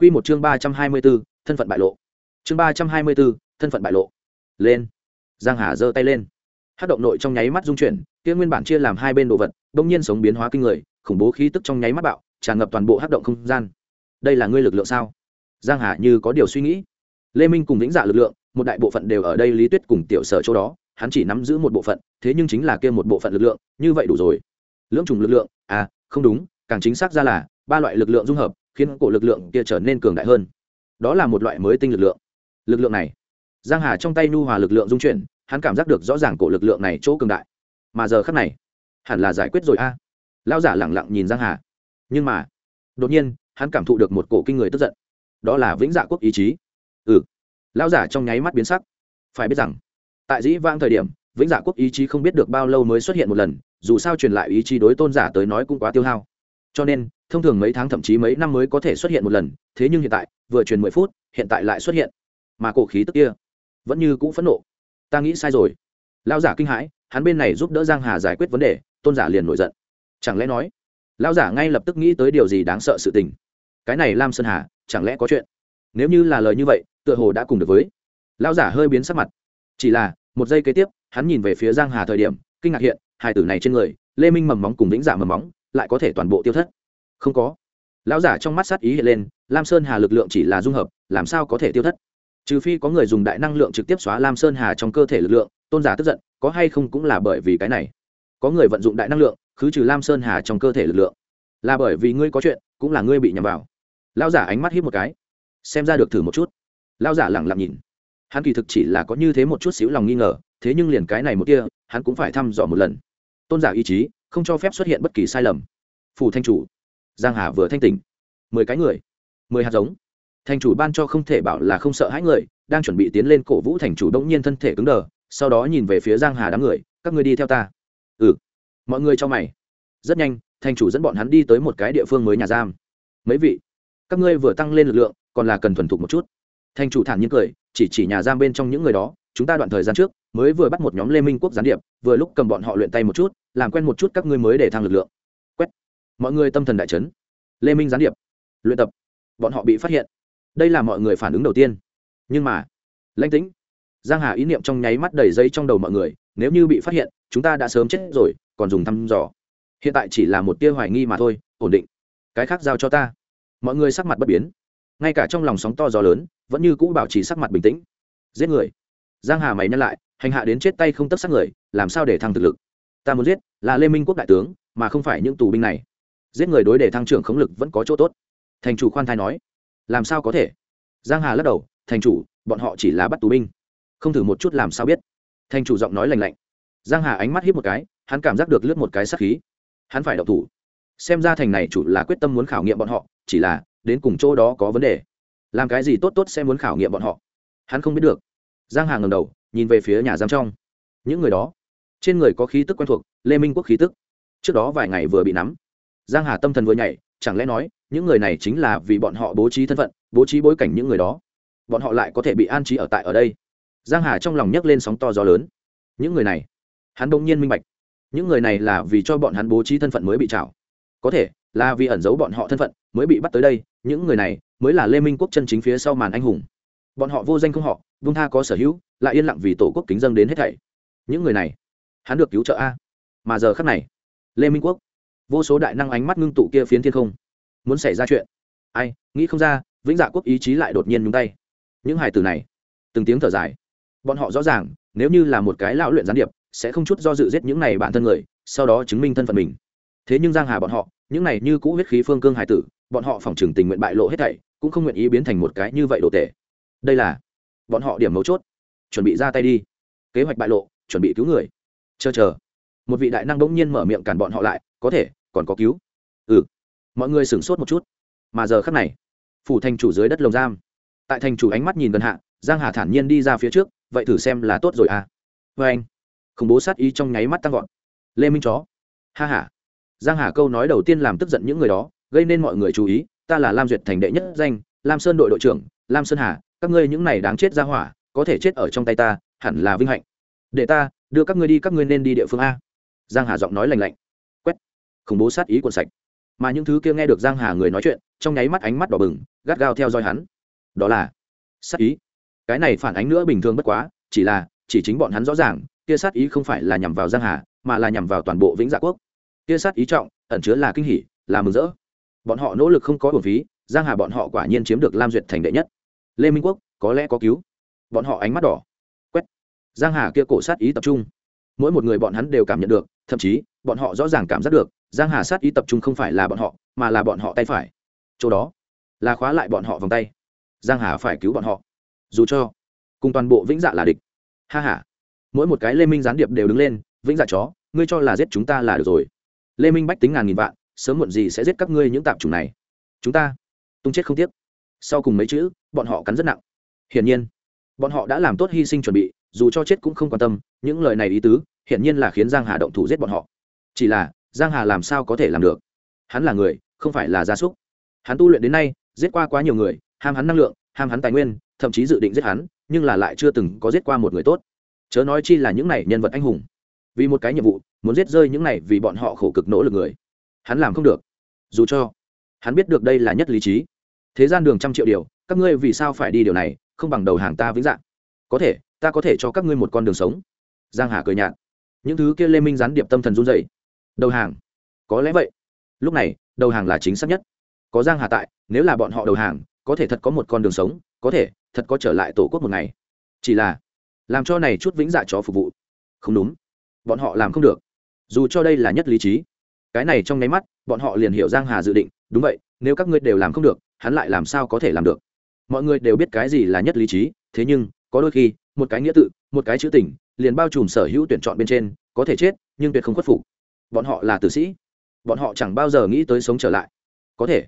Quy một chương ba trăm hai mươi 324, thân phận bại lộ. Chương ba trăm hai mươi 324, thân phận bại lộ. Lên. Giang Hà giơ tay lên. Hắc động nội trong nháy mắt dung chuyển, kia nguyên bản chia làm hai bên đồ vật, bỗng nhiên sống biến hóa kinh người, khủng bố khí tức trong nháy mắt bạo, tràn ngập toàn bộ hắc động không gian. Đây là ngươi lực lượng sao? Giang Hà như có điều suy nghĩ. Lê Minh cùng lĩnh Dạ lực lượng, một đại bộ phận đều ở đây Lý Tuyết cùng tiểu sở chỗ đó, hắn chỉ nắm giữ một bộ phận, thế nhưng chính là kia một bộ phận lực lượng, như vậy đủ rồi. Lưỡng trùng lực lượng, à, không đúng, càng chính xác ra là ba loại lực lượng dung hợp, khiến cổ lực lượng kia trở nên cường đại hơn. Đó là một loại mới tinh lực lượng. Lực lượng này, giang hà trong tay nu hòa lực lượng dung chuyển, hắn cảm giác được rõ ràng cổ lực lượng này chỗ cường đại. Mà giờ khắc này, hẳn là giải quyết rồi a. À. lao giả lẳng lặng nhìn giang hà. Nhưng mà, đột nhiên, hắn cảm thụ được một cổ kinh người tức giận. Đó là vĩnh dạ quốc ý chí. Ừ. Lao giả trong nháy mắt biến sắc. Phải biết rằng, tại dĩ vãng thời điểm, vĩnh dạ quốc ý chí không biết được bao lâu mới xuất hiện một lần, dù sao truyền lại ý chí đối tôn giả tới nói cũng quá tiêu hao. Cho nên thông thường mấy tháng thậm chí mấy năm mới có thể xuất hiện một lần, thế nhưng hiện tại, vừa truyền mười phút, hiện tại lại xuất hiện. Mà cổ khí tức kia, vẫn như cũ phẫn nộ. Ta nghĩ sai rồi. Lao giả kinh hãi, hắn bên này giúp đỡ giang hà giải quyết vấn đề, tôn giả liền nổi giận. Chẳng lẽ nói lao giả ngay lập tức nghĩ tới điều gì đáng sợ sự tình? Cái này lam sơn hà, chẳng lẽ có chuyện? Nếu như là lời như vậy, tựa hồ đã cùng được với. Lao giả hơi biến sắc mặt. Chỉ là, một giây kế tiếp, hắn nhìn về phía giang hà thời điểm, kinh ngạc hiện, hai tử này trên người, lê minh mầm móng cùng lĩnh giả dạ mầm móng, lại có thể toàn bộ tiêu thất không có. Lão giả trong mắt sát ý hiện lên, lam sơn hà lực lượng chỉ là dung hợp, làm sao có thể tiêu thất? Trừ phi có người dùng đại năng lượng trực tiếp xóa lam sơn hà trong cơ thể lực lượng, tôn giả tức giận, có hay không cũng là bởi vì cái này. Có người vận dụng đại năng lượng, khứ trừ lam sơn hà trong cơ thể lực lượng. Là bởi vì ngươi có chuyện, cũng là ngươi bị nhầm vào. Lão giả ánh mắt hít một cái, xem ra được thử một chút. Lão giả lẳng lặng nhìn. Hắn kỳ thực chỉ là có như thế một chút xíu lòng nghi ngờ, thế nhưng liền cái này một kia, hắn cũng phải thăm dò một lần. Tôn giả ý chí, không cho phép xuất hiện bất kỳ sai lầm. Phủ thanh chủ giang hà vừa thanh tỉnh. Mười cái người, mười hạt giống. Thành chủ ban cho không thể bảo là không sợ hãi người, đang chuẩn bị tiến lên cổ vũ thành chủ đông nhiên thân thể cứng đờ, sau đó nhìn về phía giang hà đám người, các người đi theo ta. Ừ. Mọi người cho mày. Rất nhanh, thành chủ dẫn bọn hắn đi tới một cái địa phương mới nhà giam. Mấy vị, các ngươi vừa tăng lên lực lượng, còn là cần thuần thục một chút. Thành chủ thản nhiên cười, chỉ chỉ nhà giam bên trong những người đó, chúng ta đoạn thời gian trước mới vừa bắt một nhóm lê minh quốc gián điệp, vừa lúc cầm bọn họ luyện tay một chút, làm quen một chút các ngươi mới để thăng lực lượng mọi người tâm thần đại chấn. Lê minh gián điệp. Luyện tập. Bọn họ bị phát hiện. Đây là mọi người phản ứng đầu tiên. Nhưng mà, lãnh tĩnh, giang hà ý niệm trong nháy mắt đầy dây trong đầu mọi người, nếu như bị phát hiện, chúng ta đã sớm chết rồi, còn dùng thăm dò. Hiện tại chỉ là một tia hoài nghi mà thôi, ổn định. Cái khác giao cho ta. Mọi người sắc mặt bất biến. Ngay cả trong lòng sóng to gió lớn, vẫn như cũ bảo trì sắc mặt bình tĩnh. Giết người. Giang hà mày nhăn lại, hành hạ đến chết tay không tất sát người, làm sao để thăng thực lực? Ta muốn giết, là lê minh quốc đại tướng, mà không phải những tù binh này giết người đối để thăng trưởng khống lực vẫn có chỗ tốt. Thành chủ khoan thai nói, làm sao có thể? Giang hà lắc đầu, thành chủ, bọn họ chỉ là bắt tù binh. Không thử một chút làm sao biết? Thành chủ giọng nói lành lạnh. Giang hà ánh mắt hít một cái, hắn cảm giác được lướt một cái sắc khí. Hắn phải đậu thủ. Xem ra thành này chủ là quyết tâm muốn khảo nghiệm bọn họ, chỉ là, đến cùng chỗ đó có vấn đề. Làm cái gì tốt tốt sẽ muốn khảo nghiệm bọn họ? Hắn không biết được. Giang hà ngầm đầu, nhìn về phía nhà giam trong. Những người đó, trên người có khí tức quen thuộc, lê minh quốc khí tức. Trước đó vài ngày vừa bị nắm giang hà tâm thần vừa nhảy, chẳng lẽ nói, những người này chính là vì bọn họ bố trí thân phận, bố trí bối cảnh những người đó? Bọn họ lại có thể bị an trí ở tại ở đây? Giang hà trong lòng nhấc lên sóng to gió lớn. Những người này, hắn đông nhiên minh bạch. Những người này là vì cho bọn hắn bố trí thân phận mới bị trảo. Có thể, là vì ẩn giấu bọn họ thân phận mới bị bắt tới đây, những người này mới là lê minh quốc chân chính phía sau màn anh hùng. Bọn họ vô danh không họ, vung tha có sở hữu, lại yên lặng vì tổ quốc kính dâng đến hết thảy. Những người này, hắn được cứu trợ a. Mà giờ khắc này, lê minh quốc vô số đại năng ánh mắt ngưng tụ kia phiến thiên không. Muốn xảy ra chuyện. Ai, nghĩ không ra, vĩnh dạ quốc ý chí lại đột nhiên nhúng tay. Những hài tử này. Từng tiếng thở dài. Bọn họ rõ ràng, nếu như là một cái lão luyện gián điệp, sẽ không chút do dự giết những này bản thân người, sau đó chứng minh thân phận mình. Thế nhưng giang hà bọn họ, những này như cũ huyết khí phương cương hài tử, bọn họ phòng trừng tình nguyện bại lộ hết thảy, cũng không nguyện ý biến thành một cái như vậy đồ tệ. Đây là bọn họ điểm mấu chốt. Chuẩn bị ra tay đi. Kế hoạch bại lộ, chuẩn bị cứu người. Chờ chờ. Một vị đại năng bỗng nhiên mở miệng cản bọn họ lại, có thể còn có cứu. Ừ. Mọi người sửng sốt một chút. Mà giờ khắc này phủ thành chủ dưới đất lồng giam. Tại thành chủ ánh mắt nhìn gần hạ giang hà thản nhiên đi ra phía trước vậy thử xem là tốt rồi à. Vê anh khủng bố sát ý trong nháy mắt tăng gọn, lê minh chó. Ha ha. Giang hà câu nói đầu tiên làm tức giận những người đó gây nên mọi người chú ý ta là lam duyệt thành đệ nhất danh lam sơn đội đội trưởng lam sơn hà các ngươi những này đáng chết ra hỏa có thể chết ở trong tay ta hẳn là vinh hạnh. Để ta đưa các ngươi đi các ngươi nên đi địa phương a. Giang hà giọng nói lành lạnh khủng bố sát ý cuộn sạch. Mà những thứ kia nghe được giang hà người nói chuyện, trong nháy mắt ánh mắt đỏ bừng, gắt gao theo dõi hắn. Đó là sát ý. Cái này phản ánh nữa bình thường bất quá, chỉ là, chỉ chính bọn hắn rõ ràng, kia sát ý không phải là nhằm vào giang hà, mà là nhằm vào toàn bộ vĩnh dạ quốc. Kia sát ý trọng, ẩn chứa là kinh hỉ, là mừng rỡ. Bọn họ nỗ lực không có bổn phí, giang hà bọn họ quả nhiên chiếm được lam duyệt thành đệ nhất. Lê minh quốc, có lẽ có cứu. Bọn họ ánh mắt đỏ. Quét. Giang hà kia cổ sát ý tập trung. Mỗi một người bọn hắn đều cảm nhận được, thậm chí, bọn họ rõ ràng cảm giác được giang hà sát ý tập trung không phải là bọn họ, mà là bọn họ tay phải. Chỗ đó, là khóa lại bọn họ vòng tay. Giang hà phải cứu bọn họ. Dù cho, cùng toàn bộ vĩnh dạ là địch. Ha ha. Mỗi một cái lê minh gián điệp đều đứng lên, vĩnh dạ chó, ngươi cho là giết chúng ta là được rồi. Lê minh bách tính ngàn nghìn vạn, sớm muộn gì sẽ giết các ngươi những tạp chủng này. Chúng ta, tung chết không tiếc. Sau cùng mấy chữ, bọn họ cắn rất nặng. Hiển nhiên, bọn họ đã làm tốt hy sinh chuẩn bị, dù cho chết cũng không quan tâm, những lời này ý tứ, hiển nhiên là khiến giang hà động thủ giết bọn họ. Chỉ là giang hà làm sao có thể làm được? Hắn là người, không phải là gia súc. Hắn tu luyện đến nay, giết qua quá nhiều người, ham hắn năng lượng, ham hắn tài nguyên, thậm chí dự định giết hắn, nhưng là lại chưa từng có giết qua một người tốt. Chớ nói chi là những này nhân vật anh hùng. Vì một cái nhiệm vụ, muốn giết rơi những này vì bọn họ khổ cực nỗ lực người. Hắn làm không được. Dù cho, hắn biết được đây là nhất lý trí. Thế gian đường trăm triệu điều, các ngươi vì sao phải đi điều này, không bằng đầu hàng ta vĩnh dạng. Có thể, ta có thể cho các ngươi một con đường sống. Giang hà cười nhạt. Những thứ kia lê minh gián điệp tâm thần run dậy đầu hàng. Có lẽ vậy. Lúc này, đầu hàng là chính xác nhất. Có giang hà tại, nếu là bọn họ đầu hàng, có thể thật có một con đường sống, có thể thật có trở lại tổ quốc một ngày. Chỉ là, làm cho này chút vĩnh dạ chó phục vụ. Không đúng. Bọn họ làm không được. Dù cho đây là nhất lý trí. Cái này trong nháy mắt, bọn họ liền hiểu giang hà dự định, đúng vậy, nếu các ngươi đều làm không được, hắn lại làm sao có thể làm được? Mọi người đều biết cái gì là nhất lý trí, thế nhưng, có đôi khi, một cái nghĩa tự, một cái chữ tình, liền bao trùm sở hữu tuyển chọn bên trên, có thể chết, nhưng tuyệt không khuất phục bọn họ là tử sĩ. Bọn họ chẳng bao giờ nghĩ tới sống trở lại. Có thể,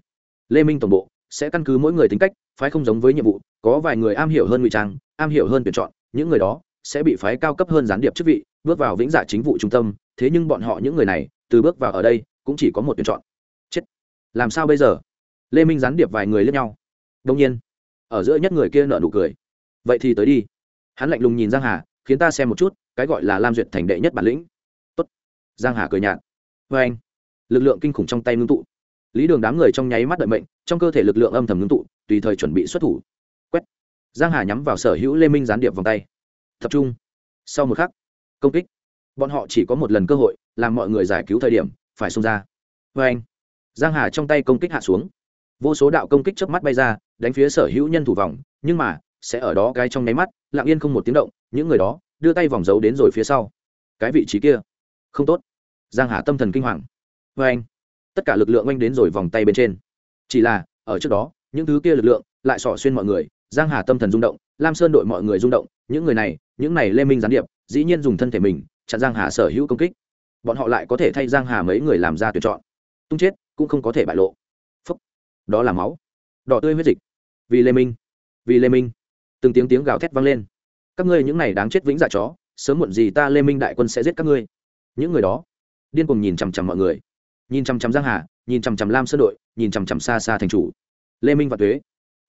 lê minh tổng bộ sẽ căn cứ mỗi người tính cách, phái không giống với nhiệm vụ, có vài người am hiểu hơn ngụy trang, am hiểu hơn tuyển chọn, những người đó sẽ bị phái cao cấp hơn gián điệp chức vị, bước vào vĩnh giả chính vụ trung tâm. Thế nhưng bọn họ những người này, từ bước vào ở đây, cũng chỉ có một tuyển chọn. Chết. Làm sao bây giờ? Lê minh gián điệp vài người lẫn nhau. Đông nhiên, ở giữa nhất người kia nợ nụ cười. Vậy thì tới đi. Hắn lạnh lùng nhìn giang hà, khiến ta xem một chút, cái gọi là lam duyệt thành đệ nhất bản lĩnh giang hà cười nhạt. Vê anh. Lực lượng kinh khủng trong tay ngưng tụ. Lý đường đám người trong nháy mắt đợi mệnh, trong cơ thể lực lượng âm thầm ngưng tụ, tùy thời chuẩn bị xuất thủ. Quét. Giang hà nhắm vào sở hữu lê minh gián điệp vòng tay. Tập trung. Sau một khắc, công kích. Bọn họ chỉ có một lần cơ hội, làm mọi người giải cứu thời điểm, phải xông ra. Vê anh. Giang hà trong tay công kích hạ xuống. Vô số đạo công kích chớp mắt bay ra, đánh phía sở hữu nhân thủ vòng, nhưng mà, sẽ ở đó cái trong nháy mắt, lặng yên không một tiếng động, những người đó, đưa tay vòng giấu đến rồi phía sau. Cái vị trí kia. Không tốt giang hà tâm thần kinh hoàng. Vê anh, tất cả lực lượng oanh đến rồi vòng tay bên trên. Chỉ là, ở trước đó, những thứ kia lực lượng lại xỏ xuyên mọi người, giang hà tâm thần rung động, lam sơn đội mọi người rung động, những người này, những này lê minh gián điệp, dĩ nhiên dùng thân thể mình, chặn giang hà sở hữu công kích. Bọn họ lại có thể thay giang hà mấy người làm ra tuyển chọn. Tung chết cũng không có thể bại lộ. Phúc. đó là máu. Đỏ tươi huyết dịch. Vì lê minh, vì lê minh. Từng tiếng tiếng gào thét vang lên. Các ngươi những này đáng chết vĩnh dạ chó, sớm muộn gì ta lê minh đại quân sẽ giết các ngươi. Những người đó điên cùng nhìn chằm chằm mọi người. Nhìn chằm chằm giang hà, nhìn chằm chằm lam sơn đội, nhìn chằm chằm xa xa thành chủ. Lê minh và tuế.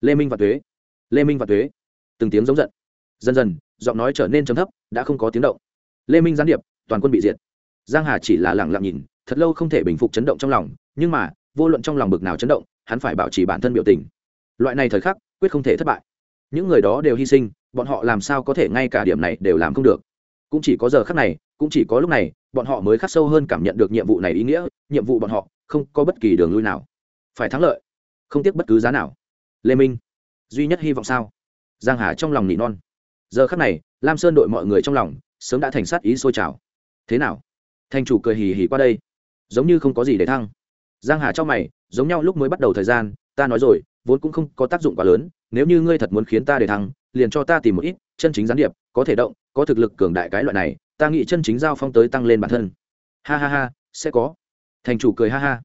Lê minh và tuế. Lê minh và tuế. Từng tiếng giống giận. Dần dần, giọng nói trở nên trầm thấp, đã không có tiếng động. Lê minh gián điệp, toàn quân bị diệt. Giang hà chỉ là lặng lặng nhìn, thật lâu không thể bình phục chấn động trong lòng, nhưng mà, vô luận trong lòng bực nào chấn động, hắn phải bảo trì bản thân biểu tình. Loại này thời khắc, quyết không thể thất bại. Những người đó đều hy sinh, bọn họ làm sao có thể ngay cả điểm này đều làm không được. Cũng chỉ có giờ khắc này cũng chỉ có lúc này, bọn họ mới khắc sâu hơn cảm nhận được nhiệm vụ này ý nghĩa, nhiệm vụ bọn họ không có bất kỳ đường lui nào. Phải thắng lợi, không tiếc bất cứ giá nào. Lê minh, duy nhất hy vọng sao? Giang hà trong lòng nỉ non. Giờ khắc này, lam sơn đội mọi người trong lòng sớm đã thành sát ý sôi trào. Thế nào? Thành chủ cười hì hì qua đây. Giống như không có gì để thăng. Giang hà cho mày, giống nhau lúc mới bắt đầu thời gian, ta nói rồi, vốn cũng không có tác dụng quá lớn, nếu như ngươi thật muốn khiến ta để thăng, liền cho ta tìm một ít chân chính gián điệp, có thể động, có thực lực cường đại cái loại này ta nghĩ chân chính giao phong tới tăng lên bản thân. Ha ha ha, sẽ có. Thành chủ cười ha ha.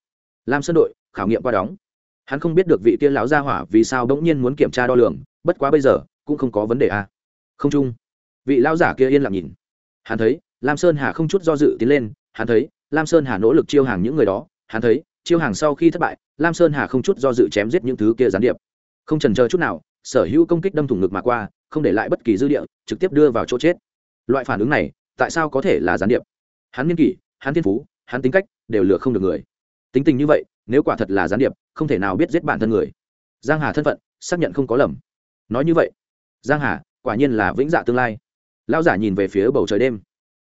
Lam sơn đội, khảo nghiệm qua đóng. Hắn không biết được vị tiên lão gia hỏa vì sao bỗng nhiên muốn kiểm tra đo lường, bất quá bây giờ, cũng không có vấn đề a à. không chung. Vị lão giả kia yên lặng nhìn. Hắn thấy, lam sơn hà không chút do dự tiến lên, hắn thấy, lam sơn hà nỗ lực chiêu hàng những người đó, hắn thấy, chiêu hàng sau khi thất bại, lam sơn hà không chút do dự chém giết những thứ kia gián điệp. Không trần chờ chút nào, sở hữu công kích đâm thủng ngực mà qua, không để lại bất kỳ dư địa, trực tiếp đưa vào chỗ chết. Loại phản ứng này tại sao có thể là gián điệp? Hắn nghiên kỷ, hắn thiên phú, hắn tính cách đều lừa không được người. Tính tình như vậy, nếu quả thật là gián điệp, không thể nào biết giết bản thân người. Giang hà thân phận, xác nhận không có lầm. Nói như vậy, giang hà, quả nhiên là vĩnh dạ tương lai. Lão giả nhìn về phía bầu trời đêm.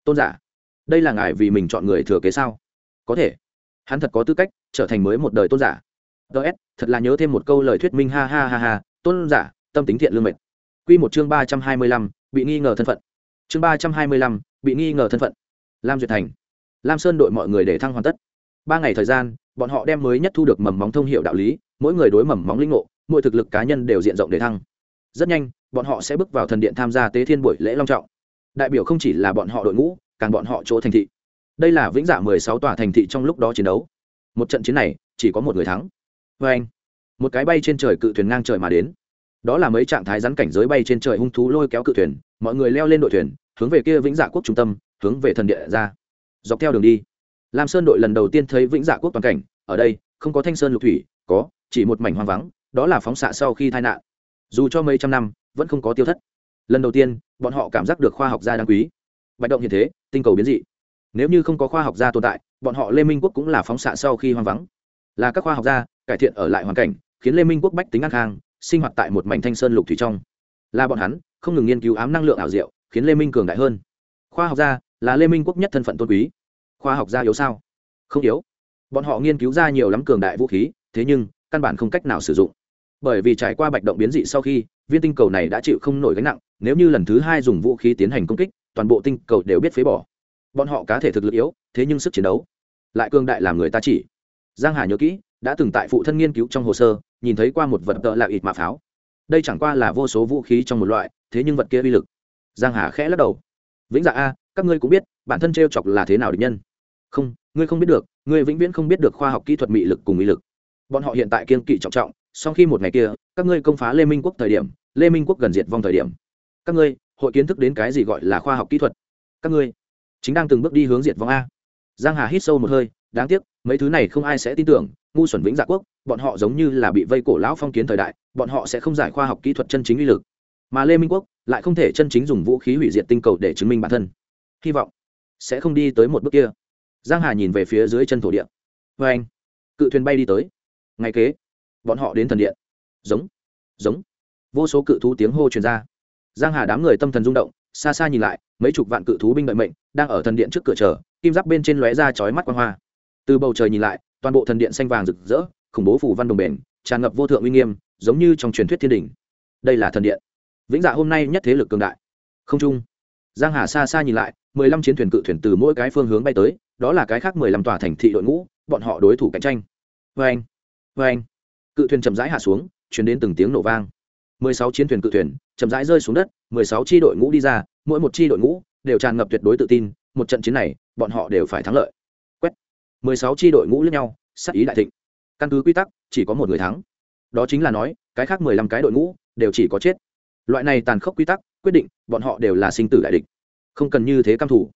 Tôn giả, đây là ngài vì mình chọn người thừa kế sao? Có thể. Hắn thật có tư cách trở thành mới một đời tôn giả. Ts thật là nhớ thêm một câu lời thuyết minh ha ha ha ha, tôn giả, tâm tính thiện lương mệt. Quy một chương ba trăm hai mươi lăm, bị nghi ngờ thân phận. Chương ba trăm hai mươi lăm bị nghi ngờ thân phận. Lam duyệt thành. Lam sơn đội mọi người để thăng hoàn tất. Ba ngày thời gian, bọn họ đem mới nhất thu được mầm móng thông hiệu đạo lý, mỗi người đối mầm móng linh ngộ, mỗi thực lực cá nhân đều diện rộng để thăng. Rất nhanh, bọn họ sẽ bước vào thần điện tham gia tế thiên buổi lễ long trọng. Đại biểu không chỉ là bọn họ đội ngũ, càng bọn họ chỗ thành thị. Đây là vĩnh dạ mười sáu tòa thành thị trong lúc đó chiến đấu. Một trận chiến này, chỉ có một người thắng. Vê anh, một cái bay trên trời cự thuyền ngang trời mà đến. Đó là mấy trạng thái rắn cảnh giới bay trên trời hung thú lôi kéo cự thuyền, mọi người leo lên đội thuyền hướng về kia vĩnh dạ quốc trung tâm, hướng về thần địa ra. Dọc theo đường đi, lam sơn đội lần đầu tiên thấy vĩnh dạ quốc toàn cảnh. Ở đây, không có thanh sơn lục thủy, có, chỉ một mảnh hoang vắng, đó là phóng xạ sau khi tai nạn. Dù cho mấy trăm năm, vẫn không có tiêu thất. Lần đầu tiên, bọn họ cảm giác được khoa học gia đáng quý. Bạch động như thế, tinh cầu biến dị. Nếu như không có khoa học gia tồn tại, bọn họ lê minh quốc cũng là phóng xạ sau khi hoang vắng. Là các khoa học gia, cải thiện ở lại hoàn cảnh, khiến lê minh quốc bách tính an khang, sinh hoạt tại một mảnh thanh sơn lục thủy trong. Là bọn hắn, không ngừng nghiên cứu ám năng lượng ảo diệu khiến lê minh cường đại hơn. Khoa học gia là lê minh quốc nhất thân phận tôn quý. Khoa học gia yếu sao? Không yếu. Bọn họ nghiên cứu ra nhiều lắm cường đại vũ khí, thế nhưng, căn bản không cách nào sử dụng. Bởi vì trải qua bạch động biến dị sau khi, viên tinh cầu này đã chịu không nổi gánh nặng, nếu như lần thứ hai dùng vũ khí tiến hành công kích, toàn bộ tinh cầu đều biết phế bỏ. Bọn họ cá thể thực lực yếu, thế nhưng sức chiến đấu lại cương đại làm người ta chỉ. Giang hà nhớ kỹ, đã từng tại phụ thân nghiên cứu trong hồ sơ, nhìn thấy qua một vật tợ là ít mạ pháo. Đây chẳng qua là vô số vũ khí trong một loại, thế nhưng vật kia uy lực giang hà khẽ lắc đầu. Vĩnh dạ a, các ngươi cũng biết, bản thân t chọc là thế nào địch nhân? Không, ngươi không biết được, ngươi vĩnh viễn không biết được khoa học kỹ thuật mị lực cùng mỹ lực. Bọn họ hiện tại kiên kỵ trọng trọng sau khi một ngày kia, các ngươi công phá lê minh quốc thời điểm, lê minh quốc gần diệt vong thời điểm. Các ngươi, hội kiến thức đến cái gì gọi là khoa học kỹ thuật? Các ngươi, chính đang từng bước đi hướng diệt vong a. Giang hà hít sâu một hơi, đáng tiếc, mấy thứ này không ai sẽ tin tưởng, ngu xuẩn vĩnh dạ quốc, bọn họ giống như là bị vây cổ lão phong kiến thời đại, bọn họ sẽ không giải khoa học kỹ thuật chân chính uy lực mà lê minh quốc lại không thể chân chính dùng vũ khí hủy diệt tinh cầu để chứng minh bản thân. Hy vọng sẽ không đi tới một bước kia. Giang hà nhìn về phía dưới chân thổ địa. Vê anh, cự thuyền bay đi tới. Ngay kế, bọn họ đến thần điện. Giống giống. Vô số cự thú tiếng hô truyền ra. Giang hà đám người tâm thần rung động, xa xa nhìn lại, mấy chục vạn cự thú binh đợi mệnh, đang ở thần điện trước cửa chờ, kim giáp bên trên lóe ra chói mắt quang hoa. Từ bầu trời nhìn lại, toàn bộ thần điện xanh vàng rực rỡ, khủng bố phủ văn đồng bền, tràn ngập vô thượng uy nghiêm, giống như trong truyền thuyết thiên đình. Đây là thần điện vĩnh dạ hôm nay nhất thế lực cường đại. Không trung. Giang hà xa xa nhìn lại, mười lăm chiến thuyền cự thuyền từ mỗi cái phương hướng bay tới, đó là cái khác mười lăm tòa thành thị đội ngũ, bọn họ đối thủ cạnh tranh. Vê anh vê anh. Cự thuyền chậm rãi hạ xuống, chuyển đến từng tiếng nổ vang. mười sáu chiến thuyền cự thuyền chậm rãi rơi xuống đất, mười sáu tri đội ngũ đi ra, mỗi một tri đội ngũ đều tràn ngập tuyệt đối tự tin, một trận chiến này, bọn họ đều phải thắng lợi. Quét. mười sáu tri đội ngũ lẫn nhau, sắc ý đại thịnh. Căn cứ quy tắc, chỉ có một người thắng. Đó chính là nói, cái khác mười lăm cái đội ngũ đều chỉ có chết loại này tàn khốc quy tắc, quyết định, bọn họ đều là sinh tử đại địch. Không cần như thế căm thủ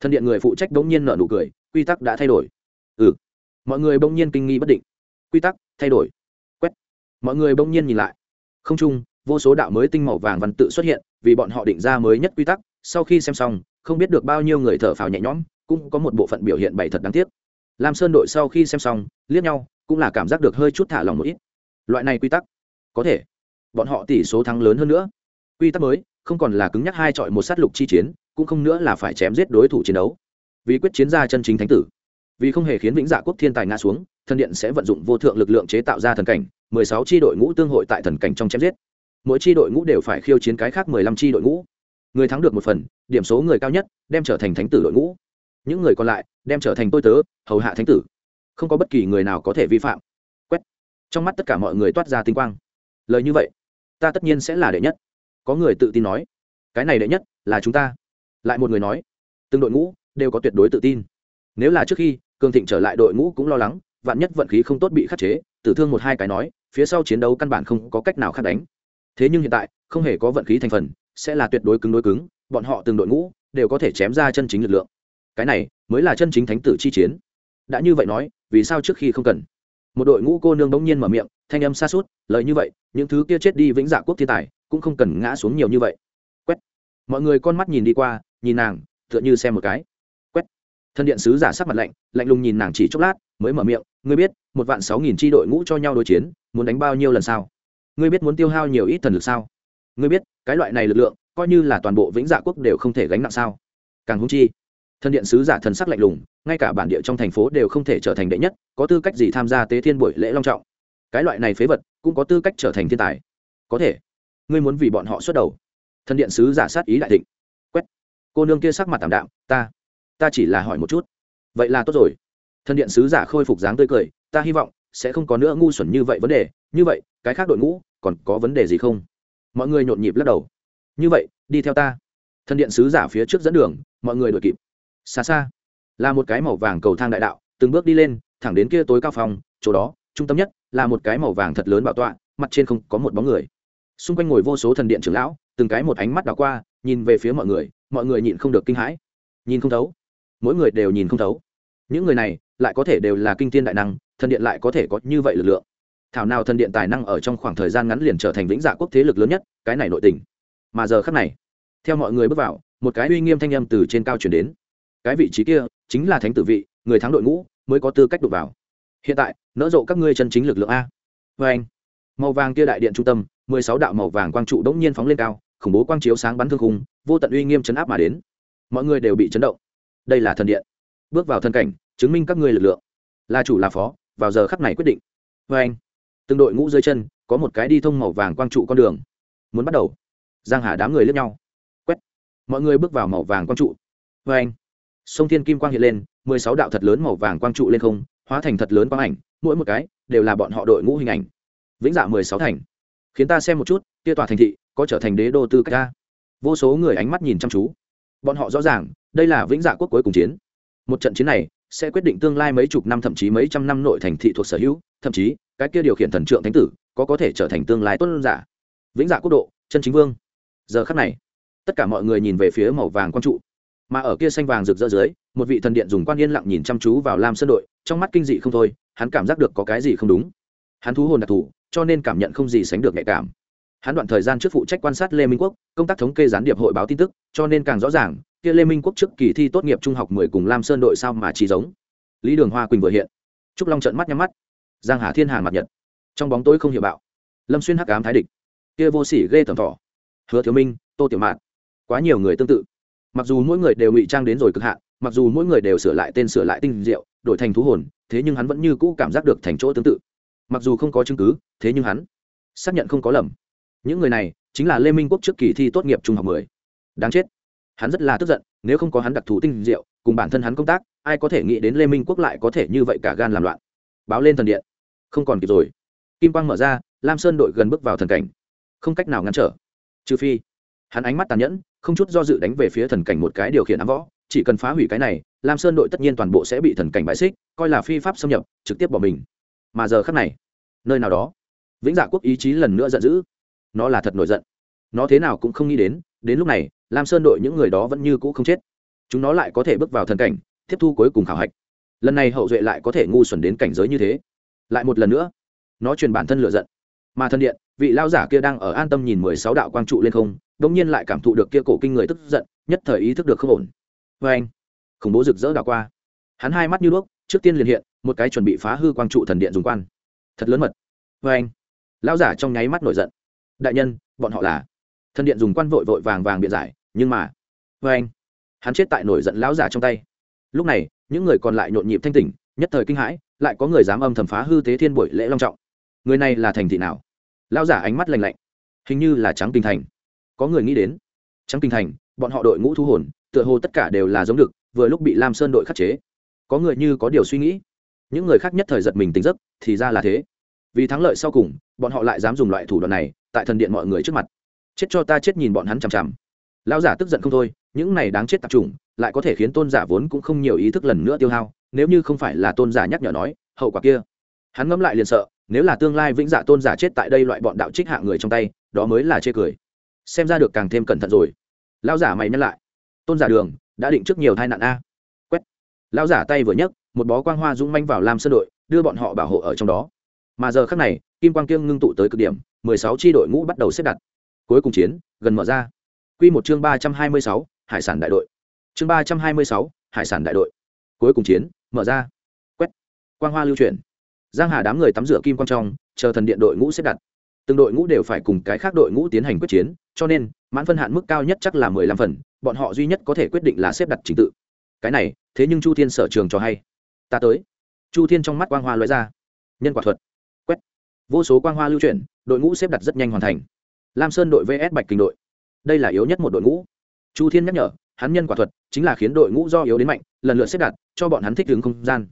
thân điện người phụ trách bỗng nhiên nợ nụ cười, quy tắc đã thay đổi. Ừ. Mọi người bỗng nhiên kinh nghi bất định. Quy tắc, thay đổi. Quét. Mọi người bỗng nhiên nhìn lại. Không chung, vô số đạo mới tinh màu vàng văn tự xuất hiện, vì bọn họ định ra mới nhất quy tắc, sau khi xem xong, không biết được bao nhiêu người thở phào nhẹ nhõm, cũng có một bộ phận biểu hiện bày thật đáng tiếc. Lam sơn đội sau khi xem xong, liếc nhau, cũng là cảm giác được hơi chút thả lòng một ít. Loại này quy tắc, có thể. Bọn họ tỷ số thắng lớn hơn nữa quy tắc mới, không còn là cứng nhắc hai chọi một sát lục chi chiến, cũng không nữa là phải chém giết đối thủ chiến đấu. Vì quyết chiến ra chân chính thánh tử. Vì không hề khiến vĩnh dạ quốc thiên tài ngã xuống, thần điện sẽ vận dụng vô thượng lực lượng chế tạo ra thần cảnh, mười sáu tri đội ngũ tương hội tại thần cảnh trong chém giết. Mỗi tri đội ngũ đều phải khiêu chiến cái khác mười lăm tri đội ngũ. Người thắng được một phần, điểm số người cao nhất, đem trở thành thánh tử đội ngũ. Những người còn lại, đem trở thành tôi tớ, hầu hạ thánh tử. Không có bất kỳ người nào có thể vi phạm. Quét. Trong mắt tất cả mọi người toát ra tinh quang. Lời như vậy, ta tất nhiên sẽ là đệ nhất có người tự tin nói, cái này đệ nhất, là chúng ta. Lại một người nói, từng đội ngũ đều có tuyệt đối tự tin. Nếu là trước khi, cường thịnh trở lại đội ngũ cũng lo lắng, vạn nhất vận khí không tốt bị khắc chế. Tử thương một hai cái nói, phía sau chiến đấu căn bản không có cách nào khắc đánh. Thế nhưng hiện tại, không hề có vận khí thành phần, sẽ là tuyệt đối cứng đối cứng, bọn họ từng đội ngũ đều có thể chém ra chân chính lực lượng. Cái này mới là chân chính thánh tử chi chiến. Đã như vậy nói, vì sao trước khi không cần? Một đội ngũ cô nương bỗng nhiên mở miệng, thanh âm xa suốt, lời như vậy, những thứ kia chết đi vĩnh dạ quốc thiên tài cũng không cần ngã xuống nhiều như vậy. Quét. Mọi người con mắt nhìn đi qua, nhìn nàng, tựa như xem một cái. Quét. Thân điện sứ giả sắc mặt lạnh lạnh lùng nhìn nàng chỉ chốc lát, mới mở miệng, ngươi biết, một vạn sáu nghìn tri đội ngũ cho nhau đối chiến, muốn đánh bao nhiêu lần sao? Ngươi biết muốn tiêu hao nhiều ít thần lực sao? Ngươi biết, cái loại này lực lượng, coi như là toàn bộ vĩnh dạ quốc đều không thể gánh nặng sao? Càng húng chi, thân điện sứ giả thần sắc lạnh lùng, ngay cả bản địa trong thành phố đều không thể trở thành đệ nhất, có tư cách gì tham gia tế thiên buổi lễ long trọng? Cái loại này phế vật, cũng có tư cách trở thành thiên tài. Có thể ngươi muốn vì bọn họ xuất đầu. Thân điện sứ giả sát ý đại thịnh. Quét. Cô nương kia sắc mặt tảm đạm, ta ta chỉ là hỏi một chút. Vậy là tốt rồi. Thân điện sứ giả khôi phục dáng tươi cười, ta hy vọng sẽ không có nữa ngu xuẩn như vậy vấn đề. Như vậy, cái khác đội ngũ còn có vấn đề gì không? Mọi người nhộn nhịp lắc đầu. Như vậy, đi theo ta. Thân điện sứ giả phía trước dẫn đường, mọi người đuổi kịp. Xa xa, là một cái màu vàng cầu thang đại đạo, từng bước đi lên, thẳng đến kia tối cao phòng, chỗ đó, trung tâm nhất, là một cái màu vàng thật lớn bảo tọa, mặt trên không có một bóng người xung quanh ngồi vô số thần điện trưởng lão, từng cái một ánh mắt đảo qua, nhìn về phía mọi người mọi người nhịn không được kinh hãi. Nhìn không thấu. Mỗi người đều nhìn không thấu. Những người này lại có thể đều là kinh thiên đại năng, thần điện lại có thể có như vậy lực lượng. Thảo nào thần điện tài năng ở trong khoảng thời gian ngắn liền trở thành vĩnh dạ quốc thế lực lớn nhất, cái này nội tình. Mà giờ khắc này, theo mọi người bước vào, một cái uy nghiêm thanh âm từ trên cao chuyển đến. Cái vị trí kia chính là thánh tử vị, người thắng đội ngũ mới có tư cách đụng vào. Hiện tại, nỡ rộ các ngươi chân chính lực lượng a. Vê anh màu vàng kia đại điện trung tâm mười sáu đạo màu vàng quang trụ đống nhiên phóng lên cao, khủng bố quang chiếu sáng bắn thương khung, vô tận uy nghiêm chấn áp mà đến. Mọi người đều bị chấn động. Đây là thần điện. Bước vào thân cảnh, chứng minh các ngươi lực lượng. Là chủ là phó, vào giờ khắc này quyết định. Vê anh, từng đội ngũ dưới chân, có một cái đi thông màu vàng quang trụ con đường. Muốn bắt đầu. Giang hà đám người lướt nhau. Quét. Mọi người bước vào màu vàng quang trụ. Vê anh, sông thiên kim quang hiện lên, mười sáu đạo thật lớn màu vàng quang trụ lên không, hóa thành thật lớn quang ảnh, mỗi một cái đều là bọn họ đội ngũ hình ảnh. Vĩnh dạ mười sáu thành khiến ta xem một chút, kia tòa thành thị có trở thành đế đô tư cách ta. Vô số người ánh mắt nhìn chăm chú. Bọn họ rõ ràng, đây là vĩnh dạ quốc cuối cùng chiến. Một trận chiến này sẽ quyết định tương lai mấy chục năm, thậm chí mấy trăm năm nội thành thị thuộc sở hữu, thậm chí cái kia điều khiển thần trượng thánh tử có có thể trở thành tương lai tuân giả. Vĩnh dạ quốc độ, chân chính vương. Giờ khắc này, tất cả mọi người nhìn về phía màu vàng quang trụ. Mà ở kia xanh vàng rực rỡ dưới, một vị thần điện dùng quan yên lặng nhìn chăm chú vào lam sơn đội, trong mắt kinh dị không thôi, hắn cảm giác được có cái gì không đúng. Hắn thú hồn đặc thù cho nên cảm nhận không gì sánh được nhạy cảm. Hắn đoạn thời gian trước phụ trách quan sát lê minh quốc, công tác thống kê gián điệp hội báo tin tức, cho nên càng rõ ràng, kia lê minh quốc trước kỳ thi tốt nghiệp trung học mười cùng lam sơn đội sao mà chỉ giống. Lý đường hoa quỳnh vừa hiện. Trúc long trận mắt nhắm mắt. Giang hà thiên Hàn mặt nhật. Trong bóng tối không hiểu bạo. Lâm xuyên hắc ám thái địch. Kia vô sỉ ghê tầm thỏ. Hứa thiếu minh, tô tiểu mạn. Quá nhiều người tương tự. Mặc dù mỗi người đều ngụy trang đến rồi cực hạn, mặc dù mỗi người đều sửa lại tên sửa lại tinh diệu, đổi thành thú hồn, thế nhưng hắn vẫn như cũ cảm giác được thành chỗ tương tự mặc dù không có chứng cứ, thế nhưng hắn xác nhận không có lầm. Những người này chính là lê minh quốc trước kỳ thi tốt nghiệp trung học mười. Đáng chết. Hắn rất là tức giận, nếu không có hắn đặc thù tinh diệu, cùng bản thân hắn công tác, ai có thể nghĩ đến lê minh quốc lại có thể như vậy cả gan làm loạn. Báo lên thần điện. Không còn kịp rồi. Kim quang mở ra, lam sơn đội gần bước vào thần cảnh. Không cách nào ngăn trở. Trừ phi, hắn ánh mắt tàn nhẫn, không chút do dự đánh về phía thần cảnh một cái điều khiển ám võ. Chỉ cần phá hủy cái này, lam sơn đội tất nhiên toàn bộ sẽ bị thần cảnh bãi xích, coi là phi pháp xâm nhập, trực tiếp bỏ mình mà giờ khắc này, nơi nào đó, vĩnh dạ quốc ý chí lần nữa giận dữ. Nó là thật nổi giận. Nó thế nào cũng không nghĩ đến đến lúc này, lam sơn đội những người đó vẫn như cũ không chết. Chúng nó lại có thể bước vào thần cảnh, tiếp thu cuối cùng khảo hạch. Lần này hậu duệ lại có thể ngu xuẩn đến cảnh giới như thế. Lại một lần nữa, nó truyền bản thân lựa giận. Mà thân điện, vị lao giả kia đang ở an tâm nhìn mười sáu đạo quang trụ lên không đông nhiên lại cảm thụ được kia cổ kinh người tức giận, nhất thời ý thức được không ổn. Vê anh khủng bố rực rỡ đảo qua. Hắn hai mắt như đuốc trước tiên liền hiện, một cái chuẩn bị phá hư quang trụ thần điện dùng quan. Thật lớn mật. Vê anh, lão giả trong nháy mắt nổi giận. Đại nhân, bọn họ là. Thần điện dùng quan vội vội vàng vàng biện giải, nhưng mà vê anh, hắn chết tại nổi giận lão giả trong tay. Lúc này, những người còn lại nhộn nhịp thanh tỉnh, nhất thời kinh hãi, lại có người dám âm thầm phá hư tế thiên buổi lễ long trọng. Người này là thành thị nào? Lão giả ánh mắt lành lạnh. Hình như là trắng kinh thành. Có người nghĩ đến. Trắng kinh thành, bọn họ đội ngũ thu hồn, tựa hồ tất cả đều là giống được vừa lúc bị lam sơn đội khắc chế có người như có điều suy nghĩ. Những người khác nhất thời giật mình tính giấc, thì ra là thế. Vì thắng lợi sau cùng, bọn họ lại dám dùng loại thủ đoạn này, tại thần điện mọi người trước mặt. Chết cho ta chết nhìn bọn hắn chằm chằm. Lão giả tức giận không thôi, những này đáng chết tập chủng, lại có thể khiến tôn giả vốn cũng không nhiều ý thức lần nữa tiêu hao, nếu như không phải là tôn giả nhắc nhở nói, hậu quả kia. Hắn ngẫm lại liền sợ, nếu là tương lai vĩnh dạ tôn giả chết tại đây loại bọn đạo trích hạ người trong tay, đó mới là chê cười. Xem ra được càng thêm cẩn thận rồi. Lão giả mày nhắc lại. Tôn giả đường, đã định trước nhiều tai nạn a lão giả tay vừa nhấc, một bó quang hoa dũng manh vào lam sơn đội, đưa bọn họ bảo hộ ở trong đó. Mà giờ khác này, kim quang kiêng ngưng tụ tới cực điểm, mười sáu tri đội ngũ bắt đầu xếp đặt. Cuối cùng chiến, gần mở ra. Q một chương ba trăm hai mươi sáu, hải sản đại đội. Chương ba trăm hai mươi sáu, hải sản đại đội. Cuối cùng chiến, mở ra. Quét. Quang hoa lưu chuyển. Giang hà đám người tắm rửa kim quang trong, chờ thần điện đội ngũ xếp đặt. Từng đội ngũ đều phải cùng cái khác đội ngũ tiến hành quyết chiến, cho nên, mãn phân hạn mức cao nhất chắc là mười lăm phần, bọn họ duy nhất có thể quyết định là xếp đặt trình tự. Cái này thế nhưng chu thiên sở trường cho hay. Ta tới. Chu thiên trong mắt quang hoa loại ra. Nhân quả thuật. Quét. Vô số quang hoa lưu chuyển, đội ngũ xếp đặt rất nhanh hoàn thành. Lam sơn đội vs bạch kinh đội. Đây là yếu nhất một đội ngũ. Chu thiên nhắc nhở, hắn nhân quả thuật chính là khiến đội ngũ do yếu đến mạnh, lần lượt xếp đặt, cho bọn hắn thích ứng không gian.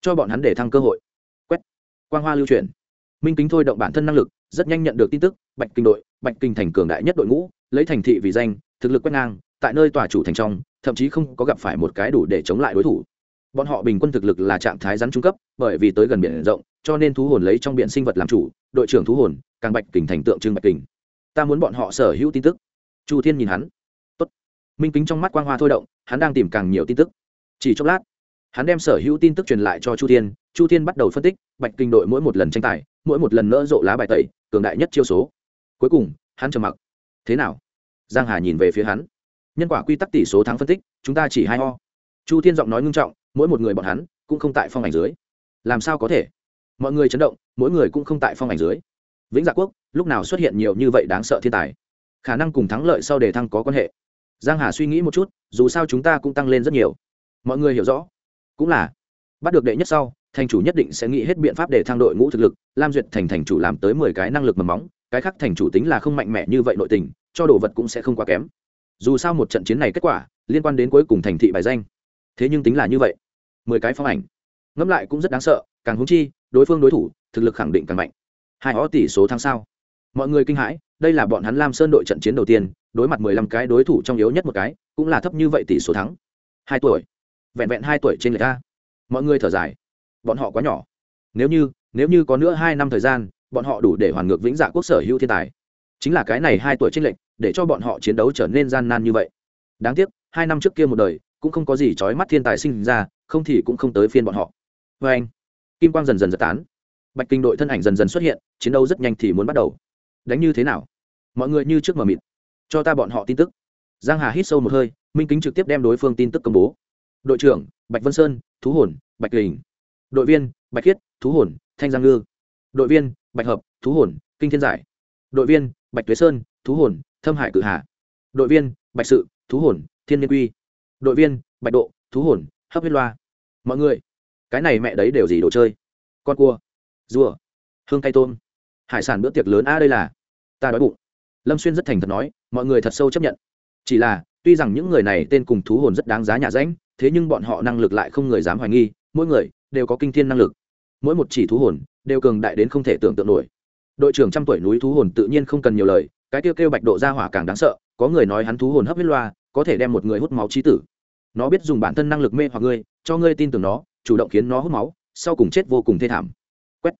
Cho bọn hắn để thăng cơ hội. Quét. Quang hoa lưu chuyển. Minh kính thôi động bản thân năng lực, rất nhanh nhận được tin tức, bạch kinh đội, bạch kinh thành cường đại nhất đội ngũ, lấy thành thị vì danh, thực lực quét ngang, tại nơi tòa chủ thành trong thậm chí không có gặp phải một cái đủ để chống lại đối thủ. Bọn họ bình quân thực lực là trạng thái rắn trung cấp, bởi vì tới gần biển rộng, cho nên thú hồn lấy trong biển sinh vật làm chủ, đội trưởng thú hồn, càng bạch kình thành tượng trưng bạch kình. Ta muốn bọn họ sở hữu tin tức. Chu thiên nhìn hắn. Tốt. minh kính trong mắt quang hoa thôi động, hắn đang tìm càng nhiều tin tức. Chỉ chốc lát, hắn đem sở hữu tin tức truyền lại cho chu thiên. Chu thiên bắt đầu phân tích, bạch kinh đội mỗi một lần tranh tài, mỗi một lần nỡ rộ lá bài tẩy, cường đại nhất chiêu số. Cuối cùng, hắn trầm mặc. Thế nào? Giang hà nhìn về phía hắn nhân quả quy tắc tỷ số thắng phân tích, chúng ta chỉ hai ho chu thiên giọng nói ngưng trọng, mỗi một người bọn hắn cũng không tại phong ảnh dưới. Làm sao có thể? Mọi người chấn động, mỗi người cũng không tại phong ảnh dưới. Vĩnh dạ quốc, lúc nào xuất hiện nhiều như vậy đáng sợ thiên tài? Khả năng cùng thắng lợi sau đề thăng có quan hệ. Giang hà suy nghĩ một chút, dù sao chúng ta cũng tăng lên rất nhiều. Mọi người hiểu rõ. Cũng là, bắt được đệ nhất sau, thành chủ nhất định sẽ nghĩ hết biện pháp để thăng đội ngũ thực lực, lam duyệt thành thành chủ làm tới mười cái năng lực mầm móng, cái khác thành chủ tính là không mạnh mẽ như vậy nội tình, cho đồ vật cũng sẽ không quá kém dù sao một trận chiến này kết quả liên quan đến cuối cùng thành thị bài danh. Thế nhưng tính là như vậy, mười cái phong ảnh. Ngẫm lại cũng rất đáng sợ, càng húng chi, đối phương đối thủ, thực lực khẳng định càng mạnh. Hai ó tỷ số thắng sao? Mọi người kinh hãi, đây là bọn hắn lam sơn đội trận chiến đầu tiên, đối mặt mười lăm cái đối thủ trong yếu nhất một cái, cũng là thấp như vậy tỷ số thắng. Hai tuổi. Vẹn vẹn hai tuổi trên người ta mọi người thở dài. Bọn họ quá nhỏ. Nếu như nếu như có nữa hai năm thời gian, bọn họ đủ để hoàn ngược vĩnh dạ quốc sở hữu thiên tài chính là cái này hai tuổi trinh lệnh để cho bọn họ chiến đấu trở nên gian nan như vậy. Đáng tiếc, hai năm trước kia một đời, cũng không có gì trói mắt thiên tài sinh ra, không thì cũng không tới phiên bọn họ. Vê anh, kim quang dần dần giật tán. Bạch kinh đội thân ảnh dần dần xuất hiện, chiến đấu rất nhanh thì muốn bắt đầu. Đánh như thế nào? Mọi người như trước mờ mịt. Cho ta bọn họ tin tức. Giang hà hít sâu một hơi, minh kính trực tiếp đem đối phương tin tức công bố. Đội trưởng, bạch vân sơn, thú hồn, bạch đình đội viên, bạch khiết, thú hồn, thanh giang ngư. Đội viên, bạch hợp, thú hồn, kinh thiên giải. Đội viên bạch tuế sơn, thú hồn, thâm hải cự hà. Đội viên, bạch sự, thú hồn, thiên niên quy. Đội viên, bạch độ, thú hồn, hấp huyết loa. Mọi người, cái này mẹ đấy đều gì đồ chơi? Con cua, rùa, hương cây tôm. Hải sản bữa tiệc lớn a, đây là. Ta đói bụng. Lâm xuyên rất thành thật nói, mọi người thật sâu chấp nhận. Chỉ là, tuy rằng những người này tên cùng thú hồn rất đáng giá nhà ránh, thế nhưng bọn họ năng lực lại không người dám hoài nghi, mỗi người đều có kinh thiên năng lực. Mỗi một chỉ thú hồn đều cường đại đến không thể tưởng tượng nổi đội trưởng trăm tuổi núi thú hồn tự nhiên không cần nhiều lời, cái kêu kêu bạch độ ra hỏa càng đáng sợ, có người nói hắn thú hồn hấp huyết loa, có thể đem một người hút máu trí tử. Nó biết dùng bản thân năng lực mê hoặc ngươi, cho ngươi tin tưởng nó, chủ động khiến nó hút máu, sau cùng chết vô cùng thê thảm. Quét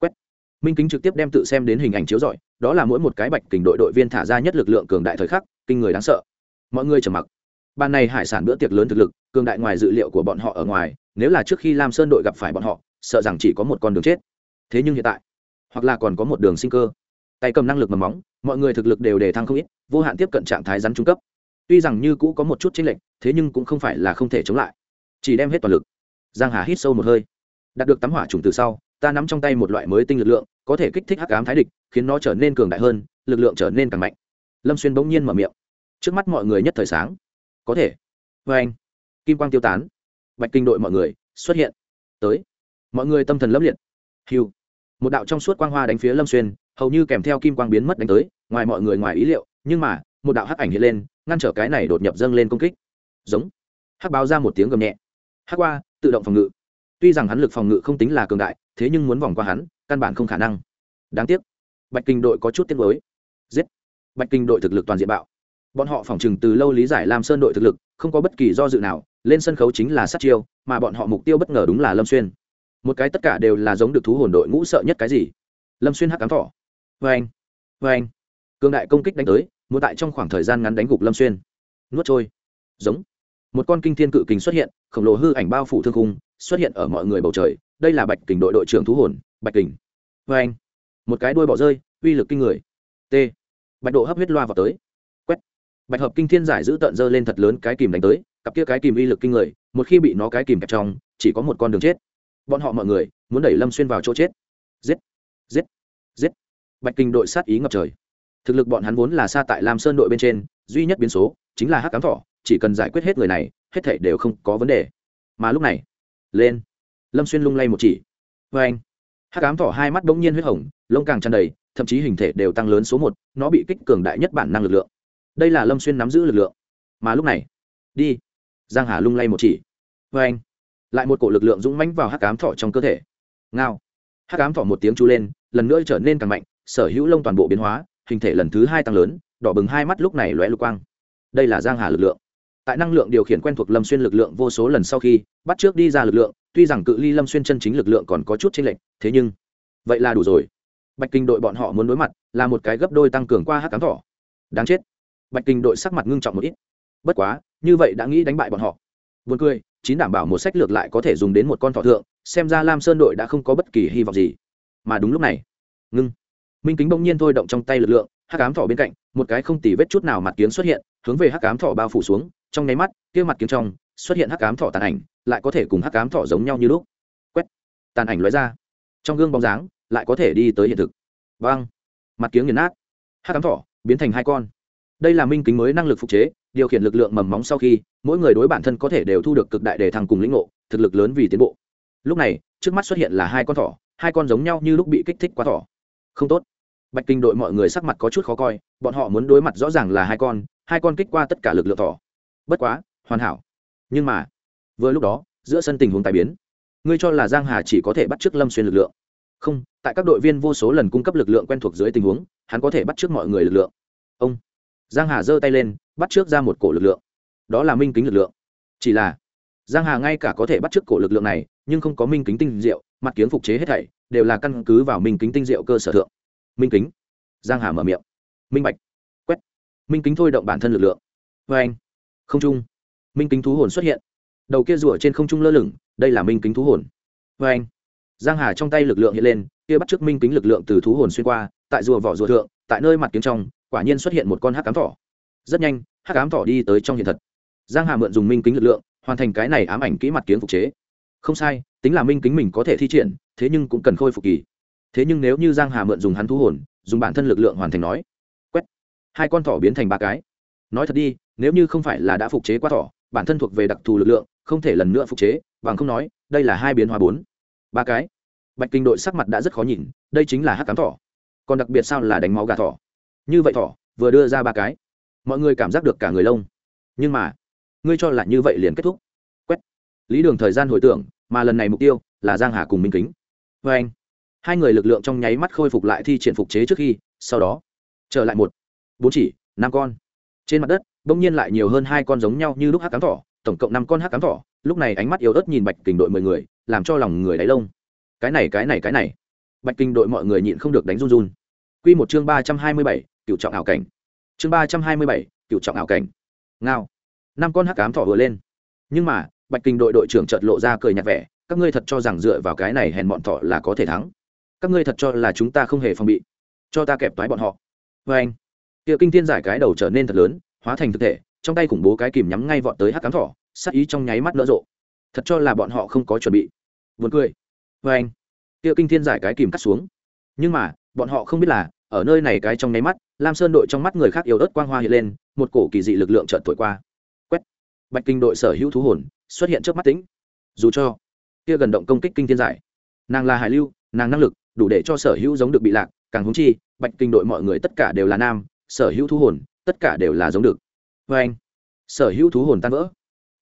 quét. Minh kính trực tiếp đem tự xem đến hình ảnh chiếu rọi, đó là mỗi một cái bạch kình đội đội viên thả ra nhất lực lượng cường đại thời khắc, kinh người đáng sợ. Mọi người trầm mặc. Ban này hải sản bữa tiệc lớn thực lực, cường đại ngoài dự liệu của bọn họ ở ngoài, nếu là trước khi lam sơn đội gặp phải bọn họ, sợ rằng chỉ có một con đường chết. Thế nhưng hiện tại hoặc là còn có một đường sinh cơ. Tay cầm năng lực mầm móng, mọi người thực lực đều đề thăng không ít, vô hạn tiếp cận trạng thái rắn trung cấp. Tuy rằng như cũ có một chút chênh lệch, thế nhưng cũng không phải là không thể chống lại. Chỉ đem hết toàn lực. Giang hà hít sâu một hơi. Đạt được tắm hỏa trùng từ sau, ta nắm trong tay một loại mới tinh lực lượng, có thể kích thích hắc ám thái địch, khiến nó trở nên cường đại hơn, lực lượng trở nên càng mạnh. Lâm xuyên bỗng nhiên mở miệng. Trước mắt mọi người nhất thời sáng. Có thể. Vê anh. Kim quang tiêu tán. Bạch kinh đội mọi người, xuất hiện. Tới. Mọi người tâm thần lấp liệt. Hiu một đạo trong suốt quang hoa đánh phía lâm xuyên, hầu như kèm theo kim quang biến mất đánh tới, ngoài mọi người ngoài ý liệu, nhưng mà, một đạo hắc ảnh hiện lên, ngăn trở cái này đột nhập dâng lên công kích. Giống. Hắc báo ra một tiếng gầm nhẹ. Hắc qua, tự động phòng ngự. Tuy rằng hắn lực phòng ngự không tính là cường đại, thế nhưng muốn vòng qua hắn, căn bản không khả năng. Đáng tiếc. Bạch kinh đội có chút tiếc mới giết. Bạch kinh đội thực lực toàn diện bạo. Bọn họ phỏng chừng từ lâu lý giải lam sơn đội thực lực, không có bất kỳ do dự nào, lên sân khấu chính là sát chiêu, mà bọn họ mục tiêu bất ngờ đúng là lâm xuyên một cái tất cả đều là giống được thú hồn đội ngũ sợ nhất cái gì? Lâm xuyên hắc cám thỏ. Vê anh vê anh. Cường đại công kích đánh tới, muốn tại trong khoảng thời gian ngắn đánh gục lâm xuyên. Nuốt trôi. Giống. Một con kinh thiên cự kình xuất hiện, khổng lồ hư ảnh bao phủ thương khung, xuất hiện ở mọi người bầu trời. Đây là bạch kình đội đội trưởng thú hồn, bạch kình. Vê anh. Một cái đuôi bỏ rơi, uy lực kinh người. T. Bạch độ hấp huyết loa vào tới. Quét. Bạch hợp kinh thiên giải giữ tận dơ lên thật lớn cái kìm đánh tới, cặp kia cái kìm uy lực kinh người, một khi bị nó cái kìm kẹp trong, chỉ có một con đường chết bọn họ mọi người muốn đẩy lâm xuyên vào chỗ chết. Giết giết giết. Bạch kinh đội sát ý ngập trời. Thực lực bọn hắn vốn là xa tại lam sơn đội bên trên, duy nhất biến số chính là hắc cám thỏ chỉ cần giải quyết hết người này, hết thảy đều không có vấn đề. Mà lúc này, lên. Lâm xuyên lung lay một chỉ. Vê anh, hắc cám thỏ hai mắt bỗng nhiên huyết hồng, lông càng tràn đầy, thậm chí hình thể đều tăng lớn số một, nó bị kích cường đại nhất bản năng lực lượng. Đây là lâm xuyên nắm giữ lực lượng. Mà lúc này, đi. Giang hà lung lay một chỉ. Vê anh lại một cổ lực lượng dũng mãnh vào hắc cám thỏ trong cơ thể. Ngao. Hắc cám thỏ một tiếng chu lên, lần nữa trở nên càng mạnh, sở hữu lông toàn bộ biến hóa, hình thể lần thứ hai tăng lớn, đỏ bừng hai mắt lúc này lóe lục quang. Đây là giang hà lực lượng. Tại năng lượng điều khiển quen thuộc lâm xuyên lực lượng vô số lần sau khi, bắt trước đi ra lực lượng, tuy rằng cự ly lâm xuyên chân chính lực lượng còn có chút chênh lệch, thế nhưng, vậy là đủ rồi. Bạch kinh đội bọn họ muốn đối mặt là một cái gấp đôi tăng cường qua hắc cám thỏ. Đáng chết. Bạch kinh đội sắc mặt ngưng trọng một ít. Bất quá, như vậy đã nghĩ đánh bại bọn họ. Buồn cười chín đảm bảo một sách lược lại có thể dùng đến một con thọ thượng, xem ra lam sơn đội đã không có bất kỳ hy vọng gì. Mà đúng lúc này, ngưng. Minh kính bỗng nhiên thôi động trong tay lực lượng, hắc ám thỏ bên cạnh, một cái không tỉ vết chút nào mặt kiến xuất hiện, hướng về hắc ám thỏ bao phủ xuống, trong nháy mắt, kia mặt kiến trong, xuất hiện hắc ám thỏ tàn ảnh, lại có thể cùng hắc ám thỏ giống nhau như lúc. Quét. Tàn ảnh lóe ra. Trong gương bóng dáng, lại có thể đi tới hiện thực. Vang. Mặt kiếng nghiền nát. Hắc ám thỏ biến thành hai con. Đây là minh kính mới năng lực phục chế điều khiển lực lượng mầm móng sau khi, mỗi người đối bản thân có thể đều thu được cực đại đề thăng cùng lĩnh ngộ, thực lực lớn vì tiến bộ. Lúc này, trước mắt xuất hiện là hai con thỏ, hai con giống nhau như lúc bị kích thích quá thỏ. Không tốt. Bạch kinh đội mọi người sắc mặt có chút khó coi, bọn họ muốn đối mặt rõ ràng là hai con hai con kích qua tất cả lực lượng thỏ. Bất quá, hoàn hảo. Nhưng mà, vừa lúc đó, giữa sân tình huống tài biến. Ngươi cho là giang hà chỉ có thể bắt trước lâm xuyên lực lượng? Không, tại các đội viên vô số lần cung cấp lực lượng quen thuộc dưới tình huống, hắn có thể bắt trước mọi người lực lượng. Ông. Giang hà giơ tay lên bắt trước ra một cổ lực lượng. Đó là minh kính lực lượng. Chỉ là, giang hà ngay cả có thể bắt trước cổ lực lượng này, nhưng không có minh kính tinh diệu, mặt kiến phục chế hết thảy, đều là căn cứ vào minh kính tinh diệu cơ sở thượng. Minh kính. Giang hà mở miệng. Minh bạch. Quét. Minh kính thôi động bản thân lực lượng. Vê anh. Không trung. Minh kính thú hồn xuất hiện. Đầu kia rủa trên không trung lơ lửng, đây là minh kính thú hồn. Vê anh. Giang hà trong tay lực lượng hiện lên, kia bắt trước minh kính lực lượng từ thú hồn xuyên qua, tại rùa vỏ rùa thượng, tại nơi mặt kiến trong, quả nhiên xuất hiện một con hắc cám thỏ rất nhanh, hắc ám thỏ đi tới trong hiện thật. Giang hà mượn dùng minh kính lực lượng, hoàn thành cái này ám ảnh kỹ mặt kiến phục chế. Không sai, tính là minh kính mình có thể thi triển, thế nhưng cũng cần khôi phục kỳ. Thế nhưng nếu như giang hà mượn dùng hắn thu hồn, dùng bản thân lực lượng hoàn thành nói, quét, hai con thỏ biến thành ba cái. Nói thật đi, nếu như không phải là đã phục chế qua thỏ, bản thân thuộc về đặc thù lực lượng, không thể lần nữa phục chế, bằng không nói, đây là hai biến hóa bốn. Ba cái. Bạch kinh đội sắc mặt đã rất khó nhìn, đây chính là hắc cám thỏ. Còn đặc biệt sao là đánh máu gà thỏ? Như vậy thỏ, vừa đưa ra ba cái mọi người cảm giác được cả người lông. Nhưng mà, ngươi cho là như vậy liền kết thúc. Quét. Lý đường thời gian hồi tưởng, mà lần này mục tiêu là giang hà cùng minh kính. Vê anh, hai người lực lượng trong nháy mắt khôi phục lại thi triển phục chế trước khi, sau đó, trở lại một, bốn chỉ, năm con. Trên mặt đất, bỗng nhiên lại nhiều hơn hai con giống nhau như lúc hắc cám thỏ, tổng cộng năm con hắc cám thỏ. Lúc này ánh mắt yếu ớt nhìn bạch kình đội mười người, làm cho lòng người đáy lông. Cái này cái này cái này. Bạch kinh đội mọi người nhịn không được đánh run run. Quy một chương ba trăm hai mươi bảy, cựu trọng ảo cảnh chương ba trăm hai mươi bảy, cựu trọng ảo cảnh. Ngao. Năm con hắc cám thỏ vừa lên. Nhưng mà, bạch kinh đội đội trưởng chợt lộ ra cười nhạt vẻ, các ngươi thật cho rằng dựa vào cái này hèn bọn thỏ là có thể thắng. Các ngươi thật cho là chúng ta không hề phòng bị. Cho ta kẹp toái bọn họ. Vê anh hiệu kinh thiên giải cái đầu trở nên thật lớn, hóa thành thực thể, trong tay khủng bố cái kìm nhắm ngay vọt tới hắc cám thỏ sắc ý trong nháy mắt nỡ rộ. Thật cho là bọn họ không có chuẩn bị. Vượt cười. Vê anh hiệu kinh thiên giải cái kìm cắt xuống. Nhưng mà, bọn họ không biết là ở nơi này cái trong nháy mắt, lam sơn đội trong mắt người khác yếu ớt quang hoa hiện lên, một cổ kỳ dị lực lượng trợn thổi qua. Quét. Bạch kinh đội sở hữu thú hồn xuất hiện trước mắt tĩnh. Dù cho kia gần động công kích kinh thiên giải, nàng là hải lưu, nàng năng lực đủ để cho sở hữu giống được bị lạc, càng húng chi, bạch kinh đội mọi người tất cả đều là nam, sở hữu thú hồn, tất cả đều là giống được. Vê anh, sở hữu thú hồn tan vỡ.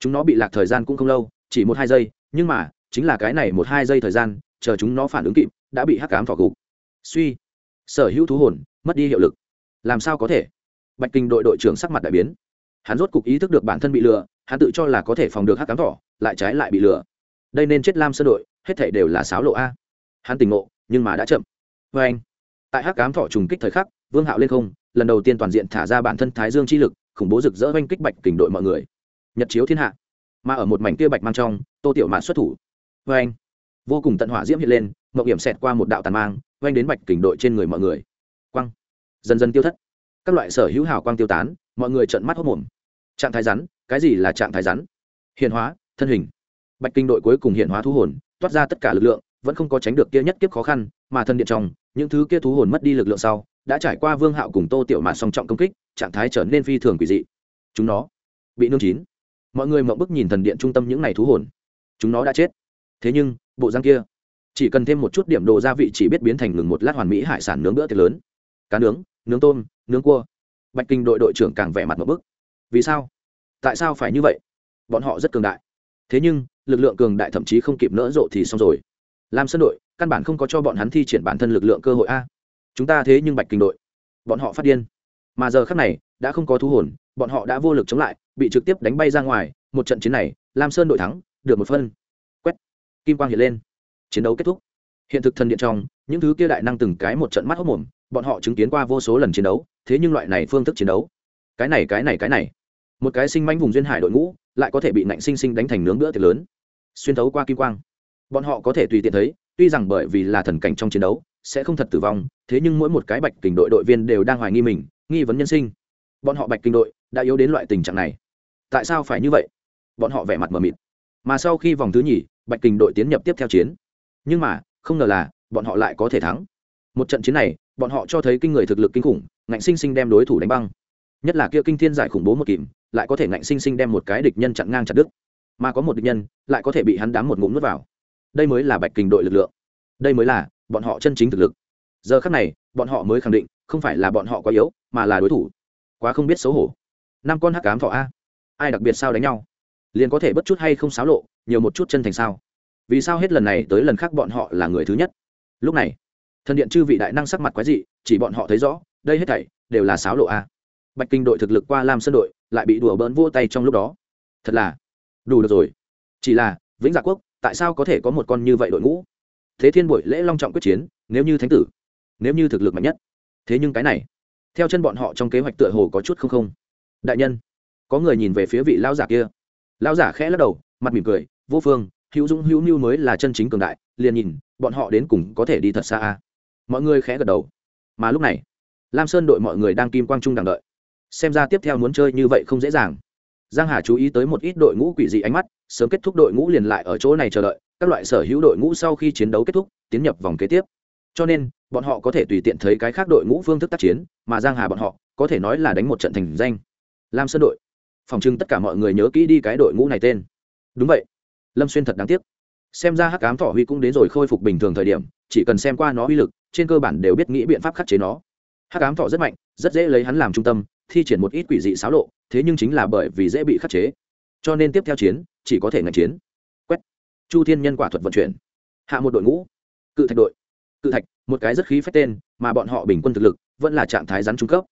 Chúng nó bị lạc thời gian cũng không lâu, chỉ một hai giây, nhưng mà, chính là cái này một hai giây thời gian, chờ chúng nó phản ứng kịp, đã bị hắc cám thỏ gục. Suy sở hữu thú hồn, mất đi hiệu lực. Làm sao có thể? Bạch kinh đội đội trưởng sắc mặt đại biến. Hắn rốt cục ý thức được bản thân bị lừa, hắn tự cho là có thể phòng được hắc cám thỏ, lại trái lại bị lừa. Đây nên chết lam sơ đội, hết thể đều là sáo lộ a. Hắn tỉnh ngộ, nhưng mà đã chậm. Vê anh, tại hắc cám thỏ trùng kích thời khắc, vương hạo lên không, lần đầu tiên toàn diện thả ra bản thân thái dương chi lực, khủng bố rực rỡ oanh kích bạch kình đội mọi người. Nhật chiếu thiên hạ. Mà ở một mảnh kia bạch mang trong, tô tiểu mạn xuất thủ. Vê anh, vô cùng tận hỏa diễm hiện lên mậu hiểm xẹt qua một đạo tàn mang oanh đến bạch kình đội trên người mọi người. Quăng dần dần tiêu thất. Các loại sở hữu hào quang tiêu tán, mọi người trợn mắt hốc mồm trạng thái rắn, cái gì là trạng thái rắn? Hiện hóa, thân hình. Bạch kinh đội cuối cùng hiện hóa thu hồn, toát ra tất cả lực lượng, vẫn không có tránh được kia nhất kiếp khó khăn, mà thân điện trong, những thứ kia thú hồn mất đi lực lượng sau, đã trải qua vương hạo cùng tô tiểu mạn song trọng công kích, trạng thái trở nên phi thường quỷ dị. Chúng nó bị nương chín. Mọi người mộng bức nhìn thần điện trung tâm những n à y thú hồn. Chúng nó đã chết. Thế nhưng, bộ răng kia chỉ cần thêm một chút điểm đồ gia vị chỉ biết biến thành ngừng một lát hoàn mỹ hải sản nướng bữa tiệc lớn. Cá nướng nướng tôm, nướng cua. Bạch kinh đội đội trưởng càng vẻ mặt một bức. Vì sao? Tại sao phải như vậy? Bọn họ rất cường đại. Thế nhưng, lực lượng cường đại thậm chí không kịp nỡ rộ thì xong rồi. Làm sân đội, căn bản không có cho bọn hắn thi triển bản thân lực lượng cơ hội a. Chúng ta thế nhưng bạch kinh đội. Bọn họ phát điên. Mà giờ khác này, đã không có thú hồn, bọn họ đã vô lực chống lại, bị trực tiếp đánh bay ra ngoài. Một trận chiến này, lam sơn đội thắng, được một phân. Quét. Kim quang hiện lên chiến đấu kết thúc. Hiện thực thần điện trong, những thứ kia đại năng từng cái một trận mắt hốc mồm, bọn họ chứng kiến qua vô số lần chiến đấu, thế nhưng loại này phương thức chiến đấu, cái này cái này cái này, một cái sinh manh vùng duyên hải đội ngũ, lại có thể bị nạnh sinh sinh đánh thành nướng bữa tiệc lớn, xuyên thấu qua kim quang. Bọn họ có thể tùy tiện thấy, tuy rằng bởi vì là thần cảnh trong chiến đấu, sẽ không thật tử vong, thế nhưng mỗi một cái bạch kình đội đội viên đều đang hoài nghi mình, nghi vấn nhân sinh. Bọn họ bạch kình đội đã yếu đến loại tình trạng này. Tại sao phải như vậy? Bọn họ vẻ mặt mờ mịt. Mà sau khi vòng thứ nhì, bạch kình đội tiến nhập tiếp theo chiến nhưng mà, không ngờ là, bọn họ lại có thể thắng. Một trận chiến này, bọn họ cho thấy kinh người thực lực kinh khủng, ngạnh sinh sinh đem đối thủ đánh băng. Nhất là kia kinh thiên giải khủng bố một kìm, lại có thể ngạnh sinh sinh đem một cái địch nhân chặn ngang chặt đứt. Mà có một địch nhân, lại có thể bị hắn đám một ngụm nuốt vào. Đây mới là bạch kình đội lực lượng. Đây mới là bọn họ chân chính thực lực. Giờ khắc này, bọn họ mới khẳng định, không phải là bọn họ quá yếu, mà là đối thủ. Quá không biết xấu hổ. Năm con hắc cám thọ a. Ai đặc biệt sao đánh nhau? Liền có thể bất chút hay không xáo lộ, nhiều một chút chân thành sao? Vì sao hết lần này tới lần khác bọn họ là người thứ nhất? Lúc này, thần điện chư vị đại năng sắc mặt quái dị, chỉ bọn họ thấy rõ, đây hết thảy đều là sáo lộ a. Bạch kinh đội thực lực qua lam sân đội lại bị đùa bỡn vô tay trong lúc đó. Thật là, đủ được rồi. Chỉ là, vĩnh giả quốc, tại sao có thể có một con như vậy đội ngũ? Thế thiên buổi lễ long trọng quyết chiến, nếu như thánh tử, nếu như thực lực mạnh nhất. Thế nhưng cái này, theo chân bọn họ trong kế hoạch tựa hồ có chút không không. Đại nhân, có người nhìn về phía vị lao giả kia. Lao giả khẽ lắc đầu, mặt mỉm cười, vô phương hữu dũng hữu mưu mới là chân chính cường đại, liền nhìn, bọn họ đến cùng có thể đi thật xa a mọi người khẽ gật đầu. Mà lúc này, lam sơn đội mọi người đang kim quang trung đằng đợi. Xem ra tiếp theo muốn chơi như vậy không dễ dàng. Giang hà chú ý tới một ít đội ngũ quỷ dị ánh mắt, sớm kết thúc đội ngũ liền lại ở chỗ này chờ đợi, các loại sở hữu đội ngũ sau khi chiến đấu kết thúc, tiến nhập vòng kế tiếp. Cho nên, bọn họ có thể tùy tiện thấy cái khác đội ngũ phương thức tác chiến, mà giang hà bọn họ, có thể nói là đánh một trận thành danh. Lam sơn đội. Phòng trưng tất cả mọi người nhớ kỹ đi cái đội ngũ này tên. Đúng vậy lâm xuyên thật đáng tiếc. Xem ra hắc cám thọ huy cũng đến rồi khôi phục bình thường thời điểm, chỉ cần xem qua nó uy lực, trên cơ bản đều biết nghĩ biện pháp khắc chế nó. Hắc cám thọ rất mạnh, rất dễ lấy hắn làm trung tâm, thi triển một ít quỷ dị xáo lộ, thế nhưng chính là bởi vì dễ bị khắc chế. Cho nên tiếp theo chiến, chỉ có thể ngạch chiến. Quét. Chu thiên nhân quả thuật vận chuyển. Hạ một đội ngũ. Cự thạch đội. Cự thạch, một cái rất khí phách tên, mà bọn họ bình quân thực lực vẫn là trạng thái rắn trung cấp.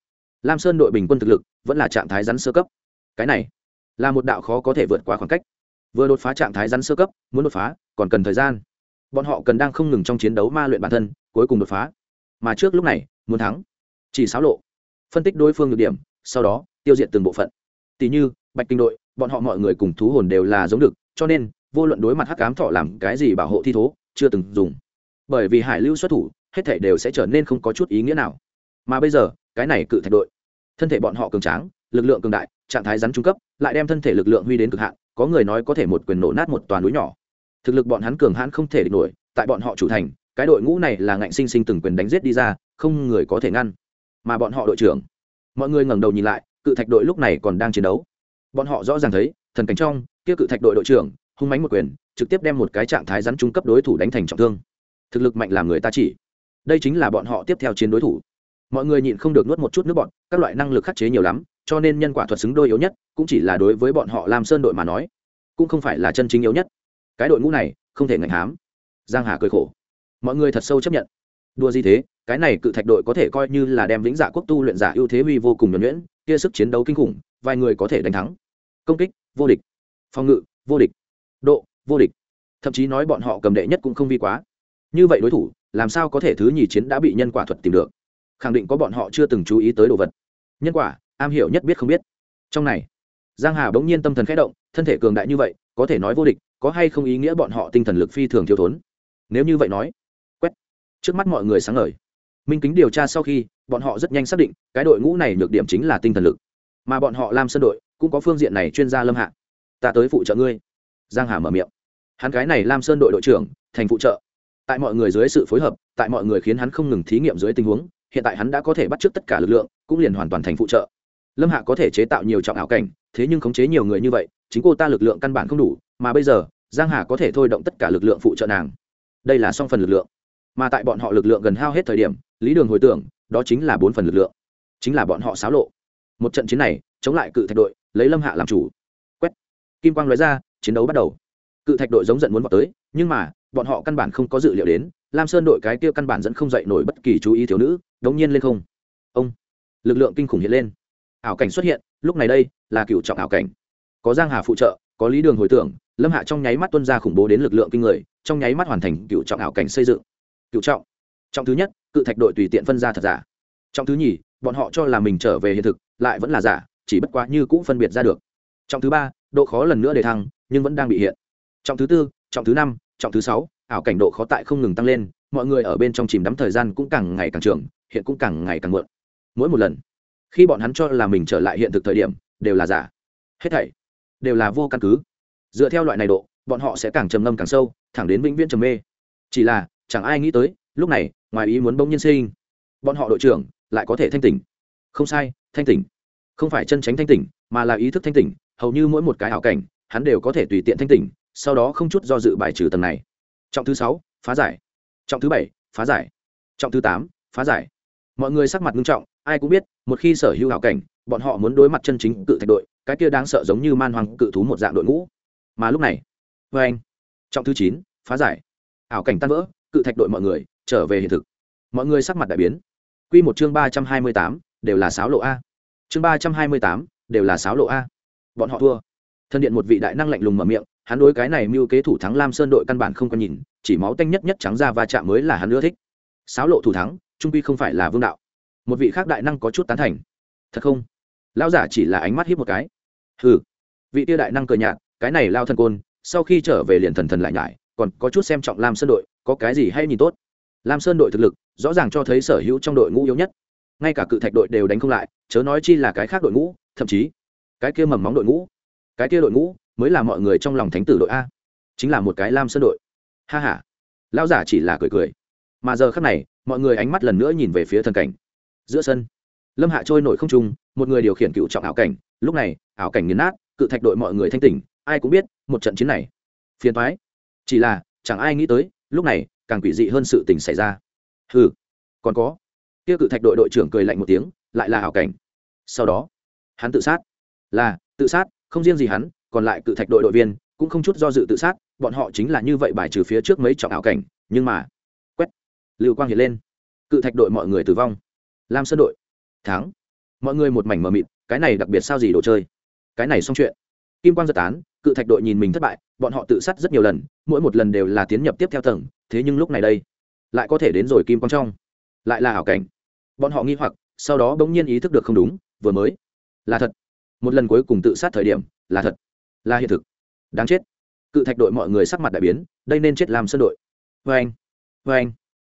Lam sơn đội bình quân thực lực vẫn là trạng thái rắn sơ cấp. Cái này là một đạo khó có thể vượt qua khoảng cách vừa đột phá trạng thái rắn sơ cấp, muốn đột phá, còn cần thời gian. Bọn họ cần đang không ngừng trong chiến đấu ma luyện bản thân, cuối cùng đột phá. Mà trước lúc này, muốn thắng. Chỉ xáo lộ. Phân tích đối phương được điểm, sau đó, tiêu diệt từng bộ phận. Tỷ như, bạch kinh đội, bọn họ mọi người cùng thú hồn đều là giống được cho nên, vô luận đối mặt hắc cám thọ làm cái gì bảo hộ thi thố, chưa từng dùng. Bởi vì hải lưu xuất thủ, hết thể đều sẽ trở nên không có chút ý nghĩa nào. Mà bây giờ, cái này cự thạch đội. Thân thể bọn họ cường tráng, lực lượng cường đại, trạng thái rắn trung cấp, lại đem thân thể lực lượng huy đến cực hạn có người nói có thể một quyền nổ nát một toàn núi nhỏ. Thực lực bọn hắn cường hãn không thể địch nổi, tại bọn họ chủ thành, cái đội ngũ này là ngạnh sinh sinh từng quyền đánh giết đi ra, không người có thể ngăn. Mà bọn họ đội trưởng, mọi người ngẩng đầu nhìn lại, cự thạch đội lúc này còn đang chiến đấu. Bọn họ rõ ràng thấy, thần cảnh trong, kia cự thạch đội đội trưởng, hung mánh một quyền, trực tiếp đem một cái trạng thái rắn trung cấp đối thủ đánh thành trọng thương. Thực lực mạnh làm người ta chỉ. Đây chính là bọn họ tiếp theo chiến đối thủ mọi người nhịn không được nuốt một chút nước bọn các loại năng lực khắc chế nhiều lắm, cho nên nhân quả thuật xứng đôi yếu nhất, cũng chỉ là đối với bọn họ làm sơn đội mà nói, cũng không phải là chân chính yếu nhất. Cái đội ngũ này, không thể ngành hám. Giang hà cười khổ. Mọi người thật sâu chấp nhận. Đua gì thế, cái này cự thạch đội có thể coi như là đem vĩnh dạ quốc tu luyện giả ưu thế huy vô cùng nhuẩn nhuyễn, kia sức chiến đấu kinh khủng, vài người có thể đánh thắng. Công kích, vô địch. Phòng ngự, vô địch. Độ, vô địch. Thậm chí nói bọn họ cầm đệ nhất cũng không vi quá. Như vậy đối thủ, làm sao có thể thứ nhì chiến đã bị nhân quả thuật tìm được? Khẳng định có bọn họ chưa từng chú ý tới đồ vật. Nhân quả, am hiểu nhất biết không biết. Trong này, giang hà bỗng nhiên tâm thần khẽ động, thân thể cường đại như vậy, có thể nói vô địch, có hay không ý nghĩa bọn họ tinh thần lực phi thường thiếu thốn? Nếu như vậy nói, quét. Trước mắt mọi người sáng ngời. Minh kính điều tra sau khi, bọn họ rất nhanh xác định, cái đội ngũ này nhược điểm chính là tinh thần lực. Mà bọn họ làm sân đội, cũng có phương diện này chuyên gia lâm hạ. Ta tới phụ trợ ngươi. Giang hà mở miệng. Hắn cái này lam sơn đội đội trưởng, thành phụ trợ. Tại mọi người dưới sự phối hợp, tại mọi người khiến hắn không ngừng thí nghiệm dưới tình huống hiện tại hắn đã có thể bắt trước tất cả lực lượng, cũng liền hoàn toàn thành phụ trợ. Lâm hạ có thể chế tạo nhiều trọng ảo cảnh, thế nhưng khống chế nhiều người như vậy, chính cô ta lực lượng căn bản không đủ, mà bây giờ, giang hà có thể thôi động tất cả lực lượng phụ trợ nàng. Đây là song phần lực lượng. Mà tại bọn họ lực lượng gần hao hết thời điểm, lý đường hồi tưởng, đó chính là bốn phần lực lượng. Chính là bọn họ xáo lộ. Một trận chiến này, chống lại cự thạch đội, lấy lâm hạ làm chủ. Quét. Kim quang nói ra, chiến đấu bắt đầu. Cự thạch đội giống giận muốn vào tới, nhưng mà, bọn họ căn bản không có dự liệu đến, lam sơn đội cái kia căn bản dẫn không dậy nổi bất kỳ chú ý thiếu nữ đống nhiên lên không. Ông, lực lượng kinh khủng hiện lên. Ảo cảnh xuất hiện, lúc này đây là cựu trọng ảo cảnh. Có giang hà phụ trợ, có lý đường hồi tưởng, lâm hạ trong nháy mắt tuân ra khủng bố đến lực lượng kinh người, trong nháy mắt hoàn thành cựu trọng ảo cảnh xây dựng. Cựu trọng. Trọng thứ nhất, cự thạch đội tùy tiện phân ra thật giả. Trọng thứ nhì, bọn họ cho là mình trở về hiện thực, lại vẫn là giả, chỉ bất quá như cũ phân biệt ra được. Trọng thứ ba, độ khó lần nữa để thăng, nhưng vẫn đang bị hiện. Trọng thứ tư, trọng thứ năm, trọng thứ sáu, ảo cảnh độ khó tại không ngừng tăng lên, mọi người ở bên trong chìm đắm thời gian cũng càng ngày càng trưởng hiện cũng càng ngày càng muộn. Mỗi một lần, khi bọn hắn cho là mình trở lại hiện thực thời điểm, đều là giả. Hết thảy đều là vô căn cứ. Dựa theo loại này độ, bọn họ sẽ càng trầm ngâm càng sâu, thẳng đến vĩnh viễn trầm mê. Chỉ là, chẳng ai nghĩ tới, lúc này, ngoài ý muốn bỗng nhiên sinh. Bọn họ đội trưởng lại có thể thanh tỉnh. Không sai, thanh tỉnh. Không phải chân tránh thanh tỉnh, mà là ý thức thanh tỉnh, hầu như mỗi một cái ảo cảnh, hắn đều có thể tùy tiện thanh tỉnh, sau đó không chút do dự bài trừ tầng này. Trọng thứ sáu, phá giải. Trọng thứ bảy, phá giải. Trọng thứ tám, phá giải mọi người sắc mặt nghiêm trọng, ai cũng biết, một khi sở hữu hảo cảnh, bọn họ muốn đối mặt chân chính cự thạch đội, cái kia đáng sợ giống như man hoàng cự thú một dạng đội ngũ. Mà lúc này vê anh, trọng thứ chín, phá giải. Ảo cảnh tan vỡ, cự thạch đội mọi người trở về hiện thực. Mọi người sắc mặt đại biến. Quy một chương ba trăm hai mươi tám, đều là sáo lộ a. Chương ba trăm hai mươi tám, đều là sáo lộ a. Bọn họ thua. Thân điện một vị đại năng lạnh lùng mở miệng, hắn đối cái này mưu kế thủ thắng lam sơn đội căn bản không có nhìn, chỉ máu tanh nhất nhất trắng ra va chạm mới là hắn ưa thích. Sáo lộ thủ thắng trung quy không phải là vương đạo. Một vị khác đại năng có chút tán thành. Thật không? Lão giả chỉ là ánh mắt hiếp một cái. Ừ vị tia đại năng cờ nhạt, cái này lao thân côn, sau khi trở về liền thần thần lại nhải, còn có chút xem trọng lam sơn đội, có cái gì hay nhìn tốt? Lam sơn đội thực lực, rõ ràng cho thấy sở hữu trong đội ngũ yếu nhất. Ngay cả cự thạch đội đều đánh không lại, chớ nói chi là cái khác đội ngũ, thậm chí, cái kia mầm móng đội ngũ. Cái kia đội ngũ mới là mọi người trong lòng thánh tử đội a. Chính là một cái lam sơn đội. Ha h a lão giả chỉ là cười cười mà giờ khắc này, mọi người ánh mắt lần nữa nhìn về phía thần cảnh. Giữa sân, lâm hạ trôi nổi không trung, một người điều khiển cựu trọng ảo cảnh. Lúc này, ảo cảnh nghiền nát, cự thạch đội mọi người thanh tỉnh, ai cũng biết, một trận chiến này, phiền thoái chỉ là, chẳng ai nghĩ tới, lúc này, càng quỷ dị hơn sự tình xảy ra. Ừ còn có. Kia cự thạch đội đội trưởng cười lạnh một tiếng, lại là ảo cảnh. Sau đó, hắn tự sát. Là, tự sát, không riêng gì hắn, còn lại cự thạch đội đội viên cũng không chút do dự tự sát, bọn họ chính là như vậy bài trừ phía trước mấy trọng ảo cảnh, nhưng mà lưu quang hiện lên. Cự thạch đội mọi người tử vong. Lam sơn đội. Thắng. Mọi người một mảnh mờ mịt, cái này đặc biệt sao gì đồ chơi? Cái này xong chuyện. Kim quang giật tán, cự thạch đội nhìn mình thất bại, bọn họ tự sát rất nhiều lần, mỗi một lần đều là tiến nhập tiếp theo tầng, thế nhưng lúc này đây, lại có thể đến rồi kim quang trong. Lại là ảo cảnh. Bọn họ nghi hoặc, sau đó bỗng nhiên ý thức được không đúng, vừa mới. Là thật. Một lần cuối cùng tự sát thời điểm, là thật. Là hiện thực. Đáng chết. Cự thạch đội mọi người sắc mặt đại biến, đây nên chết làm sân đội. Vê anh vê anh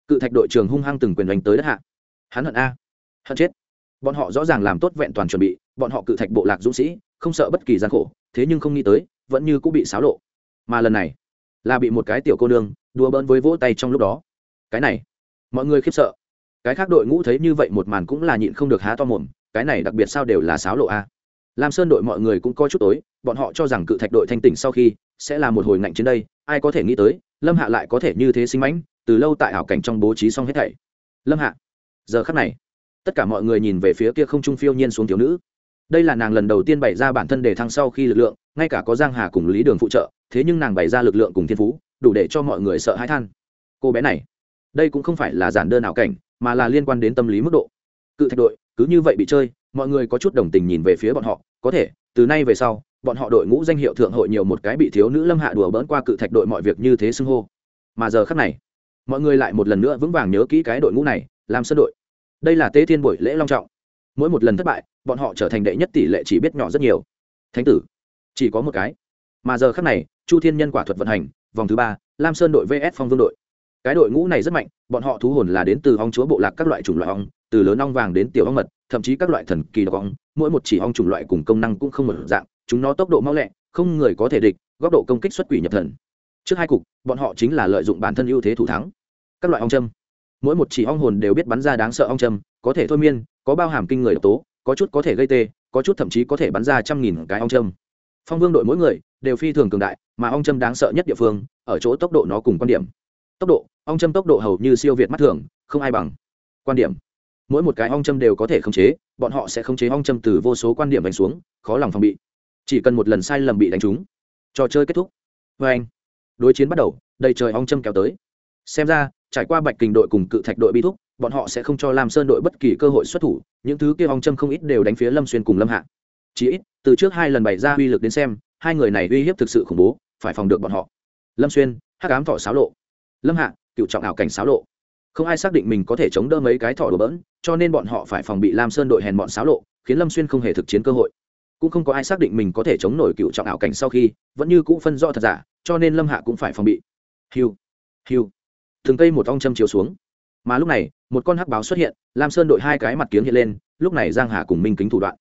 cự thạch đội trưởng hung hăng từng quyền đánh tới đất hạ. Hắn hận a. Hận chết. Bọn họ rõ ràng làm tốt vẹn toàn chuẩn bị, bọn họ cự thạch bộ lạc dũng sĩ, không sợ bất kỳ gian khổ, thế nhưng không nghĩ tới, vẫn như cũng bị xáo lộ. Mà lần này, là bị một cái tiểu cô nương đùa bỡn với vỗ tay trong lúc đó. Cái này, mọi người khiếp sợ. Cái khác đội ngũ thấy như vậy một màn cũng là nhịn không được há to mồm, cái này đặc biệt sao đều là xáo lộ a. Lam sơn đội mọi người cũng coi chút tối, bọn họ cho rằng cự thạch đội thanh tỉnh sau khi sẽ là một hồi ngạnh trên đây, ai có thể nghĩ tới, lâm hạ lại có thể như thế sinh mãnh từ lâu tại ảo cảnh trong bố trí xong hết thảy. Lâm hạ, giờ khắc này, tất cả mọi người nhìn về phía kia không trung phiêu nhiên xuống thiếu nữ. Đây là nàng lần đầu tiên bày ra bản thân để thăng sau khi lực lượng, ngay cả có giang hà cùng lý đường phụ trợ, thế nhưng nàng bày ra lực lượng cùng thiên phú, đủ để cho mọi người sợ hãi than. Cô bé này, đây cũng không phải là giản đơn ảo cảnh, mà là liên quan đến tâm lý mức độ. Cự thạch đội, cứ như vậy bị chơi, mọi người có chút đồng tình nhìn về phía bọn họ. Có thể, từ nay về sau, bọn họ đội ngũ danh hiệu thượng hội nhiều một cái bị thiếu nữ lâm hạ đùa bỡn qua cự thạch đội mọi việc như thế xưng hô. Mà giờ khắc này mọi người lại một lần nữa vững vàng nhớ kỹ cái đội ngũ này, làm sân đội. Đây là tế thiên buổi lễ long trọng. Mỗi một lần thất bại, bọn họ trở thành đệ nhất tỷ lệ chỉ biết nhỏ rất nhiều. Thánh tử, chỉ có một cái. Mà giờ khắc này, chu thiên nhân quả thuật vận hành, vòng thứ ba, lam sơn đội vs phong vương đội. Cái đội ngũ này rất mạnh, bọn họ thú hồn là đến từ ong chúa bộ lạc các loại chủng loại ong từ lớn ong vàng đến tiểu ong mật, thậm chí các loại thần kỳ độc ong, mỗi một chỉ ong chủng loại cùng công năng cũng không một dạng, chúng nó tốc độ mau lẹ, không người có thể địch, góc độ công kích xuất quỷ nhập thần. Trước hai cục, bọn họ chính là lợi dụng bản thân ưu thế thủ thắng các loại ong châm. Mỗi một chỉ ong hồn đều biết bắn ra đáng sợ ong châm, có thể thôi miên, có bao hàm kinh người độc tố, có chút có thể gây tê, có chút thậm chí có thể bắn ra trăm nghìn cái ong châm. Phong vương đội mỗi người đều phi thường cường đại, mà ong châm đáng sợ nhất địa phương, ở chỗ tốc độ nó cùng quan điểm. Tốc độ, ong châm tốc độ hầu như siêu việt mắt thường, không ai bằng. Quan điểm. Mỗi một cái ong châm đều có thể khống chế, bọn họ sẽ khống chế ong châm từ vô số quan điểm đánh xuống, khó lòng phòng bị. Chỉ cần một lần sai lầm bị đánh trúng, trò chơi kết thúc. Vê anh. Đối chiến bắt đầu, đầy trời ong châm kéo tới. Xem ra trải qua bạch kình đội cùng cự thạch đội bi thúc, bọn họ sẽ không cho lam sơn đội bất kỳ cơ hội xuất thủ, những thứ kia ong châm không ít đều đánh phía lâm xuyên cùng lâm hạ. Chỉ ít, từ trước hai lần bày ra uy lực đến xem, hai người này uy hiếp thực sự khủng bố, phải phòng được bọn họ. Lâm xuyên, hắc ám thọ xáo lộ. Lâm hạ, cựu trọng ảo cảnh xáo lộ. Không ai xác định mình có thể chống đỡ mấy cái thọ đồ bỡn, cho nên bọn họ phải phòng bị lam sơn đội hèn bọn xáo lộ, khiến lâm xuyên không hề thực chiến cơ hội. Cũng không có ai xác định mình có thể chống nổi cựu trọng ảo cảnh sau khi, vẫn như cũ phân rõ thật giả, cho nên lâm hạ cũng phải phòng bị. Hiu hiu từng cây một ong châm chiếu xuống. Mà lúc này, một con hắc báo xuất hiện, lam sơn đội hai cái mặt kiếng hiện lên, lúc này giang hà cùng minh kính thủ đoạn.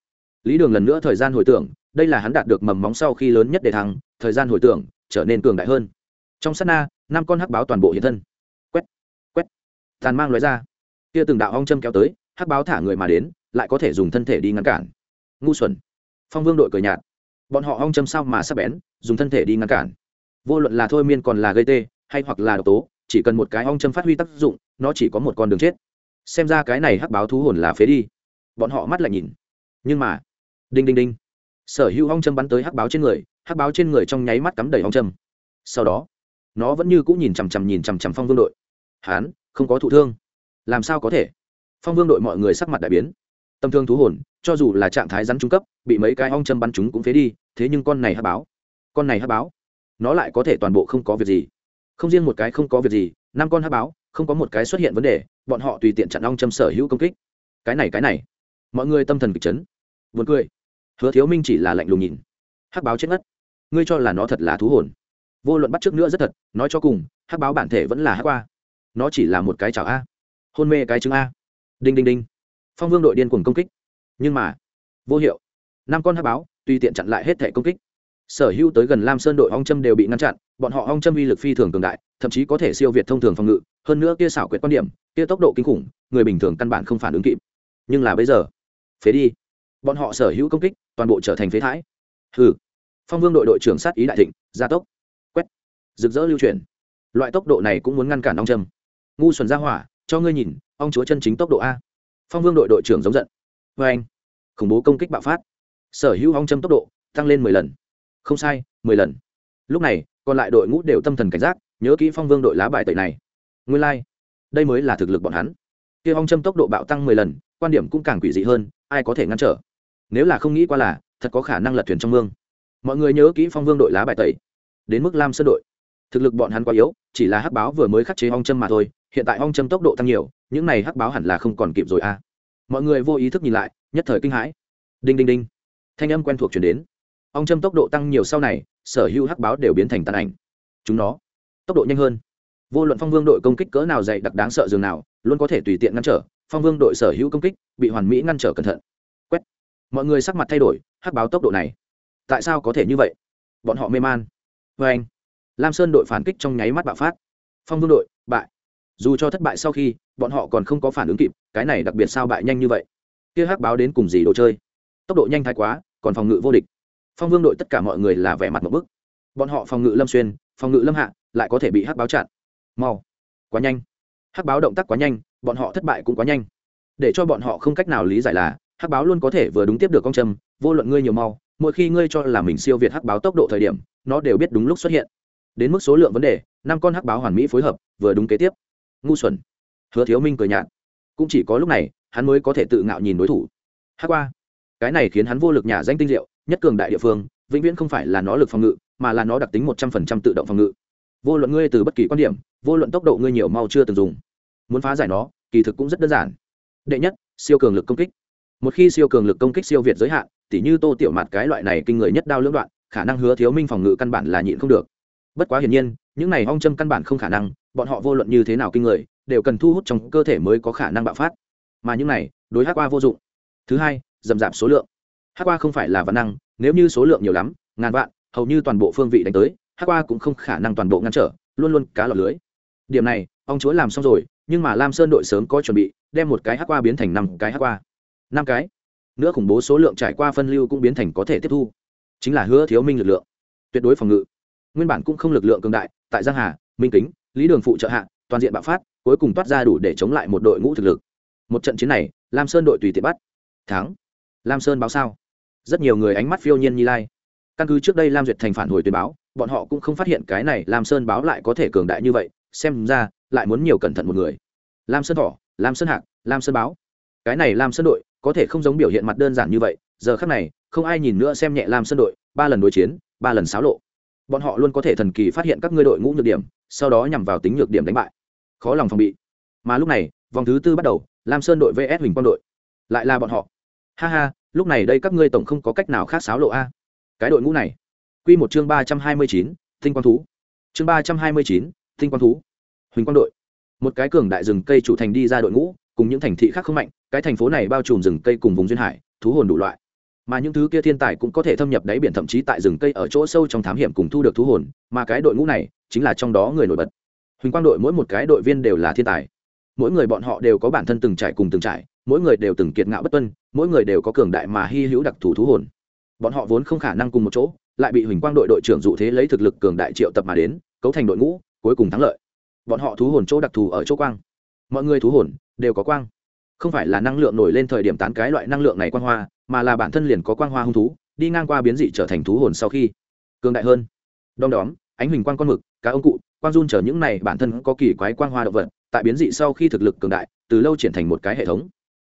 Lý đường lần nữa thời gian hồi tưởng, đây là hắn đạt được mầm móng sau khi lớn nhất để thăng, thời gian hồi tưởng, trở nên cường đại hơn. Trong sát na, năm con hắc báo toàn bộ hiện thân. Quét quét. Tàn mang lóe ra. Kia từng đạo ong châm kéo tới, hắc báo thả người mà đến, lại có thể dùng thân thể đi ngăn cản. Ngu xuẩn. Phong vương đội cười nhạt. Bọn họ ong châm sao mà sắp bén, dùng thân thể đi ngăn cản. Vô luận là thôi miên còn là gây tê, hay hoặc là độc tố chỉ cần một cái ong châm phát huy tác dụng, nó chỉ có một con đường chết. Xem ra cái này hắc báo thú hồn là phế đi. Bọn họ mắt lại nhìn. Nhưng mà, đinh đinh đinh. Sở hữu ong châm bắn tới hắc báo trên người, hắc báo trên người trong nháy mắt cắm đầy ong châm. Sau đó, nó vẫn như cũng nhìn chằm chằm nhìn chằm chằm phong vương đội. Hán, không có thụ thương. Làm sao có thể? Phong vương đội mọi người sắc mặt đại biến. Tâm thương thú hồn, cho dù là trạng thái rắn trung cấp, bị mấy cái ong châm bắn chúng cũng phế đi, thế nhưng con này hắc báo, con này hắc báo, nó lại có thể toàn bộ không có việc gì không riêng một cái không có việc gì, năm con hắc báo, không có một cái xuất hiện vấn đề, bọn họ tùy tiện chặn ong châm sở hữu công kích. Cái này cái này. Mọi người tâm thần kịch chấn. Buồn cười. Hứa thiếu minh chỉ là lạnh lùng nhìn. Hắc báo chết ngất. Ngươi cho là nó thật là thú hồn. Vô luận bắt trước nữa rất thật, nói cho cùng hắc báo bản thể vẫn là hắc qua. Nó chỉ là một cái chảo a. Hôn mê cái chứng a. Đinh đinh đinh. Phong vương đội điên cuồng công kích. Nhưng mà, vô hiệu. Năm con hắc báo, tùy tiện chặn lại hết thẻ công kích. Sở hữu tới gần lam sơn đội ong châm đều bị ngăn chặn bọn họ ong châm uy lực phi thường cường đại, thậm chí có thể siêu việt thông thường phòng ngự, hơn nữa kia xảo quyệt quan điểm, kia tốc độ kinh khủng, người bình thường căn bản không phản ứng kịp. Nhưng là bây giờ, phế đi. Bọn họ sở hữu công kích, toàn bộ trở thành phế thái hừ. Phong vương đội đội trưởng sát ý đại thịnh, gia tốc. Quét. Rực rỡ lưu chuyển. Loại tốc độ này cũng muốn ngăn cản ong châm. Ngu xuẩn ra hỏa, cho ngươi nhìn, ong chúa chân chính tốc độ a. Phong vương đội đội trưởng giống giận. Vê anh. Khủng bố công kích bạo phát. Sở hữu ong châm tốc độ, tăng lên mười lần. Không sai, mười lần lúc này, còn lại đội ngũ đều tâm thần cảnh giác, nhớ kỹ phong vương đội lá bài tẩy này. Nguyên lai、like. đây mới là thực lực bọn hắn. Kia ong châm tốc độ bạo tăng mười lần, quan điểm cũng càng quỷ dị hơn, ai có thể ngăn trở? Nếu là không nghĩ qua là, thật có khả năng lật thuyền trong mương. Mọi người nhớ kỹ phong vương đội lá bài tẩy. Đến mức lam sơn đội. Thực lực bọn hắn quá yếu, chỉ là hắc báo vừa mới khắc chế ong châm mà thôi, hiện tại ong châm tốc độ tăng nhiều, những này hắc báo hẳn là không còn kịp rồi à. Mọi người vô ý thức nhìn lại, nhất thời kinh hãi. Đinh đinh đinh. Thanh âm quen thuộc chuyển đến ong châm tốc độ tăng nhiều sau này, sở hữu hắc báo đều biến thành tàn ảnh. Chúng nó, tốc độ nhanh hơn. Vô luận phong vương đội công kích cỡ nào dày đặc đáng sợ dường nào, luôn có thể tùy tiện ngăn trở. Phong vương đội sở hữu công kích, bị hoàn mỹ ngăn trở cẩn thận. Quét. Mọi người sắc mặt thay đổi, hắc báo tốc độ này. Tại sao có thể như vậy? Bọn họ mê man. Vê anh, lam sơn đội phản kích trong nháy mắt bạo phát. Phong vương đội, bại. Dù cho thất bại sau khi, bọn họ còn không có phản ứng kịp, cái này đặc biệt sao bại nhanh như vậy? Kia hắc báo đến cùng gì đồ chơi? Tốc độ nhanh thái quá, còn phòng ngự vô địch phong vương đội tất cả mọi người là vẻ mặt một bức. Bọn họ phòng ngự lâm xuyên, phòng ngự lâm hạ, lại có thể bị hắc báo chặn. Mau. Quá nhanh. Hắc báo động tác quá nhanh, bọn họ thất bại cũng quá nhanh. Để cho bọn họ không cách nào lý giải là, hắc báo luôn có thể vừa đúng tiếp được con trâm vô luận ngươi nhiều mau, mỗi khi ngươi cho là mình siêu việt hắc báo tốc độ thời điểm, nó đều biết đúng lúc xuất hiện. Đến mức số lượng vấn đề, năm con hắc báo hoàn mỹ phối hợp, vừa đúng kế tiếp. Ngu xuẩn. Hứa thiếu minh cười nhạt. Cũng chỉ có lúc này, hắn mới có thể tự ngạo nhìn đối thủ. Hắc qua cái này khiến hắn vô lực nhà danh tinh diệu, nhất cường đại địa phương, vĩnh viễn không phải là nó lực phòng ngự, mà là nó đặc tính một trăm phần trăm tự động phòng ngự. Vô luận ngươi từ bất kỳ quan điểm, vô luận tốc độ ngươi nhiều mau chưa từng dùng, muốn phá giải nó, kỳ thực cũng rất đơn giản. Đệ nhất, siêu cường lực công kích. Một khi siêu cường lực công kích siêu việt giới hạn, tỉ như tô tiểu mạt cái loại này kinh người nhất đao lưỡng đoạn, khả năng hứa thiếu minh phòng ngự căn bản là nhịn không được. Bất quá hiển nhiên, những này ong châm căn bản không khả năng, bọn họ vô luận như thế nào kinh người, đều cần thu hút trong cơ thể mới có khả năng bạo phát. Mà những này, đối hát qua vô dụng. Thứ hai dầm dạp số lượng. Hát qua không phải là văn năng, nếu như số lượng nhiều lắm, ngàn vạn, hầu như toàn bộ phương vị đánh tới hắc qua cũng không khả năng toàn bộ ngăn trở, luôn luôn cá lọt lưới. Điểm này, ông chúa làm xong rồi, nhưng mà lam sơn đội sớm có chuẩn bị, đem một cái hắc qua biến thành năm cái hắc qua. Năm cái? Nữa khủng bố số lượng trải qua phân lưu cũng biến thành có thể tiếp thu. Chính là hứa thiếu minh lực lượng. Tuyệt đối phòng ngự. Nguyên bản cũng không lực lượng cường đại, tại giang hà, minh kính, lý đường phụ trợ hạ, toàn diện bạo phát, cuối cùng toát ra đủ để chống lại một đội ngũ thực lực. Một trận chiến này, lam sơn đội tùy tiện bắt. Thắng lam sơn báo sao? Rất nhiều người ánh mắt phiêu nhiên như lai. Căn cứ trước đây lam duyệt thành phản hồi tuyên báo, bọn họ cũng không phát hiện cái này lam sơn báo lại có thể cường đại như vậy, xem ra lại muốn nhiều cẩn thận một người. Lam sơn thỏ, lam sơn hạc, lam sơn báo. Cái này lam sơn đội có thể không giống biểu hiện mặt đơn giản như vậy, giờ khác này, không ai nhìn nữa xem nhẹ lam sơn đội, ba lần đối chiến, ba lần xáo lộ. Bọn họ luôn có thể thần kỳ phát hiện các ngươi đội ngũ nhược điểm, sau đó nhằm vào tính nhược điểm đánh bại. Khó lòng phòng bị. Mà lúc này, vòng thứ tư bắt đầu, lam sơn đội vs huỳnh quang đội. Lại là bọn họ ha ha, lúc này đây các ngươi tổng không có cách nào khác xáo lộ a. Cái đội ngũ này. Q một chương ba trăm hai mươi chín Thinh quang thú. Chương ba trăm hai mươi chín Thinh quang thú. Huỳnh quang đội. Một cái cường đại rừng cây chủ thành đi ra đội ngũ, cùng những thành thị khác không mạnh, cái thành phố này bao trùm rừng cây cùng vùng duyên hải, thú hồn đủ loại. Mà những thứ kia thiên tài cũng có thể thâm nhập đáy biển thậm chí tại rừng cây ở chỗ sâu trong thám hiểm cùng thu được thú hồn, mà cái đội ngũ này chính là trong đó người nổi bật. Huỳnh quang đội mỗi một cái đội viên đều là thiên tài. Mỗi người bọn họ đều có bản thân từng trải cùng từng trải, mỗi người đều từng kiệt ngạo bất tuân mỗi người đều có cường đại mà hy hữu đặc thù thú hồn. Bọn họ vốn không khả năng cùng một chỗ, lại bị huỳnh quang đội đội trưởng dụ thế lấy thực lực cường đại triệu tập mà đến, cấu thành đội ngũ, cuối cùng thắng lợi. Bọn họ thú hồn chỗ đặc thù ở chỗ quang. Mọi người thú hồn đều có quang. Không phải là năng lượng nổi lên thời điểm tán cái loại năng lượng này quang hoa, mà là bản thân liền có quang hoa hung thú, đi ngang qua biến dị trở thành thú hồn sau khi cường đại hơn. Đom đóm, ánh huỳnh quang con mực, cá ông cụ, quang run chở những này bản thân có kỳ quái quang hoa động vật, tại biến dị sau khi thực lực cường đại, từ lâu triển thành một cái hệ thống.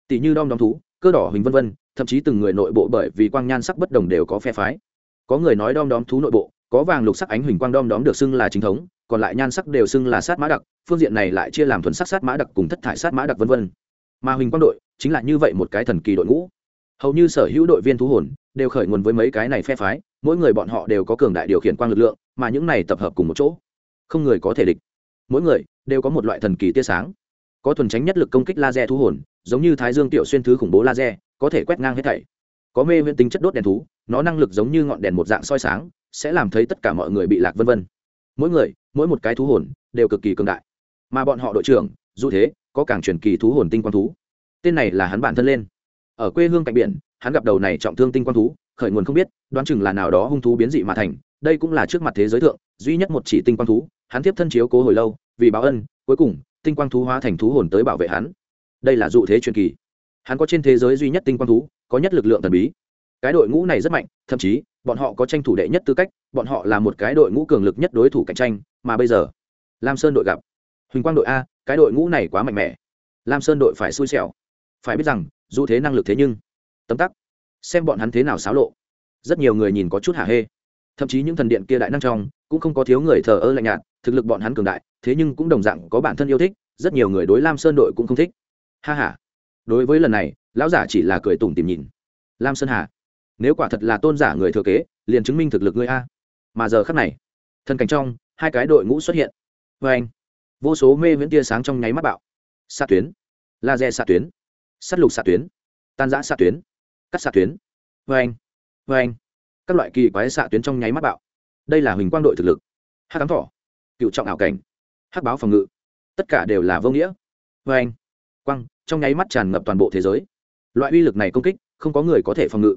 Tỷ như đom đóm thú cơ đỏ hình vân vân, thậm chí từng người nội bộ bởi vì quang nhan sắc bất đồng đều có phe phái. Có người nói đom đóm thú nội bộ, có vàng lục sắc ánh huỳnh quang đom đóm được xưng là chính thống, còn lại nhan sắc đều xưng là sát mã đặc, phương diện này lại chia làm thuần sắc sát mã đặc cùng thất thải sát mã đặc vân vân. Mà huỳnh quang đội chính là như vậy một cái thần kỳ đội ngũ. Hầu như sở hữu đội viên thú hồn đều khởi nguồn với mấy cái này phe phái, mỗi người bọn họ đều có cường đại điều khiển quang lực lượng, mà những này tập hợp cùng một chỗ, không người có thể địch. Mỗi người đều có một loại thần kỳ tia sáng. Có thuần tránh nhất lực công kích laser thú hồn giống như thái dương tiểu xuyên thứ khủng bố laser, có thể quét ngang hết thảy. Có mê viễn tính chất đốt đèn thú, nó năng lực giống như ngọn đèn một dạng soi sáng, sẽ làm thấy tất cả mọi người bị lạc vân vân. Mỗi người, mỗi một cái thú hồn, đều cực kỳ cường đại. Mà bọn họ đội trưởng, dù thế, có càng truyền kỳ thú hồn tinh quang thú. Tên này là hắn bản thân lên. Ở quê hương cạnh biển, hắn gặp đầu này trọng thương tinh quang thú, khởi nguồn không biết, đoán chừng là nào đó hung thú biến dị mà thành, đây cũng là trước mặt thế giới thượng, duy nhất một chỉ tinh quang thú, hắn tiếp thân chiếu cố hồi lâu, vì báo ân, cuối cùng, tinh quang thú hóa thành thú hồn tới bảo vệ hắn đây là dụ thế truyền kỳ. Hắn có trên thế giới duy nhất tinh quang thú, có nhất lực lượng thần bí. Cái đội ngũ này rất mạnh, thậm chí, bọn họ có tranh thủ đệ nhất tư cách, bọn họ là một cái đội ngũ cường lực nhất đối thủ cạnh tranh, mà bây giờ, lam sơn đội gặp. Huỳnh quang đội a, cái đội ngũ này quá mạnh mẽ. Lam sơn đội phải xui xẻo. Phải biết rằng dù thế năng lực thế nhưng, tấm tắc. Xem bọn hắn thế nào xáo lộ. Rất nhiều người nhìn có chút hả hê. Thậm chí những thần điện kia đại năng trong, cũng không có thiếu người thờ ơ lạnh nhạt, thực lực bọn hắn cường đại, thế nhưng cũng đồng dạng có bản thân yêu thích, rất nhiều người đối lam sơn đội cũng không thích ha ha, đối với lần này lão giả chỉ là cười tủm tìm nhìn. Lam sơn hà nếu quả thật là tôn giả người thừa kế liền chứng minh thực lực ngươi a. Mà giờ khắc này thân cảnh trong hai cái đội ngũ xuất hiện. Vê anh vô số mê viễn tia sáng trong nháy mắt bạo. Xạ tuyến laser xạ tuyến sắt lục xạ tuyến tan giã xạ tuyến cắt xạ tuyến. Vê anh vê anh các loại kỳ quái xạ tuyến trong nháy mắt bạo. Đây là huỳnh quang đội thực lực. Hát thắng thỏ cựu trọng ảo cảnh hắc báo phòng ngự tất cả đều là vô nghĩa. Vê anh quang, trong nháy mắt tràn ngập toàn bộ thế giới. Loại uy lực này công kích, không có người có thể phòng ngự.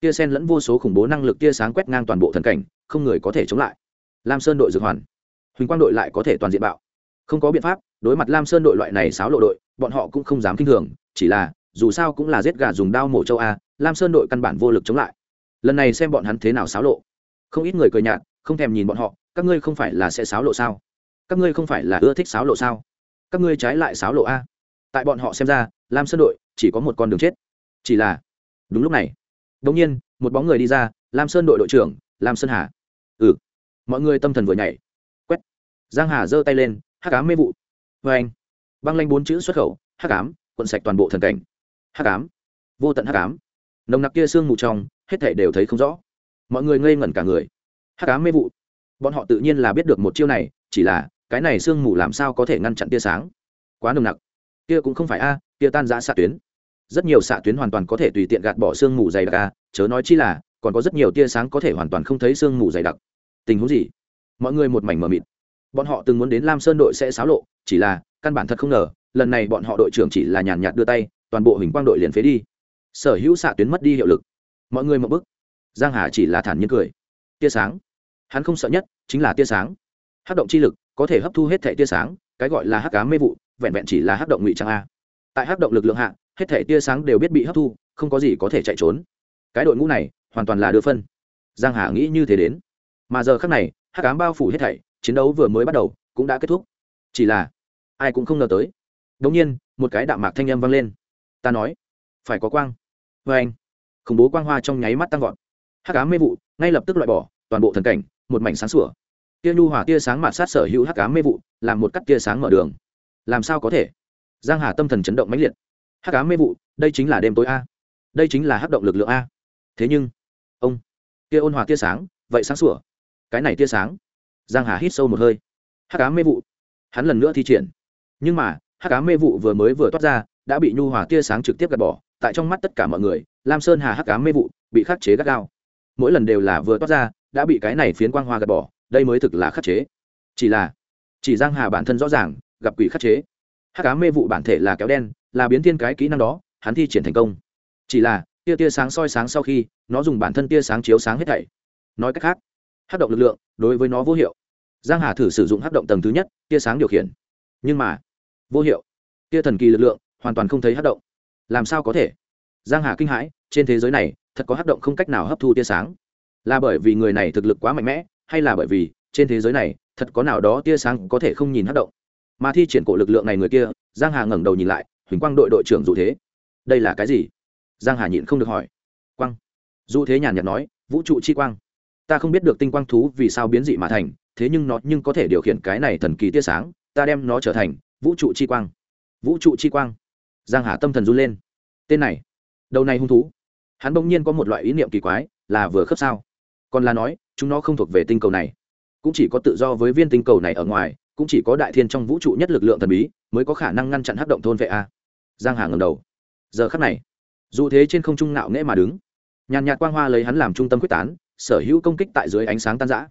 Tia sen lẫn vô số khủng bố năng lực tia sáng quét ngang toàn bộ thần cảnh, không người có thể chống lại. Lam sơn đội dược hoàn. Huỳnh quang đội lại có thể toàn diện bạo. Không có biện pháp, đối mặt lam sơn đội loại này sáo lộ đội, bọn họ cũng không dám k i n h thường, chỉ là, dù sao cũng là giết gà dùng đao mổ châu a, lam sơn đội căn bản vô lực chống lại. Lần này xem bọn hắn thế nào sáo lộ. Không ít người cười nhạt, không thèm nhìn bọn họ, các ngươi không phải là sẽ sáo lộ sao? Các ngươi không phải là ưa thích sáo lộ sao? Các ngươi trái lại sáo lộ a tại bọn họ xem ra, lam sơn đội chỉ có một con đường chết. Chỉ là, đúng lúc này đ nhiên, một bóng người đi ra, lam sơn đội đội trưởng, lam sơn hà. Ừ mọi người tâm thần vừa nhảy. Quét. Giang hà giơ tay lên, hắc ám mê vụ. Vê anh, băng lanh bốn chữ xuất khẩu, hắc ám quận sạch toàn bộ thần cảnh. Hắc ám, vô tận hắc ám. Nồng nặc kia sương mù trong, hết thể đều thấy không rõ. Mọi người ngây ngẩn cả người. Hắc ám mê vụ. Bọn họ tự nhiên là biết được một chiêu này, chỉ là, cái này sương mù làm sao có thể ngăn chặn tia sáng? Quá nồng nặc kia cũng không phải a, kia tan giã xạ tuyến. Rất nhiều xạ tuyến hoàn toàn có thể tùy tiện gạt bỏ sương mù dày đặc a, chớ nói chi là, còn có rất nhiều tia sáng có thể hoàn toàn không thấy sương mù dày đặc. Tình huống gì? Mọi người một mảnh mờ mịt. Bọn họ từng muốn đến lam sơn đội sẽ xáo lộ, chỉ là, căn bản thật không ngờ, lần này bọn họ đội trưởng chỉ là nhàn nhạt đưa tay, toàn bộ hình quang đội liền phế đi. Sở hữu xạ tuyến mất đi hiệu lực. Mọi người một bức giang hà chỉ là thản nhiên cười. Tia sáng. Hắn không sợ nhất chính là tia sáng. Hát động chi lực có thể hấp thu hết thẻ tia sáng, cái gọi là hắc cá mê vụ vẹn vẹn chỉ là hấp động ngụy trang a. Tại hấp động lực lượng hạ, hết thể tia sáng đều biết bị hấp thu, không có gì có thể chạy trốn. Cái đội ngũ này, hoàn toàn là đưa phân. Giang hà nghĩ như thế đến. Mà giờ khác này, hắc ám bao phủ hết thảy, chiến đấu vừa mới bắt đầu, cũng đã kết thúc. Chỉ là, ai cũng không ngờ tới. Đống nhiên, một cái đạm mạc thanh âm vang lên. Ta nói, phải có quang. Vê anh, khủng bố quang hoa trong nháy mắt tăng vọt. Hắc ám mê vụ, ngay lập tức loại bỏ, toàn bộ thần cảnh, một mảnh sáng sủa. Tia nhu hỏa tia sáng mạt sát sở hữu hắc ám mê vụ, làm một cắt tia sáng mở đường làm sao có thể? Giang hà tâm thần chấn động mãnh liệt. Hắc ám mê vụ, đây chính là đêm tối a. Đây chính là hắc động lực lượng a. Thế nhưng, ông, kia ôn hòa tia sáng, vậy sáng sủa. Cái này tia sáng, giang hà hít sâu một hơi. Hắc ám mê vụ, hắn lần nữa thi triển. Nhưng mà, hắc ám mê vụ vừa mới vừa toát ra, đã bị nhu hòa tia sáng trực tiếp gạt bỏ. Tại trong mắt tất cả mọi người, lam sơn hà hắc ám mê vụ bị khắc chế gắt gao. Mỗi lần đều là vừa toát ra, đã bị cái này phiến quang hoa gạt bỏ, đây mới thực là khắc chế. Chỉ là, chỉ giang hà bản thân rõ ràng gặp quỷ khắc chế. Hắc ám mê vụ bản thể là kéo đen, là biến thiên cái kỹ năng đó, hắn thi triển thành công. Chỉ là, tia tia sáng soi sáng sau khi, nó dùng bản thân tia sáng chiếu sáng hết thảy. Nói cách khác hát động lực lượng đối với nó vô hiệu. Giang hà thử sử dụng hát động tầng thứ nhất, tia sáng điều khiển. Nhưng mà, vô hiệu. Tia thần kỳ lực lượng hoàn toàn không thấy hát động. Làm sao có thể? Giang hà kinh hãi, trên thế giới này, thật có hát động không cách nào hấp thu tia sáng. Là bởi vì người này thực lực quá mạnh mẽ, hay là bởi vì, trên thế giới này, thật có nào đó tia sáng có thể không nhìn hát động? Mà thi triển cổ lực lượng này người kia, giang hà ngẩng đầu nhìn lại, huỳnh quang đội đội trưởng dù thế. Đây là cái gì? Giang hà nhịn không được hỏi. Quang. Dù thế nhàn nhạt nói, vũ trụ chi quang. Ta không biết được tinh quang thú vì sao biến dị mà thành, thế nhưng nó nhưng có thể điều khiển cái này thần kỳ tia sáng, ta đem nó trở thành vũ trụ chi quang. Vũ trụ chi quang. Giang hà tâm thần run lên. Tên này, đầu này hung thú. Hắn bỗng nhiên có một loại ý niệm kỳ quái, là vừa khớp sao? Còn là nói, chúng nó không thuộc về tinh cầu này. Cũng chỉ có tự do với viên tinh cầu này ở ngoài cũng chỉ có đại thiên trong vũ trụ nhất lực lượng thần bí mới có khả năng ngăn chặn hắc động thôn vệ a. Giang hà ngầm đầu. Giờ khắc này, dù thế trên không trung nạo nghễ mà đứng, nhàn nhạt quang hoa lấy hắn làm trung tâm quyết tán, sở hữu công kích tại dưới ánh sáng tan rã.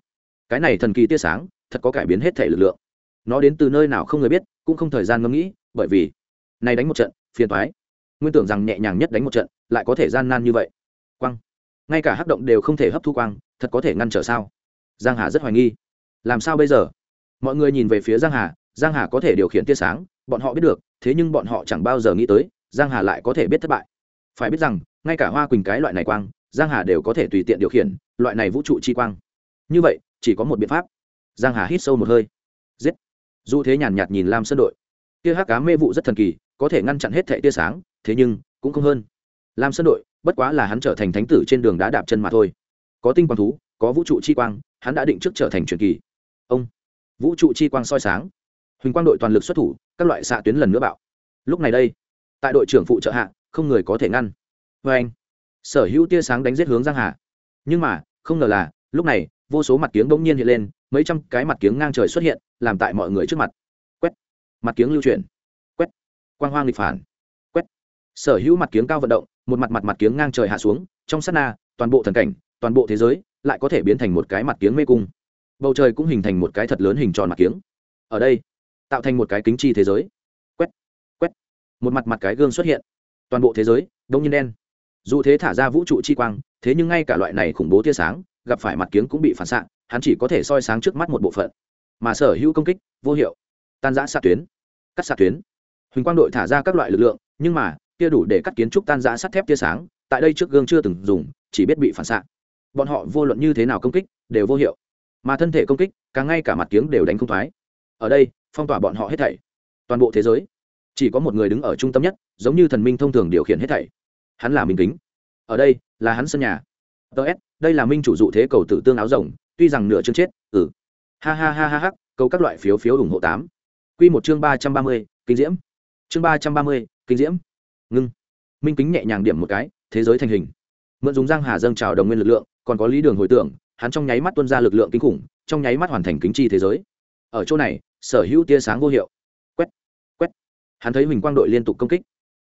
Cái này thần kỳ tia sáng, thật có cải biến hết thể lực lượng. Nó đến từ nơi nào không người biết, cũng không thời gian ngẫm nghĩ, bởi vì này đánh một trận, phiền toái. Nguyên tưởng rằng nhẹ nhàng nhất đánh một trận, lại có thể gian nan như vậy. Quang. Ngay cả hắc động đều không thể hấp thu quang, thật có thể ngăn trở sao? Giang hà rất hoài nghi. Làm sao bây giờ? Mọi người nhìn về phía giang hà giang hà có thể điều khiển tia sáng, bọn họ biết được, thế nhưng bọn họ chẳng bao giờ nghĩ tới, giang hà lại có thể biết thất bại. Phải biết rằng, ngay cả hoa quỳnh cái loại này quang, giang hà đều có thể tùy tiện điều khiển, loại này vũ trụ chi quang. Như vậy, chỉ có một biện pháp. Giang hà hít sâu một hơi. Giết. Dù thế nhàn nhạt nhìn lam sơn đội. Tia hắc cá mê vụ rất thần kỳ, có thể ngăn chặn hết thệ tia sáng, thế nhưng, cũng không hơn. Lam sơn đội, bất quá là hắn trở thành thánh tử trên đường đá đạp chân mà thôi. Có tinh quang thú, có vũ trụ chi quang, hắn đã định trước trở thành truyền kỳ. Ông vũ trụ chi quang soi sáng. Huỳnh quang đội toàn lực xuất thủ, các loại xạ tuyến lần nữa bạo. Lúc này đây, tại đội trưởng phụ trợ hạ, không người có thể ngăn. Vê anh, sở hữu tia sáng đánh giết hướng giang hà. Nhưng mà, không ngờ là, lúc này, vô số mặt kiếng bỗng nhiên hiện lên, mấy trăm cái mặt kiếng ngang trời xuất hiện, làm tại mọi người trước mặt. Quét, mặt kiếng lưu chuyển. Quét, quang hoang nghịch phản. Quét, sở hữu mặt kiếng cao vận động, một mặt mặt mặt kiếng ngang trời hạ xuống, trong sát na, toàn bộ thần cảnh, toàn bộ thế giới, lại có thể biến thành một cái mặt kiếng mê cung bầu trời cũng hình thành một cái thật lớn hình tròn mặt kiếng. Ở đây, tạo thành một cái kính chi thế giới. Quét quét. Một mặt mặt cái gương xuất hiện. Toàn bộ thế giới, đông nhiên đen. Dù thế thả ra vũ trụ chi quang, thế nhưng ngay cả loại này khủng bố tia sáng, gặp phải mặt kiếng cũng bị phản xạ, hắn chỉ có thể soi sáng trước mắt một bộ phận. Mà sở hữu công kích, vô hiệu. Tan giã xạ tuyến. Cắt xạ tuyến. Huỳnh quang đội thả ra các loại lực lượng, nhưng mà, kia đủ để cắt kiến trúc tan giã sắt thép tia sáng, tại đây trước gương chưa từng dùng, chỉ biết bị phản xạ. Bọn họ vô luận như thế nào công kích, đều vô hiệu mà thân thể công kích, càng ngay cả mặt kiếng đều đánh không thoái. Ở đây, phong tỏa bọn họ hết thảy. Toàn bộ thế giới, chỉ có một người đứng ở trung tâm nhất, giống như thần minh thông thường điều khiển hết thảy. Hắn là minh kính. Ở đây là hắn sân nhà. Ts đây là minh chủ dụ thế cầu tử tương áo rồng, tuy rằng nửa chương chết ừ. Ha ha ha ha ha câu các loại phiếu phiếu ủng hộ tám. Q một chương ba trăm ba mươi, kinh diễm. Chương ba trăm ba mươi, kinh diễm. Ngưng. Minh kính nhẹ nhàng điểm một cái, thế giới thành hình. Mượn dùng giang hà dâng trào đồng nguyên lực lượng, còn có lý đường hồi tưởng hắn trong nháy mắt tuôn ra lực lượng kinh khủng, trong nháy mắt hoàn thành kính chi thế giới. Ở chỗ này, sở hữu tia sáng vô hiệu. Quét quét. Hắn thấy huỳnh quang đội liên tục công kích.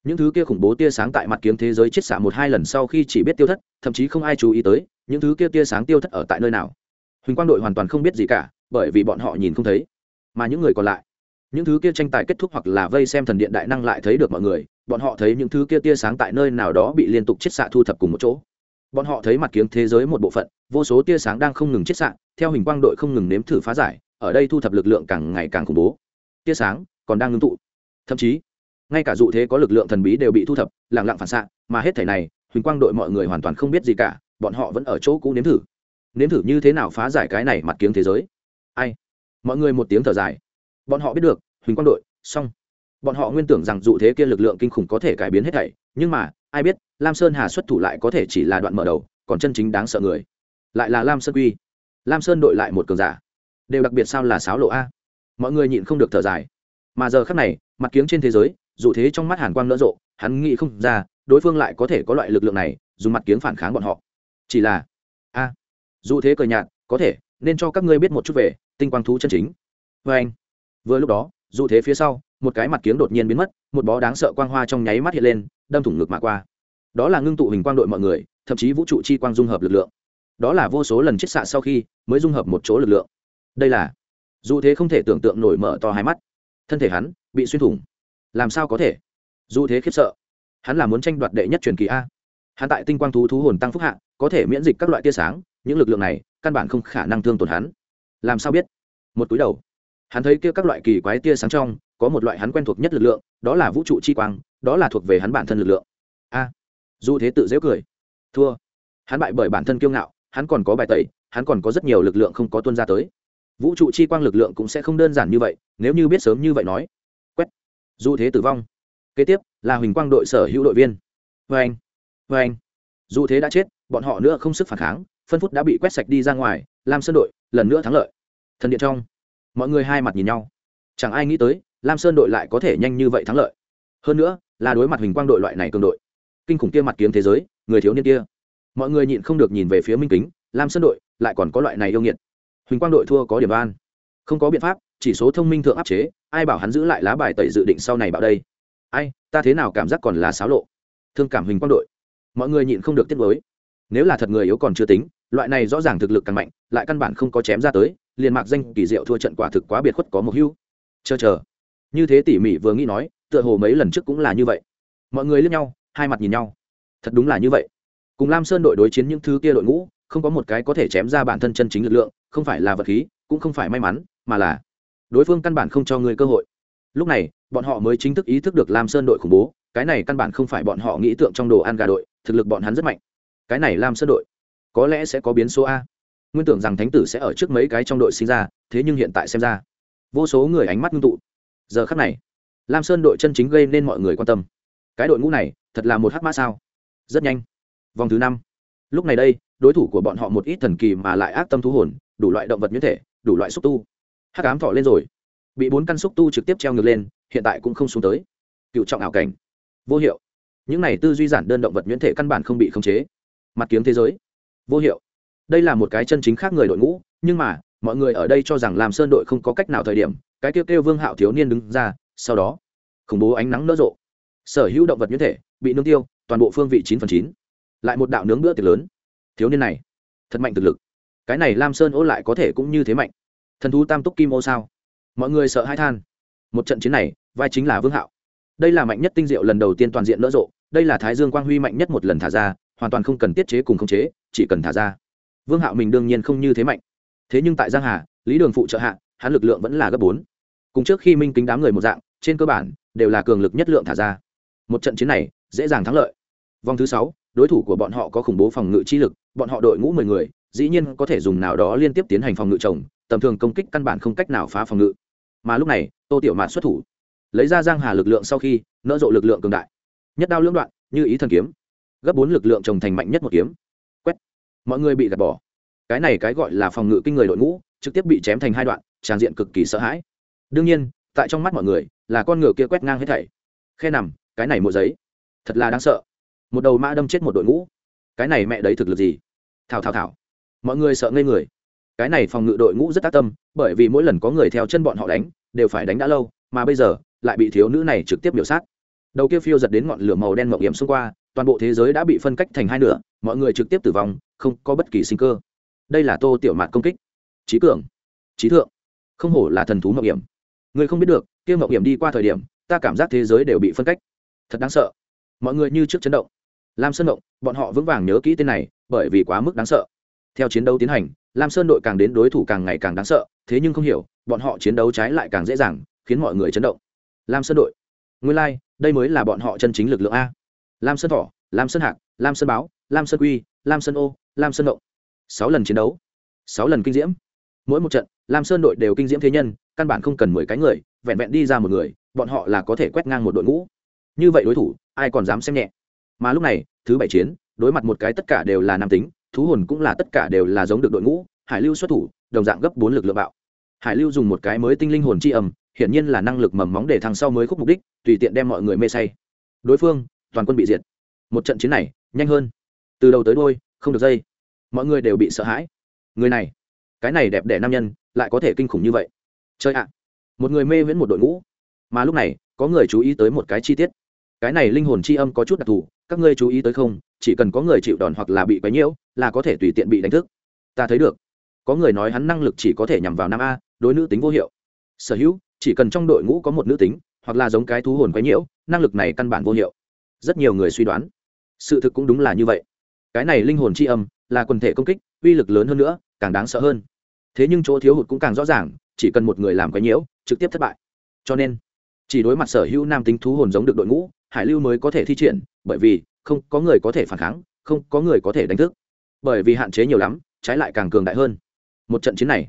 Những thứ kia khủng bố tia sáng tại mặt kiếm thế giới chết xạ một hai lần sau khi chỉ biết tiêu thất, thậm chí không ai chú ý tới, những thứ kia tia sáng tiêu thất ở tại nơi nào? Huỳnh quang đội hoàn toàn không biết gì cả, bởi vì bọn họ nhìn không thấy. Mà những người còn lại, những thứ kia tranh tài kết thúc hoặc là vây xem thần điện đại năng lại thấy được mọi người, bọn họ thấy những thứ kia tia sáng tại nơi nào đó bị liên tục chiết xạ thu thập cùng một chỗ bọn họ thấy mặt kiếng thế giới một bộ phận, vô số tia sáng đang không ngừng chiết xạ, theo hình quang đội không ngừng nếm thử phá giải, ở đây thu thập lực lượng càng ngày càng khủng bố. Tia sáng còn đang ngưng tụ. Thậm chí, ngay cả dụ thế có lực lượng thần bí đều bị thu thập lẳng lặng phản xạ, mà hết thể này huỳnh quang đội mọi người hoàn toàn không biết gì cả, bọn họ vẫn ở chỗ cũ nếm thử. Nếm thử như thế nào phá giải cái này mặt kiếng thế giới? Ai? Mọi người một tiếng thở dài. Bọn họ biết được huỳnh quang đội, xong. Bọn họ nguyên tưởng rằng dụ thế kia lực lượng kinh khủng có thể cải biến hết thảy, nhưng mà ai biết, lam sơn hà xuất thủ lại có thể chỉ là đoạn mở đầu, còn chân chính đáng sợ người. Lại là lam sơn quy. Lam sơn đội lại một cường giả. Đều đặc biệt sao là sáo lộ a. Mọi người nhịn không được thở dài. Mà giờ khắc này, mặt kiếng trên thế giới, dù thế trong mắt hàn quang nỡ rộ, hắn nghĩ không ra, đối phương lại có thể có loại lực lượng này, dùng mặt kiếng phản kháng bọn họ. Chỉ là, a. Dù thế cờ nhạt, có thể, nên cho các ngươi biết một chút về, tinh quang thú chân chính. Vê anh vừa lúc đó, dù thế phía sau một cái mặt kiếng đột nhiên biến mất, một bó đáng sợ quang hoa trong nháy mắt hiện lên, đâm thủng ngực mà qua. Đó là ngưng tụ hình quang đội mọi người, thậm chí vũ trụ chi quang dung hợp lực lượng. Đó là vô số lần chiết xạ sau khi mới dung hợp một chỗ lực lượng. Đây là, dù thế không thể tưởng tượng nổi mở to hai mắt. Thân thể hắn bị xuyên thủng. Làm sao có thể? Dù thế khiếp sợ. Hắn là muốn tranh đoạt đệ nhất truyền kỳ a. Hắn tại tinh quang thú thú hồn tăng phúc hạ, có thể miễn dịch các loại tia sáng, những lực lượng này căn bản không khả năng thương tổn hắn. Làm sao biết? Một túi đầu, hắn thấy kia các loại kỳ quái tia sáng trong có một loại hắn quen thuộc nhất lực lượng, đó là vũ trụ chi quang, đó là thuộc về hắn bản thân lực lượng. A, dù thế tự dễ cười. Thua. Hắn bại bởi bản thân kiêu ngạo, hắn còn có bài tẩy, hắn còn có rất nhiều lực lượng không có tuân ra tới. Vũ trụ chi quang lực lượng cũng sẽ không đơn giản như vậy, nếu như biết sớm như vậy nói. Quét. Dù thế tử vong. Kế tiếp là huỳnh quang đội sở hữu đội viên. Vê anh. Vê anh. Dù thế đã chết, bọn họ nữa không sức phản kháng, phân phút đã bị quét sạch đi ra ngoài làm sơn đội lần nữa thắng lợi. Thần điện trong, mọi người hai mặt nhìn nhau. Chẳng ai nghĩ tới lam sơn đội lại có thể nhanh như vậy thắng lợi. Hơn nữa, là đối mặt huỳnh quang đội loại này cường đội. Kinh khủng kia mặt kiếm thế giới, người thiếu niên kia. Mọi người nhịn không được nhìn về phía minh kính, lam sơn đội lại còn có loại này yêu nghiệt. Huỳnh quang đội thua có điểm an không có biện pháp, chỉ số thông minh thượng áp chế, ai bảo hắn giữ lại lá bài tẩy dự định sau này bảo đây. Ai, ta thế nào cảm giác còn là xáo lộ. Thương cảm huỳnh quang đội. Mọi người nhịn không được tiết mới nếu là thật người yếu còn chưa tính, loại này rõ ràng thực lực càng mạnh, lại căn bản không có chém ra tới, liền mạc danh kỳ diệu thua trận quả thực quá biệt khuất có một hưu. Chờ chờ như thế tỉ mỉ vừa nghĩ nói, tựa hồ mấy lần trước cũng là như vậy. Mọi người lướt nhau, hai mặt nhìn nhau. Thật đúng là như vậy. Cùng lam sơn đội đối chiến những thứ kia đội ngũ, không có một cái có thể chém ra bản thân chân chính lực lượng, không phải là vật khí, cũng không phải may mắn, mà là đối phương căn bản không cho người cơ hội. Lúc này, bọn họ mới chính thức ý thức được lam sơn đội khủng bố, cái này căn bản không phải bọn họ nghĩ tượng trong đồ ăn gà đội, thực lực bọn hắn rất mạnh. Cái này lam sơn đội, có lẽ sẽ có biến số a. Nguyên tưởng rằng thánh tử sẽ ở trước mấy cái trong đội sinh ra, thế nhưng hiện tại xem ra, vô số người ánh mắt ngưng tụ giờ khắc này, lam sơn đội chân chính gây nên mọi người quan tâm. Cái đội ngũ này, thật là một hát mã sao? Rất nhanh. Vòng thứ năm. Lúc này đây, đối thủ của bọn họ một ít thần kỳ mà lại ác tâm thú hồn, đủ loại động vật nhuyễn thể, đủ loại xúc tu. Hắc ám thọ lên rồi. Bị bốn căn xúc tu trực tiếp treo ngược lên, hiện tại cũng không xuống tới. Cựu trọng ảo cảnh. Vô hiệu. Những này tư duy giản đơn động vật nhuyễn thể căn bản không bị khống chế. Mặt kiếm thế giới. Vô hiệu. Đây là một cái chân chính khác người đội ngũ, nhưng mà, mọi người ở đây cho rằng làm sơn đội không có cách nào thời điểm cái kêu kêu vương hạo thiếu niên đứng ra, sau đó, khủng bố ánh nắng nở rộ. Sở hữu động vật nhuyễn thể bị nương tiêu, toàn bộ phương vị chín phần chín. Lại một đạo nướng bữa tiệc lớn. Thiếu niên này, thật mạnh thực lực. Cái này lam sơn ô lại có thể cũng như thế mạnh. Thần thú tam túc kim ô sao? Mọi người sợ hai than. Một trận chiến này, vai chính là vương hạo. Đây là mạnh nhất tinh diệu lần đầu tiên toàn diện nở rộ. Đây là thái dương quang huy mạnh nhất một lần thả ra, hoàn toàn không cần tiết chế cùng khống chế, chỉ cần thả ra. Vương hạo mình đương nhiên không như thế mạnh. Thế nhưng tại giang hà, lý đường phụ trợ hạ hắn lực lượng vẫn là gấp bốn. Cùng trước khi minh kính đám người một dạng, trên cơ bản, đều là cường lực nhất lượng thả ra. Một trận chiến này, dễ dàng thắng lợi. Vòng thứ sáu, đối thủ của bọn họ có khủng bố phòng ngự chi lực, bọn họ đội ngũ mười người, dĩ nhiên có thể dùng nào đó liên tiếp tiến hành phòng ngự chồng, tầm thường công kích căn bản không cách nào phá phòng ngự. Mà lúc này, tô tiểu mạn xuất thủ. Lấy ra giang hà lực lượng sau khi nỡ rộ lực lượng cường đại. Nhất đao lưỡng đoạn, như ý thần kiếm. Gấp bốn lực lượng trồng thành mạnh nhất một kiếm. Quét. Mọi người bị gạt bỏ. Cái này cái gọi là phòng ngự kinh người đội ngũ trực tiếp bị chém thành hai đoạn, tràn diện cực kỳ sợ hãi. Đương nhiên, tại trong mắt mọi người, là con ngựa kia quét ngang hết thảy. Khe nằm, cái này một giấy, thật là đáng sợ. Một đầu mã đâm chết một đội ngũ. Cái này mẹ đấy thực lực gì? Thảo thảo thảo. Mọi người sợ ngây người. Cái này phòng ngự đội ngũ rất tác tâm, bởi vì mỗi lần có người theo chân bọn họ đánh, đều phải đánh đã lâu, mà bây giờ, lại bị thiếu nữ này trực tiếp biểu sát. Đầu kia phiêu giật đến ngọn lửa màu đen mậu hiểm xung qua, toàn bộ thế giới đã bị phân cách thành hai nửa, mọi người trực tiếp tử vong, không có bất kỳ sinh cơ. Đây là tô tiểu mạt công kích trí cường trí thượng. Không hổ là thần thú mạo hiểm. Người không biết được kia mạo hiểm đi qua thời điểm ta cảm giác thế giới đều bị phân cách. Thật đáng sợ. Mọi người như trước chấn động. Lam sơn động bọn họ vững vàng nhớ kỹ tên này bởi vì quá mức đáng sợ. Theo chiến đấu tiến hành lam sơn đội càng đến đối thủ càng ngày càng đáng sợ thế nhưng không hiểu bọn họ chiến đấu trái lại càng dễ dàng khiến mọi người chấn động. Lam sơn đội. Nguyên lai、like, đây mới là bọn họ chân chính lực lượng a. Lam sơn thỏ lam sơn hạc lam sơn báo lam sơn quy lam sơn ô lam sơn động. Sáu lần chiến đấu. Sáu lần kinh diễm mỗi một trận, lam sơn đội đều kinh diễm thế nhân, căn bản không cần mười cái người, vẹn vẹn đi ra một người, bọn họ là có thể quét ngang một đội ngũ. Như vậy đối thủ, ai còn dám xem nhẹ? Mà lúc này, thứ bảy chiến, đối mặt một cái tất cả đều là nam tính, thú hồn cũng là tất cả đều là giống được đội ngũ, hải lưu xuất thủ, đồng dạng gấp bốn lực lượng bạo. Hải lưu dùng một cái mới tinh linh hồn c h i âm, hiển nhiên là năng lực mầm móng để thằng sau mới khúc mục đích, tùy tiện đem mọi người mê say. Đối phương, toàn quân bị diệt. Một trận chiến này, nhanh hơn. Từ đầu tới đôi không được dây. Mọi người đều bị sợ hãi. Người này cái này đẹp đẽ nam nhân lại có thể kinh khủng như vậy. Chơi ạ. Một người mê viễn một đội ngũ. Mà lúc này, có người chú ý tới một cái chi tiết. Cái này linh hồn c h i âm có chút đặc thù, các ngươi chú ý tới không, chỉ cần có người chịu đòn hoặc là bị quấy nhiễu, là có thể tùy tiện bị đánh thức. Ta thấy được. Có người nói hắn năng lực chỉ có thể nhằm vào nam a, đối nữ tính vô hiệu. Sở hữu, chỉ cần trong đội ngũ có một nữ tính, hoặc là giống cái thú hồn quấy nhiễu, năng lực này căn bản vô hiệu. Rất nhiều người suy đoán. Sự thực cũng đúng là như vậy. Cái này linh hồn c h i âm là quần thể công kích, uy lực lớn hơn nữa, càng đáng sợ hơn thế nhưng chỗ thiếu hụt cũng càng rõ ràng, chỉ cần một người làm cái nhiễu, trực tiếp thất bại. Cho nên, chỉ đối mặt sở hữu nam tính thú hồn giống được đội ngũ, hải lưu mới có thể thi triển, bởi vì không có người có thể phản kháng, không có người có thể đánh thức. Bởi vì hạn chế nhiều lắm, trái lại càng cường đại hơn. Một trận chiến này,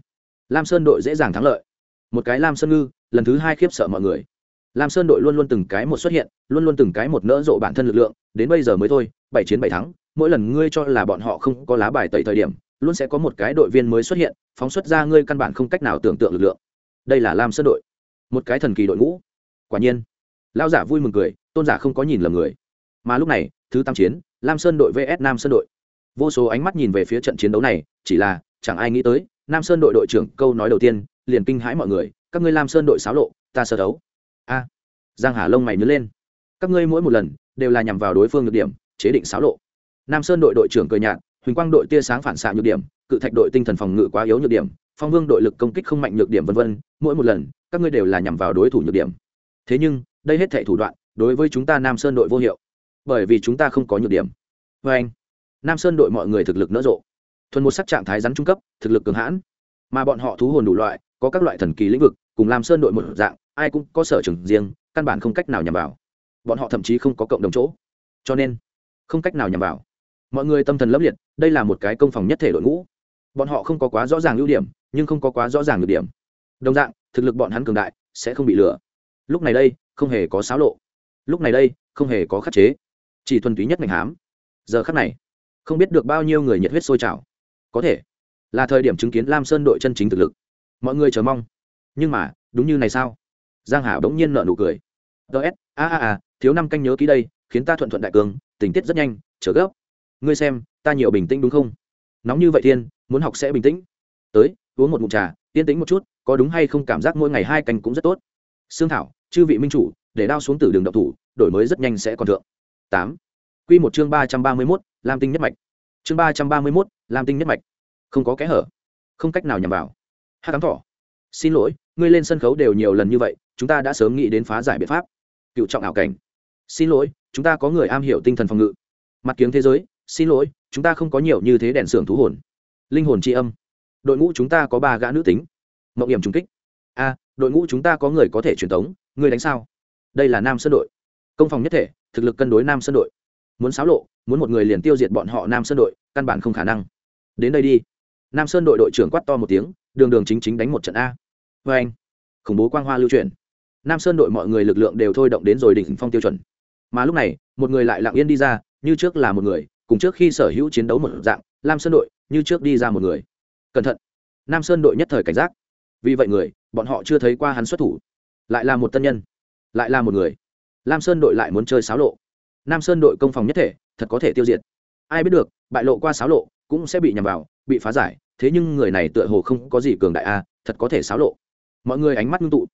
lam sơn đội dễ dàng thắng lợi. Một cái lam sơn ngư, lần thứ hai khiếp sợ mọi người. Lam sơn đội luôn luôn từng cái một xuất hiện, luôn luôn từng cái một nỡ rộ bản thân lực lượng, đến bây giờ mới thôi, bảy chiến bảy thắng, mỗi lần ngươi cho là bọn họ không có lá bài tẩy thời điểm luôn sẽ có một cái đội viên mới xuất hiện, phóng xuất ra ngươi căn bản không cách nào tưởng tượng lực lượng. Đây là lam sơn đội. Một cái thần kỳ đội ngũ. Quả nhiên lao giả vui mừng cười, tôn giả không có nhìn lầm người. Mà lúc này, thứ tam chiến, lam sơn đội vs nam sơn đội. Vô số ánh mắt nhìn về phía trận chiến đấu này, chỉ là, chẳng ai nghĩ tới, nam sơn đội đội trưởng, câu nói đầu tiên, liền kinh hãi mọi người, các ngươi lam sơn đội xáo lộ, ta sơ đấu. A, giang hà lông mày nhớ lên. Các ngươi mỗi một lần, đều là nhằm vào đối phương được điểm, chế định xáo lộ. Nam sơn đội đội trưởng cười nhạt huỳnh quang đội tia sáng phản xạ nhược điểm, cự thạch đội tinh thần phòng ngự quá yếu nhược điểm, phong vương đội lực công kích không mạnh nhược điểm vân vân, mỗi một lần, các ngươi đều là nhằm vào đối thủ nhược điểm. Thế nhưng, đây hết thệ thủ đoạn, đối với chúng ta nam sơn đội vô hiệu. Bởi vì chúng ta không có nhược điểm. Vê anh, nam sơn đội mọi người thực lực nở rộ. Thuần một sắc trạng thái rắn trung cấp, thực lực cường hãn. Mà bọn họ thú hồn đủ loại, có các loại thần kỳ lĩnh vực, cùng làm sơn đội một dạng, ai cũng có sở trường riêng, căn bản không cách nào nhằm vào. Bọn họ thậm chí không có cộng đồng chỗ. Cho nên, không cách nào nhằm vào mọi người tâm thần lấp liệt, đây là một cái công phòng nhất thể đội ngũ. Bọn họ không có quá rõ ràng ưu điểm, nhưng không có quá rõ ràng nhược điểm. Đồng dạng, thực lực bọn hắn cường đại, sẽ không bị lừa. Lúc này đây, không hề có xáo lộ. Lúc này đây, không hề có khắc chế. Chỉ thuần túy nhất ngành hám. Giờ khắc này, không biết được bao nhiêu người nhiệt huyết sôi trào. Có thể là thời điểm chứng kiến lam sơn đội chân chính thực lực. Mọi người chờ mong. Nhưng mà, đúng như này sao? Giang hà bỗng nhiên nợ nụ cười. Ts a a a, thiếu năm canh nhớ ký đây, khiến ta thuận thuận đại cường, tình tiết rất nhanh trở gấp ngươi xem, ta nhiều bình tĩnh đúng không? Nóng như vậy thiên, muốn học sẽ bình tĩnh. Tới, uống một ngụm trà, yên tĩnh một chút, có đúng hay không cảm giác mỗi ngày hai canh cũng rất tốt. Xương thảo, chư vị minh chủ, để đao xuống từ đường độc thủ, đổi mới rất nhanh sẽ còn thượng. Tám. Quy một chương ba trăm ba mươi mốt, lam tinh nhất mạch. Chương ba trăm ba mươi mốt, lam tinh nhất mạch. Không có kẽ hở. Không cách nào nhằm vào. Hát cám thỏ. Xin lỗi, ngươi lên sân khấu đều nhiều lần như vậy, chúng ta đã sớm nghĩ đến phá giải biện pháp. Cựu trọng ảo cảnh. Xin lỗi, chúng ta có người am hiểu tinh thần phòng ngự. Mặt kiếng thế giới xin lỗi, chúng ta không có nhiều như thế đèn xưởng thú hồn. Linh hồn tri âm. Đội ngũ chúng ta có ba gã nữ tính. Mậu hiểm trung kích. A, đội ngũ chúng ta có người có thể truyền thống ngươi đánh sao? Đây là nam sơn đội. Công phòng nhất thể, thực lực cân đối nam sơn đội. Muốn xáo lộ, muốn một người liền tiêu diệt bọn họ nam sơn đội, căn bản không khả năng. Đến đây đi. Nam sơn đội đội trưởng quát to một tiếng, đường đường chính chính đánh một trận a. Vê anh, khủng bố quang hoa lưu truyền nam sơn đội mọi người lực lượng đều thôi động đến rồi đỉnh phong tiêu chuẩn. Mà lúc này, một người lại lặng yên đi ra, như trước là một người cùng trước khi sở hữu chiến đấu một dạng, lam sơn đội như trước đi ra một người. Cẩn thận. Nam sơn đội nhất thời cảnh giác. Vì vậy người, bọn họ chưa thấy qua hắn xuất thủ. Lại là một tân nhân. Lại là một người. Lam sơn đội lại muốn chơi xáo lộ. Nam sơn đội công phòng nhất thể, thật có thể tiêu diệt. Ai biết được, bại lộ qua xáo lộ, cũng sẽ bị nhằm vào, bị phá giải. Thế nhưng người này tựa hồ không có gì cường đại a thật có thể xáo lộ. Mọi người ánh mắt ngưng tụ.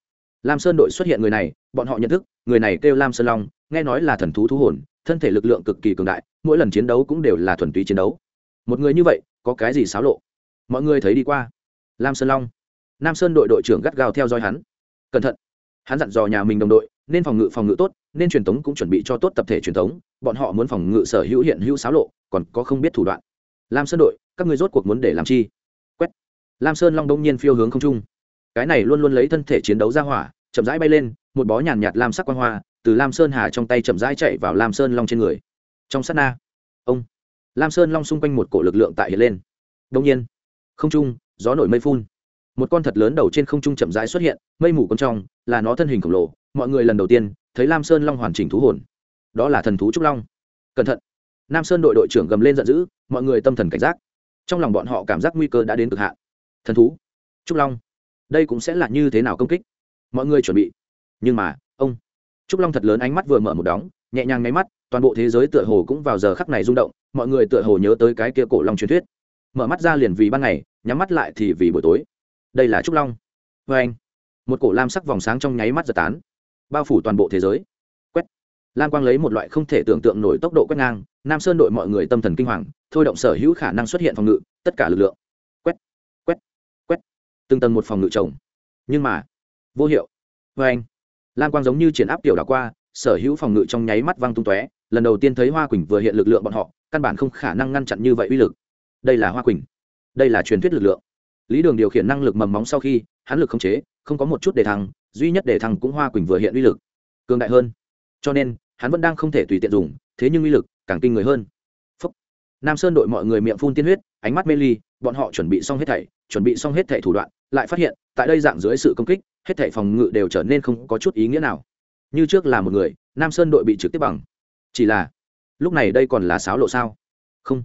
Lam sơn đội xuất hiện người này, bọn họ nhận thức, người này kêu lam sơn long, nghe nói là thần thú thú hồn thân thể lực lượng cực kỳ cường đại, mỗi lần chiến đấu cũng đều là thuần túy chiến đấu. Một người như vậy, có cái gì xáo lộ? Mọi người thấy đi qua. Lam sơn long. Nam sơn đội đội trưởng gắt gao theo dõi hắn. Cẩn thận. Hắn dặn dò nhà mình đồng đội, nên phòng ngự phòng ngự tốt, nên truyền thống cũng chuẩn bị cho tốt tập thể truyền thống bọn họ muốn phòng ngự sở hữu hiện hữu xáo lộ, còn có không biết thủ đoạn. Lam sơn đội, các người rốt cuộc muốn để làm chi? Quét. Lam sơn long đông nhiên phiêu hướng không trung. Cái này luôn luôn lấy thân thể chiến đấu ra hỏa, chậm rãi bay lên, một bó nhàn nhạt lam sắc quan hoa từ lam sơn hà trong tay chậm rãi chạy vào lam sơn long trên người. Trong sát na, ông, lam sơn long xung quanh một cổ lực lượng tại hiện lên. Đông nhiên, không trung, gió nổi mây phun. Một con thật lớn đầu trên không trung chậm rãi xuất hiện, mây mù con trong, là nó thân hình khổng lồ. Mọi người lần đầu tiên thấy lam sơn long hoàn chỉnh thú hồn. Đó là thần thú trúc long. Cẩn thận, nam sơn đội đội trưởng gầm lên giận dữ, mọi người tâm thần cảnh giác. Trong lòng bọn họ cảm giác nguy cơ đã đến cực hạn. Thần thú, trúc long, đây cũng sẽ là như thế nào công kích? Mọi người chuẩn bị, nhưng mà trúc long thật lớn ánh mắt vừa mở một đóng, nhẹ nhàng nháy mắt, toàn bộ thế giới tựa hồ cũng vào giờ khắc này rung động, mọi người tựa hồ nhớ tới cái kia cổ long truyền thuyết. Mở mắt ra liền vì ban ngày, nhắm mắt lại thì vì buổi tối. Đây là trúc long. Vê anh, một cổ lam sắc vòng sáng trong nháy mắt giật tán, bao phủ toàn bộ thế giới. Quét. Lam quang lấy một loại không thể tưởng tượng nổi tốc độ quét ngang, nam sơn đội mọi người tâm thần kinh hoàng, thôi động sở hữu khả năng xuất hiện phòng ngự, tất cả lực lượng. Quét quét quét. Từng tầng một phòng ngự trồng nhưng mà, vô hiệu. Vê anh lan quang giống như triển áp tiểu đảo qua, sở hữu phòng ngự trong nháy mắt văng tung tóe, lần đầu tiên thấy hoa quỳnh vừa hiện lực lượng bọn họ, căn bản không khả năng ngăn chặn như vậy uy lực. Đây là hoa quỳnh. Đây là truyền thuyết lực lượng. Lý đường điều khiển năng lực mầm móng sau khi, hắn lực không chế, không có một chút đề thăng, duy nhất đề thăng cũng hoa quỳnh vừa hiện uy lực. Cường đại hơn. Cho nên, hắn vẫn đang không thể tùy tiện dùng, thế nhưng uy lực càng kinh người hơn. Phúc. nam sơn đội mọi người miệng phun tiên huyết, ánh mắt mê ly, bọn họ chuẩn bị xong hết thảy, chuẩn bị xong hết thảy thủ đoạn, lại phát hiện, tại đây dạng dưới sự công kích hết thảy phòng ngự đều trở nên không có chút ý nghĩa nào. Như trước là một người nam sơn đội bị trực tiếp bằng. Chỉ là lúc này đây còn là sáo lộ sao? Không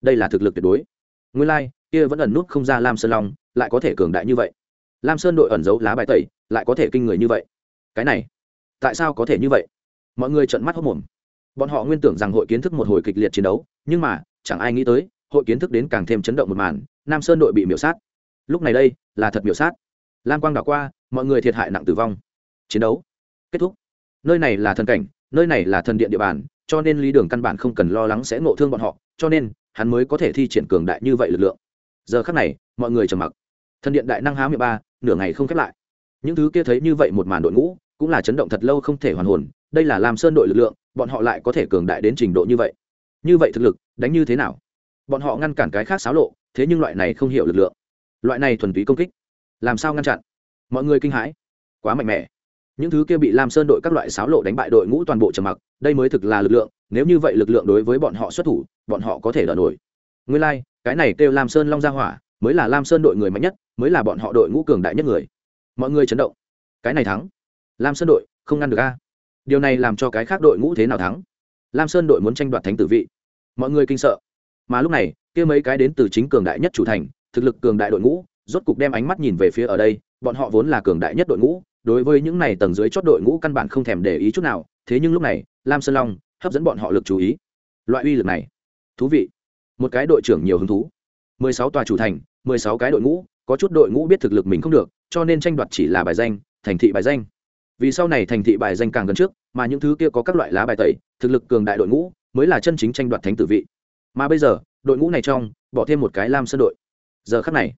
đây là thực lực tuyệt đối. Nguyên lai、like, kia vẫn ẩn nút không ra lam sơn long lại có thể cường đại như vậy. Lam sơn đội ẩn giấu lá bài tẩy lại có thể kinh người như vậy. Cái này tại sao có thể như vậy? Mọi người trợn mắt hốc mồm. Bọn họ nguyên tưởng rằng hội kiến thức một hồi kịch liệt chiến đấu nhưng mà chẳng ai nghĩ tới hội kiến thức đến càng thêm chấn động một màn nam sơn đội bị miểu sát. Lúc này đây là thật miểu sát lam quang đảo qua, mọi người thiệt hại nặng tử vong. Chiến đấu kết thúc. Nơi này là thần cảnh, nơi này là thần điện địa bàn, cho nên lý đường căn bản không cần lo lắng sẽ ngộ thương bọn họ, cho nên hắn mới có thể thi triển cường đại như vậy lực lượng. Giờ khắc này, mọi người trầm mặc. Thần điện đại năng há mười ba, nửa ngày không khép lại. Những thứ kia thấy như vậy một màn đội ngũ, cũng là chấn động thật lâu không thể hoàn hồn, đây là làm sơn đội lực lượng, bọn họ lại có thể cường đại đến trình độ như vậy. Như vậy thực lực, đánh như thế nào? Bọn họ ngăn cản cái khác xáo lộ, thế nhưng loại này không hiểu lực lượng. Loại này thuần túy công kích làm sao ngăn chặn? Mọi người kinh hãi. Quá mạnh mẽ. Những thứ kia bị lam sơn đội các loại sáo lộ đánh bại đội ngũ toàn bộ trầm mặc đây mới thực là lực lượng nếu như vậy lực lượng đối với bọn họ xuất thủ bọn họ có thể đỡ nổi. Nguyên lai、like, cái này kêu lam sơn long gia hỏa mới là lam sơn đội người mạnh nhất mới là bọn họ đội ngũ cường đại nhất người. Mọi người chấn động. Cái này thắng. Lam sơn đội không ngăn được a. Điều này làm cho cái khác đội ngũ thế nào thắng? Lam sơn đội muốn tranh đoạt thánh tử vị. Mọi người kinh sợ. Mà lúc này kia mấy cái đến từ chính cường đại nhất chủ thành thực lực cường đại đội ngũ rốt cục đem ánh mắt nhìn về phía ở đây, bọn họ vốn là cường đại nhất đội ngũ, đối với những này tầng dưới chót đội ngũ căn bản không thèm để ý chút nào, thế nhưng lúc này, lam sơn long hấp dẫn bọn họ lực chú ý. Loại uy lực này, thú vị. Một cái đội trưởng nhiều hứng thú. Mười sáu tòa chủ thành, mười sáu cái đội ngũ, có chút đội ngũ biết thực lực mình không được, cho nên tranh đoạt chỉ là bài danh, thành thị bài danh. Vì sau này thành thị bài danh càng gần trước, mà những thứ kia có các loại lá bài tẩy, thực lực cường đại đội ngũ mới là chân chính tranh đoạt thánh tử vị. Mà bây giờ, đội ngũ này trong, bỏ thêm một cái lam sơn đội. Giờ khắc này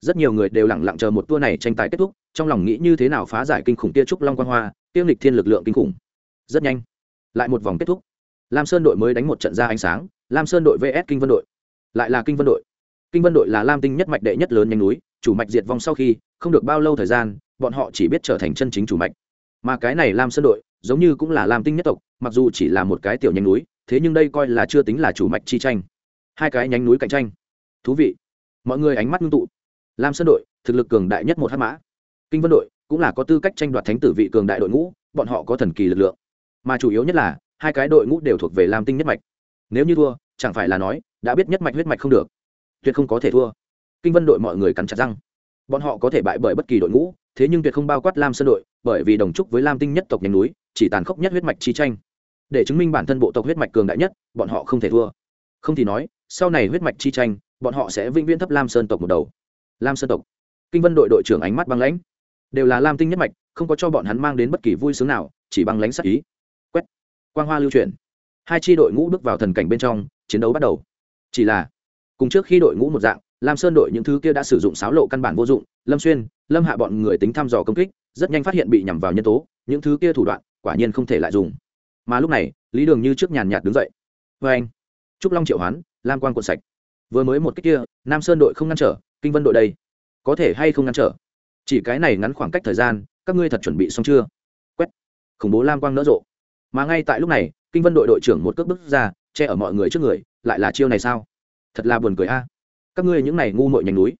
rất nhiều người đều lẳng lặng chờ một tour này tranh tài kết thúc, trong lòng nghĩ như thế nào phá giải kinh khủng tia trúc long quan hoa tiêu lịch thiên lực lượng kinh khủng. Rất nhanh, lại một vòng kết thúc. Lam sơn đội mới đánh một trận ra ánh sáng, lam sơn đội vs kinh vân đội. Lại là kinh vân đội. Kinh vân đội là lam tinh nhất mạch đệ nhất lớn nhanh núi, chủ mạch diệt vong sau khi, không được bao lâu thời gian, bọn họ chỉ biết trở thành chân chính chủ mạch. Mà cái này lam sơn đội, giống như cũng là lam tinh nhất tộc, mặc dù chỉ là một cái tiểu nhanh núi, thế nhưng đây coi là chưa tính là chủ mạch chi tranh. Hai cái nhánh núi cạnh tranh. Thú vị. Mọi người ánh mắt ngưng tụ lam sơn đội, thực lực cường đại nhất một hát mã. Kinh vân đội cũng là có tư cách tranh đoạt thánh tử vị cường đại đội ngũ, bọn họ có thần kỳ lực lượng. Mà chủ yếu nhất là, hai cái đội ngũ đều thuộc về lam tinh nhất mạch. Nếu như thua, chẳng phải là nói, đã biết nhất mạch huyết mạch không được. Tuyệt không có thể thua. Kinh vân đội mọi người cắn chặt răng. Bọn họ có thể bại bởi bất kỳ đội ngũ, thế nhưng tuyệt không bao quát lam sơn đội, bởi vì đồng trúc với lam tinh nhất tộc nhánh núi, chỉ tàn khốc nhất huyết mạch chi tranh. Để chứng minh bản thân bộ tộc huyết mạch cường đại nhất, bọn họ không thể thua. Không thì nói, sau này huyết mạch chi tranh, bọn họ sẽ vĩnh viễn thấp lam sơn tộc một đầu lam sơn tộc. Kinh vân đội đội trưởng ánh mắt băng lãnh. Đều là lam tinh nhất mạch, không có cho bọn hắn mang đến bất kỳ vui sướng nào, chỉ băng lãnh sắc ý. Quét. Quang hoa lưu chuyển. Hai tri đội ngũ bước vào thần cảnh bên trong, chiến đấu bắt đầu. Chỉ là, cùng trước khi đội ngũ một dạng, lam sơn đội những thứ kia đã sử dụng sáo lộ căn bản vô dụng, lâm xuyên, lâm hạ bọn người tính thăm dò công kích, rất nhanh phát hiện bị nhằm vào nhân tố, những thứ kia thủ đoạn, quả nhiên không thể lại dùng. Mà lúc này, lý đường như trước nhàn nhạt đứng dậy. Vê anh trúc long triệu hoán, lam quan cuộn sạch. Vừa mới một cách kia, nam sơn đội không ngăn trở kinh vân đội đây, có thể hay không ngăn trở? Chỉ cái này ngắn khoảng cách thời gian, các ngươi thật chuẩn bị xong chưa? Quét. Khủng bố lam quang nỡ rộ. Mà ngay tại lúc này, kinh vân đội đội trưởng một cước bước ra, che ở mọi người trước người, lại là chiêu này sao? Thật là buồn cười a. Các ngươi những này ngu mội nhành núi,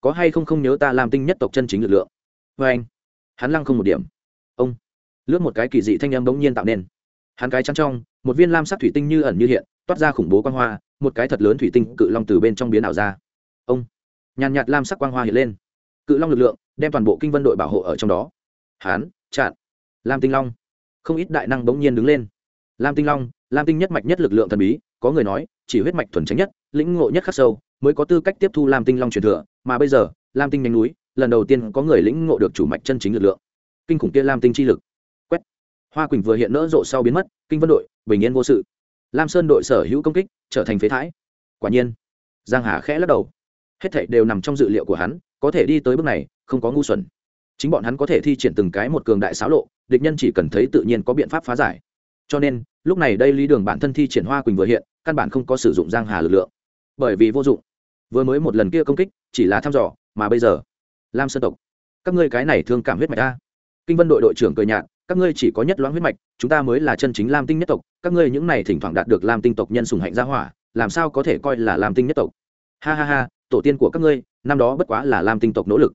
có hay không không nhớ ta làm tinh nhất tộc chân chính lực lượng? Vê anh. Hắn lăng không một điểm. Ông. Lướt một cái kỳ dị thanh âm bỗng nhiên tạo nên. Hắn cái chăn trong, một viên lam sắc thủy tinh như ẩn như hiện, toát ra khủng bố quang hoa, một cái thật lớn thủy tinh cự long từ bên trong biến ảo ra. Ông nhàn nhạt lam sắc quang hoa hiện lên. Cự long lực lượng đem toàn bộ kinh vân đội bảo hộ ở trong đó. Hán chặn lam tinh long. Không ít đại năng bỗng nhiên đứng lên. Lam tinh long, lam tinh nhất mạch nhất lực lượng thần bí, có người nói, chỉ huyết mạch thuần tránh nhất, lĩnh ngộ nhất khắc sâu, mới có tư cách tiếp thu lam tinh long truyền thừa. Mà bây giờ, lam tinh nhanh núi, lần đầu tiên có người lĩnh ngộ được chủ mạch chân chính lực lượng. Kinh khủng kia lam tinh chi lực. Quét. Hoa quỳnh vừa hiện nỡ rộ sau biến mất, kinh vân đội, bình yên vô sự. Lam sơn đội sở hữu công kích, trở thành phế thái quả nhiên, giang hà khẽ lắc đầu hết thảy đều nằm trong dự liệu của hắn, có thể đi tới bước này, không có ngu xuẩn. Chính bọn hắn có thể thi triển từng cái một cường đại xáo lộ, địch nhân chỉ cần thấy tự nhiên có biện pháp phá giải. Cho nên, lúc này đây lý đường bản thân thi triển hoa quỳnh vừa hiện, căn bản không có sử dụng giang hà lực lượng. Bởi vì vô dụng. Vừa mới một lần kia công kích, chỉ là thăm dò, mà bây giờ, lam sơn tộc. Các ngươi cái này thương cảm huyết mạch ta kinh vân đội đội trưởng cười nhạt, các ngươi chỉ có nhất loãng huyết mạch, chúng ta mới là chân chính lam tinh nhất tộc, các ngươi những này thỉnh thoảng đạt được lam tinh tộc nhân sùng hạnh gia hỏa, làm sao có thể coi là lam tinh nhất tộc? Ha ha ha tổ tiên của các ngươi, năm đó bất quá là lam tinh tộc nỗ lực.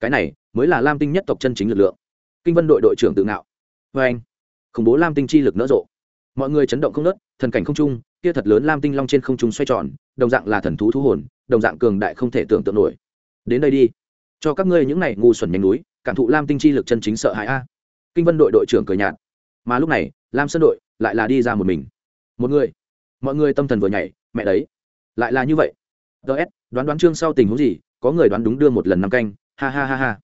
Cái này mới là lam tinh nhất tộc chân chính lực lượng. Kinh vân đội đội trưởng tự ngạo. Vê anh, khủng bố lam tinh chi lực nỡ rộ. Mọi người chấn động không nớt, thần cảnh không trung, kia thật lớn lam tinh long trên không trung xoay tròn, đồng dạng là thần thú thú hồn, đồng dạng cường đại không thể tưởng tượng nổi. Đến đây đi. Cho các ngươi những này ngu xuẩn nhanh núi, cảm thụ lam tinh chi lực chân chính sợ hãi a. Kinh vân đội đội trưởng cười nhạt. Mà lúc này, lam sơn đội lại là đi ra một mình. Một người. Mọi người tâm thần vừa nhảy, mẹ đấy. Lại là như vậy ts đoán đoán chương sau tình huống gì, có người đoán đúng đưa một lần năm canh, ha ha ha ha.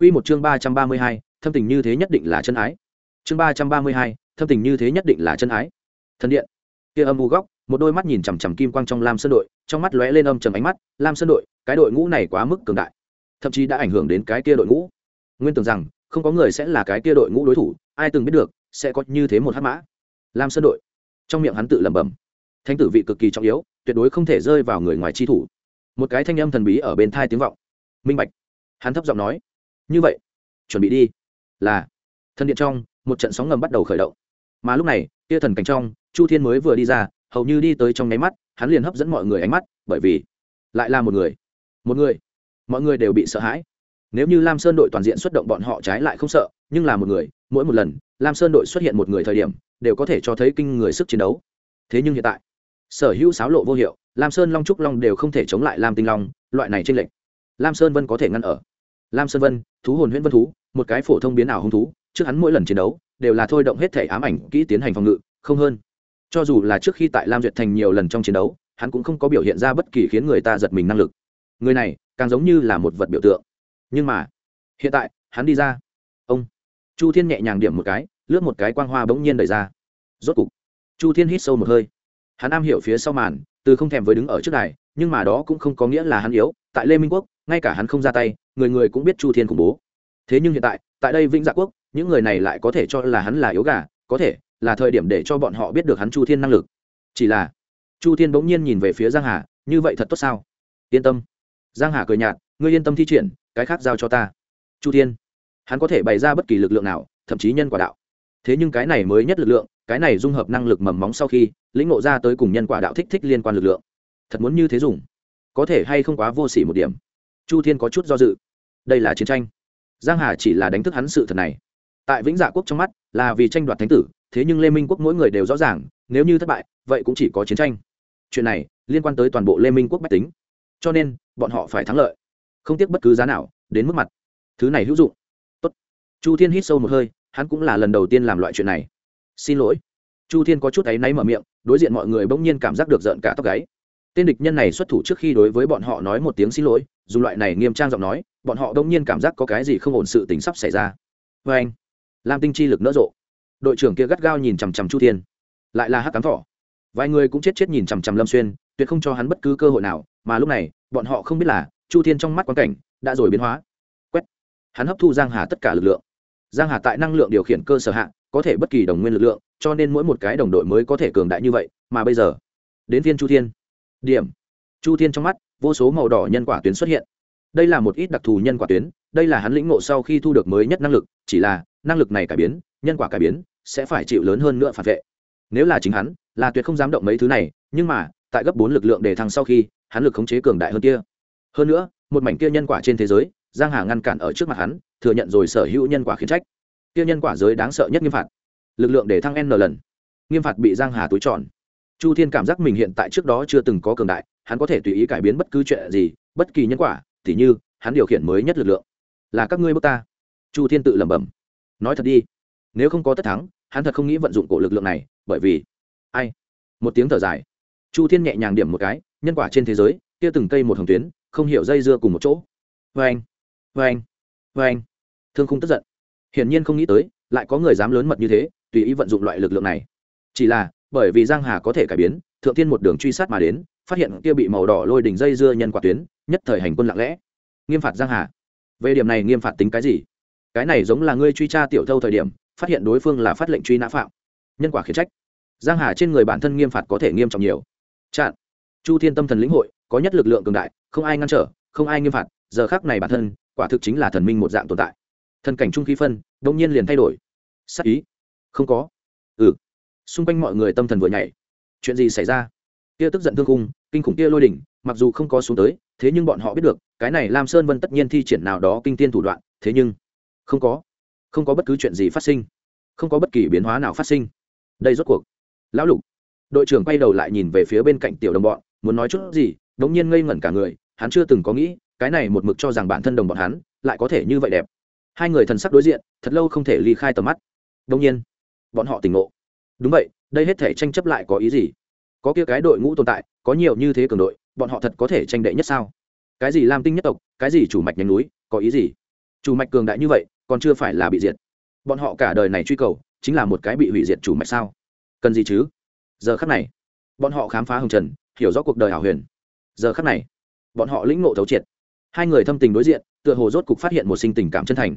Quy một chương ba trăm ba mươi hai, thâm tình như thế nhất định là chân ái. Chương ba trăm ba mươi hai, thâm tình như thế nhất định là chân ái. Thần điện. Kia âm u góc, một đôi mắt nhìn chằm chằm kim quang trong lam sơn đội, trong mắt lóe lên âm trầm ánh mắt, lam sơn đội, cái đội ngũ này quá mức cường đại. Thậm chí đã ảnh hưởng đến cái kia đội ngũ. Nguyên tưởng rằng, không có người sẽ là cái kia đội ngũ đối thủ, ai từng biết được, sẽ có như thế một hát mã. Lam sơn đội. Trong miệng hắn tự lẩm bẩm. Thánh tử vị cực kỳ trọng yếu tuyệt đối không thể rơi vào người ngoài chi thủ. Một cái thanh âm thần bí ở bên thai tiếng vọng. Minh bạch. Hắn thấp giọng nói. Như vậy, chuẩn bị đi. Là. Thân điện trong, một trận sóng ngầm bắt đầu khởi động. Mà lúc này tia thần cảnh trong, chu thiên mới vừa đi ra, hầu như đi tới trong nháy mắt, hắn liền hấp dẫn mọi người ánh mắt, bởi vì lại là một người. Một người. Mọi người đều bị sợ hãi. Nếu như lam sơn đội toàn diện xuất động bọn họ trái lại không sợ, nhưng là một người, mỗi một lần, lam sơn đội xuất hiện một người thời điểm, đều có thể cho thấy kinh người sức chiến đấu. Thế nhưng hiện tại sở hữu sáo lộ vô hiệu, lam sơn long trúc long đều không thể chống lại lam tinh long, loại này tranh lệch. Lam sơn vân có thể ngăn ở. Lam sơn vân, thú hồn huyễn vân thú, một cái phổ thông biến ảo hung thú, trước hắn mỗi lần chiến đấu, đều là thôi động hết thể ám ảnh kỹ tiến hành phòng ngự, không hơn. Cho dù là trước khi tại lam duyệt thành nhiều lần trong chiến đấu, hắn cũng không có biểu hiện ra bất kỳ khiến người ta giật mình năng lực. Người này, càng giống như là một vật biểu tượng. Nhưng mà, hiện tại, hắn đi ra. Ông, chu thiên nhẹ nhàng điểm một cái, lướt một cái quang hoa bỗng nhiên đẩy ra. Rốt cục, chu thiên hít sâu một hơi hắn am hiểu phía sau màn, từ không thèm với đứng ở trước đài, nhưng mà đó cũng không có nghĩa là hắn yếu. Tại lê minh quốc, ngay cả hắn không ra tay, người người cũng biết chu thiên khủng bố. Thế nhưng hiện tại tại đây vĩnh dạ quốc, những người này lại có thể cho là hắn là yếu gà, có thể là thời điểm để cho bọn họ biết được hắn chu thiên năng lực. Chỉ là, chu thiên bỗng nhiên nhìn về phía giang hà, như vậy thật tốt sao? Yên tâm. Giang hà cười nhạt, ngươi yên tâm thi triển, cái khác giao cho ta. Chu thiên, hắn có thể bày ra bất kỳ lực lượng nào, thậm chí nhân quả đạo thế nhưng cái này mới nhất lực lượng, cái này dung hợp năng lực mầm móng sau khi, lĩnh ngộ ra tới cùng nhân quả đạo thích thích liên quan lực lượng. Thật muốn như thế dùng, có thể hay không quá vô s ỉ một điểm. Chu thiên có chút do dự. Đây là chiến tranh. Giang hà chỉ là đánh thức hắn sự thật này. Tại vĩnh dạ quốc trong mắt, là vì tranh đoạt thánh tử, thế nhưng lê minh quốc mỗi người đều rõ ràng, nếu như thất bại, vậy cũng chỉ có chiến tranh. Chuyện này, liên quan tới toàn bộ lê minh quốc bách tính. Cho nên, bọn họ phải thắng lợi. Không tiếc bất cứ giá nào, đến mức mặt. Thứ này hữu dụng. Tốt. chu thiên hít sâu một hơi hắn cũng là lần đầu tiên làm loại chuyện này. Xin lỗi. Chu thiên có chút áy náy mở miệng, đối diện mọi người bỗng nhiên cảm giác được giận cả tóc gáy. Tên địch nhân này xuất thủ trước khi đối với bọn họ nói một tiếng xin lỗi dù loại này nghiêm trang giọng nói, bọn họ bỗng nhiên cảm giác có cái gì không ổn sự tính sắp xảy ra. Vê anh, lam tinh chi lực nỡ rộ. Đội trưởng kia gắt gao nhìn chằm chằm chu thiên, lại là hắc cám thỏ vài người cũng chết chết nhìn chằm chằm lâm xuyên, tuyệt không cho hắn bất cứ cơ hội nào, mà lúc này, bọn họ không biết là chu thiên trong mắt quan cảnh đã rồi biến hóa. Quét. Hắn hấp thu giang hà tất cả lực lượng giang hà tại năng lượng điều khiển cơ sở hạ, có thể bất kỳ đồng nguyên lực lượng, cho nên mỗi một cái đồng đội mới có thể cường đại như vậy, mà bây giờ, đến viên chu thiên. Điểm. Chu thiên trong mắt, vô số màu đỏ nhân quả tuyến xuất hiện. Đây là một ít đặc thù nhân quả tuyến, đây là hắn lĩnh ngộ sau khi thu được mới nhất năng lực, chỉ là, năng lực này cải biến, nhân quả cải biến, sẽ phải chịu lớn hơn nữa phản vệ. Nếu là chính hắn, là tuyệt không dám động mấy thứ này, nhưng mà, tại gấp bốn lực lượng để thăng sau khi, hắn lực khống chế cường đại hơn kia. Hơn nữa, một mảnh kia nhân quả trên thế giới, giang hà ngăn cản ở trước mặt hắn thừa nhận rồi sở hữu nhân quả khiến trách. Kia nhân quả giới đáng sợ nhất nghiêm phạt. Lực lượng để thăng n lần. Nghiêm phạt bị giang hà túi tròn. Chu thiên cảm giác mình hiện tại trước đó chưa từng có cường đại, hắn có thể tùy ý cải biến bất cứ chuyện gì, bất kỳ nhân quả, tỉ như, hắn điều khiển mới nhất lực lượng. Là các ngươi bước ta. Chu thiên tự lẩm bẩm. Nói thật đi. Nếu không có tất thắng, hắn thật không nghĩ vận dụng cổ lực lượng này, bởi vì, ai? Một tiếng thở dài. Chu thiên nhẹ nhàng điểm một cái, nhân quả trên thế giới, kia từng cây một hồng tuyến, không hiểu dây dưa cùng một chỗ. Vê anh vê anh vê anh thương không tức giận. Hiển nhiên không nghĩ tới, lại có người dám lớn mật như thế, tùy ý vận dụng loại lực lượng này. Chỉ là, bởi vì giang hà có thể cải biến, thượng thiên một đường truy sát mà đến, phát hiện kia bị màu đỏ lôi đỉnh dây dưa nhân quả tuyến, nhất thời hành quân lặng lẽ. Nghiêm phạt giang hà. Về điểm này nghiêm phạt tính cái gì? Cái này giống là ngươi truy tra tiểu thâu thời điểm, phát hiện đối phương là phát lệnh truy nã phạm. Nhân quả khiển trách. Giang hà trên người bản thân nghiêm phạt có thể nghiêm trọng nhiều. Chặn. Chu thiên tâm thần lĩnh hội, có nhất lực lượng cường đại, không ai ngăn trở, không ai nghiêm phạt, giờ khác này bản thân, quả thực chính là thần minh một dạng tồn tại thần cảnh trung khí phân đông nhiên liền thay đổi. Sắc ý? Không có. Ừ. Xung quanh mọi người tâm thần vừa nhảy. Chuyện gì xảy ra? Kia tức giận thương cung kinh khủng kia lôi đỉnh, mặc dù không có xuống tới, thế nhưng bọn họ biết được, cái này lam sơn vân tất nhiên thi triển nào đó kinh tiên thủ đoạn, thế nhưng không có. Không có bất cứ chuyện gì phát sinh. Không có bất kỳ biến hóa nào phát sinh. Đây rốt cuộc. Lão lục. Đội trưởng quay đầu lại nhìn về phía bên cạnh tiểu đồng bọn, muốn nói chút gì, đống nhiên ngây ngẩn cả người, hắn chưa từng có nghĩ, cái này một mực cho rằng bản thân đồng bọn hắn lại có thể như vậy đẹp hai người thần sắc đối diện, thật lâu không thể ly khai tầm mắt. Đống nhiên, bọn họ tỉnh ngộ. Đúng vậy, đây hết thể tranh chấp lại có ý gì? Có kia cái đội ngũ tồn tại, có nhiều như thế cường đội, bọn họ thật có thể tranh đệ nhất sao? Cái gì lam tinh nhất tộc, cái gì chủ mạch nhánh núi, có ý gì? Chủ mạch cường đại như vậy, còn chưa phải là bị diệt. Bọn họ cả đời này truy cầu, chính là một cái bị hủy diệt chủ mạch sao? Cần gì chứ? Giờ khắc này, bọn họ khám phá hồng trần, hiểu rõ cuộc đời hảo huyền. Giờ khắc này, bọn họ lĩnh ngộ thấu triệt hai người thâm tình đối diện, tựa hồ rốt cục phát hiện một sinh tình cảm chân thành.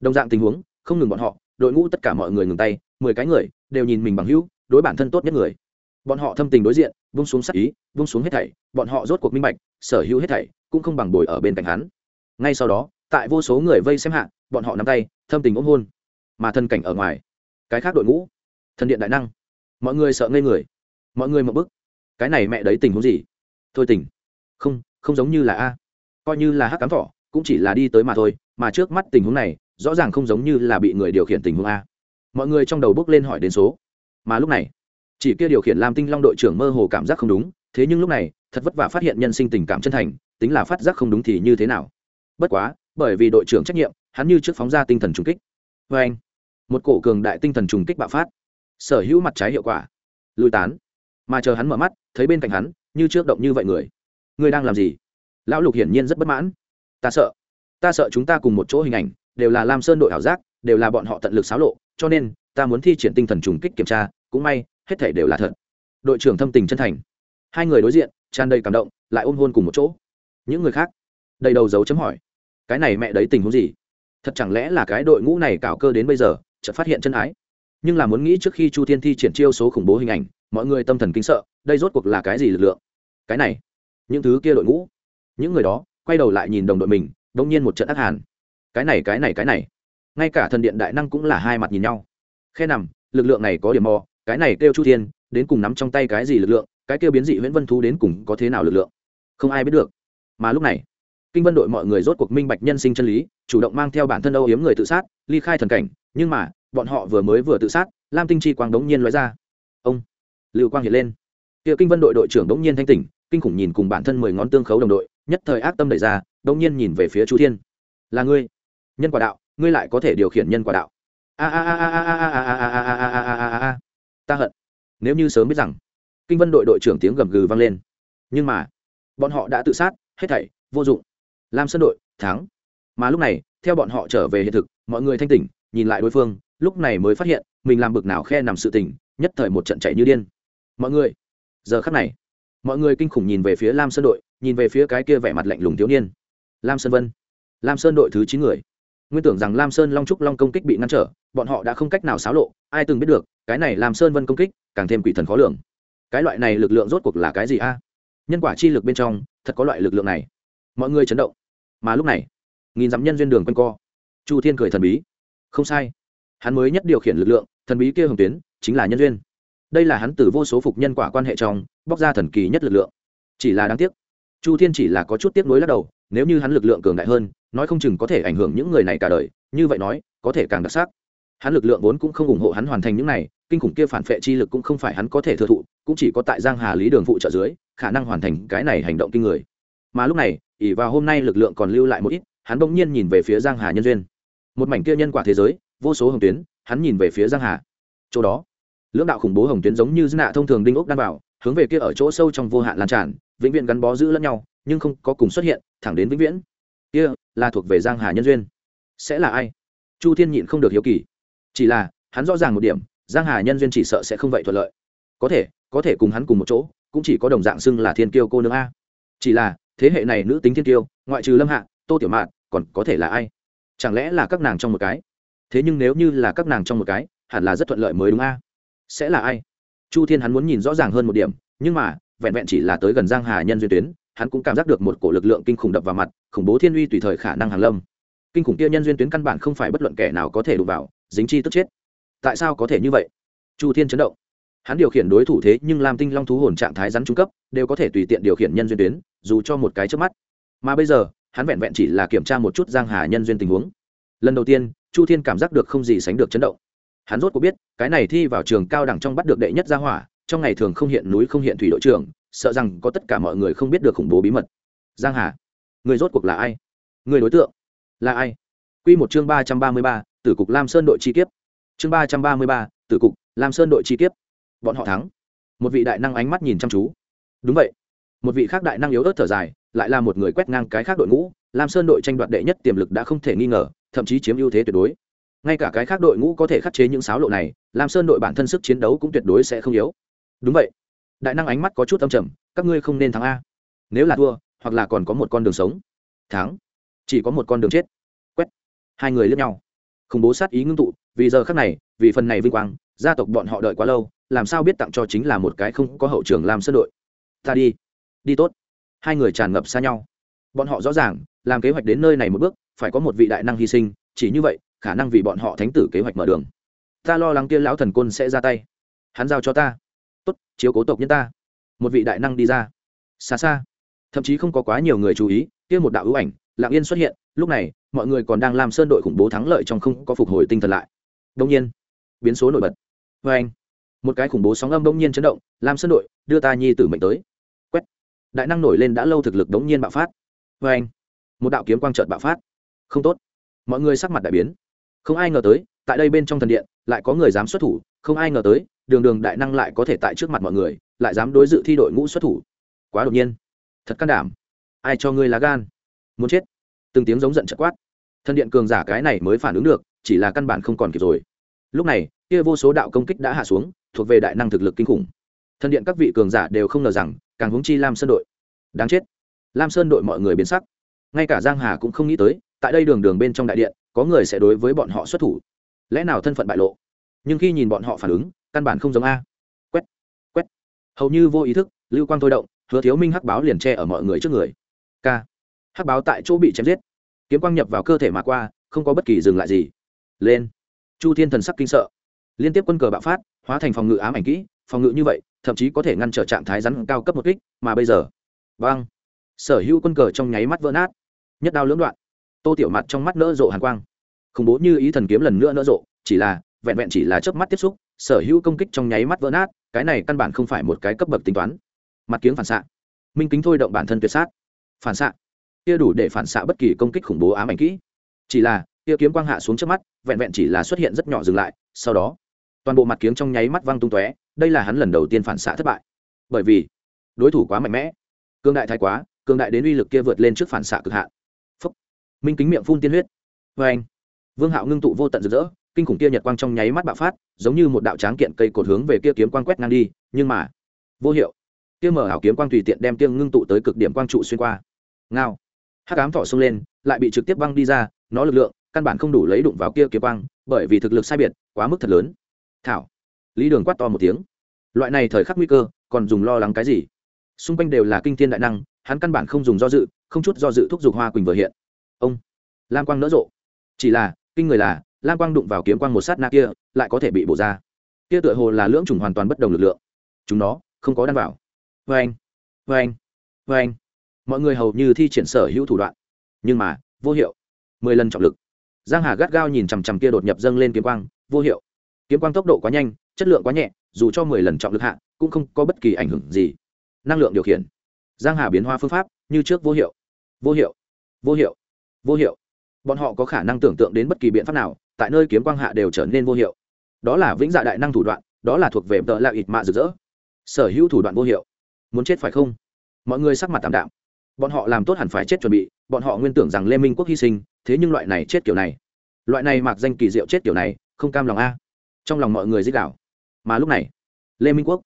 Đồng dạng tình huống, không ngừng bọn họ, đội ngũ tất cả mọi người ngừng tay, mười cái người đều nhìn mình bằng hữu, đối bản thân tốt nhất người. Bọn họ thâm tình đối diện, vung xuống sắc ý, vung xuống hết thảy, bọn họ rốt cuộc minh bạch, sở hữu hết thảy cũng không bằng bồi ở bên cạnh hắn. Ngay sau đó, tại vô số người vây xem hạ, bọn họ nắm tay, thâm tình ôm hôn. Mà thân cảnh ở ngoài, cái khác đội ngũ thần điện đại năng, mọi người sợ ngây người, mọi người một bức. Cái này mẹ đấy tình huống gì? Thôi tình. Không không giống như là a coi như là hắc cám thỏ, cũng chỉ là đi tới mà thôi, mà trước mắt tình huống này, rõ ràng không giống như là bị người điều khiển tình huống a. Mọi người trong đầu bước lên hỏi đến số. Mà lúc này, chỉ kia điều khiển lam tinh long đội trưởng mơ hồ cảm giác không đúng, thế nhưng lúc này, thật vất vả phát hiện nhân sinh tình cảm chân thành, tính là phát giác không đúng thì như thế nào? Bất quá, bởi vì đội trưởng trách nhiệm, hắn như trước phóng ra tinh thần trùng kích. Vê anh, một cổ cường đại tinh thần trùng kích bạo phát. Sở hữu mặt trái hiệu quả. Lùi tán. Mà chờ hắn mở mắt, thấy bên cạnh hắn, như trước động như vậy người. Người đang làm gì? Lão lục hiển nhiên rất bất mãn. Ta sợ. Ta sợ chúng ta cùng một chỗ hình ảnh, đều là lam sơn đội ảo giác, đều là bọn họ tận lực xáo lộ, cho nên, ta muốn thi triển tinh thần trùng kích kiểm tra, cũng may, hết thể đều là thật. Đội trưởng thâm tình chân thành. Hai người đối diện, tràn đầy cảm động, lại ôm hôn cùng một chỗ. Những người khác? Đầy đầu dấu chấm hỏi. Cái này mẹ đấy tình huống gì? Thật chẳng lẽ là cái đội ngũ này cào cơ đến bây giờ, chợt phát hiện chân ái? Nhưng là muốn nghĩ trước khi chu thiên thi triển chiêu số khủng bố hình ảnh, mọi người tâm thần kinh sợ, đây rốt cuộc là cái gì lực lượng? Cái này, những thứ kia đội ngũ những người đó quay đầu lại nhìn đồng đội mình đông nhiên một trận ác hàn. Cái này cái này cái này. Ngay cả thần điện đại năng cũng là hai mặt nhìn nhau. Khe nằm, lực lượng này có điểm mò, cái này kêu chu thiên, đến cùng nắm trong tay cái gì lực lượng, cái kêu biến dị nguyễn vân thú đến cùng có thế nào lực lượng? Không ai biết được. Mà lúc này, kinh vân đội mọi người rốt cuộc minh bạch nhân sinh chân lý, chủ động mang theo bản thân âu hiếm người tự sát, ly khai thần cảnh, nhưng mà, bọn họ vừa mới vừa tự sát, lam tinh chi quang đống nhiên nói ra. Ông, lưu quang hiện lên. Kia kinh vân đội đội trưởng đống nhiên thanh tỉnh, kinh khủng nhìn cùng bản thân mười ngón tương khấu đồng đội nhất thời ác tâm đẩy ra đống nhiên nhìn về phía chu thiên là ngươi nhân quả đạo ngươi lại có thể điều khiển nhân quả đạo a a a a a a a a a a a a a a a ta hận nếu như sớm biết rằng kinh vân đội đội trưởng tiếng gầm gừ vang lên nhưng mà bọn họ đã tự sát hết thảy vô dụng lam sơn đội thắng mà lúc này theo bọn họ trở về hiện thực mọi người thanh tỉnh nhìn lại đối phương lúc này mới phát hiện mình làm bực nào khe nằm sự tỉnh nhất thời một trận chạy như điên mọi người giờ khắc này mọi người kinh khủng nhìn về phía lam sơn đội nhìn về phía cái kia vẻ mặt lạnh lùng thiếu niên. Lam sơn vân. Lam sơn đội thứ chín người. Nguyên tưởng rằng lam sơn long trúc long công kích bị ngăn trở, bọn họ đã không cách nào xáo lộ, ai từng biết được, cái này làm sơn vân công kích, càng thêm quỷ thần khó lường. Cái loại này lực lượng rốt cuộc là cái gì a? Nhân quả chi lực bên trong, thật có loại lực lượng này. Mọi người chấn động. Mà lúc này, nghìn dặm nhân duyên đường quanh co. Chu thiên cười thần bí. Không sai. Hắn mới nhất điều khiển lực lượng, thần bí kia hồng tuyến, chính là nhân duyên. Đây là hắn từ vô số phục nhân quả quan hệ trong, bóc ra thần kỳ nhất lực lượng. Chỉ là đáng tiếc chu thiên chỉ là có chút tiếp nối lắc đầu, nếu như hắn lực lượng cường đại hơn, nói không chừng có thể ảnh hưởng những người này cả đời, như vậy nói, có thể càng đặc sắc. Hắn lực lượng vốn cũng không ủng hộ hắn hoàn thành những này, kinh khủng kia phản vệ chi lực cũng không phải hắn có thể thừa thụ, cũng chỉ có tại giang hà lý đường phụ trợ dưới, khả năng hoàn thành cái này hành động kinh người. Mà lúc này ỉ vào hôm nay lực lượng còn lưu lại một ít, hắn bỗng nhiên nhìn về phía giang hà nhân duyên. Một mảnh kia nhân quả thế giới, vô số hồng tuyến, hắn nhìn về phía giang hà. Chỗ đó, lưỡng đạo khủng bố hồng tuyến giống như dư nạ thông thường đinh ốc đan bảo hướng về kia ở chỗ sâu trong vô hạn lan tràn, vĩnh viễn gắn bó giữ lẫn nhau, nhưng không có cùng xuất hiện, thẳng đến vĩnh viễn. Kia, là thuộc về giang hà nhân duyên. Sẽ là ai? Chu thiên nhịn không được hiếu kỳ. Chỉ là, hắn rõ ràng một điểm, giang hà nhân duyên chỉ sợ sẽ không vậy thuận lợi. Có thể có thể cùng hắn cùng một chỗ, cũng chỉ có đồng dạng xưng là thiên kiêu cô nương a. Chỉ là, thế hệ này nữ tính thiên kiêu, ngoại trừ lâm hạ, tô tiểu mạn, còn có thể là ai? Chẳng lẽ là các nàng trong một cái? Thế nhưng nếu như là các nàng trong một cái, hẳn là rất thuận lợi mới đúng a. Sẽ là ai? Chu thiên hắn muốn nhìn rõ ràng hơn một điểm, nhưng mà, vẹn vẹn chỉ là tới gần giang hà nhân duyên tuyến, hắn cũng cảm giác được một cổ lực lượng kinh khủng đập vào mặt, khủng bố thiên uy tùy thời khả năng hàng lâm. Kinh khủng kia nhân duyên tuyến căn bản không phải bất luận kẻ nào có thể đụng vào, dính chi tức chết. Tại sao có thể như vậy? Chu thiên chấn động. Hắn điều khiển đối thủ thế nhưng làm tinh long thú hồn trạng thái rắn trung cấp, đều có thể tùy tiện điều khiển nhân duyên tuyến, dù cho một cái trước mắt. Mà bây giờ, hắn vẹn vẹn chỉ là kiểm tra một chút giang hà nhân duyên tình huống. Lần đầu tiên, chu thiên cảm giác được không gì sánh được chấn động hắn rốt có biết, cái này thi vào trường cao đẳng trong bắt được đệ nhất gia hỏa, trong ngày thường không hiện núi không hiện thủy đội trưởng, sợ rằng có tất cả mọi người không biết được khủng bố bí mật. Giang hà, người rốt cuộc là ai? Người đối tượng là ai? Quy một chương ba trăm ba mươi ba, tử cục lam sơn đội chi kiếp. Chương ba trăm ba mươi ba, tử cục lam sơn đội chi kiếp. Bọn họ thắng. Một vị đại năng ánh mắt nhìn chăm chú. Đúng vậy. Một vị khác đại năng yếu ớt thở dài, lại là một người quét ngang cái khác đội ngũ, lam sơn đội tranh đoạt đệ nhất tiềm lực đã không thể nghi ngờ, thậm chí chiếm ưu thế tuyệt đối ngay cả cái khác đội ngũ có thể khắc chế những sáo lộ này, lam sơn đội bản thân sức chiến đấu cũng tuyệt đối sẽ không yếu. Đúng vậy. Đại năng ánh mắt có chút âm trầm, các ngươi không nên thắng a. Nếu là thua, hoặc là còn có một con đường sống. Thắng. Chỉ có một con đường chết. Quét. Hai người lướt nhau. Khủng bố sát ý ngưng tụ, vì giờ khác này, vì phần này vinh quang, gia tộc bọn họ đợi quá lâu, làm sao biết tặng cho chính là một cái không có hậu trường làm sân đội. Ta đi. Đi tốt. Hai người tràn ngập xa nhau. Bọn họ rõ ràng, làm kế hoạch đến nơi này một bước, phải có một vị đại năng hy sinh, chỉ như vậy khả năng vì bọn họ thánh tử kế hoạch mở đường. Ta lo lắng kia lão thần côn sẽ ra tay. Hắn giao cho ta. Tốt, chiếu cố tộc nhân ta. Một vị đại năng đi ra. Xa xa. Thậm chí không có quá nhiều người chú ý, kia một đạo ưu ảnh lạng yên xuất hiện. Lúc này, mọi người còn đang làm sơn đội khủng bố thắng lợi trong không có phục hồi tinh thần lại. Đông nhiên, biến số nổi bật. Vê anh. Một cái khủng bố sóng âm đông nhiên chấn động, làm sơn đội, đưa ta nhi tử mệnh tới. Quét. Đại năng nổi lên đã lâu thực lực đống nhiên bạo phát. Vê anh. Một đạo kiếm quang trợt bạo phát. Không tốt. Mọi người sắc mặt đại biến không ai ngờ tới, tại đây bên trong thần điện, lại có người dám xuất thủ, không ai ngờ tới, đường đường đại năng lại có thể tại trước mặt mọi người, lại dám đối dự thi đội ngũ xuất thủ. Quá đột nhiên. Thật can đảm. Ai cho ngươi lá gan? Muốn chết. Từng tiếng giống giận chật quát. Thần điện cường giả cái này mới phản ứng được, chỉ là căn bản không còn kịp rồi. Lúc này, kia vô số đạo công kích đã hạ xuống, thuộc về đại năng thực lực kinh khủng. Thần điện các vị cường giả đều không ngờ rằng, càng hướng chi lam sơn đội. Đáng chết. Lam sơn đội mọi người biến sắc. Ngay cả giang hà cũng không nghĩ tới, tại đây đường đường bên trong đại điện có người sẽ đối với bọn họ xuất thủ. Lẽ nào thân phận bại lộ? Nhưng khi nhìn bọn họ phản ứng căn bản không giống a. Quét quét. Hầu như vô ý thức lưu quang thôi động hứa thiếu minh hắc báo liền che ở mọi người trước người. K hắc báo tại chỗ bị chém giết. Kiếm quang nhập vào cơ thể mà qua không có bất kỳ dừng lại gì. Lên. Chu thiên thần sắc kinh sợ. Liên tiếp quân cờ bạo phát hóa thành phòng ngự ám ảnh kỹ phòng ngự như vậy thậm chí có thể ngăn trở trạng thái rắn cao cấp một kích mà bây giờ băng, sở hữu quân cờ trong nháy mắt vỡ nát. Nhất đao lưỡng đoạn tô tiểu mặt trong mắt nỡ rộ hàn quang. Khủng bố như ý thần kiếm lần nữa nỡ rộ, chỉ là, vẹn vẹn chỉ là chớp mắt tiếp xúc, sở hữu công kích trong nháy mắt vỡ nát, cái này căn bản không phải một cái cấp bậc tính toán. Mặt kiếng phản xạ. Minh kính thôi động bản thân tuyệt sát. Phản xạ. Kia đủ để phản xạ bất kỳ công kích khủng bố ám ảnh kỹ. Chỉ là, kia kiếm quang hạ xuống trước mắt, vẹn vẹn chỉ là xuất hiện rất nhỏ dừng lại, sau đó, toàn bộ mặt kiếng trong nháy mắt văng tung tóe, đây là hắn lần đầu tiên phản xạ thất bại. Bởi vì, đối thủ quá mạnh mẽ. Cương đại thái quá, cương đại đến uy lực kia vượt lên trước phản xạ cực hạn minh kính miệng phun tiên huyết. Vê anh, vương hạo ngưng tụ vô tận rực rỡ, kinh khủng kia nhật quang trong nháy mắt bạo phát, giống như một đạo tráng kiện cây cột hướng về kia kiếm quang quét ngang đi, nhưng mà, vô hiệu. Kia mở hảo kiếm quang tùy tiện đem tiêng ngưng tụ tới cực điểm quang trụ xuyên qua. Ngao. Hắc ám thọ xông lên, lại bị trực tiếp băng đi ra, nó lực lượng, căn bản không đủ lấy đụng vào kia kiếm quang, bởi vì thực lực sai biệt, quá mức thật lớn. Thảo. Lý đường quát to một tiếng. Loại này thời khắc nguy cơ, còn dùng lo lắng cái gì? Xung quanh đều là kinh thiên đại năng, hắn căn bản không dùng do dự, không chút do dự thúc giục hoa quỳnh vừa hiện ông. Lam quang nỡ rộ. Chỉ là, kinh người là, lam quang đụng vào kiếm quang một sát na kia, lại có thể bị bổ ra. Kia tựa hồ là lưỡng chủng hoàn toàn bất đồng lực lượng. Chúng nó, không có đan vào. Vê anh vê anh vê anh mọi người hầu như thi triển sở hữu thủ đoạn. Nhưng mà, vô hiệu. Mười lần trọng lực. Giang hà gắt gao nhìn chằm chằm kia đột nhập dâng lên kiếm quang, vô hiệu. Kiếm quang tốc độ quá nhanh, chất lượng quá nhẹ, dù cho mười lần trọng lực hạ, cũng không có bất kỳ ảnh hưởng gì. Năng lượng điều khiển. Giang hà biến hoa phương pháp, như trước vô hiệu. Vô hiệu. Vô hiệu vô hiệu. Bọn họ có khả năng tưởng tượng đến bất kỳ biện pháp nào, tại nơi kiếm quang hạ đều trở nên vô hiệu. Đó là vĩnh dạ đại năng thủ đoạn, đó là thuộc về tợ lạ ịt mạ rực rỡ. Sở hữu thủ đoạn vô hiệu. Muốn chết phải không? Mọi người sắc mặt tạm đạm. Bọn họ làm tốt hẳn phải chết chuẩn bị, bọn họ nguyên tưởng rằng lê minh quốc hy sinh, thế nhưng loại này chết kiểu này. Loại này mặc danh kỳ diệu chết kiểu này, không cam lòng a. Trong lòng mọi người dích đảo mà lúc này, lê minh quốc,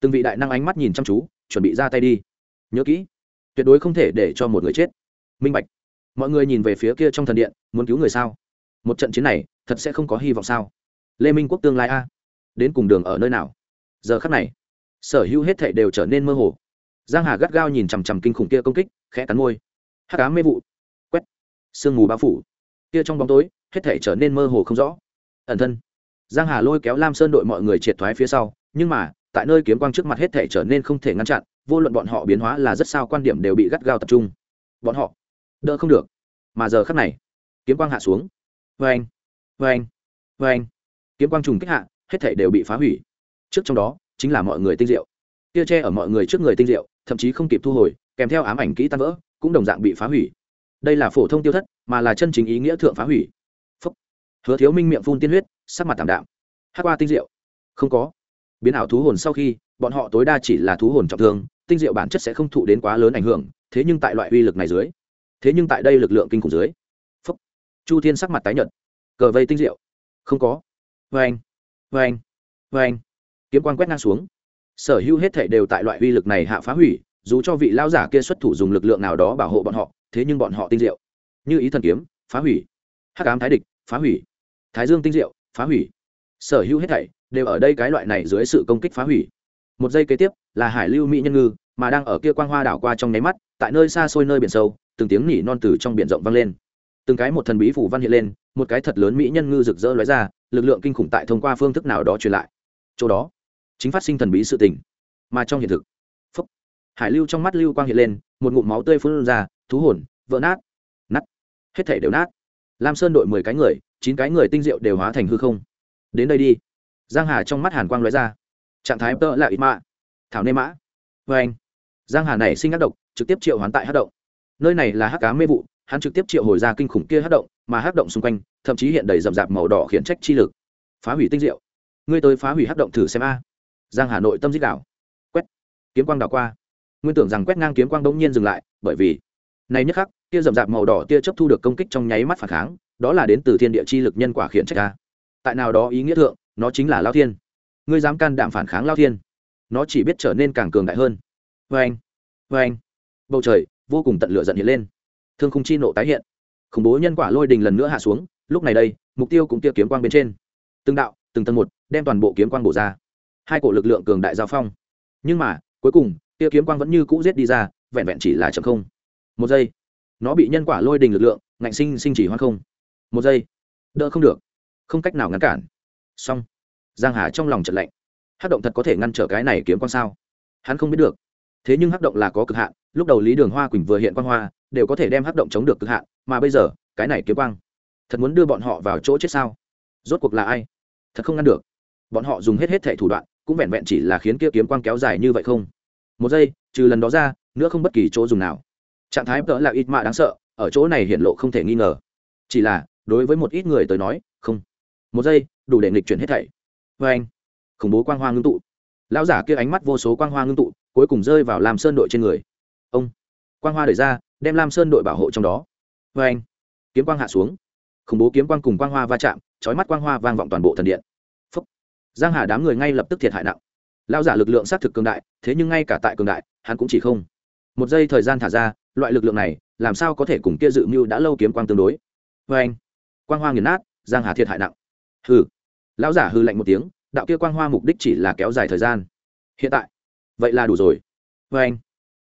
từng vị đại năng ánh mắt nhìn chăm chú, chuẩn bị ra tay đi. Nhớ kỹ, tuyệt đối không thể để cho một người chết. Minh bạch mọi người nhìn về phía kia trong thần điện, muốn cứu người sao? Một trận chiến này, thật sẽ không có hy vọng sao? Lê minh quốc tương lai a, đến cùng đường ở nơi nào? Giờ khắc này, sở hữu hết thệ đều trở nên mơ hồ. Giang hà gắt gao nhìn chằm chằm kinh khủng kia công kích, khẽ cắn môi. Hát cá mê vụ. Quét. Sương mù bao phủ. Kia trong bóng tối, hết thảy trở nên mơ hồ không rõ. Ẩn thân. Giang hà lôi kéo lam sơn đội mọi người triệt thoái phía sau, nhưng mà, tại nơi kiếm quang trước mặt hết thảy trở nên không thể ngăn chặn, vô luận bọn họ biến hóa là rất sao quan điểm đều bị gắt gao tập trung. Bọn họ đỡ không được. Mà giờ khắc này, kiếm quang hạ xuống. Vê anh vê anh vê anh kiếm quang trùng kích hạ, hết thảy đều bị phá hủy. Trước trong đó, chính là mọi người tinh diệu. Kia tre ở mọi người trước người tinh diệu, thậm chí không kịp thu hồi, kèm theo ám ảnh kỹ tan vỡ, cũng đồng dạng bị phá hủy. Đây là phổ thông tiêu thất, mà là chân chính ý nghĩa thượng phá hủy. Phúc. hứa thiếu minh miệng phun tiên huyết, sắc mặt tảm đạm. Hát qua tinh diệu. Không có. Biến ảo thú hồn sau khi, bọn họ tối đa chỉ là thú hồn trọng thương, tinh diệu bản chất sẽ không thụ đến quá lớn ảnh hưởng, thế nhưng tại loại uy lực này dưới thế nhưng tại đây lực lượng kinh khủng dưới. Phúc. chu thiên sắc mặt tái nhợt. Cờ vây tinh diệu. Không có. Vê anh. Vê anh. Vê anh. Kiếm quan quét ngang xuống. Sở hữu hết thể đều tại loại uy lực này hạ phá hủy, dù cho vị lao giả kia xuất thủ dùng lực lượng nào đó bảo hộ bọn họ, thế nhưng bọn họ tinh diệu. Như ý thần kiếm, phá hủy. Hắc ám thái địch, phá hủy. Thái dương tinh diệu, phá hủy. Sở hữu hết thảy đều ở đây cái loại này dưới sự công kích phá hủy. Một giây kế tiếp là hải lưu mỹ nhân ngư, mà đang ở kia quang hoa đảo qua trong nháy mắt, tại nơi xa xôi nơi biển sâu từng tiếng nỉ non từ trong biển rộng vang lên. Từng cái một thần bí phủ văn hiện lên một cái thật lớn mỹ nhân ngư rực rỡ lóe ra lực lượng kinh khủng tại thông qua phương thức nào đó truyền lại. Chỗ đó chính phát sinh thần bí sự tình mà trong hiện thực phúc, hải lưu trong mắt lưu quang hiện lên một ngụm máu tươi phun ra thú hồn vỡ nát nát hết thể đều nát. Lam sơn đội mười cái người chín cái người tinh diệu đều hóa thành hư không. Đến đây đi. Giang hà trong mắt hàn quang lóe ra. Trạng thái tơ là ít mạ. Thảo nê mã. Vê anh. Giang hà này sinh ác độc trực tiếp triệu hoán tại hát động nơi này là hắc cá mê vụ, hắn trực tiếp triệu hồi ra kinh khủng kia hát động, mà hát động xung quanh, thậm chí hiện đầy rậm rạp màu đỏ khiển trách chi lực. Phá hủy tinh diệu. Ngươi tới phá hủy hát động thử xem a. Giang hà nội tâm dích đảo quét. Kiếm quang đảo qua. Nguyên tưởng rằng quét ngang kiếm quang đống nhiên dừng lại, bởi vì này nhất khắc, kia rậm rạp màu đỏ tia chấp thu được công kích trong nháy mắt phản kháng, đó là đến từ thiên địa chi lực nhân quả khiển trách a. Tại nào đó ý nghĩa thượng, nó chính là lao thiên. Ngươi dám can đảm phản kháng lao thiên, nó chỉ biết trở nên càng cường đại hơn. Vê anh vê anh bầu trời vô cùng tận lửa giận hiện lên. Thương khung chi nộ tái hiện. Khủng bố nhân quả lôi đình lần nữa hạ xuống, lúc này đây, mục tiêu cũng tiêu kiếm quang bên trên. Từng đạo, từng tầng một, đem toàn bộ kiếm quang bổ ra. Hai cổ lực lượng cường đại giao phong. Nhưng mà, cuối cùng tiêu kiếm quang vẫn như cũ giết đi ra, vẹn vẹn chỉ là chậm không. Một giây, nó bị nhân quả lôi đình lực lượng, ngạnh sinh sinh chỉ hoang không. Một giây, đỡ không được. Không cách nào ngăn cản. Xong. Giang hà trong lòng trận lạnh. Hát động thật có thể ngăn trở cái này kiếm quang sao? Hắn không biết được. Thế nhưng hát động là có cực hạn lúc đầu lý đường hoa quỳnh vừa hiện quang hoa, đều có thể đem hắc động chống được cực hạn, mà bây giờ, cái này kiếm quang, thật muốn đưa bọn họ vào chỗ chết sao? Rốt cuộc là ai? Thật không ngăn được. Bọn họ dùng hết hết thẻ thủ đoạn, cũng vẹn vẹn chỉ là khiến kia kiếm quang kéo dài như vậy không. Một giây, trừ lần đó ra, nữa không bất kỳ chỗ dùng nào. Trạng thái tớ là ít mạ đáng sợ, ở chỗ này hiện lộ không thể nghi ngờ. Chỉ là, đối với một ít người tới nói, không. Một giây, đủ để nghịch chuyển hết thảy. Vê anh, khủng bố quang hoa ngưng tụ. Lão giả kia ánh mắt vô số quang hoa ngưng tụ, cuối cùng rơi vào làm sơn đội trên người ông. Quang hoa đẩy ra, đem lam sơn đội bảo hộ trong đó. Vê anh. Kiếm quang hạ xuống. Khủng bố kiếm quang cùng quang hoa va chạm trói mắt quang hoa vang vọng toàn bộ thần điện. Phúc. Giang hà đám người ngay lập tức thiệt hại nặng. Lao giả lực lượng xác thực cường đại, thế nhưng ngay cả tại cường đại, hắn cũng chỉ không. Một giây thời gian thả ra, loại lực lượng này, làm sao có thể cùng kia dự mưu đã lâu kiếm quang tương đối? Vê anh. Quang hoa nghiền nát, giang hà thiệt hại nặng. Hừ. Lão giả hư lạnh một tiếng, đạo kia quang hoa mục đích chỉ là kéo dài thời gian. Hiện tại. Vậy là đủ rồi. Vê anh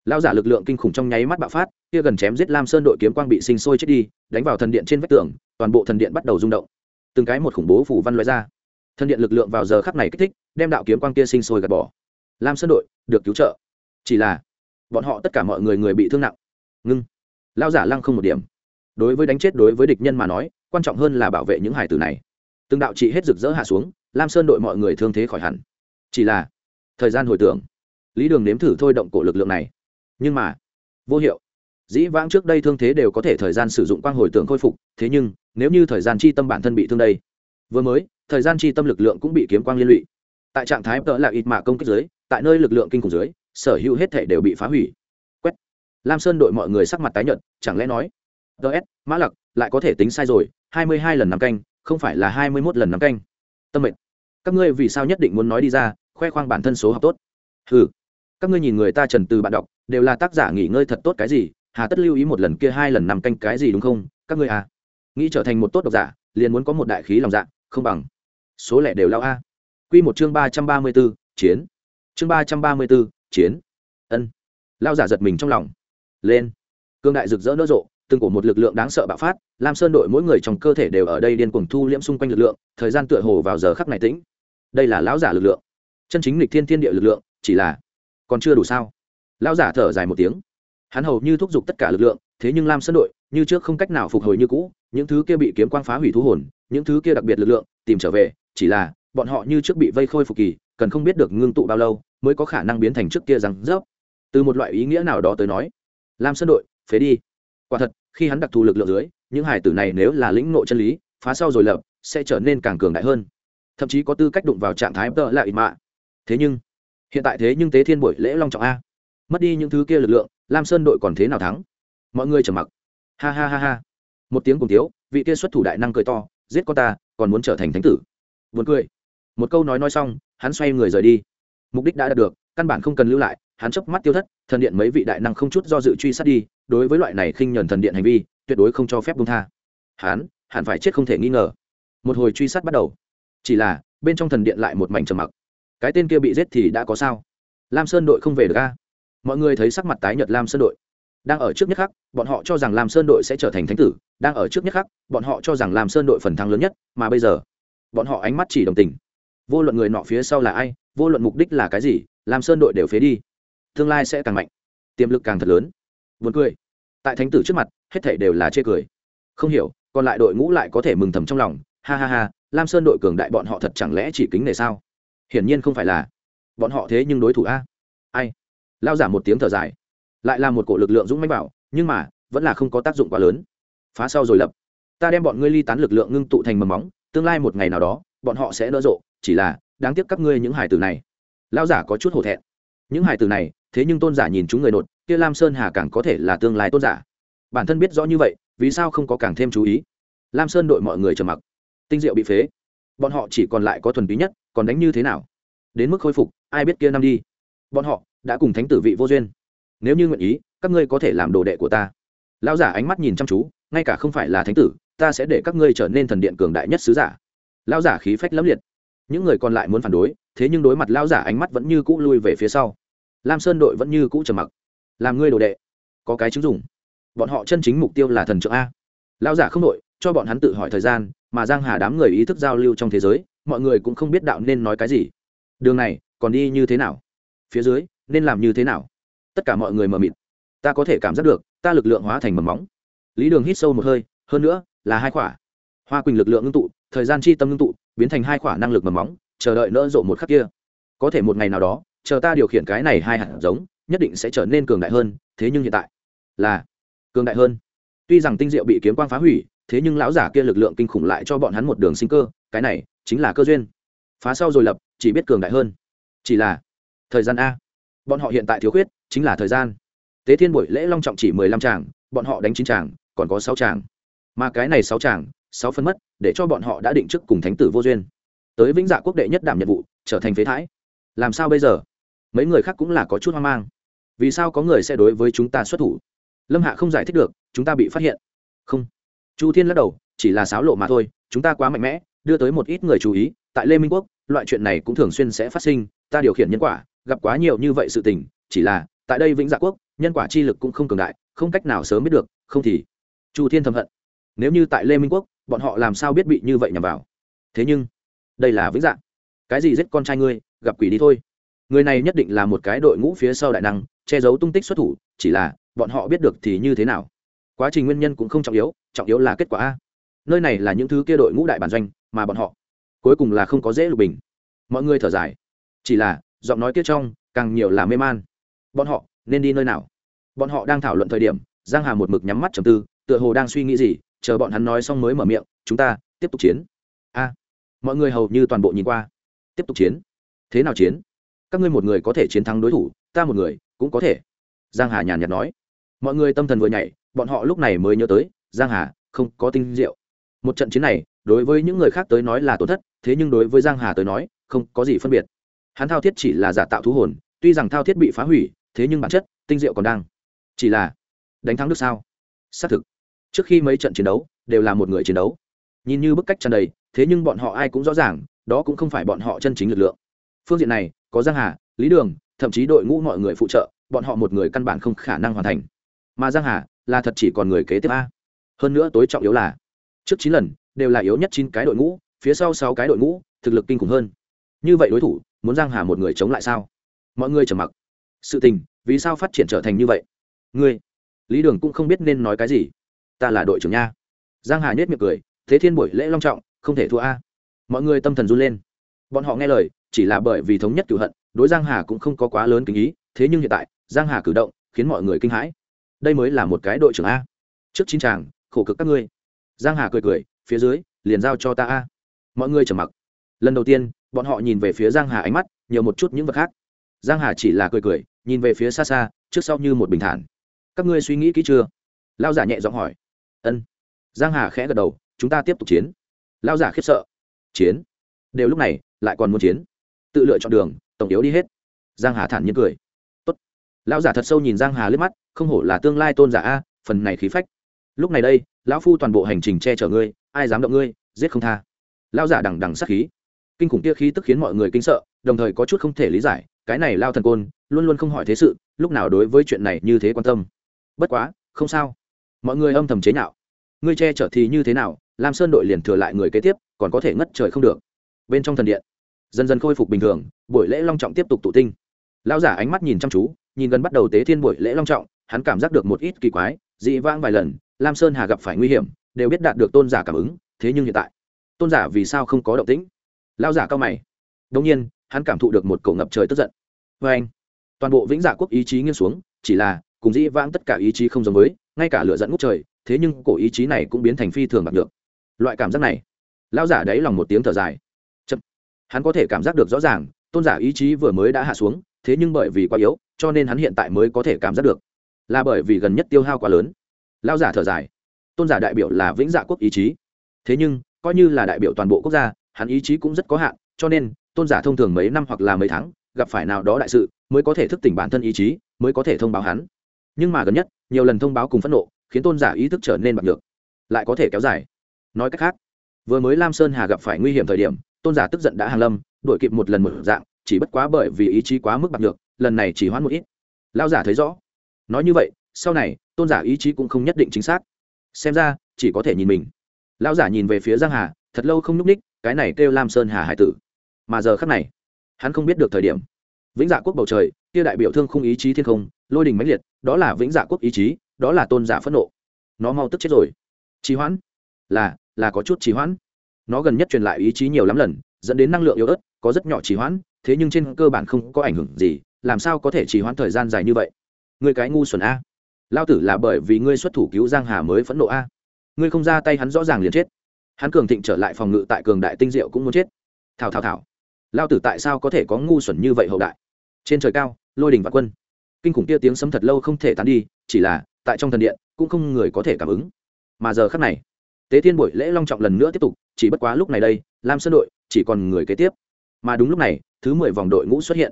lão giả lực lượng kinh khủng trong nháy mắt bạo phát, kia gần chém giết lam sơn đội kiếm quang bị sinh sôi chết đi, đánh vào thần điện trên vách tường, toàn bộ thần điện bắt đầu rung động. Từng cái một khủng bố phủ văn loại ra. Thần điện lực lượng vào giờ khắc này kích thích, đem đạo kiếm quang kia sinh sôi gạt bỏ. Lam sơn đội, được cứu trợ. Chỉ là, bọn họ tất cả mọi người người bị thương nặng. Ngưng. Lao giả lăng không một điểm. Đối với đánh chết đối với địch nhân mà nói, quan trọng hơn là bảo vệ những hải tử này. Từng đạo trị hết rực rỡ hạ xuống, lam sơn đội mọi người thương thế khỏi hẳn. Chỉ là, thời gian hồi tưởng. Lý đường nếm thử thôi động cổ lực lượng này nhưng mà, vô hiệu. Dĩ vãng trước đây thương thế đều có thể thời gian sử dụng quang hồi tưởng khôi phục, thế nhưng, nếu như thời gian chi tâm bản thân bị thương đây, vừa mới, thời gian chi tâm lực lượng cũng bị kiếm quang liên lụy. Tại trạng thái tợ là ít mạ công kích dưới, tại nơi lực lượng kinh khủng dưới, sở hữu hết thể đều bị phá hủy. Quét. Lam sơn đội mọi người sắc mặt tái nhợt, chẳng lẽ nói ts mã lặc, lại có thể tính sai rồi, hai mươi hai lần nắm canh, không phải là hai mươi mốt lần nắm canh. Tâm mệnh các ngươi vì sao nhất định muốn nói đi ra, khoe khoang bản thân số học tốt? Ừ các ngươi nhìn người ta trần từ bạn đọc đều là tác giả nghỉ ngơi thật tốt cái gì, hà tất lưu ý một lần kia hai lần nằm canh cái gì đúng không, các ngươi à. Nghĩ trở thành một tốt độc giả, liền muốn có một đại khí lòng dạ không bằng. Số lẻ đều lao a. Q một chương ba trăm ba mươi b ố chiến. Chương ba trăm ba mươi b ố chiến. Ân. Lao giả giật mình trong lòng. Lên. Cương đại rực rỡ nỡ rộ, từng của một lực lượng đáng sợ bạo phát, lam sơn đội mỗi người trong cơ thể đều ở đây điên cuồng thu liễm xung quanh lực lượng, thời gian tựa hồ vào giờ khắc này tĩnh. Đây là lão giả lực lượng. Chân chính lịch thiên thiên địa lực lượng, chỉ là còn chưa đủ sao? Lão giả thở dài một tiếng. Hắn hầu như thúc giục tất cả lực lượng, thế nhưng lam sơn đội, như trước không cách nào phục hồi như cũ, những thứ kia bị kiếm quang phá hủy thú hồn, những thứ kia đặc biệt lực lượng, tìm trở về, chỉ là, bọn họ như trước bị vây khôi phục kỳ, cần không biết được ngưng tụ bao lâu mới có khả năng biến thành trước kia rằng rớp. Từ một loại ý nghĩa nào đó tới nói, lam sơn đội, phế đi. Quả thật, khi hắn đặc thù lực lượng dưới, những hải tử này nếu là lĩnh nội chân lý, phá sau rồi lập, sẽ trở nên càng cường đại hơn. Thậm chí có tư cách đụng vào trạng thái tợ lại mạ thế nhưng, hiện tại thế nhưng tế thiên buổi lễ long trọng a mất đi những thứ kia lực lượng, lam sơn đội còn thế nào thắng? Mọi người trầm mặc. Ha ha ha ha. Một tiếng cùng tiếu vị kia xuất thủ đại năng cười to, giết con ta, còn muốn trở thành thánh tử. Buồn cười. Một câu nói nói xong, hắn xoay người rời đi. Mục đích đã đạt được, căn bản không cần lưu lại, hắn chớp mắt tiêu thất, thần điện mấy vị đại năng không chút do dự truy sát đi, đối với loại này khinh nhẫn thần điện hành vi, tuyệt đối không cho phép buông tha. Hắn, hẳn phải chết không thể nghi ngờ. Một hồi truy sát bắt đầu. Chỉ là, bên trong thần điện lại một mảnh trầm mặc. Cái tên kia bị giết thì đã có sao? Lam sơn đội không về được a? Mọi người thấy sắc mặt tái nhợt lam sơn đội. Đang ở trước nhất khắc, bọn họ cho rằng lam sơn đội sẽ trở thành thánh tử, đang ở trước nhất khắc, bọn họ cho rằng lam sơn đội phần thắng lớn nhất, mà bây giờ, bọn họ ánh mắt chỉ đồng tình. Vô luận người nọ phía sau là ai, vô luận mục đích là cái gì, lam sơn đội đều phế đi. Tương lai sẽ càng mạnh, tiềm lực càng thật lớn. Vượt cười. Tại thánh tử trước mặt, hết thảy đều là chê cười. Không hiểu, còn lại đội ngũ lại có thể mừng thầm trong lòng. Ha ha ha, lam sơn đội cường đại bọn họ thật chẳng lẽ chỉ kính này sao? Hiển nhiên không phải là. Bọn họ thế nhưng đối thủ a. Ai? Lao giả một tiếng thở dài. Lại là một cổ lực lượng dũng mãnh bảo nhưng mà, vẫn là không có tác dụng quá lớn. Phá sau rồi lập. Ta đem bọn ngươi ly tán lực lượng ngưng tụ thành mầm móng, tương lai một ngày nào đó, bọn họ sẽ đỡ rộ, chỉ là, đáng tiếc các ngươi những hải tử này. Lao giả có chút hổ thẹn. Những hải tử này, thế nhưng tôn giả nhìn chúng người nột, kia lam sơn hà càng có thể là tương lai tôn giả. Bản thân biết rõ như vậy, vì sao không có càng thêm chú ý? Lam sơn đội mọi người trầm mặc. Tinh diệu bị phế. Bọn họ chỉ còn lại có thuần túy nhất, còn đánh như thế nào? Đến mức khôi phục, ai biết kia năm đi? Bọn họ đã cùng thánh tử vị vô duyên. Nếu như nguyện ý, các ngươi có thể làm đồ đệ của ta. Lão giả ánh mắt nhìn chăm chú, ngay cả không phải là thánh tử, ta sẽ để các ngươi trở nên thần điện cường đại nhất sứ giả. Lão giả khí phách lẫm liệt. Những người còn lại muốn phản đối, thế nhưng đối mặt lão giả ánh mắt vẫn như cũ lui về phía sau. Lam sơn đội vẫn như cũ trầm mặc. Làm ngươi đồ đệ, có cái chứng dùng bọn họ chân chính mục tiêu là thần trợ a. Lão giả không đội, cho bọn hắn tự hỏi thời gian, mà giang hà đám người ý thức giao lưu trong thế giới, mọi người cũng không biết đạo nên nói cái gì. Đường này, còn đi như thế nào? Phía dưới nên làm như thế nào? Tất cả mọi người mờ mịt. Ta có thể cảm giác được, ta lực lượng hóa thành mầm móng. Lý đường hít sâu một hơi, hơn nữa, là hai khỏa. Hoa quỳnh lực lượng ngưng tụ, thời gian chi tâm ngưng tụ, biến thành hai khỏa năng lực mầm móng, chờ đợi nỡ rộ một khắc kia. Có thể một ngày nào đó, chờ ta điều khiển cái này hai hạt giống, nhất định sẽ trở nên cường đại hơn, thế nhưng hiện tại là cường đại hơn. Tuy rằng tinh diệu bị kiếm quang phá hủy, thế nhưng lão giả kia lực lượng kinh khủng lại cho bọn hắn một đường sinh cơ, cái này chính là cơ duyên. Phá sau rồi lập, chỉ biết cường đại hơn. Chỉ là thời gian a bọn họ hiện tại thiếu khuyết, chính là thời gian. Tế thiên buổi lễ long trọng chỉ mười lăm tràng, bọn họ đánh chín tràng, còn có sáu tràng. Mà cái này sáu tràng, sáu phân mất, để cho bọn họ đã định trước cùng thánh tử vô duyên. Tới vĩnh dạ quốc đệ nhất đảm nhiệm vụ, trở thành phế thái. Làm sao bây giờ? Mấy người khác cũng là có chút hoang mang. Vì sao có người sẽ đối với chúng ta xuất thủ? Lâm hạ không giải thích được, chúng ta bị phát hiện. Không. Chu thiên lắc đầu, chỉ là sáo lộ mà thôi, chúng ta quá mạnh mẽ, đưa tới một ít người chú ý, tại lê minh quốc, loại chuyện này cũng thường xuyên sẽ phát sinh, ta điều khiển nhân quả gặp quá nhiều như vậy sự tình, chỉ là, tại đây vĩnh dạ quốc, nhân quả chi lực cũng không cường đại, không cách nào sớm biết được, không thì, chu thiên thầm hận. Nếu như tại lê minh quốc, bọn họ làm sao biết bị như vậy nhằm vào? Thế nhưng, đây là vĩnh dạ. Cái gì giết con trai ngươi, gặp quỷ đi thôi. Người này nhất định là một cái đội ngũ phía sau đại năng, che giấu tung tích xuất thủ, chỉ là, bọn họ biết được thì như thế nào? Quá trình nguyên nhân cũng không trọng yếu trọng yếu là kết quả a. Nơi này là những thứ kia đội ngũ đại bản doanh, mà bọn họ, cuối cùng là không có dễ lục bình. Mọi người thở dài. Chỉ là giọng nói kia trong càng nhiều là mê man. Bọn họ nên đi nơi nào? Bọn họ đang thảo luận thời điểm, giang hà một mực nhắm mắt trầm tư, tựa hồ đang suy nghĩ gì, chờ bọn hắn nói xong mới mở miệng, chúng ta tiếp tục chiến. A, mọi người hầu như toàn bộ nhìn qua. Tiếp tục chiến? Thế nào chiến? Các ngươi một người có thể chiến thắng đối thủ, ta một người cũng có thể. Giang hà nhàn nhạt nói. Mọi người tâm thần vừa nhảy, bọn họ lúc này mới nhớ tới, giang hà không có tinh diệu. Một trận chiến này, đối với những người khác tới nói là tổn thất, thế nhưng đối với giang hà tới nói, không có gì phân biệt hắn thao thiết chỉ là giả tạo thú hồn, tuy rằng thao thiết bị phá hủy, thế nhưng bản chất, tinh diệu còn đang. Chỉ là, đánh thắng được sao? Xác thực. Trước khi mấy trận chiến đấu, đều là một người chiến đấu. Nhìn như bức cách tràn đầy, thế nhưng bọn họ ai cũng rõ ràng, đó cũng không phải bọn họ chân chính lực lượng. Phương diện này, có giang hà, lý đường, thậm chí đội ngũ mọi người phụ trợ, bọn họ một người căn bản không khả năng hoàn thành. Mà giang hà, là thật chỉ còn người kế tiếp a. Hơn nữa tối trọng yếu là, trước chín lần, đều là yếu nhất chín cái đội ngũ, phía sau sáu cái đội ngũ, thực lực kinh khủng hơn. Như vậy đối thủ muốn giang hà một người chống lại sao? Mọi người trầm mặc. Sự tình vì sao phát triển trở thành như vậy? Ngươi lý đường cũng không biết nên nói cái gì. Ta là đội trưởng nha. Giang hà nhếch miệng cười thế thiên buổi lễ long trọng không thể thua a. Mọi người tâm thần run lên. Bọn họ nghe lời chỉ là bởi vì thống nhất cửu hận đối giang hà cũng không có quá lớn kính ý thế nhưng hiện tại giang hà cử động khiến mọi người kinh hãi. Đây mới là một cái đội trưởng a. Trước chín chàng, khổ cực các ngươi. Giang hà cười cười phía dưới liền giao cho ta a. Mọi người trầm mặc. Lần đầu tiên bọn họ nhìn về phía giang hà ánh mắt, nhiều một chút những vật khác. Giang hà chỉ là cười cười, nhìn về phía xa xa, trước sau như một bình thản. Các ngươi suy nghĩ kỹ chưa? Lao giả nhẹ giọng hỏi. Ân. Giang hà khẽ gật đầu, chúng ta tiếp tục chiến. Lao giả khiếp sợ. Chiến? Đều lúc này, lại còn muốn chiến. Tự lựa chọn đường, tổng yếu đi hết. Giang hà thản nhiên cười. Tốt. Lão giả thật sâu nhìn giang hà liếc mắt, không hổ là tương lai tôn giả a, phần này khí phách. Lúc này đây, lão phu toàn bộ hành trình che chở ngươi, ai dám động ngươi, giết không tha. Lão giả đằng đằng sát khí kinh khủng kia khí tức khiến mọi người kinh sợ, đồng thời có chút không thể lý giải, cái này lao thần côn, luôn luôn không hỏi thế sự, lúc nào đối với chuyện này như thế quan tâm. Bất quá, không sao. Mọi người âm thầm chế nhạo. Ngươi che chở thì như thế nào, lam sơn đội liền thừa lại người kế tiếp, còn có thể ngất trời không được. Bên trong thần điện, dần dần khôi phục bình thường, buổi lễ long trọng tiếp tục tụ tinh. Lão giả ánh mắt nhìn chăm chú, nhìn gần bắt đầu tế thiên buổi lễ long trọng, hắn cảm giác được một ít kỳ quái, dị vãng vài lần, lam sơn hà gặp phải nguy hiểm, đều biết đạt được tôn giả cảm ứng, thế nhưng hiện tại, tôn giả vì sao không có động tĩnh? Lão giả cao mày. Đông nhiên, hắn cảm thụ được một cầu ngập trời tức giận. Vê anh, toàn bộ vĩnh dạ quốc ý chí nghiêng xuống, chỉ là, cùng dĩ vãng tất cả ý chí không giống với, ngay cả lửa dẫn ngút trời, thế nhưng cổ ý chí này cũng biến thành phi thường bạc được loại cảm giác này lão giả đáy lòng một tiếng thở dài. Chậm. hắn có thể cảm giác được rõ ràng, tôn giả ý chí vừa mới đã hạ xuống, thế nhưng bởi vì quá yếu, cho nên hắn hiện tại mới có thể cảm giác được. Là bởi vì gần nhất tiêu hao quá lớn. Lão giả thở dài. Tôn giả đại biểu là vĩnh dạ quốc ý chí. Thế nhưng, coi như là đại biểu toàn bộ quốc gia hắn ý chí cũng rất có hạn, cho nên, tôn giả thông thường mấy năm hoặc là mấy tháng, gặp phải nào đó đại sự, mới có thể thức tỉnh bản thân ý chí, mới có thể thông báo hắn. Nhưng mà gần nhất, nhiều lần thông báo cùng phẫn nộ, khiến tôn giả ý thức trở nên bạc được lại có thể kéo dài. Nói cách khác, vừa mới lam sơn hà gặp phải nguy hiểm thời điểm, tôn giả tức giận đã hàng lâm đổi kịp một lần một dạng, chỉ bất quá bởi vì ý chí quá mức bạc được lần này chỉ hoãn một ít. Lao giả thấy rõ. Nói như vậy, sau này, tôn giả ý chí cũng không nhất định chính xác. Xem ra, chỉ có thể nhìn mình. Lão giả nhìn về phía giang hà, thật lâu không nhúc ních cái này kêu lam sơn hà hải tử. Mà giờ khắc này, hắn không biết được thời điểm, vĩnh dạ quốc bầu trời, kia đại biểu thương không ý chí thiên không, lôi đình mãnh liệt, đó là vĩnh dạ quốc ý chí, đó là tôn giả phẫn nộ. Nó mau tức chết rồi. Trì hoãn. Là là có chút trì hoãn. Nó gần nhất truyền lại ý chí nhiều lắm lần, dẫn đến năng lượng yếu ớt, có rất nhỏ trì hoãn, thế nhưng trên cơ bản không có ảnh hưởng gì, làm sao có thể trì hoãn thời gian dài như vậy? Người cái ngu xuẩn a. Lao tử là bởi vì ngươi xuất thủ cứu giang hà mới phẫn nộ a. Ngươi không ra tay hắn rõ ràng liền chết hắn cường thịnh trở lại phòng ngự tại cường đại tinh diệu cũng muốn chết. Thảo thảo thảo. Lao tử tại sao có thể có ngu xuẩn như vậy hậu đại? Trên trời cao, lôi đình và quân. Kinh khủng kia tiếng sấm thật lâu không thể tán đi, chỉ là, tại trong thần điện, cũng không người có thể cảm ứng. Mà giờ khắc này, tế thiên buổi lễ long trọng lần nữa tiếp tục, chỉ bất quá lúc này đây, lam sơn đội, chỉ còn người kế tiếp. Mà đúng lúc này, thứ mười vòng đội ngũ xuất hiện.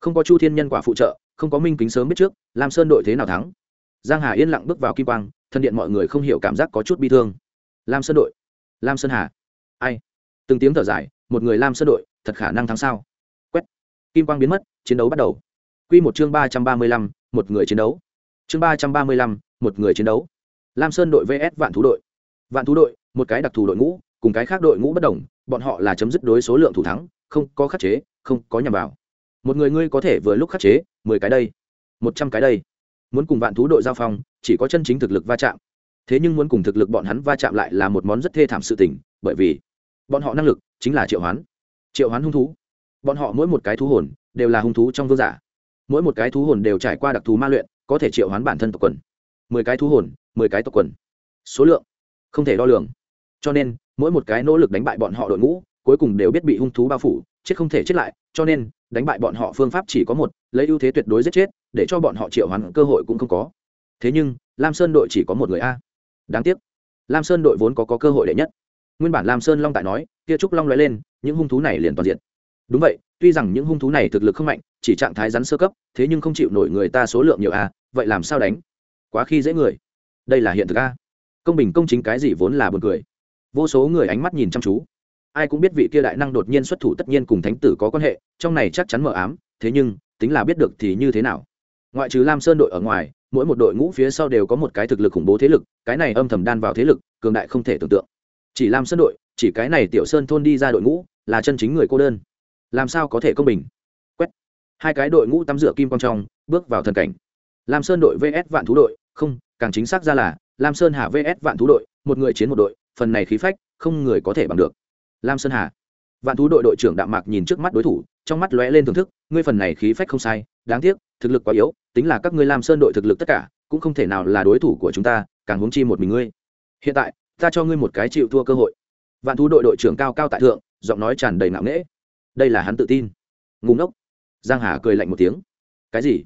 Không có chu thiên nhân quả phụ trợ, không có minh kính sớm biết trước, lam sơn đội thế nào thắng? Giang hà yên lặng bước vào kim quang thân điện mọi người không hiểu cảm giác có chút bi thương. Lam sơn đội lam sơn hà. Ai? Từng tiếng thở dài, một người lam sơn đội, thật khả năng thắng sao? Quét. Kim quang biến mất, chiến đấu bắt đầu. Quy một chương ba trăm ba mươi lăm, một người chiến đấu. Chương ba trăm ba mươi lăm, một người chiến đấu. Lam sơn đội vs vạn thú đội. Vạn thú đội, một cái đặc thù đội ngũ, cùng cái khác đội ngũ bất đồng, bọn họ là chấm dứt đối số lượng thủ thắng, không có khắc chế, không có nhằm vào. Một người ngươi có thể vừa lúc khắc chế, mười cái đây, một trăm cái đây. Muốn cùng vạn thú đội giao phong, chỉ có chân chính thực lực va chạm thế nhưng muốn cùng thực lực bọn hắn va chạm lại là một món rất thê thảm sự tình, bởi vì bọn họ năng lực chính là triệu hoán. Triệu hoán hung thú. Bọn họ mỗi một cái thú hồn đều là hung thú trong vương giả. Mỗi một cái thú hồn đều trải qua đặc thù ma luyện, có thể triệu hoán bản thân tộc quần. Mười cái thú hồn, mười cái tộc quần. Số lượng không thể đo lường. Cho nên, mỗi một cái nỗ lực đánh bại bọn họ đội ngũ, cuối cùng đều biết bị hung thú bao phủ, chết không thể chết lại, cho nên, đánh bại bọn họ phương pháp chỉ có một, lấy ưu thế tuyệt đối giết chết, để cho bọn họ triệu hoán cơ hội cũng không có. Thế nhưng, lam sơn đội chỉ có một người a đáng tiếc lam sơn đội vốn có, có cơ hội đệ nhất. Nguyên bản lam sơn long tại nói kia trúc long l lên những hung thú này liền toàn diện. Đúng vậy tuy rằng những hung thú này thực lực không mạnh chỉ trạng thái rắn sơ cấp thế nhưng không chịu nổi người ta số lượng nhiều a vậy làm sao đánh? Quá khi dễ người. Đây là hiện thực a. Công bình công chính cái gì vốn là buồn cười. Vô số người ánh mắt nhìn chăm chú. Ai cũng biết vị kia đại năng đột nhiên xuất thủ tất nhiên cùng thánh tử có quan hệ trong này chắc chắn mờ ám thế nhưng tính là biết được thì như thế nào? Ngoại trừ lam sơn đội ở ngoài mỗi một đội ngũ phía sau đều có một cái thực lực khủng bố thế lực, cái này âm thầm đan vào thế lực, cường đại không thể tưởng tượng. Chỉ lam sơn đội, chỉ cái này tiểu sơn thôn đi ra đội ngũ, là chân chính người cô đơn. Làm sao có thể công bình? Quét. Hai cái đội ngũ tắm rửa kim quang trong, bước vào thần cảnh. Lam sơn đội vs vạn thú đội, không, càng chính xác ra là, lam sơn hà vs vạn thú đội, một người chiến một đội, phần này khí phách, không người có thể bằng được. Lam sơn hà. Vạn thú đội đội trưởng đạm mạc nhìn trước mắt đối thủ trong mắt lóe lên thưởng thức, ngươi phần này khí phách không sai, đáng tiếc, thực lực quá yếu, tính là các ngươi lam sơn đội thực lực tất cả, cũng không thể nào là đối thủ của chúng ta, càng huống chi một mình ngươi. Hiện tại, ta cho ngươi một cái chịu thua cơ hội. Vạn thú đội đội trưởng cao cao tại thượng, giọng nói tràn đầy ngạo nghễ. Đây là hắn tự tin. Ngủ ngốc. Giang hà cười lạnh một tiếng. Cái gì?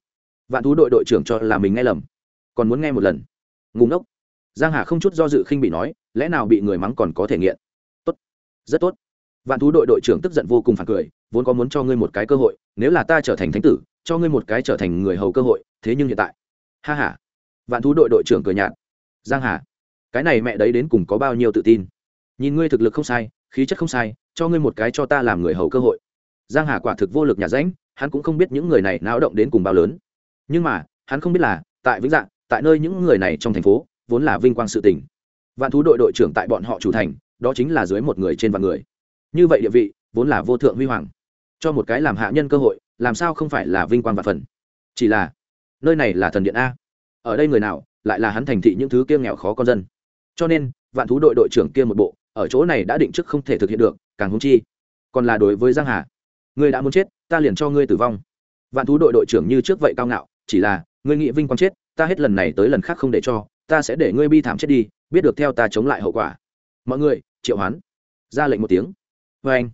Vạn thú đội đội trưởng cho là mình nghe lầm. Còn muốn nghe một lần. Ngủ ngốc. Giang hà không chút do dự khinh bị nói, lẽ nào bị người mắng còn có thể nghiện? Tốt. Rất tốt vạn thú đội đội trưởng tức giận vô cùng phản cười, vốn có muốn cho ngươi một cái cơ hội, nếu là ta trở thành thánh tử, cho ngươi một cái trở thành người hầu cơ hội, thế nhưng hiện tại. Ha ha. Vạn thú đội đội trưởng cười nhạt. Giang hà, cái này mẹ đấy đến cùng có bao nhiêu tự tin? Nhìn ngươi thực lực không sai, khí chất không sai, cho ngươi một cái cho ta làm người hầu cơ hội. Giang hà quả thực vô lực nhà ránh hắn cũng không biết những người này náo động đến cùng bao lớn. Nhưng mà, hắn không biết là, tại vĩnh dạng, tại nơi những người này trong thành phố, vốn là vinh quang sự tình. Vạn thú đội đội trưởng tại bọn họ chủ thành, đó chính là dưới một người trên vạn người như vậy địa vị, vốn là vô thượng huy hoàng. Cho một cái làm hạ nhân cơ hội, làm sao không phải là vinh quang và phần? Chỉ là, nơi này là thần điện a. Ở đây người nào, lại là hắn thành thị những thứ kia nghèo khó con dân. Cho nên, vạn thú đội đội trưởng kia một bộ, ở chỗ này đã định trước không thể thực hiện được, càng húng chi, còn là đối với giang hà. Ngươi đã muốn chết, ta liền cho ngươi tử vong. Vạn thú đội đội trưởng như trước vậy cao ngạo, chỉ là, ngươi nghĩ vinh quang chết, ta hết lần này tới lần khác không để cho, ta sẽ để ngươi bi thảm chết đi, biết được theo ta chống lại hậu quả. Mọi người, triệu hoán. Ra lệnh một tiếng vê anh,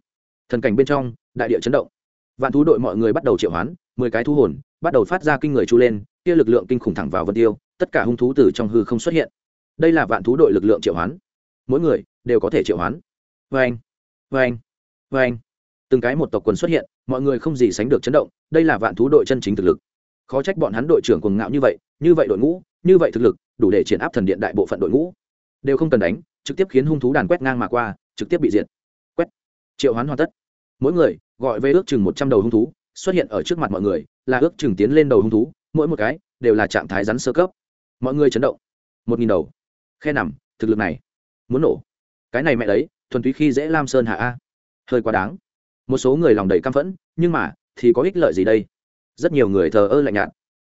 thần cảnh bên trong, đại địa chấn động. Vạn thú đội mọi người bắt đầu triệu hoán, mười cái thú hồn, bắt đầu phát ra kinh người chu lên, kia lực lượng kinh khủng thẳng vào vân tiêu, tất cả hung thú từ trong hư không xuất hiện. Đây là vạn thú đội lực lượng triệu hoán. Mỗi người đều có thể triệu hoán. Vê anh vê anh vê anh. Từng cái một tộc quần xuất hiện, mọi người không gì sánh được chấn động, đây là vạn thú đội chân chính thực lực. Khó trách bọn hắn đội trưởng cuồng ngạo như vậy như vậy đội ngũ, như vậy thực lực, đủ để triển áp thần điện đại bộ phận đội ngũ. Đều không cần đánh, trực tiếp khiến hung thú đàn quét ngang mà qua, trực tiếp bị diệt triệu hoán hoàn tất. Mỗi người gọi về ước chừng một trăm đầu hung thú, xuất hiện ở trước mặt mọi người, là ước chừng tiến lên đầu hung thú, mỗi một cái đều là trạng thái rắn sơ cấp. Mọi người chấn động. Một nghìn đầu. Khe nằm, thực lực này. Muốn nổ. Cái này mẹ đấy, thuần túy khi dễ lam sơn hạ a. Hơi quá đáng. Một số người lòng đầy căm phẫn, nhưng mà, thì có ích lợi gì đây? Rất nhiều người thờ ơ lạnh nhạt.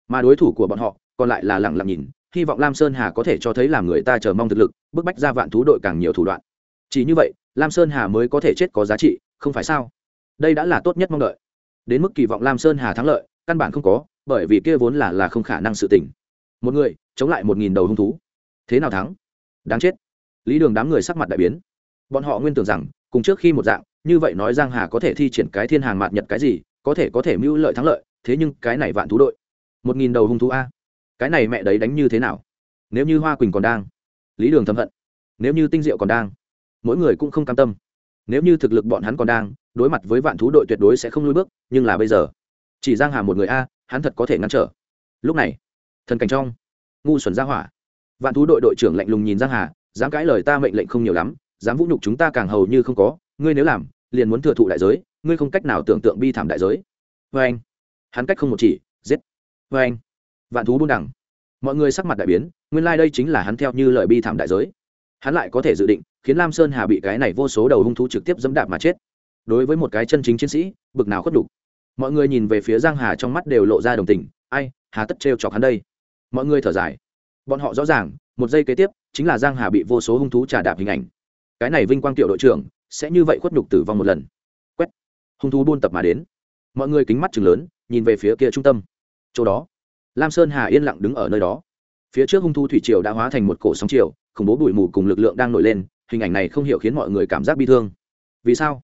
Mà đối thủ của bọn họ, còn lại là lặng lặng nhìn, hy vọng lam sơn hà có thể cho thấy làm người ta chờ mong thực lực, bức bách ra vạn thú đội càng nhiều thủ đoạn chỉ như vậy, lam sơn hà mới có thể chết có giá trị, không phải sao? Đây đã là tốt nhất mong đợi. Đến mức kỳ vọng lam sơn hà thắng lợi, căn bản không có, bởi vì kia vốn là là không khả năng sự tỉnh một người, chống lại một nghìn đầu hung thú. Thế nào thắng? Đáng chết. Lý đường đám người sắc mặt đại biến. Bọn họ nguyên tưởng rằng, cùng trước khi một dạng, như vậy nói giang hà có thể thi triển cái thiên hàng mạt nhật cái gì, có thể có thể mưu lợi thắng lợi, thế nhưng cái này vạn thú đội. Một nghìn đầu hung thú a. Cái này mẹ đấy đánh như thế nào? Nếu như hoa quỳnh còn đang. Lý đường thầm hận. Nếu như tinh diệu còn đang mỗi người cũng không cam tâm. Nếu như thực lực bọn hắn còn đang, đối mặt với vạn thú đội tuyệt đối sẽ không lùi bước, nhưng là bây giờ, chỉ giang hà một người a, hắn thật có thể ngăn trở. Lúc này, thần cảnh trong, ngu xuẩn ra hỏa. Vạn thú đội đội trưởng lạnh lùng nhìn giang hà, dám cãi lời ta mệnh lệnh không nhiều lắm, dám vũ nhục chúng ta càng hầu như không có, ngươi nếu làm, liền muốn thừa thụ đại giới, ngươi không cách nào tưởng tượng bi thảm đại giới. Vê anh, hắn cách không một chỉ, giết. Vê anh, vạn thú buôn đẳng mọi người sắc mặt đại biến, nguyên lai đây chính là hắn theo như lời bi thảm đại giới hắn lại có thể dự định, khiến lam sơn hà bị cái này vô số đầu hung thú trực tiếp dẫm đạp mà chết. Đối với một cái chân chính chiến sĩ, bực nào khuất đủ mọi người nhìn về phía giang hà trong mắt đều lộ ra đồng tình, ai, hà tất trêu chọc hắn đây. Mọi người thở dài. Bọn họ rõ ràng, một giây kế tiếp, chính là giang hà bị vô số hung thú trà đạp hình ảnh. Cái này vinh quang tiểu đội trưởng, sẽ như vậy khuất nhục tử vong một lần. Quét. Hung thú buôn tập mà đến. Mọi người kính mắt chừng lớn, nhìn về phía kia trung tâm. Chỗ đó, lam sơn hà yên lặng đứng ở nơi đó. Phía trước hung thú thủy triều đã hóa thành một cổ sóng triều khủng bố bụi mù cùng lực lượng đang nổi lên, hình ảnh này không hiểu khiến mọi người cảm giác bi thương. Vì sao?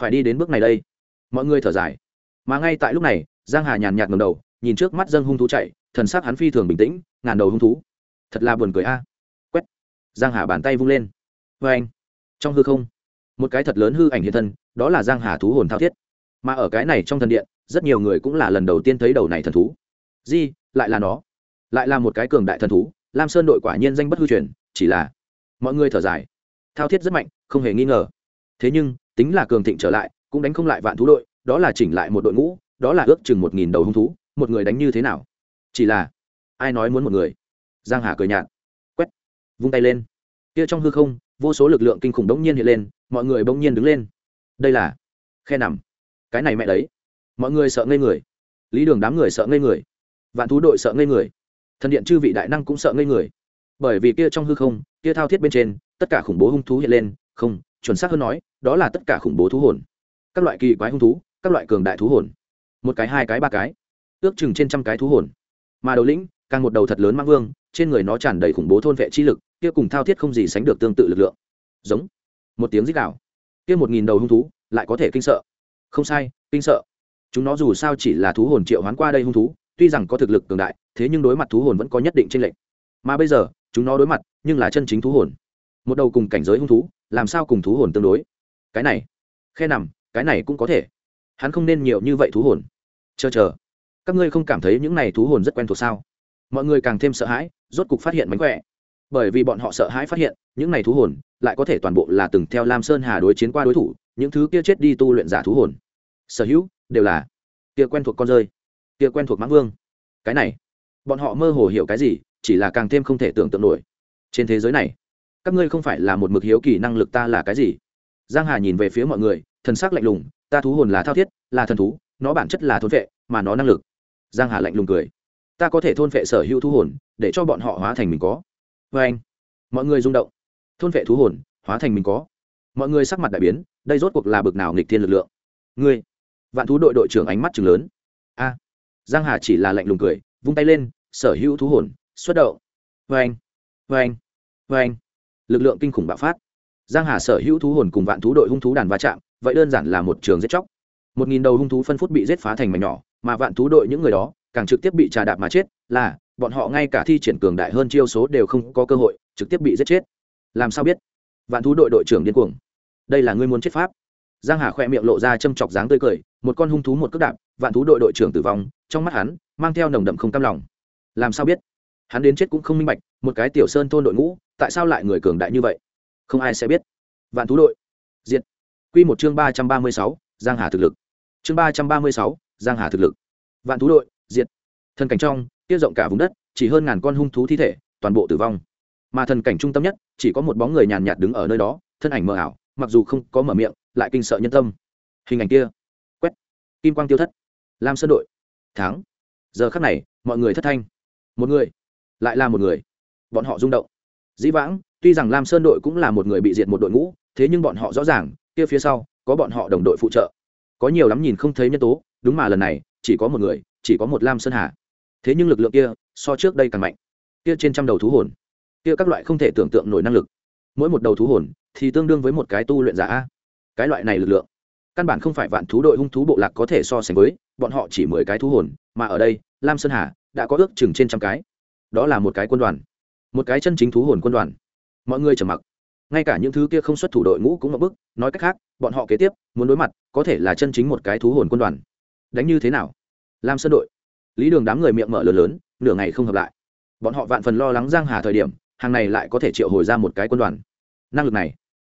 Phải đi đến bước này đây. Mọi người thở dài. Mà ngay tại lúc này, giang hà nhàn nhạt ngầm đầu, nhìn trước mắt dân hung thú chạy, thần sắc hắn phi thường bình tĩnh, ngàn đầu hung thú. Thật là buồn cười a. Quét. Giang hà bàn tay vung lên. Vê anh, trong hư không, một cái thật lớn hư ảnh hiện thân, đó là giang hà thú hồn thao thiết. Mà ở cái này trong thần điện, rất nhiều người cũng là lần đầu tiên thấy đầu này thần thú. Di, lại là nó. Lại là một cái cường đại thần thú, lam sơn đội quả nhiên danh bất hư truyền chỉ là mọi người thở dài. Thao thiết rất mạnh, không hề nghi ngờ. Thế nhưng, tính là cường thịnh trở lại, cũng đánh không lại vạn thú đội, đó là chỉnh lại một đội ngũ, đó là ước chừng một nghìn đầu hung thú, một người đánh như thế nào? Chỉ là, ai nói muốn một người? Giang hà cười nhạt, quét, vung tay lên. Kia trong hư không, vô số lực lượng kinh khủng bỗng nhiên hiện lên, mọi người bỗng nhiên đứng lên. Đây là khe nằm. Cái này mẹ đấy. Mọi người sợ ngây người. Lý đường đám người sợ ngây người. Vạn thú đội sợ ngây người. Thần điện chư vị đại năng cũng sợ ngây người bởi vì kia trong hư không kia thao thiết bên trên tất cả khủng bố hung thú hiện lên không chuẩn xác hơn nói đó là tất cả khủng bố thú hồn. Các loại kỳ quái hung thú các loại cường đại thú hồn. Một cái hai cái ba cái. Ước chừng trên trăm cái thú hồn. Mà đầu lĩnh càng một đầu thật lớn mang vương trên người nó tràn đầy khủng bố thôn vệ chi lực kia cùng thao thiết không gì sánh được tương tự lực lượng. Giống. Một tiếng rít đảo, kia một nghìn đầu hung thú lại có thể kinh sợ. Không sai kinh sợ. Chúng nó dù sao chỉ là thú hồn triệu hoán qua đây hung thú tuy rằng có thực lực cường đại thế nhưng đối mặt thú hồn vẫn có nhất định tranh lệch mà bây giờ, chúng nó đối mặt, nhưng là chân chính thú hồn. Một đầu cùng cảnh giới hung thú, làm sao cùng thú hồn tương đối? Cái này, khe nằm, cái này cũng có thể. Hắn không nên nhiều như vậy thú hồn. Chờ chờ. Các ngươi không cảm thấy những này thú hồn rất quen thuộc sao? Mọi người càng thêm sợ hãi, rốt cục phát hiện mánh khỏe. Bởi vì bọn họ sợ hãi phát hiện, những này thú hồn lại có thể toàn bộ là từng theo lam sơn hà đối chiến qua đối thủ, những thứ kia chết đi tu luyện giả thú hồn. Sở hữu đều là kia quen thuộc con rơi, kia quen thuộc mãng vương. Cái này, bọn họ mơ hồ hiểu cái gì chỉ là càng thêm không thể tưởng tượng nổi. Trên thế giới này, các ngươi không phải là một mực hiếu kỳ năng lực ta là cái gì? Giang hà nhìn về phía mọi người, thần sắc lạnh lùng, ta thú hồn là thao thiết, là thần thú, nó bản chất là thôn vệ, mà nó năng lực. Giang hà lạnh lùng cười. Ta có thể thôn vệ sở hữu thú hồn, để cho bọn họ hóa thành mình có. Vê anh, mọi người rung động. Thôn vệ thú hồn, hóa thành mình có. Mọi người sắc mặt đại biến, đây rốt cuộc là bực nào nghịch thiên lực lượng? Ngươi, vạn thú đội đội trưởng ánh mắt chừng lớn. A, giang hà chỉ là lạnh lùng cười, vung tay lên, sở hữu thú hồn xuất động. Vâng vâng vâng lực lượng kinh khủng bạo phát. Giang hà sở hữu thú hồn cùng vạn thú đội hung thú đàn va chạm, vậy đơn giản là một trường giết chóc. Một nghìn đầu hung thú phân phút bị giết phá thành mảnh nhỏ, mà vạn thú đội những người đó càng trực tiếp bị trà đạp mà chết, là, bọn họ ngay cả thi triển cường đại hơn chiêu số đều không có cơ hội, trực tiếp bị giết chết. Làm sao biết? Vạn thú đội đội trưởng điên cuồng. Đây là ngươi muốn chết pháp. Giang hà khoe miệng lộ ra châm chọc dáng tươi cười, một con hung thú một cước đạp, vạn thú đội đội trưởng tử vong, trong mắt hắn, mang theo nồng đậm không cam lòng. Làm sao biết? Hắn đến chết cũng không minh bạch, một cái tiểu sơn thôn đội ngũ, tại sao lại người cường đại như vậy? Không ai sẽ biết. Vạn thú đội. Diện quy một chương ba trăm ba mươi sáu, giang hà thực lực. Chương ba trăm ba mươi sáu, giang hà thực lực. Vạn thú đội, diệt. Thần cảnh trong tiết rộng cả vùng đất, chỉ hơn ngàn con hung thú thi thể, toàn bộ tử vong. Mà thần cảnh trung tâm nhất, chỉ có một bóng người nhàn nhạt đứng ở nơi đó, thân ảnh mờ ảo, mặc dù không có mở miệng, lại kinh sợ nhân tâm. Hình ảnh kia. Quét. Kim quang tiêu thất. Lam sơn đội. Thắng. Giờ khắc này, mọi người thất thanh. Một người lại là một người. Bọn họ rung động. Dĩ vãng, tuy rằng lam sơn đội cũng là một người bị diệt một đội ngũ, thế nhưng bọn họ rõ ràng, kia phía sau, có bọn họ đồng đội phụ trợ. Có nhiều lắm nhìn không thấy nhân tố, đúng mà lần này, chỉ có một người, chỉ có một lam sơn hà. Thế nhưng lực lượng kia, so trước đây càng mạnh. Kia trên trăm đầu thú hồn. Kia các loại không thể tưởng tượng nổi năng lực. Mỗi một đầu thú hồn, thì tương đương với một cái tu luyện giả a. Cái loại này lực lượng, căn bản không phải vạn thú đội hung thú bộ lạc có thể so sánh với, bọn họ chỉ mười cái thú hồn, mà ở đây, lam sơn hà đã có ước chừng trên trăm cái đó là một cái quân đoàn, một cái chân chính thú hồn quân đoàn. Mọi người trầm mặc. Ngay cả những thứ kia không xuất thủ đội ngũ cũng mập bức, nói cách khác, bọn họ kế tiếp, muốn đối mặt, có thể là chân chính một cái thú hồn quân đoàn. Đánh như thế nào? Lam sơn đội. Lý đường đám người miệng mở lớn lớn, nửa ngày không hợp lại. Bọn họ vạn phần lo lắng giang hà thời điểm, hàng này lại có thể triệu hồi ra một cái quân đoàn. Năng lực này,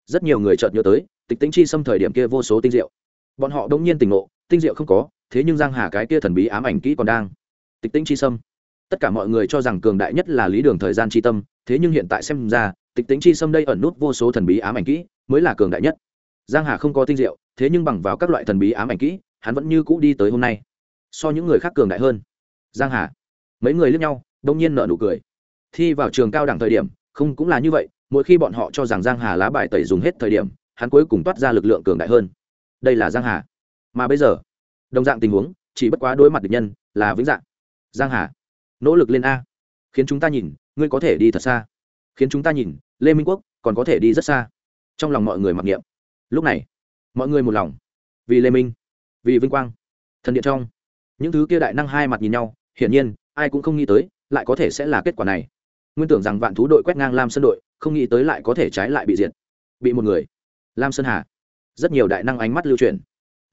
rất nhiều người chợt nhớ tới, tịch tĩnh chi xâm thời điểm kia vô số tinh diệu. Bọn họ đông nhiên tỉnh ngộ, tinh diệu không có, thế nhưng giang hà cái kia thần bí ám ảnh kỹ còn đang. Tịch tĩnh chi xâm tất cả mọi người cho rằng cường đại nhất là lý đường thời gian chi tâm, thế nhưng hiện tại xem ra, tịch tĩnh chi xâm đây ẩn nút vô số thần bí ám ảnh kỹ mới là cường đại nhất. Giang hà không có tinh diệu, thế nhưng bằng vào các loại thần bí ám ảnh kỹ, hắn vẫn như cũ đi tới hôm nay. So những người khác cường đại hơn. Giang hà. Mấy người lướt nhau, đông nhiên nợ nụ cười. Thi vào trường cao đẳng thời điểm, không cũng là như vậy, mỗi khi bọn họ cho rằng giang hà lá bài tẩy dùng hết thời điểm, hắn cuối cùng toát ra lực lượng cường đại hơn. Đây là giang hà. Mà bây giờ, đồng dạng tình huống, chỉ bất quá đối mặt địch nhân là vĩnh dạng. Giang hà nỗ lực lên a. Khiến chúng ta nhìn, ngươi có thể đi thật xa. Khiến chúng ta nhìn, lê minh quốc còn có thể đi rất xa. Trong lòng mọi người mặc niệm. Lúc này, mọi người một lòng. Vì lê minh, vì vinh quang, thần điện trong. Những thứ kia đại năng hai mặt nhìn nhau, hiển nhiên, ai cũng không nghĩ tới, lại có thể sẽ là kết quả này. Nguyên tưởng rằng vạn thú đội quét ngang lam sơn đội, không nghĩ tới lại có thể trái lại bị diệt. Bị một người. Lam sơn hà. Rất nhiều đại năng ánh mắt lưu truyền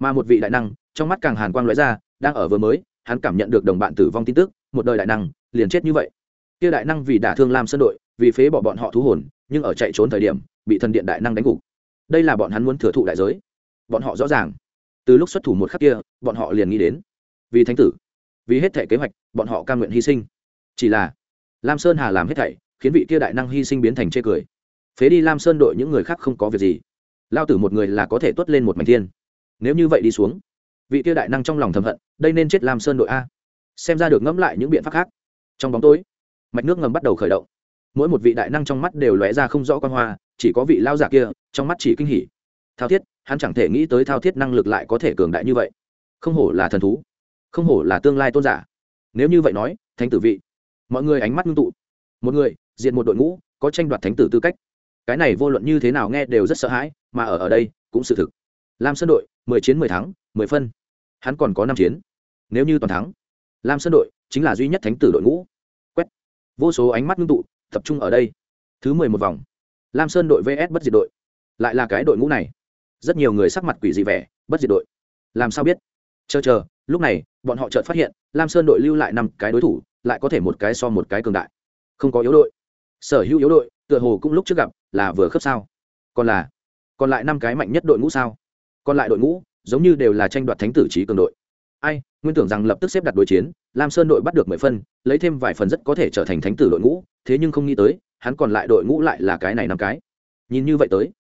mà một vị đại năng, trong mắt càng hàn quang lóe ra, đang ở vừa mới, hắn cảm nhận được đồng bạn tử vong tin tức một đời đại năng, liền chết như vậy. Kia đại năng vì đả thương lam sơn đội, vì phế bỏ bọn họ thú hồn, nhưng ở chạy trốn thời điểm, bị thần điện đại năng đánh gục. Đây là bọn hắn muốn thừa thụ đại giới. Bọn họ rõ ràng. Từ lúc xuất thủ một khắc kia, bọn họ liền nghĩ đến. Vì thánh tử, vì hết thể kế hoạch, bọn họ cam nguyện hy sinh. Chỉ là, lam sơn hà làm hết thảy, khiến vị kia đại năng hy sinh biến thành chê cười. Phế đi lam sơn đội những người khác không có việc gì. Lao tử một người là có thể tuất lên một mảnh thiên. Nếu như vậy đi xuống, vị kia đại năng trong lòng thầm hận, đây nên chết lam sơn đội a xem ra được ngẫm lại những biện pháp khác. Trong bóng tối, mạch nước ngầm bắt đầu khởi động. Mỗi một vị đại năng trong mắt đều lóe ra không rõ quan hoa, chỉ có vị lao giả kia, trong mắt chỉ kinh hỉ. Thao thiết, hắn chẳng thể nghĩ tới thao thiết năng lực lại có thể cường đại như vậy. Không hổ là thần thú, không hổ là tương lai tôn giả. Nếu như vậy nói, thánh tử vị, mọi người ánh mắt ngưng tụ. Một người, diện một đội ngũ, có tranh đoạt thánh tử tư cách. Cái này vô luận như thế nào nghe đều rất sợ hãi, mà ở ở đây, cũng sự thực. Lam sơn đội, mười chiến mười thắng, mười phân. Hắn còn có năm chiến. Nếu như toàn thắng lam sơn đội chính là duy nhất thánh tử đội ngũ. Quét. Vô số ánh mắt ngưng tụ, tập trung ở đây. Thứ mười một vòng. Lam sơn đội vs bất diệt đội. Lại là cái đội ngũ này. Rất nhiều người sắc mặt quỷ dị vẻ, bất diệt đội. Làm sao biết? Chờ chờ, lúc này, bọn họ chợt phát hiện, lam sơn đội lưu lại năm cái đối thủ, lại có thể một cái so một cái cường đại. Không có yếu đội. Sở hữu yếu đội, tựa hồ cũng lúc trước gặp, là vừa khớp sao. Còn là, còn lại năm cái mạnh nhất đội ngũ sao? Còn lại đội ngũ, giống như đều là tranh đoạt thánh tử trí cường đội ai, nguyên tưởng rằng lập tức xếp đặt đối chiến, lam sơn đội bắt được mười phân, lấy thêm vài phần rất có thể trở thành thánh tử đội ngũ, thế nhưng không nghĩ tới, hắn còn lại đội ngũ lại là cái này năm cái. Nhìn như vậy tới,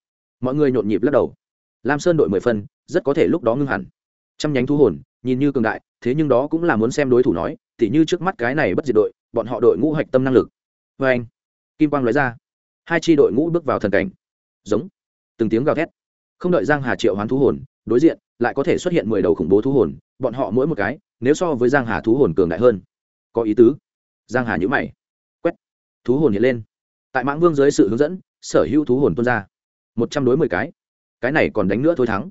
mọi người nhộn nhịp lắc đầu. Lam sơn đội mười phân, rất có thể lúc đó ngưng hẳn. Trăm nhánh thu hồn, nhìn như cường đại, thế nhưng đó cũng là muốn xem đối thủ nói, tỉ như trước mắt cái này bất diệt đội, bọn họ đội ngũ hạch tâm năng lực. Vê anh, kim quang nói ra. Hai tri đội ngũ bước vào thần cảnh. Giống. Từng tiếng gào thét. Không đợi giang hà triệu hoán thu hồn, đối diện lại có thể xuất hiện mười đầu khủng bố thú hồn, bọn họ mỗi một cái, nếu so với giang hà thú hồn cường đại hơn. Có ý tứ. Giang hà nhữ mày. Quét. Thú hồn hiện lên. Tại mãng vương dưới sự hướng dẫn, sở hữu thú hồn tuôn ra. Một trăm đối mười cái. Cái này còn đánh nữa thôi thắng.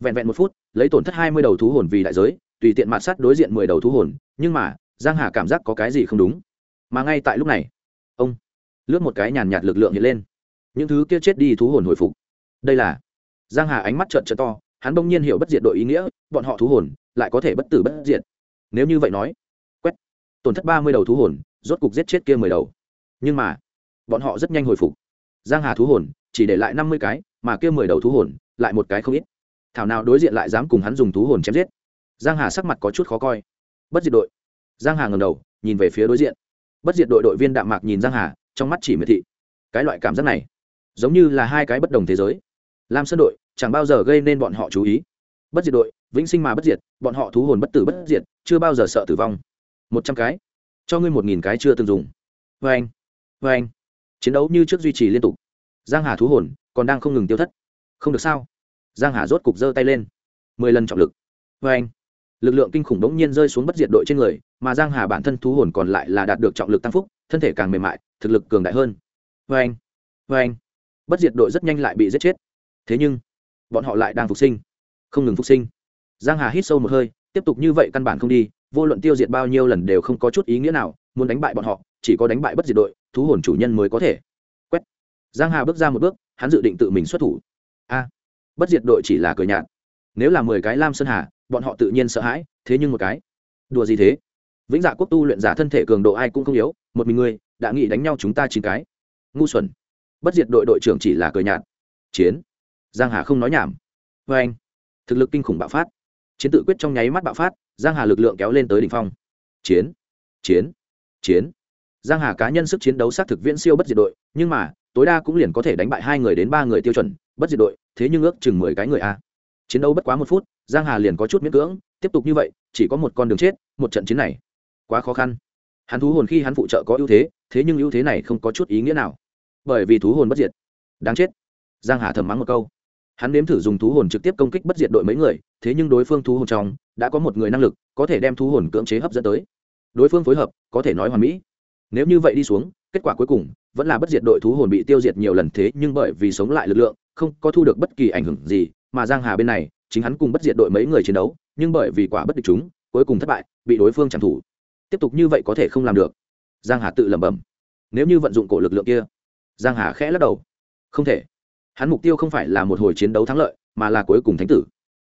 Vẹn vẹn một phút, lấy tổn thất hai mươi đầu thú hồn vì đại giới, tùy tiện mạt sát đối diện mười đầu thú hồn, nhưng mà, giang hà cảm giác có cái gì không đúng. Mà ngay tại lúc này, ông, lướt một cái nhàn nhạt lực lượng hiện lên. Những thứ kia chết đi thú hồn hồi phục. Đây là giang hà ánh mắt trợn trợn to hắn bỗng nhiên hiểu bất diệt đội ý nghĩa, bọn họ thú hồn lại có thể bất tử bất diệt. Nếu như vậy nói, quét, tổn thất ba mươi đầu thú hồn, rốt cục giết chết kia mười đầu. Nhưng mà, bọn họ rất nhanh hồi phục. Giang hà thú hồn chỉ để lại năm mươi cái, mà kia mười đầu thú hồn lại một cái không ít. Thảo nào đối diện lại dám cùng hắn dùng thú hồn chém giết. Giang hà sắc mặt có chút khó coi. Bất diệt đội. Giang hà ngầm đầu, nhìn về phía đối diện. Bất diệt đội đội viên đạm mạc nhìn giang hà, trong mắt chỉ miệt thị. Cái loại cảm giác này, giống như là hai cái bất đồng thế giới. Lam sơn đội chẳng bao giờ gây nên bọn họ chú ý. Bất diệt đội, vĩnh sinh mà bất diệt, bọn họ thú hồn bất tử bất diệt, chưa bao giờ sợ tử vong. Một trăm cái. Cho ngươi một nghìn cái chưa từng dùng. Vê anh vê anh. Chiến đấu như trước duy trì liên tục. Giang hà thú hồn còn đang không ngừng tiêu thất. Không được sao? Giang hà rốt cục giơ tay lên. Mười lần trọng lực. Vê anh. Lực lượng kinh khủng đống nhiên rơi xuống bất diệt đội trên người, mà giang hà bản thân thú hồn còn lại là đạt được trọng lực tăng phúc, thân thể càng mềm mại, thực lực cường đại hơn. Vê anh vê anh. Bất diệt đội rất nhanh lại bị giết chết. Thế nhưng bọn họ lại đang phục sinh. Không ngừng phục sinh. Giang hà hít sâu một hơi, tiếp tục như vậy căn bản không đi, vô luận tiêu diệt bao nhiêu lần đều không có chút ý nghĩa nào, muốn đánh bại bọn họ, chỉ có đánh bại bất diệt đội, thú hồn chủ nhân mới có thể. Quét. Giang hà bước ra một bước, hắn dự định tự mình xuất thủ. A. Bất diệt đội chỉ là cười nhạt. Nếu là mười cái lam sơn hà, bọn họ tự nhiên sợ hãi, thế nhưng một cái. Đùa gì thế? Vĩnh dạ quốc tu luyện giả thân thể cường độ ai cũng không yếu, một mình ngươi, đã nghĩ đánh nhau chúng ta chín cái. Ngu xuẩn. Bất diệt đội đội trưởng chỉ là cười nhạt. Chiến giang hà không nói nhảm. Vê anh, thực lực kinh khủng bạo phát. Chiến tự quyết trong nháy mắt bạo phát, giang hà lực lượng kéo lên tới đỉnh phong. Chiến chiến chiến. Giang hà cá nhân sức chiến đấu xác thực viễn siêu bất diệt đội, nhưng mà, tối đa cũng liền có thể đánh bại hai người đến ba người tiêu chuẩn, bất diệt đội, thế nhưng ước chừng mười cái người a. Chiến đấu bất quá một phút, giang hà liền có chút miễn cưỡng, tiếp tục như vậy, chỉ có một con đường chết, một trận chiến này. Quá khó khăn. Hắn thú hồn khi hắn phụ trợ có ưu thế thế nhưng ưu thế này không có chút ý nghĩa nào. Bởi vì thú hồn bất diệt. Đáng chết. Giang hà thầm mắng một câu hắn nếm thử dùng thú hồn trực tiếp công kích bất diệt đội mấy người, thế nhưng đối phương thú hồn trong đã có một người năng lực, có thể đem thú hồn cưỡng chế hấp dẫn tới. Đối phương phối hợp, có thể nói hoàn mỹ. Nếu như vậy đi xuống, kết quả cuối cùng vẫn là bất diệt đội thú hồn bị tiêu diệt nhiều lần thế nhưng bởi vì sống lại lực lượng, không có thu được bất kỳ ảnh hưởng gì, mà giang hà bên này, chính hắn cùng bất diệt đội mấy người chiến đấu, nhưng bởi vì quả bất địch chúng, cuối cùng thất bại, bị đối phương chẳng thủ tiếp tục như vậy có thể không làm được. Giang hà tự lẩm bẩm. Nếu như vận dụng cổ lực lượng kia, giang hà khẽ lắc đầu. Không thể hắn mục tiêu không phải là một hồi chiến đấu thắng lợi, mà là cuối cùng thánh tử.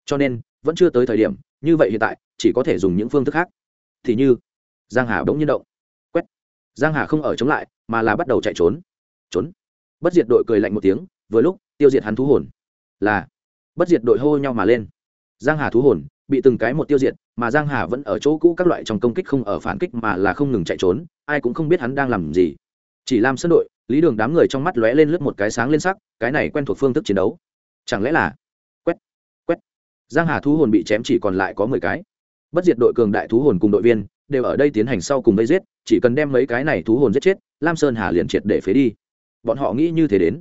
Cho nên, vẫn chưa tới thời điểm, như vậy hiện tại, chỉ có thể dùng những phương thức khác. Thì như, giang hà bỗng nhiên động. Quét. Giang hà không ở chống lại, mà là bắt đầu chạy trốn. Trốn. Bất diệt đội cười lạnh một tiếng, vừa lúc, tiêu diệt hắn thú hồn. Là, bất diệt đội hô nhau mà lên. Giang hà thú hồn, bị từng cái một tiêu diệt, mà giang hà vẫn ở chỗ cũ các loại trong công kích không ở phản kích mà là không ngừng chạy trốn, ai cũng không biết hắn đang làm gì chỉ làm sân đội, lý đường đám người trong mắt lóe lên lướt một cái sáng lên sắc, cái này quen thuộc phương thức chiến đấu. Chẳng lẽ là quét quét. Giang hà thú hồn bị chém chỉ còn lại có mười cái. Bất diệt đội cường đại thú hồn cùng đội viên đều ở đây tiến hành sau cùng vây giết, chỉ cần đem mấy cái này thú hồn giết chết, lam sơn hà liền triệt để phế đi. Bọn họ nghĩ như thế đến.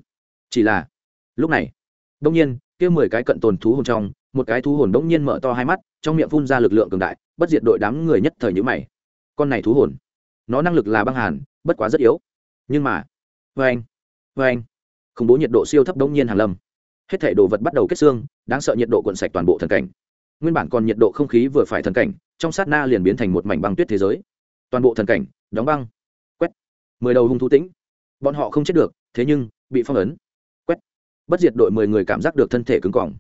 Chỉ là, lúc này đông nhiên, kia mười cái cận tồn thú hồn trong, một cái thú hồn đông nhiên mở to hai mắt, trong miệng phun ra lực lượng cường đại, bất diệt đội đám người nhất thời nhữ mày. Con này thú hồn, nó năng lực là băng hàn, bất quá rất yếu nhưng mà vê anh vê anh. Khủng bố nhiệt độ siêu thấp đông nhiên hàn lâm. Hết thể đồ vật bắt đầu kết xương, đáng sợ nhiệt độ cuộn sạch toàn bộ thần cảnh. Nguyên bản còn nhiệt độ không khí vừa phải thần cảnh, trong sát na liền biến thành một mảnh băng tuyết thế giới. Toàn bộ thần cảnh, đóng băng. Quét. Mười đầu hung thú tĩnh. Bọn họ không chết được, thế nhưng, bị phong ấn. Quét. Bất diệt đội mười người cảm giác được thân thể cứng cỏng.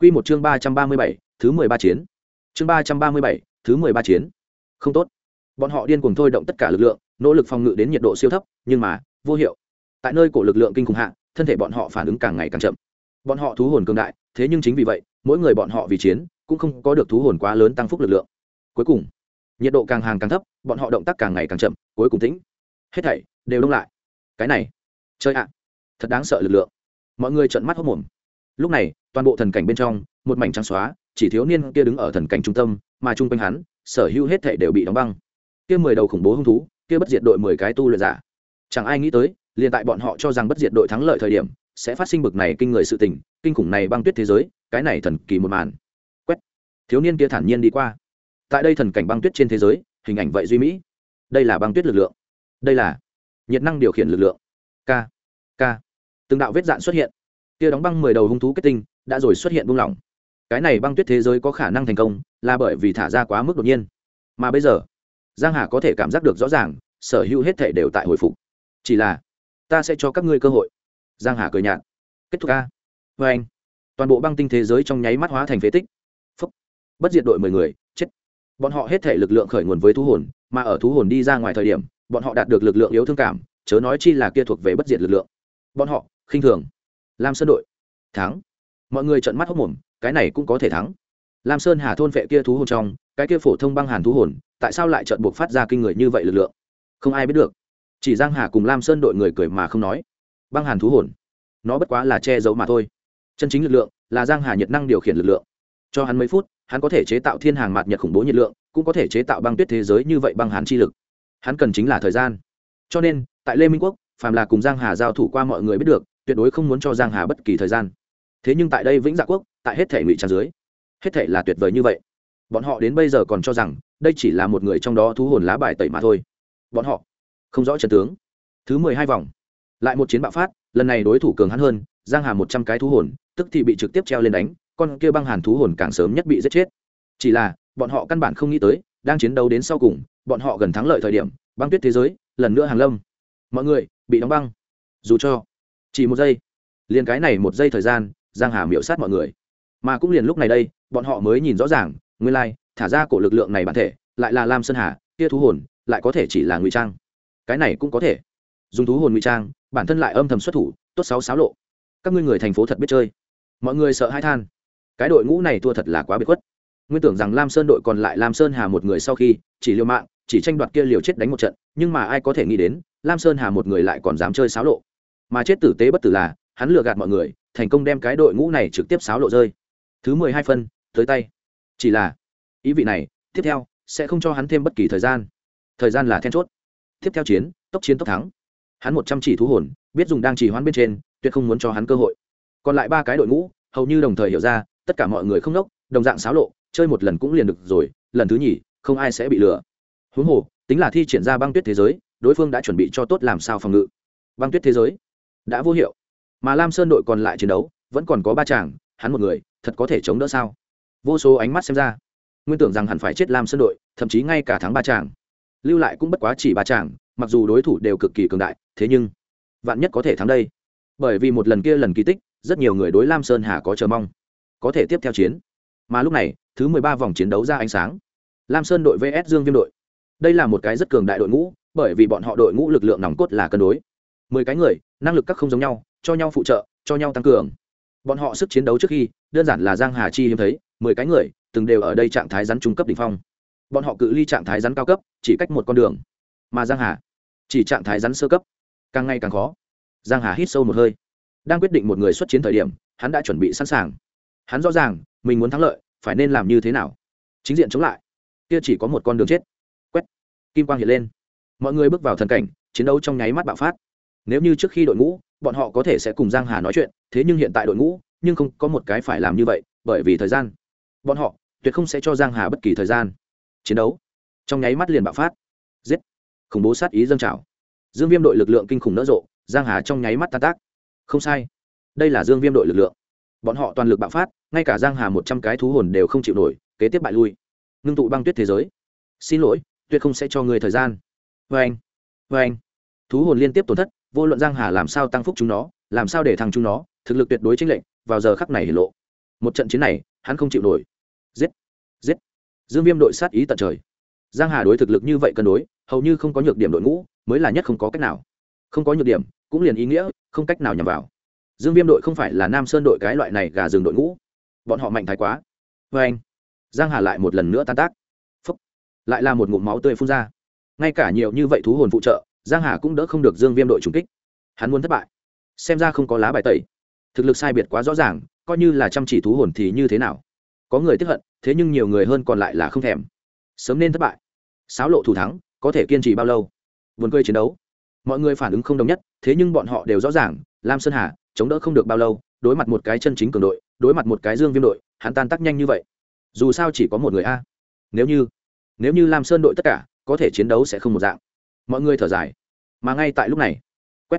Q một chương ba trăm ba mươi bảy, thứ mười ba chiến. Chương ba trăm ba mươi bảy, thứ mười ba chiến. Không tốt. Bọn họ điên cuồng thôi động tất cả lực lượng nỗ lực phòng ngự đến nhiệt độ siêu thấp, nhưng mà, vô hiệu. Tại nơi cổ lực lượng kinh khủng hạ, thân thể bọn họ phản ứng càng ngày càng chậm. Bọn họ thú hồn cường đại, thế nhưng chính vì vậy, mỗi người bọn họ vì chiến, cũng không có được thú hồn quá lớn tăng phúc lực lượng. Cuối cùng, nhiệt độ càng hàng càng thấp, bọn họ động tác càng ngày càng chậm, cuối cùng tĩnh. Hết thảy đều đông lại. Cái này, chơi ạ. Thật đáng sợ lực lượng. Mọi người trợn mắt hốc mồm. Lúc này, toàn bộ thần cảnh bên trong, một mảnh trắng xóa, chỉ thiếu niên kia đứng ở thần cảnh trung tâm, mà chung quanh hắn, sở hữu hết thảy đều bị đóng băng. Kia mười đầu khủng bố hung thú kia bất diệt đội mười cái tu luyện giả. Chẳng ai nghĩ tới, liền tại bọn họ cho rằng bất diệt đội thắng lợi thời điểm, sẽ phát sinh bực này kinh người sự tình, kinh khủng này băng tuyết thế giới, cái này thần kỳ một màn. Quét. Thiếu niên kia thản nhiên đi qua. Tại đây thần cảnh băng tuyết trên thế giới, hình ảnh vậy duy mỹ. Đây là băng tuyết lực lượng. Đây là nhiệt năng điều khiển lực lượng. K. K. Từng đạo vết dạn xuất hiện. Kia đóng băng mười đầu hung thú kết tinh, đã rồi xuất hiện buông lỏng. Cái này băng tuyết thế giới có khả năng thành công, là bởi vì thả ra quá mức đột nhiên. Mà bây giờ giang hà có thể cảm giác được rõ ràng, sở hữu hết thể đều tại hồi phục. Chỉ là, ta sẽ cho các ngươi cơ hội. Giang hà cười nhạt. Kết thúc a. Vê anh, toàn bộ băng tinh thế giới trong nháy mắt hóa thành phế tích. Phúc. bất diệt đội mười người, chết. Bọn họ hết thể lực lượng khởi nguồn với thú hồn, mà ở thú hồn đi ra ngoài thời điểm, bọn họ đạt được lực lượng yếu thương cảm, chớ nói chi là kia thuộc về bất diệt lực lượng. Bọn họ, khinh thường. Lam sơn đội. Thắng. Mọi người trợn mắt hốc mồm, cái này cũng có thể thắng lam sơn hà thôn vệ kia thú hồn trong, cái kia phổ thông băng hàn thú hồn, tại sao lại trợn buộc phát ra kinh người như vậy lực lượng? Không ai biết được. Chỉ giang hà cùng lam sơn đội người cười mà không nói. Băng hàn thú hồn, nó bất quá là che giấu mà thôi. Chân chính lực lượng là giang hà nhiệt năng điều khiển lực lượng. Cho hắn mấy phút, hắn có thể chế tạo thiên hàng mạt nhật khủng bố nhiệt lượng, cũng có thể chế tạo băng tuyết thế giới như vậy băng hàn chi lực. Hắn cần chính là thời gian. Cho nên, tại lê minh quốc, phàm là cùng giang hà giao thủ qua mọi người biết được, tuyệt đối không muốn cho giang hà bất kỳ thời gian. Thế nhưng tại đây vĩnh dạ quốc, tại hết thể ngụy trang dưới hết thể là tuyệt vời như vậy. Bọn họ đến bây giờ còn cho rằng, đây chỉ là một người trong đó thú hồn lá bài tẩy mà thôi. Bọn họ không rõ trận tướng. Thứ mười hai vòng. Lại một chiến bạo phát, lần này đối thủ cường hắn hơn, giang hà một trăm cái thú hồn, tức thì bị trực tiếp treo lên đánh, con kia băng hàn thú hồn càng sớm nhất bị giết chết. Chỉ là, bọn họ căn bản không nghĩ tới, đang chiến đấu đến sau cùng, bọn họ gần thắng lợi thời điểm, băng tuyết thế giới, lần nữa hàng lâm. Mọi người, bị đóng băng. Dù cho chỉ một giây, liền cái này một giây thời gian, giang hà miễu sát mọi người. Mà cũng liền lúc này đây bọn họ mới nhìn rõ ràng, nguyên lai, thả ra cổ lực lượng này bản thể, lại là lam sơn hà, kia thú hồn, lại có thể chỉ là ngụy trang. Cái này cũng có thể. Dùng thú hồn ngụy trang, bản thân lại âm thầm xuất thủ, tốt sáu sáo lộ. Các ngươi người thành phố thật biết chơi. Mọi người sợ hai than. Cái đội ngũ này thua thật là quá biệt khuất. Nguyên tưởng rằng lam sơn đội còn lại lam sơn hà một người sau khi, chỉ liều mạng, chỉ tranh đoạt kia liều chết đánh một trận, nhưng mà ai có thể nghĩ đến, lam sơn hà một người lại còn dám chơi xáo lộ. Mà chết tử tế bất tử là, hắn lừa gạt mọi người, thành công đem cái đội ngũ này trực tiếp xáo lộ rơi. Thứ mười hai phân tới tay. Chỉ là, ý vị này, tiếp theo, sẽ không cho hắn thêm bất kỳ thời gian. Thời gian là then chốt. Tiếp theo chiến, tốc chiến tốc thắng. Hắn một trăm chỉ thú hồn, biết dùng đang chỉ hoãn bên trên, tuyệt không muốn cho hắn cơ hội. Còn lại ba cái đội ngũ, hầu như đồng thời hiểu ra, tất cả mọi người không nốc, đồng dạng xáo lộ, chơi một lần cũng liền được rồi, lần thứ nhì, không ai sẽ bị lừa. Huống hồ, tính là thi triển ra băng tuyết thế giới, đối phương đã chuẩn bị cho tốt làm sao phòng ngự. Băng tuyết thế giới, đã vô hiệu. Mà lam sơn đội còn lại chiến đấu, vẫn còn có ba chàng, hắn một người, thật có thể chống đỡ sao? Vô số ánh mắt xem ra. Nguyên tưởng rằng hẳn phải chết lam sơn đội, thậm chí ngay cả tháng ba chàng. Lưu lại cũng bất quá chỉ ba chàng, mặc dù đối thủ đều cực kỳ cường đại, thế nhưng, vạn nhất có thể thắng đây. Bởi vì một lần kia lần kỳ tích, rất nhiều người đối lam sơn hà có chờ mong. Có thể tiếp theo chiến. Mà lúc này, thứ mười ba vòng chiến đấu ra ánh sáng. Lam sơn đội vs dương viêm đội. Đây là một cái rất cường đại đội ngũ, bởi vì bọn họ đội ngũ lực lượng nòng cốt là cân đối. Mười cái người, năng lực các không giống nhau, cho nhau phụ trợ, cho nhau tăng cường. Bọn họ sức chiến đấu trước khi, đơn giản là giang hà chi hiếm thấy mười cái người, từng đều ở đây trạng thái rắn trung cấp đ ỉ n h phong. Bọn họ cự ly trạng thái rắn cao cấp, chỉ cách một con đường. Mà giang hà, chỉ trạng thái rắn sơ cấp. Càng ngày càng khó. Giang hà hít sâu một hơi. Đang quyết định một người xuất chiến thời điểm, hắn đã chuẩn bị sẵn sàng. Hắn rõ ràng, mình muốn thắng lợi, phải nên làm như thế nào? Chính diện chống lại. Kia chỉ có một con đường chết. Quét. Kim quang hiện lên. Mọi người bước vào thần cảnh, chiến đấu trong nháy mắt bạo phát. Nếu như trước khi đội ngũ, bọn họ có thể sẽ cùng giang hà nói chuyện, thế nhưng hiện tại đội ngũ, nhưng không có một cái phải làm như vậy, bởi vì thời gian bọn họ tuyệt không sẽ cho giang hà bất kỳ thời gian. Chiến đấu, trong nháy mắt liền bạo phát. Giết, khủng bố sát ý dâng trào. Dương viêm đội lực lượng kinh khủng nỡ rộ, giang hà trong nháy mắt tan tác. Không sai, đây là dương viêm đội lực lượng. Bọn họ toàn lực bạo phát, ngay cả giang hà một trăm cái thú hồn đều không chịu nổi, kế tiếp bại lui. Ngưng tụ băng tuyết thế giới. Xin lỗi, tuyệt không sẽ cho người thời gian. Vê anh vê anh. Thú hồn liên tiếp tổn thất, vô luận giang hà làm sao tăng phúc chúng nó, làm sao để thằng chúng nó, thực lực tuyệt đối chính lệnh vào giờ khắc này hiển lộ một trận chiến này, hắn không chịu nổi. Giết giết. Dương viêm đội sát ý tận trời. Giang hà đối thực lực như vậy cân đối, hầu như không có nhược điểm đội ngũ, mới là nhất không có cách nào. Không có nhược điểm, cũng liền ý nghĩa, không cách nào nhằm vào. Dương viêm đội không phải là nam sơn đội cái loại này gà rừng đội ngũ. Bọn họ mạnh thái quá. Vê anh, giang hà lại một lần nữa tan tác. Phúc. lại là một ngụm máu tươi phun ra. Ngay cả nhiều như vậy thú hồn phụ trợ, giang hà cũng đỡ không được dương viêm đội trùng kích. Hắn muốn thất bại. Xem ra không có lá bài tẩy. Thực lực sai biệt quá rõ ràng coi như là chăm chỉ thú hồn thì như thế nào? Có người tiếp hận, thế nhưng nhiều người hơn còn lại là không thèm. Sớm nên thất bại. Sáo lộ thủ thắng, có thể kiên trì bao lâu? Vườn cười chiến đấu. Mọi người phản ứng không đồng nhất, thế nhưng bọn họ đều rõ ràng, lam sơn hà chống đỡ không được bao lâu, đối mặt một cái chân chính cường đội, đối mặt một cái dương viêm đội, hắn tan tác nhanh như vậy. Dù sao chỉ có một người a. Nếu như nếu như lam sơn đội tất cả, có thể chiến đấu sẽ không một dạng. Mọi người thở dài. Mà ngay tại lúc này, quét.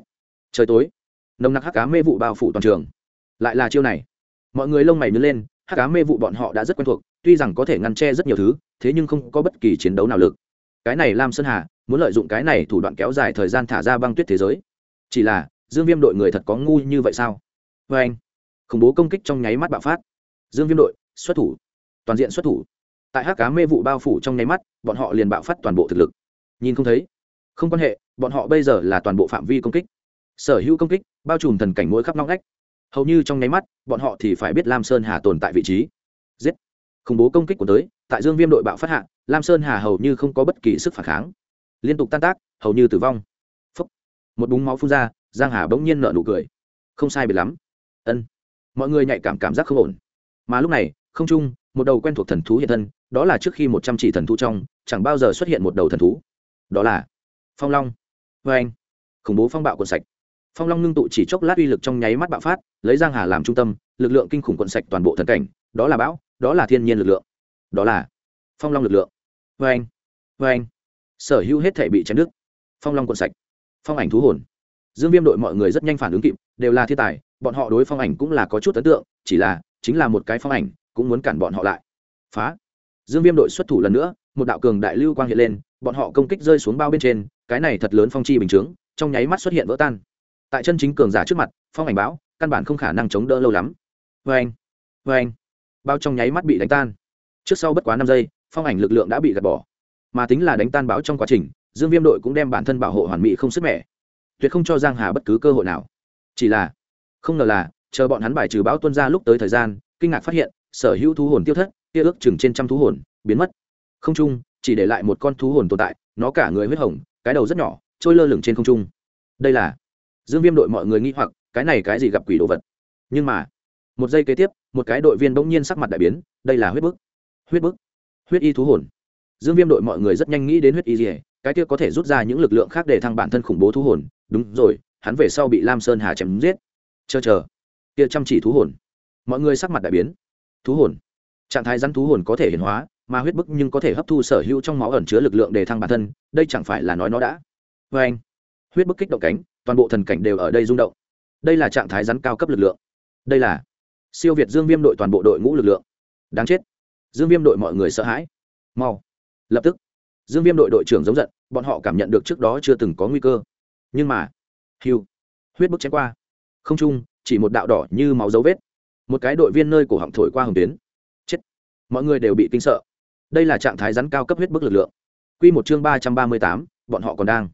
Trời tối. Nồng nặc hắc cá mê vụ bao phủ toàn trường. Lại là chiêu này mọi người lông mày nhớ lên hát cá mê vụ bọn họ đã rất quen thuộc, tuy rằng có thể ngăn che rất nhiều thứ, thế nhưng không có bất kỳ chiến đấu nào lực. Cái này lam sơn hà, muốn lợi dụng cái này thủ đoạn kéo dài thời gian thả ra băng tuyết thế giới. Chỉ là, dương viêm đội người thật có ngu như vậy sao? Vê anh, khủng bố công kích trong nháy mắt bạo phát. Dương viêm đội, xuất thủ. Toàn diện xuất thủ. Tại hát cá mê vụ bao phủ trong nháy mắt, bọn họ liền bạo phát toàn bộ thực lực. Nhìn không thấy, không quan hệ, bọn họ bây giờ là toàn bộ phạm vi công kích. Sở hữu công kích, bao trùm thần cảnh mỗi khắp nóng ngách hầu như trong nháy mắt, bọn họ thì phải biết lam sơn hà tồn tại vị trí. Giết! Khủng bố công kích của tới, tại dương viêm đội bạo phát hạ, lam sơn hà hầu như không có bất kỳ sức phản kháng. Liên tục tan tác, hầu như tử vong. Phúc. một búng máu phun ra, giang hà bỗng nhiên nợ nụ cười. Không sai biệt lắm. Ân. Mọi người nhạy cảm cảm giác không ổn. Mà lúc này, không chung một đầu quen thuộc thần thú hiện thân, đó là trước khi một trăm chỉ thần thú trong, chẳng bao giờ xuất hiện một đầu thần thú. Đó là phong long. Vê anh. Khủng bố phong bạo quần sạch phong long ngưng tụ chỉ chốc lát uy lực trong nháy mắt bạo phát, lấy giang hà làm trung tâm, lực lượng kinh khủng quận sạch toàn bộ thần cảnh, đó là bão, đó là thiên nhiên lực lượng. Đó là phong long lực lượng. Vê anh vê anh sở hữu hết thể bị chém đứt. Phong long quận sạch. Phong ảnh thú hồn. Dương viêm đội mọi người rất nhanh phản ứng kịp, đều là thiên tài, bọn họ đối phong ảnh cũng là có chút ấn tượng, chỉ là, chính là một cái phong ảnh, cũng muốn cản bọn họ lại. Phá. Dương viêm đội xuất thủ lần nữa, một đạo cường đại lưu quang hiện lên, bọn họ công kích rơi xuống bao bên trên, cái này thật lớn phong chi bình chướng, trong nháy mắt xuất hiện vỡ tan tại chân chính cường giả trước mặt, phong ảnh báo căn bản không khả năng chống đỡ lâu lắm. Vê anh vê anh bao trong nháy mắt bị đánh tan. Trước sau bất quá năm giây, phong ảnh lực lượng đã bị gạt bỏ. Mà tính là đánh tan báo trong quá trình, dương viêm đội cũng đem bản thân bảo hộ hoàn mỹ không sức mẻ. Tuyệt không cho giang hà bất cứ cơ hội nào. Chỉ là, không ngờ là, chờ bọn hắn bài trừ bão tuân ra lúc tới thời gian, kinh ngạc phát hiện, sở hữu thú hồn tiêu thất, kia ước chừng trên trăm thú hồn, biến mất. Không trung, chỉ để lại một con thú hồn tồn tại, nó cả người huyết hồng, cái đầu rất nhỏ, trôi lơ lửng trên không trung. Đây là dương viêm đội mọi người nghi hoặc, cái này cái gì gặp quỷ đồ vật? Nhưng mà, một giây kế tiếp, một cái đội viên bỗng nhiên sắc mặt đại biến, đây là huyết bức. Huyết bức. Huyết y thú hồn. Dương viêm đội mọi người rất nhanh nghĩ đến huyết y gì cái kia có thể rút ra những lực lượng khác để thăng bản thân khủng bố thú hồn. Đúng rồi, hắn về sau bị lam sơn hà chém giết. Chờ chờ. Kia chăm chỉ thú hồn. Mọi người sắc mặt đại biến. Thú hồn. Trạng thái rắn thú hồn có thể hiển hóa, mà huyết bức nhưng có thể hấp thu sở hữu trong máu ẩn chứa lực lượng để thăng bản thân, đây chẳng phải là nói nó đã. Vê anh huyết bức kích động cánh, toàn bộ thần cảnh đều ở đây rung động. Đây là trạng thái rắn cao cấp lực lượng. Đây là siêu việt dương viêm đội toàn bộ đội ngũ lực lượng. Đáng chết. Dương viêm đội mọi người sợ hãi. Mau. Lập tức, dương viêm đội đội trưởng giống giận, bọn họ cảm nhận được trước đó chưa từng có nguy cơ. Nhưng mà, hiu, huyết bức chém qua. Không trung, chỉ một đạo đỏ như máu dấu vết. Một cái đội viên nơi cổ họng thổi qua hồng tuyến. Chết. Mọi người đều bị kinh sợ. Đây là trạng thái rắn cao cấp huyết bức lực lượng. Q một chương ba trăm ba mươi tám, bọn họ còn đang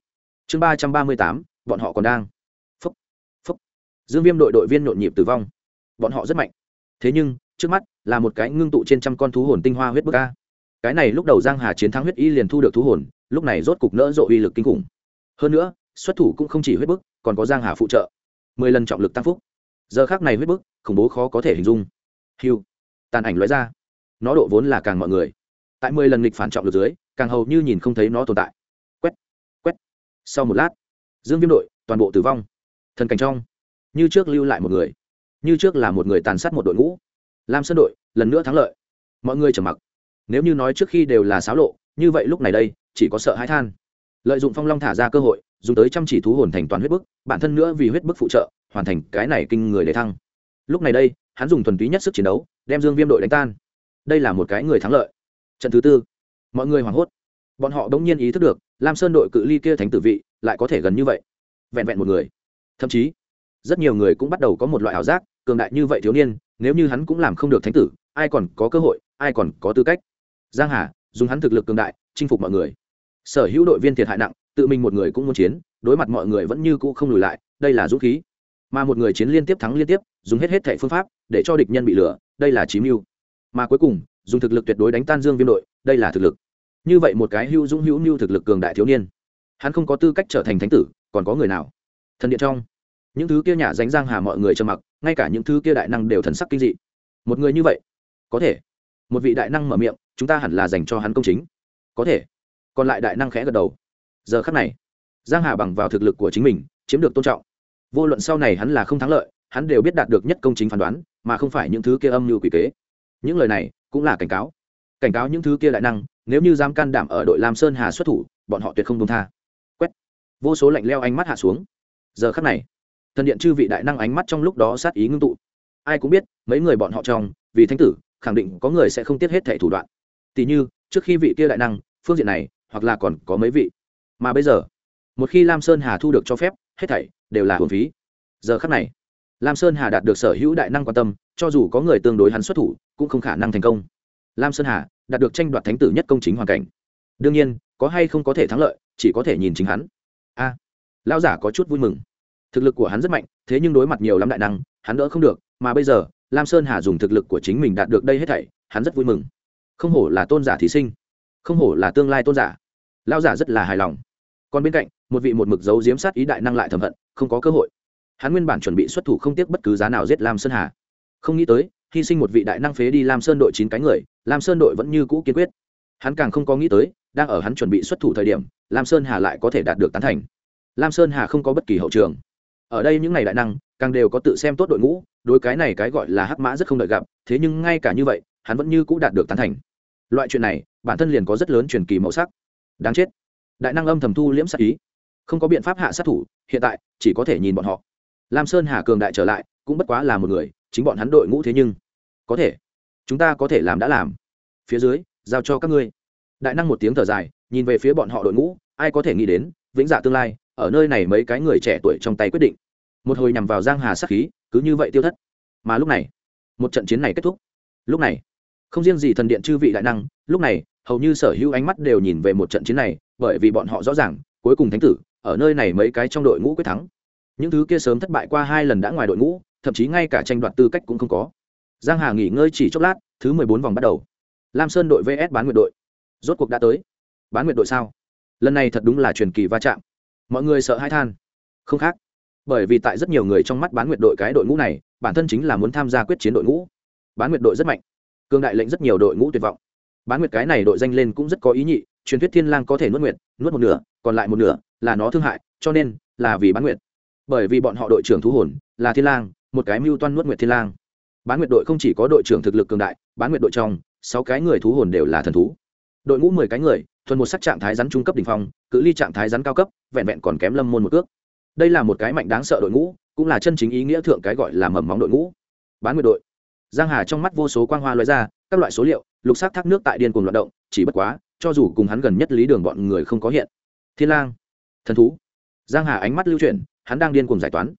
chương ba trăm ba mươi tám, bọn họ còn đang. Phúc phúc. Dương viêm đội đội viên nhộn nhịp tử vong. Bọn họ rất mạnh. Thế nhưng, trước mắt là một cái ngưng tụ trên trăm con thú hồn tinh hoa huyết bức a. Cái này lúc đầu giang hà chiến thắng huyết y liền thu được thú hồn, lúc này rốt cục nỡ rộ uy lực kinh khủng. Hơn nữa, xuất thủ cũng không chỉ huyết bức, còn có giang hà phụ trợ. Mười lần trọng lực tăng phúc. Giờ khác này huyết bức, khủng bố khó có thể hình dung. Hiu tàn ảnh lóe ra. Nó độ vốn là càng mọi người. Tại mười lần nghịch phản trọng lực dưới, càng hầu như nhìn không thấy nó tồn tại sau một lát, dương viêm đội, toàn bộ tử vong. Thần cảnh trong, như trước lưu lại một người, như trước là một người tàn sát một đội ngũ. Lam sơn đội, lần nữa thắng lợi. Mọi người trầm mặc. Nếu như nói trước khi đều là xáo lộ, như vậy lúc này đây, chỉ có sợ hãi than. Lợi dụng phong long thả ra cơ hội, dùng tới chăm chỉ thú hồn thành toàn huyết bức, bản thân nữa vì huyết bức phụ trợ, hoàn thành cái này kinh người để thăng. Lúc này đây, hắn dùng thuần túy nhất sức chiến đấu, đem dương viêm đội đánh tan. Đây là một cái người thắng lợi. Trận thứ tư, mọi người hoảng hốt. Bọn họ đ nhiên ý thức được lam sơn đội cự ly kia thánh tử vị, lại có thể gần như vậy. Vẹn vẹn một người. Thậm chí, rất nhiều người cũng bắt đầu có một loại ảo giác, cường đại như vậy thiếu niên, nếu như hắn cũng làm không được thánh tử, ai còn có cơ hội, ai còn có tư cách? Giang hà, dùng hắn thực lực cường đại, chinh phục mọi người. Sở hữu đội viên thiệt hại nặng, tự mình một người cũng muốn chiến, đối mặt mọi người vẫn như cũ không lùi lại, đây là dũng khí. Mà một người chiến liên tiếp thắng liên tiếp, dùng hết hết thẻ phương pháp để cho địch nhân bị lửa đây là chí mưu. Mà cuối cùng, dùng thực lực tuyệt đối đánh tan dương viêm đội, đây là thực lực như vậy một cái hữu dũng hữu mưu thực lực cường đại thiếu niên, hắn không có tư cách trở thành thánh tử, còn có người nào? Thần điện trong, những thứ kia nhà danh giang hà mọi người trầm mặc, ngay cả những thứ kia đại năng đều thần sắc kinh dị. Một người như vậy, có thể. Một vị đại năng mở miệng, chúng ta hẳn là dành cho hắn công chính. Có thể. Còn lại đại năng khẽ gật đầu. Giờ khắc này, giang hà bằng vào thực lực của chính mình, chiếm được tôn trọng. Vô luận sau này hắn là không thắng lợi, hắn đều biết đạt được nhất công chính phán đoán, mà không phải những thứ kia âm mưu quỷ kế. Những lời này cũng là cảnh cáo. Cảnh cáo những thứ kia đại năng nếu như dám can đảm ở đội lam sơn hà xuất thủ, bọn họ tuyệt không công tha. Quét. Vô số lạnh leo ánh mắt hạ xuống. Giờ khắc này, thần điện chư vị đại năng ánh mắt trong lúc đó sát ý ngưng tụ. Ai cũng biết, mấy người bọn họ trong, vì thánh tử, khẳng định có người sẽ không tiết hết thẻ thủ đoạn. Tỉ như, trước khi vị kia đại năng, phương diện này, hoặc là còn có mấy vị. Mà bây giờ, một khi lam sơn hà thu được cho phép, hết thảy đều là hồn phí. Giờ khắc này, lam sơn hà đạt được sở hữu đại năng quan tâm, cho dù có người tương đối hắn xuất thủ, cũng không khả năng thành công lam sơn hà đạt được tranh đoạt thánh tử nhất công chính hoàn cảnh. Đương nhiên có hay không có thể thắng lợi chỉ có thể nhìn chính hắn. A à, lão giả có chút vui mừng. Thực lực của hắn rất mạnh thế nhưng đối mặt nhiều lắm đại năng hắn đỡ không được mà bây giờ lam sơn hà dùng thực lực của chính mình đạt được đây hết thảy hắn rất vui mừng. Không hổ là tôn giả thí sinh không hổ là tương lai tôn giả. Lao giả rất là hài lòng. Còn bên cạnh một vị một mực dấu diếm sát ý đại năng lại thầm hận không có cơ hội. Hắn nguyên bản chuẩn bị xuất thủ không tiếc bất cứ giá nào giết lam sơn hà. Không nghĩ tới hy sinh một vị đại năng phế đi lam sơn đội chín cái người, lam sơn đội vẫn như cũ kiên quyết. Hắn càng không có nghĩ tới, đang ở hắn chuẩn bị xuất thủ thời điểm, lam sơn hà lại có thể đạt được tán thành. Lam sơn hà không có bất kỳ hậu trường. Ở đây những ngày đại năng, càng đều có tự xem tốt đội ngũ, đối cái này cái gọi là hắc mã rất không đợi gặp, thế nhưng ngay cả như vậy, hắn vẫn như cũ đạt được tán thành. Loại chuyện này, bản thân liền có rất lớn truyền kỳ màu sắc. Đáng chết. Đại năng âm thầm thu liễm sát ý. Không có biện pháp hạ sát thủ, hiện tại, chỉ có thể nhìn bọn họ. Lam sơn hà cường đại trở lại, cũng bất quá là một người, chính bọn hắn đội ngũ thế nhưng có thể. Chúng ta có thể làm đã làm. Phía dưới, giao cho các ngươi. Đại năng một tiếng thở dài, nhìn về phía bọn họ đội ngũ, ai có thể nghĩ đến, vĩnh dạ tương lai, ở nơi này mấy cái người trẻ tuổi trong tay quyết định. Một hồi nhằm vào giang hà sát khí, cứ như vậy tiêu thất. Mà lúc này, một trận chiến này kết thúc. Lúc này, không riêng gì thần điện chư vị đại năng, lúc này, hầu như sở hữu ánh mắt đều nhìn về một trận chiến này, bởi vì bọn họ rõ ràng, cuối cùng thánh tử, ở nơi này mấy cái trong đội ngũ quyết thắng. Những thứ kia sớm thất bại qua hai lần đã ngoài đội ngũ, thậm chí ngay cả tranh đoạt tư cách cũng không có giang hà nghỉ ngơi chỉ chốc lát, thứ mười bốn vòng bắt đầu. Lam sơn đội vs bán nguyệt đội. Rốt cuộc đã tới. Bán nguyệt đội sao? Lần này thật đúng là truyền kỳ va chạm. Mọi người sợ hai than. Không khác. Bởi vì tại rất nhiều người trong mắt bán nguyệt đội cái đội ngũ này, bản thân chính là muốn tham gia quyết chiến đội ngũ. Bán nguyệt đội rất mạnh. Cương đại lệnh rất nhiều đội ngũ tuyệt vọng. Bán nguyệt cái này đội danh lên cũng rất có ý nhị, truyền thuyết thiên lang có thể nuốt nguyệt, nuốt một nửa, còn lại một nửa là nó thương hại, cho nên là vì bán nguyệt. Bởi vì bọn họ đội trưởng thú hồn là thiên lang, một cái mưu toan nuốt nguyệt thiên lang bán nguyệt đội không chỉ có đội trưởng thực lực cường đại, bán nguyệt đội trong, sáu cái người thú hồn đều là thần thú. Đội ngũ mười cái người, thuần một sắc trạng thái rắn trung cấp đỉnh phong, cự ly trạng thái rắn cao cấp, vẹn vẹn còn kém lâm môn một cước. Đây là một cái mạnh đáng sợ đội ngũ, cũng là chân chính ý nghĩa thượng cái gọi là mầm móng đội ngũ. Bán nguyệt đội. Giang hà trong mắt vô số quang hoa loại ra, các loại số liệu, lục sắc thác nước tại điên cùng loạt động, chỉ bất quá, cho dù cùng hắn gần nhất lý đường bọn người không có hiện. Thiên lang. Thần thú. Giang hà ánh mắt lưu chuyển, hắn đang điên cuồng giải toán.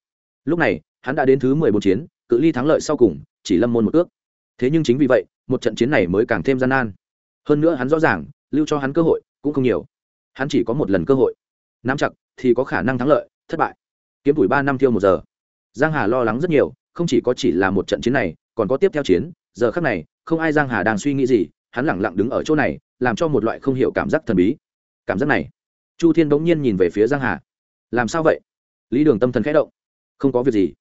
Lúc này, hắn đã đến thứ mười bốn chiến, cự ly thắng lợi sau cùng chỉ lâm môn một ước. Thế nhưng chính vì vậy, một trận chiến này mới càng thêm gian nan. Hơn nữa hắn rõ ràng, lưu cho hắn cơ hội cũng không nhiều. Hắn chỉ có một lần cơ hội. Nắm chặt thì có khả năng thắng lợi, thất bại. Kiếm tuổi ba năm tiêu một giờ. Giang hà lo lắng rất nhiều, không chỉ có chỉ là một trận chiến này, còn có tiếp theo chiến. Giờ khắc này, không ai giang hà đang suy nghĩ gì, hắn lẳng lặng đứng ở chỗ này, làm cho một loại không hiểu cảm giác thần bí. Cảm giác này, chu thiên bỗng nhiên nhìn về phía giang hà. Làm sao vậy? Lý đường tâm thần khẽ động. Không có việc gì.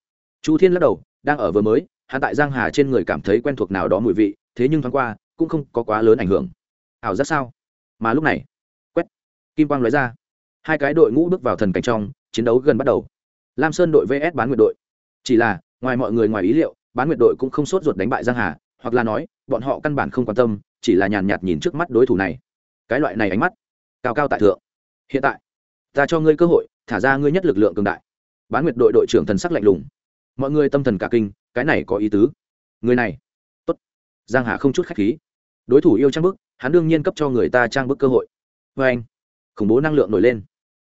Chu thiên lắc đầu, đang ở vừa mới hắn tại giang hà trên người cảm thấy quen thuộc nào đó mùi vị, thế nhưng thoáng qua, cũng không có quá lớn ảnh hưởng. Ảo giác sao? Mà lúc này, quét, kim quang lóe ra. Hai cái đội ngũ bước vào thần cảnh trong, chiến đấu gần bắt đầu. Lam sơn đội vs bán nguyệt đội. Chỉ là, ngoài mọi người ngoài ý liệu, bán nguyệt đội cũng không sốt ruột đánh bại giang hà, hoặc là nói, bọn họ căn bản không quan tâm, chỉ là nhàn nhạt nhìn trước mắt đối thủ này. Cái loại này ánh mắt, cao cao tại thượng. Hiện tại, ta cho ngươi cơ hội, thả ra ngươi nhất lực lượng cường đại. Bán nguyệt đội đội trưởng thần sắc lạnh lùng mọi người tâm thần cả kinh, cái này có ý tứ. Người này. Tốt. Giang hà không chút khách khí. Đối thủ yêu trang bức, hắn đương nhiên cấp cho người ta trang bức cơ hội. Vê anh, khủng bố năng lượng nổi lên.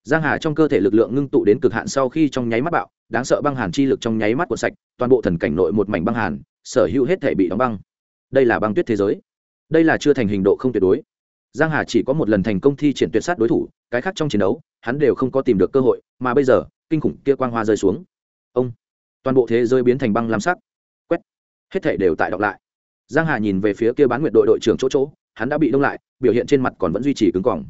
Giang hà trong cơ thể lực lượng ngưng tụ đến cực hạn sau khi trong nháy mắt bạo, đáng sợ băng hàn chi lực trong nháy mắt cuộn sạch, toàn bộ thần cảnh nội một mảnh băng hàn, sở hữu hết thể bị đóng băng. Đây là băng tuyết thế giới. Đây là chưa thành hình độ không tuyệt đối. Giang hà chỉ có một lần thành công thi triển tuyệt sát đối thủ, cái khác trong chiến đấu, hắn đều không có tìm được cơ hội, mà bây giờ, kinh khủng kia quang hoa rơi xuống. Ông toàn bộ thế giới biến thành băng lam sắc. Quét. Hết thể đều tại đọc lại. Giang hà nhìn về phía kia bán nguyệt đội đội trưởng chỗ chỗ, hắn đã bị đông lại, biểu hiện trên mặt còn vẫn duy trì cứng cỏng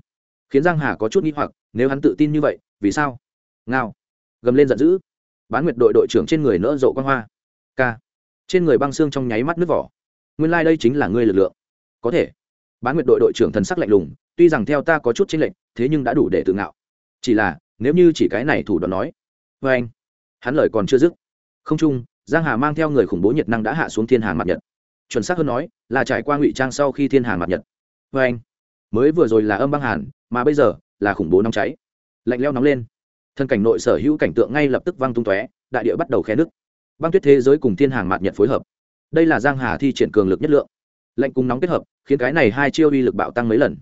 khiến giang hà có chút nghi hoặc, nếu hắn tự tin như vậy, vì sao? Ngao. Gầm lên giận dữ. Bán nguyệt đội đội trưởng trên người nỡ rộ quan hoa. K. Trên người băng xương trong nháy mắt nước vỏ. Nguyên lai đây chính là ngươi lực lượng. Có thể. Bán nguyệt đội đội trưởng thần sắc lạnh lùng, tuy rằng theo ta có chút chênh lệch, thế nhưng đã đủ để tự ngạo. Chỉ là, nếu như chỉ cái này thủ đoạn nói. Vê anh. Hắn lời còn chưa dứt không chung, giang hà mang theo người khủng bố nhiệt năng đã hạ xuống thiên hàng mặt nhật. Chuẩn xác hơn nói, là trải qua ngụy trang sau khi thiên hàng mặt nhật. Vê anh, mới vừa rồi là âm băng hàn, mà bây giờ là khủng bố nóng cháy. Lạnh leo nóng lên. Thân cảnh nội sở hữu cảnh tượng ngay lập tức văng tung tóe, đại địa bắt đầu khe nước băng tuyết thế giới cùng thiên hàng mạt nhật phối hợp. Đây là giang hà thi triển cường lực nhất lượng. Lạnh cùng nóng kết hợp, khiến cái này hai chiêu uy lực bạo tăng mấy lần.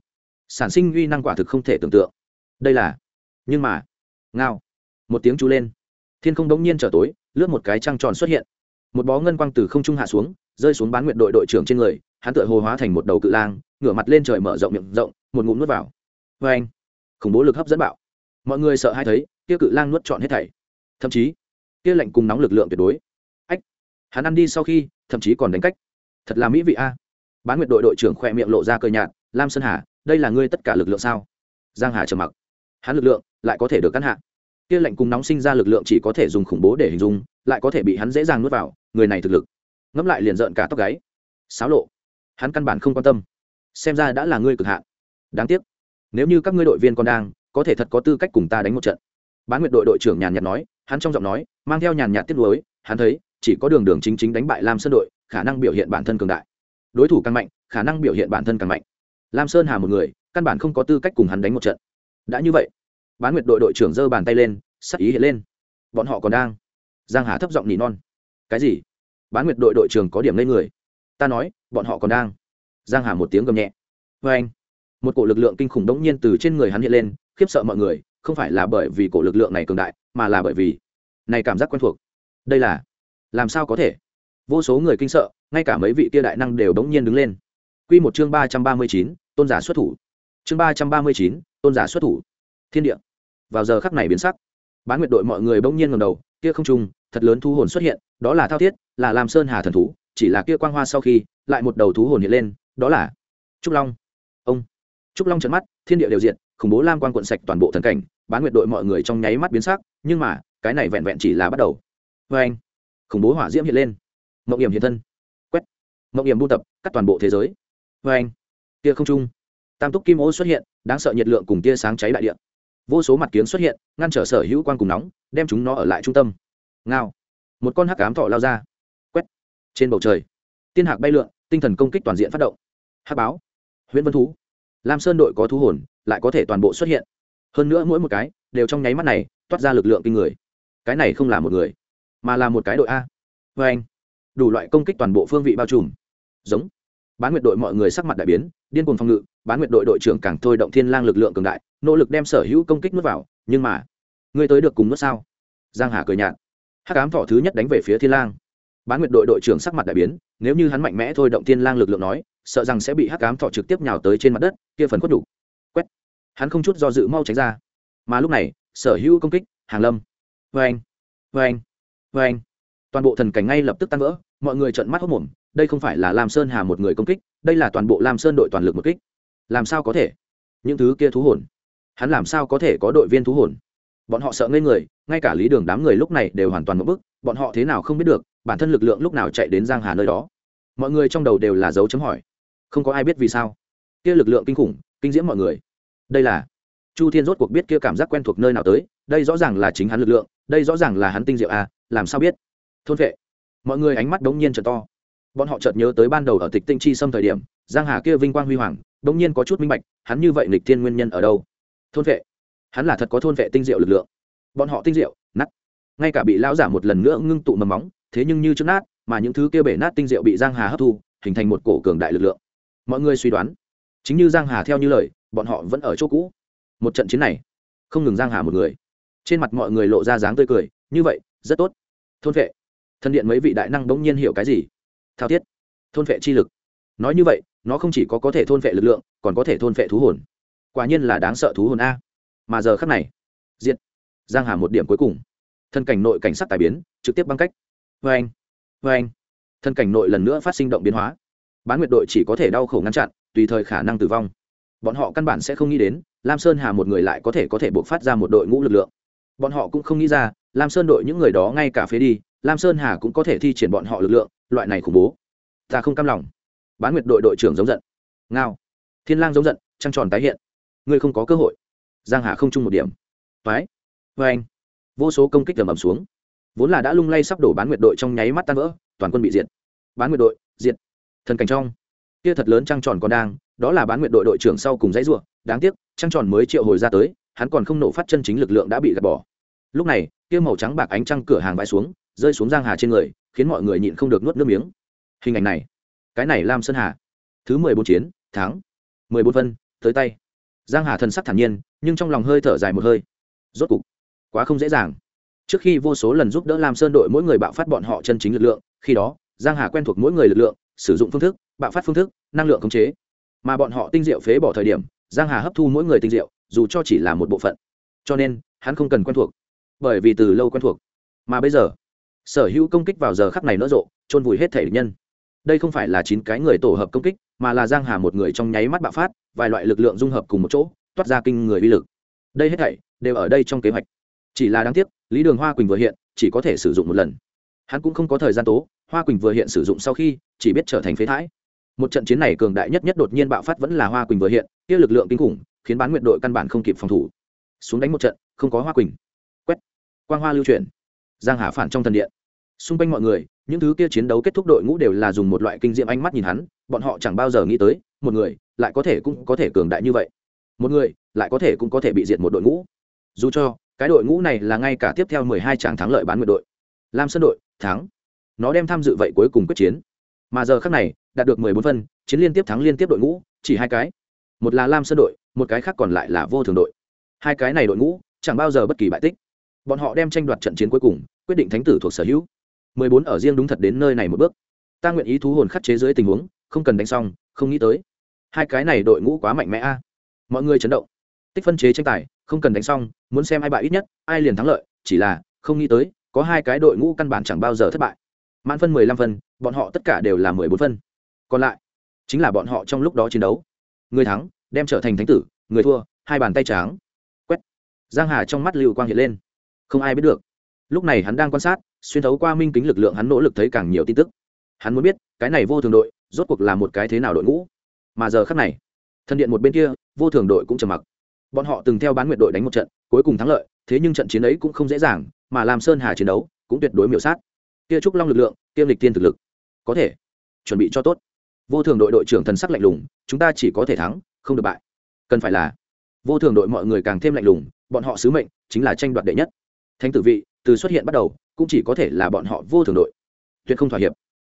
Sản sinh uy năng quả thực không thể tưởng tượng. Đây là, nhưng mà, ngao, một tiếng chú lên. Thiên không đống nhiên trở tối lướt một cái trăng tròn xuất hiện. Một bó ngân quang từ không trung hạ xuống, rơi xuống bán nguyện đội đội trưởng trên người, hắn tựa hồ hóa thành một đầu cự lang, ngửa mặt lên trời mở rộng miệng rộng, một ngụm nuốt vào. Vê anh khủng bố lực hấp dẫn bạo. Mọi người sợ hay thấy, kia cự lang nuốt trọn hết thảy. Thậm chí, kia lạnh cùng nóng lực lượng tuyệt đối. Ách! Hắn ăn đi sau khi, thậm chí còn đánh cách. Thật là mỹ vị a. Bán nguyệt đội đội trưởng khoe miệng lộ ra cơ nhạt, lam sơn hà, đây là ngươi tất cả lực lượng sao? Giang hà trầm mặc. Hắn lực lượng lại có thể được căn hạ kia lạnh cùng nóng sinh ra lực lượng chỉ có thể dùng khủng bố để hình dung, lại có thể bị hắn dễ dàng nuốt vào, người này thực lực. Ngẫm lại liền rợn cả tóc gáy. Xáo lộ. Hắn căn bản không quan tâm. Xem ra đã là ngươi cực hạn. Đáng tiếc. Nếu như các ngươi đội viên còn đang, có thể thật có tư cách cùng ta đánh một trận. Bán nguyệt đội đội trưởng nhàn nhạt nói, hắn trong giọng nói, mang theo nhàn nhạt tiết lối hắn thấy, chỉ có đường đường chính chính đánh bại lam sơn đội, khả năng biểu hiện bản thân cường đại. Đối thủ càng mạnh, khả năng biểu hiện bản thân càng mạnh. Lam sơn hà một người, căn bản không có tư cách cùng hắn đánh một trận. Đã như vậy bán nguyệt đội đội trưởng giơ bàn tay lên, sắc ý hiện lên. Bọn họ còn đang. Giang hà thấp giọng nỉ non. Cái gì? Bán nguyệt đội đội trưởng có điểm lên người. Ta nói, bọn họ còn đang. Giang hà một tiếng gầm nhẹ. Vê anh. Một cổ lực lượng kinh khủng đống nhiên từ trên người hắn hiện lên, khiếp sợ mọi người, không phải là bởi vì cổ lực lượng này cường đại, mà là bởi vì này cảm giác quen thuộc. Đây là, làm sao có thể? Vô số người kinh sợ, ngay cả mấy vị tia đại năng đều đống nhiên đứng lên. Quy một chương ba trăm ba mươi chín, tôn giả xuất thủ. Chương ba trăm ba mươi chín, tôn giả xuất thủ. Thiên địa vào giờ khắc này biến sắc. Bán nguyệt đội mọi người bỗng nhiên ngầm đầu, kia không trung, thật lớn thu hồn xuất hiện, đó là thao thiết, là làm sơn hà thần thú, chỉ là kia quang hoa sau khi, lại một đầu thú hồn hiện lên, đó là trúc long. Ông! Trúc long trận mắt, thiên địa đều diện khủng bố lam quan quận sạch toàn bộ thần cảnh, bán nguyệt đội mọi người trong nháy mắt biến sắc, nhưng mà, cái này vẹn vẹn chỉ là bắt đầu. Vê anh, khủng bố hỏa diễm hiện lên. Mộng hiểm hiện thân. Quét. Mộng hiểm buôn tập, cắt toàn bộ thế giới. Vê anh tia không trung, tam túc kim ô xuất hiện, đáng sợ nhiệt lượng cùng tia sáng cháy đại địa vô số mặt kiếng xuất hiện, ngăn trở sở hữu quan cùng nóng, đem chúng nó ở lại trung tâm. Ngao. Một con hắc cám thọ lao ra. Quét. Trên bầu trời, tiên hạc bay lượn, tinh thần công kích toàn diện phát động. Hắc báo. Huyện vân thú. Lam sơn đội có thú hồn, lại có thể toàn bộ xuất hiện. Hơn nữa mỗi một cái, đều trong nháy mắt này, toát ra lực lượng kinh người. Cái này không là một người, mà là một cái đội a. Vê anh đủ loại công kích toàn bộ phương vị bao trùm. Giống bán nguyệt đội mọi người sắc mặt đại biến, điên cuồng phòng ngự, bán nguyệt đội đội trưởng càng thôi động thiên lang lực lượng cường đại, nỗ lực đem sở hữu công kích nuốt vào, nhưng mà, ngươi tới được cùng nuốt sao? Giang hà cười nhạt. Hắc ám thọ thứ nhất đánh về phía thiên lang. Bán nguyệt đội đội trưởng sắc mặt đại biến, nếu như hắn mạnh mẽ thôi động thiên lang lực lượng nói, sợ rằng sẽ bị hắc ám thọ trực tiếp nhào tới trên mặt đất, kia phần khuất đủ quét. Hắn không chút do dự mau tránh ra. Mà lúc này, sở hữu công kích, hàng lâm. Vê anh vê anh vê anh toàn bộ thần cảnh ngay lập tức tan vỡ, mọi người trợn mắt hốt mồm đây không phải là lam sơn hà một người công kích đây là toàn bộ lam sơn đội toàn lực một kích. Làm sao có thể? Những thứ kia thú hồn. Hắn làm sao có thể có đội viên thú hồn? Bọn họ sợ ngây người ngay cả lý đường đám người lúc này đều hoàn toàn một bức bọn họ thế nào không biết được bản thân lực lượng lúc nào chạy đến giang hà nơi đó. Mọi người trong đầu đều là dấu chấm hỏi. Không có ai biết vì sao. Kia lực lượng kinh khủng kinh diễm mọi người. Đây là chu thiên rốt cuộc biết kia cảm giác quen thuộc nơi nào tới đây rõ ràng là chính hắn lực lượng đây rõ ràng là hắn tinh diệu a à, làm sao biết? Thôn vệ. Mọi người ánh mắt đống nhiên trở to bọn họ chợt nhớ tới ban đầu ở tịch tinh chi xâm thời điểm, giang hà kia vinh quang huy hoàng đống nhiên có chút minh bạch, hắn như vậy nghịch thiên nguyên nhân ở đâu? Thôn vệ. Hắn là thật có thôn vệ tinh diệu lực lượng. Bọn họ tinh diệu, nát. Ngay cả bị lão giả một lần nữa ngưng tụ mầm móng, thế nhưng như trước nát, mà những thứ kia bể nát tinh diệu bị giang hà hấp thu, hình thành một cổ cường đại lực lượng. Mọi người suy đoán. Chính như giang hà theo như lời, bọn họ vẫn ở chỗ cũ. Một trận chiến này, không ngừng giang hà một người. Trên mặt mọi người lộ ra dáng tươi cười, như vậy, rất tốt. Thôn vệ. Thân điện mấy vị đại năng bỗng nhiên hiểu cái gì? Thao thiết, thôn vệ chi lực. Nói như vậy, nó không chỉ có có thể thôn vệ lực lượng, còn có thể thôn vệ thú hồn. Quả nhiên là đáng sợ thú hồn a. Mà giờ khắc này diện giang hà một điểm cuối cùng. Thân cảnh nội cảnh sát tài biến, trực tiếp băng cách. Vê anh vê anh. Thân cảnh nội lần nữa phát sinh động biến hóa. Bán nguyệt đội chỉ có thể đau khổ ngăn chặn, tùy thời khả năng tử vong. Bọn họ căn bản sẽ không nghĩ đến, lam sơn hà một người lại có thể có thể buộc phát ra một đội ngũ lực lượng. Bọn họ cũng không nghĩ ra, lam sơn đội những người đó ngay cả phế đi, lam sơn hà cũng có thể thi triển bọn họ lực lượng loại này khủng bố. Ta không cam lòng. Bán nguyệt đội đội trưởng giống giận. Ngao. Thiên lang giống giận, trăng tròn tái hiện. Ngươi không có cơ hội. Giang hà không chung một điểm. Phái vê vâng anh. Vô số công kích tầm ầm xuống. Vốn là đã lung lay sắp đổ bán nguyệt đội trong nháy mắt tan vỡ, toàn quân bị diệt. Bán nguyệt đội, diệt. Thần cảnh trong. Kia thật lớn trăng tròn còn đang, đó là bán nguyệt đội đội trưởng sau cùng dãy rủa. Đáng tiếc, trăng tròn mới triệu hồi ra tới, hắn còn không nổ phát chân chính lực lượng đã bị gạt bỏ. Lúc này, kia màu trắng bạc ánh trăng cửa hàng vãi xuống, rơi xuống giang hà trên người khiến mọi người nhịn không được nuốt nước miếng. Hình ảnh này, cái này lam sơn hà. Thứ mười bốn chiến tháng mười bốn phân, tới tay. Giang hà thần sắc thản nhiên, nhưng trong lòng hơi thở dài một hơi. Rốt cục, quá không dễ dàng. Trước khi vô số lần giúp đỡ lam sơn đội mỗi người bạo phát bọn họ chân chính lực lượng, khi đó, giang hà quen thuộc mỗi người lực lượng, sử dụng phương thức, bạo phát phương thức, năng lượng khống chế. Mà bọn họ tinh diệu phế bỏ thời điểm, giang hà hấp thu mỗi người tinh diệu, dù cho chỉ là một bộ phận. Cho nên, hắn không cần quen thuộc, bởi vì từ lâu quen thuộc. Mà bây giờ sở hữu công kích vào giờ khắc này nở rộ trôn vùi hết thể nhân. Đây không phải là chín cái người tổ hợp công kích, mà là giang hà một người trong nháy mắt bạo phát, vài loại lực lượng dung hợp cùng một chỗ, toát ra kinh người uy lực. Đây hết thảy đều ở đây trong kế hoạch. Chỉ là đáng tiếc, lý đường hoa quỳnh vừa hiện, chỉ có thể sử dụng một lần. Hắn cũng không có thời gian tố, hoa quỳnh vừa hiện sử dụng sau khi, chỉ biết trở thành phế thải. Một trận chiến này cường đại nhất nhất đột nhiên bạo phát vẫn là hoa quỳnh vừa hiện, kia lực lượng kinh khủng, khiến bán nguyện đội căn bản không kịp phòng thủ. Xuống đánh một trận, không có hoa quỳnh. Quét. Quang hoa lưu chuyển giang hà phản trong thần điện. Xung quanh mọi người, những thứ kia chiến đấu kết thúc đội ngũ đều là dùng một loại kinh diệm ánh mắt nhìn hắn, bọn họ chẳng bao giờ nghĩ tới, một người lại có thể cũng có thể cường đại như vậy. Một người lại có thể cũng có thể bị diệt một đội ngũ. Dù cho, cái đội ngũ này là ngay cả tiếp theo mười hai tràng thắng lợi bán nguyệt đội. Lam sơn đội, thắng. Nó đem tham dự vậy cuối cùng quyết chiến. Mà giờ khác này, đạt được mười bốn phân, chiến liên tiếp thắng liên tiếp đội ngũ, chỉ hai cái. Một là lam sơn đội, một cái khác còn lại là vô thường đội. Hai cái này đội ngũ, chẳng bao giờ bất kỳ bại tích. Bọn họ đem tranh đoạt trận chiến cuối cùng quyết định thánh tử thuộc sở hữu. Mười bốn ở riêng đúng thật đến nơi này một bước. Ta nguyện ý thú hồn khắc chế dưới tình huống, không cần đánh xong, không nghĩ tới. Hai cái này đội ngũ quá mạnh mẽ a. Mọi người chấn động. Tích phân chế tranh tài, không cần đánh xong, muốn xem ai bại ít nhất, ai liền thắng lợi, chỉ là, không nghĩ tới, có hai cái đội ngũ căn bản chẳng bao giờ thất bại. Mãn phân mười lăm phân, bọn họ tất cả đều là mười bốn phân. Còn lại, chính là bọn họ trong lúc đó chiến đấu. Người thắng, đem trở thành thánh tử, người thua, hai bàn tay tráng. Quét. Giang hà trong mắt lưu quang hiện lên. Không ai biết được lúc này hắn đang quan sát, xuyên thấu qua minh kính lực lượng hắn nỗ lực thấy càng nhiều tin tức. Hắn muốn biết, cái này vô thường đội, rốt cuộc là một cái thế nào đội ngũ? Mà giờ khắc này, thân điện một bên kia, vô thường đội cũng trầm mặc. Bọn họ từng theo bán nguyện đội đánh một trận, cuối cùng thắng lợi, thế nhưng trận chiến ấy cũng không dễ dàng, mà làm sơn hà chiến đấu cũng tuyệt đối miểu sát. Kia trúc long lực lượng tiêm lịch tiên thực lực. Có thể chuẩn bị cho tốt. Vô thường đội đội trưởng thần sắc lạnh lùng, chúng ta chỉ có thể thắng, không được bại. Cần phải là, vô thường đội mọi người càng thêm lạnh lùng, bọn họ sứ mệnh chính là tranh đoạt đệ nhất. Thánh tử vị từ xuất hiện bắt đầu, cũng chỉ có thể là bọn họ vô thường đội. Tuyệt không thỏa hiệp.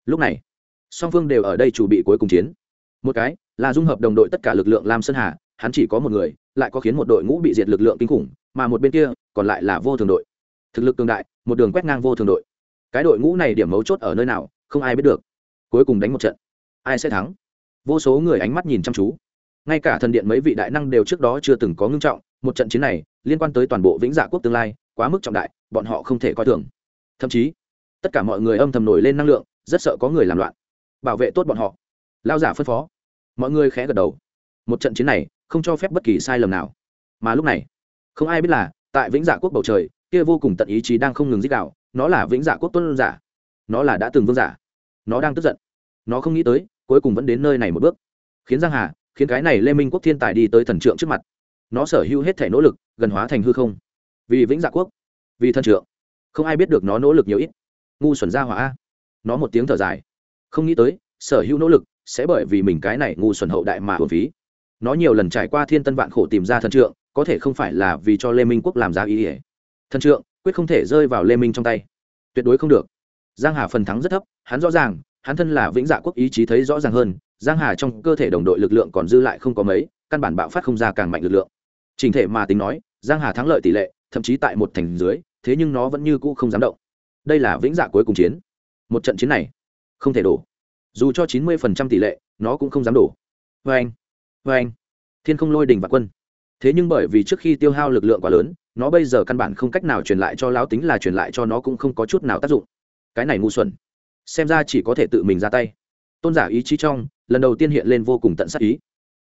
Lúc này, song phương đều ở đây chuẩn bị cuối cùng chiến. Một cái là dung hợp đồng đội tất cả lực lượng lam sơn hà, hắn chỉ có một người, lại có khiến một đội ngũ bị diệt lực lượng kinh khủng, mà một bên kia còn lại là vô thường đội. Thực lực cường đại, một đường quét ngang vô thường đội. Cái đội ngũ này điểm mấu chốt ở nơi nào, không ai biết được. Cuối cùng đánh một trận. Ai sẽ thắng? Vô số người ánh mắt nhìn chăm chú. Ngay cả thần điện mấy vị đại năng đều trước đó chưa từng có ngưng trọng, một trận chiến này liên quan tới toàn bộ vĩnh dạ quốc tương lai quá mức trọng đại, bọn họ không thể coi thường. Thậm chí, tất cả mọi người âm thầm nổi lên năng lượng, rất sợ có người làm loạn. Bảo vệ tốt bọn họ. Lao giả phân phó. Mọi người khẽ gật đầu. Một trận chiến này, không cho phép bất kỳ sai lầm nào. Mà lúc này, không ai biết là, tại vĩnh dạ quốc bầu trời, kia vô cùng tận ý chí đang không ngừng dích đạo nó là vĩnh dạ quốc tuân giả. Nó là đã từng vương giả. Nó đang tức giận. Nó không nghĩ tới, cuối cùng vẫn đến nơi này một bước. Khiến giang hà, khiến cái này lê minh quốc thiên tài đi tới thần trượng trước mặt. Nó sở hữu hết thể nỗ lực, gần hóa thành hư không vì vĩnh dạ quốc, vì thân trượng. Không ai biết được nó nỗ lực nhiều ít. Ngu xuẩn ra hỏa nó một tiếng thở dài. Không nghĩ tới, sở hữu nỗ lực sẽ bởi vì mình cái này ngu xuẩn hậu đại mà hồn phí. Nó nhiều lần trải qua thiên tân vạn khổ tìm ra thần trượng, có thể không phải là vì cho lê minh quốc làm giá ý ỉa thần trượng, quyết không thể rơi vào lê minh trong tay. Tuyệt đối không được. Giang hà phần thắng rất thấp, hắn rõ ràng, hắn thân là vĩnh dạ quốc ý chí thấy rõ ràng hơn, giang hà trong cơ thể đồng đội lực lượng còn dư lại không có mấy, căn bản bạo phát không ra càng mạnh lực lượng. Trình thể mà tính nói, giang hà thắng lợi tỷ lệ thậm chí tại một thành dưới, thế nhưng nó vẫn như cũ không dám động. Đây là vĩnh dạ cuối cùng chiến. Một trận chiến này, không thể đổ. Dù cho chín mươi tỷ lệ, nó cũng không dám đổ. Vê anh vê anh. Thiên không lôi đình và quân. Thế nhưng bởi vì trước khi tiêu hao lực lượng quá lớn, nó bây giờ căn bản không cách nào truyền lại cho lão tính là truyền lại cho nó cũng không có chút nào tác dụng. Cái này ngu xuẩn. Xem ra chỉ có thể tự mình ra tay. Tôn giả ý chí trong, lần đầu tiên hiện lên vô cùng tận sắc ý.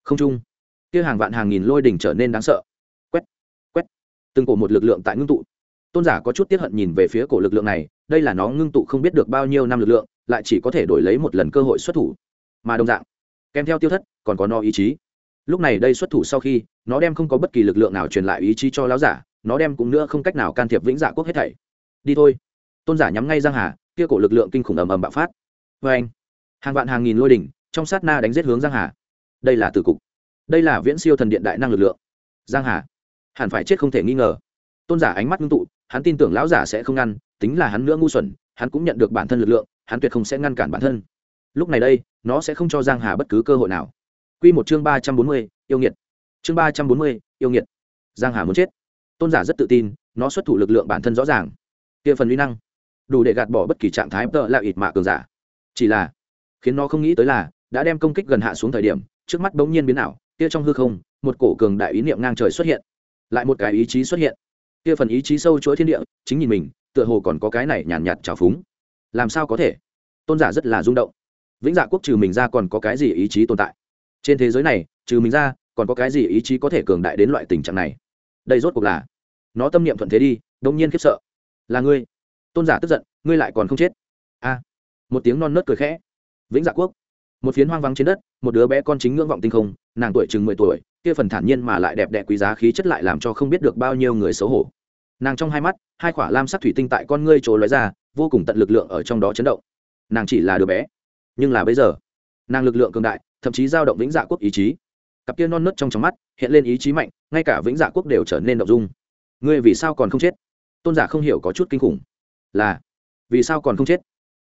Không chung. Kia hàng vạn hàng nghìn lôi đỉnh trở nên đáng sợ từng cổ một lực lượng tại ngưng tụ. Tôn giả có chút tiếp hận nhìn về phía cổ lực lượng này, đây là nó ngưng tụ không biết được bao nhiêu năm lực lượng, lại chỉ có thể đổi lấy một lần cơ hội xuất thủ. Mà đồng dạng, kèm theo tiêu thất, còn có no ý chí. Lúc này đây xuất thủ sau khi, nó đem không có bất kỳ lực lượng nào truyền lại ý chí cho lão giả, nó đem cũng nữa không cách nào can thiệp vĩnh dạ quốc hết thảy. Đi thôi. Tôn giả nhắm ngay giang hà, kia cổ lực lượng kinh khủng ầm ầm bạo phát. Vê anh, hàng vạn hàng nghìn lôi đỉnh, trong sát na đánh giết hướng giang hà. Đây là tử cục. Đây là viễn siêu thần điện đại năng lực lượng. Giang hà hẳn phải chết không thể nghi ngờ. Tôn giả ánh mắt ngưng tụ hắn tin tưởng lão giả sẽ không ngăn tính là hắn nữa ngu xuẩn hắn cũng nhận được bản thân lực lượng hắn tuyệt không sẽ ngăn cản bản thân. Lúc này đây nó sẽ không cho giang hà bất cứ cơ hội nào. Quy một chương ba trăm bốn mươi, yêu nghiệt. Chương ba trăm bốn mươi, yêu nghiệt. Giang hà muốn chết. Tôn giả rất tự tin nó xuất thủ lực lượng bản thân rõ ràng. Kia phần uy năng đủ để gạt bỏ bất kỳ trạng thái tợ là ịt mạ cường giả. Chỉ là khiến nó không nghĩ tới là đã đem công kích gần hạ xuống thời điểm trước mắt bỗng nhiên biến ảo kia trong hư không một cổ cường đại ý niệm ngang trời xuất hiện lại một cái ý chí xuất hiện. Kia phần ý chí sâu chuỗi thiên địa chính nhìn mình tựa hồ còn có cái này nhàn nhạt, trào phúng. Làm sao có thể? Tôn giả rất là rung động. Vĩnh dạ quốc trừ mình ra còn có cái gì ý chí tồn tại? Trên thế giới này trừ mình ra còn có cái gì ý chí có thể cường đại đến loại tình trạng này? Đây rốt cuộc là nó tâm niệm thuận thế đi đông nhiên khiếp sợ. Là ngươi. Tôn giả tức giận ngươi lại còn không chết. A. Một tiếng non nớt cười khẽ. Vĩnh dạ quốc một phiến hoang vắng trên đất, một đứa bé con chính ngưỡng vọng tinh không, nàng tuổi chừng mười tuổi, kia phần thản nhiên mà lại đẹp đẽ quý giá khí chất lại làm cho không biết được bao nhiêu người xấu hổ. Nàng trong hai mắt, hai khỏa lam sắc thủy tinh tại con ngươi trồi lóe ra, vô cùng tận lực lượng ở trong đó chấn động. Nàng chỉ là đứa bé, nhưng là bây giờ, nàng lực lượng cường đại, thậm chí dao động vĩnh dạ quốc ý chí. Cặp kia non nớt trong trong mắt, hiện lên ý chí mạnh, ngay cả vĩnh dạ quốc đều trở nên động dung. Ngươi vì sao còn không chết? Tôn giả không hiểu có chút kinh khủng. Là, vì sao còn không chết?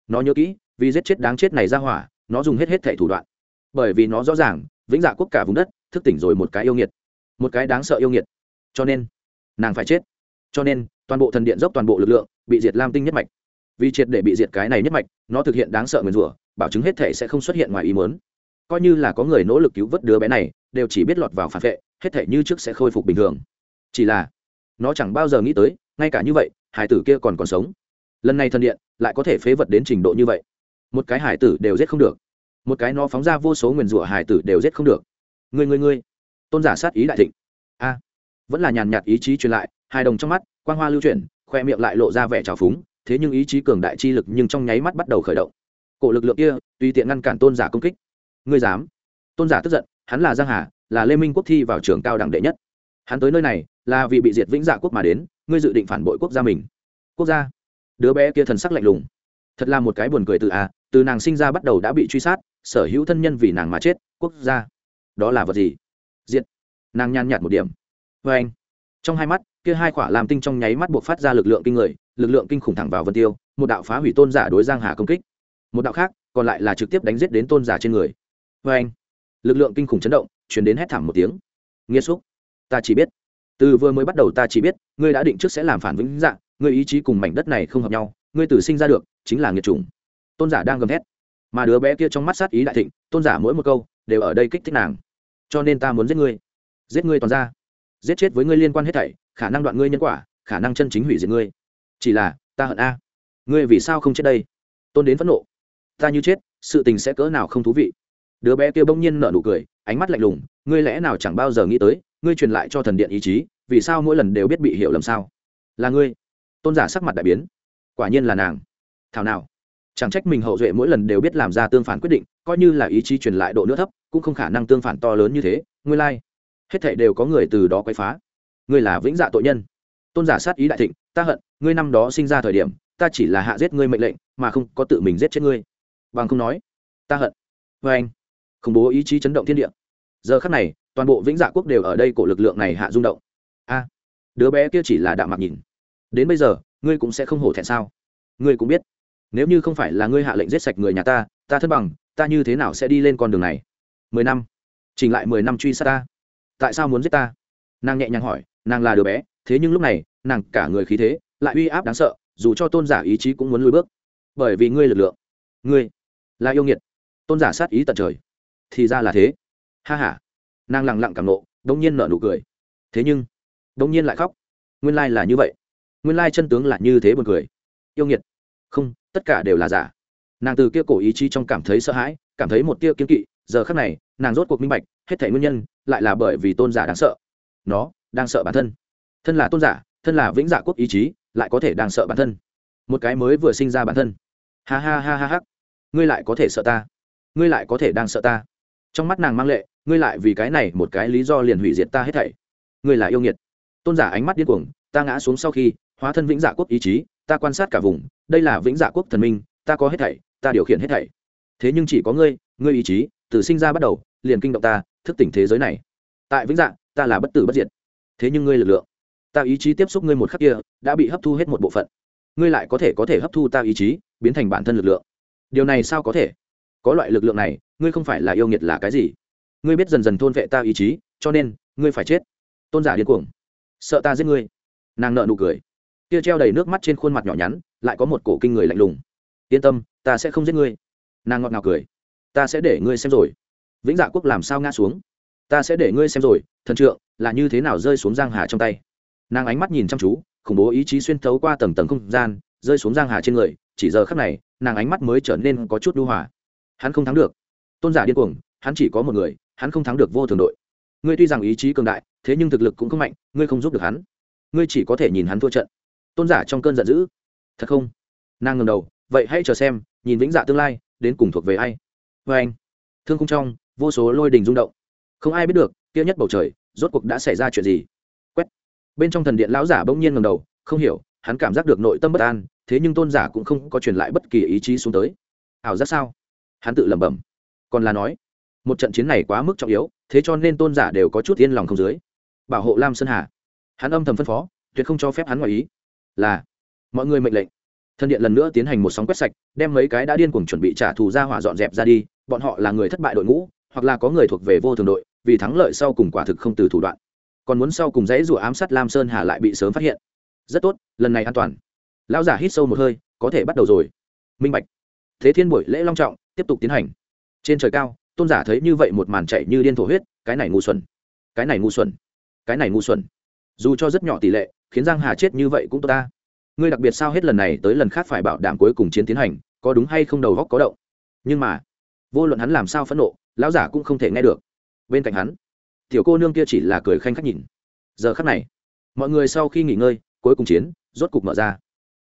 Nó nhớ kỹ, vì giết chết đáng chết này ra hỏa nó dùng hết hết thẻ thủ đoạn. Bởi vì nó rõ ràng, vĩnh dạ quốc cả vùng đất, thức tỉnh rồi một cái yêu nghiệt. Một cái đáng sợ yêu nghiệt. Cho nên, nàng phải chết. Cho nên, toàn bộ thần điện dốc toàn bộ lực lượng bị diệt lam tinh nhất mạch. Vì triệt để bị diệt cái này nhất mạch, nó thực hiện đáng sợ nguyền rủa, bảo chứng hết thể sẽ không xuất hiện ngoài ý muốn. Coi như là có người nỗ lực cứu vớt đứa bé này, đều chỉ biết lọt vào phản vệ, hết thể như trước sẽ khôi phục bình thường. Chỉ là, nó chẳng bao giờ nghĩ tới, ngay cả như vậy hải tử kia còn còn sống. Lần này thần điện lại có thể phế vật đến trình độ như vậy một cái hải tử đều giết không được. Một cái nó phóng ra vô số nguyền rủa hải tử đều giết không được. Người người người tôn giả sát ý đại thịnh. A. Vẫn là nhàn nhạt ý chí truyền lại, hai đồng trong mắt, quang hoa lưu chuyển, khoe miệng lại lộ ra vẻ trào phúng, thế nhưng ý chí cường đại chi lực nhưng trong nháy mắt bắt đầu khởi động. Cổ lực lượng kia, tùy tiện ngăn cản tôn giả công kích. Ngươi dám? Tôn giả tức giận, hắn là giang hà, là lê minh quốc thi vào trường cao đẳng đệ nhất. Hắn tới nơi này, là vì bị diệt vĩnh dạ quốc mà đến, ngươi dự định phản bội quốc gia mình. Quốc gia? Đứa bé kia thần sắc lạnh lùng. Thật là một cái buồn cười từ à từ nàng sinh ra bắt đầu đã bị truy sát sở hữu thân nhân vì nàng mà chết quốc gia. Đó là vật gì? Diện, nàng nhàn nhạt một điểm. Vê anh. Trong hai mắt kia hai khỏa làm tinh trong nháy mắt buộc phát ra lực lượng kinh người lực lượng kinh khủng thẳng vào vân tiêu một đạo phá hủy tôn giả đối giang hà công kích. Một đạo khác còn lại là trực tiếp đánh giết đến tôn giả trên người. Vê anh. Lực lượng kinh khủng chấn động chuyển đến hét thảm một tiếng. Nghiêm xúc. Ta chỉ biết. Từ vừa mới bắt đầu ta chỉ biết ngươi đã định trước sẽ làm phản vĩnh dạng ngươi ý chí cùng mảnh đất này không hợp nhau ngươi từ sinh ra được chính là nghiệt chủng tôn giả đang gầm thét. Mà đứa bé kia trong mắt sát ý đại thịnh, tôn giả mỗi một câu đều ở đây kích thích nàng. Cho nên ta muốn giết ngươi. Giết ngươi toàn ra. Giết chết với ngươi liên quan hết thảy, khả năng đoạn ngươi nhân quả, khả năng chân chính hủy diệt ngươi. Chỉ là, ta hận a. Ngươi vì sao không chết đây? Tôn đến phẫn nộ. Ta như chết, sự tình sẽ cỡ nào không thú vị? Đứa bé kia bỗng nhiên nở nụ cười, ánh mắt lạnh lùng, ngươi lẽ nào chẳng bao giờ nghĩ tới, ngươi truyền lại cho thần điện ý chí, vì sao mỗi lần đều biết bị hiểu lầm sao? Là ngươi. Tôn giả sắc mặt đại biến. Quả nhiên là nàng. Thảo nào chẳng trách mình hậu duệ mỗi lần đều biết làm ra tương phản quyết định, coi như là ý chí truyền lại độ nữa thấp, cũng không khả năng tương phản to lớn như thế ngươi lai、like. hết thệ đều có người từ đó quay phá. Ngươi là vĩnh dạ tội nhân. Tôn giả sát ý đại thịnh, ta hận, ngươi năm đó sinh ra thời điểm, ta chỉ là hạ giết ngươi mệnh lệnh, mà không có tự mình giết chết ngươi. Bằng không nói, ta hận. Vê anh, khủng bố ý chí chấn động thiên địa. Giờ khắc này, toàn bộ vĩnh dạ quốc đều ở đây cổ lực lượng này hạ rung động. A, đứa bé kia chỉ là đạo mạc nhìn. Đến bây giờ, ngươi cũng sẽ không hổ thẹn sao? Ngươi cũng biết nếu như không phải là ngươi hạ lệnh giết sạch người nhà ta ta thân bằng, ta như thế nào sẽ đi lên con đường này? Mười năm. Chỉnh lại mười năm truy sát ta. Tại sao muốn giết ta? Nàng nhẹ nhàng hỏi, nàng là đứa bé, thế nhưng lúc này, nàng cả người khí thế lại uy áp đáng sợ, dù cho tôn giả ý chí cũng muốn lùi bước. Bởi vì ngươi lực lượng. Ngươi là yêu nghiệt. Tôn giả sát ý tận trời. Thì ra là thế. Ha h a nàng lẳng lặng cảm nộ đông nhiên nở nụ cười. Thế nhưng đông nhiên lại khóc. Nguyên lai là như vậy. Nguyên lai chân tướng là như thế buồn cười. Yêu nghiệt không, tất cả đều là giả. Nàng từ kia cổ ý chí trong cảm thấy sợ hãi, cảm thấy một tia kiếm kỵ, giờ khắc này, nàng rốt cuộc minh bạch, hết thể nguyên nhân, lại là bởi vì tôn giả đáng sợ. Nó, đang sợ bản thân. Thân là tôn giả, thân là vĩnh giả quốc ý chí, lại có thể đang sợ bản thân. Một cái mới vừa sinh ra bản thân. Ha ha ha ha ha. Ngươi lại có thể sợ ta. Ngươi lại có thể đang sợ ta. Trong mắt nàng mang lệ, ngươi lại vì cái này một cái lý do liền hủy diệt ta hết thảy. Ngươi là yêu nghiệt. Tôn giả ánh mắt điên cuồng, ta ngã xuống sau khi, hóa thân vĩnh giả quốc ý chí ta quan sát cả vùng, đây là vĩnh dạ quốc thần minh, ta có hết thảy, ta điều khiển hết thảy. Thế nhưng chỉ có ngươi ngươi ý chí, từ sinh ra bắt đầu, liền kinh động ta, thức tỉnh thế giới này. Tại vĩnh dạ ta là bất tử bất diệt. Thế nhưng ngươi lực lượng, ta ý chí tiếp xúc ngươi một khắc kia, đã bị hấp thu hết một bộ phận. Ngươi lại có thể có thể hấp thu ta ý chí, biến thành bản thân lực lượng. Điều này sao có thể? Có loại lực lượng này, ngươi không phải là yêu nghiệt là cái gì? Ngươi biết dần dần thôn vệ ta ý chí, cho nên, ngươi phải chết. Tôn giả điên cuồng. Sợ ta giết ngươi. Nàng nợ nụ cười kia treo đầy nước mắt trên khuôn mặt nhỏ nhắn, lại có một cổ kinh người lạnh lùng. Yên tâm, ta sẽ không giết ngươi. Nàng ngọt ngào cười. Ta sẽ để ngươi xem rồi. Vĩnh dạ quốc làm sao ngã xuống? Ta sẽ để ngươi xem rồi, thần trượng, là như thế nào rơi xuống giang hà trong tay? Nàng ánh mắt nhìn chăm chú, khủng bố ý chí xuyên thấu qua tầng tầng không gian, rơi xuống giang hà trên người, chỉ giờ khắc này, nàng ánh mắt mới trở nên có chút đu hòa. Hắn không thắng được. Tôn giả điên cuồng, hắn chỉ có một người, hắn không thắng được vô thường đội. Ngươi tuy rằng ý chí cường đại, thế nhưng thực lực cũng không mạnh, ngươi không giúp được hắn. Ngươi chỉ có thể nhìn hắn thua trận tôn giả trong cơn giận dữ. Thật không? Nàng ngầm đầu, vậy hãy chờ xem, nhìn vĩnh dạ tương lai, đến cùng thuộc về ai? Vê anh, thương khung trong, vô số lôi đình rung động. Không ai biết được, kia nhất bầu trời, rốt cuộc đã xảy ra chuyện gì? Quét. Bên trong thần điện lão giả bỗng nhiên ngầm đầu, không hiểu, hắn cảm giác được nội tâm bất an, thế nhưng tôn giả cũng không có truyền lại bất kỳ ý chí xuống tới. Ảo giác sao? Hắn tự lẩm bẩm. Còn là nói, một trận chiến này quá mức trọng yếu, thế cho nên tôn giả đều có chút yên lòng không dưới. Bảo hộ lam sơn hà. Hắn âm thầm phân phó, tuyệt không cho phép hắn ngoài ý là, mọi người mệnh lệnh. Thân điện lần nữa tiến hành một sóng quét sạch, đem mấy cái đã điên cuồng chuẩn bị trả thù ra hỏa dọn dẹp ra đi, bọn họ là người thất bại đội ngũ, hoặc là có người thuộc về vô thường đội, vì thắng lợi sau cùng quả thực không từ thủ đoạn. Còn muốn sau cùng dãy rủa ám sát lam sơn hà lại bị sớm phát hiện. Rất tốt, lần này an toàn. Lão giả hít sâu một hơi, có thể bắt đầu rồi. Minh bạch. Thế thiên buổi lễ long trọng, tiếp tục tiến hành. Trên trời cao, tôn giả thấy như vậy một màn chạy như điên thổ huyết, cái này ngu xuẩn. Cái này ngu xuẩn. Cái này ngu xuẩn. Dù cho rất nhỏ tỷ lệ khiến giang hà chết như vậy cũng tốt ta. Ngươi đặc biệt sao hết lần này tới lần khác phải bảo đảm cuối cùng chiến tiến hành, có đúng hay không đầu góc có động. Nhưng mà, vô luận hắn làm sao phẫn nộ, lão giả cũng không thể nghe được. Bên cạnh hắn, tiểu cô nương kia chỉ là cười khanh khách nhìn. Giờ khắc này, mọi người sau khi nghỉ ngơi, cuối cùng chiến, rốt cục mở ra.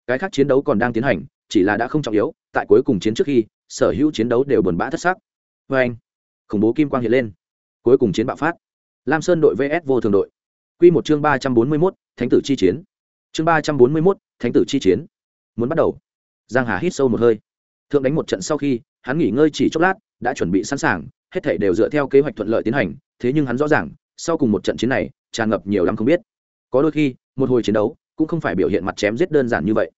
Cái khác chiến đấu còn đang tiến hành, chỉ là đã không trọng yếu, tại cuối cùng chiến trước khi, sở hữu chiến đấu đều buồn bã thất sắc. Vê anh, khủng bố kim quang hiện lên. Cuối cùng chiến bạo phát. Lam sơn đội vs vô thường đội. Quy một chương ba trăm bốn mươi mốt, thánh tử chi chiến. Chương ba trăm bốn mươi mốt, thánh tử chi chiến. Muốn bắt đầu. Giang hà hít sâu một hơi. Thượng đánh một trận sau khi, hắn nghỉ ngơi chỉ chốc lát, đã chuẩn bị sẵn sàng, hết thảy đều dựa theo kế hoạch thuận lợi tiến hành, thế nhưng hắn rõ ràng, sau cùng một trận chiến này, tràn ngập nhiều lắm không biết. Có đôi khi, một hồi chiến đấu, cũng không phải biểu hiện mặt chém giết đơn giản như vậy.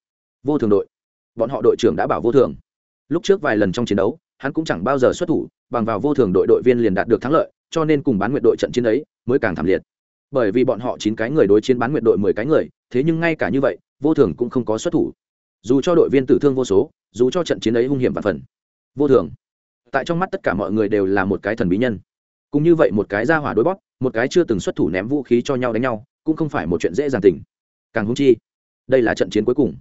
Vô thường đội. Bọn họ đội trưởng đã bảo vô thường. Lúc trước vài lần trong chiến đấu, hắn cũng chẳng bao giờ xuất thủ, bằng vào vô thường đội đội viên liền đạt được thắng lợi, cho nên cùng bán nguyện đội trận chiến ấy, mới càng thảm liệt bởi vì bọn họ chín cái người đối chiến bán nguyện đội mười cái người, thế nhưng ngay cả như vậy, vô thường cũng không có xuất thủ. Dù cho đội viên tử thương vô số, dù cho trận chiến ấy hung hiểm và phần, vô thường, tại trong mắt tất cả mọi người đều là một cái thần bí nhân. Cũng như vậy một cái ra hỏa đối bóp, một cái chưa từng xuất thủ ném vũ khí cho nhau đánh nhau, cũng không phải một chuyện dễ dàng tình. Càng hung chi, đây là trận chiến cuối cùng.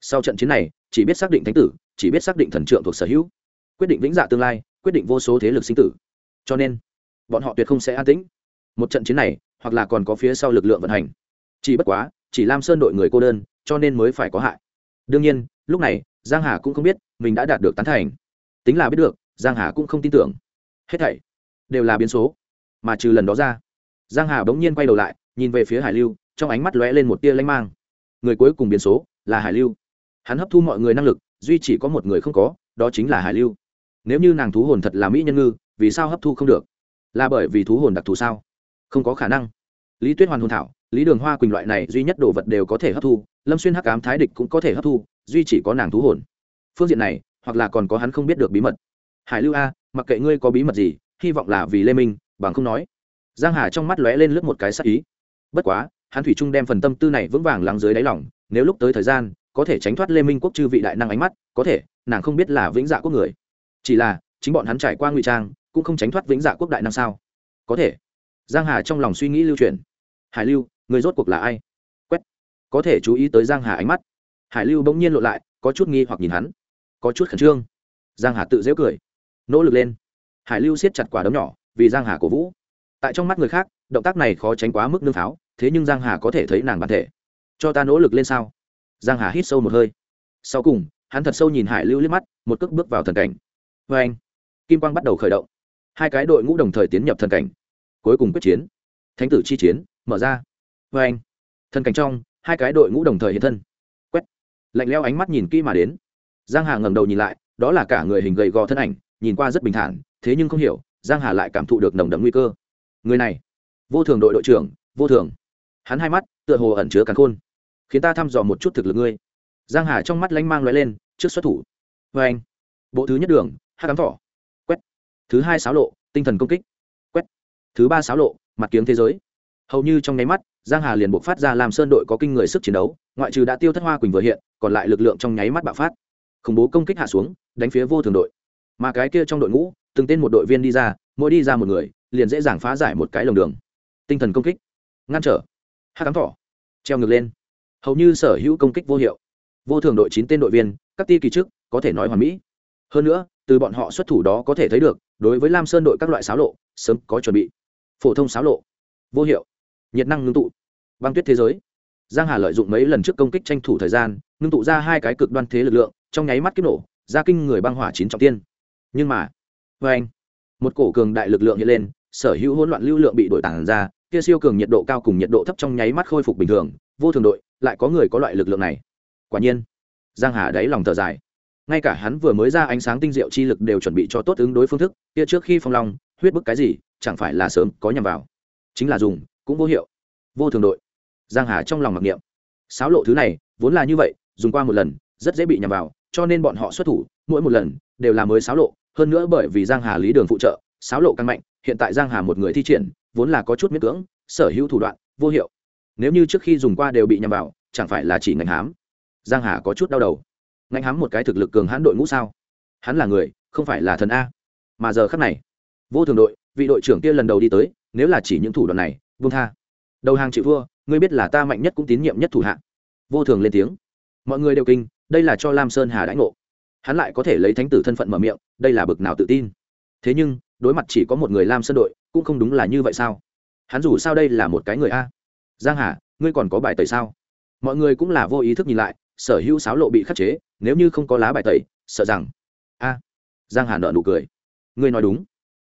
Sau trận chiến này, chỉ biết xác định thánh tử, chỉ biết xác định thần trượng thuộc sở hữu, quyết định vĩnh dạ tương lai, quyết định vô số thế lực sinh tử. Cho nên, bọn họ tuyệt không sẽ an tĩnh. Một trận chiến này hoặc là còn có phía sau lực lượng vận hành. Chỉ bất quá, chỉ lam sơn đội người cô đơn, cho nên mới phải có hại. Đương nhiên, lúc này, giang hà cũng không biết mình đã đạt được tán thành. Tính là biết được, giang hà cũng không tin tưởng. Hết thảy đều là biến số. Mà trừ lần đó ra, giang hà bỗng nhiên quay đầu lại, nhìn về phía hải lưu, trong ánh mắt lóe lên một tia lanh mang. Người cuối cùng biến số là hải lưu. Hắn hấp thu mọi người năng lực, duy chỉ có một người không có, đó chính là hải lưu. Nếu như nàng thú hồn thật là mỹ nhân ngư, vì sao hấp thu không được? Là bởi vì thú hồn đặc thù sao? Không có khả năng. Lý tuyết hoàn hồn thảo, lý đường hoa quỳnh loại này duy nhất đồ vật đều có thể hấp thu, lâm xuyên hắc cám thái địch cũng có thể hấp thu, duy chỉ có nàng thú hồn. Phương diện này, hoặc là còn có hắn không biết được bí mật. Hải lưu a, mặc kệ ngươi có bí mật gì, hy vọng là vì lê minh, bằng không nói. Giang hà trong mắt lóe lên lướt một cái sắc ý. Bất quá, hắn thủy trung đem phần tâm tư này vững vàng lắng dưới đáy lòng, nếu lúc tới thời gian, có thể tránh thoát lê minh quốc chư vị đại năng ánh mắt, có thể, nàng không biết là vĩnh dạ quốc người. Chỉ là, chính bọn hắn trải qua ngụy trang, cũng không tránh thoát vĩnh dạ quốc đại năng sao. Có thể giang hà trong lòng suy nghĩ lưu truyền hải lưu, người rốt cuộc là ai? Quét. Có thể chú ý tới giang hà ánh mắt. Hải lưu bỗng nhiên lộ lại, có chút nghi hoặc nhìn hắn. Có chút khẩn trương. Giang hà tự dễ cười. Nỗ lực lên. Hải lưu siết chặt quả đấm nhỏ, vì giang hà cổ vũ. Tại trong mắt người khác, động tác này khó tránh quá mức nương pháo, thế nhưng giang hà có thể thấy nàng bản thể. Cho ta nỗ lực lên sao? Giang hà hít sâu một hơi. Sau cùng, hắn thật sâu nhìn hải lưu liếc mắt, một cước bước vào thần cảnh. Vê anh kim quang bắt đầu khởi động. Hai cái đội ngũ đồng thời tiến nhập thần cảnh cuối cùng quyết chiến. Thánh tử chi chiến, mở ra. Vê anh, thần cảnh trong, hai cái đội ngũ đồng thời hiện thân. Quét. Lạnh leo ánh mắt nhìn kỹ mà đến. Giang hà ngẩng đầu nhìn lại, đó là cả người hình gầy gò thân ảnh, nhìn qua rất bình thản, thế nhưng không hiểu, giang hà lại cảm thụ được nồng đậm nguy cơ. Người này, vô thường đội đội trưởng, vô thường. Hắn hai mắt, tựa hồ ẩn chứa càn khôn. Khiến ta thăm dò một chút thực lực ngươi. Giang hà trong mắt lanh mang lóe lên, trước xuất thủ. Vê anh, bộ thứ nhất đường, hát cám thỏ. Quét. Thứ hai sáo lộ, tinh thần công kích thứ ba sáo lộ, mặt kiếm thế giới. Hầu như trong nháy mắt, giang hà liền buộc phát ra làm sơn đội có kinh người sức chiến đấu, ngoại trừ đã tiêu thất hoa quỳnh vừa hiện, còn lại lực lượng trong nháy mắt bạo phát. Khủng bố công kích hạ xuống, đánh phía vô thường đội. Mà cái kia trong đội ngũ, từng tên một đội viên đi ra, mỗi đi ra một người, liền dễ dàng phá giải một cái lồng đường. Tinh thần công kích. Ngăn trở. Hát cắm thỏ. Treo ngược lên. Hầu như sở hữu công kích vô hiệu. Vô thường đội chín tên đội viên, các ti kỳ trước, có thể nói hoàn mỹ. Hơn nữa, từ bọn họ xuất thủ đó có thể thấy được, đối với lam sơn đội các loại xáo lộ, sớm có chuẩn bị phổ thông xáo lộ, vô hiệu, nhiệt năng ngưng tụ, băng tuyết thế giới. Giang hà lợi dụng mấy lần trước công kích tranh thủ thời gian, ngưng tụ ra hai cái cực đoan thế lực lượng, trong nháy mắt kích nổ, ra kinh người băng hỏa chín trọng tiên. Nhưng mà vê anh, một cổ cường đại lực lượng hiện lên, sở hữu hỗn loạn lưu lượng bị đổi tản ra, kia siêu cường nhiệt độ cao cùng nhiệt độ thấp trong nháy mắt khôi phục bình thường, vô thường đội, lại có người có loại lực lượng này. Quả nhiên, giang hà đáy lòng thở dài. Ngay cả hắn vừa mới ra ánh sáng tinh diệu chi lực đều chuẩn bị cho tốt ứng đối phương thức, kia trước khi phong long, huyết bức cái gì chẳng phải là sớm có nhằm vào. Chính là dùng, cũng vô hiệu. Vô thường đội. Giang hà trong lòng mặc niệm. Sáo lộ thứ này, vốn là như vậy, dùng qua một lần, rất dễ bị nhằm vào, cho nên bọn họ xuất thủ, mỗi một lần, đều là mới sáo lộ. Hơn nữa bởi vì giang hà lý đường phụ trợ, sáo lộ căn mạnh, hiện tại giang hà một người thi triển, vốn là có chút miễn cưỡng, sở hữu thủ đoạn, vô hiệu. Nếu như trước khi dùng qua đều bị nhằm vào, chẳng phải là chỉ ngành hám. Giang hà có chút đau đầu. Ngành hám một cái thực lực cường hãn đội ngũ sao? Hắn là người, không phải là thần a. Mà giờ khắc này, vô thường đội vị đội trưởng kia lần đầu đi tới nếu là chỉ những thủ đoạn này vương tha. Đầu hàng chịu vua, ngươi biết là ta mạnh nhất cũng tín nhiệm nhất thủ hạ. Vô thường lên tiếng. Mọi người đều kinh đây là cho lam sơn hà đãi ngộ. Hắn lại có thể lấy thánh tử thân phận mở miệng đây là bực nào tự tin. Thế nhưng đối mặt chỉ có một người lam sơn đội cũng không đúng là như vậy sao? Hắn dù sao đây là một cái người a. Giang hà ngươi còn có bài tẩy sao? Mọi người cũng là vô ý thức nhìn lại sở hữu sáo lộ bị khắc chế nếu như không có lá bài tẩy sợ rằng. A. Giang hà nợ nụ cười. Ngươi nói đúng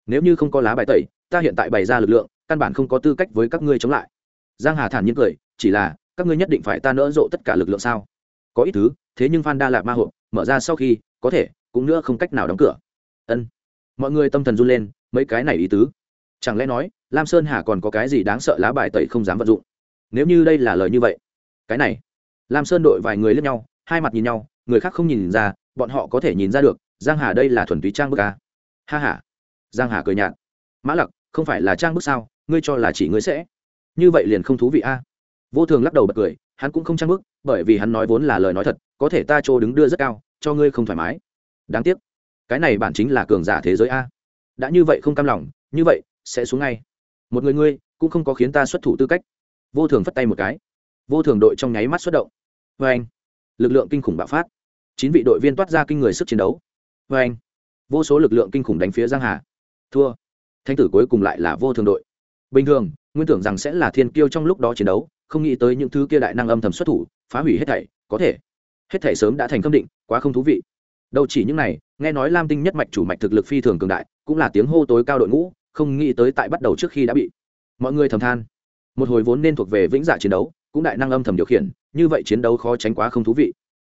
nếu như không có lá bài tẩy, ta hiện tại bày ra lực lượng, căn bản không có tư cách với các ngươi chống lại. Giang hà thản nhiên cười, chỉ là, các ngươi nhất định phải ta nỡ rộ tất cả lực lượng sao? Có ít thứ, thế nhưng phan đa lạc ma hộ mở ra sau khi, có thể, cũng nữa không cách nào đóng cửa. Ân. Mọi người tâm thần run lên, mấy cái này ý tứ. Chẳng lẽ nói, lam sơn hà còn có cái gì đáng sợ lá bài tẩy không dám vận dụng? Nếu như đây là lời như vậy, cái này. Lam sơn đội vài người lướt nhau, hai mặt nhìn nhau, người khác không nhìn ra, bọn họ có thể nhìn ra được, giang hà đây là thuần túy trang bức ca ha ha giang hà cười nhạt. Mã lặc, không phải là trang bức sao? Ngươi cho là chỉ ngươi sẽ? Như vậy liền không thú vị a. Vô thường lắc đầu bật cười, hắn cũng không trang bức, bởi vì hắn nói vốn là lời nói thật, có thể ta chỗ đứng đưa rất cao, cho ngươi không thoải mái. Đáng tiếc. Cái này bản chính là cường giả thế giới a. Đã như vậy không cam lòng, như vậy sẽ xuống ngay. Một người ngươi cũng không có khiến ta xuất thủ tư cách. Vô thường phất tay một cái. Vô thường đội trong nháy mắt xuất động. Vê anh, lực lượng kinh khủng bạo phát. Chín vị đội viên toát ra kinh người sức chiến đấu. Vê anh, vô số lực lượng kinh khủng đánh phía giang hà thua. Thanh tử cuối cùng lại là vô thường đội. Bình thường, nguyên tưởng rằng sẽ là thiên kiêu trong lúc đó chiến đấu, không nghĩ tới những thứ kia đại năng âm thầm xuất thủ, phá hủy hết thảy, có thể. Hết thảy sớm đã thành khâm định, quá không thú vị. Đâu chỉ những này, nghe nói lam tinh nhất mạch chủ mạch thực lực phi thường cường đại, cũng là tiếng hô tối cao đội ngũ, không nghĩ tới tại bắt đầu trước khi đã bị mọi người thầm than. Một hồi vốn nên thuộc về vĩnh dạ chiến đấu, cũng đại năng âm thầm điều khiển, như vậy chiến đấu khó tránh quá không thú vị.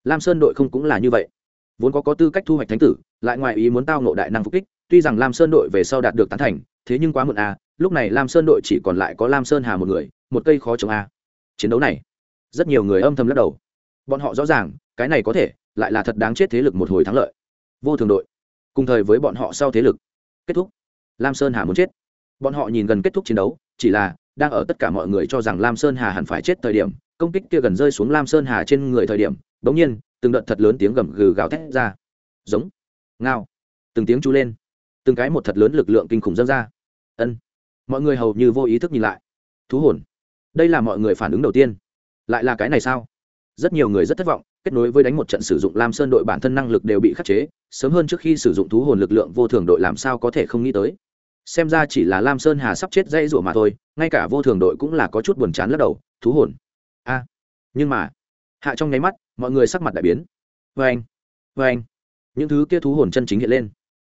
Lam sơn đội không cũng là như vậy vốn có có tư cách thu hoạch thánh tử, lại ngoài ý muốn tao nộ đại năng phục kích, tuy rằng lam sơn đội về sau đạt được tán thành, thế nhưng quá muộn à lúc này lam sơn đội chỉ còn lại có lam sơn hà một người, một cây khó chống a. Chiến đấu này, rất nhiều người âm thầm lắc đầu. Bọn họ rõ ràng, cái này có thể, lại là thật đáng chết thế lực một hồi thắng lợi. Vô thường đội, cùng thời với bọn họ sau thế lực, kết thúc. Lam sơn hà muốn chết. Bọn họ nhìn gần kết thúc chiến đấu, chỉ là, đang ở tất cả mọi người cho rằng lam sơn hà hẳn phải chết thời điểm, công kích kia gần rơi xuống lam sơn hà trên người thời điểm bỗng nhiên từng đợt thật lớn tiếng gầm gừ gào thét ra. Giống. Ngao. Từng tiếng chú lên. Từng cái một thật lớn lực lượng kinh khủng dâng ra. Ân. Mọi người hầu như vô ý thức nhìn lại. Thú hồn. Đây là mọi người phản ứng đầu tiên. Lại là cái này sao? Rất nhiều người rất thất vọng, kết nối với đánh một trận sử dụng lam sơn đội bản thân năng lực đều bị khắc chế, sớm hơn trước khi sử dụng thú hồn lực lượng vô thường đội làm sao có thể không nghĩ tới. Xem ra chỉ là lam sơn hà sắp chết dây rủa mà thôi, ngay cả vô thường đội cũng là có chút buồn chán lắc đầu, thú hồn. A, nhưng mà. Hạ trong nháy mắt mọi người sắc mặt đại biến. Vê anh vê anh. Những thứ kia thú hồn chân chính hiện lên.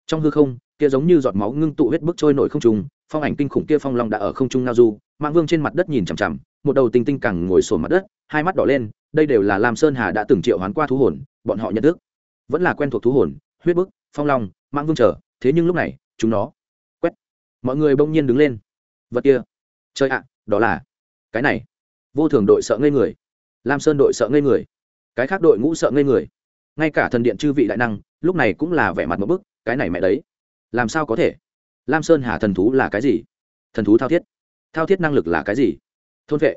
Trong hư không, kia giống như giọt máu ngưng tụ huyết bức trôi nổi không trùng phong ảnh kinh khủng kia phong long đã ở không trung nao du mạng vương trên mặt đất nhìn chằm chằm, một đầu tinh tinh cẳng ngồi sổ mặt đất, hai mắt đỏ lên, đây đều là lam sơn hà đã từng triệu hoán qua thú hồn, bọn họ nhận thức. Vẫn là quen thuộc thú hồn, huyết bức, phong long mạng vương chờ, thế nhưng lúc này, chúng nó quét. Mọi người bỗng nhiên đứng lên. Vật kia. Chơi ạ, đó là cái này. Vô thường đội sợ ngây người. Lam sơn đội sợ ngây người cái khác đội ngũ sợ ngây người. Ngay cả thần điện chư vị đại năng, lúc này cũng là vẻ mặt một bức, cái này mẹ đấy. Làm sao có thể? Lam sơn hà thần thú là cái gì? Thần thú thao thiết. Thao thiết năng lực là cái gì? Thôn vệ.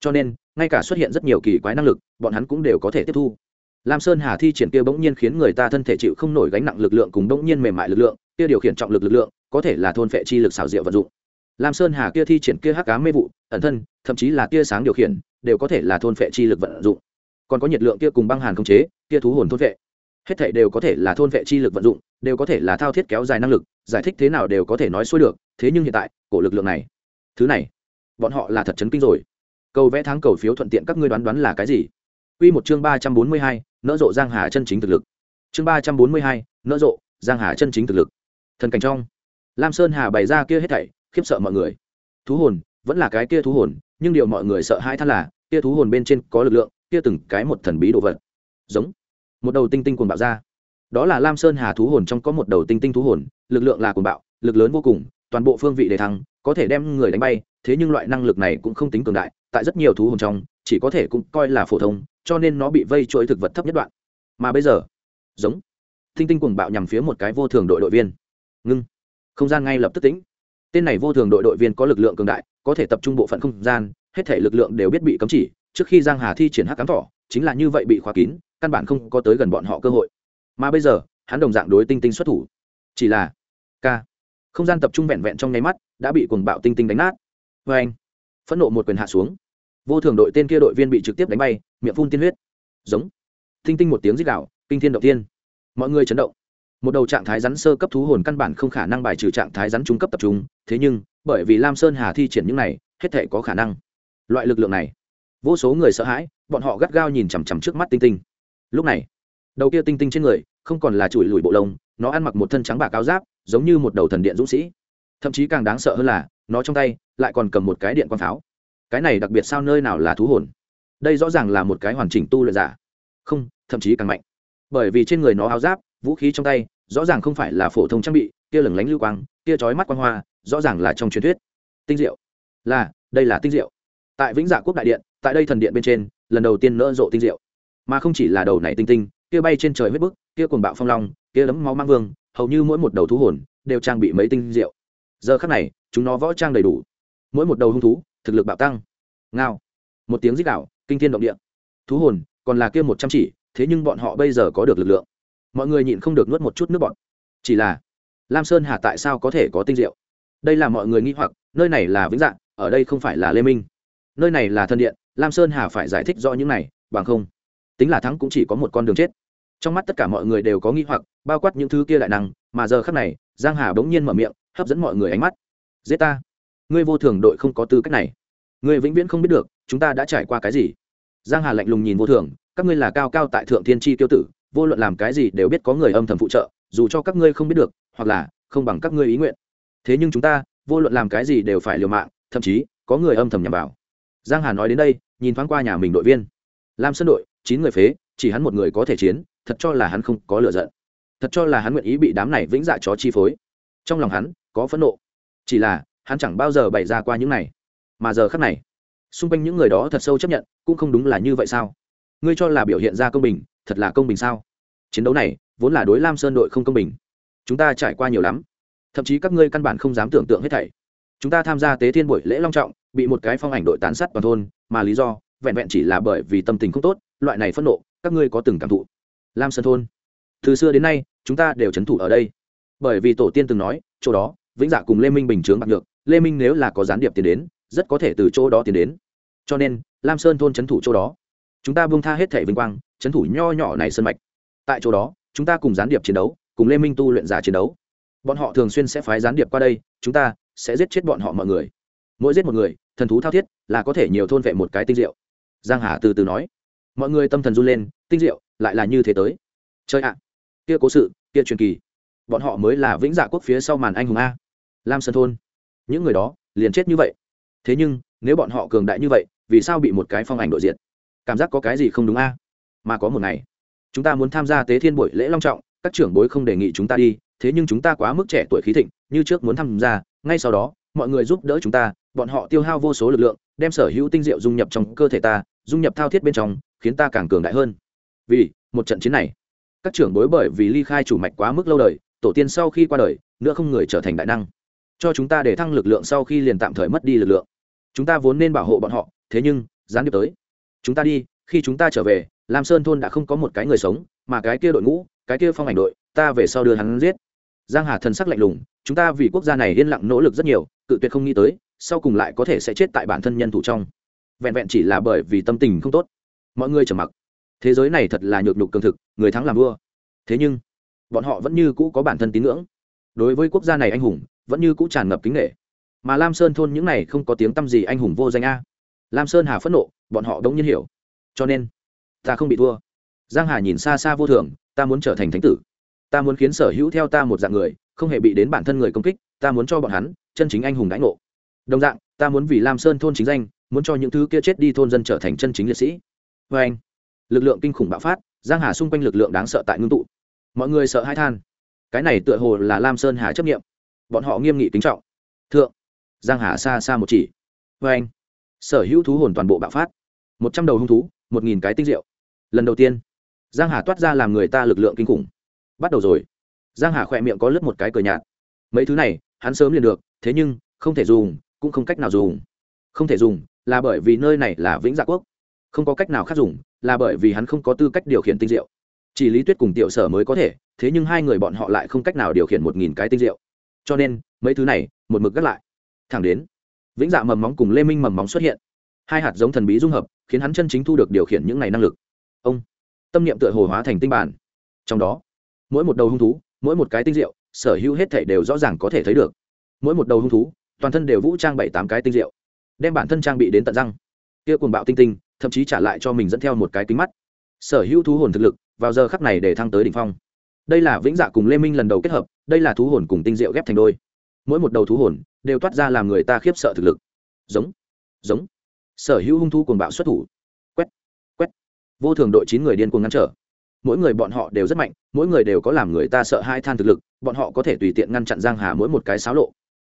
Cho nên, ngay cả xuất hiện rất nhiều kỳ quái năng lực, bọn hắn cũng đều có thể tiếp thu. Lam sơn hà thi triển kia bỗng nhiên khiến người ta thân thể chịu không nổi gánh nặng lực lượng cùng bỗng nhiên mềm mại lực lượng, kia điều khiển trọng lực lực lượng, có thể là thôn vệ chi lực xảo diệu vận dụng. Lam sơn hà kia thi triển kia hắc cá mê vụ, ẩn thân, thậm chí là tia sáng điều khiển, đều có thể là thôn vệ chi lực vận dụng còn có nhiệt lượng kia cùng băng hàn không chế kia thú hồn thôn vệ hết thảy đều có thể là thôn vệ chi lực vận dụng đều có thể là thao thiết kéo dài năng lực giải thích thế nào đều có thể nói xuôi được thế nhưng hiện tại cổ lực lượng này thứ này bọn họ là thật chấn kinh rồi câu vẽ tháng cầu phiếu thuận tiện các ngươi đoán đoán là cái gì Quy một chương ba trăm bốn mươi hai, nỡ rộ Giang Hà chân chính thực lực. Chương ba trăm bốn mươi hai, nỡ rộ, Giang Hà chân chính thực lực. Thần cảnh trong, Lam Sơn Hà bày ra kia hết thảy, khiếp sợ mọi người. Thú hồn, vẫn là cái kia thú hồn, nhưng điều mọi người sợ hãi than là, kia thú hồn bên trên có lực lượng, kia từng cái một thần bí đồ vật. Giống. Một đầu tinh tinh cuồng bạo ra. Đó là lam sơn hà thú hồn trong có một đầu tinh tinh thú hồn, lực lượng là cuồng bạo, lực lớn vô cùng, toàn bộ phương vị để thắng có thể đem người đánh bay, thế nhưng loại năng lực này cũng không tính cường đại, tại rất nhiều thú hồn trong, chỉ có thể cũng coi là phổ thông, cho nên nó bị vây chuỗi thực vật thấp nhất đoạn. Mà bây giờ, giống. Tinh tinh cuồng bạo nhằm phía một cái vô thường đội đội viên. Ngưng. Không gian ngay lập tức tĩnh. Tên này vô thường đội đội viên có lực lượng cường đại, có thể tập trung bộ phận không gian, hết thể lực lượng đều biết bị cấm chỉ trước khi giang hà thi triển hắc cám thỏ, chính là như vậy bị khóa kín, căn bản không có tới gần bọn họ cơ hội. Mà bây giờ, hắn đồng dạng đối tinh tinh xuất thủ. Chỉ là k không gian tập trung vẹn vẹn trong nháy mắt, đã bị cuồng bạo tinh tinh đánh nát. Vê anh, phẫn nộ một quyền hạ xuống. Vô thường đội tên kia đội viên bị trực tiếp đánh bay, miệng phun tiên huyết. Giống. Tinh tinh một tiếng rít đạo kinh thiên động tiên mọi người chấn động. Một đầu trạng thái rắn sơ cấp thú hồn căn bản không khả năng bài trừ trạng thái rắn trung cấp tập trung, thế nhưng, bởi vì lam sơn hà thi triển những này, hết thể có khả năng. Loại lực lượng này vô số người sợ hãi, bọn họ gắt gao nhìn chằm chằm trước mắt tinh tinh. Lúc này, đầu kia tinh tinh trên người, không còn là chùi lùi bộ lông, nó ăn mặc một thân trắng bạc áo giáp, giống như một đầu thần điện dũng sĩ. Thậm chí càng đáng sợ hơn là, nó trong tay lại còn cầm một cái điện quang pháo. Cái này đặc biệt sao nơi nào là thú hồn? Đây rõ ràng là một cái hoàn chỉnh tu luyện giả. Không, thậm chí càng mạnh. Bởi vì trên người nó áo giáp, vũ khí trong tay, rõ ràng không phải là phổ thông trang bị, kia lửng lánh lưu quang, kia trói mắt quang hoa, rõ ràng là trong truyền thuyết. Tinh diệu. Là, đây là tinh diệu. Tại vĩnh dạ quốc đại điện tại đây thần điện bên trên, lần đầu tiên nỡ rộ tinh diệu. Mà không chỉ là đầu này tinh tinh, kia bay trên trời huyết bức, kia cuồng bạo phong long, kia đấm máu mang vương, hầu như mỗi một đầu thú hồn đều trang bị mấy tinh diệu. Giờ khắc này, chúng nó võ trang đầy đủ. Mỗi một đầu hung thú, thực lực bạo tăng. Ngao. Một tiếng rít đạo kinh thiên động địa. Thú hồn, còn là kia một trăm chỉ, thế nhưng bọn họ bây giờ có được lực lượng. Mọi người nhịn không được nuốt một chút nước bọt. Chỉ là, lam sơn hà tại sao có thể có tinh diệu? Đây là mọi người nghĩ hoặc, nơi này là vĩnh dạng, ở đây không phải là lê minh. Nơi này là thân điện lam sơn hà phải giải thích rõ những này, bằng không, tính là thắng cũng chỉ có một con đường chết. Trong mắt tất cả mọi người đều có nghi hoặc, bao quát những thứ kia đại năng, mà giờ khắc này, giang hà bỗng nhiên mở miệng, hấp dẫn mọi người ánh mắt. Giết ta! Ngươi vô thường đội không có tư cách này. Ngươi vĩnh viễn không biết được, chúng ta đã trải qua cái gì. Giang hà lạnh lùng nhìn vô thường, các ngươi là cao cao tại thượng thiên tri tiêu tử, vô luận làm cái gì đều biết có người âm thầm phụ trợ, dù cho các ngươi không biết được, hoặc là không bằng các ngươi ý nguyện. Thế nhưng chúng ta, vô luận làm cái gì đều phải liều mạng, thậm chí có người âm thầm nhằm vào. Giang hà nói đến đây nhìn thoáng qua nhà mình đội viên. Lam sân đội, chín người phế, chỉ hắn một người có thể chiến, thật cho là hắn không có lựa giận. Thật cho là hắn nguyện ý bị đám này vĩnh dạ chó chi phối. Trong lòng hắn, có phẫn nộ. Chỉ là, hắn chẳng bao giờ bày ra qua những này. Mà giờ khắc này, xung quanh những người đó thật sâu chấp nhận, cũng không đúng là như vậy sao? Ngươi cho là biểu hiện ra công bình, thật là công bình sao? Chiến đấu này, vốn là đối lam sơn đội không công bình. Chúng ta trải qua nhiều lắm. Thậm chí các ngươi căn bản không dám tưởng tượng hết thảy. Chúng ta tham gia tế thiên buổi lễ long trọng bị một cái phong ảnh đội tán sát toàn thôn, mà lý do, vẹn vẹn chỉ là bởi vì tâm tình không tốt, loại này phẫn nộ, các ngươi có từng cảm thụ? Lam sơn thôn. Từ xưa đến nay, chúng ta đều trấn thủ ở đây. Bởi vì tổ tiên từng nói, chỗ đó, vĩnh dạ cùng lê minh bình chướng bạc được lê minh nếu là có gián điệp tiến đến, rất có thể từ chỗ đó tiến đến. Cho nên, lam sơn thôn trấn thủ chỗ đó. Chúng ta buông tha hết thể vinh quang, trấn thủ nho nhỏ này sân mạch. Tại chỗ đó, chúng ta cùng gián điệp chiến đấu, cùng lê minh tu luyện giả chiến đấu. Bọn họ thường xuyên sẽ phái gián điệp qua đây, chúng ta sẽ giết chết bọn họ mọi người mỗi giết một người, thần thú thao thiết là có thể nhiều thôn vệ một cái tinh diệu. Giang hà từ từ nói. Mọi người tâm thần run lên, tinh diệu lại là như thế tới. Chơi ạ, kia cố sự, kia truyền kỳ. Bọn họ mới là vĩnh dạ quốc phía sau màn anh hùng a. Lam sơn thôn. Những người đó liền chết như vậy. Thế nhưng, nếu bọn họ cường đại như vậy, vì sao bị một cái phong ảnh đội diện cảm giác có cái gì không đúng a? Mà có một ngày, chúng ta muốn tham gia tế thiên buổi lễ long trọng, các trưởng bối không đề nghị chúng ta đi, thế nhưng chúng ta quá mức trẻ tuổi khí thịnh, như trước muốn tham gia, ngay sau đó, mọi người giúp đỡ chúng ta bọn họ tiêu hao vô số lực lượng, đem sở hữu tinh diệu dung nhập trong cơ thể ta, dung nhập thao thiết bên trong, khiến ta càng cường đại hơn. Vì, một trận chiến này. Các trưởng bối bởi vì ly khai chủ mạch quá mức lâu đời, tổ tiên sau khi qua đời, nữa không người trở thành đại năng. Cho chúng ta để thăng lực lượng sau khi liền tạm thời mất đi lực lượng. Chúng ta vốn nên bảo hộ bọn họ, thế nhưng, gián điệp tới. Chúng ta đi, khi chúng ta trở về, lam sơn thôn đã không có một cái người sống, mà cái kia đội ngũ, cái kia phong ảnh đội, ta về sau đưa hắn giết. Giang hà thần sắc lạnh lùng, chúng ta vì quốc gia này yên lặng nỗ lực rất nhiều, cự tuyệt không nghĩ tới sau cùng lại có thể sẽ chết tại bản thân nhân thủ trong. Vẹn vẹn chỉ là bởi vì tâm tình không tốt. Mọi người trầm mặc. Thế giới này thật là nhược nhục cường thực, người thắng làm vua. Thế nhưng, bọn họ vẫn như cũ có bản thân tín ngưỡng. Đối với quốc gia này anh hùng, vẫn như cũ tràn ngập kính nghệ mà lam sơn thôn những này không có tiếng tăm gì anh hùng vô danh a. Lam sơn hà phẫn nộ, bọn họ đống nhiên hiểu. Cho nên, ta không bị thua. Giang hà nhìn xa xa vô thường, ta muốn trở thành thánh tử. Ta muốn khiến sở hữu theo ta một dạng người, không hề bị đến bản thân người công kích, ta muốn cho bọn hắn chân chính anh hùng đãi ngộ đồng dạng, ta muốn vì lam sơn thôn chính danh, muốn cho những thứ kia chết đi thôn dân trở thành chân chính liệt sĩ. Vê anh, lực lượng kinh khủng bạo phát, giang hà xung quanh lực lượng đáng sợ tại ngưng tụ. Mọi người sợ hãi than. Cái này tựa hồ là lam sơn hà chấp nghiệm bọn họ nghiêm nghị kính trọng. Thượng, giang hà xa xa một chỉ. Vê anh, sở hữu thú hồn toàn bộ bạo phát. Một trăm đầu hung thú, một nghìn cái tinh rượu lần đầu tiên, giang hà toát ra làm người ta lực lượng kinh khủng. Bắt đầu rồi. Giang hà khỏe miệng có lướt một cái cờ nhạt. Mấy thứ này, hắn sớm liền được, thế nhưng, không thể dùng cũng không cách nào dùng. Không thể dùng là bởi vì nơi này là vĩnh dạ quốc. Không có cách nào khác dùng là bởi vì hắn không có tư cách điều khiển tinh diệu. Chỉ lý tuyết cùng tiểu sở mới có thể, thế nhưng hai người bọn họ lại không cách nào điều khiển một nghìn cái tinh diệu. Cho nên, mấy thứ này, một mực gác lại. Thẳng đến, vĩnh dạ mầm móng cùng lê minh mầm móng xuất hiện. Hai hạt giống thần bí dung hợp, khiến hắn chân chính thu được điều khiển những này năng lực. Ông, tâm niệm tựa hồ hóa thành tinh bản. Trong đó, mỗi một đầu hung thú, mỗi một cái tinh diệu, sở hữu hết thể đều rõ ràng có thể thấy được. Mỗi một đầu hung thú toàn thân đều vũ trang bảy tám cái tinh diệu, đem bản thân trang bị đến tận răng. Kia cuồng bạo tinh tinh, thậm chí trả lại cho mình dẫn theo một cái kính mắt. Sở hữu thú hồn thực lực, vào giờ khắc này để thăng tới đỉnh phong. Đây là vĩnh dạ cùng lê minh lần đầu kết hợp, đây là thú hồn cùng tinh diệu ghép thành đôi. Mỗi một đầu thú hồn, đều toát ra làm người ta khiếp sợ thực lực. Giống giống. Sở hữu hung thú cuồng bạo xuất thủ. Quét quét. Vô thường đội chín người điên cuồng ngăn trở. Mỗi người bọn họ đều rất mạnh, mỗi người đều có làm người ta sợ hai than thực lực, bọn họ có thể tùy tiện ngăn chặn giang hà mỗi một cái xáo lộ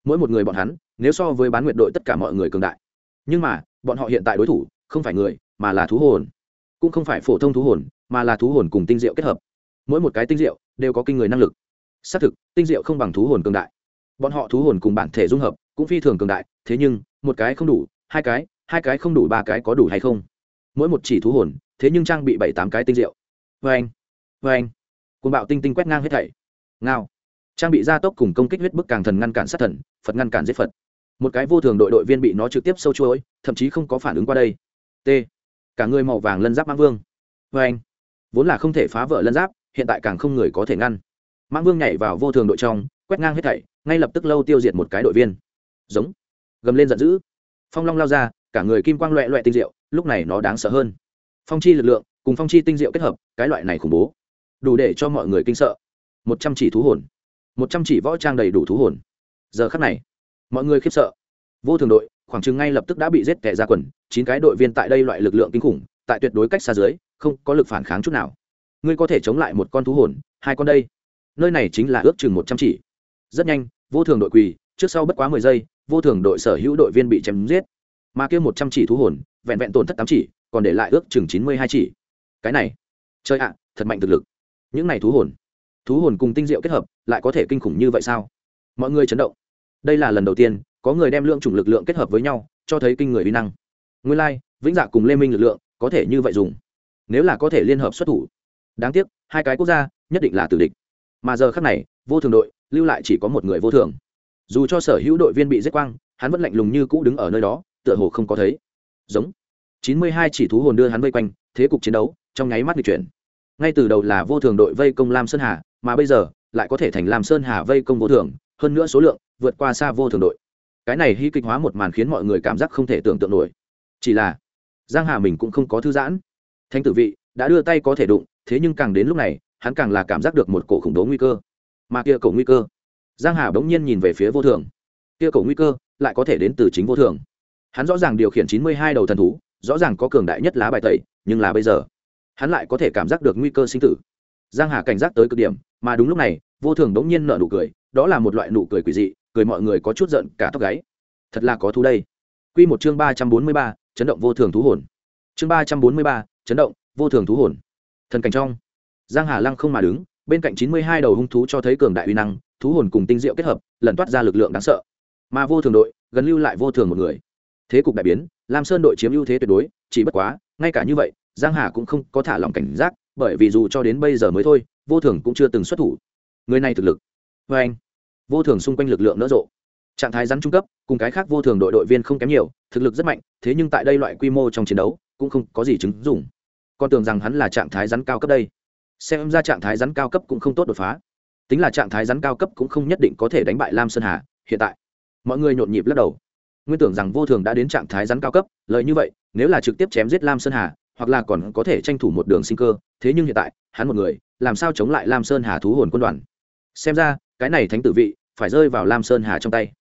mỗi một người bọn hắn, nếu so với bán nguyện đội tất cả mọi người cường đại. Nhưng mà, bọn họ hiện tại đối thủ, không phải người, mà là thú hồn. Cũng không phải phổ thông thú hồn, mà là thú hồn cùng tinh diệu kết hợp. Mỗi một cái tinh diệu đều có kinh người năng lực. Xác thực, tinh diệu không bằng thú hồn cường đại. Bọn họ thú hồn cùng bản thể dung hợp cũng phi thường cường đại, thế nhưng, một cái không đủ, hai cái hai cái không đủ, ba cái có đủ hay không? Mỗi một chỉ thú hồn, thế nhưng trang bị bảy tám cái tinh diệu. Vâng, vâng. Vê anh vê anh côn bạo tinh tinh quét ngang hết thảy. Ngao trang bị gia tốc cùng công kích huyết bức càng thần ngăn cản sát thần, phật ngăn cản giết phật. Một cái vô thường đội đội viên bị nó trực tiếp sâu chuỗi, thậm chí không có phản ứng qua đây. T. Cả người màu vàng lân giáp mãng vương. Vê anh. Vốn là không thể phá vỡ lân giáp, hiện tại càng không người có thể ngăn. Mãng vương nhảy vào vô thường đội trong, quét ngang hết thảy, ngay lập tức lâu tiêu diệt một cái đội viên. Giống. Gầm lên giận dữ. Phong long lao ra, cả người kim quang loẹ loẹ tinh diệu, lúc này nó đáng sợ hơn. Phong chi lực lượng cùng phong chi tinh diệu kết hợp, cái loại này khủng bố. Đủ để cho mọi người kinh sợ. Một trăm chỉ thú hồn một trăm chỉ võ trang đầy đủ thú hồn. Giờ khắc này, mọi người khiếp sợ. Vô thường đội, khoảng chừng ngay lập tức đã bị giết kẻ ra quần, chín cái đội viên tại đây loại lực lượng kinh khủng, tại tuyệt đối cách xa dưới, không có lực phản kháng chút nào. Ngươi có thể chống lại một con thú hồn, hai con đây. Nơi này chính là ước chừng một trăm chỉ. Rất nhanh, vô thường đội quỳ, trước sau bất quá mười giây, vô thường đội sở hữu đội viên bị chém giết. Mà kia một trăm chỉ thú hồn, vẹn vẹn tổn thất tám chỉ, còn để lại ước chừng chín mươi hai chỉ. Cái này chơi ạ, thật mạnh thực lực. Những này thú hồn thú hồn cùng tinh diệu kết hợp lại có thể kinh khủng như vậy sao? Mọi người chấn động. Đây là lần đầu tiên có người đem lượng chủng lực lượng kết hợp với nhau cho thấy kinh người uy năng. Nguyên lai、like, vĩnh dạ cùng lê minh lực lượng có thể như vậy dùng. Nếu là có thể liên hợp xuất thủ. Đáng tiếc hai cái quốc gia nhất định là tử địch. Mà giờ khác này vô thường đội lưu lại chỉ có một người vô thường. Dù cho sở hữu đội viên bị giết quang hắn vẫn lạnh lùng như cũ đứng ở nơi đó tựa hồ không có thấy. Giống. Chín mươi hai chỉ thú hồn đưa hắn vây quanh thế cục chiến đấu trong nháy mắt bị chuyển. Ngay từ đầu là vô thường đội vây công lam sơn hà mà bây giờ lại có thể thành làm sơn hà vây công vô thường, hơn nữa số lượng vượt qua xa vô thường đội. Cái này hy kịch hóa một màn khiến mọi người cảm giác không thể tưởng tượng nổi. Chỉ là, giang hà mình cũng không có thư giãn. Thanh tử vị đã đưa tay có thể đụng, thế nhưng càng đến lúc này, hắn càng là cảm giác được một cổ khủng bố nguy cơ. Mà kia cổ nguy cơ, giang hà bỗng nhiên nhìn về phía vô thường. Kia cổ nguy cơ lại có thể đến từ chính vô thường. Hắn rõ ràng điều khiển chín mươi hai đầu thần thú, rõ ràng có cường đại nhất lá bài tẩy, nhưng là bây giờ, hắn lại có thể cảm giác được nguy cơ sinh tử giang hà cảnh giác tới cực điểm, mà đúng lúc này, vô thường đống nhiên nở nụ cười, đó là một loại nụ cười quỷ dị, cười mọi người có chút giận cả tóc gáy. Thật là có thú đây. Quy một chương ba trăm bốn mươi ba, chấn động vô thường thú hồn. Chương ba trăm bốn mươi ba, chấn động vô thường thú hồn. Thần cảnh trong. Giang hà lăng không mà đứng, bên cạnh chín mươi hai đầu hung thú cho thấy cường đại uy năng, thú hồn cùng tinh diệu kết hợp, lần toát ra lực lượng đáng sợ. Mà vô thường đội, gần lưu lại vô thường một người. Thế cục đại biến, lam sơn đội chiếm ưu thế tuyệt đối, chỉ bất quá, ngay cả như vậy, giang hà cũng không có thả lòng cảnh giác bởi vì dù cho đến bây giờ mới thôi, vô thường cũng chưa từng xuất thủ. Người này thực lực. Vê anh, vô thường xung quanh lực lượng nở rộ. Trạng thái rắn trung cấp, cùng cái khác vô thường đội đội viên không kém nhiều, thực lực rất mạnh, thế nhưng tại đây loại quy mô trong chiến đấu, cũng không có gì chứng dùng con tưởng rằng hắn là trạng thái rắn cao cấp đây. Xem ra trạng thái rắn cao cấp cũng không tốt đột phá. Tính là trạng thái rắn cao cấp cũng không nhất định có thể đánh bại lam sơn hà, hiện tại. Mọi người nhộn nhịp lắc đầu. Nguyên tưởng rằng vô thường đã đến trạng thái rắn cao cấp, lợi như vậy, nếu là trực tiếp chém giết lam sơn hà, hoặc là còn có thể tranh thủ một đường sinh cơ thế nhưng hiện tại, hắn một người, làm sao chống lại lam sơn hà thú hồn quân đoàn? Xem ra, cái này thánh tử vị, phải rơi vào lam sơn hà trong tay.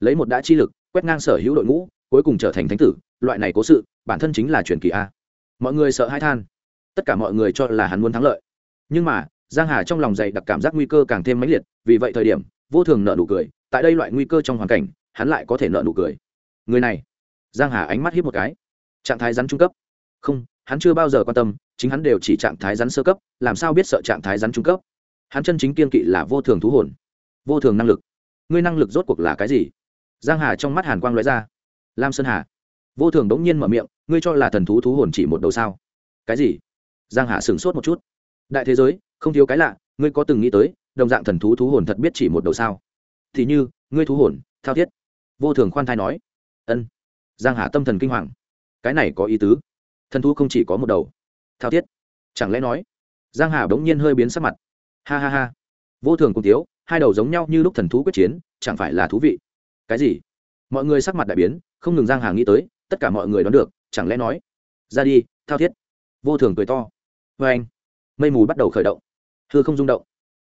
Lấy một đã chi lực, quét ngang sở hữu đội ngũ, cuối cùng trở thành thánh tử, loại này cố sự, bản thân chính là truyền kỳ a. Mọi người sợ hãi than. Tất cả mọi người cho là hắn muốn thắng lợi. Nhưng mà, giang hà trong lòng dày đặc cảm giác nguy cơ càng thêm mãnh liệt, vì vậy thời điểm, vô thường nợ nụ cười, tại đây loại nguy cơ trong hoàn cảnh, hắn lại có thể nợ nụ cười. Người này. Giang hà ánh mắt hiếp một cái. Trạng thái rắn trung cấp. Không hắn chưa bao giờ quan tâm, chính hắn đều chỉ trạng thái rắn sơ cấp, làm sao biết sợ trạng thái rắn trung cấp? Hắn chân chính kiên kỵ là vô thường thú hồn, vô thường năng lực. Ngươi năng lực rốt cuộc là cái gì? Giang hà trong mắt hàn quang lóe ra. Lam sơn hà, vô thường đống nhiên mở miệng, ngươi cho là thần thú thú hồn chỉ một đầu sao? Cái gì? Giang hà sửng sốt một chút. Đại thế giới, không thiếu cái lạ, ngươi có từng nghĩ tới, đồng dạng thần thú thú hồn thật biết chỉ một đầu sao? Thì như, ngươi thú hồn, thao thiết. Vô thường khoan thai nói. Ân. Giang hà tâm thần kinh hoàng. Cái này có ý tứ thần thú không chỉ có một đầu. Thao thiết. Chẳng lẽ nói giang hà bỗng nhiên hơi biến sắc mặt. Ha ha ha. Vô thường cùng thiếu, hai đầu giống nhau như lúc thần thú quyết chiến chẳng phải là thú vị. Cái gì? Mọi người sắc mặt đại biến không ngừng giang hà nghĩ tới tất cả mọi người đoán được chẳng lẽ nói ra đi thao thiết. Vô thường cười to. Vê anh mây mù bắt đầu khởi động. Thưa không rung động.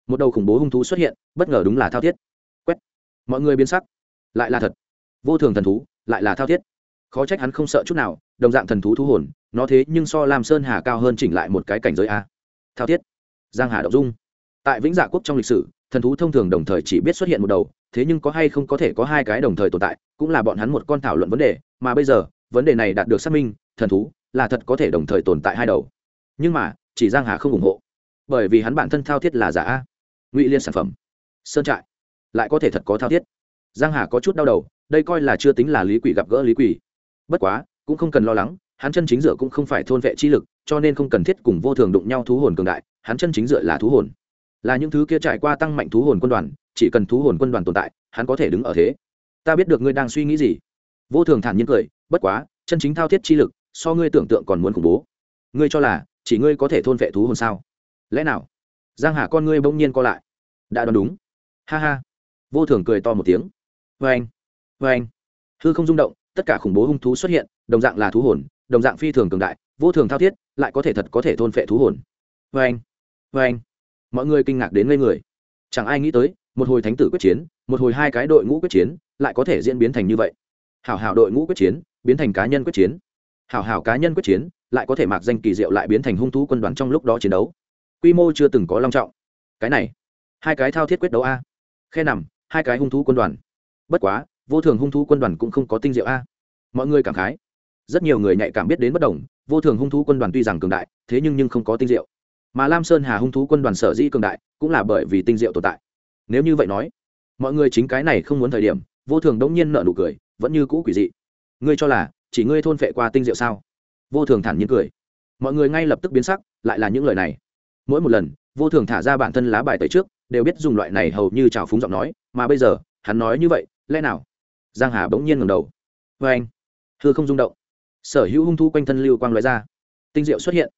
Một đầu khủng bố hung thú xuất hiện bất ngờ đúng là thao thiết. Quét. Mọi người biến sắc. Lại là thật. Vô thường thần thú lại là thao thiết. Khó trách hắn không sợ chút nào đồng dạng thần thú thú hồn nó thế nhưng so lam sơn hà cao hơn chỉnh lại một cái cảnh giới a. Thao thiết. Giang hà động dung. Tại vĩnh dạ quốc trong lịch sử, thần thú thông thường đồng thời chỉ biết xuất hiện một đầu, thế nhưng có hay không có thể có hai cái đồng thời tồn tại, cũng là bọn hắn một con thảo luận vấn đề, mà bây giờ, vấn đề này đạt được xác minh, thần thú là thật có thể đồng thời tồn tại hai đầu. Nhưng mà, chỉ giang hà không ủng hộ. Bởi vì hắn bản thân thao thiết là giả a. Ngụy liên sản phẩm. Sơn trại. Lại có thể thật có thao thiết. Giang hà có chút đau đầu, đây coi là chưa tính là lý quỷ gặp gỡ lý quỷ. Bất quá, cũng không cần lo lắng hắn chân chính dựa cũng không phải thôn vệ chi lực, cho nên không cần thiết cùng vô thường đụng nhau thú hồn cường đại, hắn chân chính dựa là thú hồn. Là những thứ kia trải qua tăng mạnh thú hồn quân đoàn, chỉ cần thú hồn quân đoàn tồn tại, hắn có thể đứng ở thế. Ta biết được ngươi đang suy nghĩ gì. Vô thường thản nhiên cười, bất quá, chân chính thao thiết chi lực, so ngươi tưởng tượng còn muốn khủng bố. Ngươi cho là, chỉ ngươi có thể thôn vệ thú hồn sao? Lẽ nào? Giang hà con ngươi bỗng nhiên co lại. Đã đoán đúng. Ha ha. Vô thường cười to một tiếng. Vê anh vê anh hư không rung động, tất cả khủng bố hung thú xuất hiện, đồng dạng là thú hồn đồng dạng phi thường cường đại, vô thường thao thiết, lại có thể thật có thể thôn phệ thú hồn. Vê anh vê anh. Mọi người kinh ngạc đến ngây người. Chẳng ai nghĩ tới, một hồi thánh tử quyết chiến, một hồi hai cái đội ngũ quyết chiến, lại có thể diễn biến thành như vậy. Hảo hảo đội ngũ quyết chiến, biến thành cá nhân quyết chiến. Hảo hảo cá nhân quyết chiến, lại có thể mặc danh kỳ diệu lại biến thành hung thú quân đoàn trong lúc đó chiến đấu. Quy mô chưa từng có long trọng. Cái này, hai cái thao thiết quyết đấu a. Khe nằm, hai cái hung thú quân đoàn. Bất quá, vô thường hung thú quân đoàn cũng không có tinh diệu a. Mọi người cảm khái rất nhiều người nhạy cảm biết đến bất đồng, vô thường hung thú quân đoàn tuy rằng cường đại, thế nhưng nhưng không có tinh diệu. Mà lam sơn hà hung thú quân đoàn sở dĩ cường đại, cũng là bởi vì tinh diệu tồn tại. Nếu như vậy nói, mọi người chính cái này không muốn thời điểm, vô thường đống nhiên nợ nụ cười, vẫn như cũ quỷ dị. Ngươi cho là, chỉ ngươi thôn phệ qua tinh diệu sao? Vô thường thản nhiên cười. Mọi người ngay lập tức biến sắc, lại là những lời này. Mỗi một lần, vô thường thả ra bản thân lá bài tẩy trước, đều biết dùng loại này hầu như trào phúng giọng nói, mà bây giờ, hắn nói như vậy, lẽ nào? Giang hà bỗng nhiên ngẩng đầu. Vê anh. Hư không rung động sở hữu hung thú quanh thân lưu quang loại ra. Tinh diệu xuất hiện.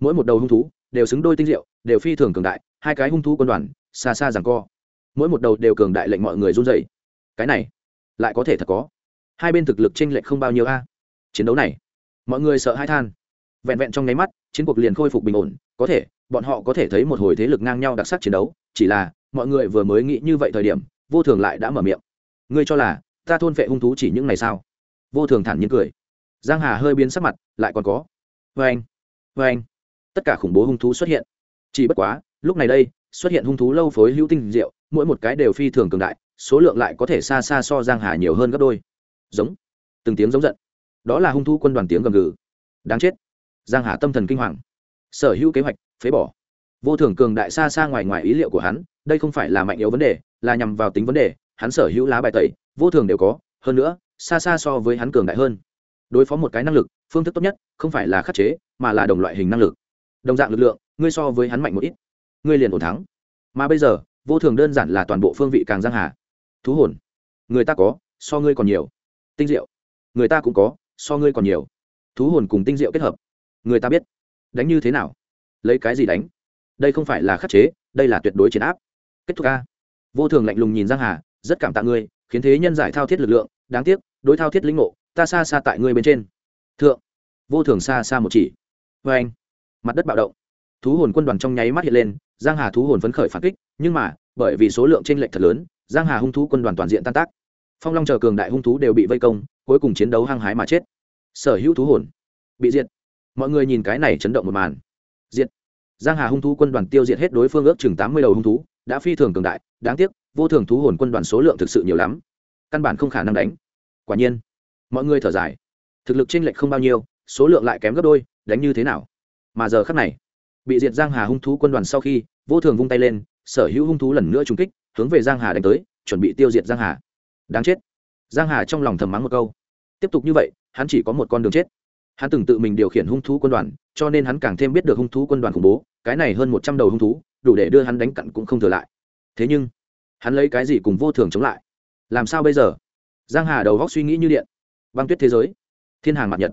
Mỗi một đầu hung thú đều xứng đôi tinh diệu, đều phi thường cường đại, hai cái hung thú quân đoàn, xa xa rằng co. Mỗi một đầu đều cường đại lệnh mọi người run dày cái này, lại có thể thật có. Hai bên thực lực chênh lệch không bao nhiêu a. Chiến đấu này, mọi người sợ hai than. Vẹn vẹn trong nháy mắt, chiến cuộc liền khôi phục bình ổn, có thể, bọn họ có thể thấy một hồi thế lực ngang nhau đặc sắc chiến đấu, chỉ là, mọi người vừa mới nghĩ như vậy thời điểm, vô thường lại đã mở miệng. Ngươi cho là, ta thôn vệ hung thú chỉ những ngày sao vô thường thản nhiên cười giang hà hơi biến sắc mặt, lại còn có. Vê anh vê anh. Tất cả khủng bố hung thú xuất hiện. Chỉ bất quá, lúc này đây, xuất hiện hung thú lâu phối hữu tinh diệu, mỗi một cái đều phi thường cường đại, số lượng lại có thể xa xa so giang hà nhiều hơn gấp đôi. Giống. Từng tiếng giống giận. Đó là hung thú quân đoàn tiếng gầm gừ. Đáng chết. Giang hà tâm thần kinh hoàng. Sở hữu kế hoạch, phế bỏ. Vô thường cường đại xa xa ngoài ngoài ý liệu của hắn, đây không phải là mạnh yếu vấn đề, là nhằm vào tính vấn đề, hắn sở hữu lá bài tẩy, vô thường đều có, hơn nữa, xa xa so với hắn cường đại hơn đối phó một cái năng lực, phương thức tốt nhất, không phải là khắc chế, mà là đồng loại hình năng lực. Đồng dạng lực lượng, ngươi so với hắn mạnh một ít. Ngươi liền ổn thắng. Mà bây giờ, vô thường đơn giản là toàn bộ phương vị càng giang hà. Thú hồn. Người ta có, so ngươi còn nhiều. Tinh diệu. Người ta cũng có, so ngươi còn nhiều. Thú hồn cùng tinh diệu kết hợp. Người ta biết. Đánh như thế nào? Lấy cái gì đánh? Đây không phải là khắc chế, đây là tuyệt đối chiến áp. Kết thúc a. Vô thường lạnh lùng nhìn giang hà, rất cảm tạ ngươi, khiến thế nhân giải thao thiết lực lượng, đáng tiếc, đối thao thiết lĩnh ngộ ta xa xa tại ngươi bên trên. Thượng. Vô thường xa xa một chỉ. Vê anh. Mặt đất bạo động. Thú hồn quân đoàn trong nháy mắt hiện lên, giang hà thú hồn phấn khởi phản kích, nhưng mà, bởi vì số lượng t r ê n lệch thật lớn, giang hà hung thú quân đoàn toàn diện tan tác. Phong long chờ cường đại hung thú đều bị vây công, cuối cùng chiến đấu hăng hái mà chết. Sở hữu thú hồn bị diệt. Mọi người nhìn cái này chấn động một màn. Diệt. Giang hà hung thú quân đoàn tiêu diệt hết đối phương ước chừng tám mươi đầu hung thú, đã phi thường cường đại, đáng tiếc, vô thường thú hồn quân đoàn số lượng thực sự nhiều lắm. Căn bản không khả năng đánh. Quả nhiên mọi người thở dài. Thực lực chênh lệch không bao nhiêu, số lượng lại kém gấp đôi, đánh như thế nào? Mà giờ khắc này, bị diệt giang hà hung thú quân đoàn sau khi, vô thường vung tay lên, sở hữu hung thú lần nữa trúng kích, hướng về giang hà đánh tới, chuẩn bị tiêu diệt giang hà. Đáng chết. Giang hà trong lòng thầm mắng một câu. Tiếp tục như vậy, hắn chỉ có một con đường chết. Hắn từng tự mình điều khiển hung thú quân đoàn, cho nên hắn càng thêm biết được hung thú quân đoàn khủng bố, cái này hơn một trăm đầu hung thú, đủ để đưa hắn đánh cặn cũng không thừa lại. Thế nhưng, hắn lấy cái gì cùng vô thường chống lại? Làm sao bây giờ? Giang hà đầu góc suy nghĩ như điện băng tuyết thế giới. Thiên hàng mặt nhật.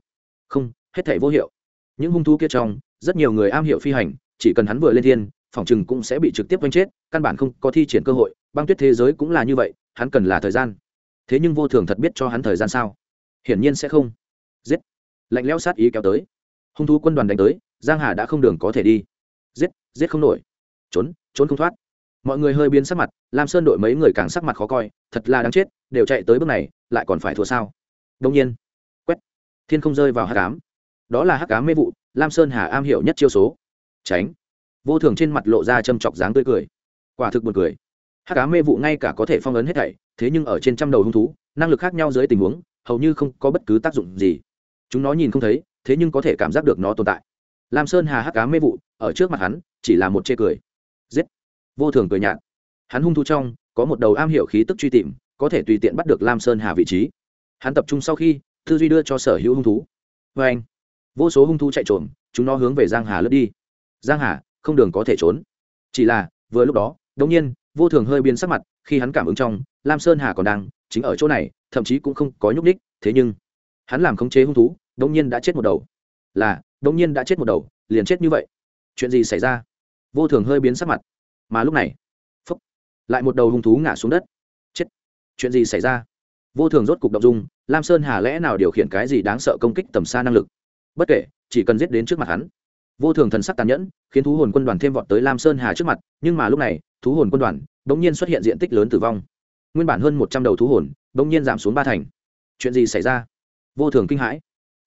Không, hết thể vô hiệu. Những hung thú kia trong, rất nhiều người am hiểu phi hành, chỉ cần hắn vừa lên thiên, phòng chừng cũng sẽ bị trực tiếp quanh chết, căn bản không có thi triển cơ hội. Băng tuyết thế giới cũng là như vậy, hắn cần là thời gian. Thế nhưng vô thường thật biết cho hắn thời gian sao? Hiển nhiên sẽ không. Giết. Lạnh lẽo sát ý kéo tới. Hung thú quân đoàn đánh tới, giang hà đã không đường có thể đi. Giết giết không nổi. Trốn trốn không thoát. Mọi người hơi biến sắc mặt, lam sơn đội mấy người càng sắc mặt khó coi, thật là đáng chết, đều chạy tới bước này, lại còn phải thua sao? Đông nhiên, quét, thiên không rơi vào hắc ám. Đó là hắc ám mê vụ, lam sơn hà am hiểu nhất chiêu số. Tránh. Vô thường trên mặt lộ ra châm chọc dáng tươi cười. Quả thực buồn cười. Hắc ám mê vụ ngay cả có thể phong ấn hết thảy, thế nhưng ở trên trăm đầu hung thú, năng lực khác nhau dưới tình huống, hầu như không có bất cứ tác dụng gì. Chúng nó nhìn không thấy, thế nhưng có thể cảm giác được nó tồn tại. Lam sơn hà hắc ám mê vụ, ở trước mặt hắn, chỉ là một chê cười. Giết. Vô thường cười nhạt. Hắn hung thú trong, có một đầu am hiểu khí tức truy tìm, có thể tùy tiện bắt được lam sơn hà vị trí hắn tập trung sau khi tư duy đưa cho sở hữu hung thú. Vê anh vô số hung thú chạy trộm chúng nó hướng về giang hà lướt đi. Giang hà không đường có thể trốn. Chỉ là vừa lúc đó đống nhiên vô thường hơi biến sắc mặt khi hắn cảm ứng trong lam sơn hà còn đang chính ở chỗ này thậm chí cũng không có nhúc đích thế nhưng hắn làm khống chế hung thú đống nhiên đã chết một đầu. Là đống nhiên đã chết một đầu liền chết như vậy. Chuyện gì xảy ra? Vô thường hơi biến sắc mặt. Mà lúc này phúc, lại một đầu hung thú ngã xuống đất. Chết. Chuyện gì xảy ra? Vô thường rốt cục động dung, lam sơn hà lẽ nào điều khiển cái gì đáng sợ công kích tầm xa năng lực? Bất kể, chỉ cần giết đến trước mặt hắn. Vô thường thần sắc tàn nhẫn, khiến thú hồn quân đoàn thêm vọt tới lam sơn hà trước mặt, nhưng mà lúc này, thú hồn quân đoàn đ ỗ n g nhiên xuất hiện diện tích lớn tử vong. Nguyên bản hơn một trăm đầu thú hồn đ ỗ n g nhiên giảm xuống ba thành. Chuyện gì xảy ra? Vô thường kinh hãi.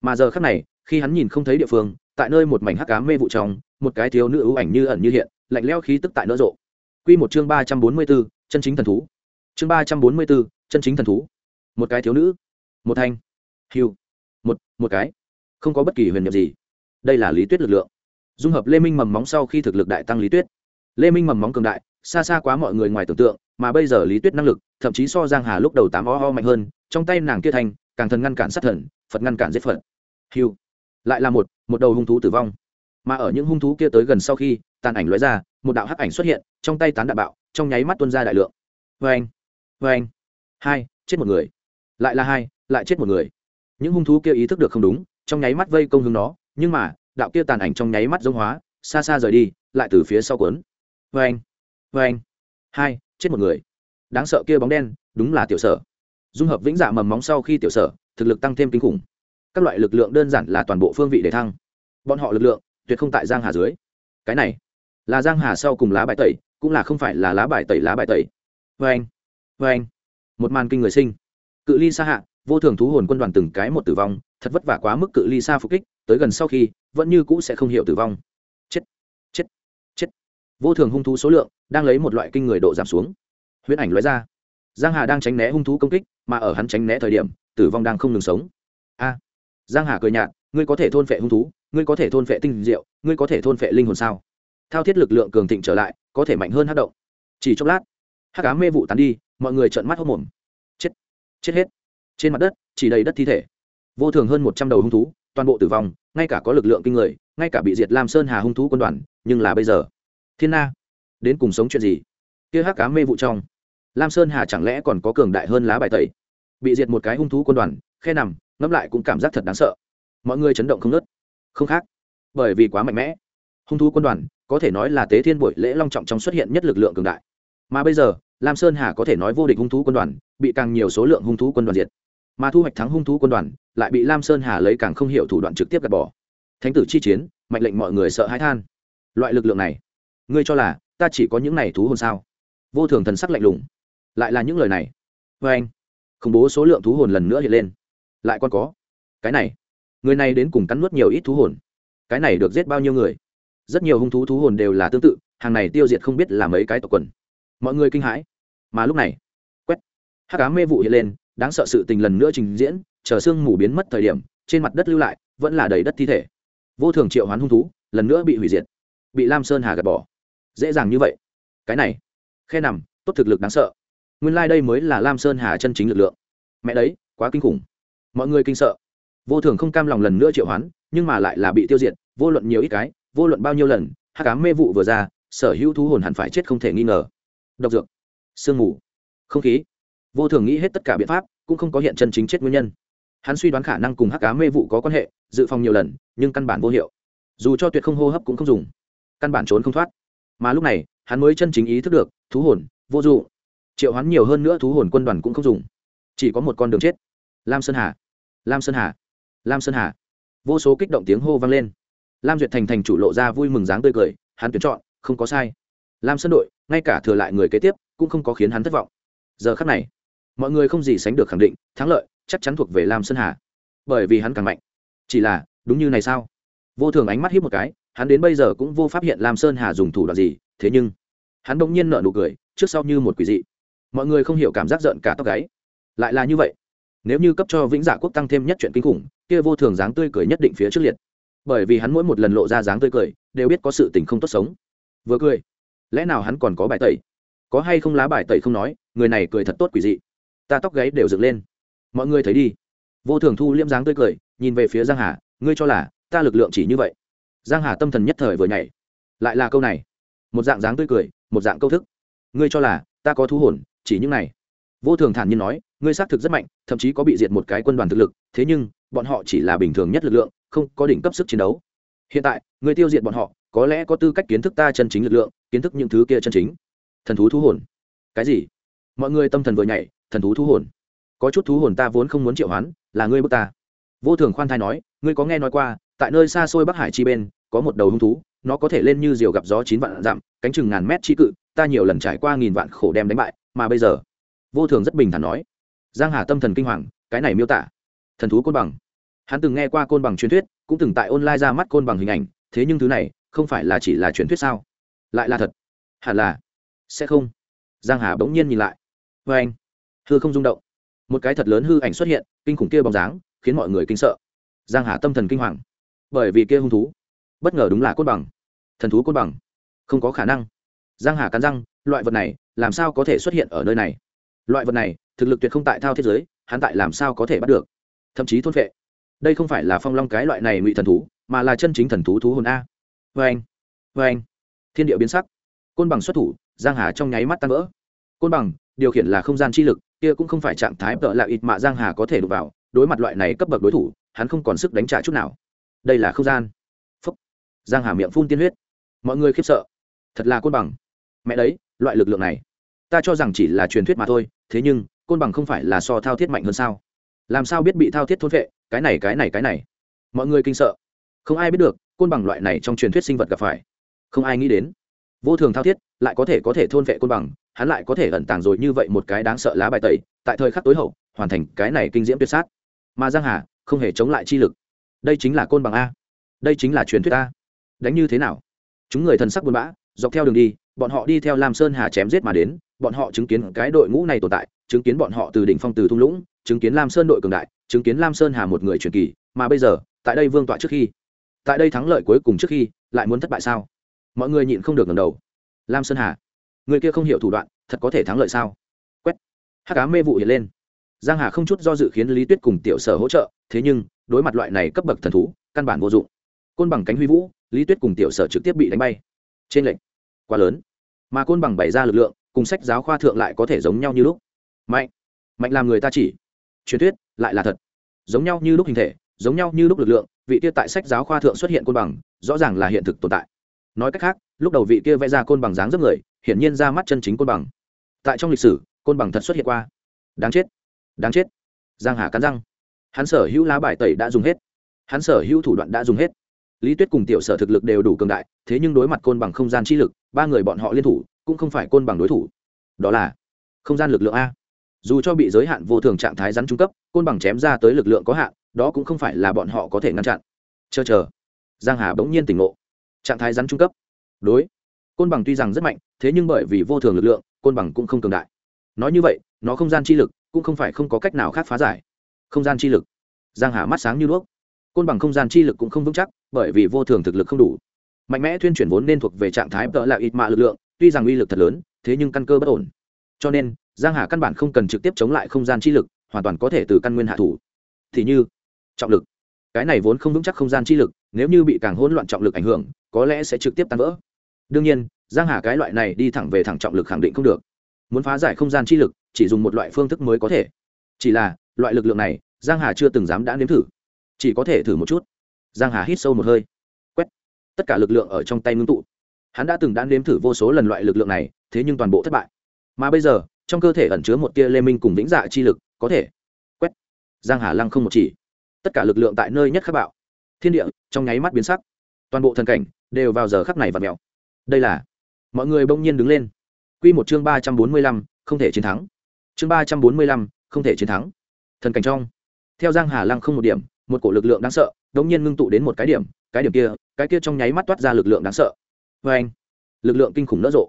Mà giờ khác này, khi hắn nhìn không thấy địa phương, tại nơi một mảnh hắc cá mê vụ trong, một cái thiếu nữ ưu ảnh như ẩn như hiện, lạnh leo khí tức tại nỡ rộ. Q một chương ba trăm bốn mươi b ố chân chính thần thú. Chương ba trăm bốn mươi b ố chân chính thần thú một cái thiếu nữ, một thanh, hiu, một một cái, không có bất kỳ huyền nhiệm gì. Đây là lý tuyết lực lượng. Dung hợp lê minh mầm móng sau khi thực lực đại tăng lý tuyết. Lê minh mầm móng cường đại, xa xa quá mọi người ngoài tưởng tượng, mà bây giờ lý tuyết năng lực, thậm chí so giang hà lúc đầu tám o ho mạnh hơn, trong tay nàng kia thành càng thần ngăn cản sát thần, phật ngăn cản giết phật. Hiu, lại là một một đầu hung thú tử vong. Mà ở những hung thú kia tới gần sau khi, tàn ảnh lóe ra, một đạo hắc ảnh xuất hiện, trong tay tán đạn bạo, trong nháy mắt tuôn ra đại lượng. Vê anh vê anh hai, chết một người lại là hai, lại chết một người. Những hung thú kia ý thức được không đúng, trong nháy mắt vây công hướng nó, nhưng mà, đạo kia tàn ảnh trong nháy mắt giống hóa, xa xa rời đi, lại từ phía sau cuốn. Vê anh vê anh hai, chết một người. Đáng sợ kia bóng đen, đúng là tiểu sở. Dung hợp vĩnh dạ mầm móng sau khi tiểu sở, thực lực tăng thêm kinh khủng. Các loại lực lượng đơn giản là toàn bộ phương vị để thăng. Bọn họ lực lượng, tuyệt không tại giang hà dưới. Cái này, là giang hà sau cùng lá bài tẩy, cũng là không phải là lá bài tẩy, lá bài tẩy. Vê anh vê anh một màn kinh người sinh cự ly xa hạ, vô thường thú hồn quân đoàn từng cái một tử vong, thật vất vả quá mức cự ly xa phục kích, tới gần sau khi, vẫn như cũ sẽ không hiểu tử vong. Chết chết chết. Vô thường hung thú số lượng đang lấy một loại kinh người độ giảm xuống. Huyễn ảnh lóe ra. Giang hà đang tránh né hung thú công kích, mà ở hắn tránh né thời điểm, tử vong đang không ngừng sống. A, giang hà cười nhạt, ngươi có thể thôn phệ hung thú, ngươi có thể thôn phệ tinh diệu, ngươi có thể thôn phệ linh hồn sao? Thao thiết lực lượng cường thịnh trở lại, có thể mạnh hơn hát động. Chỉ chốc lát, hắc ám mê vụ tán đi, mọi người trợn mắt hốc mồm chết hết. Trên mặt đất, chỉ đầy đất thi thể. Vô thường hơn một trăm đầu hung thú, toàn bộ tử vong, ngay cả có lực lượng kinh người, ngay cả bị diệt lam sơn hà hung thú quân đoàn, nhưng là bây giờ, thiên na, đến cùng sống chuyện gì? Kia hắc cá mê vụ trong, lam sơn hà chẳng lẽ còn có cường đại hơn lá bài tẩy? Bị diệt một cái hung thú quân đoàn, khe nằm, ngẫm lại cũng cảm giác thật đáng sợ. Mọi người chấn động không nớt không khác, bởi vì quá mạnh mẽ. Hung thú quân đoàn, có thể nói là tế thiên buổi lễ long trọng trong xuất hiện nhất lực lượng cường đại. Mà bây giờ, lam sơn hà có thể nói vô địch hung thú quân đoàn bị càng nhiều số lượng hung thú quân đoàn diệt. Mà thu hoạch thắng hung thú quân đoàn, lại bị lam sơn hà lấy càng không hiểu thủ đoạn trực tiếp gạt bỏ. Thánh tử chi chiến, mệnh lệnh mọi người sợ hãi than. Loại lực lượng này, ngươi cho là ta chỉ có những này thú hồn sao? Vô thường thần sắc lạnh lùng. Lại là những lời này. Vê anh, khủng bố số lượng thú hồn lần nữa hiện lên. Lại còn có. Cái này, người này đến cùng cắn nuốt nhiều ít thú hồn. Cái này được giết bao nhiêu người? Rất nhiều hung thú thú hồn đều là tương tự, hàng này tiêu diệt không biết là mấy cái tộc quần. Mọi người kinh hãi. Mà lúc này hát cá mê vụ hiện lên, đáng sợ sự tình lần nữa trình diễn, chờ sương mù biến mất thời điểm, trên mặt đất lưu lại, vẫn là đầy đất thi thể. Vô thường triệu hoán hung thú, lần nữa bị hủy diệt. Bị lam sơn hà gạt bỏ. Dễ dàng như vậy. Cái này, khe nằm, tốt thực lực đáng sợ. Nguyên lai、like、đây mới là lam sơn hà chân chính lực lượng. Mẹ đấy, quá kinh khủng. Mọi người kinh sợ. Vô thường không cam lòng lần nữa triệu hoán, nhưng mà lại là bị tiêu diệt, vô luận nhiều ít cái, vô luận bao nhiêu lần, hắc ám mê vụ vừa ra, sở hữu thú hồn hẳn phải chết không thể nghi ngờ. Độc dược. Sương mù. Không khí vô thường nghĩ hết tất cả biện pháp, cũng không có hiện chân chính chết nguyên nhân. Hắn suy đoán khả năng cùng hắc ám mê vụ có quan hệ, dự phòng nhiều lần, nhưng căn bản vô hiệu. Dù cho tuyệt không hô hấp cũng không dùng. Căn bản trốn không thoát. Mà lúc này, hắn mới chân chính ý thức được, thú hồn, vô dụ. Triệu hắn nhiều hơn nữa thú hồn quân đoàn cũng không dùng. Chỉ có một con đường chết. Lam sơn hà. Lam sơn hà. Lam sơn hà. Vô số kích động tiếng hô vang lên. Lam duyệt thành thành chủ lộ ra vui mừng dáng tươi cười, hắn tuyển chọn, không có sai. Lam sơn đội, ngay cả thừa lại người kế tiếp, cũng không có khiến hắn thất vọng. Giờ khắc này mọi người không gì sánh được khẳng định, thắng lợi chắc chắn thuộc về lam sơn hà. Bởi vì hắn càng mạnh. Chỉ là, đúng như này sao? Vô thường ánh mắt hiếp một cái, hắn đến bây giờ cũng vô pháp hiện lam sơn hà dùng thủ đoạn gì, thế nhưng, hắn bỗng nhiên nợ nụ cười, trước sau như một quỷ dị. Mọi người không hiểu cảm giác giận cả tóc gáy. Lại là như vậy. Nếu như cấp cho vĩnh dạ quốc tăng thêm nhất chuyện kinh khủng, kia vô thường dáng tươi cười nhất định phía trước liệt. Bởi vì hắn mỗi một lần lộ ra dáng tươi cười, đều biết có sự tình không tốt sống. Vừa cười, lẽ nào hắn còn có bài tẩy? Có hay không lá bài tẩy không nói, người này cười thật tốt quỷ dị ta tóc gáy đều dựng lên. Mọi người thấy đi. Vô thường thu liễm dáng tươi cười, nhìn về phía giang hà, ngươi cho là ta lực lượng chỉ như vậy. Giang hà tâm thần nhất thời vừa nhảy. Lại là câu này. Một dạng dáng tươi cười, một dạng câu thức. Ngươi cho là ta có thu hồn, chỉ những này. Vô thường thản nhiên nói, ngươi xác thực rất mạnh, thậm chí có bị diệt một cái quân đoàn thực lực, thế nhưng, bọn họ chỉ là bình thường nhất lực lượng, không có đỉnh cấp sức chiến đấu. Hiện tại, ngươi tiêu diệt bọn họ, có lẽ có tư cách kiến thức ta chân chính lực lượng, kiến thức những thứ kia chân chính. Thần thú thu hồn. Cái gì? Mọi người tâm thần vừa nhảy thần thú thu hồn. Có chút thú hồn ta vốn không muốn triệu hoán, là ngươi bước ta. Vô thường khoan thai nói, ngươi có nghe nói qua, tại nơi xa xôi bắc hải chi bên, có một đầu hung thú, nó có thể lên như diều gặp gió chín vạn dặm, cánh chừng ngàn mét chi cự, ta nhiều lần trải qua nghìn vạn khổ đem đánh bại, mà bây giờ, vô thường rất bình thản nói, giang hà tâm thần kinh hoàng, cái này miêu tả, thần thú côn bằng. Hắn từng nghe qua côn bằng truyền thuyết, cũng từng tại online ra mắt côn bằng hình ảnh, thế nhưng thứ này, không phải là chỉ là truyền thuyết sao? Lại là thật. Hẳn là. Sẽ không. Giang hà bỗng nhiên nhìn lại. Vê anh hư không rung động. Một cái thật lớn hư ảnh xuất hiện, kinh khủng kia bóng dáng, khiến mọi người kinh sợ. Giang hà tâm thần kinh hoàng. Bởi vì kia hung thú, bất ngờ đúng là côn bằng. Thần thú côn bằng. Không có khả năng. Giang hà cắn răng, loại vật này, làm sao có thể xuất hiện ở nơi này? Loại vật này, thực lực tuyệt không tại thao thế giới, hắn tại làm sao có thể bắt được? Thậm chí thôn vệ đây không phải là phong long cái loại này ngụy thần thú, mà là chân chính thần thú thú hồn a. Vê anh vê anh thiên địa biến sắc. Côn bằng xuất thủ, giang hà trong nháy mắt tan vỡ. Côn bằng điều khiển là không gian chi lực, kia cũng không phải trạng thái tợ là ít mà giang hà có thể đụng vào, đối mặt loại này cấp bậc đối thủ, hắn không còn sức đánh trả chút nào. Đây là không gian. Phúc. Giang hà miệng phun tiên huyết. Mọi người khiếp sợ. Thật là côn bằng. Mẹ đấy, loại lực lượng này. Ta cho rằng chỉ là truyền thuyết mà thôi, thế nhưng, côn bằng không phải là so thao thiết mạnh hơn sao? Làm sao biết bị thao thiết thôn vệ cái này cái này cái này? Mọi người kinh sợ. Không ai biết được, côn bằng loại này trong truyền thuyết sinh vật gặp phải. Không ai nghĩ đến. Vô thường thao thiết lại có thể có thể thôn vệ côn bằng, hắn lại có thể ẩn tàng rồi như vậy một cái đáng sợ lá bài tẩy, tại thời khắc tối hậu, hoàn thành cái này kinh diễm tuyệt sát. Mà giang hà, không hề chống lại chi lực. Đây chính là côn bằng a. Đây chính là truyền thuyết a. Đánh như thế nào? Chúng người thần sắc buồn bã, dọc theo đường đi, bọn họ đi theo lam sơn hà chém giết mà đến, bọn họ chứng kiến cái đội ngũ này tồn tại, chứng kiến bọn họ từ đỉnh phong từ thung lũng, chứng kiến lam sơn đội cường đại, chứng kiến lam sơn hà một người truyền kỳ, mà bây giờ, tại đây vương tọa trước khi, tại đây thắng lợi cuối cùng trước khi, lại muốn thất bại sao? Mọi người nhịn không được ngầm đầu lam sơn hà. Người kia không hiểu thủ đoạn, thật có thể thắng lợi sao? Quét. Hắc cá mê vụ hiện lên. Giang hà không chút do dự khiến lý tuyết cùng tiểu sở hỗ trợ, thế nhưng, đối mặt loại này cấp bậc thần thú, căn bản vô dụng. Côn bằng cánh huy vũ, lý tuyết cùng tiểu sở trực tiếp bị đánh bay. Trên lệnh quá lớn. Mà côn bằng bày ra lực lượng, cùng sách giáo khoa thượng lại có thể giống nhau như lúc. Mạnh. Mạnh làm người ta chỉ. Truyền thuyết, lại là thật. Giống nhau như lúc hình thể, giống nhau như lúc lực lượng, vị tiết tại sách giáo khoa thượng xuất hiện côn bằng, rõ ràng là hiện thực tồn tại nói cách khác, lúc đầu vị kia vẽ ra côn bằng dáng rất người, hiển nhiên ra mắt chân chính côn bằng. Tại trong lịch sử, côn bằng thật xuất hiện qua. Đáng chết đáng chết. Giang hà cắn răng. Hắn sở hữu lá bài tẩy đã dùng hết. Hắn sở hữu thủ đoạn đã dùng hết. Lý tuyết cùng tiểu sở thực lực đều đủ cường đại, thế nhưng đối mặt côn bằng không gian chi lực, ba người bọn họ liên thủ, cũng không phải côn bằng đối thủ. Đó là không gian lực lượng a. Dù cho bị giới hạn vô thường trạng thái rắn trung cấp, côn bằng chém ra tới lực lượng có hạn, đó cũng không phải là bọn họ có thể ngăn chặn. Chờ chờ. Giang hà bỗng nhiên tỉnh ngộ trạng thái rắn trung cấp. Đối. Côn bằng tuy rằng rất mạnh, thế nhưng bởi vì vô thường lực lượng, côn bằng cũng không cường đại. Nói như vậy, nó không gian chi lực cũng không phải không có cách nào khác phá giải. Không gian chi lực. Giang hà mắt sáng như đuốc. Côn bằng không gian chi lực cũng không vững chắc, bởi vì vô thường thực lực không đủ. Mạnh mẽ thuyên chuyển vốn nên thuộc về trạng thái tợ là ít mạ lực lượng, tuy rằng uy lực thật lớn, thế nhưng căn cơ bất ổn. Cho nên, giang hà căn bản không cần trực tiếp chống lại không gian chi lực, hoàn toàn có thể từ căn nguyên hạ thủ. Thì như, trọng lực. Cái này vốn không vững chắc không gian chi lực, nếu như bị càng hỗn loạn trọng lực ảnh hưởng có lẽ sẽ trực tiếp tan vỡ. Đương nhiên, giang hà cái loại này đi thẳng về thẳng trọng lực khẳng định không được. Muốn phá giải không gian chi lực, chỉ dùng một loại phương thức mới có thể. Chỉ là, loại lực lượng này, giang hà chưa từng dám đã nếm thử. Chỉ có thể thử một chút. Giang hà hít sâu một hơi. Quét. Tất cả lực lượng ở trong tay ngưng tụ. Hắn đã từng đã nếm thử vô số lần loại lực lượng này, thế nhưng toàn bộ thất bại. Mà bây giờ, trong cơ thể ẩn chứa một tia lê minh cùng vĩnh dạ chi lực, có thể. Quét. Giang hà lăng không một chỉ. Tất cả lực lượng tại nơi nhất khắc bạo. Thiên địa, trong nháy mắt biến sắc. Toàn bộ thần cảnh đều vào giờ khắc này và mèo đây là, mọi người bỗng nhiên đứng lên. Quy một chương ba trăm bốn mươi lăm, không thể chiến thắng. Chương ba trăm bốn mươi lăm, không thể chiến thắng. Thần cảnh trong. Theo giang hà lăng không một điểm, một cổ lực lượng đáng sợ, đống nhiên ngưng tụ đến một cái điểm cái điểm kia, cái kia trong nháy mắt toát ra lực lượng đáng sợ. Vê anh, lực lượng kinh khủng nỡ rộ.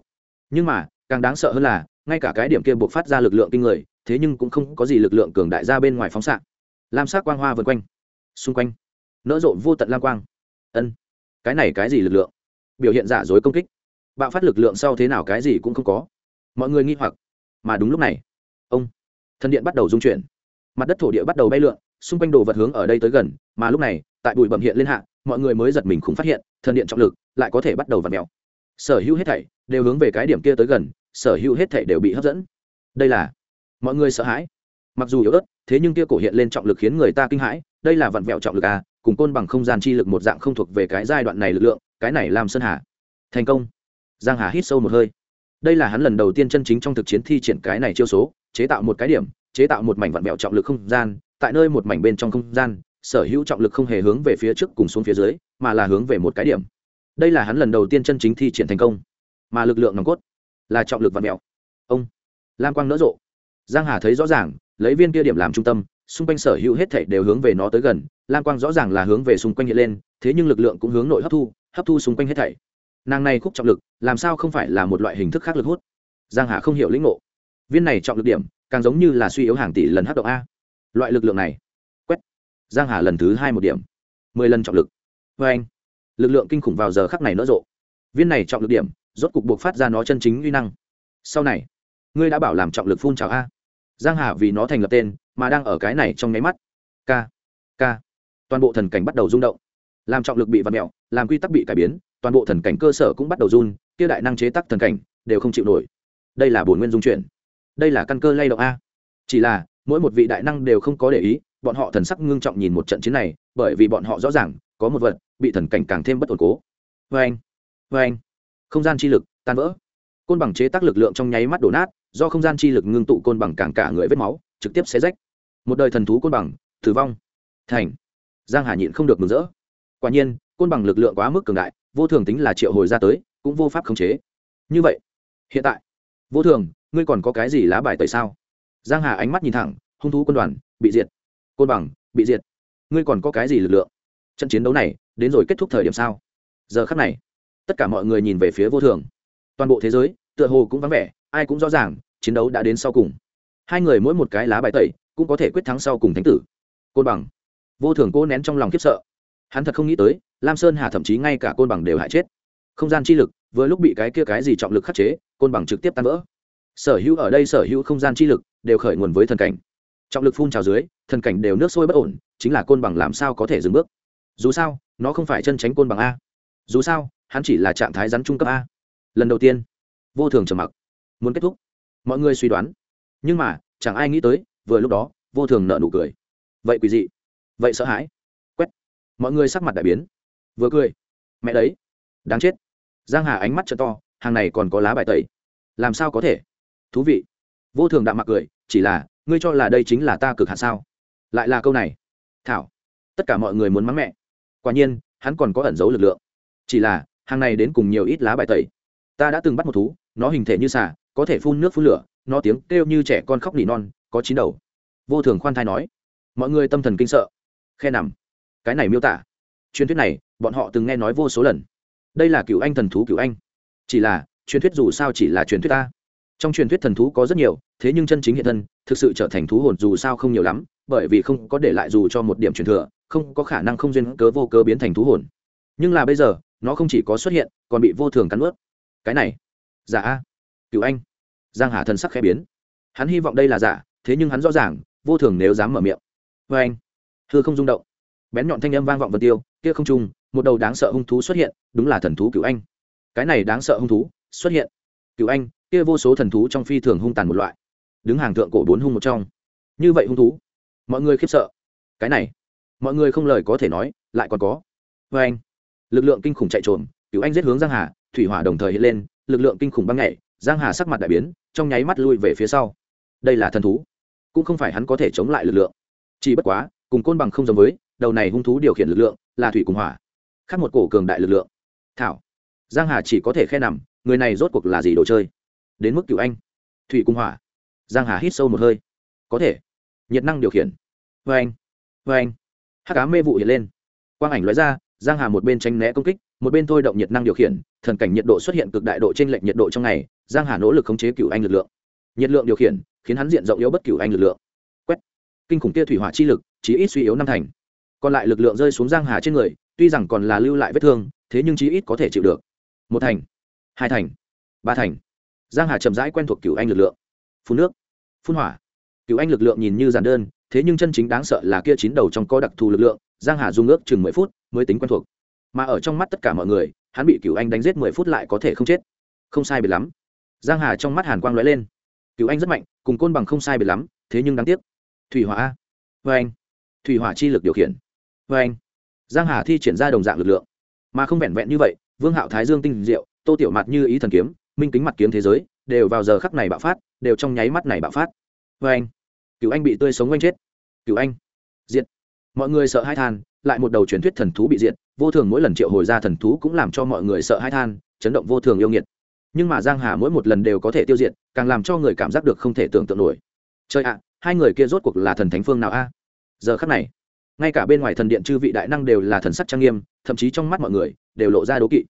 Nhưng mà, càng đáng sợ hơn là, ngay cả cái điểm kia buộc phát ra lực lượng kinh người, thế nhưng cũng không có gì lực lượng cường đại ra bên ngoài phóng xạ. Lam sắc quang hoa vượt quanh. Xung quanh nỡ rộ vô tận lam quang. Ân cái này cái gì lực lượng? Biểu hiện giả dối công kích. Bạo phát lực lượng sau thế nào cái gì cũng không có. Mọi người nghi hoặc. Mà đúng lúc này, ông, thần điện bắt đầu dung chuyển. Mặt đất thổ địa bắt đầu bay lượn, xung quanh đồ vật hướng ở đây tới gần, mà lúc này, tại bụi bẩm hiện lên hạ, mọi người mới giật mình khủng phát hiện, thần điện trọng lực lại có thể bắt đầu v ặ mèo sở hữu hết thảy đều hướng về cái điểm kia tới gần, sở hữu hết thảy đều bị hấp dẫn. Đây là, mọi người sợ hãi. Mặc dù yếu ớt, thế nhưng kia cổ hiện lên trọng lực khiến người ta kinh hãi, đây là vặn vẹo trọng lực à? Cùng côn bằng không gian chi lực một dạng không thuộc về cái giai đoạn này lực lượng, cái này làm sơn hà. Thành công. Giang hà hít sâu một hơi. Đây là hắn lần đầu tiên chân chính trong thực chiến thi triển cái này chiêu số, chế tạo một cái điểm, chế tạo một mảnh vặn vẹo trọng lực không gian, tại nơi một mảnh bên trong không gian, sở hữu trọng lực không hề hướng về phía trước cùng xuống phía dưới, mà là hướng về một cái điểm. Đây là hắn lần đầu tiên chân chính thi triển thành công. Mà lực lượng nòng cốt là trọng lực vặn vẹo. Ông, lam quang nỡ rộ. Giang hà thấy rõ ràng, lấy viên kia điểm làm trung tâm xung quanh sở hữu hết thảy đều hướng về nó tới gần, lam quang rõ ràng là hướng về xung quanh hiện lên, thế nhưng lực lượng cũng hướng nội hấp thu hấp thu xung quanh hết thảy. Nàng này khúc trọng lực, làm sao không phải là một loại hình thức khác lực hút? Giang hà không hiểu lĩnh ngộ. Viên này trọng lực điểm, càng giống như là suy yếu hàng tỷ lần hấp động a. Loại lực lượng này. Quét. Giang hà lần thứ hai một điểm. Mười lần trọng lực. Vê anh. Lực lượng kinh khủng vào giờ khắc này nỡ rộ. Viên này trọng lực điểm, rốt cục buộc phát ra nó chân chính uy năng. Sau này, ngươi đã bảo làm trọng lực phun trào a giang hà vì nó thành lập tên, mà đang ở cái này trong nháy mắt. K k. Toàn bộ thần cảnh bắt đầu rung động. Làm trọng lực bị vặt mẹo, làm quy tắc bị cải biến, toàn bộ thần cảnh cơ sở cũng bắt đầu run, kia đại năng chế tắc thần cảnh, đều không chịu nổi. Đây là bổn nguyên dung chuyển. Đây là căn cơ lay động a. Chỉ là, mỗi một vị đại năng đều không có để ý, bọn họ thần sắc ngưng trọng nhìn một trận chiến này, bởi vì bọn họ rõ ràng, có một vật, bị thần cảnh càng thêm bất ổn cố. Vê anh vê anh không gian chi lực, tan vỡ. Côn bằng chế tác lực lượng trong nháy mắt đổ nát do không gian chi lực ngưng tụ côn bằng càng cả người vết máu, trực tiếp xé rách. Một đời thần thú côn bằng, tử vong. Thành. Giang hà nhịn không được mừng rỡ. Quả nhiên, côn bằng lực lượng quá mức cường đại, vô thường tính là triệu hồi ra tới, cũng vô pháp khống chế. Như vậy, hiện tại, vô thường, ngươi còn có cái gì lá bài tẩy sao? Giang hà ánh mắt nhìn thẳng, hung thú quân đoàn, bị diệt. Côn bằng, bị diệt. Ngươi còn có cái gì lực lượng? Trận chiến đấu này, đến rồi kết thúc thời điểm sao? Giờ khắc này, tất cả mọi người nhìn về phía vô thường. Toàn bộ thế giới, tựa hồ cũng vắng vẻ ai cũng rõ ràng, chiến đấu đã đến sau cùng. Hai người mỗi một cái lá bài tẩy, cũng có thể quyết thắng sau cùng thánh tử. Côn bằng. Vô thường cô nén trong lòng khiếp sợ. Hắn thật không nghĩ tới, lam sơn hà thậm chí ngay cả côn bằng đều hại chết. Không gian chi lực, vừa lúc bị cái kia cái gì trọng lực khắc chế, côn bằng trực tiếp tan vỡ. Sở hữu ở đây sở hữu không gian chi lực, đều khởi nguồn với thần cảnh. Trọng lực phun trào dưới, thần cảnh đều nước sôi bất ổn, chính là côn bằng làm sao có thể dừng bước? Dù sao, nó không phải chân tránh côn bằng a. Dù sao, hắn chỉ là trạng thái rắn trung cấp a. Lần đầu tiên, vô thường trầm mặc muốn kết thúc. Mọi người suy đoán. Nhưng mà, chẳng ai nghĩ tới, vừa lúc đó, vô thường nợ nụ cười. Vậy quỷ dị. Vậy sợ hãi. Quét. Mọi người sắc mặt đại biến. Vừa cười. Mẹ đấy. Đáng chết. Giang hà ánh mắt trợ to, hàng này còn có lá bài tẩy. Làm sao có thể? Thú vị. Vô thường đạm mặc cười, chỉ là, ngươi cho là đây chính là ta cực hạ sao? Lại là câu này. Thảo. Tất cả mọi người muốn mắng mẹ. Quả nhiên, hắn còn có ẩn giấu lực lượng. Chỉ là, hàng này đến cùng nhiều ít lá bài tẩy. Ta đã từng bắt một thú, nó hình thể như xà có thể phun nước phun lửa, nó tiếng kêu như trẻ con khóc nỉ non, có chín đầu. Vô thường khoan thai nói, mọi người tâm thần kinh sợ. Khe nằm. Cái này miêu tả. Truyền thuyết này, bọn họ từng nghe nói vô số lần. Đây là cựu anh thần thú cựu anh. Chỉ là, truyền thuyết dù sao chỉ là truyền thuyết ta. Trong truyền thuyết thần thú có rất nhiều, thế nhưng chân chính hiện thân, thực sự trở thành thú hồn dù sao không nhiều lắm, bởi vì không có để lại dù cho một điểm truyền thừa, không có khả năng không duyên cớ vô cớ biến thành thú hồn. Nhưng là bây giờ, nó không chỉ có xuất hiện, còn bị vô thường cắn ướt cái này. Giả. a cựu anh. Giang hà thần sắc khẽ biến. Hắn hy vọng đây là giả, thế nhưng hắn rõ ràng, vô thường nếu dám mở miệng. Vê anh, hư không rung động. Bén nhọn thanh âm vang vọng vân tiêu, kia không trung, một đầu đáng sợ hung thú xuất hiện, đúng là thần thú cựu anh. Cái này đáng sợ hung thú xuất hiện. Cựu anh, kia vô số thần thú trong phi thường hung tàn một loại. Đứng hàng thượng cổ bốn hung một trong. Như vậy hung thú, mọi người khiếp sợ. Cái này, mọi người không lời có thể nói, lại còn có. Vê anh, lực lượng kinh khủng chạy trộm cựu anh giết hướng giang hà, thủy hỏa đồng thời hiện lên, lực lượng kinh khủng băng nhảy giang hà sắc mặt đại biến, trong nháy mắt lui về phía sau. Đây là thần thú, cũng không phải hắn có thể chống lại lực lượng. Chỉ bất quá, cùng côn bằng không giống với, đầu này hung thú điều khiển lực lượng là thủy cùng hỏa, khác một cổ cường đại lực lượng. Thảo, giang hà chỉ có thể khe nằm, người này rốt cuộc là gì đồ chơi? Đến mức cựu anh, thủy cung hỏa. Giang hà hít sâu một hơi. Có thể, nhiệt năng điều khiển. Vê anh vê anh. Hắc cá mê vụ hiện lên. Quang ảnh lóe ra, giang hà một bên tranh né công kích, một bên thôi động nhiệt năng điều khiển, thần cảnh nhiệt độ xuất hiện cực đại độ trên lệnh nhiệt độ trong ngày giang hà nỗ lực khống chế cựu anh lực lượng. Nhiệt lượng điều khiển, khiến hắn diện rộng yếu bất cựu anh lực lượng. Quét. Kinh khủng kia thủy hỏa chi lực chỉ ít suy yếu năm thành. Còn lại lực lượng rơi xuống giang hà trên người, tuy rằng còn là lưu lại vết thương, thế nhưng chí ít có thể chịu được. Một thành, hai thành, ba thành. Giang hà chậm rãi quen thuộc cựu anh lực lượng. Phun nước. Phun hỏa. Cựu anh lực lượng nhìn như giản đơn, thế nhưng chân chính đáng sợ là kia chín đầu trong co đặc thù lực lượng, giang hà dùng ước chừng mười phút mới tính quen thuộc. Mà ở trong mắt tất cả mọi người, hắn bị cựu anh đánh giết mười phút lại có thể không chết. Không sai biệt lắm giang hà trong mắt hàn quang lóe lên. Cứu anh rất mạnh, cùng côn bằng không sai biệt lắm, thế nhưng đáng tiếc. Thủy hỏa a. Vê anh. Thủy hỏa chi lực điều khiển. Vê anh. Giang hà thi triển ra đồng dạng lực lượng. Mà không vẹn vẹn như vậy, vương hạo thái dương tinh diệu, tô tiểu mặt như ý thần kiếm, minh kính mặt kiếm thế giới, đều vào giờ khắc này bạo phát, đều trong nháy mắt này bạo phát. Vê anh. Cựu anh bị tươi sống oanh chết. Cựu anh. Diệt. Mọi người sợ hai than, lại một đầu truyền thuyết thần thú bị diệt, vô thường mỗi lần triệu hồi ra thần thú cũng làm cho mọi người sợ hai than, chấn động vô thường yêu nghiệt nhưng mà giang hà mỗi một lần đều có thể tiêu diệt, càng làm cho người cảm giác được không thể tưởng tượng nổi. Trời ạ, hai người kia rốt cuộc là thần thánh phương nào a? Giờ khắc này, ngay cả bên ngoài thần điện chư vị đại năng đều là thần sắc trang nghiêm, thậm chí trong mắt mọi người đều lộ ra đố kỵ.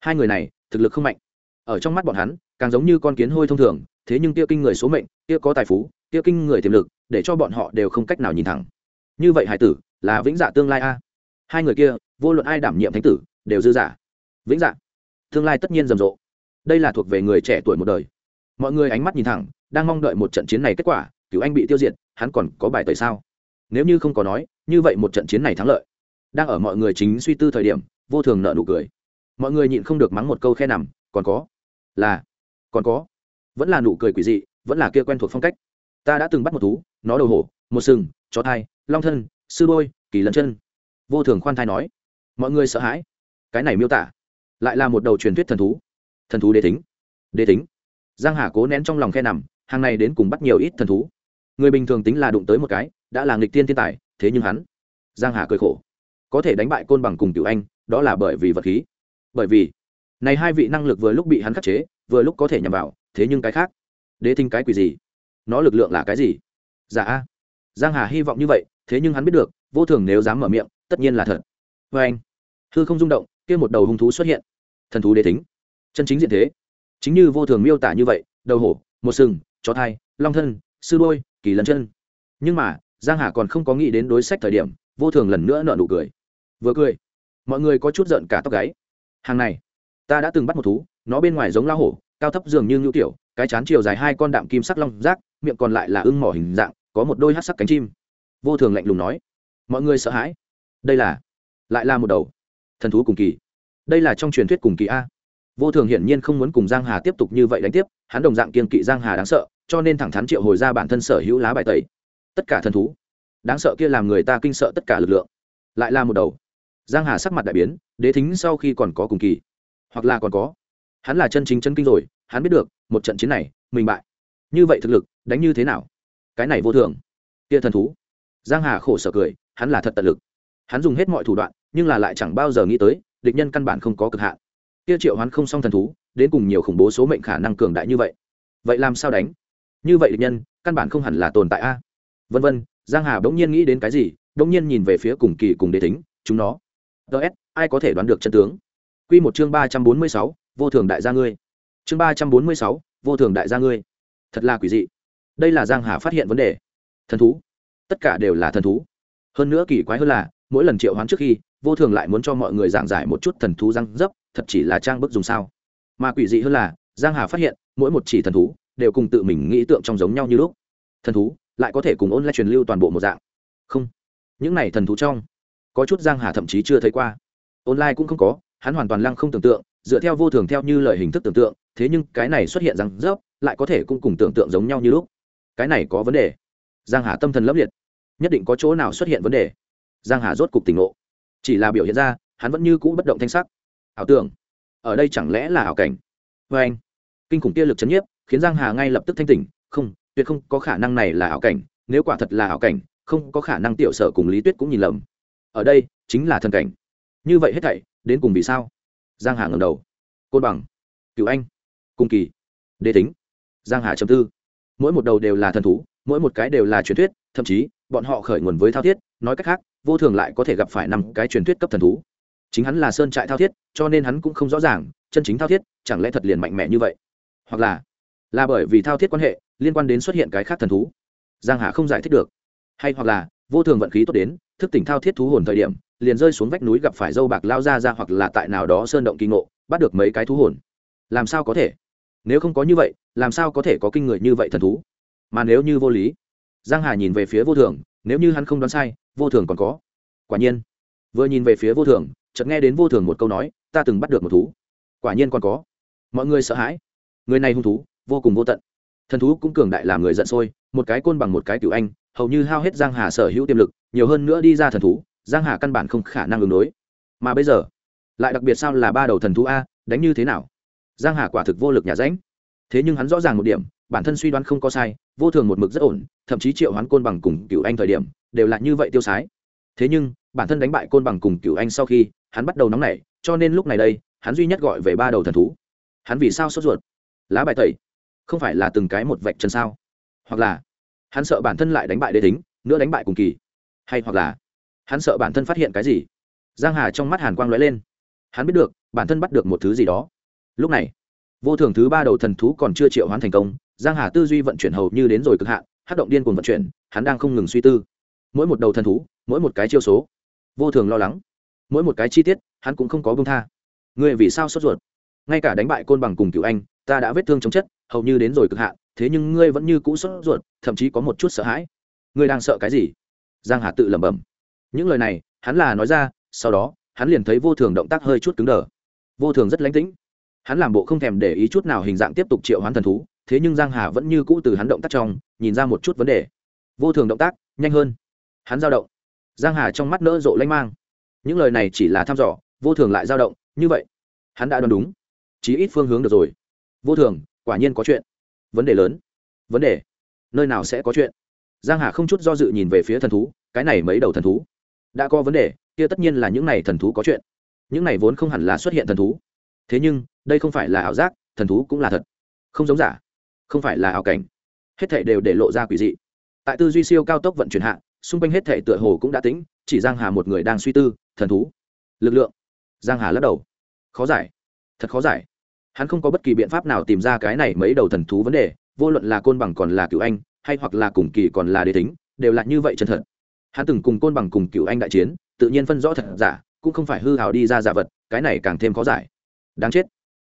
Hai người này, thực lực không mạnh. Ở trong mắt bọn hắn, càng giống như con kiến hôi thông thường, thế nhưng tiêu kinh người số mệnh tiêu có tài phú tiêu kinh người tiềm lực, để cho bọn họ đều không cách nào nhìn thẳng. Như vậy hải tử, là vĩnh dạ tương lai a? Hai người kia, vô luận ai đảm nhiệm thánh tử, đều dư giả vĩnh dạ tương lai tất nhiên rầm rộ đây là thuộc về người trẻ tuổi một đời. Mọi người ánh mắt nhìn thẳng, đang mong đợi một trận chiến này kết quả cứu anh bị tiêu diệt, hắn còn có bài tời sao? Nếu như không có nói, như vậy một trận chiến này thắng lợi. Đang ở mọi người chính suy tư thời điểm, vô thường nợ nụ cười. Mọi người nhịn không được mắng một câu khe nằm, còn có? Là, còn có. Vẫn là nụ cười quỷ dị, vẫn là kia quen thuộc phong cách. Ta đã từng bắt một thú, nó đầu hổ, một sừng, chó thai, long thân, sư đôi kỳ lân chân. Vô thường khoan thai nói. Mọi người sợ hãi. Cái này miêu tả lại là một đầu truyền thuyết thần thú thần thú đế tính đế tính giang hà cố nén trong lòng khe nằm, hàng này đến cùng bắt nhiều ít thần thú. Người bình thường tính là đụng tới một cái, đã là nghịch tiên thiên tài, thế nhưng hắn, giang hà cười khổ. Có thể đánh bại côn bằng cùng tiểu anh, đó là bởi vì vật khí. Bởi vì, này hai vị năng lực vừa lúc bị hắn khắc chế, vừa lúc có thể nhằm vào, thế nhưng cái khác. Đế tinh cái quỷ gì? Nó lực lượng là cái gì? Dạ a. Giang hà hy vọng như vậy, thế nhưng hắn biết được, vô thường nếu dám mở miệng, tất nhiên là thật. Vê anh. Hư không rung động, kia một đầu hung thú xuất hiện. Thần thú đế tính chân chính diện thế. Chính như vô thường miêu tả như vậy, đầu hổ, một sừng, chó thai, long thân, sư đôi, kỳ lân chân. Nhưng mà, giang hà còn không có nghĩ đến đối sách thời điểm, vô thường lần nữa nợ nụ cười. Vừa cười, mọi người có chút giận cả tóc gáy. Hàng này, ta đã từng bắt một thú, nó bên ngoài giống lao hổ, cao thấp dường như ngưu tiểu cái chán chiều dài hai con đạm kim sắc long rác, miệng còn lại là ưng mỏ hình dạng, có một đôi hát sắc cánh chim. Vô thường lạnh lùng nói, mọi người sợ hãi. Đây là, lại là một đầu thần thú cùng kỳ. Đây là trong truyền thuyết cùng kỳ a vô thường hiển nhiên không muốn cùng giang hà tiếp tục như vậy đánh tiếp, hắn đồng dạng kiên kỵ giang hà đáng sợ, cho nên thẳng thắn triệu hồi ra bản thân sở hữu lá bài tẩy. Tất cả thần thú, đáng sợ kia làm người ta kinh sợ tất cả lực lượng. Lại là một đầu. Giang hà sắc mặt đại biến, đế thính sau khi còn có cùng kỳ. Hoặc là còn có. Hắn là chân chính chân kinh rồi, hắn biết được, một trận chiến này, mình bại. Như vậy thực lực, đánh như thế nào? Cái này vô thường. Kia thần thú. Giang hà khổ sở cười, hắn là thật tận lực. Hắn dùng hết mọi thủ đoạn, nhưng là lại chẳng bao giờ nghĩ tới, địch nhân căn bản không có cực hạn kia triệu hoán không xong thần thú, đến cùng nhiều khủng bố số mệnh khả năng cường đại như vậy. Vậy làm sao đánh? Như vậy địch nhân, căn bản không hẳn là tồn tại a. Vân vân, giang hà bỗng nhiên nghĩ đến cái gì, bỗng nhiên nhìn về phía cùng kỳ cùng đế tính chúng nó. Ts ai có thể đoán được chân tướng? Quy một chương ba trăm bốn mươi sáu, vô thường đại gia ngươi. Chương ba trăm bốn mươi sáu, vô thường đại gia ngươi. Thật là quỷ dị. Đây là giang hà phát hiện vấn đề. Thần thú. Tất cả đều là thần thú. Hơn nữa kỳ quái hơn là, mỗi lần triệu hoán trước khi vô thường lại muốn cho mọi người giảng giải một chút thần thú răng dấp, thật chỉ là trang bức dùng sao. Mà quỷ dị hơn là, giang hà phát hiện, mỗi một chỉ thần thú đều cùng tự mình nghĩ tượng trong giống nhau như lúc. Thần thú lại có thể cùng ôn lại truyền lưu toàn bộ một dạng. Không, những này thần thú trong, có chút giang hà thậm chí chưa thấy qua. Online cũng không có, hắn hoàn toàn lăng không tưởng tượng, dựa theo vô thường theo như lời hình thức tưởng tượng, thế nhưng cái này xuất hiện rằng rớp lại có thể cũng cùng tưởng tượng giống nhau như lúc. Cái này có vấn đề. Giang hà tâm thần lấp liệt, nhất định có chỗ nào xuất hiện vấn đề. Giang hà rốt cục tỉnh ngộ chỉ là biểu hiện ra, hắn vẫn như cũ bất động thanh sắc. Ảo tưởng. Ở đây chẳng lẽ là ảo cảnh? Vê anh. Kinh khủng kia lực chấn nhiếp, khiến giang hà ngay lập tức thanh tỉnh. Không, tuyệt không có khả năng này là ảo cảnh. Nếu quả thật là ảo cảnh, không có khả năng tiểu sở cùng lý tuyết cũng nhìn lầm. Ở đây, chính là thần cảnh. Như vậy hết thảy, đến cùng vì sao? Giang hà ngầm đầu. Côn bằng. Cựu anh. Cung kỳ. Đế tính. Giang hà chấm tư. Mỗi một đầu đều là thần thú, mỗi một cái đều là truyền thuyết, thậm chí bọn họ khởi nguồn với thao thiết, nói cách khác, vô thường lại có thể gặp phải năm cái truyền thuyết cấp thần thú. Chính hắn là sơn trại thao thiết, cho nên hắn cũng không rõ ràng, chân chính thao thiết, chẳng lẽ thật liền mạnh mẽ như vậy? Hoặc là là bởi vì thao thiết quan hệ, liên quan đến xuất hiện cái khác thần thú? Giang hà không giải thích được. Hay hoặc là, vô thường vận khí tốt đến, thức tỉnh thao thiết thú hồn thời điểm, liền rơi xuống vách núi gặp phải dâu bạc lao ra ra hoặc là tại nào đó sơn động kỳ ngộ, bắt được mấy cái thú hồn. Làm sao có thể? Nếu không có như vậy, làm sao có thể có kinh người như vậy thần thú? Mà nếu như vô lý? Giang hà nhìn về phía vô thường, nếu như hắn không đoán sai, vô thường còn có. Quả nhiên. Vừa nhìn về phía vô thường, chợt nghe đến vô thường một câu nói, ta từng bắt được một thú. Quả nhiên còn có. Mọi người sợ hãi. Người này hung thú, vô cùng vô tận. Thần thú cũng cường đại làm người giận sôi, một cái côn bằng một cái cựu anh, hầu như hao hết giang hà sở hữu tiềm lực, nhiều hơn nữa đi ra thần thú, giang hà căn bản không khả năng ứng đối. Mà bây giờ, lại đặc biệt sao là ba đầu thần thú a, đánh như thế nào? Giang hà quả thực vô lực nhà ránh thế nhưng hắn rõ ràng một điểm, bản thân suy đoán không có sai, vô thường một mực rất ổn, thậm chí triệu hoán côn bằng cùng cựu anh thời điểm, đều là như vậy tiêu sái. Thế nhưng, bản thân đánh bại côn bằng cùng cựu anh sau khi, hắn bắt đầu nóng nảy, cho nên lúc này đây, hắn duy nhất gọi về ba đầu thần thú. Hắn vì sao sốt ruột? Lá bài tẩy. Không phải là từng cái một vạch chân sao? Hoặc là, hắn sợ bản thân lại đánh bại đế tính nữa đánh bại cùng kỳ? Hay hoặc là, hắn sợ bản thân phát hiện cái gì? Giang hà trong mắt hàn quang lóe lên. Hắn biết được, bản thân bắt được một thứ gì đó. Lúc này vô thường thứ ba đầu thần thú còn chưa triệu hoán thành công, giang hà tư duy vận chuyển hầu như đến rồi cực hạn hát động điên cuồng vận chuyển, hắn đang không ngừng suy tư. Mỗi một đầu thần thú, mỗi một cái chiêu số, vô thường lo lắng. Mỗi một cái chi tiết, hắn cũng không có bông tha. Người vì sao sốt ruột? Ngay cả đánh bại côn bằng cùng cựu anh, ta đã vết thương chống chất, hầu như đến rồi cực hạn, thế nhưng ngươi vẫn như cũ sốt ruột, thậm chí có một chút sợ hãi. Ngươi đang sợ cái gì? Giang hà tự lẩm bẩm. Những lời này, hắn là nói ra, sau đó, hắn liền thấy vô thường động tác hơi chút cứng đờ. Vô thường rất lánh tĩnh hắn làm bộ không thèm để ý chút nào hình dạng tiếp tục triệu hoán thần thú, thế nhưng giang hà vẫn như cũ từ hắn động tác trong, nhìn ra một chút vấn đề. Vô thường động tác, nhanh hơn. Hắn dao động. Giang hà trong mắt nỡ rộ lanh mang. Những lời này chỉ là thăm dò, vô thường lại dao động, như vậy. Hắn đã đoán đúng. Chí ít phương hướng được rồi. Vô thường, quả nhiên có chuyện. Vấn đề lớn. Vấn đề. Nơi nào sẽ có chuyện? Giang hà không chút do dự nhìn về phía thần thú, cái này mấy đầu thần thú. Đã có vấn đề, kia tất nhiên là những này thần thú có chuyện. Những này vốn không hẳn là xuất hiện thần thú thế nhưng, đây không phải là ảo giác, thần thú cũng là thật. Không giống giả, không phải là ảo cảnh. Hết thể đều để lộ ra quỷ dị. Tại tư duy siêu cao tốc vận chuyển hạ, xung quanh hết thể tựa hồ cũng đã tính chỉ giang hà một người đang suy tư, thần thú. Lực lượng. Giang hà lắc đầu. Khó giải. Thật khó giải. Hắn không có bất kỳ biện pháp nào tìm ra cái này mấy đầu thần thú vấn đề, vô luận là côn bằng còn là cựu anh, hay hoặc là cùng kỳ còn là đế tính đều là như vậy chân thật. Hắn từng cùng côn bằng cùng cựu anh đại chiến, tự nhiên phân rõ thật giả, cũng không phải hư hào đi ra giả vật, cái này càng thêm khó giải đáng chết.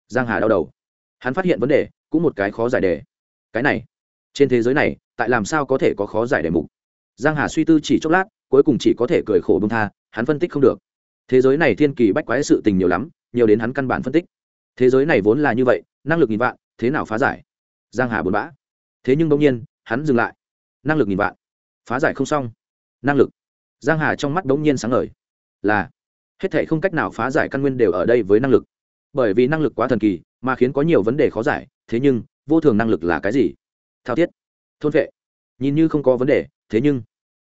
Giang hà đau đầu. Hắn phát hiện vấn đề, cũng một cái khó giải đề. Cái này, trên thế giới này, tại làm sao có thể có khó giải đề mục? Giang hà suy tư chỉ chốc lát, cuối cùng chỉ có thể cười khổ bông tha, hắn phân tích không được. Thế giới này thiên kỳ bách quái sự tình nhiều lắm, nhiều đến hắn căn bản phân tích. Thế giới này vốn là như vậy, năng lực nghìn vạn, thế nào phá giải? Giang hà buồn bã. Thế nhưng bỗng nhiên, hắn dừng lại. Năng lực nghìn vạn. Phá giải không xong. Năng lực. Giang hà trong mắt bỗng nhiên sáng ngời. Là, hết thể không cách nào phá giải căn nguyên đều ở đây với năng lực bởi vì năng lực quá thần kỳ, mà khiến có nhiều vấn đề khó giải, thế nhưng, vô thường năng lực là cái gì? Thao thiết. Thôn vệ. Nhìn như không có vấn đề, thế nhưng,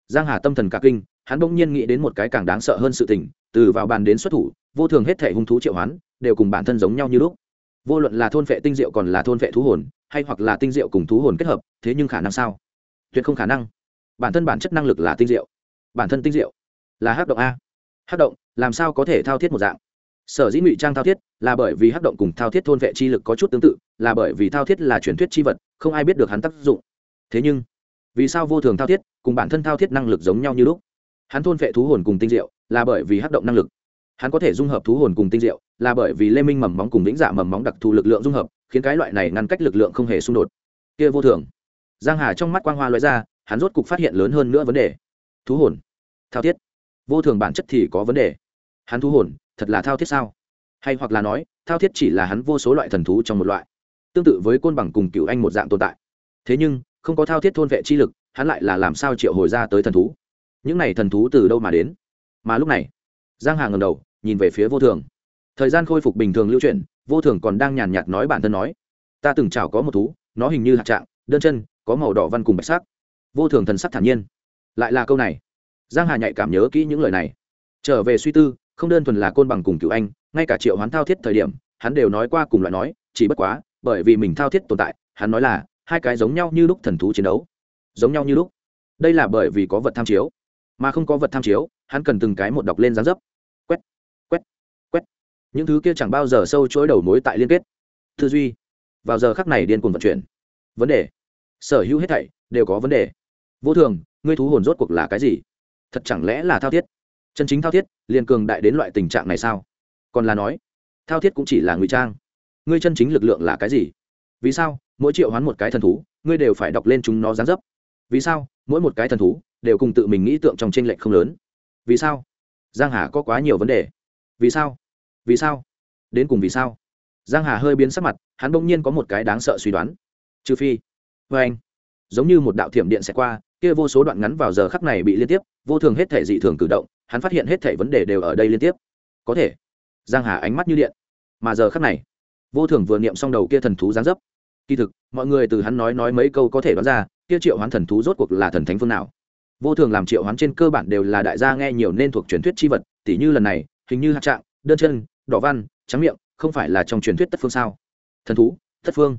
giang hà tâm thần cả kinh, hắn bỗng nhiên nghĩ đến một cái càng đáng sợ hơn sự tình, từ vào bàn đến xuất thủ, vô thường hết thể hung thú triệu hoán, đều cùng bản thân giống nhau như lúc. Vô luận là thôn vệ tinh diệu còn là thôn vệ thú hồn, hay hoặc là tinh diệu cùng thú hồn kết hợp, thế nhưng khả năng sao? Tuyệt không khả năng. Bản thân bản chất năng lực là tinh diệu. Bản thân tinh diệu là hắc động a. Hắc động, làm sao có thể thao thiết một dạng? Sở dĩ ngụy trang thao thiết là bởi vì hắc động cùng thao thiết thôn vệ chi lực có chút tương tự, là bởi vì thao thiết là truyền thuyết chi vật, không ai biết được hắn tác dụng. Thế nhưng, vì sao vô thường thao thiết cùng bản thân thao thiết năng lực giống nhau như lúc? Hắn thôn vệ thú hồn cùng tinh diệu là bởi vì hắc động năng lực. Hắn có thể dung hợp thú hồn cùng tinh diệu là bởi vì lê minh mầm móng cùng lĩnh dạ mầm móng đặc thù lực lượng dung hợp, khiến cái loại này ngăn cách lực lượng không hề xung đột. Kia vô thường. Giang hà trong mắt quang hoa loại ra, hắn rốt cục phát hiện lớn hơn nữa vấn đề. Thú hồn. Thao thiết. Vô thường bản chất thì có vấn đề. Hắn thú hồn thật là thao thiết sao? Hay hoặc là nói, thao thiết chỉ là hắn vô số loại thần thú trong một loại, tương tự với côn bằng cùng cựu anh một dạng tồn tại. Thế nhưng, không có thao thiết thôn vệ chi lực, hắn lại là làm sao triệu hồi ra tới thần thú? Những này thần thú từ đâu mà đến? Mà lúc này, giang hà ngầm đầu, nhìn về phía vô thường. Thời gian khôi phục bình thường lưu chuyển, vô thường còn đang nhàn nhạt nói bản thân nói, ta từng chảo có một thú, nó hình như hạt trạng, đơn chân, có màu đỏ văn cùng bạch sắc. Vô thường thần sắc thản nhiên. Lại là câu này. Giang hà nhạy cảm nhớ kỹ những lời này. Trở về suy tư không đơn thuần là côn bằng cùng cựu anh, ngay cả triệu hoán thao thiết thời điểm, hắn đều nói qua cùng loại nói, chỉ bất quá, bởi vì mình thao thiết tồn tại, hắn nói là, hai cái giống nhau như lúc thần thú chiến đấu. Giống nhau như lúc. Đây là bởi vì có vật tham chiếu. Mà không có vật tham chiếu, hắn cần từng cái một đọc lên dán dấp. Quét quét quét. Những thứ kia chẳng bao giờ sâu chối đầu mối tại liên kết. Tư duy. Vào giờ khắc này điên cuồng vận chuyển. Vấn đề. Sở hữu hết thảy đều có vấn đề. Vô thường, ngươi thú hồn rốt cuộc là cái gì? Thật chẳng lẽ là thao thiết? Chân chính thao thiết, liền cường đại đến loại tình trạng này sao? Còn là nói, thao thiết cũng chỉ là ngụy trang. Ngươi chân chính lực lượng là cái gì? Vì sao, mỗi triệu hoán một cái thần thú, ngươi đều phải đọc lên chúng nó gián dấp? Vì sao, mỗi một cái thần thú đều cùng tự mình nghĩ tượng trong tranh lệch không lớn? Vì sao? Giang hà có quá nhiều vấn đề. Vì sao? Vì sao? Đến cùng vì sao? Giang hà hơi biến sắc mặt, hắn bỗng nhiên có một cái đáng sợ suy đoán. Trừ phi vê anh, giống như một đạo thiểm điện sẽ qua, kia vô số đoạn ngắn vào giờ khắc này bị liên tiếp, vô thường hết thể dị thường cử động hắn phát hiện hết thảy vấn đề đều ở đây liên tiếp. Có thể, giang hà ánh mắt như điện. Mà giờ khắc này, vô thường vừa niệm xong đầu kia thần thú giáng dấp. Kỳ thực, mọi người từ hắn nói nói mấy câu có thể đoán ra, kia triệu hoán thần thú rốt cuộc là thần thánh phương nào. Vô thường làm triệu hoán trên cơ bản đều là đại gia nghe nhiều nên thuộc truyền thuyết chi vật, tỉ như lần này, hình như hạt trạng, đơn chân, đỏ văn, trắng miệng, không phải là trong truyền thuyết tất phương sao? Thần thú, tất phương.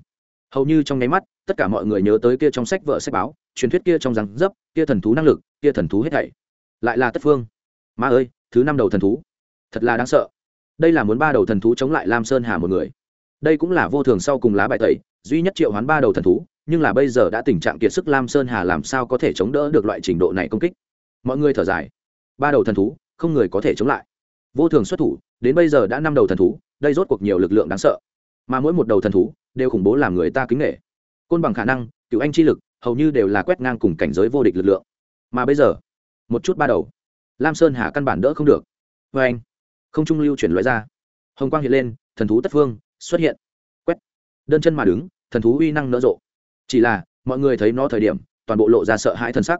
Hầu như trong nháy mắt, tất cả mọi người nhớ tới kia trong sách vợ sách báo, truyền thuyết kia trong răng dấp, kia thần thú năng lực, kia thần thú hết thảy. Lại là tất phương ma ơi, thứ năm đầu thần thú. Thật là đáng sợ. Đây là muốn ba đầu thần thú chống lại lam sơn hà một người. Đây cũng là vô thường sau cùng lá bài tẩy, duy nhất triệu hoán ba đầu thần thú, nhưng là bây giờ đã tình trạng kiệt sức lam sơn hà làm sao có thể chống đỡ được loại trình độ này công kích? Mọi người thở dài. Ba đầu thần thú, không người có thể chống lại. Vô thường xuất thủ, đến bây giờ đã năm đầu thần thú, đây rốt cuộc nhiều lực lượng đáng sợ. Mà mỗi một đầu thần thú, đều khủng bố làm người ta kính nghệ côn bằng khả năng, cựu anh chi lực, hầu như đều là quét ngang cùng cảnh giới vô địch lực lượng. Mà bây giờ, một chút ba đầu lam sơn hà căn bản đỡ không được. Vê anh, không trung lưu chuyển loại ra. Hồng quang hiện lên, thần thú tất phương xuất hiện. Quét. Đơn chân mà đứng, thần thú uy năng nở rộ. Chỉ là, mọi người thấy nó thời điểm, toàn bộ lộ ra sợ hãi thần sắc.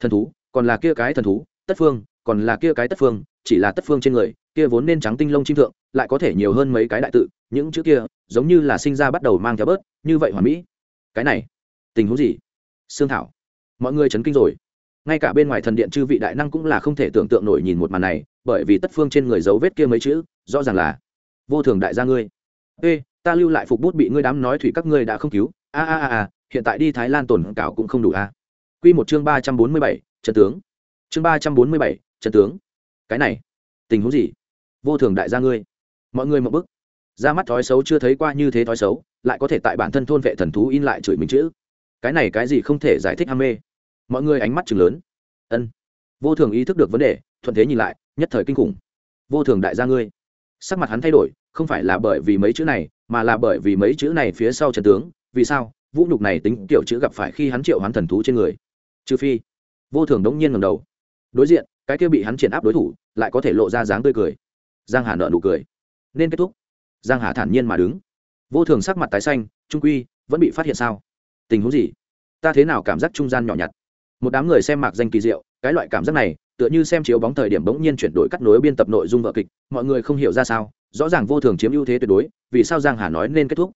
Thần thú, còn là kia cái thần thú, tất phương, còn là kia cái tất phương, chỉ là tất phương trên người, kia vốn nên trắng tinh lông chim thượng, lại có thể nhiều hơn mấy cái đại tự, những chữ kia, giống như là sinh ra bắt đầu mang theo bớt, như vậy hoàn mỹ. Cái này, tình huống gì? Xương thảo. Mọi người chấn kinh rồi ngay cả bên ngoài thần điện chư vị đại năng cũng là không thể tưởng tượng nổi nhìn một màn này, bởi vì tất phương trên người dấu vết kia mấy chữ, rõ ràng là, vô thường đại gia ngươi. Ê, ta lưu lại phục bút bị ngươi đám nói thủy các ngươi đã không cứu. A a a a, hiện tại đi thái lan tổn cảo cũng không đủ a. À. q một chương ba trăm bốn mươi bảy, trận tướng. Chương ba trăm bốn mươi bảy, trận tướng. Cái này, tình huống gì? Vô thường đại gia ngươi. Mọi người một bức. Ra mắt thói xấu chưa thấy qua như thế thói xấu, lại có thể tại bản thân thôn vệ thần thú in lại chửi mình chữ. Cái này cái gì không thể giải thích ham mê mọi người ánh mắt chừng lớn. Ân. Vô thường ý thức được vấn đề, thuận thế nhìn lại, nhất thời kinh khủng. Vô thường đại gia ngươi. Sắc mặt hắn thay đổi, không phải là bởi vì mấy chữ này, mà là bởi vì mấy chữ này phía sau trần tướng. Vì sao? Vũ nhục này tính kiểu chữ gặp phải khi hắn triệu hắn thần thú trên người. Trừ phi. Vô thường đống nhiên ngầm đầu. Đối diện, cái kia bị hắn triển áp đối thủ, lại có thể lộ ra dáng tươi cười. Giang hà nợ nụ cười. Nên kết thúc. Giang hà thản nhiên mà đứng. Vô thường sắc mặt tái xanh, trung quy, vẫn bị phát hiện sao? Tình huống gì? Ta thế nào cảm giác trung gian nhỏ nhặt? Một đám người xem mạc danh kỳ diệu, cái loại cảm giác này, tựa như xem chiếu bóng thời điểm bỗng nhiên chuyển đổi cắt nối biên tập nội dung vợ kịch, mọi người không hiểu ra sao, rõ ràng vô thường chiếm ưu thế tuyệt đối, vì sao giang hà nói nên kết thúc?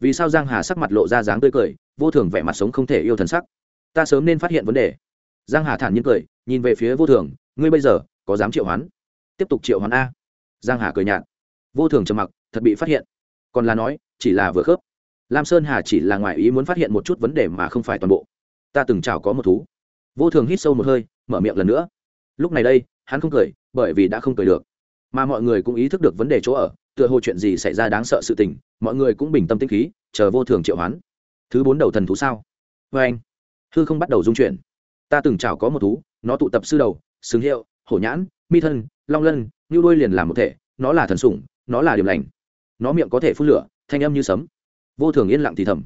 Vì sao giang hà sắc mặt lộ ra dáng tươi cười, vô thường vẻ mặt sống không thể yêu thần sắc? Ta sớm nên phát hiện vấn đề. Giang hà thản nhiên cười, nhìn về phía vô thường, ngươi bây giờ, có dám triệu hoán? Tiếp tục triệu hoán a. Giang hà cười nhạt. Vô thường trầm mặc, thật bị phát hiện. Còn là nói, chỉ là vừa khớp. Lam sơn hà chỉ là ngoài ý muốn phát hiện một chút vấn đề mà không phải toàn bộ. Ta từng chào có một thú vô thường hít sâu một hơi, mở miệng lần nữa. Lúc này đây, hắn không cười, bởi vì đã không cười được. Mà mọi người cũng ý thức được vấn đề chỗ ở, tựa hồ chuyện gì xảy ra đáng sợ sự tình, mọi người cũng bình tâm tinh khí, chờ vô thường triệu hoán. Thứ bốn đầu thần thú sao? Vê anh. Hư không bắt đầu dung chuyển. Ta từng chào có một thú, nó tụ tập sư đầu, xứng hiệu, hổ nhãn, mi thân, long lân, như đôi liền làm một thể, nó là thần sủng, nó là điểm lành. Nó miệng có thể phun lửa, thanh âm như sấm. Vô thường yên lặng thì thầm.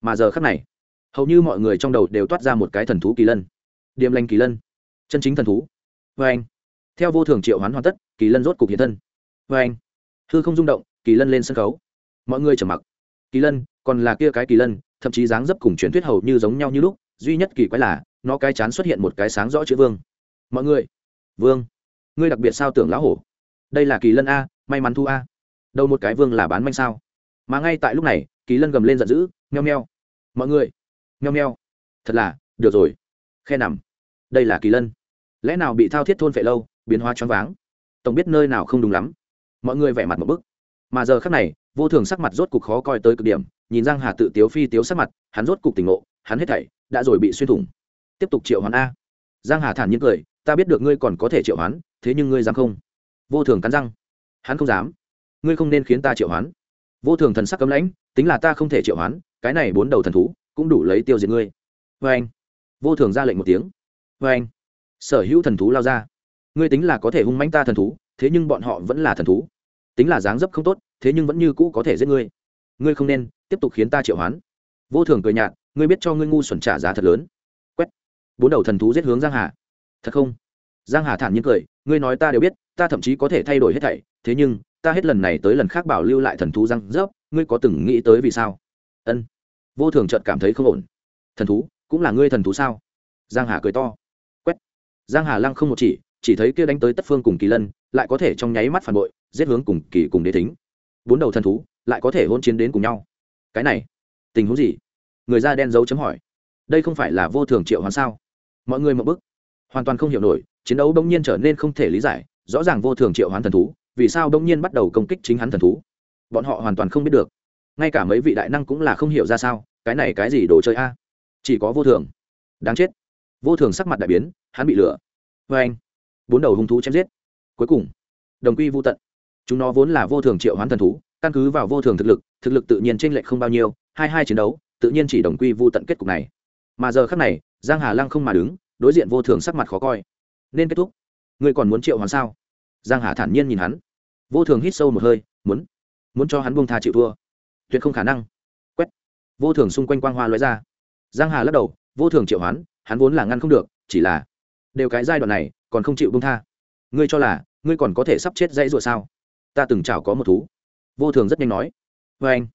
Mà giờ khắc này, hầu như mọi người trong đầu đều toát ra một cái thần thú kỳ lân điềm lành kỳ lân. Chân chính thần thú. Vê anh. Theo vô thường triệu hoán hoàn tất, kỳ lân rốt cục hiện thân. Vê anh. Hư không rung động, kỳ lân lên sân khấu. Mọi người trầm mặc. Kỳ lân, còn là kia cái kỳ lân, thậm chí dáng dấp cùng truyền thuyết hầu như giống nhau như lúc, duy nhất kỳ quái là, nó cái chán xuất hiện một cái sáng rõ chữ vương. Mọi người. Vương. Ngươi đặc biệt sao tưởng lão hổ? Đây là kỳ lân a, may mắn thu a. Đâu một cái vương là bán manh sao? Mà ngay tại lúc này, kỳ lân gầm lên giận dữ nheo nheo mọi người. Nheo nheo thật là, được rồi. Khe nằm đây là kỳ lân. Lẽ nào bị thao thiết thôn phệ lâu, biến hóa choáng váng? Tổng biết nơi nào không đúng lắm. Mọi người vẻ mặt một bức. Mà giờ khác này, vô thường sắc mặt rốt cục khó coi tới cực điểm, nhìn giang hà tự tiếu phi tiếu sắc mặt, hắn rốt cục tỉnh ngộ, hắn hết thảy đã rồi bị xuyên thủng. Tiếp tục triệu hoán a. Giang hà thản nhiên cười, ta biết được ngươi còn có thể triệu hoán, thế nhưng ngươi dám không? Vô thường cắn răng. Hắn không dám. Ngươi không nên khiến ta triệu hoán. Vô thường thần sắc cấm lãnh, tính là ta không thể triệu hoán, cái này bốn đầu thần thú cũng đủ lấy tiêu diệt ngươi. Vê anh vô thường ra lệnh một tiếng vê anh, sở hữu thần thú lao ra. Ngươi tính là có thể hung mãnh ta thần thú, thế nhưng bọn họ vẫn là thần thú. Tính là dáng dấp không tốt, thế nhưng vẫn như cũ có thể giết ngươi. Ngươi không nên, tiếp tục khiến ta triệu hoán. Vô thường cười nhạt, ngươi biết cho ngươi ngu xuẩn trả giá thật lớn. Quét. Bốn đầu thần thú giết hướng giang hà. Thật không? Giang hà thản nhiên cười, ngươi nói ta đều biết, ta thậm chí có thể thay đổi hết thảy, thế nhưng, ta hết lần này tới lần khác bảo lưu lại thần thú răng rớp, ngươi có từng nghĩ tới vì sao? Ân. Vô thường chợt cảm thấy không ổn. Thần thú, cũng là ngươi thần thú sao? Giang hà cười to giang hà lăng không một chỉ chỉ thấy kia đánh tới tất phương cùng kỳ lân, lại có thể trong nháy mắt phản bội, giết hướng cùng kỳ cùng đế thính. Bốn đầu thần thú, lại có thể hôn chiến đến cùng nhau. Cái này, tình huống gì? Người da đen dấu chấm hỏi. Đây không phải là vô thường triệu hoán sao? Mọi người một bức hoàn toàn không hiểu nổi, chiến đấu đông nhiên trở nên không thể lý giải, rõ ràng vô thường triệu hoán thần thú, vì sao đông nhiên bắt đầu công kích chính hắn thần thú? Bọn họ hoàn toàn không biết được. Ngay cả mấy vị đại năng cũng là không hiểu ra sao, cái này cái gì đồ chơi a? Chỉ có vô thường. Đáng chết. Vô thường sắc mặt đại biến hắn bị lửa. Vê anh. Bốn đầu hung thú chém giết. Cuối cùng, đồng quy vô tận. Chúng nó vốn là vô thường triệu hoán thần thú, căn cứ vào vô thường thực lực thực lực tự nhiên t r ê n lệch không bao nhiêu, hai hai chiến đấu, tự nhiên chỉ đồng quy vô tận kết cục này. Mà giờ khắc này, giang hà lăng không mà đứng, đối diện vô thường sắc mặt khó coi. Nên kết thúc. Ngươi còn muốn triệu hoán sao? Giang hà thản nhiên nhìn hắn. Vô thường hít sâu một hơi, muốn muốn cho hắn buông tha chịu thua. Tuyệt không khả năng. Quét. Vô thường xung quanh quang hoa lóe ra. Giang hà lắc đầu, vô thường triệu hoán, hắn vốn là ngăn không được, chỉ là đều cái giai đoạn này, còn không chịu buông tha. Ngươi cho là, ngươi còn có thể sắp chết dãy rồi sao? Ta từng chảo có một thú. Vô thường rất nhanh nói. Vê anh,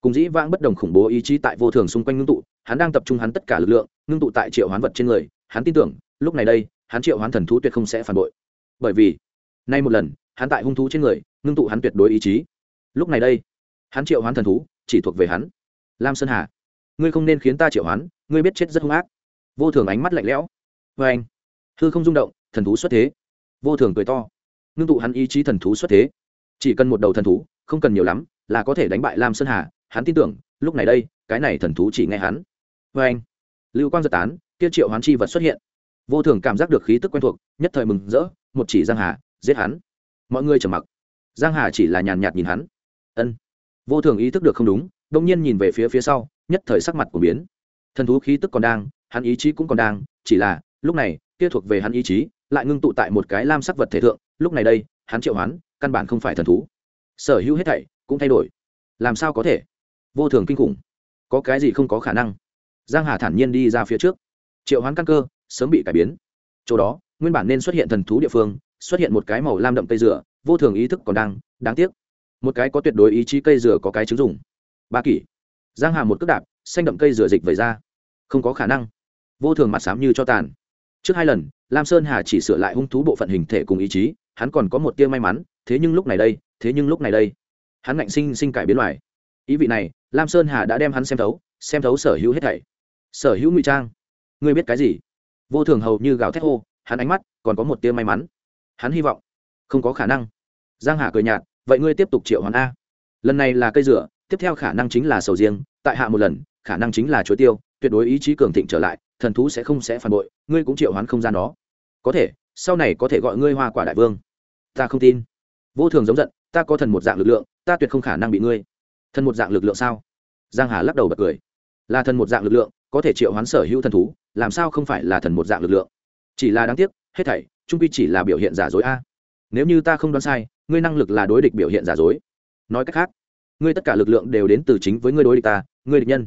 cùng dĩ vãng bất đồng khủng bố ý chí tại vô thường xung quanh ngưng tụ, hắn đang tập trung hắn tất cả lực lượng, ngưng tụ tại triệu hoán vật trên người, hắn tin tưởng, lúc này đây, hắn triệu hoán thần thú tuyệt không sẽ phản bội. Bởi vì, nay một lần, hắn tại hung thú trên người, ngưng tụ hắn tuyệt đối ý chí. Lúc này đây, hắn triệu hoán thần thú, chỉ thuộc về hắn. Lam sơn hà, ngươi không nên khiến ta triệu hoán, ngươi biết chết rất hung ác. Vô thường ánh mắt lạnh lẽo. Vê anh hư không rung động, thần thú xuất thế. Vô thường cười to. Ngưng tụ hắn ý chí thần thú xuất thế. Chỉ cần một đầu thần thú, không cần nhiều lắm, là có thể đánh bại lam sơn hà. Hắn tin tưởng, lúc này đây, cái này thần thú chỉ nghe hắn. Vê anh, lưu quang giật tán, kia triệu hoán chi vật xuất hiện. Vô thường cảm giác được khí tức quen thuộc, nhất thời mừng rỡ, một chỉ giang hà, giết hắn. Mọi người trầm mặc. Giang hà chỉ là nhàn nhạt nhìn hắn. Ân. Vô thường ý thức được không đúng đông nhiên nhìn về phía phía sau, nhất thời sắc mặt của biến. Thần thú khí tức còn đang, hắn ý chí cũng còn đang, chỉ là lúc này, kia thuộc về hắn ý chí, lại ngưng tụ tại một cái lam sắc vật thể thượng, lúc này đây, hắn triệu hoán, căn bản không phải thần thú. Sở hữu hết thảy cũng thay đổi. Làm sao có thể? Vô thường kinh khủng. Có cái gì không có khả năng? Giang hà thản nhiên đi ra phía trước. Triệu hoán căn cơ, sớm bị cải biến. Chỗ đó, nguyên bản nên xuất hiện thần thú địa phương, xuất hiện một cái màu lam đậm cây dừa, vô thường ý thức còn đang, đáng tiếc. Một cái có tuyệt đối ý chí cây dừa có cái chứng dùng ba kỷ. Giang hà một cước đạp, xanh đậm cây dừa dịch vẩy ra. Không có khả năng. Vô thường mặt xám như cho tàn trước hai lần, lam sơn hà chỉ sửa lại hung thú bộ phận hình thể cùng ý chí, hắn còn có một tia may mắn, thế nhưng lúc này đây, thế nhưng lúc này đây. Hắn ngạnh sinh sinh cải biến loài. Ý vị này, lam sơn hà đã đem hắn xem thấu xem thấu sở hữu hết thảy. Sở hữu ngụy trang. Ngươi biết cái gì? Vô thường hầu như gào thét hô, hắn ánh mắt còn có một tia may mắn. Hắn hy vọng. Không có khả năng. Giang hà cười nhạt, vậy ngươi tiếp tục triệu hoàn a. Lần này là cây rửa tiếp theo khả năng chính là sầu riêng, tại hạ một lần, khả năng chính là chuối tiêu, tuyệt đối ý chí cường thịnh trở lại thần thú sẽ không sẽ phản bội, ngươi cũng triệu hoán không gian đó. Có thể, sau này có thể gọi ngươi hoa quả đại vương. Ta không tin. Vô thường giống giận, ta có thần một dạng lực lượng, ta tuyệt không khả năng bị ngươi. Thần một dạng lực lượng sao? Giang hà lắc đầu bật cười. Là thần một dạng lực lượng, có thể triệu hoán sở hữu thần thú, làm sao không phải là thần một dạng lực lượng? Chỉ là đáng tiếc, hết thảy, trung quy chỉ là biểu hiện giả dối a. Nếu như ta không đoán sai, ngươi năng lực là đối địch biểu hiện giả dối. Nói cách khác, ngươi tất cả lực lượng đều đến từ chính với ngươi đối địch ta, ngươi địch nhân.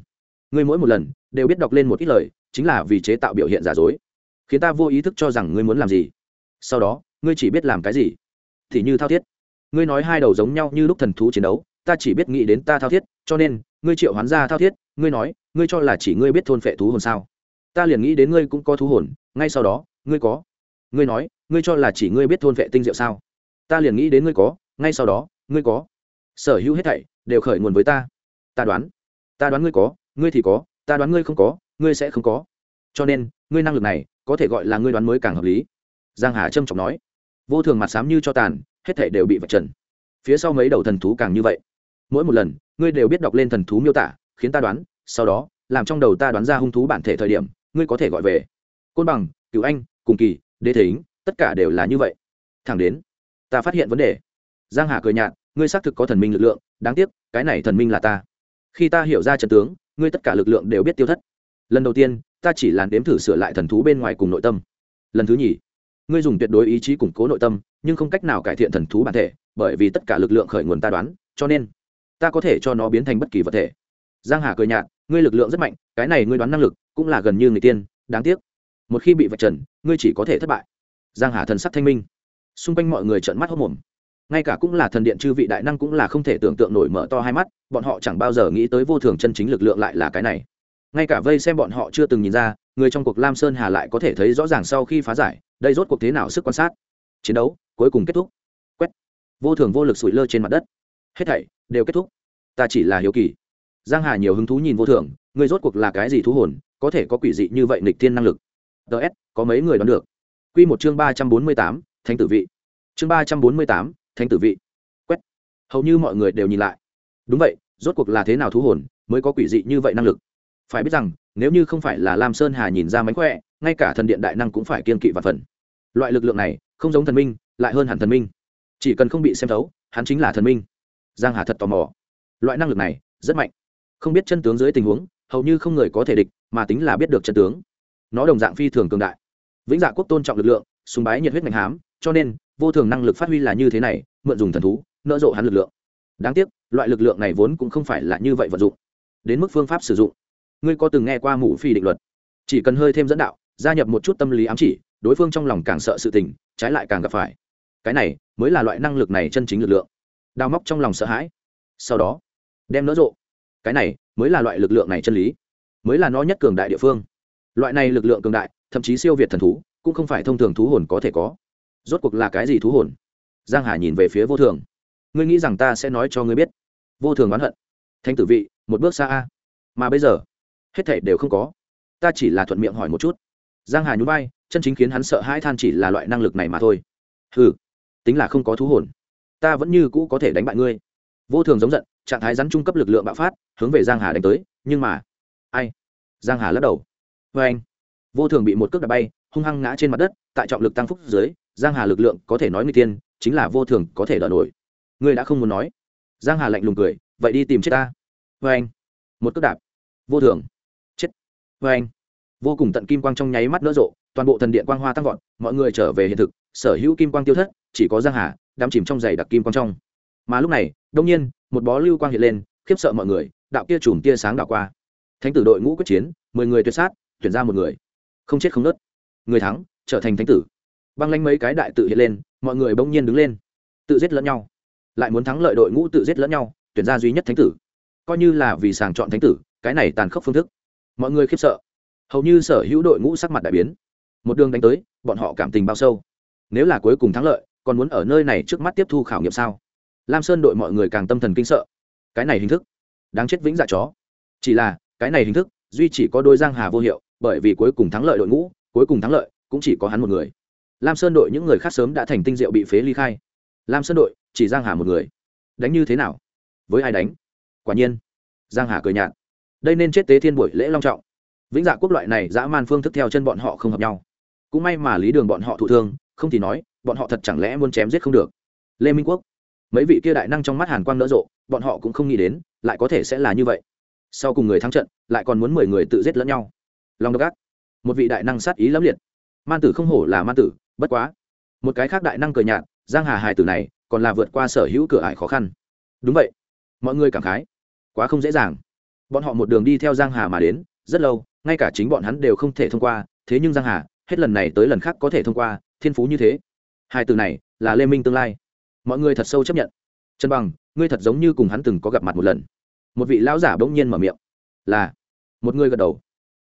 Ngươi mỗi một lần, đều biết đọc lên một ít lời chính là vì chế tạo biểu hiện giả dối. Khiến ta vô ý thức cho rằng ngươi muốn làm gì. Sau đó, ngươi chỉ biết làm cái gì. Thì như thao thiết. Ngươi nói hai đầu giống nhau như lúc thần thú chiến đấu, ta chỉ biết nghĩ đến ta thao thiết, cho nên, ngươi triệu hoán ra thao thiết, ngươi nói, ngươi cho là chỉ ngươi biết thôn phệ thú hồn sao? Ta liền nghĩ đến ngươi cũng có thú hồn, ngay sau đó, ngươi có. Ngươi nói, ngươi cho là chỉ ngươi biết thôn phệ tinh diệu sao? Ta liền nghĩ đến ngươi có, ngay sau đó, ngươi có. Sở hữu hết thảy đều khởi nguồn với ta. Ta đoán. Ta đoán ngươi có, ngươi thì có, ta đoán ngươi không có ngươi sẽ không có. Cho nên, ngươi năng lực này có thể gọi là ngươi đoán mới càng hợp lý. Giang hà trâm trọng nói. Vô thường mặt sám như cho tàn, hết thảy đều bị vạch trần. Phía sau mấy đầu thần thú càng như vậy. Mỗi một lần, ngươi đều biết đọc lên thần thú miêu tả, khiến ta đoán, sau đó, làm trong đầu ta đoán ra hung thú bản thể thời điểm, ngươi có thể gọi về. Côn bằng cựu anh, cùng kỳ, đế thính, tất cả đều là như vậy. Thẳng đến, ta phát hiện vấn đề. Giang hà cười nhạt, ngươi xác thực có thần minh lực lượng, đáng tiếc, cái này thần minh là ta. Khi ta hiểu ra trận tướng, ngươi tất cả lực lượng đều biết tiêu thất lần đầu tiên, ta chỉ làn đếm thử sửa lại thần thú bên ngoài cùng nội tâm. Lần thứ nhì, ngươi dùng tuyệt đối ý chí củng cố nội tâm, nhưng không cách nào cải thiện thần thú bản thể, bởi vì tất cả lực lượng khởi nguồn ta đoán, cho nên, ta có thể cho nó biến thành bất kỳ vật thể. Giang hà cười nhạt, ngươi lực lượng rất mạnh, cái này ngươi đoán năng lực cũng là gần như người tiên, đáng tiếc. Một khi bị vạch trần, ngươi chỉ có thể thất bại. Giang hà thần sắc thanh minh. Xung quanh mọi người trợn mắt hốt mồm ngay cả cũng là thần điện chư vị đại năng cũng là không thể tưởng tượng nổi mở to hai mắt, bọn họ chẳng bao giờ nghĩ tới vô thường chân chính lực lượng lại là cái này ngay cả vây xem bọn họ chưa từng nhìn ra, người trong cuộc lam sơn hà lại có thể thấy rõ ràng sau khi phá giải, đây rốt cuộc thế nào sức quan sát. Chiến đấu, cuối cùng kết thúc. Quét. Vô thường vô lực sụi lơ trên mặt đất. Hết thảy đều kết thúc. Ta chỉ là hiếu kỳ. Giang hà nhiều hứng thú nhìn vô thường, người rốt cuộc là cái gì thú hồn, có thể có quỷ dị như vậy nghịch thiên năng lực. Ts có mấy người đoán được. Quy một chương ba trăm bốn mươi tám, thánh tử vị. Chương ba trăm bốn mươi tám, thánh tử vị. Quét. Hầu như mọi người đều nhìn lại. Đúng vậy, rốt cuộc là thế nào thú hồn mới có quỷ dị như vậy năng lực? Phải biết rằng, nếu như không phải là lam sơn hà nhìn ra mánh khỏe, ngay cả thần điện đại năng cũng phải kiên kỵ và phần. Loại lực lượng này, không giống thần minh, lại hơn hẳn thần minh. Chỉ cần không bị xem thấu, hắn chính là thần minh. Giang hà thật tò mò. Loại năng lực này, rất mạnh. Không biết chân tướng dưới tình huống, hầu như không người có thể địch, mà tính là biết được chân tướng. Nó đồng dạng phi thường cường đại. Vĩnh dạ quốc tôn trọng lực lượng, sùng bái nhiệt huyết ngành hám, cho nên, vô thường năng lực phát huy là như thế này, mượn dùng thần thú, nỡ rộ hắn lực lượng. Đáng tiếc, loại lực lượng này vốn cũng không phải là như vậy vận dụng. Đến mức phương pháp sử dụng ngươi có từng nghe qua mũ phi định luật? Chỉ cần hơi thêm dẫn đạo, gia nhập một chút tâm lý ám chỉ, đối phương trong lòng càng sợ sự tình, trái lại càng gặp phải. Cái này mới là loại năng lực này chân chính lực lượng. Đào móc trong lòng sợ hãi. Sau đó, đem nỡ rộ. Cái này mới là loại lực lượng này chân lý. Mới là nó nhất cường đại địa phương. Loại này lực lượng cường đại, thậm chí siêu việt thần thú, cũng không phải thông thường thú hồn có thể có. Rốt cuộc là cái gì thú hồn? Giang hà nhìn về phía vô thường. Ngươi nghĩ rằng ta sẽ nói cho ngươi biết. Vô thường oán hận. Thanh tử vị, một bước xa a. Mà bây giờ hết thảy đều không có. Ta chỉ là thuận miệng hỏi một chút. Giang hà nhún vai, chân chính khiến hắn sợ hãi than chỉ là loại năng lực này mà thôi. Hừ, tính là không có thú hồn. Ta vẫn như cũ có thể đánh bại ngươi. Vô thường giống giận, trạng thái rắn trung cấp lực lượng bạo phát, hướng về giang hà đánh tới, nhưng mà, ai? Giang hà lắc đầu. Vê anh, vô thường bị một cước đạp bay, hung hăng ngã trên mặt đất, tại trọng lực tăng phúc dưới, giang hà lực lượng có thể nói người tiên, chính là vô thường có thể đỡ nổi. Ngươi đã không muốn nói. Giang hà lạnh lùng cười, vậy đi tìm chết ta. Vê anh, một cước đạp. Vô thường vê anh. Vô cùng tận kim quang trong nháy mắt nỡ rộ, toàn bộ thần điện quang hoa tăng vọt, mọi người trở về hiện thực, sở hữu kim quang tiêu thất, chỉ có giang hà, đắm chìm trong giày đặc kim quang trong. Mà lúc này đông nhiên, một bó lưu quang hiện lên, khiếp sợ mọi người, đạo kia chùm tia sáng đảo qua. Thánh tử đội ngũ quyết chiến, mười người tuyệt sát, tuyển ra một người. Không chết không nớt người thắng, trở thành thánh tử. Băng lanh mấy cái đại tự hiện lên, mọi người bỗng nhiên đứng lên. Tự giết lẫn nhau. Lại muốn thắng lợi đội ngũ tự giết lẫn nhau, tuyển ra duy nhất thánh tử. Coi như là vì sàng chọn thánh tử, cái này tàn khốc phương thức mọi người khiếp sợ. Hầu như sở hữu đội ngũ sắc mặt đại biến. Một đường đánh tới, bọn họ cảm tình bao sâu. Nếu là cuối cùng thắng lợi, còn muốn ở nơi này trước mắt tiếp thu khảo nghiệm sao? Lam sơn đội mọi người càng tâm thần kinh sợ. Cái này hình thức, đáng chết vĩnh dạ chó. Chỉ là, cái này hình thức, duy chỉ có đôi giang hà vô hiệu, bởi vì cuối cùng thắng lợi đội ngũ, cuối cùng thắng lợi, cũng chỉ có hắn một người. Lam sơn đội những người khác sớm đã thành tinh diệu bị phế ly khai. Lam sơn đội, chỉ giang hà một người. Đánh như thế nào? Với ai đánh? Quả nhiên, giang hà cười nhạt đây nên chết tế thiên buổi lễ long trọng. Vĩnh dạ quốc loại này dã man phương thức theo chân bọn họ không hợp nhau. Cũng may mà lý đường bọn họ thụ thương, không thì nói, bọn họ thật chẳng lẽ muốn chém giết không được. Lê minh quốc, mấy vị kia đại năng trong mắt hàn quang nỡ rộ, bọn họ cũng không nghĩ đến, lại có thể sẽ là như vậy. Sau cùng người thắng trận, lại còn muốn mười người tự giết lẫn nhau. Long độc ác, một vị đại năng sát ý lẫm liệt. Man tử không hổ là man tử, bất quá. Một cái khác đại năng cười nhạt, giang hà hài tử này còn là vượt qua sở hữu cửa ải khó khăn. Đúng vậy. Mọi người cảm khái. Quá không dễ dàng bọn họ một đường đi theo giang hà mà đến, rất lâu, ngay cả chính bọn hắn đều không thể thông qua, thế nhưng giang hà, hết lần này tới lần khác có thể thông qua, thiên phú như thế. Hai từ này, là lê minh tương lai. Mọi người thật sâu chấp nhận. Trần bằng, ngươi thật giống như cùng hắn từng có gặp mặt một lần. Một vị lão giả bỗng nhiên mở miệng. Là, một người gật đầu.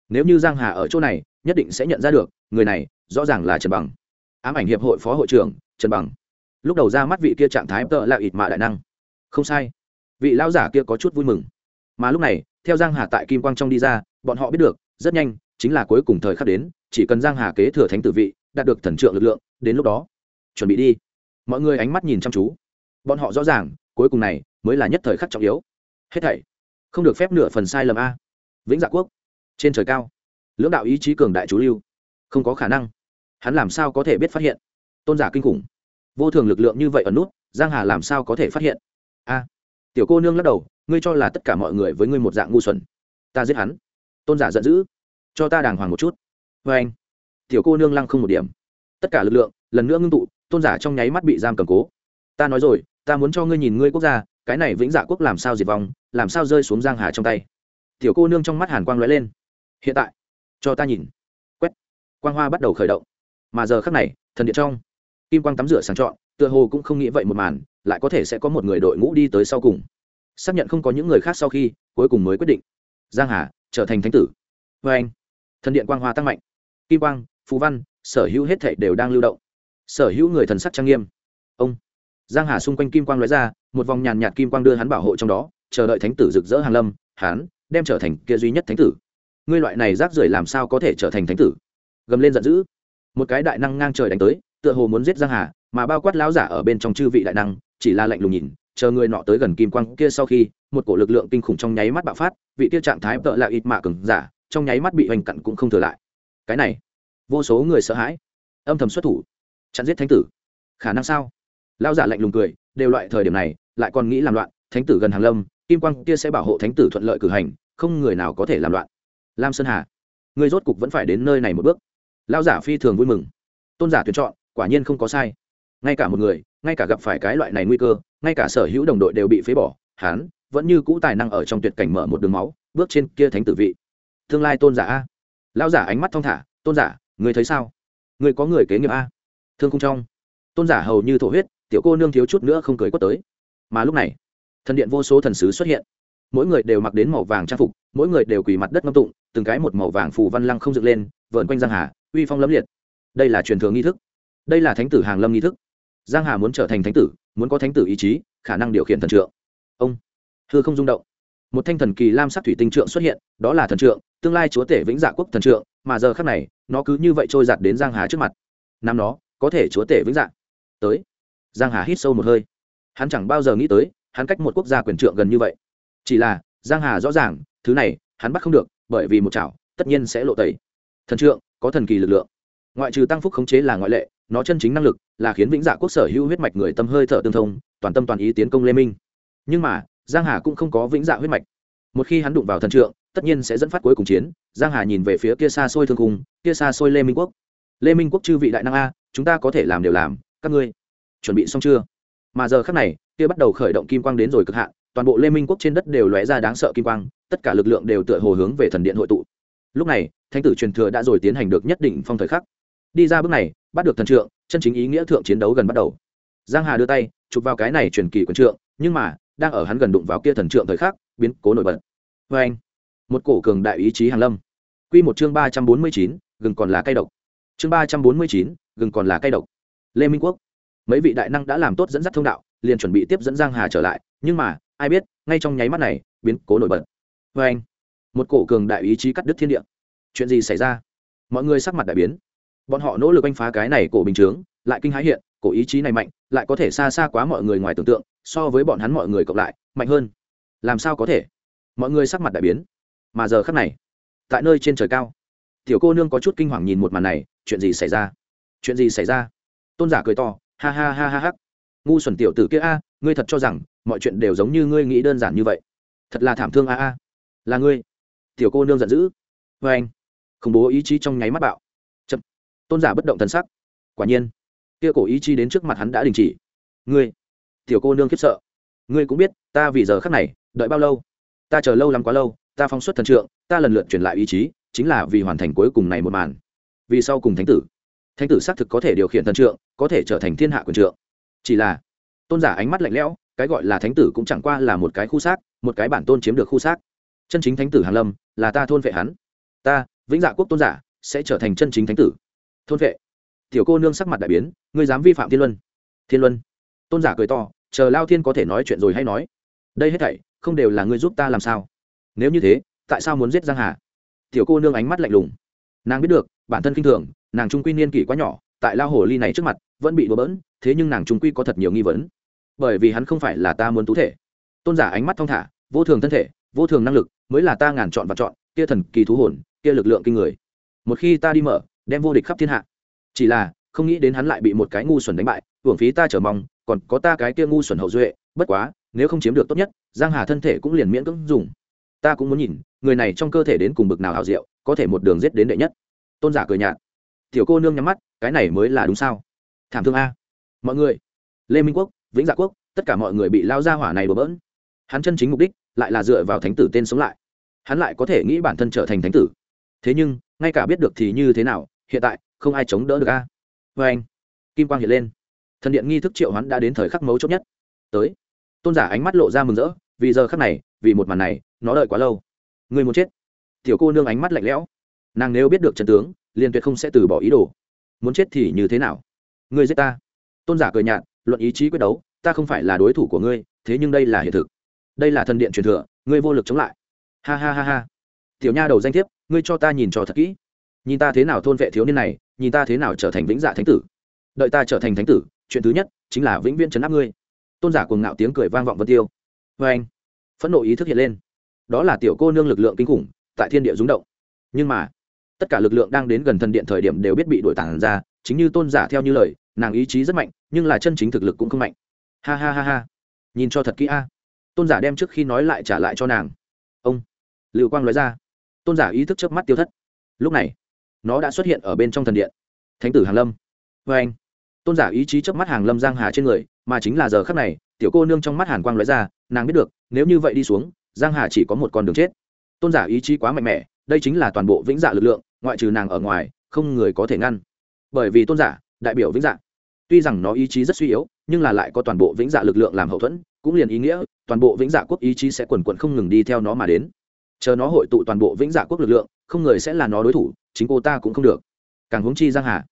Nếu như giang hà ở chỗ này, nhất định sẽ nhận ra được, người này, rõ ràng là trần bằng. Ám ảnh hiệp hội phó hội trưởng, trần bằng. Lúc đầu ra mắt vị kia trạng thái tợ là ịt mạ đại năng. Không sai. Vị lão giả kia có chút vui mừng mà lúc này, theo giang hà tại kim quang trong đi ra, bọn họ biết được, rất nhanh, chính là cuối cùng thời khắc đến, chỉ cần giang hà kế thừa thánh tử vị, đạt được thần trượng lực lượng, đến lúc đó, chuẩn bị đi. Mọi người ánh mắt nhìn chăm chú. Bọn họ rõ ràng, cuối cùng này, mới là nhất thời khắc trọng yếu. Hết thảy, không được phép nửa phần sai lầm a. Vĩnh dạ quốc, trên trời cao, lưỡng đạo ý chí cường đại chú lưu, không có khả năng. Hắn làm sao có thể biết phát hiện? Tôn giả kinh khủng, vô thường lực lượng như vậy ở nút, giang hà làm sao có thể phát hiện? A, tiểu cô nương lắc đầu ngươi cho là tất cả mọi người với ngươi một dạng ngu xuẩn. Ta giết hắn. Tôn giả giận dữ. Cho ta đàng hoàng một chút. Vê anh. Tiểu cô nương lăng không một điểm. Tất cả lực lượng, lần nữa ngưng tụ, tôn giả trong nháy mắt bị giam cầm cố. Ta nói rồi, ta muốn cho ngươi nhìn ngươi quốc gia, cái này vĩnh dạ quốc làm sao diệt vong, làm sao rơi xuống giang hà trong tay. Tiểu cô nương trong mắt hàn quang lóe lên. Hiện tại, cho ta nhìn. Quét. Quang hoa bắt đầu khởi động. Mà giờ khắc này, thần điện trong, kim quang tắm rửa sáng trọn tựa hồ cũng không nghĩ vậy một màn, lại có thể sẽ có một người đội ngũ đi tới sau cùng xác nhận không có những người khác sau khi, cuối cùng mới quyết định. Giang hà, trở thành thánh tử. Vê anh. Thần điện quang hoa tăng mạnh. Kim quang phú văn, sở hữu hết thảy đều đang lưu động. Sở hữu người thần sắc trang nghiêm. Ông. Giang hà xung quanh kim quang lóe ra, một vòng nhàn nhạt kim quang đưa hắn bảo hộ trong đó, chờ đợi thánh tử rực rỡ hàng lâm, hắn đem trở thành kia duy nhất thánh tử. Ngươi loại này rác rưởi làm sao có thể trở thành thánh tử? Gầm lên giận dữ. Một cái đại năng ngang trời đánh tới, tựa hồ muốn giết giang hà, mà bao quát lão giả ở bên trong chư vị đại năng, chỉ là lạnh lùng nhìn chờ người nọ tới gần kim quang kia sau khi, một cổ lực lượng kinh khủng trong nháy mắt bạo phát, vị kia trạng thái tợ là ít mạ cứng giả, trong nháy mắt bị hoành cặn cũng không thừa lại. Cái này, vô số người sợ hãi. Âm thầm xuất thủ. Chặn giết thánh tử. Khả năng sao? Lao giả lạnh lùng cười, đều loại thời điểm này, lại còn nghĩ làm loạn, thánh tử gần hàng lâm, kim quang kia sẽ bảo hộ thánh tử thuận lợi cử hành, không người nào có thể làm loạn. Lam sơn hà người rốt cục vẫn phải đến nơi này một bước. Lao giả phi thường vui mừng. Tôn giả tuyển chọn, quả nhiên không có sai. Ngay cả một người ngay cả gặp phải cái loại này nguy cơ, ngay cả sở hữu đồng đội đều bị phế bỏ, hắn vẫn như cũ tài năng ở trong tuyệt cảnh mở một đường máu, bước trên kia thánh tử vị. Tương lai tôn giả a. Lão giả ánh mắt thong thả, tôn giả, người thấy sao? Người có người kế nghiệp a? Thương không trong. Tôn giả hầu như thổ huyết, tiểu cô nương thiếu chút nữa không cười quất tới. Mà lúc này, thần điện vô số thần sứ xuất hiện. Mỗi người đều mặc đến màu vàng trang phục, mỗi người đều quỳ mặt đất ngâm tụng, từng cái một màu vàng phù văn lăng không dựng lên vợn quanh giang hà, uy phong lẫm liệt. Đây là truyền thừa nghi thức. Đây là thánh tử hàng lâm nghi thức giang hà muốn trở thành thánh tử, muốn có thánh tử ý chí, khả năng điều khiển thần trượng. Ông, hư không rung động. Một thanh thần kỳ lam sắc thủy tinh trượng xuất hiện, đó là thần trượng, tương lai chúa tể vĩnh dạ quốc thần trượng, mà giờ khắc này, nó cứ như vậy trôi giặt đến giang hà trước mặt. Năm nó có thể chúa tể vĩnh dạ. Tới. Giang hà hít sâu một hơi. Hắn chẳng bao giờ nghĩ tới, hắn cách một quốc gia quyền trượng gần như vậy. Chỉ là, giang hà rõ ràng, thứ này, hắn bắt không được, bởi vì một chảo, tất nhiên sẽ lộ tẩy. Thần trượng, có thần kỳ lực lượng ngoại trừ tăng phúc khống chế là ngoại lệ nó chân chính năng lực là khiến vĩnh dạ quốc sở hữu huyết mạch người tâm hơi thở tương thông toàn tâm toàn ý tiến công lê minh. Nhưng mà giang hà cũng không có vĩnh dạ huyết mạch. Một khi hắn đụng vào thần trượng tất nhiên sẽ dẫn phát cuối cùng chiến. Giang hà nhìn về phía kia xa xôi thương cùng, kia xa xôi lê minh quốc. Lê minh quốc chư vị đại năng a chúng ta có thể làm đều làm các ngươi chuẩn bị xong chưa? Mà giờ khắc này kia bắt đầu khởi động kim quang đến rồi cực hạn toàn bộ lê minh quốc trên đất đều lóe ra đáng sợ kim quang tất cả lực lượng đều tựa hồ hướng về thần điện hội tụ. Lúc này thánh tử truyền thừa đã rồi tiến hành được nhất định phong thời khắc đi ra bước này, bắt được thần trượng, chân chính ý nghĩa thượng chiến đấu gần bắt đầu. Giang hà đưa tay, chụp vào cái này truyền kỳ quần trượng, nhưng mà, đang ở hắn gần đụng vào kia thần trượng thời khắc, biến cố nổi bật. Vê anh một cổ cường đại ý chí hàng lâm. Quy một chương ba trăm bốn mươi chín, gừng còn là cây độc. Chương ba trăm bốn mươi chín, gừng còn là cây độc. Lê minh quốc. Mấy vị đại năng đã làm tốt dẫn dắt thông đạo, liền chuẩn bị tiếp dẫn giang hà trở lại, nhưng mà, ai biết, ngay trong nháy mắt này, biến cố nổi bật. Vê anh một cổ cường đại ý chí cắt đứt thiên địa. Chuyện gì xảy ra? Mọi người sắc mặt đại biến bọn họ nỗ lực đánh phá cái này cổ bình chướng, lại kinh hãi hiện, cổ ý chí này mạnh, lại có thể xa xa quá mọi người ngoài tưởng tượng, so với bọn hắn mọi người cộng lại, mạnh hơn. Làm sao có thể? Mọi người sắc mặt đại biến. Mà giờ khắc này, tại nơi trên trời cao, tiểu cô nương có chút kinh hoàng nhìn một màn này, chuyện gì xảy ra? Chuyện gì xảy ra? Tôn giả cười to, ha ha ha ha ha. Ngu xuẩn tiểu tử kia a, ngươi thật cho rằng, mọi chuyện đều giống như ngươi nghĩ đơn giản như vậy. Thật là thảm thương a a. Là ngươi. Tiểu cô nương giận dữ. Vê anh khủng bố ý chí trong nháy mắt bạo tôn giả bất động thần sắc. Quả nhiên, kia cổ ý chi đến trước mặt hắn đã đình chỉ. Ngươi, tiểu cô nương khiếp sợ. Ngươi cũng biết, ta vì giờ khắc này, đợi bao lâu? Ta chờ lâu lắm quá lâu, ta phóng xuất thần trượng, ta lần lượt truyền lại ý chí, chính là vì hoàn thành cuối cùng này một màn. Vì sau cùng thánh tử. Thánh tử xác thực có thể điều khiển thần trượng, có thể trở thành thiên hạ quyền trượng. Chỉ là, tôn giả ánh mắt lạnh lẽo, cái gọi là thánh tử cũng chẳng qua là một cái khu xác, một cái bản tôn chiếm được khu xác. Chân chính thánh tử hàn lâm là ta thôn vệ hắn. Ta, vĩnh dạ quốc tôn giả, sẽ trở thành chân chính thánh tử thôn vệ. Tiểu cô nương sắc mặt đại biến, ngươi dám vi phạm thiên luân. Thiên luân. Tôn giả cười to, chờ lao thiên có thể nói chuyện rồi hay nói. Đây hết thảy, không đều là ngươi giúp ta làm sao? Nếu như thế, tại sao muốn giết giang hà? Tiểu cô nương ánh mắt lạnh lùng. Nàng biết được, bản thân kinh thường, nàng trung quy niên kỷ quá nhỏ, tại lao hồ ly này trước mặt, vẫn bị đùa bỡn, thế nhưng nàng trung quy có thật nhiều nghi vấn. Bởi vì hắn không phải là ta muốn tú thể. Tôn giả ánh mắt thong thả, vô thường thân thể, vô thường năng lực, mới là ta ngàn chọn và chọn, kia thần kỳ thú hồn, kia lực lượng kinh người. Một khi ta đi mở đem vô địch khắp thiên hạ. Chỉ là, không nghĩ đến hắn lại bị một cái ngu xuẩn đánh bại, hưởng phí ta chờ mong, còn có ta cái kia ngu xuẩn hậu duệ, bất quá, nếu không chiếm được tốt nhất, giang hà thân thể cũng liền miễn cưỡng dùng. Ta cũng muốn nhìn, người này trong cơ thể đến cùng bực nào hảo diệu, có thể một đường giết đến đệ nhất. Tôn giả cười nhạt. Tiểu cô nương nhắm mắt, cái này mới là đúng sao? Thảm thương a. Mọi người. Lê minh quốc, vĩnh dạ quốc, tất cả mọi người bị lao ra hỏa này bừa bỡn. Hắn chân chính mục đích, lại là dựa vào thánh tử tên sống lại. Hắn lại có thể nghĩ bản thân trở thành thánh tử. Thế nhưng, ngay cả biết được thì như thế nào hiện tại, không ai chống đỡ được a. Vê anh, kim quang hiện lên. Thần điện nghi thức triệu hoán đã đến thời khắc mấu chốt nhất. Tới. Tôn giả ánh mắt lộ ra mừng rỡ, vì giờ khắc này, vì một màn này, nó đợi quá lâu. Người muốn chết. Tiểu cô nương ánh mắt lạnh lẽo. Nàng nếu biết được trần tướng, liền tuyệt không sẽ từ bỏ ý đồ. Muốn chết thì như thế nào? Ngươi giết ta. Tôn giả cười nhạt, luận ý chí quyết đấu, ta không phải là đối thủ của ngươi, thế nhưng đây là hiện thực. Đây là thần điện truyền thừa, ngươi vô lực chống lại. Ha ha ha ha. Tiểu nha đầu danh thiếp, ngươi cho ta nhìn cho thật kỹ nhìn ta thế nào thôn vệ thiếu niên này, nhìn ta thế nào trở thành vĩnh dạ thánh tử. Đợi ta trở thành thánh tử, chuyện thứ nhất chính là vĩnh viễn chấn áp ngươi. Tôn giả cuồng ngạo tiếng cười vang vọng vân tiêu. Vê anh, phẫn nộ ý thức hiện lên. Đó là tiểu cô nương lực lượng kinh khủng, tại thiên địa rúng động. Nhưng mà, tất cả lực lượng đang đến gần thần điện thời điểm đều biết bị đổi tản ra, chính như tôn giả theo như lời, nàng ý chí rất mạnh, nhưng là chân chính thực lực cũng không mạnh. Ha ha ha ha. Nhìn cho thật kỹ a. Tôn giả đem trước khi nói lại trả lại cho nàng. Ông liệu quang nói ra. Tôn giả ý thức trước mắt tiêu thất. Lúc này nó đã xuất hiện ở bên trong thần điện. Thánh tử hàng lâm. Vê anh. Tôn giả ý chí chớp mắt hàng lâm giang hà trên người, mà chính là giờ khắc này, tiểu cô nương trong mắt hàn quang lóe ra, nàng biết được, nếu như vậy đi xuống, giang hà chỉ có một con đường chết. Tôn giả ý chí quá mạnh mẽ, đây chính là toàn bộ vĩnh dạ lực lượng, ngoại trừ nàng ở ngoài, không người có thể ngăn. Bởi vì tôn giả, đại biểu vĩnh dạ. Tuy rằng nó ý chí rất suy yếu, nhưng là lại có toàn bộ vĩnh dạ lực lượng làm hậu thuẫn, cũng liền ý nghĩa, toàn bộ vĩnh dạ quốc ý chí sẽ quần quận không ngừng đi theo nó mà đến. Chờ nó hội tụ toàn bộ vĩnh dạ quốc lực lượng, không người sẽ là nó đối thủ chính cô ta cũng không được. Càng huống chi giang hà,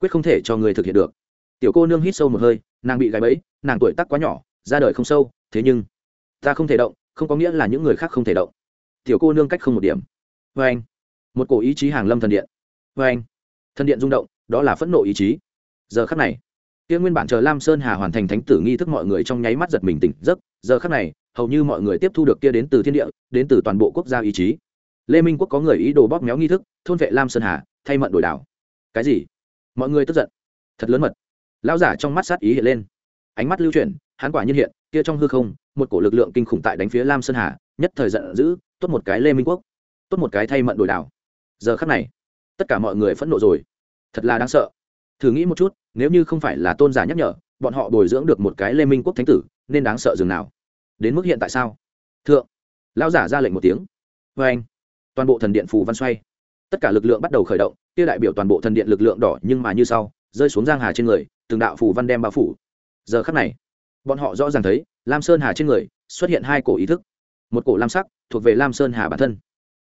quyết không thể cho người thực hiện được. Tiểu cô nương hít sâu một hơi, nàng bị gáy bẫy, nàng tuổi tác quá nhỏ, ra đời không sâu, thế nhưng, ta không thể động, không có nghĩa là những người khác không thể động. Tiểu cô nương cách không một điểm. Vê anh. Một cổ ý chí hàng lâm thần điện. Vê anh. Thần điện rung động, đó là phẫn nộ ý chí. Giờ khắc này, kia nguyên bản chờ lam sơn hà hoàn thành thánh tử nghi thức mọi người trong nháy mắt giật mình tỉnh giấc. Giờ khắc này, hầu như mọi người tiếp thu được kia đến từ thiên địa, đến từ toàn bộ quốc gia ý chí lê minh quốc có người ý đồ bóp méo nghi thức thôn vệ lam sơn hà thay mận đổi đảo cái gì mọi người tức giận thật lớn mật lão giả trong mắt sát ý hiện lên ánh mắt lưu chuyển hắn quả nhiên hiện kia trong hư không một cổ lực lượng kinh khủng tại đánh phía lam sơn hà nhất thời giận dữ tốt một cái lê minh quốc tốt một cái thay mận đổi đảo giờ khắc này tất cả mọi người phẫn nộ rồi thật là đáng sợ thử nghĩ một chút nếu như không phải là tôn giả nhắc nhở bọn họ bồi dưỡng được một cái lê minh quốc thánh tử nên đáng sợ dường nào đến mức hiện tại sao thượng lão giả ra lệnh một tiếng vê anh toàn bộ thần điện phù văn xoay. Tất cả lực lượng bắt đầu khởi động, kia đại biểu toàn bộ thần điện lực lượng đỏ nhưng mà như sau, rơi xuống giang hà trên người, từng đạo phù văn đem bao phủ. Giờ khắc này, bọn họ rõ ràng thấy, lam sơn hà trên người xuất hiện hai cổ ý thức. Một cổ lam sắc thuộc về lam sơn hà bản thân,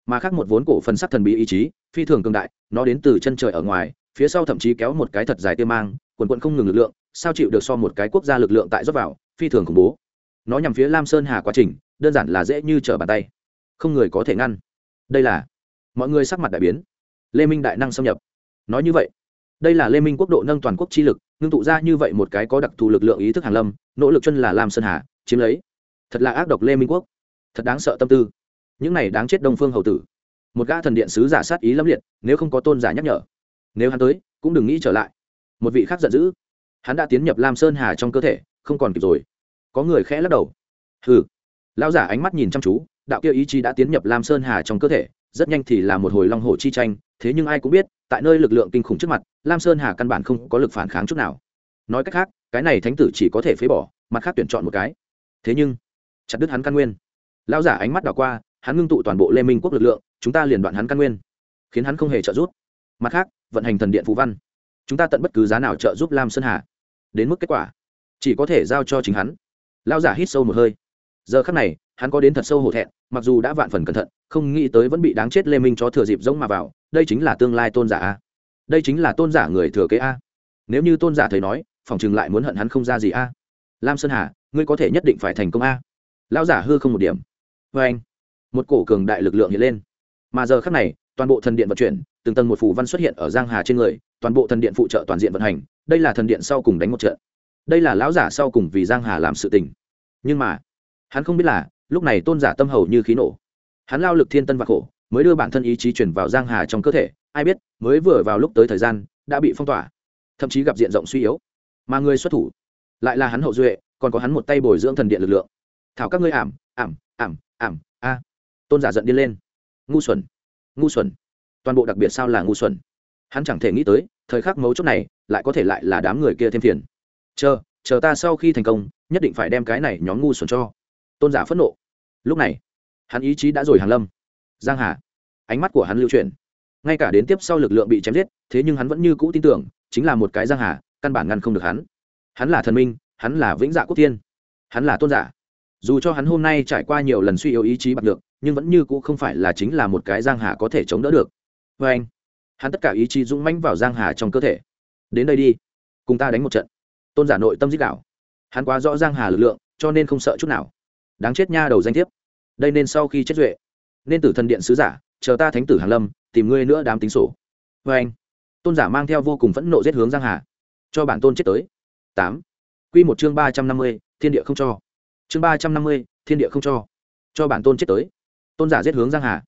mà khác một vốn cổ phần sắc thần bí ý chí, phi thường cường đại, nó đến từ chân trời ở ngoài, phía sau thậm chí kéo một cái thật dài tiêu mang, quần quận không ngừng lực lượng, sao chịu được so một cái quốc gia lực lượng tại rót vào, phi thường khủng bố. Nó nhằm phía lam sơn hà quá trình, đơn giản là dễ như trở bàn tay, không người có thể ngăn đây là mọi người sắc mặt đại biến. Lê minh đại năng xâm nhập. Nói như vậy, đây là lê minh quốc độ nâng toàn quốc chi lực, ngưng tụ ra như vậy một cái có đặc thù lực lượng ý thức hàn lâm, nỗ lực chân là lam sơn hà, chiếm lấy. Thật là ác độc lê minh quốc. Thật đáng sợ tâm tư. Những này đáng chết đông phương hầu tử. Một gã thần điện sứ giả sát ý lâm liệt, nếu không có tôn giả nhắc nhở. Nếu hắn tới, cũng đừng nghĩ trở lại. Một vị khác giận dữ. Hắn đã tiến nhập lam sơn hà trong cơ thể, không còn kịp rồi. Có người khẽ lắc đầu. Hừ. Lão giả ánh mắt nhìn chăm chú đạo kia ý chí đã tiến nhập lam sơn hà trong cơ thể, rất nhanh thì là một hồi long hồ chi tranh, thế nhưng ai cũng biết, tại nơi lực lượng kinh khủng trước mặt, lam sơn hà căn bản không có lực phản kháng chút nào. Nói cách khác, cái này thánh tử chỉ có thể phế bỏ, mặt khác tuyển chọn một cái. Thế nhưng, chặt đứt hắn căn nguyên. Lão giả ánh mắt đảo qua, hắn ngưng tụ toàn bộ lê minh quốc lực lượng, chúng ta liền đoạn hắn căn nguyên, khiến hắn không hề trợ giúp. Mặt khác, vận hành thần điện phú văn. Chúng ta tận bất cứ giá nào trợ giúp lam sơn hà. Đến mức kết quả, chỉ có thể giao cho chính hắn. Lão giả hít sâu một hơi. Giờ khắc này hắn có đến thật sâu hổ thẹn, mặc dù đã vạn phần cẩn thận, không nghĩ tới vẫn bị đáng chết lê minh cho thừa dịp giống mà vào, đây chính là tương lai tôn giả a. Đây chính là tôn giả người thừa kế a. Nếu như tôn giả thầy nói, phòng chừng lại muốn hận hắn không ra gì a. Lam sơn hà, ngươi có thể nhất định phải thành công a. Lao giả hư không một điểm. Vê anh, một cổ cường đại lực lượng hiện lên. Mà giờ khắc này, toàn bộ thần điện vận chuyển, từng tầng một phù văn xuất hiện ở giang hà trên người, toàn bộ thần điện phụ trợ toàn diện vận hành, đây là thần điện sau cùng đánh một trận. Đây là lão giả sau cùng vì giang hà làm sự tình. Nhưng mà, hắn không biết là lúc này tôn giả tâm hầu như khí nổ. Hắn lao lực thiên tân và khổ, mới đưa bản thân ý chí chuyển vào giang hà trong cơ thể, ai biết, mới vừa vào lúc tới thời gian, đã bị phong tỏa, thậm chí gặp diện rộng suy yếu. Mà người xuất thủ, lại là hắn hậu duệ, còn có hắn một tay bồi dưỡng thần điện lực lượng. Thảo các ngươi ảm ảm ảm ảm, a. Tôn giả giận điên lên. Ngu xuẩn ngu xuẩn. Toàn bộ đặc biệt sao là ngu xuẩn. Hắn chẳng thể nghĩ tới, thời khắc mấu chốt này, lại có thể lại là đám người kia thêm phiền. Chờ chờ ta sau khi thành công, nhất định phải đem cái này nhóm ngu xuẩn cho. Tôn giả phẫn nộ lúc này, hắn ý chí đã rồi hàng lâm. Giang hà, ánh mắt của hắn lưu chuyển. Ngay cả đến tiếp sau lực lượng bị chém giết, thế nhưng hắn vẫn như cũ tin tưởng, chính là một cái giang hà, căn bản ngăn không được hắn. Hắn là thần minh, hắn là vĩnh dạ quốc tiên hắn là tôn giả. Dù cho hắn hôm nay trải qua nhiều lần suy yếu ý chí bạc được nhưng vẫn như cũ không phải là chính là một cái giang hà có thể chống đỡ được. Với anh, hắn tất cả ý chí dũng mãnh vào giang hà trong cơ thể. Đến đây đi, cùng ta đánh một trận. Tôn giả nội tâm dích đảo hắn quá rõ giang hà lực lượng, cho nên không sợ chút nào đáng chết nha đầu danh thiếp. Đây nên sau khi chết duệ, nên tử thần điện sứ giả, chờ ta thánh tử hàn lâm, tìm ngươi nữa đám tính sổ. Vê anh. Tôn giả mang theo vô cùng phẫn nộ giết hướng giang hà. Cho bản tôn chết tới. Tám. Quy một chương ba trăm năm mươi, thiên địa không cho. Chương ba trăm năm mươi, thiên địa không cho. Cho bản tôn chết tới. Tôn giả giết hướng giang hà.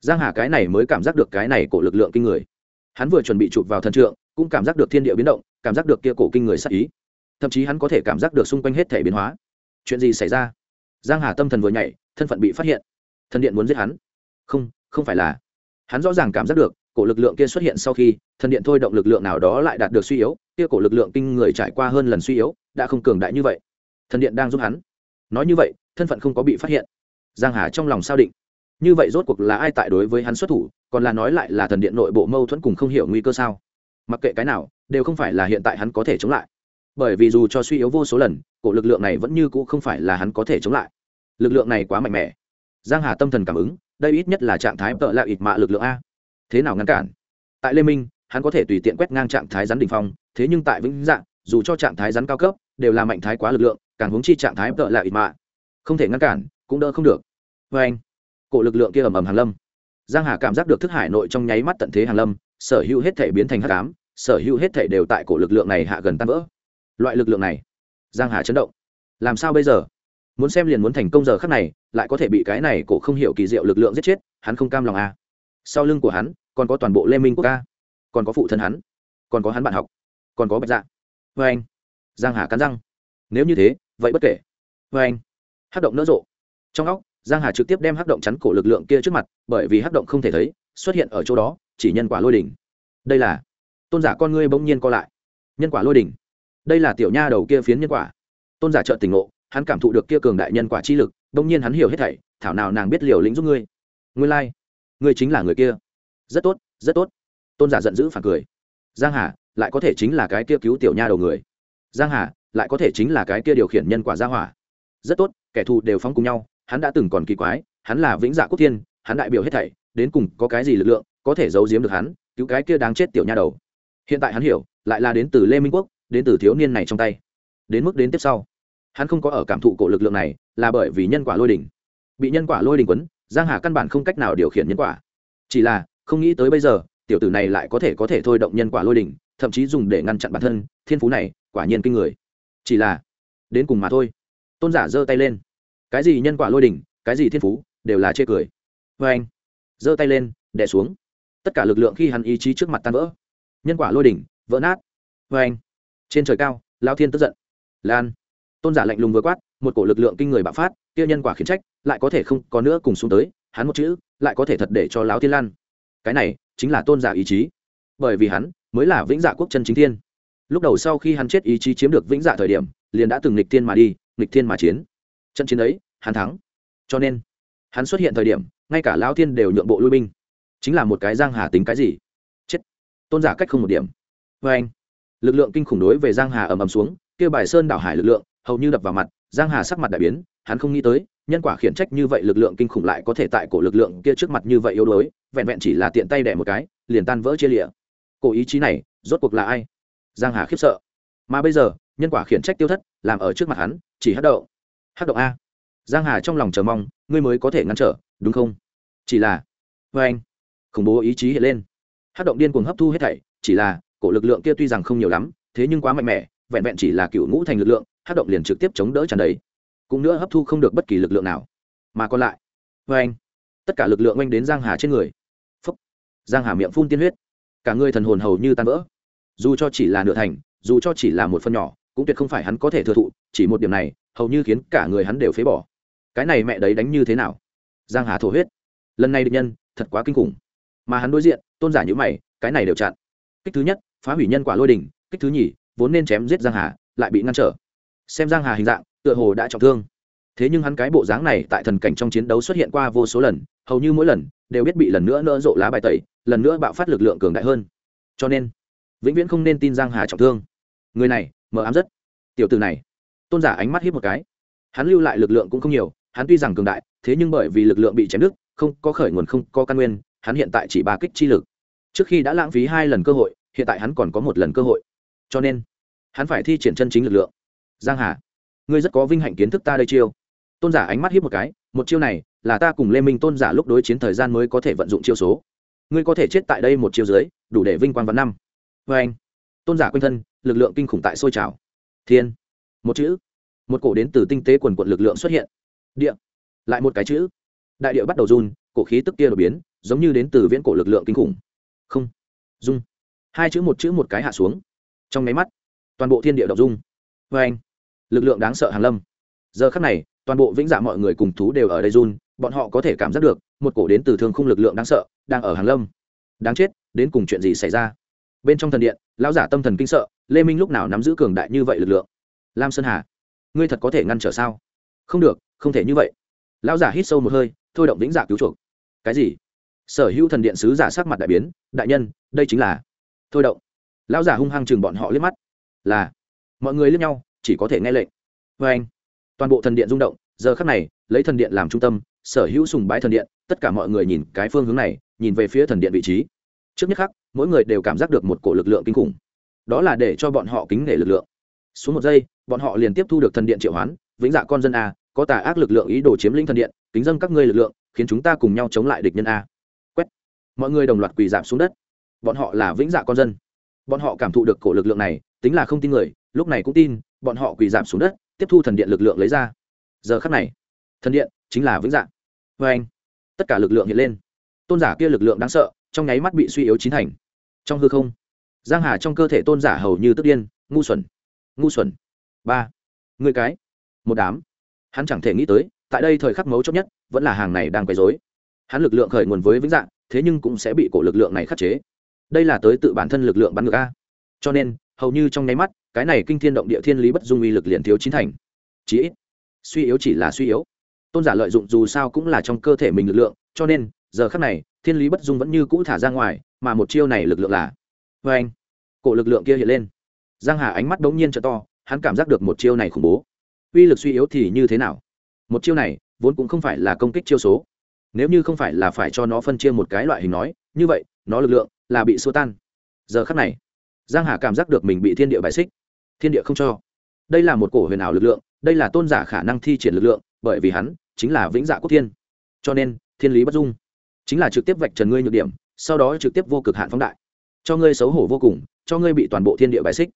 Giang hà cái này mới cảm giác được cái này cổ lực lượng kinh người. Hắn vừa chuẩn bị chụp vào thần trượng, cũng cảm giác được thiên địa biến động, cảm giác được kia cổ kinh người sắc ý. Thậm chí hắn có thể cảm giác được xung quanh hết thể biến hóa. Chuyện gì xảy ra? Giang hà tâm thần vừa nhảy, thân phận bị phát hiện. Thần điện muốn giết hắn. Không không phải là. Hắn rõ ràng cảm giác được, cổ lực lượng kia xuất hiện sau khi, thần điện thôi động lực lượng nào đó lại đạt được suy yếu, kia cổ lực lượng kinh người trải qua hơn lần suy yếu, đã không cường đại như vậy. Thần điện đang giúp hắn. Nói như vậy, thân phận không có bị phát hiện. Giang hà trong lòng sao định. Như vậy rốt cuộc là ai tại đối với hắn xuất thủ, còn là nói lại là thần điện nội bộ mâu thuẫn cùng không hiểu nguy cơ sao? Mặc kệ cái nào, đều không phải là hiện tại hắn có thể chống lại bởi vì dù cho suy yếu vô số lần, cổ lực lượng này vẫn như cũ không phải là hắn có thể chống lại. Lực lượng này quá mạnh mẽ. Giang hà tâm thần cảm ứng, đây ít nhất là trạng thái tợ lạ ịt mạ lực lượng a. Thế nào ngăn cản? Tại lê minh, hắn có thể tùy tiện quét ngang trạng thái rắn đỉnh phong, thế nhưng tại vĩnh dạng dù cho trạng thái rắn cao cấp, đều là mạnh thái quá lực lượng, càng hướng chi trạng thái tợ lạ ịt mạ. Không thể ngăn cản, cũng đỡ không được. Vê anh, cổ lực lượng kia ầm ầm hàn lâm. Giang hà cảm giác được thức hải nội trong nháy mắt tận thế hàn lâm, sở hữu hết thể biến thành hắc ám, sở hữu hết thể đều tại cổ lực lượng này hạ gần tan vỡ loại lực lượng này. Giang hà chấn động. Làm sao bây giờ? Muốn xem liền muốn thành công giờ khắc này, lại có thể bị cái này cổ không hiểu kỳ diệu lực lượng giết chết, hắn không cam lòng à. sau lưng của hắn, còn có toàn bộ lê minh quốc ca. Còn có phụ thân hắn. Còn có hắn bạn học. Còn có bạch dạ. Vê anh. Giang hà cắn răng. Nếu như thế, vậy bất kể. Vê anh. Hát động nỡ rộ. Trong óc, giang hà trực tiếp đem hát động chắn cổ lực lượng kia trước mặt, bởi vì hát động không thể thấy, xuất hiện ở chỗ đó, chỉ nhân quả lôi đỉnh. Đây là, tôn giả con ngươi bỗng nhiên co lại. Nhân quả lôi đỉnh đây là tiểu nha đầu kia phiến nhân quả. Tôn giả trợ tình ngộ, hắn cảm thụ được kia cường đại nhân quả chi lực đông nhiên hắn hiểu hết thảy, thảo nào nàng biết liều lĩnh giúp ngươi. Ngươi lai、like. ngươi chính là người kia. Rất tốt rất tốt. Tôn giả giận dữ phản cười. Giang hà, lại có thể chính là cái kia cứu tiểu nha đầu người. Giang hà, lại có thể chính là cái kia điều khiển nhân quả gia hỏa. Rất tốt, kẻ thù đều phóng cùng nhau, hắn đã từng còn kỳ quái, hắn là vĩnh dạ quốc thiên, hắn đại biểu hết thảy, đến cùng có cái gì lực lượng, có thể giấu giếm được hắn, cứu cái kia đáng chết tiểu nha đầu. Hiện tại hắn hiểu, lại là đến từ lê minh quốc đến từ thiếu niên này trong tay. Đến mức đến tiếp sau, hắn không có ở cảm thụ cổ lực lượng này, là bởi vì nhân quả lôi đỉnh bị nhân quả lôi đỉnh quấn, giang hà căn bản không cách nào điều khiển nhân quả. Chỉ là, không nghĩ tới bây giờ, tiểu tử này lại có thể có thể thôi động nhân quả lôi đỉnh thậm chí dùng để ngăn chặn bản thân, thiên phú này, quả nhiên kinh người. Chỉ là, đến cùng mà thôi. Tôn giả giơ tay lên. Cái gì nhân quả lôi đỉnh cái gì thiên phú, đều là chê cười. Vê anh, giơ tay lên đẻ xuống. Tất cả lực lượng khi hắn ý chí trước mặt tan vỡ, nhân quả lôi đỉnh vỡ nát. Vê anh trên trời cao, lao thiên tức giận. Lan. Tôn giả lạnh lùng vừa quát, một cổ lực lượng kinh người bạo phát tiêu nhân quả khiến trách, lại có thể không có nữa cùng xuống tới, hắn một chữ, lại có thể thật để cho lão thiên lan. Cái này chính là tôn giả ý chí. Bởi vì hắn mới là vĩnh dạ quốc chân chính thiên. Lúc đầu sau khi hắn chết ý chí chiếm được vĩnh dạ thời điểm, liền đã từng nghịch thiên mà đi, nghịch thiên mà chiến. Trận chiến ấy, hắn thắng. Cho nên, hắn xuất hiện thời điểm, ngay cả lão thiên đều nhượng bộ lui binh. Chính là một cái giang hà tính cái gì? Chết. Tôn giả cách không một điểm. Vê anh lực lượng kinh khủng đối về giang hà ầm ầm xuống kia bài sơn đảo hải lực lượng hầu như đập vào mặt giang hà sắc mặt đại biến hắn không nghĩ tới nhân quả khiển trách như vậy lực lượng kinh khủng lại có thể tại cổ lực lượng kia trước mặt như vậy yếu đuối vẹn vẹn chỉ là tiện tay đẻ một cái liền tan vỡ chia lịa. Cổ ý chí này rốt cuộc là ai? Giang hà khiếp sợ. Mà bây giờ nhân quả khiển trách tiêu thất làm ở trước mặt hắn chỉ hát động, hát động a. Giang hà trong lòng chờ mong ngươi mới có thể ngăn trở đúng không? Chỉ là vê anh. Khủng bố ý chí hiện lên. Hát động điên cuồng hấp thu hết thảy chỉ là cổ lực lượng kia tuy rằng không nhiều lắm, thế nhưng quá mạnh mẽ, vẹn vẹn chỉ là cựu ngũ thành lực lượng, hát động liền trực tiếp chống đỡ tràn đầy. Cũng nữa hấp thu không được bất kỳ lực lượng nào. Mà còn lại vê anh, tất cả lực lượng oanh đến giang hà trên người. Phúc, giang hà miệng phun tiên huyết. Cả người thần hồn hầu như tan vỡ. Dù cho chỉ là nửa thành, dù cho chỉ là một phần nhỏ, cũng tuyệt không phải hắn có thể thừa thụ, chỉ một điểm này, hầu như khiến cả người hắn đều phế bỏ. Cái này mẹ đấy đánh như thế nào? Giang hà thổ huyết. Lần này địch nhân, thật quá kinh khủng. Mà hắn đối diện, tôn giả như mày, cái này đều chặn. Kích thứ nhất phá hủy nhân quả lôi đỉnh, kích thứ nhì, vốn nên chém giết giang hà, lại bị ngăn trở. Xem giang hà hình dạng, tựa hồ đã trọng thương. Thế nhưng hắn cái bộ dáng này tại thần cảnh trong chiến đấu xuất hiện qua vô số lần, hầu như mỗi lần đều biết bị lần nữa nỡ rộ lá bài tẩy, lần nữa bạo phát lực lượng cường đại hơn. Cho nên, vĩnh viễn không nên tin giang hà trọng thương. Người này, mờ ám rất. Tiểu từ này, tôn giả ánh mắt hiếp một cái. Hắn lưu lại lực lượng cũng không nhiều, hắn tuy rằng cường đại, thế nhưng bởi vì lực lượng bị chém đứt, không có khởi nguồn, không có căn nguyên, hắn hiện tại chỉ ba kích chi lực. Trước khi đã lãng phí hai lần cơ hội hiện tại hắn còn có một lần cơ hội. Cho nên, hắn phải thi triển chân chính lực lượng. Giang hà, ngươi rất có vinh hạnh kiến thức ta đây chiêu. Tôn giả ánh mắt hiếp một cái, một chiêu này là ta cùng lê minh tôn giả lúc đối chiến thời gian mới có thể vận dụng chiêu số. Ngươi có thể chết tại đây một chiêu dưới, đủ để vinh quang vạn năm. Vê anh, tôn giả quanh thân, lực lượng kinh khủng tại sôi trào. Thiên, một chữ, một cổ đến từ tinh tế quần quận lực lượng xuất hiện. Địa, lại một cái chữ. Đại địa bắt đầu run, cổ khí tức kia đột biến, giống như đến từ viễn cổ lực lượng kinh khủng. Không, dung hai chữ một chữ một cái hạ xuống. Trong nháy mắt, toàn bộ thiên địa đọc dung. Vê anh, lực lượng đáng sợ hàn lâm. Giờ khắc này, toàn bộ vĩnh dạ mọi người cùng thú đều ở đây run, bọn họ có thể cảm giác được, một cổ đến từ thương khung lực lượng đáng sợ, đang ở hàn lâm. Đáng chết, đến cùng chuyện gì xảy ra? Bên trong thần điện, lão giả tâm thần kinh sợ, lê minh lúc nào nắm giữ cường đại như vậy lực lượng? Lam sơn hà, ngươi thật có thể ngăn trở sao? Không được, không thể như vậy. Lão giả hít sâu một hơi, thôi động vĩnh dạ cứu chuộc. Cái gì? Sở hữu thần điện sứ giả sắc mặt đại biến, đại nhân, đây chính là thôi động. Lão giả hung hăng chừng bọn họ liếc mắt. Là, mọi người liếc nhau, chỉ có thể nghe lệnh. Vê anh, toàn bộ thần điện rung động, giờ khắc này, lấy thần điện làm trung tâm, sở hữu sùng bái thần điện, tất cả mọi người nhìn cái phương hướng này, nhìn về phía thần điện vị trí. Trước nhất khắc, mỗi người đều cảm giác được một cổ lực lượng kinh khủng. Đó là để cho bọn họ kính nể lực lượng. Xuống một giây, bọn họ liền tiếp thu được thần điện triệu hoán, vĩnh dạ con dân a, có tà ác lực lượng ý đồ chiếm lĩnh thần điện, kính dân các ngươi lực lượng, khiến chúng ta cùng nhau chống lại địch nhân a. Quét. Mọi người đồng loạt quỳ giảm xuống đất bọn họ là vĩnh dạ con dân. Bọn họ cảm thụ được cổ lực lượng này, tính là không tin người, lúc này cũng tin, bọn họ quỳ giảm xuống đất, tiếp thu thần điện lực lượng lấy ra. Giờ khắc này, thần điện chính là vĩnh dạ. Vê anh, tất cả lực lượng hiện lên. Tôn giả kia lực lượng đáng sợ, trong nháy mắt bị suy yếu chín thành. Trong hư không, giang hà trong cơ thể tôn giả hầu như tức điên, ngu xuẩn ngu xuẩn. Ba, người cái, một đám. Hắn chẳng thể nghĩ tới, tại đây thời khắc mấu chốt nhất, vẫn là hàng này đang quấy rối. Hắn lực lượng khởi nguồn với vĩnh dạng thế nhưng cũng sẽ bị cổ lực lượng này khắc chế đây là tới tự bản thân lực lượng bắn ngược a. Cho nên, hầu như trong nháy mắt, cái này kinh thiên động địa thiên lý bất dung uy lực liền thiếu chín thành. Chí ít, suy yếu chỉ là suy yếu. Tôn giả lợi dụng dù sao cũng là trong cơ thể mình lực lượng, cho nên, giờ khắc này, thiên lý bất dung vẫn như cũ thả ra ngoài, mà một chiêu này lực lượng là vê anh, cổ lực lượng kia hiện lên. Giang hà ánh mắt đống nhiên trở to, hắn cảm giác được một chiêu này khủng bố. Uy lực suy yếu thì như thế nào? Một chiêu này, vốn cũng không phải là công kích chiêu số. Nếu như không phải là phải cho nó phân chia một cái loại hình nói, như vậy, nó lực lượng là bị xua tan. Giờ khắc này, giang hà cảm giác được mình bị thiên địa bài xích. Thiên địa không cho. Đây là một cổ huyền ảo lực lượng, đây là tôn giả khả năng thi triển lực lượng, bởi vì hắn chính là vĩnh dạ quốc thiên. Cho nên, thiên lý bất dung. Chính là trực tiếp vạch trần ngươi nhược điểm, sau đó trực tiếp vô cực hạn phóng đại. Cho ngươi xấu hổ vô cùng, cho ngươi bị toàn bộ thiên địa bài xích.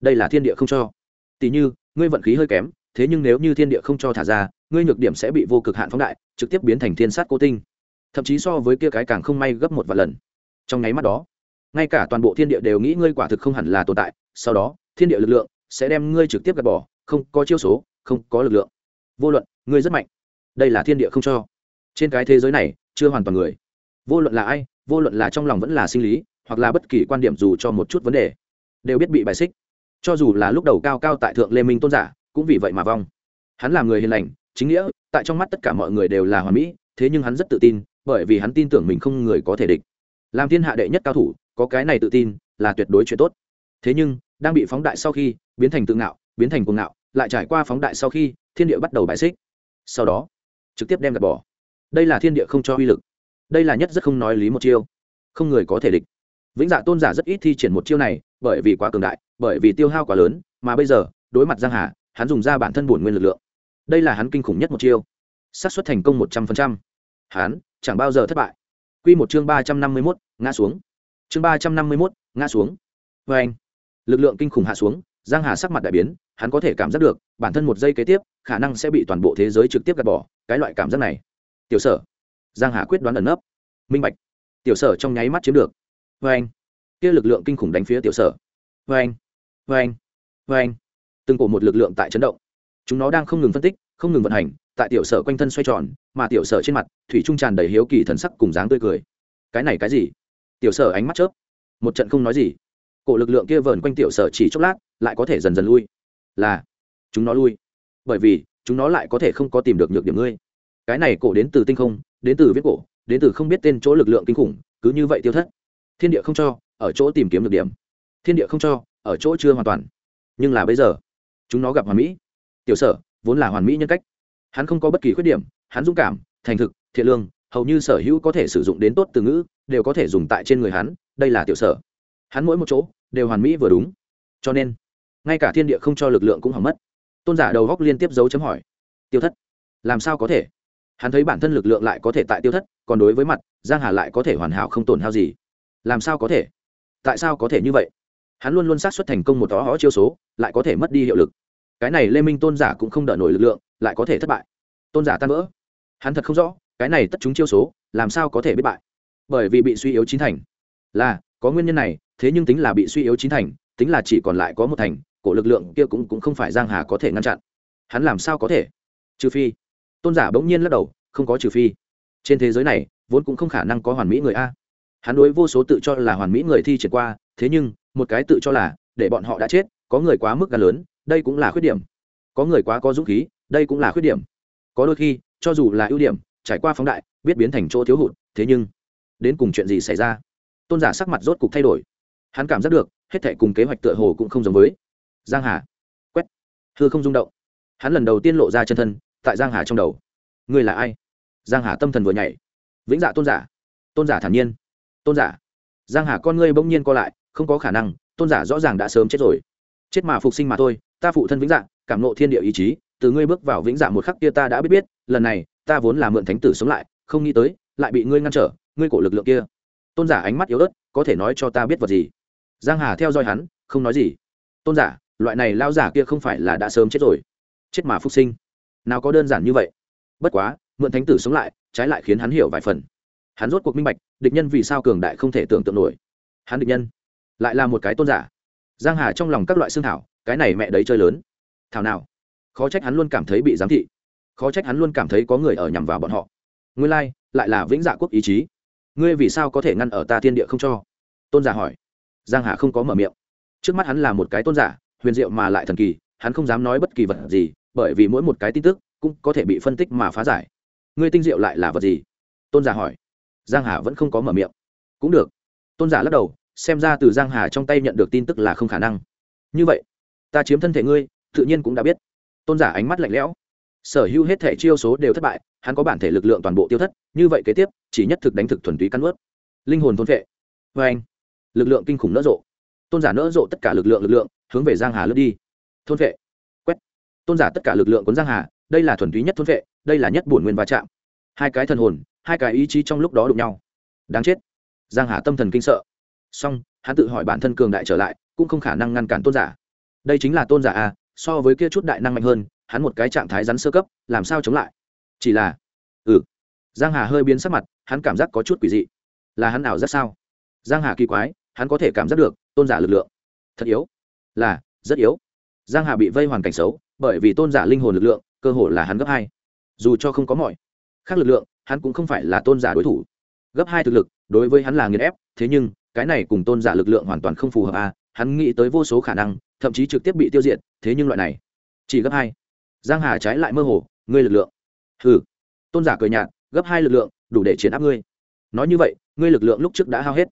Đây là thiên địa không cho. Tỷ như, ngươi vận khí hơi kém, thế nhưng nếu như thiên địa không cho thả ra, ngươi nhược điểm sẽ bị vô cực hạn phóng đại, trực tiếp biến thành thiên sát cô tinh. Thậm chí so với kia cái càng không may gấp một vài lần trong nháy mắt đó, ngay cả toàn bộ thiên địa đều nghĩ ngươi quả thực không hẳn là tồn tại, sau đó, thiên địa lực lượng sẽ đem ngươi trực tiếp gạt bỏ, không có chiêu số, không có lực lượng. Vô luận, ngươi rất mạnh, đây là thiên địa không cho. Trên cái thế giới này, chưa hoàn toàn người. Vô luận là ai, vô luận là trong lòng vẫn là sinh lý, hoặc là bất kỳ quan điểm dù cho một chút vấn đề, đều biết bị bài xích. Cho dù là lúc đầu cao cao tại thượng lê minh tôn giả, cũng vì vậy mà vong. Hắn là người hiền lành, chính nghĩa, tại trong mắt tất cả mọi người đều là hoàn mỹ, thế nhưng hắn rất tự tin, bởi vì hắn tin tưởng mình không người có thể địch làm thiên hạ đệ nhất cao thủ, có cái này tự tin, là tuyệt đối chuyện tốt. Thế nhưng, đang bị phóng đại sau khi, biến thành tự ngạo, biến thành cuồng ngạo, lại trải qua phóng đại sau khi, thiên địa bắt đầu bài xích. Sau đó, trực tiếp đem gạt bỏ. Đây là thiên địa không cho uy lực. Đây là nhất rất không nói lý một chiêu. Không người có thể địch. Vĩnh dạ tôn giả rất ít thi triển một chiêu này, bởi vì quá cường đại, bởi vì tiêu hao quá lớn, mà bây giờ, đối mặt giang hà, hắn dùng ra bản thân bổn nguyên lực lượng. Đây là hắn kinh khủng nhất một chiêu. Xác suất thành công một trăm phần trăm. Hắn, chẳng bao giờ thất bại quy một chương ba trăm năm mươi 351, ngã xuống. Chương ba trăm năm mươi 351, ngã xuống. Và anh lực lượng kinh khủng hạ xuống giang hà sắc mặt đại biến hắn có thể cảm giác được bản thân một giây kế tiếp khả năng sẽ bị toàn bộ thế giới trực tiếp gạt bỏ cái loại cảm giác này. Tiểu sở giang hà quyết đoán ẩn nấp. Minh bạch tiểu sở trong nháy mắt chiếm được. Và anh kia lực lượng kinh khủng đánh phía tiểu sở. Và anh và anh và anh. Từng cổ một lực lượng tại chấn động. Chúng nó đang không ngừng phân tích không ngừng vận hành tại tiểu sở quanh thân xoay tròn, mà tiểu sở trên mặt, thủy trung tràn đầy hiếu kỳ thần sắc cùng dáng tươi cười. Cái này cái gì? Tiểu sở ánh mắt chớp. Một trận không nói gì. Cổ lực lượng kia vờn quanh tiểu sở chỉ chốc lát, lại có thể dần dần lui. Là, chúng nó lui. Bởi vì, chúng nó lại có thể không có tìm được nhược điểm ngươi. Cái này cổ đến từ tinh không, đến từ viết cổ, đến từ không biết tên chỗ lực lượng kinh khủng, cứ như vậy tiêu thất. Thiên địa không cho, ở chỗ tìm kiếm được điểm. Thiên địa không cho, ở chỗ chưa hoàn toàn. Nhưng là bây giờ, chúng nó gặp hoàn mỹ. Tiểu sở, vốn là hoàn mỹ nhân cách hắn không có bất kỳ khuyết điểm, hắn dũng cảm, thành thực, thiện lương, hầu như sở hữu có thể sử dụng đến tốt từ ngữ, đều có thể dùng tại trên người hắn, đây là tiểu sở. Hắn mỗi một chỗ, đều hoàn mỹ vừa đúng. Cho nên, ngay cả thiên địa không cho lực lượng cũng hỏng mất. Tôn giả đầu góc liên tiếp dấu chấm hỏi. Tiêu thất, làm sao có thể? Hắn thấy bản thân lực lượng lại có thể tại tiêu thất, còn đối với mặt, giang hà lại có thể hoàn hảo không tổn hao gì. Làm sao có thể? Tại sao có thể như vậy? Hắn luôn luôn sát xuất thành công một tó hó chiêu số, lại có thể mất đi hiệu lực. Cái này lê minh tôn giả cũng không đỡ nổi lực lượng lại có thể thất bại. Tôn giả tan vỡ. Hắn thật không rõ, cái này tất chúng chiêu số, làm sao có thể biết bại? Bởi vì bị suy yếu chín thành. Là, có nguyên nhân này, thế nhưng tính là bị suy yếu chín thành, tính là chỉ còn lại có một thành, cổ lực lượng kia cũng cũng không phải giang hà có thể ngăn chặn. Hắn làm sao có thể? Trừ phi. Tôn giả bỗng nhiên lắc đầu, không có trừ phi. Trên thế giới này, vốn cũng không khả năng có hoàn mỹ người a. Hắn đối vô số tự cho là hoàn mỹ người thi triển qua, thế nhưng, một cái tự cho là, để bọn họ đã chết, có người quá mức gan lớn, đây cũng là khuyết điểm. Có người quá có dũng khí đây cũng là khuyết điểm. Có đôi khi, cho dù là ưu điểm, trải qua phóng đại, biết biến thành chỗ thiếu hụt, thế nhưng, đến cùng chuyện gì xảy ra? Tôn giả sắc mặt rốt cục thay đổi. Hắn cảm giác được, hết thệ cùng kế hoạch tựa hồ cũng không giống với giang hà. Quét. Thưa không rung động. Hắn lần đầu tiên lộ ra chân thân, tại giang hà trong đầu. Ngươi là ai? Giang hà tâm thần vừa nhảy. Vĩnh dạ tôn giả. Tôn giả thản nhiên. Tôn giả. Giang hà con ngươi bỗng nhiên co lại, không có khả năng, tôn giả rõ ràng đã sớm chết rồi. Chết mà phục sinh mà thôi, ta phụ thân vĩnh dạ cảm nộ thiên địa ý chí từ ngươi bước vào vĩnh dạ một khắc kia ta đã biết biết, lần này, ta vốn là mượn thánh tử sống lại, không nghĩ tới, lại bị ngươi ngăn trở, ngươi cổ lực lượng kia. Tôn giả ánh mắt yếu ớt, có thể nói cho ta biết vật gì? Giang hà theo dõi hắn, không nói gì. Tôn giả, loại này lao giả kia không phải là đã sớm chết rồi. Chết mà phục sinh. Nào có đơn giản như vậy. Bất quá, mượn thánh tử sống lại, trái lại khiến hắn hiểu vài phần. Hắn rốt cuộc minh bạch, địch nhân vì sao cường đại không thể tưởng tượng nổi. Hắn địch nhân, lại là một cái tôn giả. Giang hà trong lòng các loại xương thảo, cái này mẹ đấy chơi lớn. Thảo nào? Khó trách hắn luôn cảm thấy bị giám thị. Khó trách hắn luôn cảm thấy có người ở nhằm vào bọn họ. Ngươi lai、like, lại là vĩnh dạ quốc ý chí. Ngươi vì sao có thể ngăn ở ta thiên địa không cho? Tôn giả hỏi. Giang hà không có mở miệng. Trước mắt hắn là một cái tôn giả huyền diệu mà lại thần kỳ hắn không dám nói bất kỳ vật gì bởi vì mỗi một cái tin tức cũng có thể bị phân tích mà phá giải. Ngươi tinh diệu lại là vật gì? Tôn giả hỏi. Giang hà vẫn không có mở miệng. Cũng được. Tôn giả lắc đầu xem ra từ giang hà trong tay nhận được tin tức là không khả năng. Như vậy ta chiếm thân thể ngươi tự nhiên cũng đã biết tôn giả ánh mắt lạnh lẽo. Sở hữu hết thể chiêu số đều thất bại, hắn có bản thể lực lượng toàn bộ tiêu thất, như vậy kế tiếp, chỉ nhất thực đánh thực thuần túy căn ướt linh hồn thôn vệ. Vê anh, lực lượng kinh khủng nỡ rộ. Tôn giả nỡ rộ tất cả lực lượng lực lượng, hướng về giang hà lướt đi. Thôn vệ. Quét. Tôn giả tất cả lực lượng cuốn giang hà, đây là thuần túy nhất thôn vệ, đây là nhất bổn nguyên va chạm. Hai cái thần hồn, hai cái ý chí trong lúc đó đụng nhau. Đáng chết. Giang hà tâm thần kinh sợ. Song hắn tự hỏi bản thân cường đại trở lại, cũng không khả năng ngăn cản tôn giả. Đây chính là tôn giả a so với kia chút đại năng mạnh hơn, hắn một cái trạng thái rắn sơ cấp, làm sao chống lại? Chỉ là ừ. Giang hà hơi biến sắc mặt, hắn cảm giác có chút quỷ dị. Là hắn ảo rất sao? Giang hà kỳ quái, hắn có thể cảm giác được, tôn giả lực lượng. Thật yếu. Là, rất yếu. Giang hà bị vây hoàn cảnh xấu, bởi vì tôn giả linh hồn lực lượng, cơ hồ là hắn gấp hai. Dù cho không có mọi khác lực lượng, hắn cũng không phải là tôn giả đối thủ. Gấp hai thực lực, đối với hắn là nghiền ép, thế nhưng, cái này cùng tôn giả lực lượng hoàn toàn không phù hợp a hắn nghĩ tới vô số khả năng thậm chí trực tiếp bị tiêu diệt thế nhưng loại này chỉ gấp hai. Giang hà trái lại mơ hồ ngươi lực lượng. Hừ. Tôn giả cười nhạt gấp hai lực lượng đủ để chiến áp ngươi. Nói như vậy ngươi lực lượng lúc trước đã hao hết.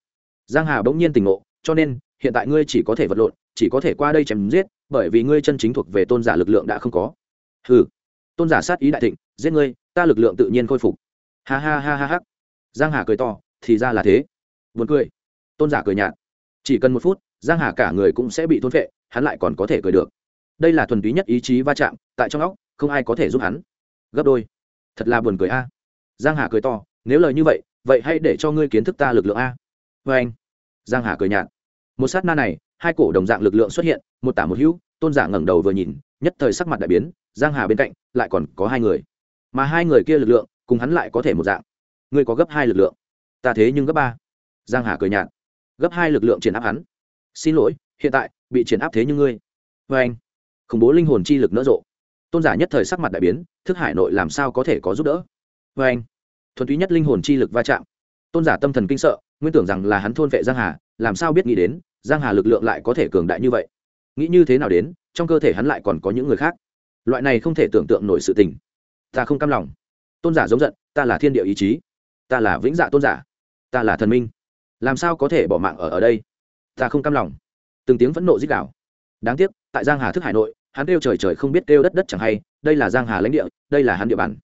Giang hà bỗng nhiên tỉnh ngộ cho nên hiện tại ngươi chỉ có thể vật lộn chỉ có thể qua đây chém giết bởi vì ngươi chân chính thuộc về tôn giả lực lượng đã không có. Hừ, tôn giả sát ý đại thịnh giết ngươi ta lực lượng tự nhiên khôi phục. Ha ha ha ha ha. Giang hà cười to thì ra là thế. Buồn cười. Tôn giả cười nhạt. Chỉ cần một phút giang hà cả người cũng sẽ bị thôn phệ, hắn lại còn có thể cười được. Đây là thuần túy nhất ý chí va chạm, tại trong óc, không ai có thể giúp hắn. Gấp đôi. Thật là buồn cười a. Giang hà cười to, nếu lời như vậy vậy hãy để cho ngươi kiến thức ta lực lượng a. Vê anh. Giang hà cười nhạt. Một sát na này, hai cổ đồng dạng lực lượng xuất hiện, một tả một hữu, tôn giả ngẩng đầu vừa nhìn, nhất thời sắc mặt đại biến, giang hà bên cạnh lại còn có hai người. Mà hai người kia lực lượng, cùng hắn lại có thể một dạng. Ngươi có gấp hai lực lượng. Ta thế nhưng gấp ba. Giang hà cười nhạt. Gấp hai lực lượng triển áp hắn xin lỗi, hiện tại, bị triển áp thế như ngươi. Vê anh, khủng bố linh hồn chi lực nỡ rộ. Tôn giả nhất thời sắc mặt đại biến, thức hải nội làm sao có thể có giúp đỡ? Vê anh, thuần túy nhất linh hồn chi lực va chạm. Tôn giả tâm thần kinh sợ, nguyên tưởng rằng là hắn thôn vệ giang hà, làm sao biết nghĩ đến, giang hà lực lượng lại có thể cường đại như vậy. Nghĩ như thế nào đến, trong cơ thể hắn lại còn có những người khác. Loại này không thể tưởng tượng nổi sự tình. Ta không cam lòng. Tôn giả giống giận, ta là thiên địa ý chí. Ta là vĩnh dạ tôn giả. Ta là thần minh. Làm sao có thể bỏ mạng ở ở đây? Ta không cam lòng. Từng tiếng phẫn nộ dích đạo đáng tiếc, tại giang hà thức hải nội, hắn kêu trời trời không biết kêu đất đất chẳng hay, đây là giang hà lãnh địa, đây là hắn địa bàn.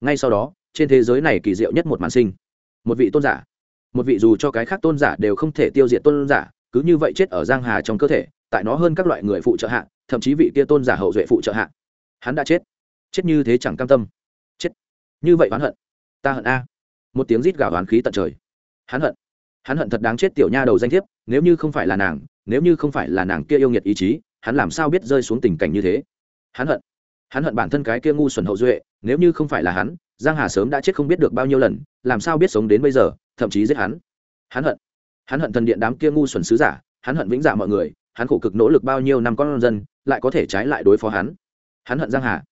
Ngay sau đó, trên thế giới này kỳ diệu nhất một màn sinh. Một vị tôn giả. Một vị dù cho cái khác tôn giả đều không thể tiêu diệt tôn giả, cứ như vậy chết ở giang hà trong cơ thể, tại nó hơn các loại người phụ trợ hạ, thậm chí vị kia tôn giả hậu duệ phụ trợ hạ. Hắn đã chết. Chết như thế chẳng cam tâm. Chết. Như vậy oán hận. Ta hận a. Một tiếng rít gào oán khí tận trời. Hắn hận hắn hận thật đáng chết tiểu nha đầu danh thiếp, nếu như không phải là nàng, nếu như không phải là nàng kia yêu nghiệt ý chí, hắn làm sao biết rơi xuống tình cảnh như thế? Hắn hận. Hắn hận bản thân cái kia ngu xuẩn hậu duệ, nếu như không phải là hắn, giang hà sớm đã chết không biết được bao nhiêu lần, làm sao biết sống đến bây giờ, thậm chí giết hắn. Hắn hận. Hắn hận thần điện đám kia ngu xuẩn sứ giả, hắn hận vĩnh dạ mọi người, hắn khổ cực nỗ lực bao nhiêu năm con dân, lại có thể trái lại đối phó hắn. Hắn hận giang hà.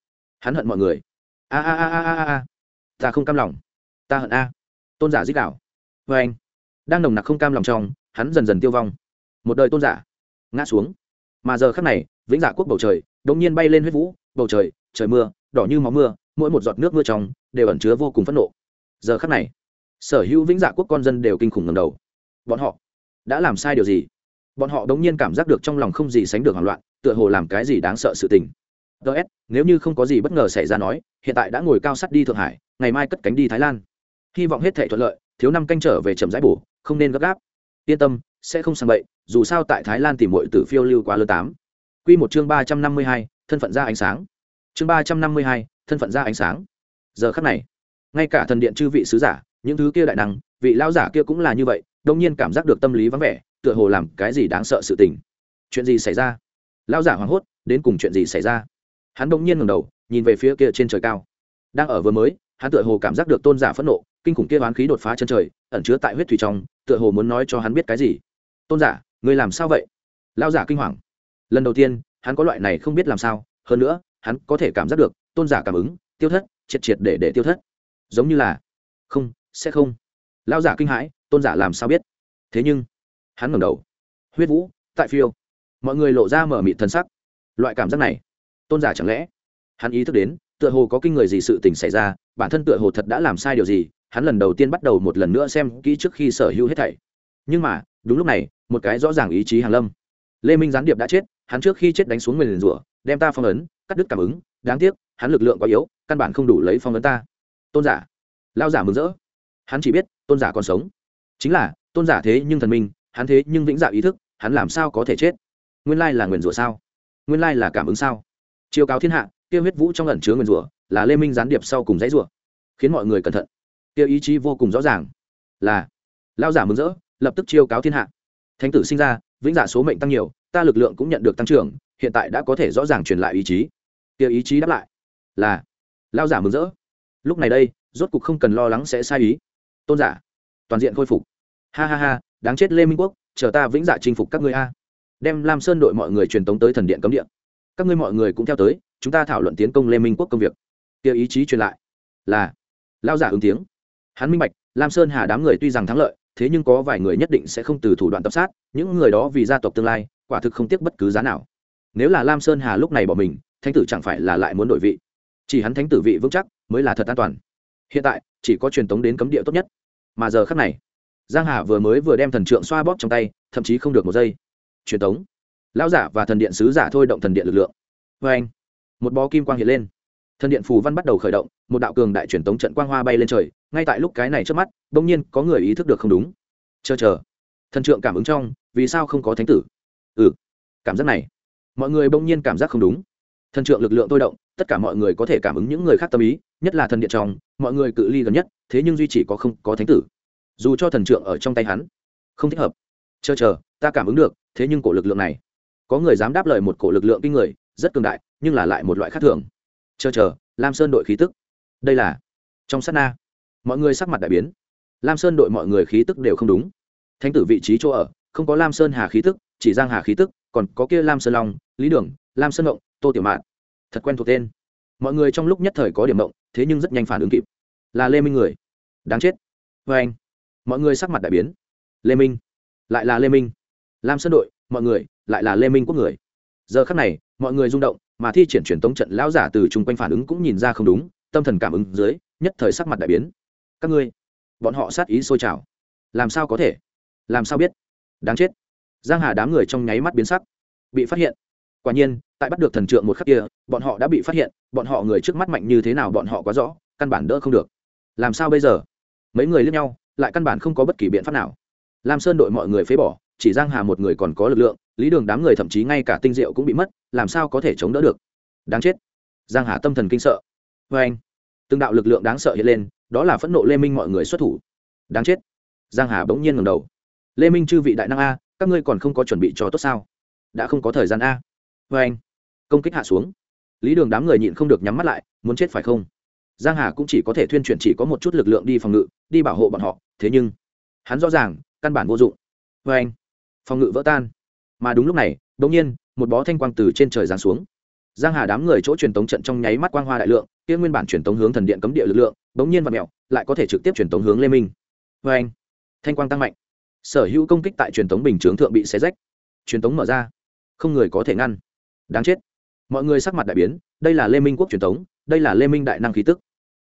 Hắn hận mọi người. A a a a a a ta không cam lòng. Ta hận a. Tôn giả giết đảo vê anh đang nồng nặc không cam lòng trong, hắn dần dần tiêu vong. Một đời tôn giả, ngã xuống. Mà giờ khắc này, vĩnh dạ quốc bầu trời, đột nhiên bay lên huyết vũ, bầu trời trời mưa, đỏ như máu mưa, mỗi một giọt nước mưa trong đều ẩn chứa vô cùng phẫn nộ. Giờ khắc này, sở hữu vĩnh dạ quốc con dân đều kinh khủng ngầm đầu. Bọn họ đã làm sai điều gì? Bọn họ đống nhiên cảm giác được trong lòng không gì sánh được hoảng loạn, tựa hồ làm cái gì đáng sợ sự tình. Ts nếu như không có gì bất ngờ xảy ra nói, hiện tại đã ngồi cao sắt đi thượng hải, ngày mai cất cánh đi thái lan. Hy vọng hết thể thuận lợi, thiếu năm canh trở về chậm rãi bổ không nên gấp gáp. Yên tâm, sẽ không sang bậy, dù sao tại thái lan tìm mọi tử phiêu lưu quá lơ tám. Q một chương ba trăm năm mươi hai, thân phận ra ánh sáng. Chương ba trăm năm mươi hai, thân phận ra ánh sáng. Giờ khắc này, ngay cả thần điện chư vị sứ giả, những thứ kia đại năng, vị lao giả kia cũng là như vậy đông nhiên cảm giác được tâm lý vắng vẻ, tựa hồ làm cái gì đáng sợ sự tình. Chuyện gì xảy ra? Lao giả hoảng hốt, đến cùng chuyện gì xảy ra? Hắn đông nhiên ngẩng đầu, nhìn về phía kia trên trời cao. Đang ở vừa mới, hắn tựa hồ cảm giác được tôn giả phẫn nộ kinh khủng kia oán khí đột phá chân trời, ẩn chứa tại huyết thủy trong, tựa hồ muốn nói cho hắn biết cái gì. Tôn giả người làm sao vậy? Lao giả kinh hoàng. Lần đầu tiên, hắn có loại này không biết làm sao, hơn nữa, hắn có thể cảm giác được, tôn giả cảm ứng, tiêu thất, triệt triệt để để tiêu thất. Giống như là, không, sẽ không. Lao giả kinh hãi, tôn giả làm sao biết? Thế nhưng, hắn ngẩng đầu. Huyết vũ, tại phiêu. Mọi người lộ ra mở mịt thân sắc. Loại cảm giác này, tôn giả chẳng lẽ, hắn ý thức đến, tựa hồ có kinh người gì sự tình xảy ra, bản thân tựa hồ thật đã làm sai điều gì hắn lần đầu tiên bắt đầu một lần nữa xem kỹ trước khi sở hữu hết thảy. Nhưng mà, đúng lúc này, một cái rõ ràng ý chí hàng lâm. Lê minh gián điệp đã chết, hắn trước khi chết đánh xuống nguyền rủa, đem ta phong ấn, cắt đứt cảm ứng. Đáng tiếc, hắn lực lượng quá yếu, căn bản không đủ lấy phong ấn ta. Tôn giả. Lao giả mừng rỡ. Hắn chỉ biết, tôn giả còn sống. Chính là, tôn giả thế nhưng thần minh, hắn thế nhưng vĩnh dạ ý thức, hắn làm sao có thể chết? Nguyên lai là nguyền rủa sao? Nguyên lai là cảm ứng sao? Chiêu cáo thiên hạ kêu huyết vũ trong ẩn chứa nguyền rủa, là lê minh gián điệp sau cùng dãy rủa. Khiến mọi người cẩn thận kia ý chí vô cùng rõ ràng. Là lao giả mừng rỡ, lập tức chiêu cáo thiên hạ. Thánh tử sinh ra, vĩnh giả số mệnh tăng nhiều, ta lực lượng cũng nhận được tăng trưởng, hiện tại đã có thể rõ ràng truyền lại ý chí. Kia ý chí đáp lại, là lao giả mừng rỡ. Lúc này đây, rốt cục không cần lo lắng sẽ sai ý. Tôn giả, toàn diện khôi phục. Ha ha ha, đáng chết lê minh quốc, chờ ta vĩnh dạ chinh phục các ngươi a. Đem lam sơn đội mọi người truyền tống tới thần điện cấm điện các ngươi mọi người cũng theo tới, chúng ta thảo luận tiến công lê minh quốc công việc. Kia ý chí truyền lại, là lao giả ứng tiếng hắn minh bạch, lam sơn hà đám người tuy rằng thắng lợi, thế nhưng có vài người nhất định sẽ không từ thủ đoạn tập sát, những người đó vì gia tộc tương lai, quả thực không tiếc bất cứ giá nào. Nếu là lam sơn hà lúc này bỏ mình, thánh tử chẳng phải là lại muốn đổi vị. Chỉ hắn thánh tử vị vững chắc mới là thật an toàn. Hiện tại, chỉ có truyền tống đến cấm địa tốt nhất. Mà giờ khắc này, giang hà vừa mới vừa đem thần trượng xoa bóp trong tay, thậm chí không được một giây. Truyền tống. Lão giả và thần điện sứ giả thôi động thần điện lực lượng. Vê anh, một bó kim quang hiện lên. Thần điện phù văn bắt đầu khởi động, một đạo cường đại truyền tống trận quang hoa bay lên trời ngay tại lúc cái này trước mắt, bỗng nhiên có người ý thức được không đúng. Chờ chờ. Thần trượng cảm ứng trong, vì sao không có thánh tử? Ừ cảm giác này. Mọi người bỗng nhiên cảm giác không đúng. Thần trượng lực lượng tôi động, tất cả mọi người có thể cảm ứng những người khác tâm ý, nhất là thần điện trong, mọi người cự ly gần nhất, thế nhưng duy chỉ có không có thánh tử. Dù cho thần trượng ở trong tay hắn, không thích hợp. Chờ chờ, ta cảm ứng được, thế nhưng cổ lực lượng này. Có người dám đáp lời một cổ lực lượng kinh người, rất cường đại, nhưng là lại một loại khác thường. Chờ chờ, lam sơn đội khí tức. Đây là trong sát na mọi người sắc mặt đại biến. Lam sơn đội mọi người khí tức đều không đúng. Thánh tử vị trí chỗ ở, không có lam sơn hà khí tức, chỉ giang hà khí tức, còn có kia lam sơn long, lý đường, lam sơn động tô tiểu mạn. Thật quen thuộc tên. Mọi người trong lúc nhất thời có điểm động, thế nhưng rất nhanh phản ứng kịp. Là lê minh người. Đáng chết. Vê anh, mọi người sắc mặt đại biến. Lê minh. Lại là lê minh. Lam sơn đội, mọi người, lại là lê minh quốc người. Giờ khắc này, mọi người rung động, mà thi triển truyền tống trận lão giả từ chung quanh phản ứng cũng nhìn ra không đúng, tâm thần cảm ứng dưới, nhất thời sắc mặt đại biến các ngươi, bọn họ sát ý sôi trào. Làm sao có thể? Làm sao biết? Đáng chết. Giang hà đám người trong nháy mắt biến sắc. Bị phát hiện. Quả nhiên, tại bắt được thần trượng một khắc kia, bọn họ đã bị phát hiện, bọn họ người trước mắt mạnh như thế nào bọn họ quá rõ, căn bản đỡ không được. Làm sao bây giờ? Mấy người lướt nhau, lại căn bản không có bất kỳ biện pháp nào. Lam sơn đội mọi người phế bỏ, chỉ giang hà một người còn có lực lượng, lý đường đám người thậm chí ngay cả tinh diệu cũng bị mất, làm sao có thể chống đỡ được? Đáng chết. Giang hà tâm thần kinh sợ. Vê anh từng đạo lực lượng đáng sợ hiện lên đó là phẫn nộ lê minh mọi người xuất thủ. Đáng chết. Giang hà bỗng nhiên ngầm đầu. Lê minh chư vị đại năng a, các ngươi còn không có chuẩn bị cho tốt sao? Đã không có thời gian a. Vê anh, công kích hạ xuống. Lý đường đám người nhịn không được nhắm mắt lại, muốn chết phải không? Giang hà cũng chỉ có thể thuyên chuyển chỉ có một chút lực lượng đi phòng ngự, đi bảo hộ bọn họ, thế nhưng, hắn rõ ràng, căn bản vô dụng. Vê anh, phòng ngự vỡ tan. Mà đúng lúc này, đột nhiên, một bó thanh quang từ trên trời giáng xuống. Giang hà đám người chỗ truyền tống trận trong nháy mắt quang hoa đại lượng kia nguyên bản truyền tống hướng thần điện cấm địa lực lượng, bỗng nhiên và mẹo lại có thể trực tiếp truyền tống hướng lê minh. Vê anh, thanh quang tăng mạnh. Sở hữu công kích tại truyền tống bình chướng thượng bị xé rách. Truyền tống mở ra. Không người có thể ngăn. Đáng chết. Mọi người sắc mặt đại biến, đây là lê minh quốc truyền tống, đây là lê minh đại năng khí tức.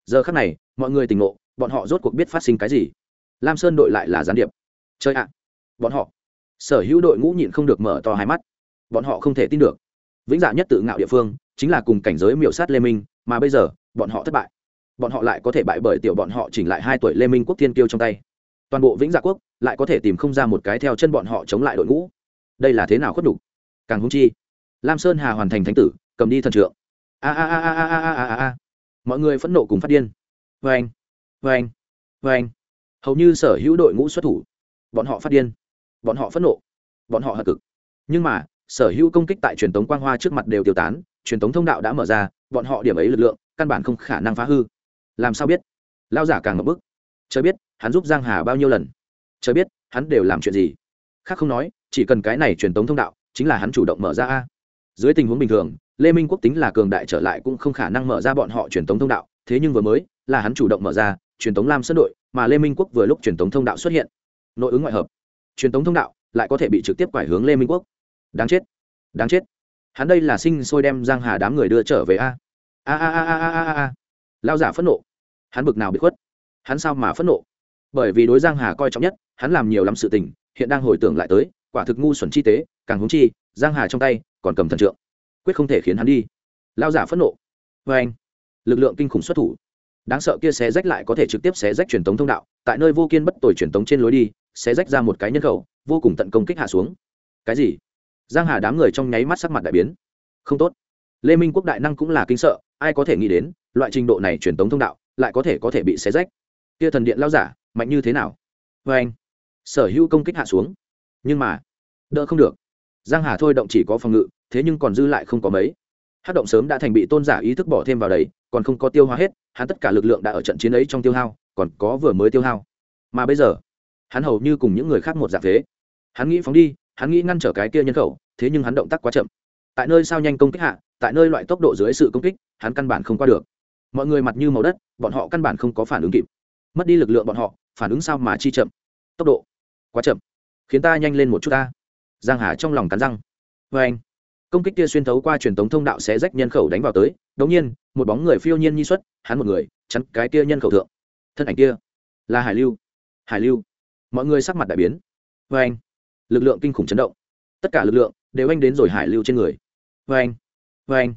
Giờ khắc này, mọi người tỉnh ngộ, bọn họ rốt cuộc biết phát sinh cái gì. Lam sơn đội lại là gián điệp. Chơi ạ. Bọn họ. Sở hữu đội ngũ nhịn không được mở to hai mắt. Bọn họ không thể tin được. Vĩnh dạ nhất tự ngạo địa phương, chính là cùng cảnh giới miểu sát lê minh mà bây giờ, bọn họ thất bại. Bọn họ lại có thể bại bởi tiểu bọn họ chỉnh lại hai tuổi lê minh quốc thiên kiêu trong tay. Toàn bộ vĩnh dạ quốc lại có thể tìm không ra một cái theo chân bọn họ chống lại đội ngũ. Đây là thế nào khuất đủ càng hung chi, lam sơn hà hoàn thành thánh tử, cầm đi thần trượng. A a a a a a a a mọi người phẫn nộ cùng phát điên. Vê anh vê anh vê anh. Hầu như sở hữu đội ngũ xuất thủ. Bọn họ phát điên. Bọn họ phẫn nộ. Bọn họ hận cực. Nhưng mà, sở hữu công kích tại truyền tống quang hoa trước mặt đều tiêu tán truyền thống thông đạo đã mở ra, bọn họ điểm ấy lực lượng, căn bản không khả năng phá hư. Làm sao biết? Lao giả càng ngập bức. Chớ biết, hắn giúp giang hà bao nhiêu lần? Chớ biết, hắn đều làm chuyện gì? Khác không nói, chỉ cần cái này truyền thống thông đạo chính là hắn chủ động mở ra a. Dưới tình huống bình thường, lê minh quốc tính là cường đại trở lại cũng không khả năng mở ra bọn họ truyền thống thông đạo, thế nhưng vừa mới là hắn chủ động mở ra truyền thống lam sân đội, mà lê minh quốc vừa lúc truyền thống thông đạo xuất hiện. Nội ứng ngoại hợp. Truyền thống thông đạo lại có thể bị trực tiếp quải hướng lê minh quốc. Đáng chết. Đáng chết hắn đây là sinh sôi đem giang hà đám người đưa trở về a. A a a a a a a. Lao giả phẫn nộ. Hắn bực nào bị khuất? Hắn sao mà phẫn nộ? Bởi vì đối giang hà coi trọng nhất, hắn làm nhiều lắm sự tình, hiện đang hồi tưởng lại tới, quả thực ngu xuẩn chi tế, càng húng chi, giang hà trong tay còn cầm thần trượng. Quyết không thể khiến hắn đi. Lao giả phẫn nộ. Vê anh, lực lượng kinh khủng xuất thủ. Đáng sợ kia xé rách lại có thể trực tiếp xé rách truyền thống thông đạo, tại nơi vô kiên bất tồi truyền thống trên lối đi, xé rách ra một cái nhân khẩu, vô cùng tận công kích hạ xuống. Cái gì? Giang hà đám người trong nháy mắt sắc mặt đại biến. Không tốt. Lê minh quốc đại năng cũng là kinh sợ, ai có thể nghĩ đến, loại trình độ này truyền tống thông đạo, lại có thể có thể bị xé rách. Kia thần điện lao giả, mạnh như thế nào? Vê anh, sở hữu công kích hạ xuống. Nhưng mà, đỡ không được. Giang hà thôi động chỉ có phòng ngự, thế nhưng còn dư lại không có mấy. Hát động sớm đã thành bị tôn giả ý thức bỏ thêm vào đấy, còn không có tiêu hóa hết, hắn tất cả lực lượng đã ở trận chiến ấy trong tiêu hao, còn có vừa mới tiêu hao. Mà bây giờ, hắn hầu như cùng những người khác một dạng thế. Hắn nghĩ phóng đi hắn nghĩ ngăn trở cái kia nhân khẩu, thế nhưng hắn động tác quá chậm. Tại nơi sao nhanh công kích hạ, tại nơi loại tốc độ dưới sự công kích, hắn căn bản không qua được. Mọi người mặt như màu đất, bọn họ căn bản không có phản ứng kịp. Mất đi lực lượng bọn họ, phản ứng sao mà chi chậm? Tốc độ quá chậm, khiến ta nhanh lên một chút ta. Giang hà trong lòng cắn răng. Vê anh, công kích kia xuyên thấu qua truyền thống thông đạo sẽ rách nhân khẩu đánh vào tới. Đống nhiên, một bóng người phiêu nhiên nhi xuất, hắn một người, chắn cái kia nhân khẩu thượng. Thân ảnh kia là hải lưu. Hải lưu. Mọi người sắc mặt đại biến. Vê anh lực lượng kinh khủng chấn động. Tất cả lực lượng đều anh đến rồi hải lưu trên người. Vê anh vê anh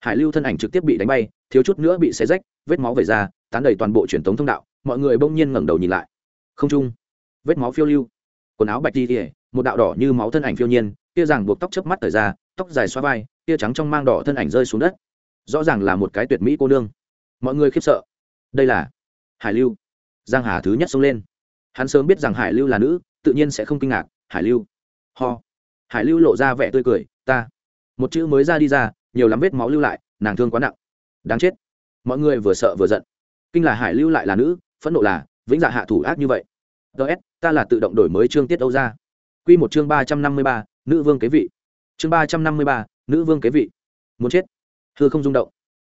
hải lưu thân ảnh trực tiếp bị đánh bay, thiếu chút nữa bị xé rách, vết máu về ra, tán đầy toàn bộ truyền thống thông đạo. Mọi người bỗng nhiên ngẩng đầu nhìn lại. Không trung, vết máu phiêu lưu. Quần áo bạch đi tỉa một đạo đỏ như máu thân ảnh phiêu nhiên, kia ràng buộc tóc chớp mắt thời ra, tóc dài xoa vai, kia trắng trong mang đỏ thân ảnh rơi xuống đất. Rõ ràng là một cái tuyệt mỹ cô nương. Mọi người khiếp sợ. Đây là hải lưu. Giang hà thứ nhất xông lên. Hắn sớm biết rằng hải lưu là nữ, tự nhiên sẽ không kinh ngạc hải lưu. Ho. Hải lưu lộ ra vẻ tươi cười, ta, một chữ mới ra đi ra, nhiều lắm vết máu lưu lại, nàng thương quá nặng. Đáng chết. Mọi người vừa sợ vừa giận. Kinh là hải lưu lại là nữ, phẫn nộ là, vĩnh dạ hạ thủ ác như vậy. Ts ta là tự động đổi mới chương tiết âu ra. Q một chương ba trăm năm mươi ba, nữ vương kế vị. Chương ba trăm năm mươi ba, nữ vương kế vị. Muốn chết. Hư không rung động.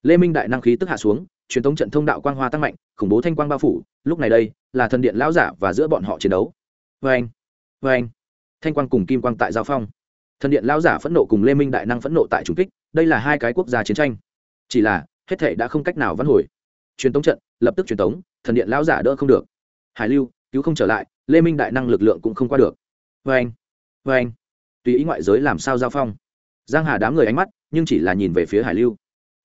Lê minh đại năng khí tức hạ xuống, truyền thống trận thông đạo quang hoa tăng mạnh, khủng bố thanh quang bao phủ, lúc này đây, là thần điện lão giả và giữa bọn họ chiến đấu. Vê anh vê anh thanh quang cùng kim quang tại giao phong. Thần điện lão giả phẫn nộ cùng lê minh đại năng phẫn nộ tại trung kích, đây là hai cái quốc gia chiến tranh. Chỉ là, hết thể đã không cách nào vãn hồi. Truyền tống trận, lập tức truyền tống, thần điện lão giả đỡ không được. Hải lưu, cứu không trở lại, lê minh đại năng lực lượng cũng không qua được. Vê anh vê anh. Tùy ý ngoại giới làm sao giao phong. Giang hà đám người ánh mắt, nhưng chỉ là nhìn về phía hải lưu.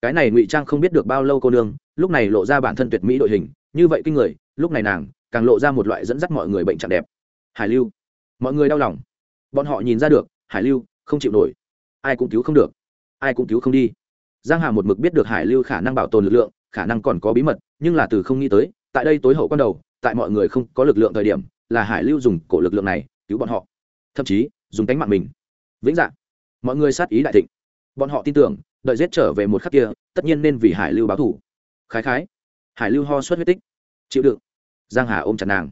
Cái này ngụy trang không biết được bao lâu cô nương, lúc này lộ ra bản thân tuyệt mỹ đội hình, như vậy kinh người, lúc này nàng, càng lộ ra một loại dẫn dắt mọi người bệnh trạng đẹp. Hải lưu mọi người đau lòng. Bọn họ nhìn ra được, hải lưu không chịu nổi. Ai cũng cứu không được. Ai cũng cứu không đi. Giang hà một mực biết được hải lưu khả năng bảo tồn lực lượng, khả năng còn có bí mật, nhưng là từ không nghĩ tới, tại đây tối hậu quan đầu, tại mọi người không có lực lượng thời điểm, là hải lưu dùng cổ lực lượng này cứu bọn họ. Thậm chí, dùng cánh mạng mình. Vĩnh dạng. Mọi người sát ý đại thịnh. Bọn họ tin tưởng, đợi giết trở về một khắc kia, tất nhiên nên vì hải lưu báo thủ khái khái. Hải lưu ho suất huyết tích. Chịu đựng. Giang hà ôm chặt nàng.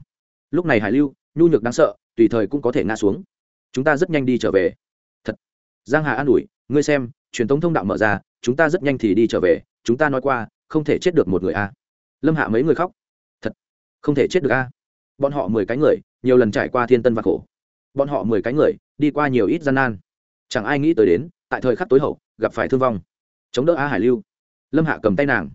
Lúc này hải lưu nhu nhược đáng sợ, tùy thời cũng có thể ngã xuống. Chúng ta rất nhanh đi trở về. Thật. Giang hà an ủi, ngươi xem, truyền thống thông đạo mở ra, chúng ta rất nhanh thì đi trở về, chúng ta nói qua, không thể chết được một người a. Lâm hạ mấy người khóc. Thật, không thể chết được a. Bọn họ mười cái người, nhiều lần trải qua thiên tân và khổ. Bọn họ mười cái người, đi qua nhiều ít gian nan. Chẳng ai nghĩ tới đến, tại thời khắc tối hậu, gặp phải thương vong. Chống đỡ a hải lưu. Lâm hạ cầm tay nàng.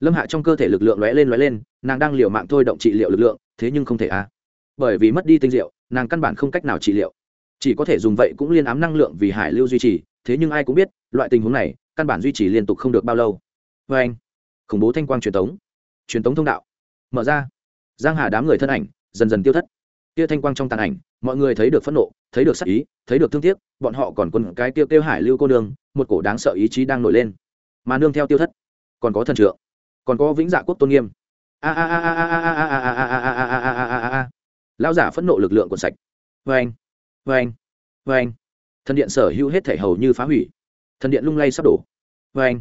Lâm hạ trong cơ thể lực lượng lóe lên lóe lên, nàng đang liều mạng thôi động trị liệu lực lượng, thế nhưng không thể a bởi vì mất đi tinh diệu nàng căn bản không cách nào trị liệu chỉ có thể dùng vậy cũng liên ám năng lượng vì hải lưu duy trì thế nhưng ai cũng biết loại tình huống này căn bản duy trì liên tục không được bao lâu vê anh khủng bố thanh quang truyền tống, truyền tống thông đạo mở ra giang hà đám người thân ảnh dần dần tiêu thất tia thanh quang trong tàn ảnh mọi người thấy được phẫn nộ thấy được sắc ý thấy được thương tiếc bọn họ còn quân cái tiêu kêu hải lưu cô nương một cổ đáng sợ ý chí đang nổi lên mà nương theo tiêu thất còn có thần trượng còn có vĩnh dạ quốc tôn nghiêm a a a a a a a a a a a a a a a a a lão giả phẫn nộ lực lượng còn sạch. Vê anh vê anh vê anh thần điện sở hữu hết thể hầu như phá hủy. Thần điện lung lay sắp đổ. Vê anh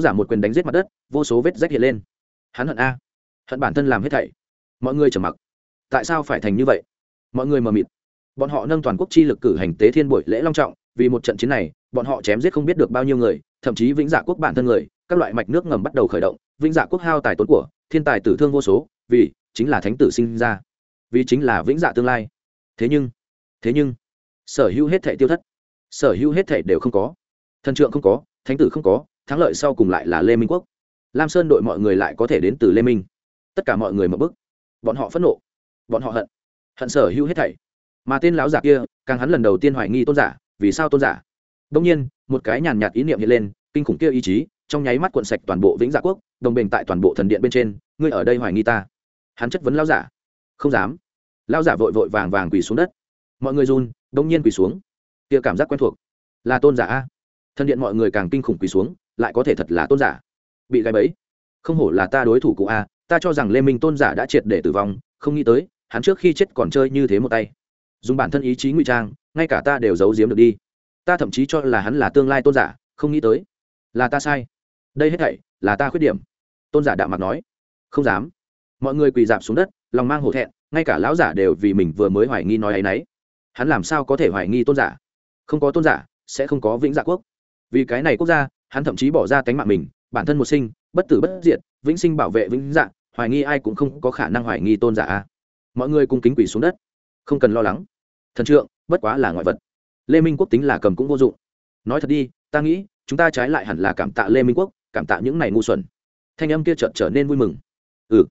giả một quyền đánh giết mặt đất, vô số vết rách hiện lên. Hắn hận a. Hận bản thân làm hết thảy. Mọi người trầm mặc. Tại sao phải thành như vậy? Mọi người mờ mịt. Bọn họ nâng toàn quốc chi lực cử hành tế thiên buổi lễ long trọng, vì một trận chiến này, bọn họ chém giết không biết được bao nhiêu người, thậm chí vĩnh dạ quốc bản thân người, các loại mạch nước ngầm bắt đầu khởi động, vĩnh dạ quốc hao tài tốn của, thiên tài tử thương vô số, vì chính là thánh tử sinh ra vì chính là vĩnh dạ tương lai. Thế nhưng thế nhưng, sở hữu hết thể tiêu thất, sở hữu hết thể đều không có. Thần trượng không có, thánh tử không có, thắng lợi sau cùng lại là lê minh quốc. Lam sơn đội mọi người lại có thể đến từ lê minh. Tất cả mọi người mở bức bọn họ phẫn nộ, bọn họ hận hận sở hữu hết thảy. Mà tên lão giả kia, càng hắn lần đầu tiên hoài nghi tôn giả, vì sao tôn giả? Đông nhiên, một cái nhàn nhạt ý niệm hiện lên, kinh khủng kia ý chí, trong nháy mắt cuộn sạch toàn bộ vĩnh dạ quốc, đồng bình tại toàn bộ thần điện bên trên, ngươi ở đây hoài nghi ta. Hắn chất vấn lão giả không dám. Lão giả vội vội vàng vàng quỳ xuống đất. Mọi người run, đông nhiên quỳ xuống. Kia cảm giác quen thuộc. Là tôn giả a? Thân điện mọi người càng kinh khủng quỳ xuống, lại có thể thật là tôn giả. Bị gáy bẫy. Không hổ là ta đối thủ cụ a, ta cho rằng lê minh tôn giả đã triệt để tử vong, không nghĩ tới, hắn trước khi chết còn chơi như thế một tay. Dùng bản thân ý chí ngụy trang, ngay cả ta đều giấu giếm được đi. Ta thậm chí cho là hắn là tương lai tôn giả, không nghĩ tới. Là ta sai. Đây hết thảy là ta khuyết điểm. Tôn giả đạo mặt nói. Không dám. Mọi người quỳ dạp xuống đất lòng mang hổ thẹn, ngay cả lão giả đều vì mình vừa mới hoài nghi nói ấ y n ấ y hắn làm sao có thể hoài nghi tôn giả? Không có tôn giả, sẽ không có vĩnh dạ quốc. Vì cái này quốc gia, hắn thậm chí bỏ ra cánh mạng mình, bản thân một sinh, bất tử bất diệt, vĩnh sinh bảo vệ vĩnh dạ hoài nghi ai cũng không có khả năng hoài nghi tôn giả a. Mọi người cung kính quỷ xuống đất. Không cần lo lắng. Thần trượng, bất quá là ngoại vật. Lê minh quốc tính là cầm cũng vô dụng. Nói thật đi, ta nghĩ, chúng ta trái lại hẳn là cảm tạ lê minh quốc, cảm tạ những này ngu xuẩn. Thanh âm kia chợt trở nên vui mừng. Ừ.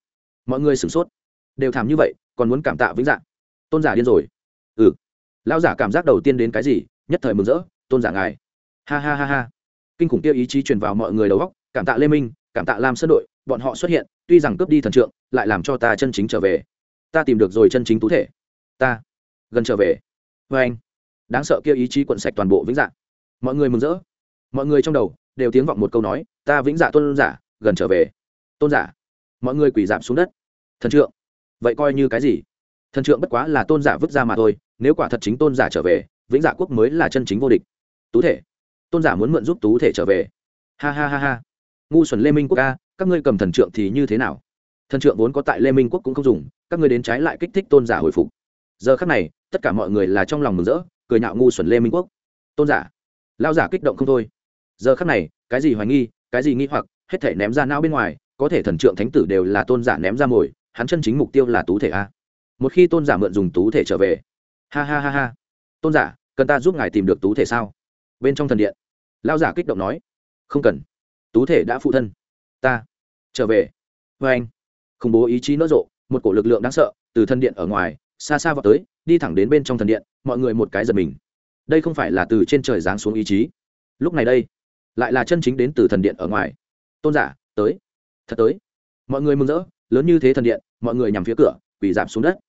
Mọi người sửng sốt đều thảm như vậy còn muốn cảm tạ vĩnh dạng, tôn giả điên rồi. Ừ. Lao giả cảm giác đầu tiên đến cái gì nhất thời mừng rỡ tôn giả ngài. Ha ha ha ha. Kinh khủng kia ý chí truyền vào mọi người đầu góc cảm tạ lê minh cảm tạ lam sơn đội bọn họ xuất hiện tuy rằng cướp đi thần trượng lại làm cho ta chân chính trở về. Ta tìm được rồi chân chính tú thể. Ta gần trở về. Vê anh đáng sợ kia ý chí quận sạch toàn bộ vĩnh dạng. mọi người mừng rỡ. Mọi người trong đầu đều tiếng vọng một câu nói ta vĩnh dạ tôn giả gần trở về. Tôn giả mọi người quỳ giảm xuống đất. Thần trượng vậy coi như cái gì? Thần trượng bất quá là tôn giả vứt ra mà thôi, nếu quả thật chính tôn giả trở về, vĩnh dạ quốc mới là chân chính vô địch. Tú thể, tôn giả muốn mượn giúp tú thể trở về. Ha ha ha ha. Ngu xuẩn lê minh quốc ca, các ngươi cầm thần trượng thì như thế nào? Thần trượng vốn có tại lê minh quốc cũng không dùng, các ngươi đến trái lại kích thích tôn giả hồi phục. Giờ khắc này, tất cả mọi người là trong lòng mừng rỡ, cười nhạo ngu xuẩn lê minh quốc. Tôn giả, lao giả kích động không thôi. Giờ khắc này, cái gì hoài nghi, cái gì nghi hoặc, hết thể ném ra não bên ngoài, có thể thần trượng thánh tử đều là tôn giả ném ra mồi hắn chân chính mục tiêu là tú thể a. Một khi tôn giả mượn dùng tú thể trở về. Ha ha ha ha. Tôn giả, cần ta giúp ngài tìm được tú thể sao? Bên trong thần điện lao giả kích động nói. Không cần. Tú thể đã phụ thân. Ta trở về. Vê anh, khủng bố ý chí nỡ rộ, một cổ lực lượng đáng sợ, từ thần điện ở ngoài, xa xa vào tới, đi thẳng đến bên trong thần điện, mọi người một cái giật mình. Đây không phải là từ trên trời giáng xuống ý chí. Lúc này đây, lại là chân chính đến từ thần điện ở ngoài. Tôn giả, tới. Thật tới. Mọi người mừng rỡ lớn như thế thần điện, mọi người nhằm phía cửa, quỳ giảm xuống đất.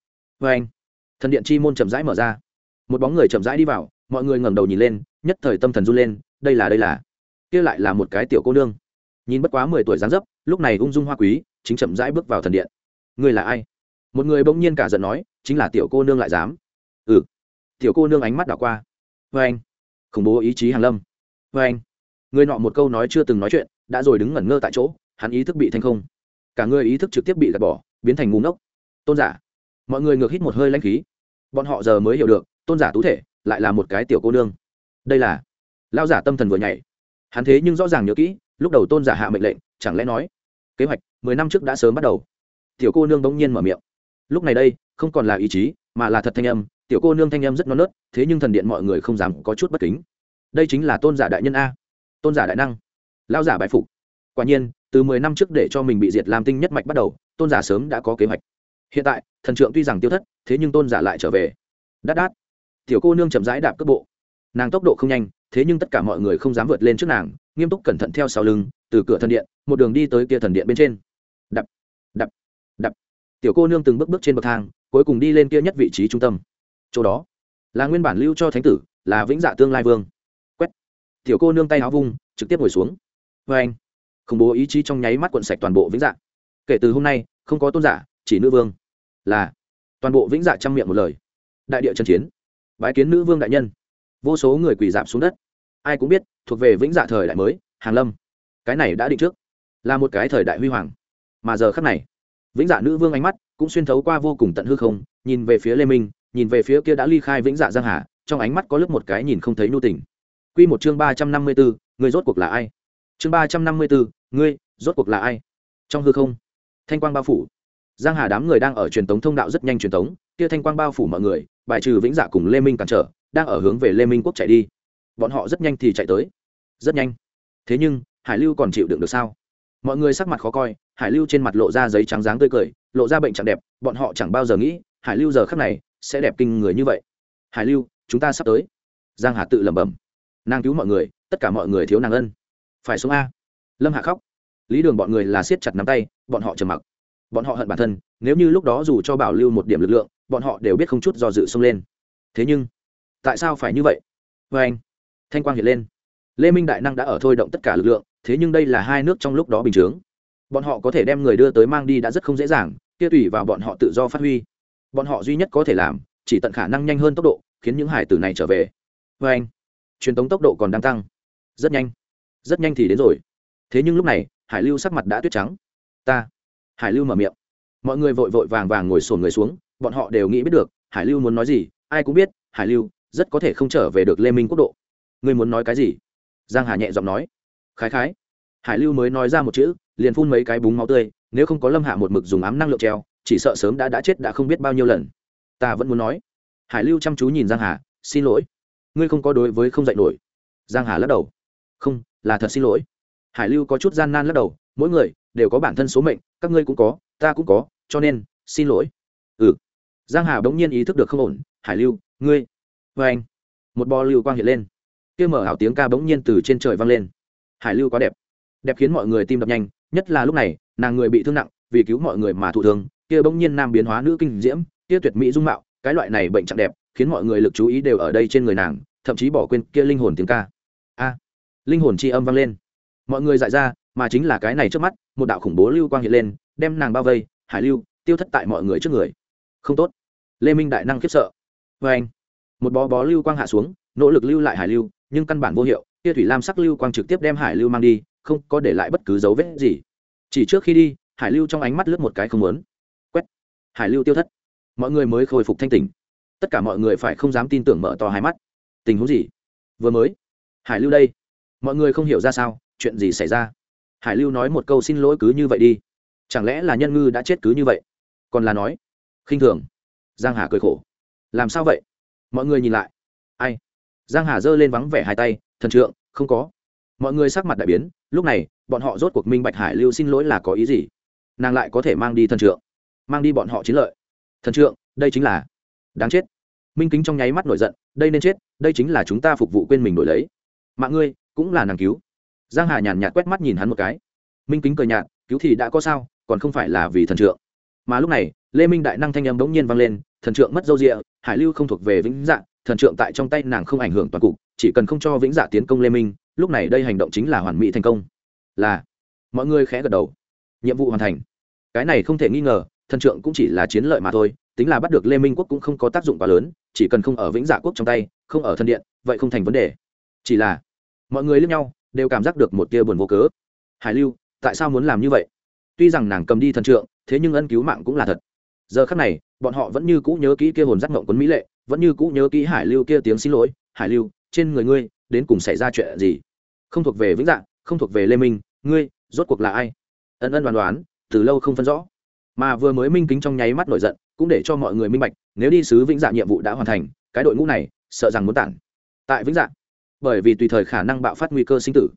Vê anh, thần điện chi môn chậm rãi mở ra. Một bóng người chậm rãi đi vào, mọi người ngẩng đầu nhìn lên, nhất thời tâm thần run lên, đây là đây là. Kia lại là một cái tiểu cô nương. Nhìn bất quá mười tuổi dáng dấp, lúc này ung dung hoa quý, chính chậm rãi bước vào thần điện. Người là ai? Một người bỗng nhiên cả giận nói, chính là tiểu cô nương lại dám. Ừ. Tiểu cô nương ánh mắt đảo qua. Vê anh, khủng bố ý chí hàn lâm. Vê anh, người nọ một câu nói chưa từng nói chuyện, đã rồi đứng ngẩn ngơ tại chỗ, hắn ý thức bị thanh không cả người ý thức trực tiếp bị gạt bỏ, biến thành ngu ngốc. Tôn giả. Mọi người ngược hít một hơi lãnh khí. Bọn họ giờ mới hiểu được, tôn giả tú thể lại là một cái tiểu cô nương. Đây là lao giả tâm thần vừa nhảy. Hắn thế nhưng rõ ràng nhớ kỹ, lúc đầu tôn giả hạ mệnh lệnh, chẳng lẽ nói, kế hoạch mười năm trước đã sớm bắt đầu. Tiểu cô nương bỗng nhiên mở miệng. Lúc này đây, không còn là ý chí, mà là thật thanh âm. Tiểu cô nương thanh âm rất non nớt, thế nhưng thần điện mọi người không dám có chút bất kính. Đây chính là tôn giả đại nhân a. Tôn giả đại năng. Lao giả bại phục. Quả nhiên từ mười năm trước để cho mình bị diệt làm tinh nhất mạch bắt đầu, tôn giả sớm đã có kế hoạch. Hiện tại, thần trượng tuy rằng tiêu thất, thế nhưng tôn giả lại trở về. Đát đát. Tiểu cô nương chậm rãi đạp cước bộ. Nàng tốc độ không nhanh, thế nhưng tất cả mọi người không dám vượt lên trước nàng, nghiêm túc cẩn thận theo sau lưng, từ cửa thần điện, một đường đi tới kia thần điện bên trên. Đập đập đập. Tiểu cô nương từng bước bước trên bậc thang, cuối cùng đi lên kia nhất vị trí trung tâm. Chỗ đó, là nguyên bản lưu cho thánh tử, là vĩnh dạ tương lai vương. Quét. Tiểu cô nương tay áo vung, trực tiếp ngồi xuống. Vê anh khủng bố ý chí trong nháy mắt quận sạch toàn bộ vĩnh dạ. Kể từ hôm nay, không có tôn giả, chỉ nữ vương. Là, toàn bộ vĩnh dạ chăm miệng một lời. Đại địa trần chiến. Bái kiến nữ vương đại nhân. Vô số người quỳ dạp xuống đất. Ai cũng biết, thuộc về vĩnh dạ thời đại mới, hàng lâm. Cái này đã định trước. Là một cái thời đại huy hoàng. Mà giờ khắc này, vĩnh dạ nữ vương ánh mắt cũng xuyên thấu qua vô cùng tận hư không, nhìn về phía lê minh, nhìn về phía kia đã ly khai vĩnh dạ giang hà, trong ánh mắt có lớp một cái nhìn không thấy nhu tình. Quy một chương ba trăm năm mươi bốn người rốt cuộc là ai? Chương ba trăm năm mươi bốn ngươi, rốt cuộc là ai? Trong hư không, thanh quang bao phủ. Giang hà đám người đang ở truyền tống thông đạo rất nhanh truyền tống, kia thanh quang bao phủ mọi người, bài trừ vĩnh dạ cùng lê minh cản trở, đang ở hướng về lê minh quốc chạy đi. Bọn họ rất nhanh thì chạy tới. Rất nhanh. Thế nhưng, hải lưu còn chịu đựng được sao? Mọi người sắc mặt khó coi, hải lưu trên mặt lộ ra giấy trắng dáng tươi cười, lộ ra bệnh chẳng đẹp, bọn họ chẳng bao giờ nghĩ, hải lưu giờ khắc này sẽ đẹp kinh người như vậy. Hải lưu, chúng ta sắp tới. Giang hà tự lẩm bẩm. Nàng cứu mọi người, tất cả mọi người thiếu nàng ân. Phải xuống a lâm hạ khóc. Lý đường bọn người là siết chặt nắm tay, bọn họ trầm mặc. Bọn họ hận bản thân, nếu như lúc đó dù cho bảo lưu một điểm lực lượng, bọn họ đều biết không chút do dự xông lên. Thế nhưng, tại sao phải như vậy? Vê anh, thanh quang hiện lên. Lê minh đại năng đã ở thôi động tất cả lực lượng, thế nhưng đây là hai nước trong lúc đó bình chướng. Bọn họ có thể đem người đưa tới mang đi đã rất không dễ dàng, kia tùy vào bọn họ tự do phát huy. Bọn họ duy nhất có thể làm, chỉ tận khả năng nhanh hơn tốc độ, khiến những hải tử này trở về. Vê anh, truyền tống tốc độ còn đang tăng. Rất nhanh. Rất nhanh thì đến rồi thế nhưng lúc này, hải lưu sắc mặt đã tuyết trắng. Ta. Hải lưu mở miệng. Mọi người vội vội vàng vàng ngồi sổn người xuống, bọn họ đều nghĩ biết được, hải lưu muốn nói gì, ai cũng biết, hải lưu rất có thể không trở về được lê minh quốc độ. Ngươi muốn nói cái gì? Giang hà nhẹ giọng nói. Khái khái. Hải lưu mới nói ra một chữ, liền phun mấy cái búng máu tươi, nếu không có lâm hạ một mực dùng ám năng lượng treo, chỉ sợ sớm đã đã chết đã không biết bao nhiêu lần. Ta vẫn muốn nói. Hải lưu chăm chú nhìn giang hà, xin lỗi. Ngươi không có đối với không dạy nổi. Giang hà lắc đầu. Không, là thật xin lỗi hải lưu có chút gian nan lắc đầu, mỗi người đều có bản thân số mệnh, các ngươi cũng có, ta cũng có, cho nên, xin lỗi. Ừ. Giang hà bỗng nhiên ý thức được không ổn, hải lưu, ngươi vê anh. Một bò lưu quang hiện lên. Kia mở hảo tiếng ca bỗng nhiên từ trên trời vang lên. Hải lưu quá đẹp. Đẹp khiến mọi người tim đập nhanh, nhất là lúc này, nàng người bị thương nặng, vì cứu mọi người mà thụ thương, kia bỗng nhiên nam biến hóa nữ kinh diễm, kia tuyệt mỹ dung mạo, cái loại này bệnh trạng đẹp, khiến mọi người lực chú ý đều ở đây trên người nàng, thậm chí bỏ quên kia linh hồn tiếng ca. A. Linh hồn chi âm vang lên mọi người dại ra, mà chính là cái này trước mắt, một đạo khủng bố lưu quang hiện lên, đem nàng bao vây, hải lưu, tiêu thất tại mọi người trước người. Không tốt. Lê minh đại năng khiếp sợ. Vê anh, một bó bó lưu quang hạ xuống, nỗ lực lưu lại hải lưu, nhưng căn bản vô hiệu kia thủy lam sắc lưu quang trực tiếp đem hải lưu mang đi, không có để lại bất cứ dấu vết gì. Chỉ trước khi đi, hải lưu trong ánh mắt lướt một cái không lớn quét. Hải lưu tiêu thất. Mọi người mới khôi phục thanh tỉnh. Tất cả mọi người phải không dám tin tưởng mở to hai mắt. Tình huống gì? Vừa mới. Hải lưu đây. Mọi người không hiểu ra sao chuyện gì xảy ra? Hải lưu nói một câu, xin lỗi, cứ như vậy đi. Chẳng lẽ là nhân ngư đã chết cứ như vậy? Còn là nói, khinh thường. Giang hà cười khổ. Làm sao vậy? Mọi người nhìn lại. Ai? Giang hà giơ lên vắng vẻ hai tay, thần trượng, không có. Mọi người sắc mặt đại biến. Lúc này, bọn họ rốt cuộc minh bạch hải lưu xin lỗi là có ý gì. Nàng lại có thể mang đi thần trượng, mang đi bọn họ chiến lợi. Thần trượng, đây chính là đáng chết. Minh kính trong nháy mắt nổi giận, đây nên chết, đây chính là chúng ta phục vụ quên mình đổi lấy. Mạng ngươi cũng là nàng cứu giang hà nhàn nhạt quét mắt nhìn hắn một cái. Minh kính cười nhạt, cứu thì đã có sao, còn không phải là vì thần trượng. Mà lúc này, lê minh đại năng thanh âm bỗng nhiên vang lên, thần trượng mất dâu rịa, hải lưu không thuộc về vĩnh dạ thần trượng tại trong tay nàng không ảnh hưởng toàn cục, chỉ cần không cho vĩnh dạ tiến công lê minh, lúc này đây hành động chính là hoàn mỹ thành công. Là, mọi người khẽ gật đầu. Nhiệm vụ hoàn thành. Cái này không thể nghi ngờ, thần trượng cũng chỉ là chiến lợi mà thôi, tính là bắt được lê minh quốc cũng không có tác dụng quá lớn, chỉ cần không ở vĩnh dạ quốc trong tay, không ở thân điện, vậy không thành vấn đề. Chỉ là, mọi người lướt nhau đều cảm giác được một tia buồn vô cớ. Hải lưu, tại sao muốn làm như vậy? Tuy rằng nàng cầm đi thần trượng, thế nhưng ân cứu mạng cũng là thật. Giờ khắc này, bọn họ vẫn như cũ nhớ kỹ kia hồn giác ngộng quấn mỹ lệ, vẫn như cũ nhớ kỹ hải lưu kia tiếng xin lỗi, hải lưu, trên người ngươi, đến cùng xảy ra chuyện gì? Không thuộc về vĩnh dạng không thuộc về lê minh, ngươi, rốt cuộc là ai? Ân ân đoán đoán, từ lâu không phân rõ. Mà vừa mới minh kính trong nháy mắt nổi giận, cũng để cho mọi người minh bạch, nếu đi sứ vĩnh Dạng nhiệm vụ đã hoàn thành, cái đội ngũ này, sợ rằng muốn tản. Tại vĩnh Dạng bởi vì tùy thời khả năng bạo phát nguy cơ sinh tử.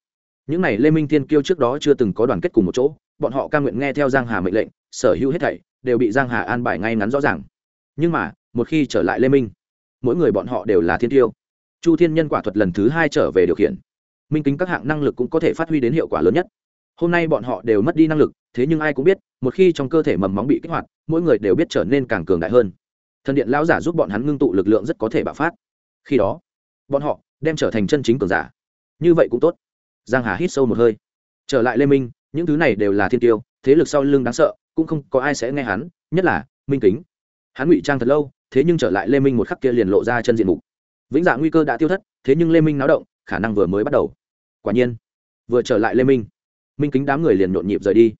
Những này lê minh thiên kiêu trước đó chưa từng có đoàn kết cùng một chỗ, bọn họ ca nguyện nghe theo giang hà mệnh lệnh, sở hữu hết thảy đều bị giang hà an bài ngay ngắn rõ ràng. Nhưng mà, một khi trở lại lê minh, mỗi người bọn họ đều là thiên tiêu. Chu thiên nhân quả thuật lần thứ hai trở về điều khiển. Minh kính các hạng năng lực cũng có thể phát huy đến hiệu quả lớn nhất. Hôm nay bọn họ đều mất đi năng lực, thế nhưng ai cũng biết, một khi trong cơ thể mầm móng bị kích hoạt, mỗi người đều biết trở nên càng cường đại hơn. Thần điện lão giả giúp bọn hắn ngưng tụ lực lượng rất có thể bạo phát. Khi đó, bọn họ đem trở thành chân chính cường giả. Như vậy cũng tốt. Giang hà hít sâu một hơi. Trở lại lê minh, những thứ này đều là thiên tiêu, thế lực sau lưng đáng sợ, cũng không có ai sẽ nghe hắn, nhất là minh kính. Hắn ngụy trang thật lâu, thế nhưng trở lại lê minh một khắc kia liền lộ ra chân diện mục. Vĩnh dạ nguy cơ đã tiêu thất, thế nhưng lê minh náo động, khả năng vừa mới bắt đầu. Quả nhiên, vừa trở lại lê minh minh kính đám người liền nhộn nhịp rời đi.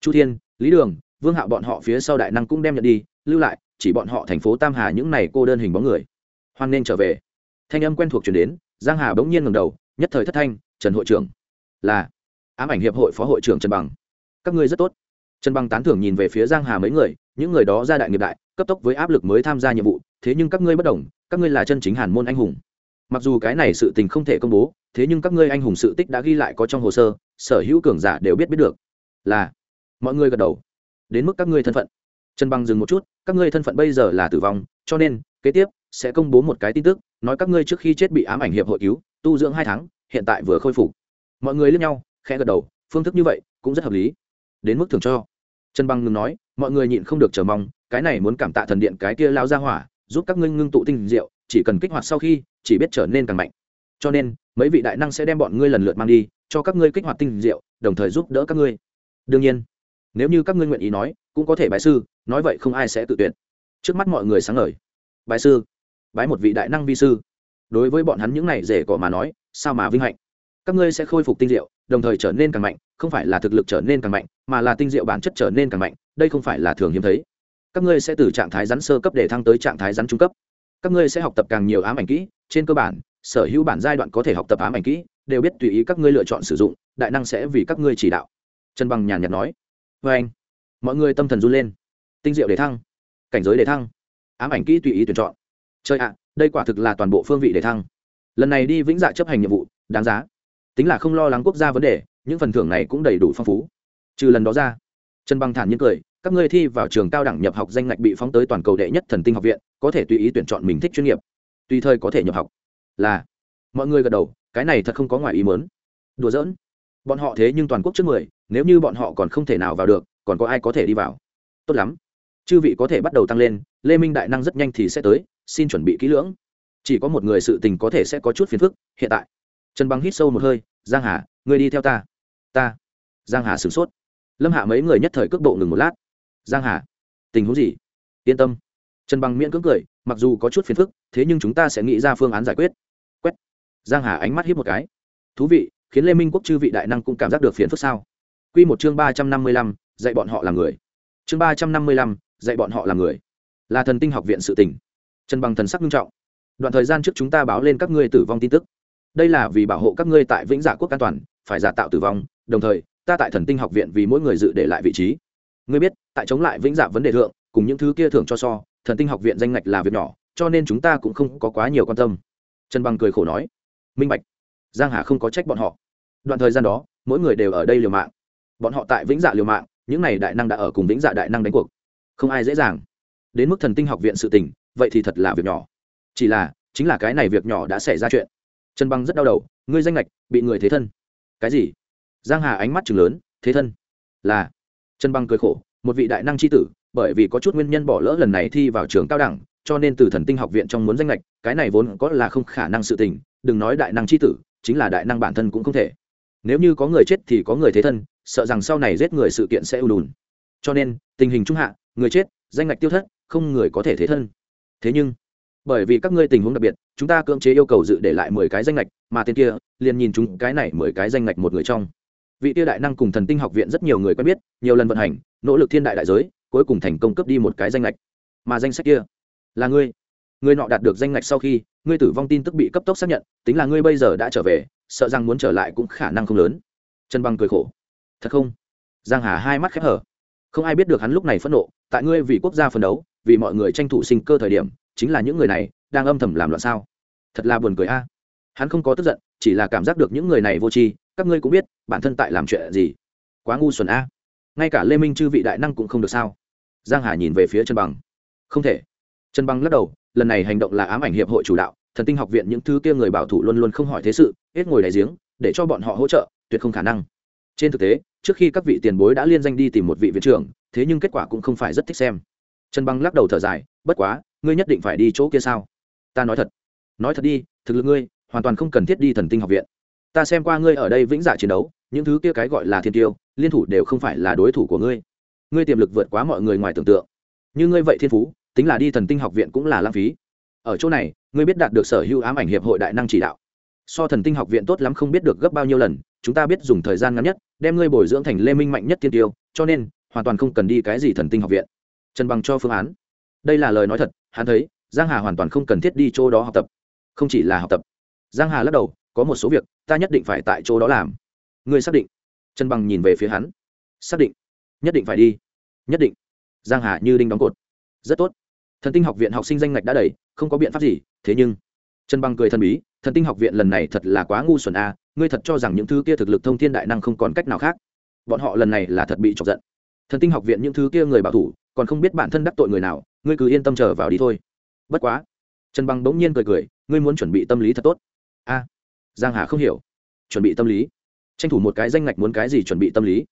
Chu thiên, lý đường, vương hạo bọn họ phía sau đại năng cũng đem nhận đi, lưu lại, chỉ bọn họ thành phố tam hà những này cô đơn hình bóng người. Hoan nên trở về. Thanh âm quen thuộc chuyển đến giang hà bỗng nhiên ngầm đầu, nhất thời thất thanh, trần hội trưởng, là ám ảnh hiệp hội phó hội trưởng trần bằng. Các ngươi rất tốt. Trần bằng tán thưởng nhìn về phía giang hà mấy người, những người đó ra đại nghiệp đại, cấp tốc với áp lực mới tham gia nhiệm vụ, thế nhưng các ngươi bất đồng, các ngươi là chân chính hàn môn anh hùng. Mặc dù cái này sự tình không thể công bố, thế nhưng các ngươi anh hùng sự tích đã ghi lại có trong hồ sơ, sở hữu cường giả đều biết biết được. Là, mọi người gật đầu. Đến mức các ngươi thân phận. Trần bằng dừng một chút, các ngươi thân phận bây giờ là tử vong, cho nên kế tiếp sẽ công bố một cái tin tức, nói các ngươi trước khi chết bị ám ảnh hiệp hội cứu, tu dưỡng hai tháng, hiện tại vừa khôi phục. Mọi người lướt nhau, khẽ gật đầu, phương thức như vậy cũng rất hợp lý. Đến mức thường cho. Trần bằng ngừng nói, mọi người nhịn không được chờ mong, cái này muốn cảm tạ thần điện cái kia lao ra hỏa, giúp các ngươi ngưng tụ tinh diệu, chỉ cần kích hoạt sau khi, chỉ biết trở nên càng mạnh. Cho nên, mấy vị đại năng sẽ đem bọn ngươi lần lượt mang đi, cho các ngươi kích hoạt tinh diệu, đồng thời giúp đỡ các ngươi. Đương nhiên, nếu như các ngươi nguyện ý nói, cũng có thể bái sư, nói vậy không ai sẽ tự tuyển trước mắt mọi người sáng ngời. Bái sư bái một vị đại năng vi sư. Đối với bọn hắn những này rể cỏ mà nói, sao mà vinh hạnh? Các ngươi sẽ khôi phục tinh diệu, đồng thời trở nên càng mạnh, không phải là thực lực trở nên càng mạnh, mà là tinh diệu bản chất trở nên càng mạnh, đây không phải là thường hiếm thấy. Các ngươi sẽ từ trạng thái rắn sơ cấp để thăng tới trạng thái rắn trung cấp. Các ngươi sẽ học tập càng nhiều ám ảnh kỹ, trên cơ bản, sở hữu bản giai đoạn có thể học tập ám ảnh kỹ, đều biết tùy ý các ngươi lựa chọn sử dụng, đại năng sẽ vì các ngươi chỉ đạo. Trần bằng nhàn nhạt nói. Vê anh, mọi người tâm thần run lên. Tinh diệu để thăng, cảnh giới để thăng. Ám ảnh kỹ tùy ý tuyển chọn trời ạ, đây quả thực là toàn bộ phương vị để thăng. Lần này đi vĩnh dạ chấp hành nhiệm vụ, đáng giá. Tính là không lo lắng quốc gia vấn đề, những phần thưởng này cũng đầy đủ phong phú. Trừ lần đó ra, trần bằng thản nhiên cười, các ngươi thi vào trường cao đẳng nhập học danh ngạch bị phóng tới toàn cầu đệ nhất thần tinh học viện, có thể tùy ý tuyển chọn mình thích chuyên nghiệp. Tùy thời có thể nhập học. Là, mọi người gật đầu, cái này thật không có ngoài ý mớn đùa giỡn. Bọn họ thế nhưng toàn quốc trước mười, nếu như bọn họ còn không thể nào vào được, còn có ai có thể đi vào? Tốt lắm. Chư vị có thể bắt đầu tăng lên, lê minh đại năng rất nhanh thì sẽ tới xin chuẩn bị kỹ lưỡng. Chỉ có một người sự tình có thể sẽ có chút phiền phức hiện tại. Trần bằng hít sâu một hơi giang hà người đi theo ta. Ta. Giang hà sửng sốt. Lâm hạ mấy người nhất thời cước bộ ngừng một lát. Giang hà tình huống gì? Yên tâm. Trần bằng miễn cưỡng cười mặc dù có chút phiền phức thế nhưng chúng ta sẽ nghĩ ra phương án giải quyết. Quét. Giang hà ánh mắt hiếp một cái. Thú vị khiến lê minh quốc chư vị đại năng cũng cảm giác được phiền phức sao? Quy một chương ba trăm năm mươi lăm, dạy bọn họ làm người. Chương ba trăm năm mươi lăm, dạy bọn họ làm người. Là thần tinh học viện sự tỉnh trần bằng thần sắc nghiêm trọng. Đoạn thời gian trước chúng ta báo lên các ngươi tử vong tin tức. Đây là vì bảo hộ các ngươi tại vĩnh dạ quốc an toàn, phải giả tạo tử vong, đồng thời, ta tại thần tinh học viện vì mỗi người dự để lại vị trí. Ngươi biết, tại chống lại vĩnh dạ vấn đề thượng, cùng những thứ kia thưởng cho so, thần tinh học viện danh ngạch là việc nhỏ, cho nên chúng ta cũng không có quá nhiều quan tâm. Trần bằng cười khổ nói. Minh bạch. Giang hà không có trách bọn họ. Đoạn thời gian đó, mỗi người đều ở đây liều mạng. Bọn họ tại vĩnh dạ liều mạng, những này đại năng đã ở cùng vĩnh dạ đại năng đánh cuộc. Không ai dễ dàng. Đến mức thần tinh học viện sự tình vậy thì thật là việc nhỏ. Chỉ là, chính là cái này việc nhỏ đã xảy ra chuyện. Trần băng rất đau đầu, ngươi danh lệch bị người thế thân. Cái gì? Giang hà ánh mắt chừng lớn, thế thân? Là. Trần băng cười khổ, một vị đại năng tri tử, bởi vì có chút nguyên nhân bỏ lỡ lần này thi vào trường cao đẳng, cho nên từ thần tinh học viện trong muốn danh lệch cái này vốn có là không khả năng sự tình, đừng nói đại năng tri tử, chính là đại năng bản thân cũng không thể. Nếu như có người chết thì có người thế thân, sợ rằng sau này giết người sự kiện sẽ ưu đùn cho nên, tình hình trung hạ, người chết, danh ngạch tiêu thất, không người có thể thế thân thế nhưng, bởi vì các ngươi tình huống đặc biệt, chúng ta cưỡng chế yêu cầu dự để lại mười cái danh lệch mà tên kia liền nhìn chúng cái này mười cái danh lệch một người trong. Vị tia đại năng cùng thần tinh học viện rất nhiều người quen biết, nhiều lần vận hành, nỗ lực thiên đại đại giới, cuối cùng thành công cấp đi một cái danh lệch mà danh sách kia là ngươi. Ngươi nọ đạt được danh lệch sau khi, ngươi tử vong tin tức bị cấp tốc xác nhận, tính là ngươi bây giờ đã trở về, sợ rằng muốn trở lại cũng khả năng không lớn. Trần băng cười khổ. Thật không? Giang hà hai mắt khép hở. Không ai biết được hắn lúc này phẫn nộ, tại ngươi vì quốc gia phấn đấu vì mọi người tranh thủ sinh cơ thời điểm, chính là những người này đang âm thầm làm loạn sao? Thật là buồn cười a. Hắn không có tức giận, chỉ là cảm giác được những người này vô tri, các ngươi cũng biết, bản thân tại làm chuyện gì. Quá ngu xuẩn a. Ngay cả lê minh chư vị đại năng cũng không được sao? Giang hà nhìn về phía trần bằng. Không thể. Trần bằng lắc đầu, lần này hành động là ám ảnh hiệp hội chủ đạo, thần tinh học viện những thứ kia người bảo thủ luôn luôn không hỏi thế sự, hết ngồi đại giếng, để cho bọn họ hỗ trợ, tuyệt không khả năng. Trên thực tế, trước khi các vị tiền bối đã liên danh đi tìm một vị viện trưởng, thế nhưng kết quả cũng không phải rất thích xem trần Băng lắc đầu thở dài, bất quá, ngươi nhất định phải đi chỗ kia sao? Ta nói thật nói thật đi, thực lực ngươi hoàn toàn không cần thiết đi thần tinh học viện. Ta xem qua ngươi ở đây vĩnh dạ chiến đấu, những thứ kia cái gọi là thiên tiêu, liên thủ đều không phải là đối thủ của ngươi. Ngươi tiềm lực vượt quá mọi người ngoài tưởng tượng. Như ngươi vậy thiên phú, tính là đi thần tinh học viện cũng là lãng phí. Ở chỗ này, ngươi biết đạt được sở hữu ám ảnh hiệp hội đại năng chỉ đạo. So thần tinh học viện tốt lắm không biết được gấp bao nhiêu lần, chúng ta biết dùng thời gian ngắn nhất, đem ngươi bồi dưỡng thành lê minh mạnh nhất thiên tiêu, cho nên hoàn toàn không cần đi cái gì thần tinh học viện trần bằng cho phương án. Đây là lời nói thật, hắn thấy, giang hà hoàn toàn không cần thiết đi chỗ đó học tập. Không chỉ là học tập. Giang hà lắc đầu, có một số việc, ta nhất định phải tại chỗ đó làm. Ngươi xác định. Trần bằng nhìn về phía hắn. Xác định. Nhất định phải đi. Nhất định. Giang hà như đinh đóng cột. Rất tốt. Thần tinh học viện học sinh danh ngạch đã đầy, không có biện pháp gì, thế nhưng, trần bằng cười thần bí, thần tinh học viện lần này thật là quá ngu xuẩn a, ngươi thật cho rằng những thứ kia thực lực thông thiên đại năng không còn cách nào khác. Bọn họ lần này là thật bị chọc giận. Thần tinh học viện những thứ kia người bảo thủ còn không biết bản thân đắc tội người nào, ngươi cứ yên tâm chờ vào đi thôi. Bất quá, trần bằng bỗng nhiên cười cười, ngươi muốn chuẩn bị tâm lý thật tốt. A, giang hà không hiểu. Chuẩn bị tâm lý? Tranh thủ một cái danh ngạch muốn cái gì chuẩn bị tâm lý?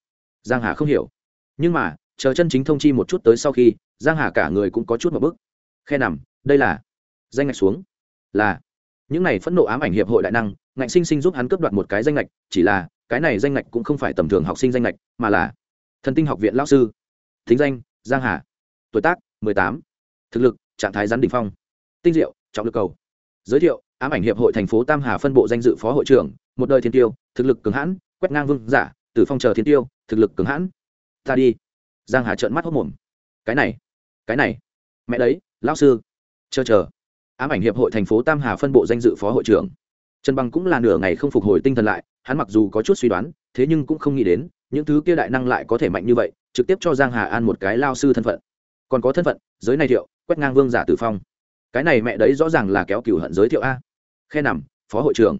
Giang hà không hiểu. Nhưng mà, chờ chân chính thông chi một chút tới sau khi, giang hà cả người cũng có chút một bức khe nằm, đây là danh ngạch xuống. Là, những này phẫn nộ ám ảnh hiệp hội đại năng, ngạnh sinh sinh giúp hắn cướp đoạt một cái danh ngạch, chỉ là, cái này danh ngạch cũng không phải tầm thường học sinh danh ngạch, mà là thần tinh học viện lão sư. Thính danh giang hà. Tuổi tác, mười tám. Thực lực, trạng thái rắn đỉnh phong. Tinh diệu, trọng lực cầu. Giới thiệu, ám ảnh hiệp hội thành phố tam hà phân bộ danh dự phó hội trưởng, một đời thiên tiêu, thực lực cường hãn, quét ngang vương giả, tử phong chờ thiên tiêu, thực lực cường hãn. Ta đi. Giang hà trợn mắt hốt mồm. Cái này cái này. Mẹ đấy, lão sư. Chờ chờ. Ám ảnh hiệp hội thành phố tam hà phân bộ danh dự phó hội trưởng. Trần bằng cũng là nửa ngày không phục hồi tinh thần lại, hắn mặc dù có chút suy đoán, thế nhưng cũng không nghĩ đến những thứ kia đại năng lại có thể mạnh như vậy, trực tiếp cho giang hà an một cái lao sư thân phận. Còn có thân phận, giới này thiệu, quét ngang vương giả tử phong. Cái này mẹ đấy rõ ràng là kéo cửu hận giới thiệu a. Khe nằm, phó hội trưởng.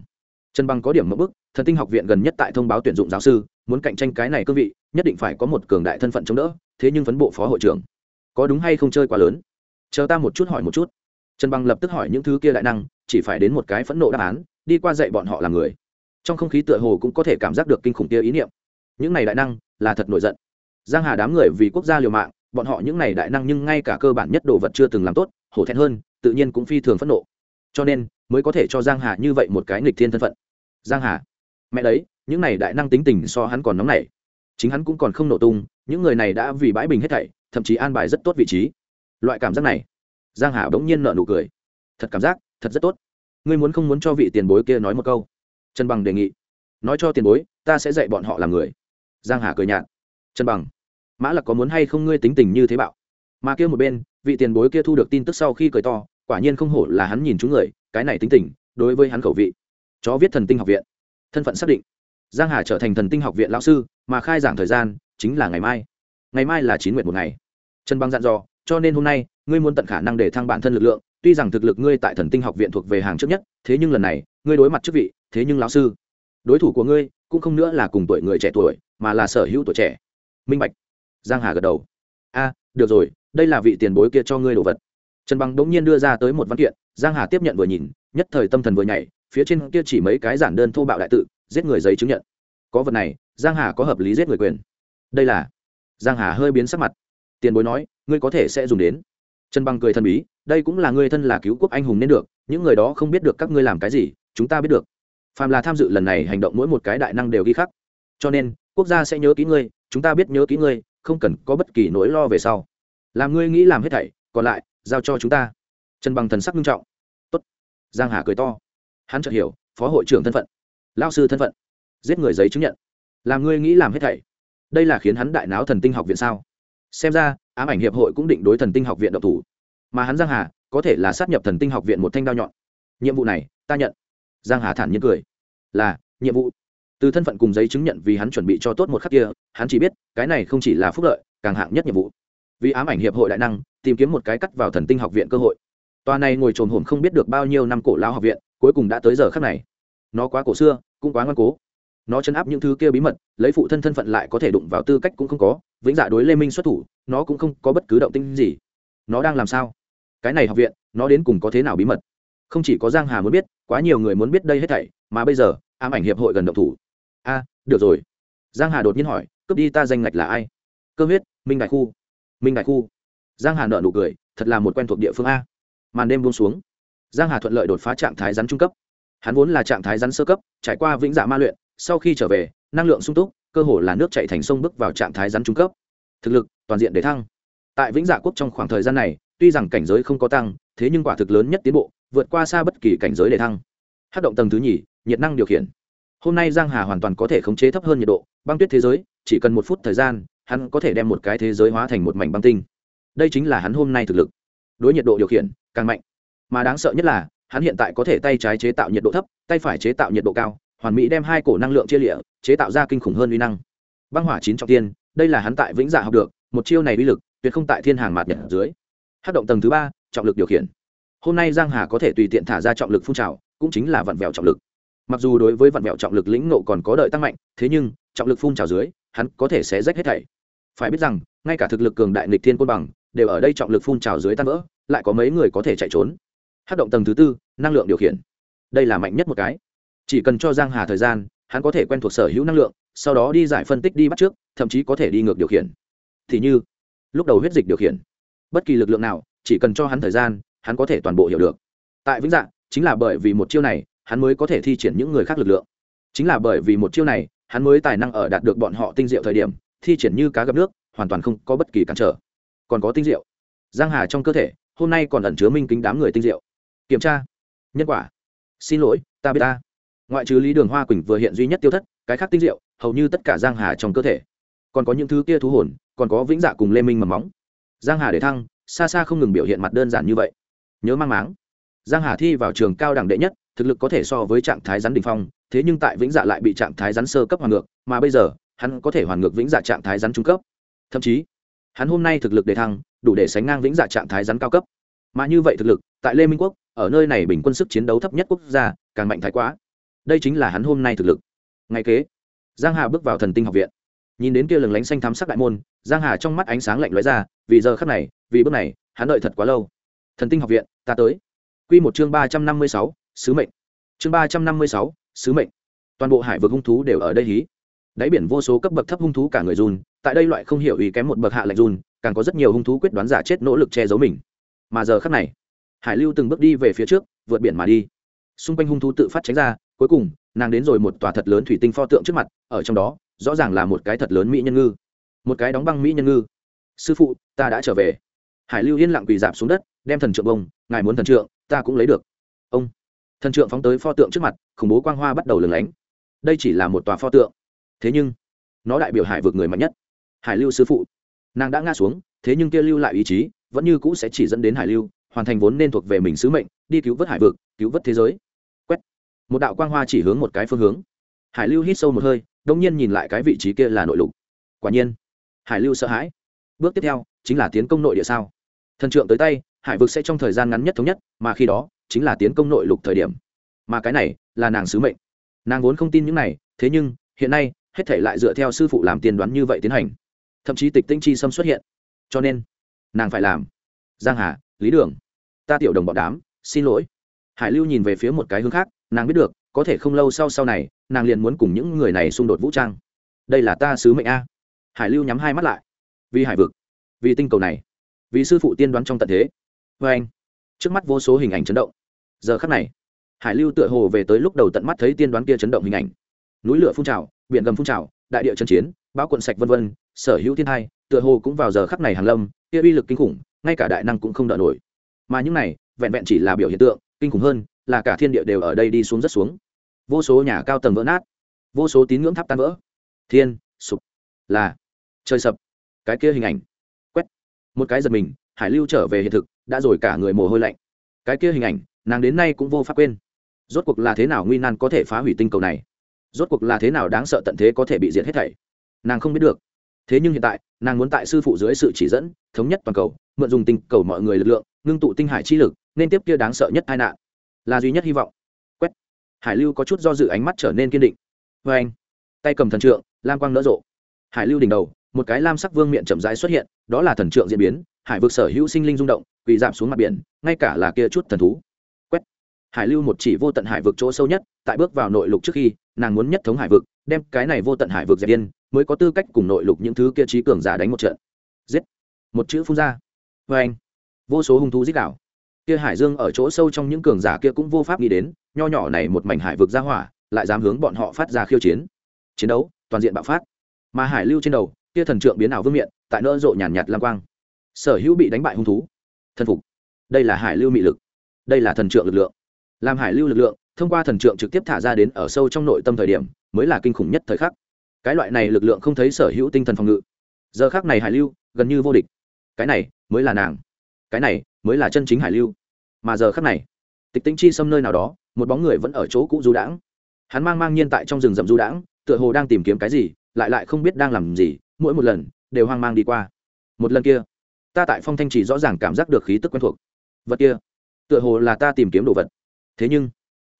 Trần bằng có điểm mẫu bức, thần tinh học viện gần nhất tại thông báo tuyển dụng giáo sư, muốn cạnh tranh cái này cương vị, nhất định phải có một cường đại thân phận chống đỡ, thế nhưng vấn bộ phó hội trưởng. Có đúng hay không chơi quá lớn? Chờ ta một chút hỏi một chút. Trần bằng lập tức hỏi những thứ kia đại năng, chỉ phải đến một cái phẫn nộ đáp án, đi qua dạy bọn họ làm người. Trong không khí tựa hồ cũng có thể cảm giác được kinh khủng kia ý niệm những này đại năng là thật nổi giận. Giang hà đám người vì quốc gia liều mạng, bọn họ những này đại năng nhưng ngay cả cơ bản nhất đồ vật chưa từng làm tốt, hổ thẹn hơn, tự nhiên cũng phi thường phẫn nộ. Cho nên mới có thể cho giang hà như vậy một cái nghịch thiên thân phận. Giang hà, mẹ đấy, những này đại năng tính tình so hắn còn nóng nảy. Chính hắn cũng còn không nổ tung, những người này đã vì bãi bình hết thảy, thậm chí an bài rất tốt vị trí. Loại cảm giác này, giang hà bỗng nhiên nợ nụ cười. Thật cảm giác, thật rất tốt. Ngươi muốn không muốn cho vị tiền bối kia nói một câu? Trần bằng đề nghị. Nói cho tiền bối, ta sẽ dạy bọn họ làm người giang hà cười nhạt. Trần bằng, mã lạc có muốn hay không ngươi tính tình như thế bạo? Mà kia một bên, vị tiền bối kia thu được tin tức sau khi cười to, quả nhiên không hổ là hắn nhìn chúng người, cái này tính tình, đối với hắn khẩu vị. Chó viết thần tinh học viện. Thân phận xác định. Giang hà trở thành thần tinh học viện lão sư, mà khai giảng thời gian chính là ngày mai. Ngày mai là chín nguyện một ngày. Trần bằng dặn dò, cho nên hôm nay, ngươi muốn tận khả năng để thăng bản thân lực lượng, tuy rằng thực lực ngươi tại thần tinh học viện thuộc về hàng trước nhất, thế nhưng lần này, ngươi đối mặt chức vị, thế nhưng lão sư. Đối thủ của ngươi cũng không nữa là cùng tuổi người trẻ tuổi, mà là sở hữu tuổi trẻ. Minh bạch. Giang hà gật đầu. A, được rồi, đây là vị tiền bối kia cho ngươi đồ vật. Trần bằng đống nhiên đưa ra tới một văn kiện, giang hà tiếp nhận vừa nhìn, nhất thời tâm thần vừa nhảy, phía trên kia chỉ mấy cái giản đơn thô bạo đại tự, giết người giấy chứng nhận. Có vật này, giang hà có hợp lý giết người quyền. Đây là. Giang hà hơi biến sắc mặt. Tiền bối nói, ngươi có thể sẽ dùng đến. Trần bằng cười thần bí, đây cũng là ngươi thân là cứu quốc anh hùng nên được, những người đó không biết được các ngươi làm cái gì, chúng ta biết được phàm là tham dự lần này hành động mỗi một cái đại năng đều ghi khắc. Cho nên, quốc gia sẽ nhớ kỹ ngươi, chúng ta biết nhớ kỹ ngươi, không cần có bất kỳ nỗi lo về sau. Làm ngươi nghĩ làm hết thảy, còn lại, giao cho chúng ta. Trần bằng thần sắc nghiêm trọng. Tốt. Giang hà cười to. Hắn chợt hiểu, phó hội trưởng thân phận lao sư thân phận, giết người giấy chứng nhận. Làm ngươi nghĩ làm hết thảy, đây là khiến hắn đại náo thần tinh học viện sao? Xem ra, ám ảnh hiệp hội cũng định đối thần tinh học viện độc thủ. Mà hắn giang hà, có thể là sát nhập thần tinh học viện một thanh đao nhọn. Nhiệm vụ này, ta nhận giang hà thản nhiên cười. Là, nhiệm vụ. Từ thân phận cùng giấy chứng nhận vì hắn chuẩn bị cho tốt một khắc kia, hắn chỉ biết, cái này không chỉ là phúc lợi, càng hạng nhất nhiệm vụ. Vì ám ảnh hiệp hội đại năng, tìm kiếm một cái cắt vào thần tinh học viện cơ hội. Tòa này ngồi trồm hổm không biết được bao nhiêu năm cổ lao học viện, cuối cùng đã tới giờ khắc này. Nó quá cổ xưa, cũng quá ngoan cố. Nó chấn áp những thứ kia bí mật, lấy phụ thân thân phận lại có thể đụng vào tư cách cũng không có, vĩnh dạ đối lê minh xuất thủ, nó cũng không có bất cứ động tinh gì. Nó đang làm sao? Cái này học viện, nó đến cùng có thế nào bí mật? Không chỉ có giang hà muốn biết, quá nhiều người muốn biết đây hết thảy, mà bây giờ, ám ảnh hiệp hội gần động thủ. A, được rồi. Giang hà đột nhiên hỏi, cướp đi ta danh ngạch là ai? Cơ huyết, minh đại khu. Minh đại khu. Giang hà nợ nụ cười, thật là một quen thuộc địa phương a. Màn đêm buông xuống. Giang hà thuận lợi đột phá trạng thái rắn trung cấp. Hắn vốn là trạng thái rắn sơ cấp, trải qua vĩnh dạ ma luyện, sau khi trở về, năng lượng sung túc, cơ hồ là nước chạy thành sông bước vào trạng thái rắn trung cấp. Thực lực, toàn diện để thăng. Tại vĩnh dạ quốc trong khoảng thời gian này, tuy rằng cảnh giới không có tăng, thế nhưng quả thực lớn nhất tiến bộ vượt qua xa bất kỳ cảnh giới để thăng. Hát động tầng thứ nhì, nhiệt năng điều khiển. Hôm nay giang hà hoàn toàn có thể khống chế thấp hơn nhiệt độ, băng tuyết thế giới, chỉ cần một phút thời gian, hắn có thể đem một cái thế giới hóa thành một mảnh băng tinh. Đây chính là hắn hôm nay thực lực. Đối nhiệt độ điều khiển, càng mạnh. Mà đáng sợ nhất là, hắn hiện tại có thể tay trái chế tạo nhiệt độ thấp, tay phải chế tạo nhiệt độ cao, hoàn mỹ đem hai cổ năng lượng chia lịa, chế tạo ra kinh khủng hơn uy năng. Băng hỏa chín trọng tiên, đây là hắn tại vĩnh dạ học được, một chiêu này uy lực, tuyệt không tại thiên hàng mạt nhật dưới. Hát động tầng thứ ba, trọng lực điều khiển hôm nay giang hà có thể tùy tiện thả ra trọng lực phun trào, cũng chính là vặn vẹo trọng lực. Mặc dù đối với vặn vẹo trọng lực lĩnh nộ còn có đợi tăng mạnh, thế nhưng, trọng lực phun trào dưới, hắn có thể sẽ rách hết thảy. Phải biết rằng, ngay cả thực lực cường đại nghịch thiên côn bằng, đều ở đây trọng lực phun trào dưới tan vỡ, lại có mấy người có thể chạy trốn. Hát động tầng thứ tư, năng lượng điều khiển. Đây là mạnh nhất một cái. Chỉ cần cho giang hà thời gian, hắn có thể quen thuộc sở hữu năng lượng, sau đó đi giải phân tích đi bắt trước, thậm chí có thể đi ngược điều khiển. Thì như, lúc đầu huyết dịch điều khiển. Bất kỳ lực lượng nào, chỉ cần cho hắn thời gian hắn có thể toàn bộ hiểu được. Tại vĩnh dạng chính là bởi vì một chiêu này, hắn mới có thể thi triển những người khác lực lượng. Chính là bởi vì một chiêu này, hắn mới tài năng ở đạt được bọn họ tinh diệu thời điểm, thi triển như cá gặp nước, hoàn toàn không có bất kỳ cản trở. Còn có tinh diệu. Giang hà trong cơ thể, hôm nay còn ẩn chứa minh kính đám người tinh diệu. Kiểm tra. Nhân quả. Xin lỗi, ta biết ta. Ngoại trừ lý đường hoa quỳnh vừa hiện duy nhất tiêu thất, cái khác tinh diệu, hầu như tất cả giang hà trong cơ thể. Còn có những thứ kia thú hồn, còn có vĩnh dạ cùng lê minh mầm móng. Giang hà để thăng, xa xa không ngừng biểu hiện mặt đơn giản như vậy nhớ mang máng. Giang hà thi vào trường cao đẳng đệ nhất, thực lực có thể so với trạng thái rắn đỉnh phong, thế nhưng tại vĩnh dạ lại bị trạng thái rắn sơ cấp hoàn ngược, mà bây giờ, hắn có thể hoàn ngược vĩnh dạ trạng thái rắn trung cấp. Thậm chí, hắn hôm nay thực lực đề thăng, đủ để sánh ngang vĩnh dạ trạng thái rắn cao cấp. Mà như vậy thực lực, tại lê minh quốc, ở nơi này bình quân sức chiến đấu thấp nhất quốc gia, càng mạnh thái quá. Đây chính là hắn hôm nay thực lực. Ngay kế, giang hà bước vào thần tinh học viện. Nhìn đến kia lừng lánh xanh thắm sắc đại môn, giang hà trong mắt ánh sáng lạnh lóe ra, vì giờ khắc này, vì bước này, hắn đợi thật quá lâu thần tinh học viện, ta tới. Quy một chương ba trăm năm mươi sáu, sứ mệnh. Chương ba trăm năm mươi sáu, sứ mệnh. Toàn bộ hải vực hung thú đều ở đây hí. Đáy biển vô số cấp bậc thấp hung thú cả người run, tại đây loại không hiểu ý kém một bậc hạ lạnh run, càng có rất nhiều hung thú quyết đoán giả chết nỗ lực che giấu mình. Mà giờ khắc này, hải lưu từng bước đi về phía trước, vượt biển mà đi. Xung quanh hung thú tự phát tránh ra, cuối cùng, nàng đến rồi một tòa thật lớn thủy tinh pho tượng trước mặt, ở trong đó, rõ ràng là một cái thật lớn mỹ nhân ngư. Một cái đóng băng mỹ nhân ngư. Sư phụ, ta đã trở về. Hải lưu yên lặng quỳ dạp xuống đất đem thần trượng bông, ngài muốn thần trượng, ta cũng lấy được. Ông. Thần trượng phóng tới pho tượng trước mặt, khủng bố quang hoa bắt đầu lừng lánh. Đây chỉ là một tòa pho tượng. Thế nhưng, nó đại biểu hải vực người mạnh nhất. Hải lưu sư phụ. Nàng đã ngã xuống, thế nhưng kia lưu lại ý chí, vẫn như cũ sẽ chỉ dẫn đến hải lưu, hoàn thành vốn nên thuộc về mình sứ mệnh, đi cứu vớt hải vực, cứu vớt thế giới. Quét. Một đạo quang hoa chỉ hướng một cái phương hướng. Hải lưu hít sâu một hơi, đông nhiên nhìn lại cái vị trí kia là nội lục. Quả nhiên, hải lưu sợ hãi. Bước tiếp theo, chính là tiến công nội địa sao. Thần trượng tới tay hải vực sẽ trong thời gian ngắn nhất thống nhất, mà khi đó, chính là tiến công nội lục thời điểm. Mà cái này, là nàng sứ mệnh. Nàng vốn không tin những này, thế nhưng, hiện nay, hết thể lại dựa theo sư phụ làm tiên đoán như vậy tiến hành. Thậm chí tịch tinh chi xâm xuất hiện. Cho nên, nàng phải làm. Giang hà, lý đường, ta tiểu đồng bọn đám, xin lỗi. Hải lưu nhìn về phía một cái hướng khác, nàng biết được, có thể không lâu sau sau này, nàng liền muốn cùng những người này xung đột vũ trang. Đây là ta sứ mệnh a. Hải lưu nhắm hai mắt lại. Vì hải vực, vì tinh cầu này, vì sư phụ tiên đoán trong tận thế vê anh. Trước mắt vô số hình ảnh chấn động. Giờ khắc này, hải lưu tựa hồ về tới lúc đầu tận mắt thấy tiên đoán kia chấn động hình ảnh. Núi lửa phun trào, biển gầm phun trào, đại địa chân chiến, bão cuộn sạch vân vân, sở hữu thiên hai tựa hồ cũng vào giờ khắc này hàng lâm, kia uy lực kinh khủng, ngay cả đại năng cũng không đỡ nổi. Mà những này, vẹn vẹn chỉ là biểu hiện tượng, kinh khủng hơn là cả thiên địa đều ở đây đi xuống rất xuống. Vô số nhà cao tầng vỡ nát, vô số tín ngưỡng tháp tan vỡ. Thiên, sụp, là, trời sập. Cái kia hình ảnh, quét. Một cái giật mình, hải lưu trở về hiện thực đã rồi cả người mồ hôi lạnh. Cái kia hình ảnh, nàng đến nay cũng vô pháp quên. Rốt cuộc là thế nào nguy nan có thể phá hủy tinh cầu này? Rốt cuộc là thế nào đáng sợ tận thế có thể bị diệt hết thảy? Nàng không biết được. Thế nhưng hiện tại, nàng muốn tại sư phụ dưới sự chỉ dẫn, thống nhất toàn cầu, mượn dùng tinh cầu mọi người lực lượng, ngưng tụ tinh hải chi lực, nên tiếp kia đáng sợ nhất tai nạn. Là duy nhất hy vọng. Quét. Hải lưu có chút do dự ánh mắt trở nên kiên định. Vê anh, tay cầm thần trượng, lam quang nỡ rộ. Hải lưu đỉnh đầu, một cái lam sắc vương miệng chậm rãi xuất hiện, đó là thần trượng diễn biến hải vực sở hữu sinh linh rung động, quỳ giảm xuống mặt biển, ngay cả là kia chút thần thú. Quét. Hải lưu một chỉ vô tận hải vực chỗ sâu nhất, tại bước vào nội lục trước khi, nàng muốn nhất thống hải vực, đem cái này vô tận hải vực dẹp yên, mới có tư cách cùng nội lục những thứ kia trí cường giả đánh một trận. Giết. Một chữ phun ra. Vê anh. Vô số hung thú giết đảo. Kia hải dương ở chỗ sâu trong những cường giả kia cũng vô pháp nghĩ đến, nho nhỏ này một mảnh hải vực ra hỏa, lại dám hướng bọn họ phát ra khiêu chiến. Chiến đấu, toàn diện bạo phát. Mà hải lưu trên đầu, kia thần trượng biến ảo vương miện, tại nỡ rộ nhàn nhạt lam quang sở hữu bị đánh bại hung thú. Thần phục. Đây là hải lưu mị lực. Đây là thần trượng lực lượng. Làm hải lưu lực lượng, thông qua thần trượng trực tiếp thả ra đến ở sâu trong nội tâm thời điểm, mới là kinh khủng nhất thời khắc. Cái loại này lực lượng không thấy sở hữu tinh thần phòng ngự. Giờ khác này hải lưu, gần như vô địch. Cái này, mới là nàng. Cái này, mới là chân chính hải lưu. Mà giờ khác này, tịch tĩnh chi xâm nơi nào đó, một bóng người vẫn ở chỗ cũ du đãng. Hắn mang mang nhiên tại trong rừng rậm du đãng, tựa hồ đang tìm kiếm cái gì, lại lại không biết đang làm gì, mỗi một lần, đều hoang mang đi qua. Một lần kia ta tại phong thanh chỉ rõ ràng cảm giác được khí tức quen thuộc. Vật kia, tựa hồ là ta tìm kiếm đồ vật. Thế nhưng,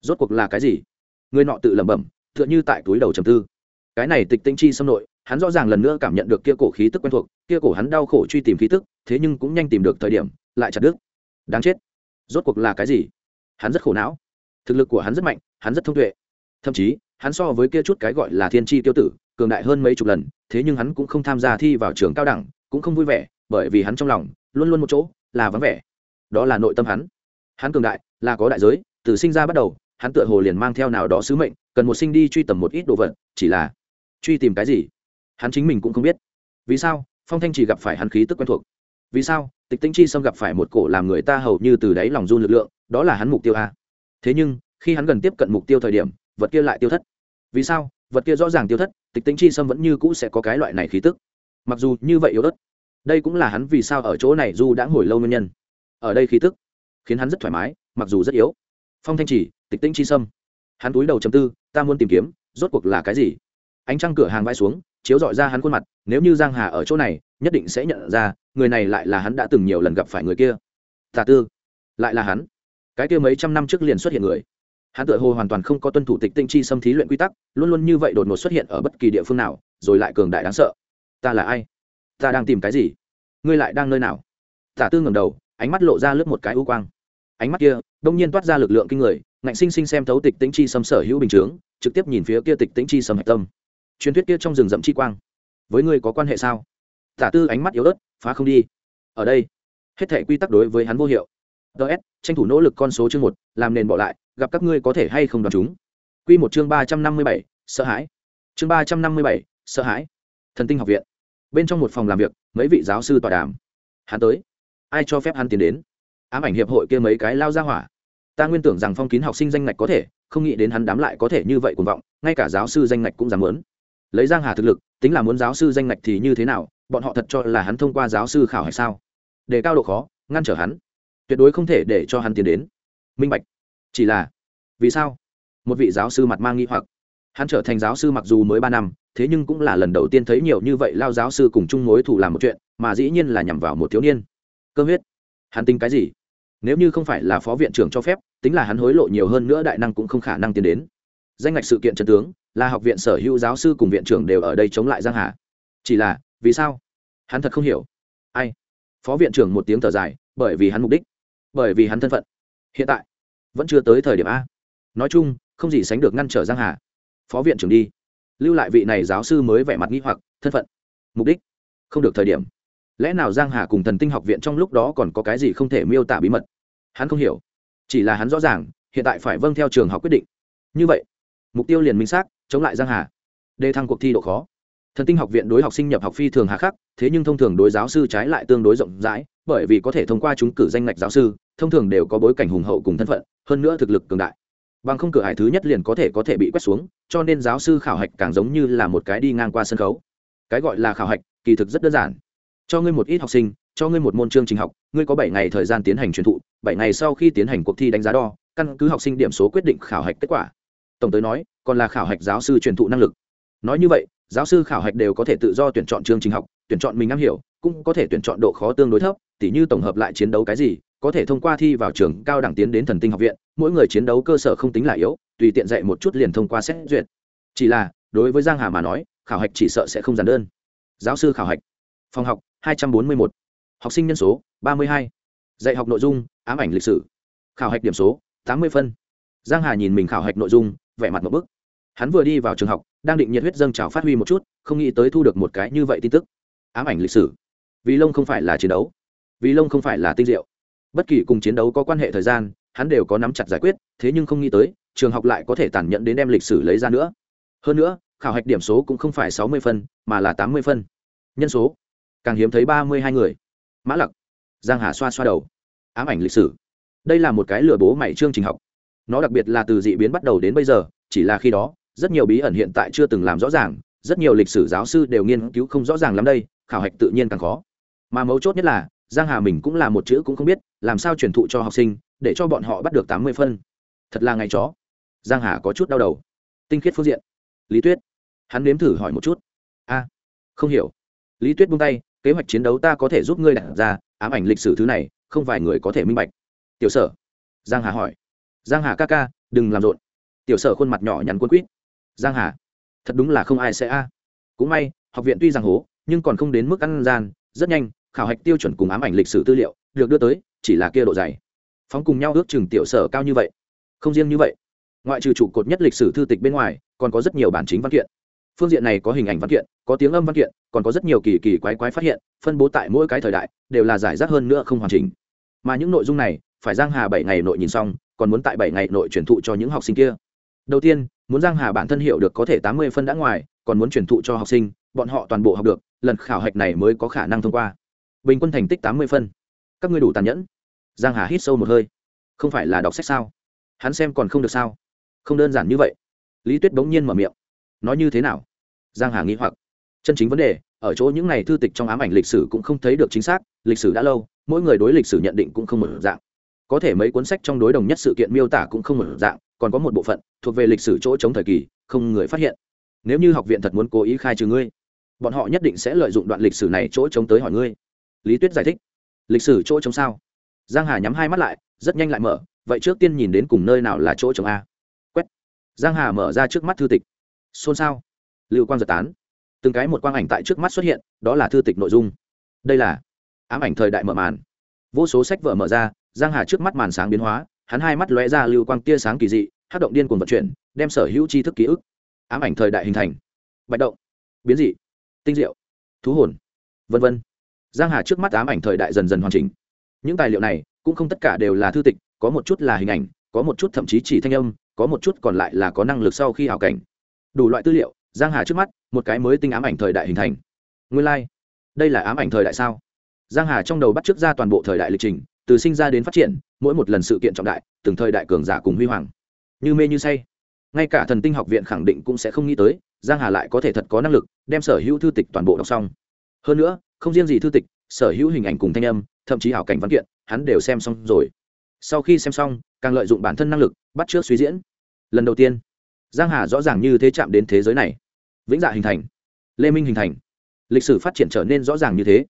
rốt cuộc là cái gì? Người nọ tự lẩm bẩm, tựa như tại túi đầu trầm tư. Cái này tịch tinh chi xâm nội, hắn rõ ràng lần nữa cảm nhận được kia cổ khí tức quen thuộc, kia cổ hắn đau khổ truy tìm khí tức, thế nhưng cũng nhanh tìm được thời điểm, lại chặt đứt. Đáng chết. Rốt cuộc là cái gì? Hắn rất khổ não. Thực lực của hắn rất mạnh, hắn rất thông tuệ. Thậm chí, hắn so với kia chút cái gọi là thiên tri tiêu tử, cường đại hơn mấy chục lần, thế nhưng hắn cũng không tham gia thi vào trường cao đẳng, cũng không vui vẻ bởi vì hắn trong lòng luôn luôn một chỗ là vắng vẻ. Đó là nội tâm hắn. Hắn cường đại, là có đại giới, từ sinh ra bắt đầu, hắn tựa hồ liền mang theo nào đó sứ mệnh, cần một sinh đi truy tầm một ít đồ vật, chỉ là truy tìm cái gì, hắn chính mình cũng không biết. Vì sao? Phong thanh chỉ gặp phải hắn khí tức quen thuộc. Vì sao? Tịch tĩnh chi xâm gặp phải một cổ làm người ta hầu như từ đáy lòng run lực lượng, đó là hắn mục tiêu a. Thế nhưng, khi hắn gần tiếp cận mục tiêu thời điểm, vật kia lại tiêu thất. Vì sao? Vật kia rõ ràng tiêu thất, tịch tĩnh chi xâm vẫn như cũ sẽ có cái loại này khí tức. Mặc dù như vậy yếu ớt đây cũng là hắn vì sao ở chỗ này du đã ngồi lâu nguyên nhân. Ở đây khí tức khiến hắn rất thoải mái, mặc dù rất yếu. Phong thanh chỉ, tịch tĩnh chi sâm. Hắn túi đầu chầm tư, ta muốn tìm kiếm, rốt cuộc là cái gì? Ánh trăng cửa hàng vai xuống, chiếu dọi ra hắn khuôn mặt, nếu như giang hà ở chỗ này, nhất định sẽ nhận ra, người này lại là hắn đã từng nhiều lần gặp phải người kia. Tà tư, lại là hắn. Cái kia mấy trăm năm trước liền xuất hiện người. Hắn tựa hồ hoàn toàn không có tuân thủ tịch tinh chi xâm thí luyện quy tắc, luôn luôn như vậy đột ngột xuất hiện ở bất kỳ địa phương nào, rồi lại cường đại đáng sợ. Ta là ai? Ta đang tìm cái gì? Ngươi lại đang nơi nào? Tả tư ngầm đầu, ánh mắt lộ ra lướt một cái u quang. Ánh mắt kia, đông nhiên toát ra lực lượng kinh người, ngạnh sinh sinh xem thấu tịch tĩnh chi sâm sở hữu bình chướng, trực tiếp nhìn phía kia tịch tĩnh chi sâm hạch tâm. Truyền thuyết kia trong rừng rậm chi quang. Với ngươi có quan hệ sao? Tả tư ánh mắt yếu ớt, phá không đi. Ở đây, hết thể quy tắc đối với hắn vô hiệu. Ts tranh thủ nỗ lực con số chương một, làm nền bỏ lại, gặp các ngươi có thể hay không đoán chúng. Q một chương ba trăm năm mươi bảy, sợ hãi. Chương ba trăm năm mươi bảy, sợ hãi. Thần tinh học viện bên trong một phòng làm việc, mấy vị giáo sư tọa đàm. Hắn tới. Ai cho phép hắn tiến đến? Ám ảnh hiệp hội kia mấy cái lao ra hỏa. Ta nguyên tưởng rằng phong kín học sinh danh ngạch có thể, không nghĩ đến hắn đám lại có thể như vậy cuồng vọng, ngay cả giáo sư danh ngạch cũng dám muốn. Lấy giang hà thực lực, tính là muốn giáo sư danh ngạch thì như thế nào, bọn họ thật cho là hắn thông qua giáo sư khảo hay sao? Để cao độ khó, ngăn trở hắn. Tuyệt đối không thể để cho hắn tiến đến. Minh bạch. Chỉ là, vì sao? Một vị giáo sư mặt mang nghi hoặc. Hắn trở thành giáo sư mặc dù mới ba năm thế nhưng cũng là lần đầu tiên thấy nhiều như vậy lao giáo sư cùng chung mối thủ làm một chuyện, mà dĩ nhiên là nhằm vào một thiếu niên. Cơ huyết. Hắn tính cái gì? Nếu như không phải là phó viện trưởng cho phép, tính là hắn hối lộ nhiều hơn nữa đại năng cũng không khả năng tiến đến. Danh ngạch sự kiện trần tướng, là học viện sở hữu giáo sư cùng viện trưởng đều ở đây chống lại giang hà. Chỉ là, vì sao? Hắn thật không hiểu. Ai? Phó viện trưởng một tiếng thở dài, bởi vì hắn mục đích, bởi vì hắn thân phận. Hiện tại, vẫn chưa tới thời điểm a. Nói chung, không gì sánh được ngăn trở giang hà. Phó viện trưởng đi lưu lại vị này giáo sư mới vẻ mặt nghi hoặc, thân phận, mục đích, không được thời điểm. Lẽ nào giang hà cùng thần tinh học viện trong lúc đó còn có cái gì không thể miêu tả bí mật? Hắn không hiểu. Chỉ là hắn rõ ràng, hiện tại phải vâng theo trường học quyết định. Như vậy, mục tiêu liền minh xác, chống lại giang hà. Đề thăng cuộc thi độ khó. Thần tinh học viện đối học sinh nhập học phi thường hà khắc, thế nhưng thông thường đối giáo sư trái lại tương đối rộng rãi, bởi vì có thể thông qua chúng cử danh ngạch giáo sư, thông thường đều có bối cảnh hùng hậu cùng thân phận, hơn nữa thực lực cường đại bằng không cửa hải thứ nhất liền có thể có thể bị quét xuống, cho nên giáo sư khảo hạch càng giống như là một cái đi ngang qua sân khấu. Cái gọi là khảo hạch, kỳ thực rất đơn giản. Cho ngươi một ít học sinh, cho ngươi một môn chương trình học, ngươi có bảy ngày thời gian tiến hành truyền thụ, bảy ngày sau khi tiến hành cuộc thi đánh giá đo, căn cứ học sinh điểm số quyết định khảo hạch kết quả. Tổng tới nói, còn là khảo hạch giáo sư truyền thụ năng lực. Nói như vậy, giáo sư khảo hạch đều có thể tự do tuyển chọn chương trình học, tuyển chọn mình am hiểu, cũng có thể tuyển chọn độ khó tương đối thấp, tỉ như tổng hợp lại chiến đấu cái gì có thể thông qua thi vào trường cao đẳng tiến đến thần tinh học viện, mỗi người chiến đấu cơ sở không tính là yếu, tùy tiện dạy một chút liền thông qua xét duyệt. Chỉ là, đối với giang hà mà nói, khảo hạch chỉ sợ sẽ không giản đơn. Giáo sư khảo hạch. Phòng học 241. học sinh nhân số 32. dạy học nội dung, ám ảnh lịch sử. Khảo hạch điểm số 80 phân. Giang hà nhìn mình khảo hạch nội dung, vẻ mặt một bức. Hắn vừa đi vào trường học, đang định nhiệt huyết dâng trào phát huy một chút, không nghĩ tới thu được một cái như vậy tin tức. Ám ảnh lịch sử. Vì lông không phải là chiến đấu. Vì lông không phải là tinh diệu bất kỳ cùng chiến đấu có quan hệ thời gian, hắn đều có nắm chặt giải quyết, thế nhưng không nghĩ tới, trường học lại có thể tàn nhẫn đến đem lịch sử lấy ra nữa. Hơn nữa, khảo hạch điểm số cũng không phải sáu mươi phân, mà là tám mươi phân. Nhân số? Càng hiếm thấy ba mươi hai người. Mã lặc. Giang hà xoa xoa đầu. Ám ảnh lịch sử. Đây là một cái lừa bố mày chương trình học. Nó đặc biệt là từ dị biến bắt đầu đến bây giờ, chỉ là khi đó, rất nhiều bí ẩn hiện tại chưa từng làm rõ ràng, rất nhiều lịch sử giáo sư đều nghiên cứu không rõ ràng lắm đây, khảo hạch tự nhiên càng khó. Mà mấu chốt nhất là giang hà mình cũng là một chữ cũng không biết, làm sao truyền thụ cho học sinh, để cho bọn họ bắt được tám mươi phân. Thật là ngày chó. Giang hà có chút đau đầu. Tinh khiết phương diện. Lý tuyết. Hắn nếm thử hỏi một chút. A, không hiểu. Lý tuyết buông tay, kế hoạch chiến đấu ta có thể giúp ngươi đặt ra, ám ảnh lịch sử thứ này, không vài người có thể minh bạch. Tiểu sở. Giang hà hỏi. Giang hà ca ca, đừng làm rộn. Tiểu sở khuôn mặt nhỏ nhắn quân quýt. Giang hà. Thật đúng là không ai sẽ a. Cũng may, học viện tuy rằng hố, nhưng còn không đến mức ăn gian, rất nhanh khảo hạch tiêu chuẩn cùng ám ảnh lịch sử tư liệu, được đưa tới, chỉ là kia độ dày. Phóng cùng nhau ước chừng tiểu sở cao như vậy. Không riêng như vậy, ngoại trừ trụ cột nhất lịch sử thư tịch bên ngoài, còn có rất nhiều bản chính văn kiện. Phương diện này có hình ảnh văn kiện, có tiếng âm văn kiện, còn có rất nhiều kỳ kỳ quái quái phát hiện, phân bố tại mỗi cái thời đại, đều là giải rác hơn nữa không hoàn chỉnh. Mà những nội dung này, phải giang hà bảy ngày nội nhìn xong, còn muốn tại bảy ngày nội truyền thụ cho những học sinh kia. Đầu tiên, muốn giang hà bản thân hiểu được có thể tám mươi phân đã ngoài, còn muốn truyền thụ cho học sinh, bọn họ toàn bộ học được, lần khảo hạch này mới có khả năng thông qua bình quân thành tích tám mươi phân. Các ngươi đủ tàn nhẫn. Giang hà hít sâu một hơi. Không phải là đọc sách sao? Hắn xem còn không được sao? Không đơn giản như vậy. Lý tuyết bỗng nhiên mở miệng. Nói như thế nào? Giang hà nghĩ hoặc. Chân chính vấn đề, ở chỗ những này thư tịch trong ám ảnh lịch sử cũng không thấy được chính xác, lịch sử đã lâu, mỗi người đối lịch sử nhận định cũng không một dạng. Có thể mấy cuốn sách trong đối đồng nhất sự kiện miêu tả cũng không một dạng, còn có một bộ phận thuộc về lịch sử chỗ chống thời kỳ, không người phát hiện. Nếu như học viện thật muốn cố ý khai trừ ngươi, bọn họ nhất định sẽ lợi dụng đoạn lịch sử này chỗ chống tới hỏi ngươi lý tuyết giải thích. Lịch sử chỗ chống sao? Giang hà nhắm hai mắt lại, rất nhanh lại mở, vậy trước tiên nhìn đến cùng nơi nào là chỗ chống a. Quét. Giang hà mở ra trước mắt thư tịch. Xôn xao. Lưu quang giật tán. Từng cái một quang ảnh tại trước mắt xuất hiện, đó là thư tịch nội dung. Đây là ám ảnh thời đại mở màn. Vô số sách vở mở ra, giang hà trước mắt màn sáng biến hóa, hắn hai mắt lóe ra lưu quang tia sáng kỳ dị hát động điên cuồng vận chuyển, đem sở hữu tri thức ký ức, ám ảnh thời đại hình thành. Bạch động, biến dị, tinh diệu, thú hồn, vân vân giang hà trước mắt ám ảnh thời đại dần dần hoàn chỉnh. Những tài liệu này cũng không tất cả đều là thư tịch, có một chút là hình ảnh, có một chút thậm chí chỉ thanh âm, có một chút còn lại là có năng lực sau khi hào cảnh. Đủ loại tư liệu, giang hà trước mắt, một cái mới tinh ám ảnh thời đại hình thành. Nguyên lai、like. đây là ám ảnh thời đại sao? Giang hà trong đầu bắt trước ra toàn bộ thời đại lịch trình, từ sinh ra đến phát triển, mỗi một lần sự kiện trọng đại, từng thời đại cường giả cùng huy hoàng. Như mê như say. Ngay cả thần tinh học viện khẳng định cũng sẽ không nghĩ tới, giang hà lại có thể thật có năng lực đem sở hữu thư tịch toàn bộ đọc xong. Hơn nữa không riêng gì thư tịch, sở hữu hình ảnh cùng thanh âm, thậm chí ảo cảnh văn kiện, hắn đều xem xong rồi. Sau khi xem xong, càng lợi dụng bản thân năng lực, bắt trước suy diễn. Lần đầu tiên, giang hà rõ ràng như thế chạm đến thế giới này. Vĩnh dạ hình thành, lê minh hình thành. Lịch sử phát triển trở nên rõ ràng như thế.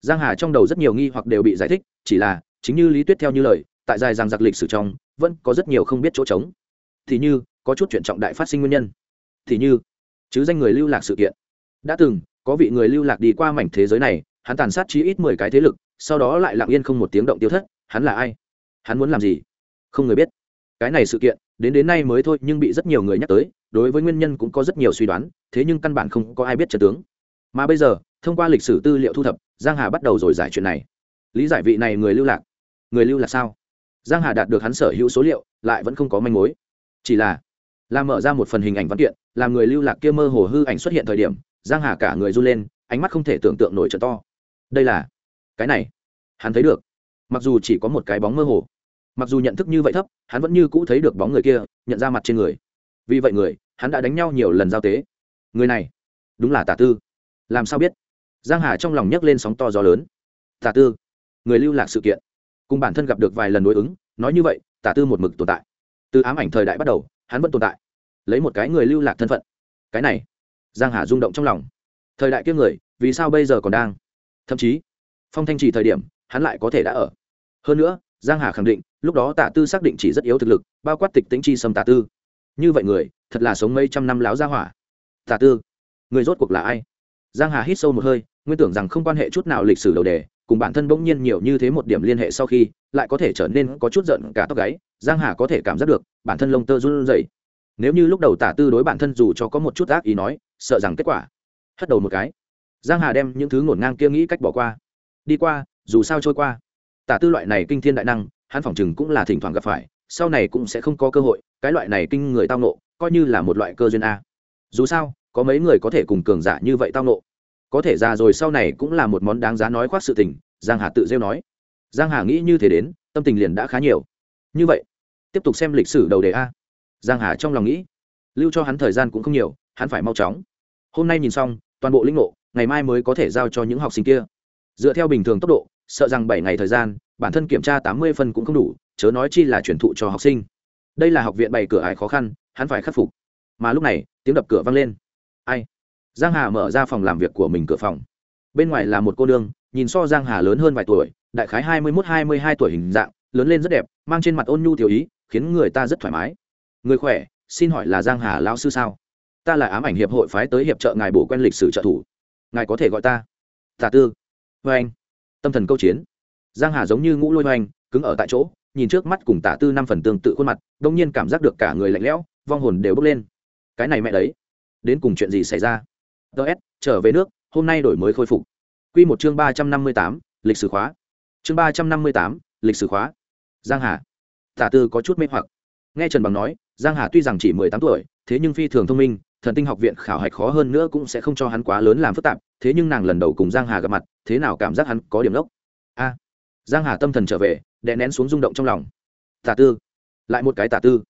Giang hà trong đầu rất nhiều nghi hoặc đều bị giải thích, chỉ là, chính như lý tuyết theo như lời, tại dài rằng giặc lịch sử trong, vẫn có rất nhiều không biết chỗ trống. Thì như, có chút chuyện trọng đại phát sinh nguyên nhân. Thì như, chứ danh người lưu lạc sự kiện. Đã từng có vị người lưu lạc đi qua mảnh thế giới này, hắn tàn sát chí ít mười cái thế lực, sau đó lại lặng yên không một tiếng động tiêu thất, hắn là ai? Hắn muốn làm gì? Không người biết. Cái này sự kiện, đến đến nay mới thôi, nhưng bị rất nhiều người nhắc tới, đối với nguyên nhân cũng có rất nhiều suy đoán, thế nhưng căn bản không có ai biết trật tướng. Mà bây giờ, thông qua lịch sử tư liệu thu thập, giang hà bắt đầu rồi giải chuyện này. Lý giải vị này người lưu lạc. Người lưu lạc sao? Giang hà đạt được hắn sở hữu số liệu, lại vẫn không có manh mối. Chỉ là, làm mở ra một phần hình ảnh văn kiện, làm người lưu lạc kia mơ hồ hư ảnh xuất hiện thời điểm giang hà cả người run lên, ánh mắt không thể tưởng tượng nổi trận to. Đây là cái này. Hắn thấy được. Mặc dù chỉ có một cái bóng mơ hồ, mặc dù nhận thức như vậy thấp, hắn vẫn như cũ thấy được bóng người kia, nhận ra mặt trên người. Vì vậy người, hắn đã đánh nhau nhiều lần giao tế. Người này, đúng là tả tư. Làm sao biết? Giang hà trong lòng nhấc lên sóng to gió lớn. Tả tư, người lưu lạc sự kiện. Cùng bản thân gặp được vài lần đối ứng, nói như vậy, tả tư một mực tồn tại. Từ ám ảnh thời đại bắt đầu, hắn vẫn tồn tại. Lấy một cái người lưu lạc thân phận. Cái này giang hà rung động trong lòng. Thời đại kiếp người, vì sao bây giờ còn đang? Thậm chí, phong thanh trì thời điểm, hắn lại có thể đã ở. Hơn nữa, giang hà khẳng định, lúc đó Tạ tư xác định chỉ rất yếu thực lực, bao quát tịch tính chi xâm Tạ tư. Như vậy người, thật là sống mấy trăm năm láo ra hỏa. Tạ tư, người rốt cuộc là ai? Giang hà hít sâu một hơi, nguyên tưởng rằng không quan hệ chút nào lịch sử đầu đề, cùng bản thân bỗng nhiên nhiều như thế một điểm liên hệ sau khi, lại có thể trở nên có chút giận cả tóc gáy, giang hà có thể cảm giác được, bản thân lông tơ run rẩy. Nếu như lúc đầu tả tư đối bản thân dù cho có một chút ác ý nói sợ rằng kết quả. Hất đầu một cái. Giang hà đem những thứ ngổn ngang kia nghĩ cách bỏ qua. Đi qua, dù sao trôi qua. Tả tư loại này kinh thiên đại năng, hắn phỏng chừng cũng là thỉnh thoảng gặp phải, sau này cũng sẽ không có cơ hội, cái loại này kinh người tao nộ coi như là một loại cơ duyên a. Dù sao, có mấy người có thể cùng cường giả như vậy tao nộ có thể ra rồi sau này cũng là một món đáng giá nói khoác sự tình, giang hà tự rêu nói. Giang hà nghĩ như thế đến, tâm tình liền đã khá nhiều. Như vậy, tiếp tục xem lịch sử đầu đề a. Giang hà trong lòng nghĩ, lưu cho hắn thời gian cũng không nhiều, hắn phải mau chóng hôm nay nhìn xong, toàn bộ lĩnh ngộ, ngày mai mới có thể giao cho những học sinh kia. Dựa theo bình thường tốc độ, sợ rằng bảy ngày thời gian, bản thân kiểm tra tám mươi phân cũng không đủ, chớ nói chi là chuyển thụ cho học sinh. Đây là học viện bày cửa ải khó khăn, hắn phải khắc phục. Mà lúc này, tiếng đập cửa vang lên. Ai? Giang hà mở ra phòng làm việc của mình cửa phòng. Bên ngoài là một cô nương, nhìn so giang hà lớn hơn vài tuổi, đại khái hai mươi hai mươi hai tuổi hình dạng, lớn lên rất đẹp, mang trên mặt ôn nhu tiểu ý, khiến người ta rất thoải mái. Người khỏe, xin hỏi là giang hà lao sư sao? Ta là ám ảnh hiệp hội phái tới hiệp trợ ngài bổ quen lịch sử trợ thủ. Ngài có thể gọi ta tả tư. Vê anh. Tâm thần câu chiến. Giang hà giống như ngũ lôi hoành, cứng ở tại chỗ, nhìn trước mắt cùng tả tư năm phần tương tự khuôn mặt, đông nhiên cảm giác được cả người lạnh lẽo, vong hồn đều bốc lên. Cái này mẹ đấy. Đến cùng chuyện gì xảy ra? Ts trở về nước, hôm nay đổi mới khôi phục. Quy một chương ba trăm năm mươi tám, lịch sử khóa. Chương ba trăm năm mươi tám, lịch sử khóa. Giang hà. Tả tư có chút mê hoặc. Nghe trần bằng nói, giang hà tuy rằng chỉ mười tám tuổi, thế nhưng phi thường thông minh thần tinh học viện khảo hạch khó hơn nữa cũng sẽ không cho hắn quá lớn làm phức tạp, thế nhưng nàng lần đầu cùng giang hà gặp mặt, thế nào cảm giác hắn có điểm lốc? A. Giang hà tâm thần trở về, đè nén xuống rung động trong lòng. Tả tư. Lại một cái tả tư.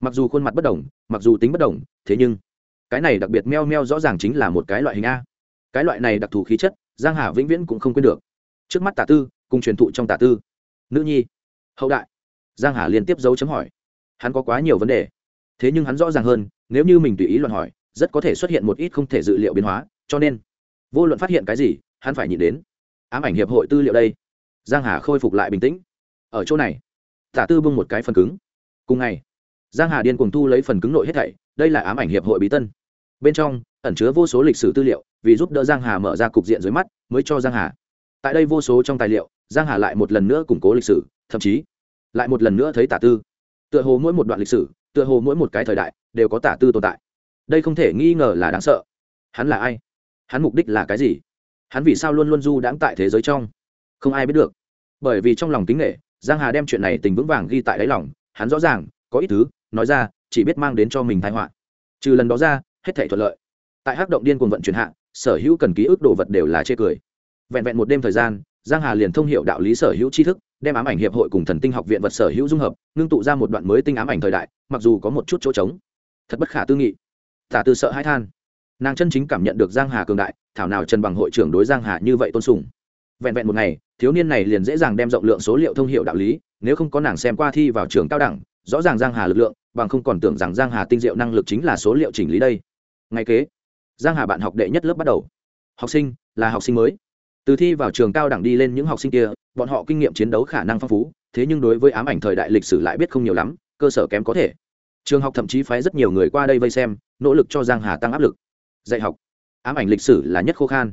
Mặc dù khuôn mặt bất đồng, mặc dù tính bất đồng, thế nhưng cái này đặc biệt meo meo rõ ràng chính là một cái loại hình a. Cái loại này đặc thù khí chất, giang hà vĩnh viễn cũng không quên được. Trước mắt tả tư, cùng truyền thụ trong tả tư. Nữ nhi, hậu đại. Giang hà liên tiếp dấu chấm hỏi. Hắn có quá nhiều vấn đề. Thế nhưng hắn rõ ràng hơn, nếu như mình tùy ý luận hỏi rất có thể xuất hiện một ít không thể dự liệu biến hóa, cho nên, vô luận phát hiện cái gì, hắn phải nhìn đến. Ám ảnh hiệp hội tư liệu đây. Giang hà khôi phục lại bình tĩnh. Ở chỗ này, tả tư bưng một cái phần cứng. Cùng ngày, giang hà điên cùng thu lấy phần cứng nội hết thảy, đây là ám ảnh hiệp hội bí tân. Bên trong, ẩn chứa vô số lịch sử tư liệu, vì giúp đỡ giang hà mở ra cục diện dưới mắt, mới cho giang hà. Tại đây vô số trong tài liệu, giang hà lại một lần nữa củng cố lịch sử, thậm chí, lại một lần nữa thấy tả tư. Tựa hồ mỗi một đoạn lịch sử, tựa hồ mỗi một cái thời đại, đều có tả tư tồn tại đây không thể nghi ngờ là đáng sợ. Hắn là ai? Hắn mục đích là cái gì? Hắn vì sao luôn luôn du đãng tại thế giới trong? Không ai biết được. Bởi vì trong lòng tính nghệ giang hà đem chuyện này tình vững vàng ghi tại đáy lòng, hắn rõ ràng, có ít thứ, nói ra, chỉ biết mang đến cho mình tai họa. Trừ lần đó ra, hết thể thuận lợi. Tại hắc động điên cuồng vận chuyển hạ, sở hữu cần ký ức đồ vật đều là chê cười. Vẹn vẹn một đêm thời gian, giang hà liền thông hiệu đạo lý sở hữu tri thức, đem ám ảnh hiệp hội cùng thần tinh học viện vật sở hữu dung hợp, ngưng tụ ra một đoạn mới tinh ám ảnh thời đại, mặc dù có một chút chỗ trống. Thật bất khả tư nghị tả tư sợ hãi than. Nàng chân chính cảm nhận được giang hà cường đại, thảo nào trần bằng hội trưởng đối giang hà như vậy tôn sùng. Vẹn vẹn một ngày, thiếu niên này liền dễ dàng đem rộng lượng số liệu thông hiệu đạo lý, nếu không có nàng xem qua thi vào trường cao đẳng, rõ ràng giang hà lực lượng, bằng không còn tưởng rằng giang hà tinh diệu năng lực chính là số liệu chỉnh lý đây. Ngay kế, giang hà bạn học đệ nhất lớp bắt đầu. Học sinh, là học sinh mới. Từ thi vào trường cao đẳng đi lên những học sinh kia, bọn họ kinh nghiệm chiến đấu khả năng phong phú, thế nhưng đối với ám ảnh thời đại lịch sử lại biết không nhiều lắm, cơ sở kém có thể trường học thậm chí phái rất nhiều người qua đây vây xem, nỗ lực cho giang hà tăng áp lực. Dạy học, ám ảnh lịch sử là nhất khô khan.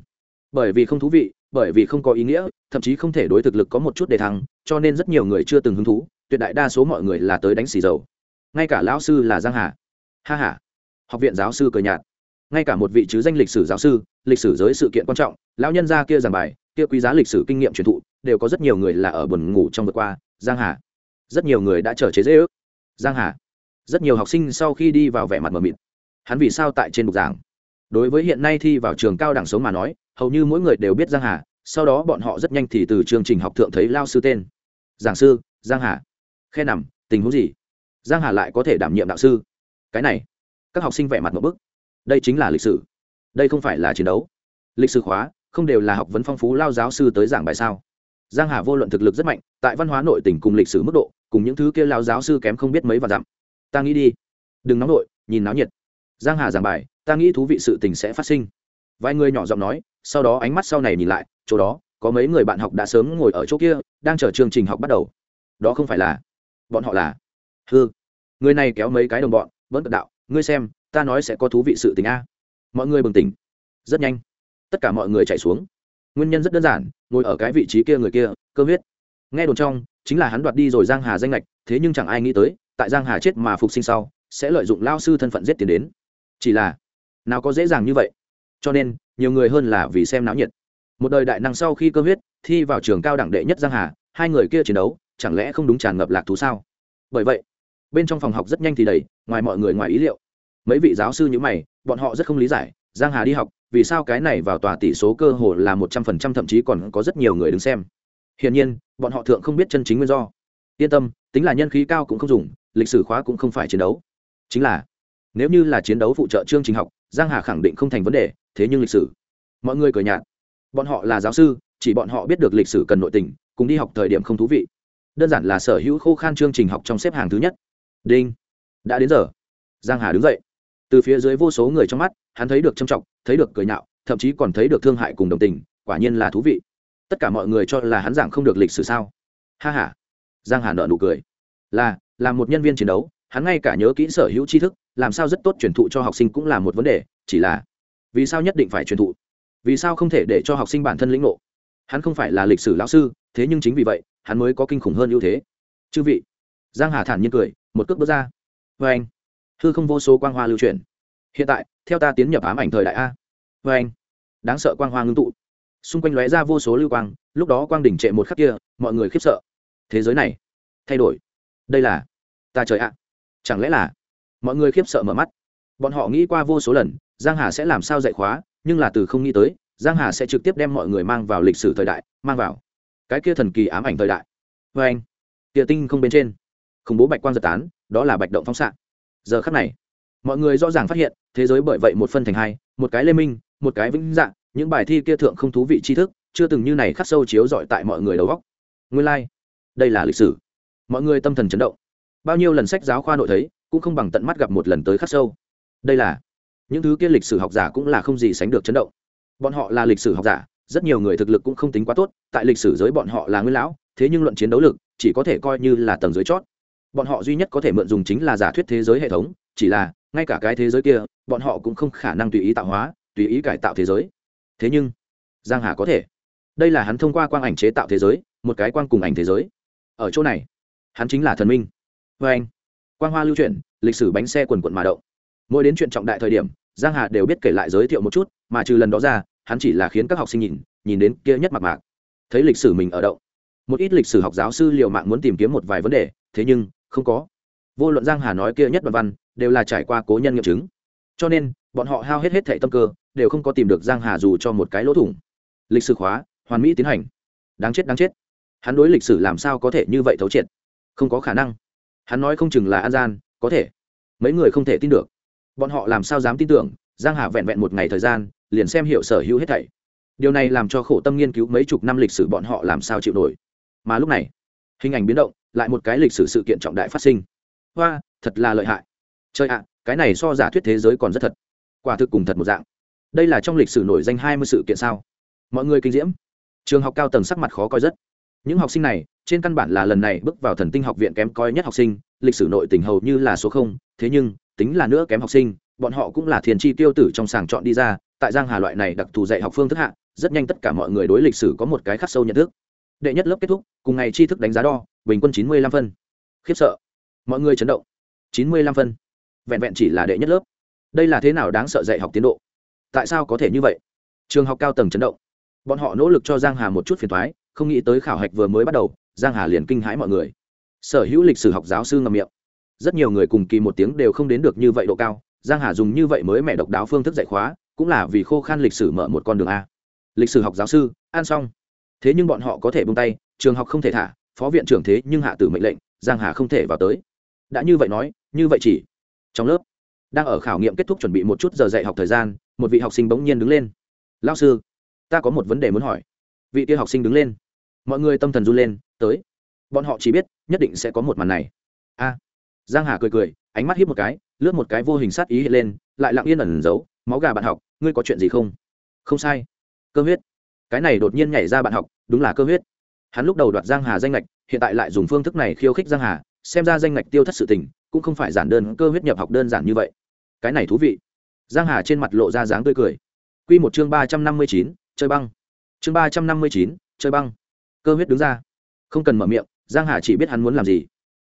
Bởi vì không thú vị, bởi vì không có ý nghĩa, thậm chí không thể đối thực lực có một chút đề thăng, cho nên rất nhiều người chưa từng hứng thú, tuyệt đại đa số mọi người là tới đánh xì dầu. Ngay cả lão sư là giang hà. Ha ha. Học viện giáo sư cờ nhạt. Ngay cả một vị chứ danh lịch sử giáo sư, lịch sử giới sự kiện quan trọng, lão nhân gia kia giảng bài, kia quý giá lịch sử kinh nghiệm truyền thụ, đều có rất nhiều người là ở buồn ngủ trong vượt qua. Giang hà. Rất nhiều người đã trở chế dễ ước. Giang hà rất nhiều học sinh sau khi đi vào vẻ mặt mờ mịt, hắn vì sao tại trên bục giảng? Đối với hiện nay thi vào trường cao đẳng sống mà nói, hầu như mỗi người đều biết giang hà, sau đó bọn họ rất nhanh thì từ chương trình học thượng thấy lao sư tên. Giảng sư, giang hà. Khe nằm, tình huống gì? Giang hà lại có thể đảm nhiệm đạo sư. Cái này, các học sinh vẻ mặt một bức. Đây chính là lịch sử. Đây không phải là chiến đấu. Lịch sử khóa, không đều là học vấn phong phú lao giáo sư tới giảng bài sao? Giang hà vô luận thực lực rất mạnh, tại văn hóa nội tỉnh cùng lịch sử mức độ, cùng những thứ kia lao giáo sư kém không biết mấy và dặm ta nghĩ đi. Đừng nóng nổi, nhìn náo nhiệt. Giang hà giảng bài ta nghĩ thú vị sự tình sẽ phát sinh. Vài người nhỏ giọng nói sau đó ánh mắt sau này nhìn lại chỗ đó có mấy người bạn học đã sớm ngồi ở chỗ kia đang chờ chương trình học bắt đầu. Đó không phải là bọn họ là hư. Người này kéo mấy cái đồng bọn vẫn cận đạo ngươi xem ta nói sẽ có thú vị sự tình a. Mọi người bừng tỉnh. Rất nhanh tất cả mọi người chạy xuống. Nguyên nhân rất đơn giản ngồi ở cái vị trí kia người kia cơ huyết. Nghe đồn trong chính là hắn đoạt đi rồi giang hà danh lệch thế nhưng chẳng ai nghĩ tới tại giang hà chết mà phục sinh sau, sẽ lợi dụng lao sư thân phận giết tiền đến. Chỉ là, nào có dễ dàng như vậy. Cho nên, nhiều người hơn là vì xem náo nhiệt. Một đời đại năng sau khi cơ huyết, thi vào trường cao đẳng đệ nhất giang hà, hai người kia chiến đấu, chẳng lẽ không đúng tràn ngập lạc thú sao? Bởi vậy, bên trong phòng học rất nhanh thì đầy, ngoài mọi người ngoài ý liệu. Mấy vị giáo sư như mày, bọn họ rất không lý giải, giang hà đi học, vì sao cái này vào tòa tỷ số cơ hồ là một trăm phần trăm, thậm chí còn có rất nhiều người đứng xem. Hiển nhiên, bọn họ thượng không biết chân chính nguyên do yên tâm, tính là nhân khí cao cũng không dùng, lịch sử khóa cũng không phải chiến đấu. Chính là, nếu như là chiến đấu phụ trợ chương trình học, giang hà khẳng định không thành vấn đề, thế nhưng lịch sử. Mọi người cười nhạt. Bọn họ là giáo sư, chỉ bọn họ biết được lịch sử cần nội tình, cùng đi học thời điểm không thú vị. Đơn giản là sở hữu khô khan chương trình học trong xếp hàng thứ nhất. Đinh. Đã đến giờ. Giang hà đứng dậy. Từ phía dưới vô số người trong mắt, hắn thấy được trầm trọng, thấy được cười nhạo, thậm chí còn thấy được thương hại cùng đồng tình, quả nhiên là thú vị. Tất cả mọi người cho là hắn giảng không được lịch sử sao? Ha ha giang hà nợ nụ cười. Là là một nhân viên chiến đấu, hắn ngay cả nhớ kỹ sở hữu tri thức, làm sao rất tốt truyền thụ cho học sinh cũng là một vấn đề, chỉ là vì sao nhất định phải truyền thụ? Vì sao không thể để cho học sinh bản thân lĩnh ngộ? Hắn không phải là lịch sử lão sư, thế nhưng chính vì vậy, hắn mới có kinh khủng hơn ưu thế. Chư vị, giang hà thản nhiên cười, một cước bước ra. Vê anh, hư không vô số quang hoa lưu truyền hiện tại, theo ta tiến nhập ám ảnh thời đại a. Vê anh, đáng sợ quang hoa ngưng tụ. Xung quanh lóe ra vô số lưu quang, lúc đó quang đỉnh trệ một khắc kia, mọi người khiếp sợ thế giới này thay đổi đây là ta trời ạ chẳng lẽ là mọi người khiếp sợ mở mắt bọn họ nghĩ qua vô số lần giang hà sẽ làm sao dạy khóa nhưng là từ không nghĩ tới giang hà sẽ trực tiếp đem mọi người mang vào lịch sử thời đại mang vào cái kia thần kỳ ám ảnh thời đại vê anh địa tinh không bên trên khủng bố bạch quang giật tán đó là bạch động phóng xạ giờ khắc này mọi người rõ ràng phát hiện thế giới bởi vậy một phân thành hai một cái lê minh một cái vĩnh dạng những bài thi kia thượng không thú vị tri thức chưa từng như này khắc sâu chiếu dọi tại mọi người đầu góc nguyên lai、like đây là lịch sử. Mọi người tâm thần chấn động. Bao nhiêu lần sách giáo khoa nội thấy, cũng không bằng tận mắt gặp một lần tới khắc sâu. Đây là, những thứ kia lịch sử học giả cũng là không gì sánh được chấn động. Bọn họ là lịch sử học giả, rất nhiều người thực lực cũng không tính quá tốt, tại lịch sử giới bọn họ là nguyên lão, thế nhưng luận chiến đấu lực, chỉ có thể coi như là tầng dưới chót. Bọn họ duy nhất có thể mượn dùng chính là giả thuyết thế giới hệ thống, chỉ là, ngay cả cái thế giới kia, bọn họ cũng không khả năng tùy ý tạo hóa, tùy ý cải tạo thế giới. Thế nhưng, giang hà có thể. Đây là hắn thông qua quang ảnh chế tạo thế giới, một cái quang cùng ảnh thế giới ở chỗ này. Hắn chính là thần minh. Vê anh, quang hoa lưu chuyển, lịch sử bánh xe quần quận mà động. Mỗi đến chuyện trọng đại thời điểm, giang hà đều biết kể lại giới thiệu một chút, mà trừ lần đó ra, hắn chỉ là khiến các học sinh nhìn nhìn đến kia nhất mặt mạc. Thấy lịch sử mình ở động. Một ít lịch sử học giáo sư liệu mạng muốn tìm kiếm một vài vấn đề, thế nhưng, không có. Vô luận giang hà nói kia nhất đoạn văn, đều là trải qua cố nhân nghiệm chứng. Cho nên, bọn họ hao hết hết thệ tâm cơ, đều không có tìm được giang hà dù cho một cái lỗ thủng. Lịch sử khóa, hoàn mỹ tiến hành. Đáng chết đáng chết hắn đối lịch sử làm sao có thể như vậy thấu triệt? Không có khả năng. Hắn nói không chừng là an gian, có thể. Mấy người không thể tin được. Bọn họ làm sao dám tin tưởng, giang hà vẹn vẹn một ngày thời gian, liền xem hiểu sở hữu hết thảy. Điều này làm cho khổ tâm nghiên cứu mấy chục năm lịch sử bọn họ làm sao chịu nổi. Mà lúc này, hình ảnh biến động, lại một cái lịch sử sự kiện trọng đại phát sinh. Hoa, thật là lợi hại. Chơi ạ, cái này so giả thuyết thế giới còn rất thật. Quả thực cùng thật một dạng. Đây là trong lịch sử nổi danh hai mươi sự kiện sao? Mọi người kinh diễm. Trường học cao tầng sắc mặt khó coi rất những học sinh này, trên căn bản là lần này bước vào thần tinh học viện kém coi nhất học sinh, lịch sử nội tình hầu như là số không, thế nhưng, tính là nữa kém học sinh, bọn họ cũng là thiền chi tiêu tử trong sàng chọn đi ra, tại giang hà loại này đặc thù dạy học phương thức hạ, rất nhanh tất cả mọi người đối lịch sử có một cái khắc sâu nhận thức. Đệ nhất lớp kết thúc, cùng ngày tri thức đánh giá đo, bình quân chín mươi lăm phân. Khiếp sợ. Mọi người chấn động. chín mươi lăm phân. Vẹn vẹn chỉ là đệ nhất lớp. Đây là thế nào đáng sợ dạy học tiến độ? Tại sao có thể như vậy? Trường học cao tầng chấn động. Bọn họ nỗ lực cho giang hà một chút phiền thoái không nghĩ tới khảo hạch vừa mới bắt đầu, giang hà liền kinh hãi mọi người. Sở hữu lịch sử học giáo sư ngầm miệng. Rất nhiều người cùng kỳ một tiếng đều không đến được như vậy độ cao, giang hà dùng như vậy mới mẹ độc đáo phương thức dạy khóa, cũng là vì khô khan lịch sử mở một con đường a. Lịch sử học giáo sư an xong. Thế nhưng bọn họ có thể buông tay, trường học không thể thả, phó viện trưởng thế nhưng hạ tử mệnh lệnh, giang hà không thể vào tới. Đã như vậy nói, như vậy chỉ. Trong lớp, đang ở khảo nghiệm kết thúc chuẩn bị một chút giờ dạy học thời gian, một vị học sinh bỗng nhiên đứng lên. Lao sư, ta có một vấn đề muốn hỏi. Vị kia học sinh đứng lên mọi người tâm thần run lên tới. Bọn họ chỉ biết nhất định sẽ có một màn này. A. Giang hà cười cười ánh mắt hiếp một cái lướt một cái vô hình sát ý hiện lên lại lặng yên ẩn giấu máu gà bạn học ngươi có chuyện gì không? Không sai. Cơ huyết. Cái này đột nhiên nhảy ra bạn học đúng là cơ huyết. Hắn lúc đầu đoạt giang hà danh lệch hiện tại lại dùng phương thức này khiêu khích giang hà xem ra danh lệch tiêu thất sự tình cũng không phải giản đơn cơ huyết nhập học đơn giản như vậy. Cái này thú vị. Giang hà trên mặt lộ ra dáng tươi cười. Quy một chương ba trăm năm mươi chín, chơi băng. Chương ba trăm năm mươi chín, chơi băng cơ huyết đứng ra. Không cần mở miệng, giang hà chỉ biết hắn muốn làm gì.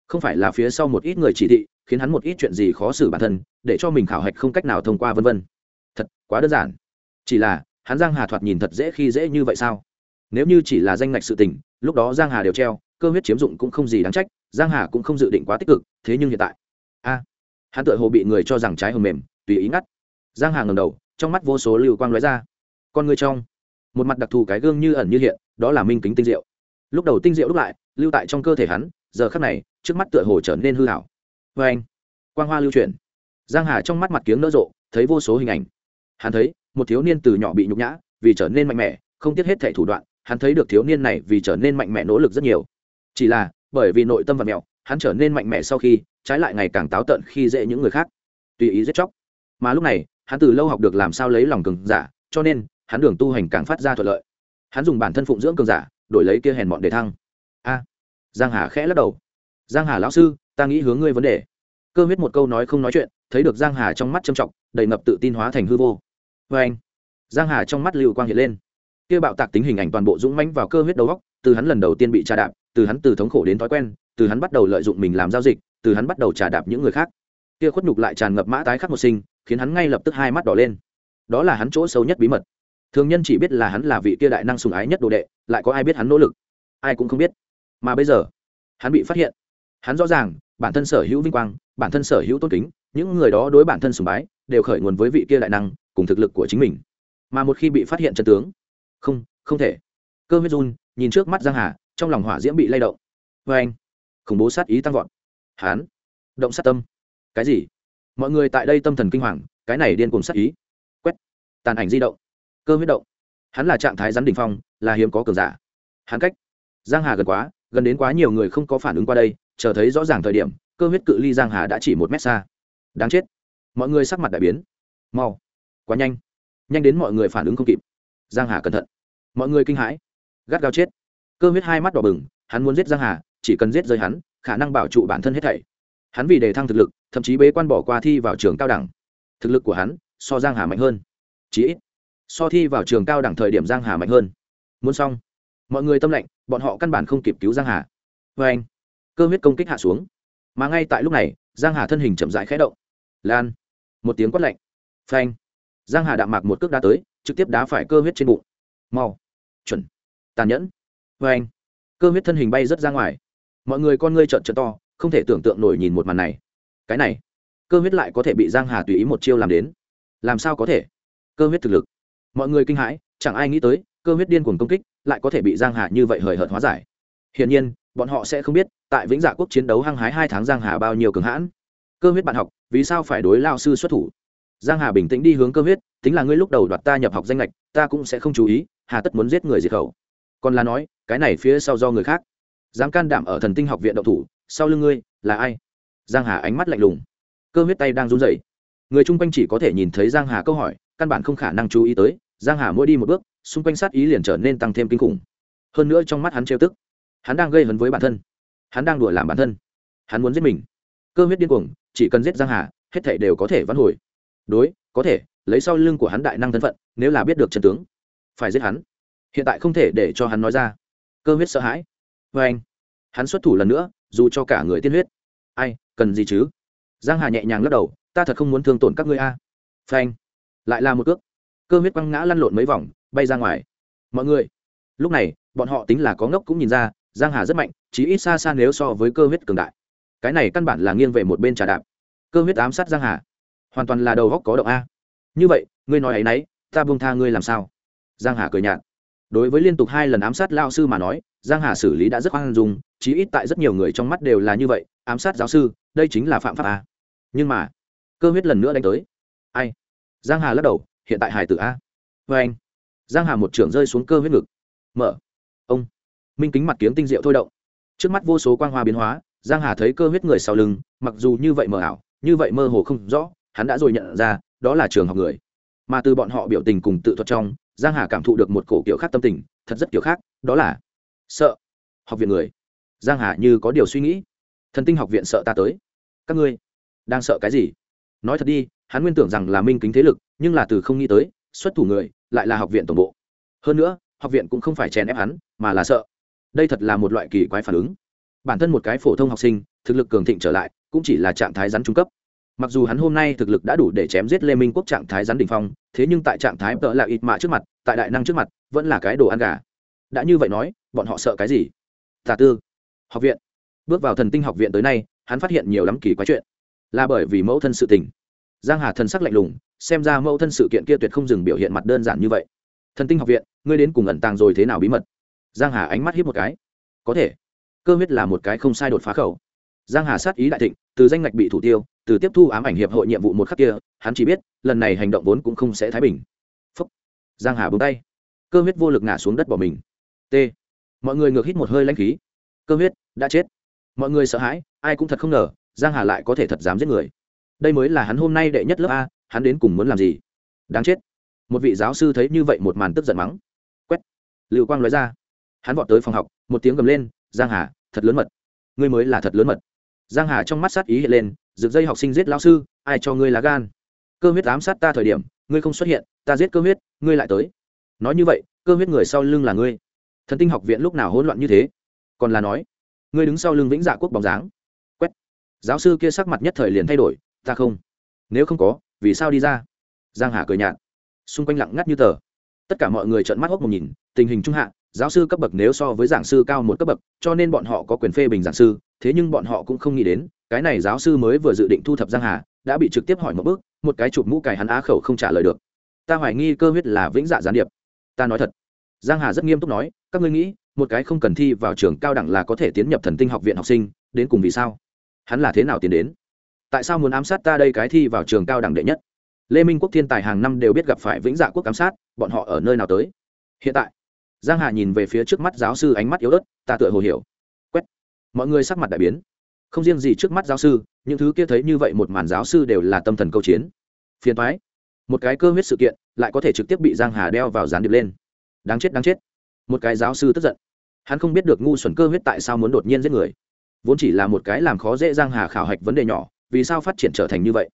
Không phải là phía sau một ít người chỉ thị, khiến hắn một ít chuyện gì khó xử bản thân, để cho mình khảo hạch không cách nào thông qua vân vân. Thật, quá đơn giản. Chỉ là, hắn giang hà thoạt nhìn thật dễ khi dễ như vậy sao? Nếu như chỉ là danh ngạch sự tình, lúc đó giang hà đều treo, cơ huyết chiếm dụng cũng không gì đáng trách, giang hà cũng không dự định quá tích cực, thế nhưng hiện tại, a, hắn tựa hồ bị người cho rằng trái hầm mềm, tùy ý ngắt. Giang hà ngầm đầu, trong mắt vô số lưu quang lóe ra. Con người trong một mặt đặc thù cái gương như ẩn như hiện, đó là minh kính tinh diệu. Lúc đầu tinh diệu lúc lại, lưu tại trong cơ thể hắn, giờ khắc này, trước mắt tựa hồ trở nên hư hảo vê anh, quang hoa lưu chuyển. Giang hà trong mắt mặt kiếng nỡ rộ, thấy vô số hình ảnh. Hắn thấy, một thiếu niên từ nhỏ bị nhục nhã, vì trở nên mạnh mẽ, không tiếc hết thể thủ đoạn, hắn thấy được thiếu niên này vì trở nên mạnh mẽ nỗ lực rất nhiều. Chỉ là, bởi vì nội tâm và mẹo, hắn trở nên mạnh mẽ sau khi, trái lại ngày càng táo tợn khi dễ những người khác. Tùy ý giết chóc. Mà lúc này, hắn từ lâu học được làm sao lấy lòng cường giả, cho nên hắn đường tu hành càng phát ra thuận lợi. Hắn dùng bản thân phụng dưỡng cường giả, đổi lấy kia hèn bọn để thăng. A. Giang hà khẽ lắc đầu. Giang hà lão sư, ta nghĩ hướng ngươi vấn đề. Cơ huyết một câu nói không nói chuyện, thấy được giang hà trong mắt trầm trọng, đầy ngập tự tin hóa thành hư vô. Vê anh, giang hà trong mắt lưu quang hiện lên. Kia bạo tạc tính hình ảnh toàn bộ dũng mãnh vào cơ huyết đầu góc từ hắn lần đầu tiên bị trà đạp, từ hắn từ thống khổ đến thói quen, từ hắn bắt đầu lợi dụng mình làm giao dịch, từ hắn bắt đầu trà đạp những người khác. Kia khuất nhục lại tràn ngập mã tái khắc một sinh, khiến hắn ngay lập tức hai mắt đỏ lên. Đó là hắn chỗ sâu nhất bí mật thường nhân chỉ biết là hắn là vị kia đại năng sùng ái nhất đồ đệ, lại có ai biết hắn nỗ lực? Ai cũng không biết. Mà bây giờ, hắn bị phát hiện. Hắn rõ ràng, bản thân sở hữu vinh quang, bản thân sở hữu tôn kính, những người đó đối bản thân sùng bái, đều khởi nguồn với vị kia đại năng, cùng thực lực của chính mình. Mà một khi bị phát hiện chân tướng, không không thể. Cơ huyết run, nhìn trước mắt giang hà, trong lòng hỏa diễm bị lay động. Vê anh, khủng bố sát ý tăng vọt. Hán động sát tâm. Cái gì? Mọi người tại đây tâm thần kinh hoàng, cái này điên cùng sát ý. Quét. Tàn ảnh di động cơ huyết động. Hắn là trạng thái rắn đỉnh phong, là hiếm có cường giả. Hắn cách giang hà gần quá, gần đến quá nhiều người không có phản ứng qua đây, chờ thấy rõ ràng thời điểm, cơ huyết cự ly giang hà đã chỉ một mét xa. Đáng chết. Mọi người sắc mặt đại biến. Mau. Quá nhanh. Nhanh đến mọi người phản ứng không kịp. Giang hà cẩn thận. Mọi người kinh hãi. Gắt gao chết. Cơ huyết hai mắt đỏ bừng, hắn muốn giết giang hà, chỉ cần giết rơi hắn, khả năng bảo trụ bản thân hết thảy. Hắn vì đề thăng thực lực, thậm chí bế quan bỏ qua thi vào trường cao đẳng. Thực lực của hắn so giang hà mạnh hơn. Chí ít so thi vào trường cao đẳng thời điểm giang hà mạnh hơn. Muốn xong. Mọi người tâm lệnh, bọn họ căn bản không kịp cứu giang hà. Vê anh, cơ huyết công kích hạ xuống. Mà ngay tại lúc này, giang hà thân hình chậm rãi khẽ động. Lan. Một tiếng quát lạnh. Phanh. Giang hà đạm mạc một cước đá tới, trực tiếp đá phải cơ huyết trên bụng. Mau. Chuẩn. Tàn nhẫn. Phanh cơ huyết thân hình bay rất ra ngoài. Mọi người con ngươi trợn trợn to, không thể tưởng tượng nổi nhìn một màn này. Cái này, cơ huyết lại có thể bị giang hà tùy ý một chiêu làm đến. Làm sao có thể? Cơ huyết thực lực mọi người kinh hãi, chẳng ai nghĩ tới, cơ huyết điên cuồng công kích lại có thể bị giang hà như vậy hời hợt hóa giải. Hiển nhiên, bọn họ sẽ không biết, tại vĩnh dạ quốc chiến đấu hăng hái hai tháng giang hà bao nhiêu cường hãn. Cơ huyết bạn học, vì sao phải đối lao sư xuất thủ? Giang hà bình tĩnh đi hướng cơ huyết, tính là ngươi lúc đầu đoạt ta nhập học danh lệch, ta cũng sẽ không chú ý, hà tất muốn giết người diệt khẩu. Còn là nói, cái này phía sau do người khác. Dám can đảm ở thần tinh học viện đậu thủ, sau lưng ngươi, là ai? Giang hà ánh mắt lạnh lùng. Cơ huyết tay đang run rẩy. Người chung quanh chỉ có thể nhìn thấy giang hà câu hỏi, căn bản không khả năng chú ý tới giang hà mỗi đi một bước, xung quanh sát ý liền trở nên tăng thêm kinh khủng. Hơn nữa trong mắt hắn trêu tức, hắn đang gây hấn với bản thân. Hắn đang đùa làm bản thân. Hắn muốn giết mình. Cơ huyết điên cuồng, chỉ cần giết giang hà, hết thảy đều có thể vãn hồi. Đối, có thể, lấy sau lưng của hắn đại năng thân phận, nếu là biết được chân tướng, phải giết hắn. Hiện tại không thể để cho hắn nói ra. Cơ huyết sợ hãi. Vê anh, hắn xuất thủ lần nữa, dù cho cả người tiên huyết. Ai, cần gì chứ? Giang hà nhẹ nhàng lắc đầu, ta thật không muốn thương tổn các ngươi a. Phanh. Lại là một cước cơ huyết quăng ngã lăn lộn mấy vòng, bay ra ngoài. Mọi người, lúc này, bọn họ tính là có ngốc cũng nhìn ra, giang hà rất mạnh chỉ ít xa xa nếu so với cơ huyết cường đại. Cái này căn bản là nghiêng về một bên trà đạp. Cơ huyết ám sát giang hà, hoàn toàn là đầu góc có động a. Như vậy, ngươi nói ấy nấy, ta buông tha ngươi làm sao? Giang hà cười nhạt. Đối với liên tục hai lần ám sát lao sư mà nói, giang hà xử lý đã rất khoan dung, chí ít tại rất nhiều người trong mắt đều là như vậy, ám sát giáo sư, đây chính là phạm pháp a. Nhưng mà, cơ huyết lần nữa đánh tới. Ai? Giang hà lắc đầu hiện tại hải tử a. Vê anh. Giang hà một trưởng rơi xuống cơ huyết ngực. Mở. Ông. Minh kính mặt kiếm tinh diệu thôi động. Trước mắt vô số quang hoa biến hóa, giang hà thấy cơ huyết người sau lưng, mặc dù như vậy mờ ảo, như vậy mơ hồ không rõ, hắn đã rồi nhận ra, đó là trường học người. Mà từ bọn họ biểu tình cùng tự thuật trong, giang hà cảm thụ được một cổ kiểu khác tâm tình, thật rất kiểu khác, đó là sợ học viện người. Giang hà như có điều suy nghĩ. Thần tinh học viện sợ ta tới. Các ngươi đang sợ cái gì? Nói thật đi, hắn nguyên tưởng rằng là minh kính thế lực nhưng là từ không nghĩ tới, xuất thủ người lại là học viện tổng bộ. Hơn nữa, học viện cũng không phải chèn ép hắn, mà là sợ. Đây thật là một loại kỳ quái phản ứng. Bản thân một cái phổ thông học sinh, thực lực cường thịnh trở lại, cũng chỉ là trạng thái rắn trung cấp. Mặc dù hắn hôm nay thực lực đã đủ để chém giết lê minh quốc trạng thái rắn đ ỉ n h phong, thế nhưng tại trạng thái tợ là ít mạ trước mặt, tại đại năng trước mặt, vẫn là cái đồ ăn gà. Đã như vậy nói, bọn họ sợ cái gì? Tà tư. Học viện. Bước vào thần tinh học viện tới nay, hắn phát hiện nhiều lắm kỳ quái chuyện. Là bởi vì mẫu thân sự tình giang hà thần sắc lạnh lùng, xem ra mẫu thân sự kiện kia tuyệt không dừng biểu hiện mặt đơn giản như vậy. Thần tinh học viện, ngươi đến cùng ẩn tàng rồi thế nào bí mật? Giang hà ánh mắt hiếp một cái. Có thể. Cơ huyết là một cái không sai đột phá khẩu. Giang hà sát ý đại thịnh, từ danh ngạch bị thủ tiêu, từ tiếp thu ám ảnh hiệp hội nhiệm vụ một khắc kia, hắn chỉ biết, lần này hành động vốn cũng không sẽ thái bình. Phúc. giang hà buông tay. Cơ huyết vô lực ngã xuống đất bỏ mình. T. Mọi người ngược hít một hơi lãnh khí. Cơ huyết, đã chết. Mọi người sợ hãi, ai cũng thật không ngờ, giang hà lại có thể thật dám giết người đây mới là hắn hôm nay đệ nhất lớp a, hắn đến cùng muốn làm gì? Đáng chết. Một vị giáo sư thấy như vậy một màn tức giận mắng. Quét. Lưu quang nói ra. Hắn vọt tới phòng học, một tiếng gầm lên, giang hà, thật lớn mật. Ngươi mới là thật lớn mật. Giang hà trong mắt sát ý hiện lên, rực dây học sinh giết lão sư, ai cho ngươi lá gan? Cơ huyết ám sát ta thời điểm, ngươi không xuất hiện, ta giết cơ huyết, ngươi lại tới. Nói như vậy, cơ huyết người sau lưng là ngươi. Thần tinh học viện lúc nào hỗn loạn như thế? Còn là nói, ngươi đứng sau lưng vĩnh dạ quốc bóng dáng. Quét. Giáo sư kia sắc mặt nhất thời liền thay đổi ta không. Nếu không có, vì sao đi ra? Giang hà cười nhạt. Xung quanh lặng ngắt như tờ. Tất cả mọi người trợn mắt hốc một nhìn, tình hình trung hạ, giáo sư cấp bậc nếu so với giảng sư cao một cấp bậc, cho nên bọn họ có quyền phê bình giảng sư, thế nhưng bọn họ cũng không nghĩ đến, cái này giáo sư mới vừa dự định thu thập giang hà, đã bị trực tiếp hỏi một bước, một cái chụp mũ cài hắn á khẩu không trả lời được. Ta hoài nghi cơ huyết là vĩnh dạ gián điệp. Ta nói thật. Giang hà rất nghiêm túc nói, các ngươi nghĩ, một cái không cần thi vào trường cao đẳng là có thể tiến nhập thần tinh học viện học sinh, đến cùng vì sao? Hắn là thế nào tiến đến? Tại sao muốn ám sát ta đây cái thi vào trường cao đẳng đệ nhất? Lê minh quốc thiên tài hàng năm đều biết gặp phải vĩnh dạ quốc ám sát, bọn họ ở nơi nào tới? Hiện tại, giang hà nhìn về phía trước mắt giáo sư ánh mắt yếu ớt, ta tựa hồ hiểu. Quét. Mọi người sắc mặt đại biến. Không riêng gì trước mắt giáo sư, những thứ kia thấy như vậy một màn giáo sư đều là tâm thần câu chiến. Phiền thoái một cái cơ huyết sự kiện, lại có thể trực tiếp bị giang hà đeo vào gián điệp lên. Đáng chết đáng chết. Một cái giáo sư tức giận. Hắn không biết được ngu xuẩn cơ huyết tại sao muốn đột nhiên giết người. Vốn chỉ là một cái làm khó dễ giang hà khảo hạch vấn đề nhỏ vì sao phát triển trở thành như vậy?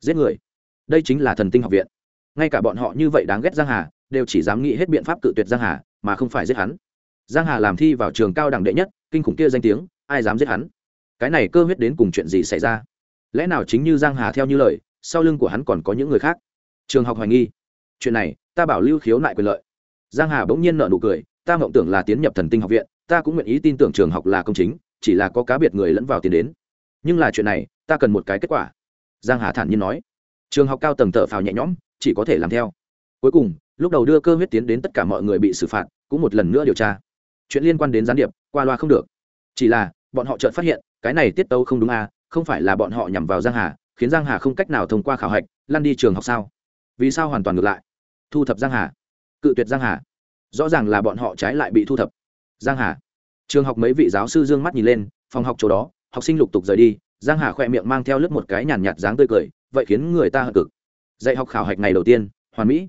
Giết người. Đây chính là thần tinh học viện. Ngay cả bọn họ như vậy đáng ghét giang hà, đều chỉ dám nghĩ hết biện pháp cự tuyệt giang hà, mà không phải giết hắn. Giang hà làm thi vào trường cao đẳng đệ nhất, kinh khủng kia danh tiếng, ai dám giết hắn? Cái này cơ huyết đến cùng chuyện gì xảy ra? Lẽ nào chính như giang hà theo như lời, sau lưng của hắn còn có những người khác? Trường học hoài nghi. Chuyện này, ta bảo lưu khiếu nại quyền lợi. Giang hà bỗng nhiên nợ nụ cười, ta mộng tưởng là tiến nhập thần tinh học viện, ta cũng nguyện ý tin tưởng trường học là công chính, chỉ là có cá biệt người lẫn vào tiền đến. Nhưng là chuyện này ta cần một cái kết quả. Giang hà thản nhiên nói. Trường học cao tầng thở phào nhẹ nhõm, chỉ có thể làm theo. Cuối cùng, lúc đầu đưa cơ huyết tiến đến tất cả mọi người bị xử phạt, cũng một lần nữa điều tra. Chuyện liên quan đến gián điệp, qua loa không được. Chỉ là, bọn họ chợt phát hiện, cái này tiết tấu không đúng à không phải là bọn họ nhằm vào giang hà, khiến giang hà không cách nào thông qua khảo hạch, lăn đi trường học sao? Vì sao hoàn toàn ngược lại? Thu thập giang hà. Cự tuyệt giang hà. Rõ ràng là bọn họ trái lại bị thu thập. Giang hà. Trường học mấy vị giáo sư dương mắt nhìn lên, phòng học chỗ đó, học sinh lục tục rời đi giang hà khỏe miệng mang theo lớp một cái nhàn nhạt dáng tươi cười vậy khiến người ta hận cực. Dạy học khảo hạch ngày đầu tiên hoàn mỹ.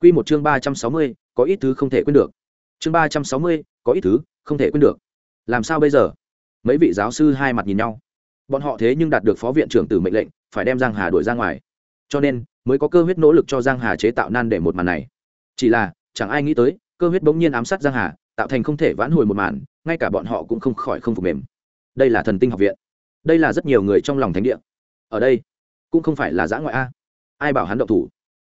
Quy một chương ba trăm sáu mươi, có ít thứ không thể quên được. Chương ba trăm sáu mươi, có ít thứ không thể quên được. Làm sao bây giờ? Mấy vị giáo sư hai mặt nhìn nhau. Bọn họ thế nhưng đạt được phó viện trưởng từ mệnh lệnh phải đem giang hà đuổi ra ngoài. Cho nên mới có cơ huyết nỗ lực cho giang hà chế tạo nan để một màn này. Chỉ là chẳng ai nghĩ tới cơ huyết bỗng nhiên ám sát giang hà tạo thành không thể vãn hồi một màn ngay cả bọn họ cũng không khỏi không phục mềm. Đây là thần tinh học viện đây là rất nhiều người trong lòng thánh địa. Ở đây, cũng không phải là giã ngoại a. Ai bảo hắn động thủ?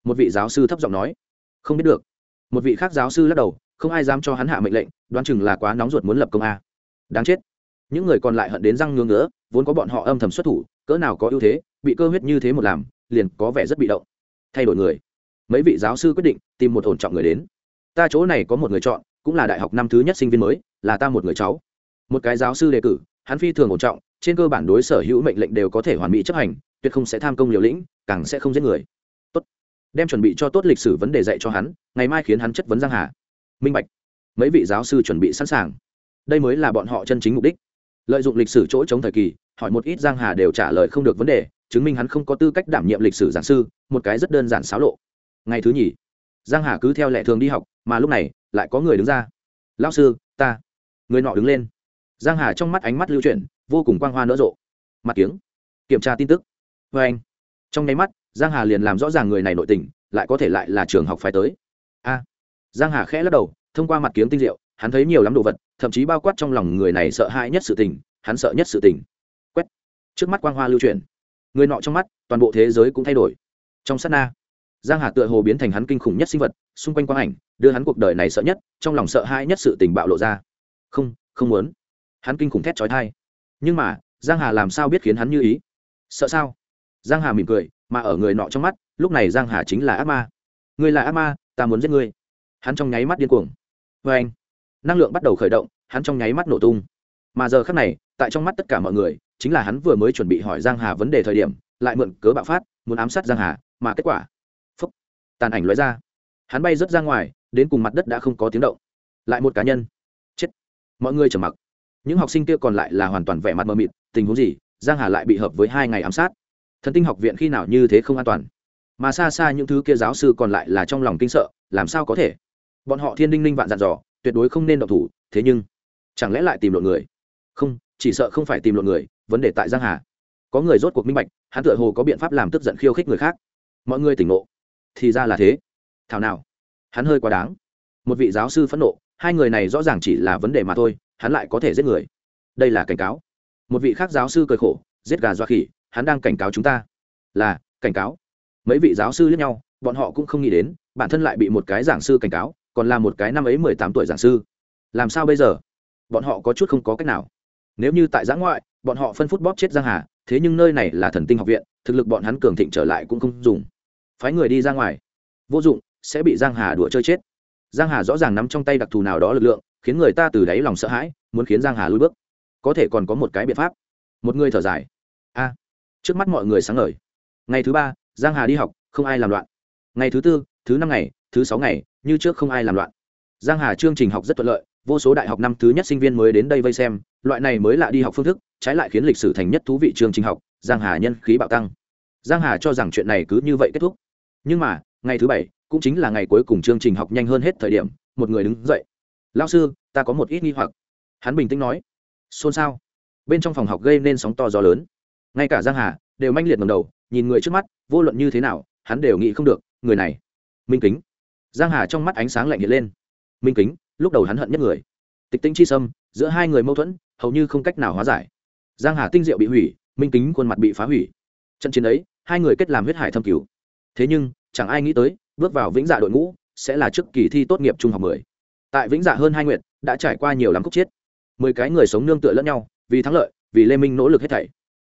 Một vị giáo sư thấp giọng nói. Không biết được. Một vị khác giáo sư lắc đầu, không ai dám cho hắn hạ mệnh lệnh, đoán chừng là quá nóng ruột muốn lập công a. Đáng chết. Những người còn lại hận đến răng ngưỡng ngứa, vốn có bọn họ âm thầm xuất thủ, cỡ nào có ưu thế, bị cơ huyết như thế một làm, liền có vẻ rất bị động. Thay đổi người. Mấy vị giáo sư quyết định tìm một ổn trọng người đến. Ta chỗ này có một người chọn, cũng là đại học năm thứ nhất sinh viên mới, là ta một người cháu. Một cái giáo sư đề cử, hắn phi thường ổn trọng trên cơ bản đối sở hữu mệnh lệnh đều có thể hoàn mỹ chấp hành, tuyệt không sẽ tham công liều lĩnh, càng sẽ không giết người. Tốt. Đem chuẩn bị cho tốt lịch sử vấn đề dạy cho hắn, ngày mai khiến hắn chất vấn giang hà. Minh bạch. Mấy vị giáo sư chuẩn bị sẵn sàng. Đây mới là bọn họ chân chính mục đích. Lợi dụng lịch sử chỗ chống thời kỳ, hỏi một ít giang hà đều trả lời không được vấn đề, chứng minh hắn không có tư cách đảm nhiệm lịch sử giảng sư, một cái rất đơn giản xáo lộ. Ngày thứ nhì, giang hà cứ theo lệ thường đi học, mà lúc này, lại có người đứng ra. Lão sư, ta. Người nọ đứng lên. Giang hà trong mắt ánh mắt lưu chuyển vô cùng quang hoa nở rộ. Mặt kiếng. Kiểm tra tin tức. Vê anh. Trong nháy mắt, giang hà liền làm rõ ràng người này nội tình, lại có thể lại là trường học phải tới. A. Giang hà khẽ lắc đầu, thông qua mặt kiếng tinh diệu, hắn thấy nhiều lắm đồ vật, thậm chí bao quát trong lòng người này sợ hãi nhất sự tình, hắn sợ nhất sự tình. Quét. Trước mắt quang hoa lưu chuyển. Người nọ trong mắt, toàn bộ thế giới cũng thay đổi. Trong sát na, giang hà tựa hồ biến thành hắn kinh khủng nhất sinh vật, xung quanh quang ảnh, đưa hắn cuộc đời này sợ nhất, trong lòng sợ hãi nhất sự tình bạo lộ ra. Không không muốn. Hắn kinh khủng thét trói thai nhưng mà, giang hà làm sao biết khiến hắn như ý? Sợ sao? Giang hà mỉm cười, mà ở người nọ trong mắt, lúc này giang hà chính là ác ma. Ngươi là ác ma, ta muốn giết ngươi. Hắn trong nháy mắt điên cuồng. Vê anh, năng lượng bắt đầu khởi động, hắn trong nháy mắt nổ tung. Mà giờ khắc này, tại trong mắt tất cả mọi người, chính là hắn vừa mới chuẩn bị hỏi giang hà vấn đề thời điểm, lại mượn cớ bạo phát, muốn ám sát giang hà, mà kết quả, phúc, tàn ảnh lóe ra. Hắn bay rớt ra ngoài, đến cùng mặt đất đã không có tiếng động. Lại một cá nhân. Chết. Mọi người trầm mặc những học sinh kia còn lại là hoàn toàn vẻ mặt mờ mịt, tình huống gì, giang hà lại bị hợp với hai ngày ám sát. Thần tinh học viện khi nào như thế không an toàn. Mà xa xa những thứ kia giáo sư còn lại là trong lòng kinh sợ, làm sao có thể? Bọn họ thiên đinh ninh vạn dặn dò, tuyệt đối không nên động thủ, thế nhưng, chẳng lẽ lại tìm lộn người? Không, chỉ sợ không phải tìm lộn người, vấn đề tại giang hà. Có người rốt cuộc minh bạch, hắn tựa hồ có biện pháp làm tức giận khiêu khích người khác. Mọi người tỉnh ngộ. Thì ra là thế. Thảo nào, hắn hơi quá đáng. Một vị giáo sư phẫn nộ hai người này rõ ràng chỉ là vấn đề mà thôi, hắn lại có thể giết người. Đây là cảnh cáo. Một vị khác giáo sư cười khổ, giết gà doa khỉ, hắn đang cảnh cáo chúng ta. Là, cảnh cáo. Mấy vị giáo sư lẫn nhau, bọn họ cũng không nghĩ đến, bản thân lại bị một cái giảng sư cảnh cáo, còn là một cái năm ấy mười tám tuổi giảng sư. Làm sao bây giờ? Bọn họ có chút không có cách nào. Nếu như tại giã ngoại, bọn họ phân phút bóp chết giang hà, thế nhưng nơi này là thần tinh học viện, thực lực bọn hắn cường thịnh trở lại cũng không dùng. Phái người đi ra ngoài. Vô dụng, sẽ bị giang hà đùa chơi chết giang hà rõ ràng nắm trong tay đặc thù nào đó lực lượng, khiến người ta từ đáy lòng sợ hãi, muốn khiến giang hà lui bước. Có thể còn có một cái biện pháp. Một người thở dài. A. Trước mắt mọi người sáng ngời. Ngày thứ ba, giang hà đi học, không ai làm loạn. Ngày thứ tư, thứ năm ngày, thứ sáu ngày, như trước không ai làm loạn. Giang hà chương trình học rất thuận lợi, vô số đại học năm thứ nhất sinh viên mới đến đây vây xem, loại này mới lạ đi học phương thức, trái lại khiến lịch sử thành nhất thú vị chương trình học, giang hà nhân khí bạo tăng. Giang hà cho rằng chuyện này cứ như vậy kết thúc. Nhưng mà, ngày thứ bảy cũng chính là ngày cuối cùng chương trình học nhanh hơn hết thời điểm, một người đứng dậy. Lao sư, ta có một ít nghi hoặc. Hắn bình tĩnh nói. Xôn xao. Bên trong phòng học gây nên sóng to gió lớn. Ngay cả giang hà đều manh liệt ngầm đầu, nhìn người trước mắt, vô luận như thế nào, hắn đều nghĩ không được, người này. Minh kính. Giang hà trong mắt ánh sáng lạnh hiện lên. Minh kính. Lúc đầu hắn hận nhất người. Tịch tĩnh chi sâm, giữa hai người mâu thuẫn, hầu như không cách nào hóa giải. Giang hà tinh diệu bị hủy, minh kính khuôn mặt bị phá hủy. Trận chiến ấy, hai người kết làm huyết hải thâm cứu thế nhưng, chẳng ai nghĩ tới bước vào vĩnh dạ đội ngũ, sẽ là trước kỳ thi tốt nghiệp trung học mười. Tại vĩnh dạ hơn hai nguyện đã trải qua nhiều lắm khúc chiết mười cái người sống nương tựa lẫn nhau, vì thắng lợi, vì lê minh nỗ lực hết thảy.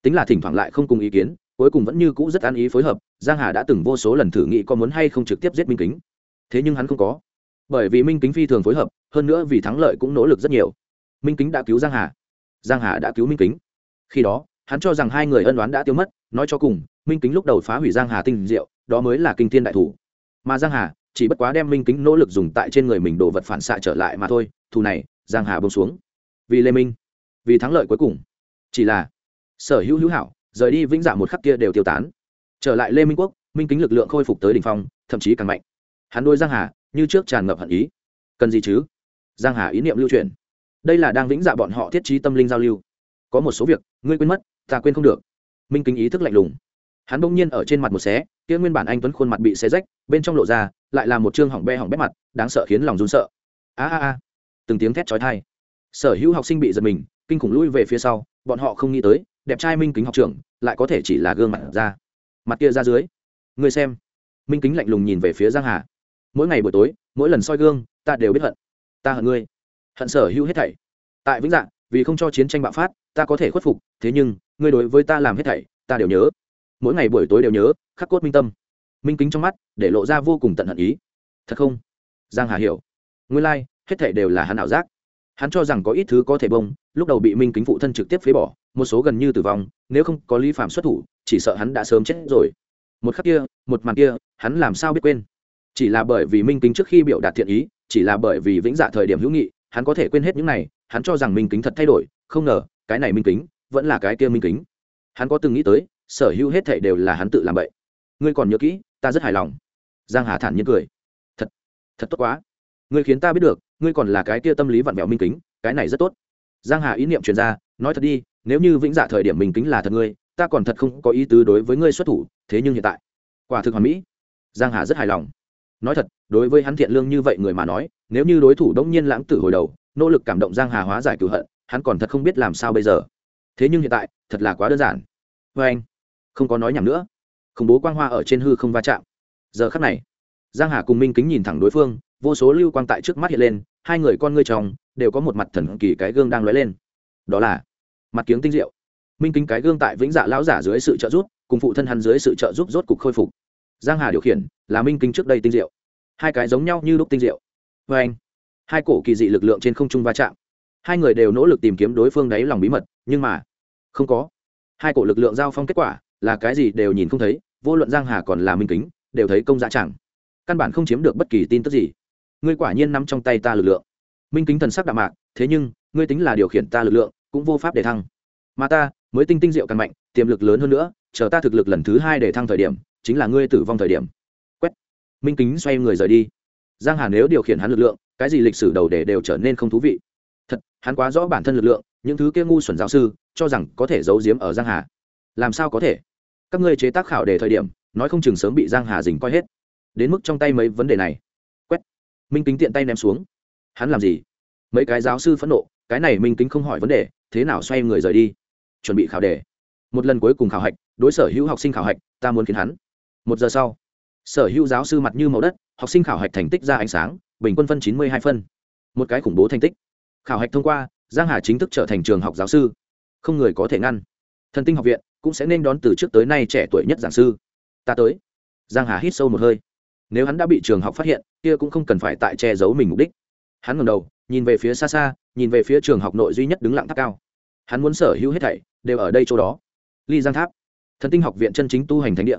Tính là thỉnh thoảng lại không cùng ý kiến, cuối cùng vẫn như cũ rất an ý phối hợp, giang hà đã từng vô số lần thử nghĩ có muốn hay không trực tiếp giết minh kính. Thế nhưng hắn không có. Bởi vì minh kính phi thường phối hợp, hơn nữa vì thắng lợi cũng nỗ lực rất nhiều. Minh kính đã cứu giang hà. Giang hà đã cứu minh kính. Khi đó, hắn cho rằng hai người ân đoán đã tiêu mất, nói cho cùng, minh kính lúc đầu phá hủy giang hà tinh diệu, đó mới là kinh thiên đại thủ mà giang hà chỉ bất quá đem minh kính nỗ lực dùng tại trên người mình đồ vật phản xạ trở lại mà thôi, thù này, giang hà bông xuống. Vì lê minh, vì thắng lợi cuối cùng. Chỉ là, sở hữu hữu hảo, rời đi vĩnh dạ một khắc kia đều tiêu tán. Trở lại lê minh quốc, minh kính lực lượng khôi phục tới đỉnh phong, thậm chí càng mạnh. Hắn đôi giang hà như trước tràn ngập hận ý. Cần gì chứ? Giang hà ý niệm lưu truyền. Đây là đang vĩnh dạ bọn họ thiết trí tâm linh giao lưu. Có một số việc, ngươi quên mất, ta quên không được. Minh kính ý thức lạnh lùng hắn bỗng nhiên ở trên mặt một xé, kia nguyên bản anh tuấn khuôn mặt bị xé rách, bên trong lộ ra, lại là một chương hỏng be hỏng bét mặt, đáng sợ khiến lòng run sợ. A a a. Từng tiếng thét chói tai. Sở hữu học sinh bị giật mình, kinh khủng lui về phía sau, bọn họ không nghĩ tới, đẹp trai minh kính học trưởng, lại có thể chỉ là gương mặt ra. Mặt kia ra dưới. Người xem. Minh kính lạnh lùng nhìn về phía giang hà. Mỗi ngày buổi tối, mỗi lần soi gương, ta đều biết hận. Ta hận ngươi. Hận sở hữu hết thảy. Tại vĩnh dạng vì không cho chiến tranh bạo phát, ta có thể khuất phục, thế nhưng, ngươi đối với ta làm hết thảy, ta đều nhớ mỗi ngày buổi tối đều nhớ khắc cốt minh tâm. Minh kính trong mắt để lộ ra vô cùng tận hận ý. Thật không? Giang hà hiểu. Nguyên lai like, hết thảy đều là hắn ảo giác. Hắn cho rằng có ít thứ có thể bông lúc đầu bị minh kính phụ thân trực tiếp phế bỏ một số gần như tử vong nếu không có lý phạm xuất thủ chỉ sợ hắn đã sớm chết rồi. Một khắc kia một màn kia hắn làm sao biết quên? Chỉ là bởi vì minh kính trước khi biểu đạt thiện ý chỉ là bởi vì vĩnh dạ thời điểm hữu nghị hắn có thể quên hết những này hắn cho rằng minh kính thật thay đổi không ngờ cái này minh kính vẫn là cái kia minh kính. Hắn có từng nghĩ tới sở hữu hết thảy đều là hắn tự làm vậy ngươi còn nhớ kỹ, ta rất hài lòng. Giang hà thản nhiên cười. Thật thật tốt quá. Ngươi khiến ta biết được, ngươi còn là cái kia tâm lý vặn vẹo minh kính, cái này rất tốt. Giang hà ý niệm truyền ra, nói thật đi, nếu như vĩnh dạ thời điểm mình kính là thật ngươi, ta còn thật không có ý tứ đối với ngươi xuất thủ, thế nhưng hiện tại, quả thực hoàn mỹ. Giang hà rất hài lòng. Nói thật, đối với hắn thiện lương như vậy người mà nói, nếu như đối thủ đông nhiên lãng tử hồi đầu, nỗ lực cảm động giang hà hóa giải cửu hận, hắn còn thật không biết làm sao bây giờ. Thế nhưng hiện tại, thật là quá đơn giản. Với anh không có nói nhảm nữa. Khủng bố quang hoa ở trên hư không va chạm. Giờ khắc này, giang hà cùng minh kính nhìn thẳng đối phương, vô số lưu quang tại trước mắt hiện lên, hai người con ngươi trong đều có một mặt thần kỳ cái gương đang lóe lên. Đó là mặt kiếng tinh diệu. Minh kính cái gương tại vĩnh dạ lão giả dưới sự trợ giúp, cùng phụ thân hắn dưới sự trợ giúp rốt cục khôi phục. Giang hà điều khiển là minh kính trước đây tinh diệu. Hai cái giống nhau như lúc tinh diệu. Vê anh, hai cổ kỳ dị lực lượng trên không trung va chạm. Hai người đều nỗ lực tìm kiếm đối phương đáy lòng bí mật, nhưng mà không có. Hai cổ lực lượng giao phong kết quả là cái gì đều nhìn không thấy, vô luận giang hà còn là minh kính, đều thấy công dạ chẳng. Căn bản không chiếm được bất kỳ tin tức gì. Ngươi quả nhiên nắm trong tay ta lực lượng. Minh kính thần sắc đạm mạc, thế nhưng, ngươi tính là điều khiển ta lực lượng, cũng vô pháp để thăng. Mà ta, mới tinh tinh diệu càng mạnh, tiềm lực lớn hơn nữa, chờ ta thực lực lần thứ hai để thăng thời điểm, chính là ngươi tử vong thời điểm. Quét. Minh kính xoay người rời đi. Giang hà nếu điều khiển hắn lực lượng, cái gì lịch sử đầu để đều trở nên không thú vị. Thật, hắn quá rõ bản thân lực lượng, những thứ kia ngu xuẩn giáo sư, cho rằng có thể giấu giếm ở giang hà. Làm sao có thể? Các ngươi chế tác khảo đề thời điểm, nói không chừng sớm bị giang hà dình coi hết. Đến mức trong tay mấy vấn đề này. Quét. Minh kính tiện tay ném xuống. Hắn làm gì? Mấy cái giáo sư phẫn nộ, cái này minh kính không hỏi vấn đề, thế nào xoay người rời đi? Chuẩn bị khảo đề. Một lần cuối cùng khảo hạch, đối sở hữu học sinh khảo hạch, ta muốn khiến hắn. Một giờ sau, sở hữu giáo sư mặt như màu đất, học sinh khảo hạch thành tích ra ánh sáng, bình quân phân chín mươi hai phân. Một cái khủng bố thành tích. Khảo hạch thông qua, giang hà chính thức trở thành trường học giáo sư. Không người có thể ngăn. Thần tinh học viện cũng sẽ nên đón từ trước tới nay trẻ tuổi nhất giảng sư. Ta tới. Giang hà hít sâu một hơi. Nếu hắn đã bị trường học phát hiện kia cũng không cần phải tại che giấu mình mục đích. Hắn ngẩng đầu nhìn về phía xa xa nhìn về phía trường học nội duy nhất đứng lặng tháp cao. Hắn muốn sở hữu hết thảy đều ở đây chỗ đó. Ly giang tháp thần tinh học viện chân chính tu hành thánh địa.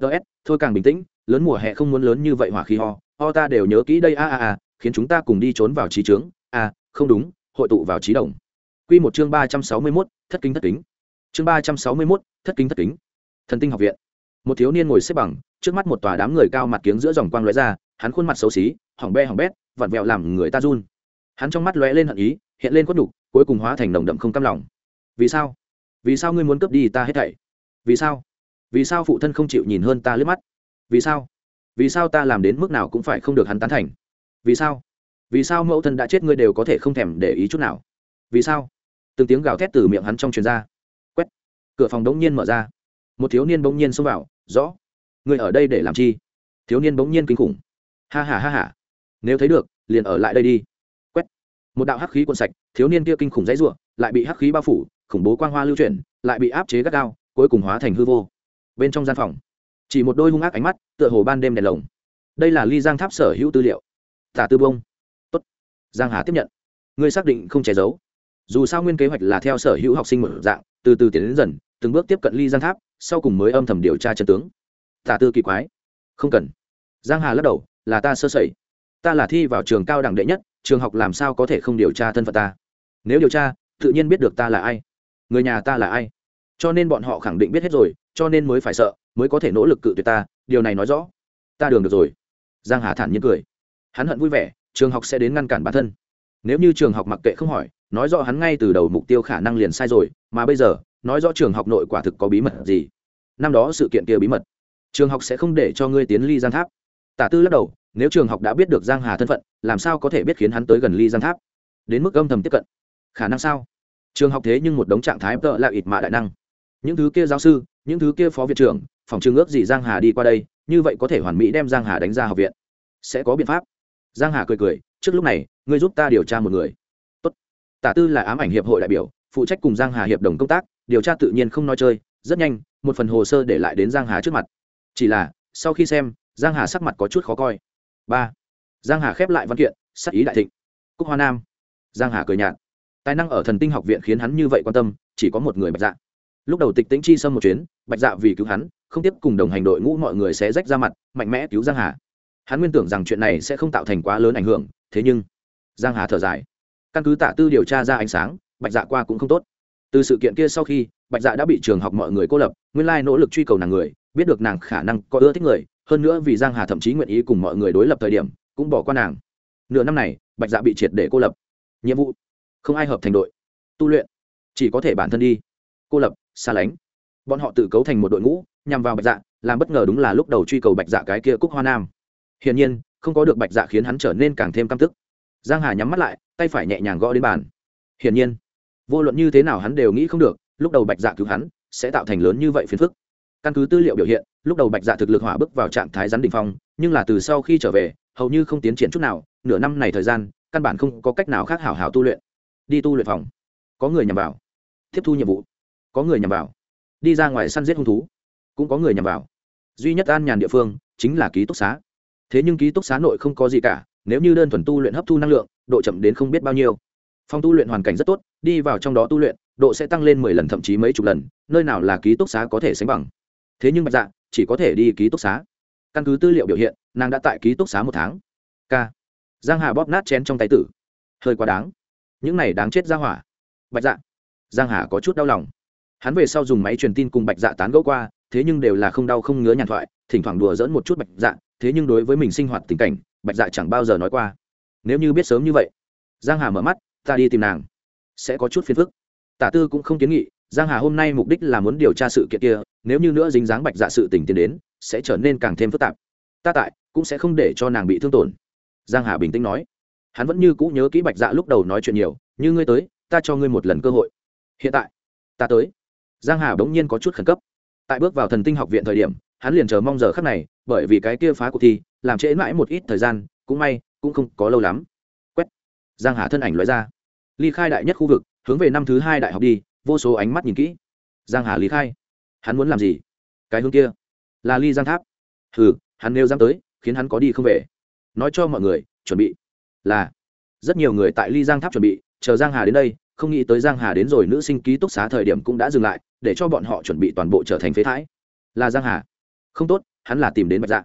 Ts thôi càng bình tĩnh lớn mùa hè không muốn lớn như vậy hỏa khí ho ho ta đều nhớ kỹ đây a a a khiến chúng ta cùng đi trốn vào trí trướng a không đúng hội tụ vào trí đồng. Quy một chương ba trăm sáu mươi 361, thất kính thất kính chương ba trăm sáu mươi mốt, thất kính thất kính. Thần tinh học viện. Một thiếu niên ngồi xếp bằng, trước mắt một tòa đám người cao mặt kiếng giữa dòng quang lóe ra, hắn khuôn mặt xấu xí, hỏng be hỏng bét, vặn vẹo làm người ta run. Hắn trong mắt lóe lên hận ý, hiện lên quất đục cuối cùng hóa thành nồng đậm không cam lòng. Vì sao? Vì sao ngươi muốn cướp đi ta hết thảy? Vì sao? Vì sao phụ thân không chịu nhìn hơn ta lướt mắt? Vì sao? Vì sao ta làm đến mức nào cũng phải không được hắn tán thành? Vì sao? Vì sao mẫu thân đã chết ngươi đều có thể không thèm để ý chút nào? Vì sao? Từng tiếng gào thét từ miệng hắn trong truyền ra cửa phòng đống nhiên mở ra. Một thiếu niên bỗng nhiên xông vào, rõ người ở đây để làm chi? Thiếu niên bỗng nhiên kinh khủng. Ha ha ha ha, nếu thấy được, liền ở lại đây đi. Quét. Một đạo hắc khí cuộn sạch, thiếu niên kia kinh khủng dãy ruộng lại bị hắc khí bao phủ, khủng bố quang hoa lưu chuyển, lại bị áp chế gắt gao, cuối cùng hóa thành hư vô. Bên trong gian phòng, chỉ một đôi hung ác ánh mắt, tựa hồ ban đêm đèn lồng. Đây là ly giang tháp sở hữu tư liệu. Tả tư bông. Tốt. Giang hà tiếp nhận. Ngươi xác định không che giấu. Dù sao nguyên kế hoạch là theo sở hữu học sinh mở dạng, từ từ tiến đến dần từng bước tiếp cận ly giang tháp, sau cùng mới âm thầm điều tra chân tướng. Tả tư kỳ quái. Không cần. Giang hà lắc đầu, là ta sơ sẩy. Ta là thi vào trường cao đẳng đệ nhất, trường học làm sao có thể không điều tra thân phận ta? Nếu điều tra, tự nhiên biết được ta là ai. Người nhà ta là ai? Cho nên bọn họ khẳng định biết hết rồi, cho nên mới phải sợ, mới có thể nỗ lực cự tuyệt ta, điều này nói rõ. Ta đường được rồi. Giang hà thản nhiên cười. Hắn hận vui vẻ, trường học sẽ đến ngăn cản bản thân. Nếu như trường học mặc kệ không hỏi, nói rõ hắn ngay từ đầu mục tiêu khả năng liền sai rồi, mà bây giờ nói rõ trường học nội quả thực có bí mật gì. Năm đó sự kiện kia bí mật. Trường học sẽ không để cho ngươi tiến ly giang tháp. Tả tư lắc đầu, nếu trường học đã biết được giang hà thân phận, làm sao có thể biết khiến hắn tới gần ly giang tháp? Đến mức âm thầm tiếp cận. Khả năng sao? Trường học thế nhưng một đống trạng thái tợ là ít mạ đại năng. Những thứ kia giáo sư, những thứ kia phó viện trưởng, phòng trường ước gì giang hà đi qua đây, như vậy có thể hoàn mỹ đem giang hà đánh ra học viện. Sẽ có biện pháp. Giang hà cười cười, trước lúc này, ngươi giúp ta điều tra một người. Tốt. Tả tư là ám ảnh hiệp hội đại biểu, phụ trách cùng giang hà hiệp đồng công tác điều tra tự nhiên không nói chơi, rất nhanh, một phần hồ sơ để lại đến giang hà trước mặt. Chỉ là, sau khi xem, giang hà sắc mặt có chút khó coi. Ba, giang hà khép lại văn kiện, sắc ý đại thịnh. Cúc hoa nam. Giang hà cười nhạt. Tài năng ở thần tinh học viện khiến hắn như vậy quan tâm, chỉ có một người bạch dạ. Lúc đầu tịch tĩnh chi xâm một chuyến, bạch dạ vì cứu hắn, không tiếp cùng đồng hành đội ngũ mọi người sẽ rách ra mặt, mạnh mẽ cứu giang hà. Hắn nguyên tưởng rằng chuyện này sẽ không tạo thành quá lớn ảnh hưởng, thế nhưng, giang hà thở dài. Căn cứ tạ tư điều tra ra ánh sáng, bạch dạ qua cũng không tốt từ sự kiện kia sau khi, bạch dạ đã bị trường học mọi người cô lập, nguyên lai nỗ lực truy cầu nàng người, biết được nàng khả năng có ưa thích người, hơn nữa vì giang hà thậm chí nguyện ý cùng mọi người đối lập thời điểm, cũng bỏ qua nàng. Nửa năm này, bạch dạ bị triệt để cô lập. Nhiệm vụ? Không ai hợp thành đội. Tu luyện? Chỉ có thể bản thân đi. Cô lập, xa lánh. Bọn họ tự cấu thành một đội ngũ, nhằm vào bạch dạ làm bất ngờ đúng là lúc đầu truy cầu bạch dạ cái kia cúc hoa nam. Hiển nhiên, không có được bạch dạ khiến hắn trở nên càng thêm căm tức. Giang hà nhắm mắt lại, tay phải nhẹ nhàng gõ đến bàn. Hiển nhiên vô luận như thế nào hắn đều nghĩ không được, lúc đầu bạch dạ cứu hắn sẽ tạo thành lớn như vậy phiền phức. Căn cứ tư liệu biểu hiện, lúc đầu bạch dạ thực lực hỏa bước vào trạng thái rắn đ ỉ n h phong, nhưng là từ sau khi trở về, hầu như không tiến triển chút nào, nửa năm này thời gian, căn bản không có cách nào khác hảo hảo tu luyện. Đi tu luyện phòng. Có người nhằm vào. Tiếp thu nhiệm vụ. Có người nhằm vào. Đi ra ngoài săn giết hung thú. Cũng có người nhằm vào. Duy nhất an nhàn địa phương chính là ký túc xá. Thế nhưng ký túc xá nội không có gì cả, nếu như đơn thuần tu luyện hấp thu năng lượng, độ chậm đến không biết bao nhiêu phòng tu luyện hoàn cảnh rất tốt, đi vào trong đó tu luyện, độ sẽ tăng lên mười lần, thậm chí mấy chục lần, nơi nào là ký túc xá có thể sánh bằng. Thế nhưng bạch dạ chỉ có thể đi ký túc xá. Căn cứ tư liệu biểu hiện, nàng đã tại ký túc xá một tháng. K. Giang hà bóp nát chén trong tay tử. Hơi quá đáng. Những này đáng chết ra hỏa. Bạch dạ. Giang hà có chút đau lòng. Hắn về sau dùng máy truyền tin cùng bạch dạ tán gẫu qua, thế nhưng đều là không đau không ngứa nhàn thoại, thỉnh thoảng đùa dỡn một chút bạch dạ thế nhưng đối với mình sinh hoạt tình cảnh, bạch dạ chẳng bao giờ nói qua. Nếu như biết sớm như vậy, giang hà mở mắt ta đi tìm nàng. Sẽ có chút phiền phức. Tả tư cũng không kiến nghị, giang hà hôm nay mục đích là muốn điều tra sự kiện kia, nếu như nữa dính dáng bạch dạ sự tình tiến đến, sẽ trở nên càng thêm phức tạp. Ta tại, cũng sẽ không để cho nàng bị thương tổn. Giang hà bình tĩnh nói. Hắn vẫn như cũ nhớ kỹ bạch dạ lúc đầu nói chuyện nhiều, như ngươi tới, ta cho ngươi một lần cơ hội. Hiện tại, ta tới. Giang hà bỗng nhiên có chút khẩn cấp. Tại bước vào thần tinh học viện thời điểm, hắn liền chờ mong giờ khắc này, bởi vì cái kia phá cuộc thi, làm trễ mãi một ít thời gian, cũng may, cũng không có lâu lắm. Quét. Giang hà thân ảnh loại ra ly khai đại nhất khu vực, hướng về năm thứ hai đại học đi, vô số ánh mắt nhìn kỹ. Giang hà lý khai. Hắn muốn làm gì? Cái hướng kia. Là ly giang tháp. Hừ, hắn nêu giang tới, khiến hắn có đi không về. Nói cho mọi người, chuẩn bị. Là. Rất nhiều người tại ly giang tháp chuẩn bị, chờ giang hà đến đây, không nghĩ tới giang hà đến rồi nữ sinh ký túc xá thời điểm cũng đã dừng lại, để cho bọn họ chuẩn bị toàn bộ trở thành phế thái là giang hà. Không tốt, hắn là tìm đến bạch dạ.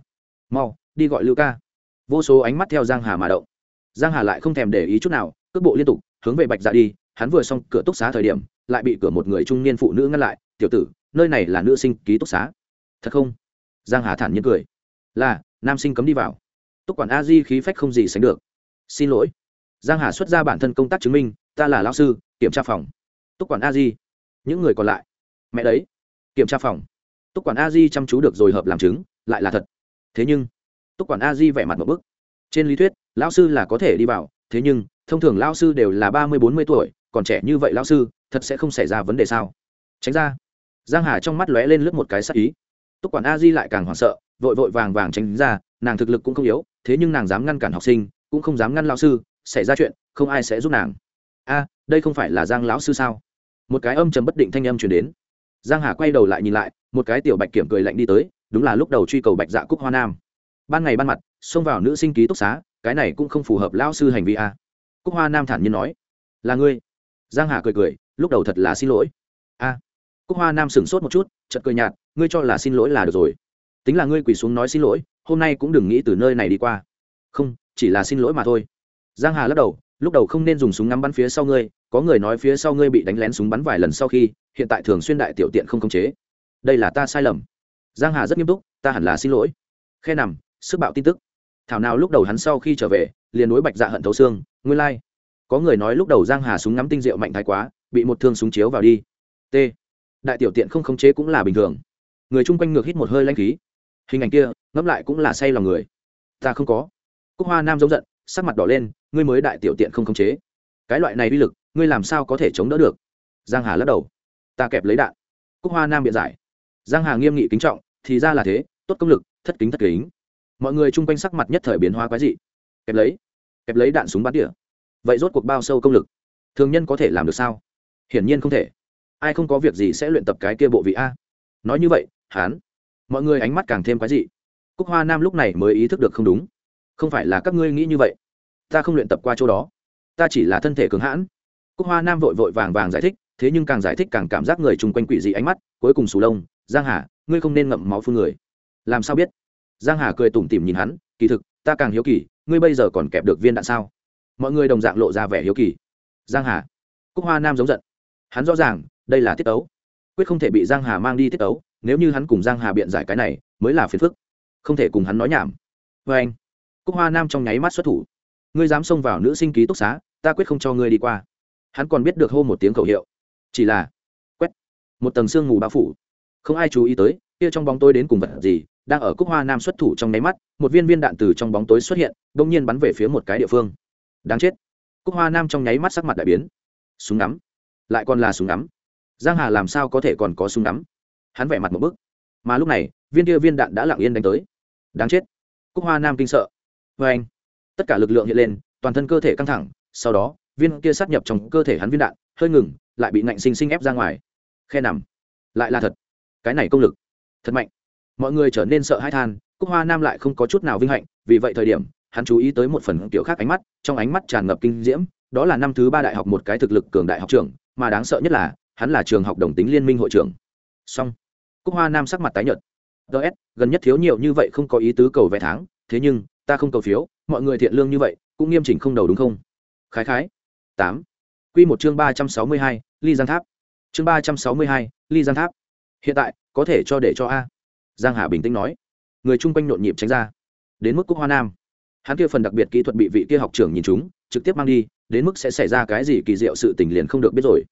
Mau, đi gọi lưu ca. Vô số ánh mắt theo giang hà mà động. Giang hà lại không thèm để ý chút nào, cước bộ liên tục hướng về bạch dạ đi, hắn vừa xong cửa túc xá thời điểm, lại bị cửa một người trung niên phụ nữ ngăn lại, tiểu tử, nơi này là nữ sinh ký túc xá. Thật không? Giang hà thản nhiên cười. Là, nam sinh cấm đi vào. Túc quản a di khí phách không gì sánh được. Xin lỗi. Giang hà xuất ra bản thân công tác chứng minh, ta là lão sư, kiểm tra phòng. Túc quản a di. Những người còn lại? Mẹ đấy. Kiểm tra phòng. Túc quản a di chăm chú được rồi hợp làm chứng, lại là thật. Thế nhưng? Túc quản a di vẻ mặt một bức. Trên lý thuyết, lão sư là có thể đi vào, thế nhưng thông thường lão sư đều là ba mươi, bốn mươi tuổi, còn trẻ như vậy lão sư, thật sẽ không xảy ra vấn đề sao? Tránh ra. Giang hà trong mắt lóe lên lướt một cái sắc ý. Túc quản a di lại càng hoảng sợ, vội vội vàng vàng tránh ra, nàng thực lực cũng không yếu, thế nhưng nàng dám ngăn cản học sinh, cũng không dám ngăn lao sư, xảy ra chuyện, không ai sẽ giúp nàng. A, đây không phải là giang lão sư sao? Một cái âm trầm bất định thanh âm truyền đến. Giang hà quay đầu lại nhìn lại, một cái tiểu bạch kiểm cười lạnh đi tới, đúng là lúc đầu truy cầu bạch dạ cúc hoa nam. Ban ngày ban mặt, xông vào nữ sinh ký túc xá, cái này cũng không phù hợp lão sư hành vi a cúc hoa nam thản nhiên nói, là ngươi. Giang hà cười cười, lúc đầu thật là xin lỗi. A. Cúc hoa nam sửng sốt một chút, chợt cười nhạt, ngươi cho là xin lỗi là được rồi. Tính là ngươi quỳ xuống nói xin lỗi, hôm nay cũng đừng nghĩ từ nơi này đi qua. Không, chỉ là xin lỗi mà thôi. Giang hà lắc đầu, lúc đầu không nên dùng súng ngắm bắn phía sau ngươi, có người nói phía sau ngươi bị đánh lén súng bắn vài lần sau khi, hiện tại thường xuyên đại tiểu tiện không khống chế. Đây là ta sai lầm. Giang hà rất nghiêm túc, ta hẳn là xin lỗi. Khe nằm, sức bạo tin tức thảo nào lúc đầu hắn sau khi trở về, liền đối bạch dạ hận thấu xương, nguyên lai like. có người nói lúc đầu giang hà súng ngắm tinh rượu mạnh thái quá, bị một thương súng chiếu vào đi. T. Đại tiểu tiện không khống chế cũng là bình thường. Người chung quanh ngược hít một hơi lanh khí. Hình ảnh kia, ngẫm lại cũng là say lòng người. Ta không có. Cúc hoa nam giống giận, sắc mặt đỏ lên, ngươi mới đại tiểu tiện không khống chế. Cái loại này uy lực, ngươi làm sao có thể chống đỡ được? Giang hà lắc đầu. Ta kẹp lấy đạn. Cúc hoa nam biện giải. Giang hà nghiêm nghị kính trọng, thì ra là thế, tốt công lực, thất kính thất kính mọi người chung quanh sắc mặt nhất thời biến hóa quái dị. Kẹp lấy kẹp lấy đạn súng bắn đĩa vậy rốt cuộc bao sâu công lực, thường nhân có thể làm được sao? Hiển nhiên không thể. Ai không có việc gì sẽ luyện tập cái kia bộ vị a. Nói như vậy, hán, mọi người ánh mắt càng thêm quái dị. Cúc hoa nam lúc này mới ý thức được không đúng. Không phải là các ngươi nghĩ như vậy. Ta không luyện tập qua chỗ đó. Ta chỉ là thân thể cứng hãn. Cúc hoa nam vội vội vàng vàng giải thích, thế nhưng càng giải thích càng cảm giác người chung quanh quỷ dị ánh mắt, cuối cùng sù lông. Giang hà, ngươi không nên ngậm máu phương người. Làm sao biết? Giang hà cười tủm tỉm nhìn hắn, kỳ thực, ta càng hiếu kỳ, ngươi bây giờ còn kẹp được viên đạn sao? Mọi người đồng dạng lộ ra vẻ hiếu kỳ. Giang hà, cúc hoa nam giống giận. Hắn rõ ràng, đây là tiết tấu. Quyết không thể bị giang hà mang đi tiết tấu, nếu như hắn cùng giang hà biện giải cái này, mới là phiền phức. Không thể cùng hắn nói nhảm. Với anh, cúc hoa nam trong nháy mắt xuất thủ. Ngươi dám xông vào nữ sinh ký túc xá, ta quyết không cho ngươi đi qua. Hắn còn biết được hô một tiếng khẩu hiệu. Chỉ là, quét. Một tầng sương mù bao phủ. Không ai chú ý tới, kia trong bóng tối đến cùng vật gì đang ở cúc hoa nam xuất thủ trong nháy mắt, một viên viên đạn từ trong bóng tối xuất hiện bỗng nhiên bắn về phía một cái địa phương. Đáng chết. Cúc hoa nam trong nháy mắt sắc mặt đại biến. Súng ngắm. Lại còn là súng ngắm. Giang hà làm sao có thể còn có súng ngắm? Hắn vẻ mặt một bức. Mà lúc này, viên kia viên đạn đã lặng yên đánh tới. Đáng chết. Cúc hoa nam kinh sợ. Vê anh, tất cả lực lượng hiện lên, toàn thân cơ thể căng thẳng, sau đó, viên kia sát nhập trong cơ thể hắn viên đạn, hơi ngừng, lại bị nạnh sinh sinh ép ra ngoài. Khe nằm. Lại là thật. Cái này công lực. Thật mạnh mọi người trở nên sợ hãi than, cúc hoa nam lại không có chút nào vinh hạnh, vì vậy thời điểm, hắn chú ý tới một phần kiểu khác ánh mắt, trong ánh mắt tràn ngập kinh diễm, đó là năm thứ ba đại học một cái thực lực cường đại học trưởng, mà đáng sợ nhất là, hắn là trường học đồng tính liên minh hội trưởng. Song cúc hoa nam sắc mặt tái nhợt. Ts gần nhất thiếu nhiều như vậy không có ý tứ cầu vé tháng, thế nhưng, ta không cầu phiếu, mọi người thiện lương như vậy, cũng nghiêm chỉnh không đầu đúng không? Khái khái. Tám. Q một chương ba trăm sáu mươi hai, ly giang tháp. Chương ba trăm sáu mươi hai, ly giang tháp. Hiện tại, có thể cho để cho a giang hà bình tĩnh nói. Người chung quanh nhộn nhịp tránh ra. Đến mức cúc hoa nam. Hắn kia phần đặc biệt kỹ thuật bị vị kia học trưởng nhìn chúng, trực tiếp mang đi, đến mức sẽ xảy ra cái gì kỳ diệu sự tình liền không được biết rồi.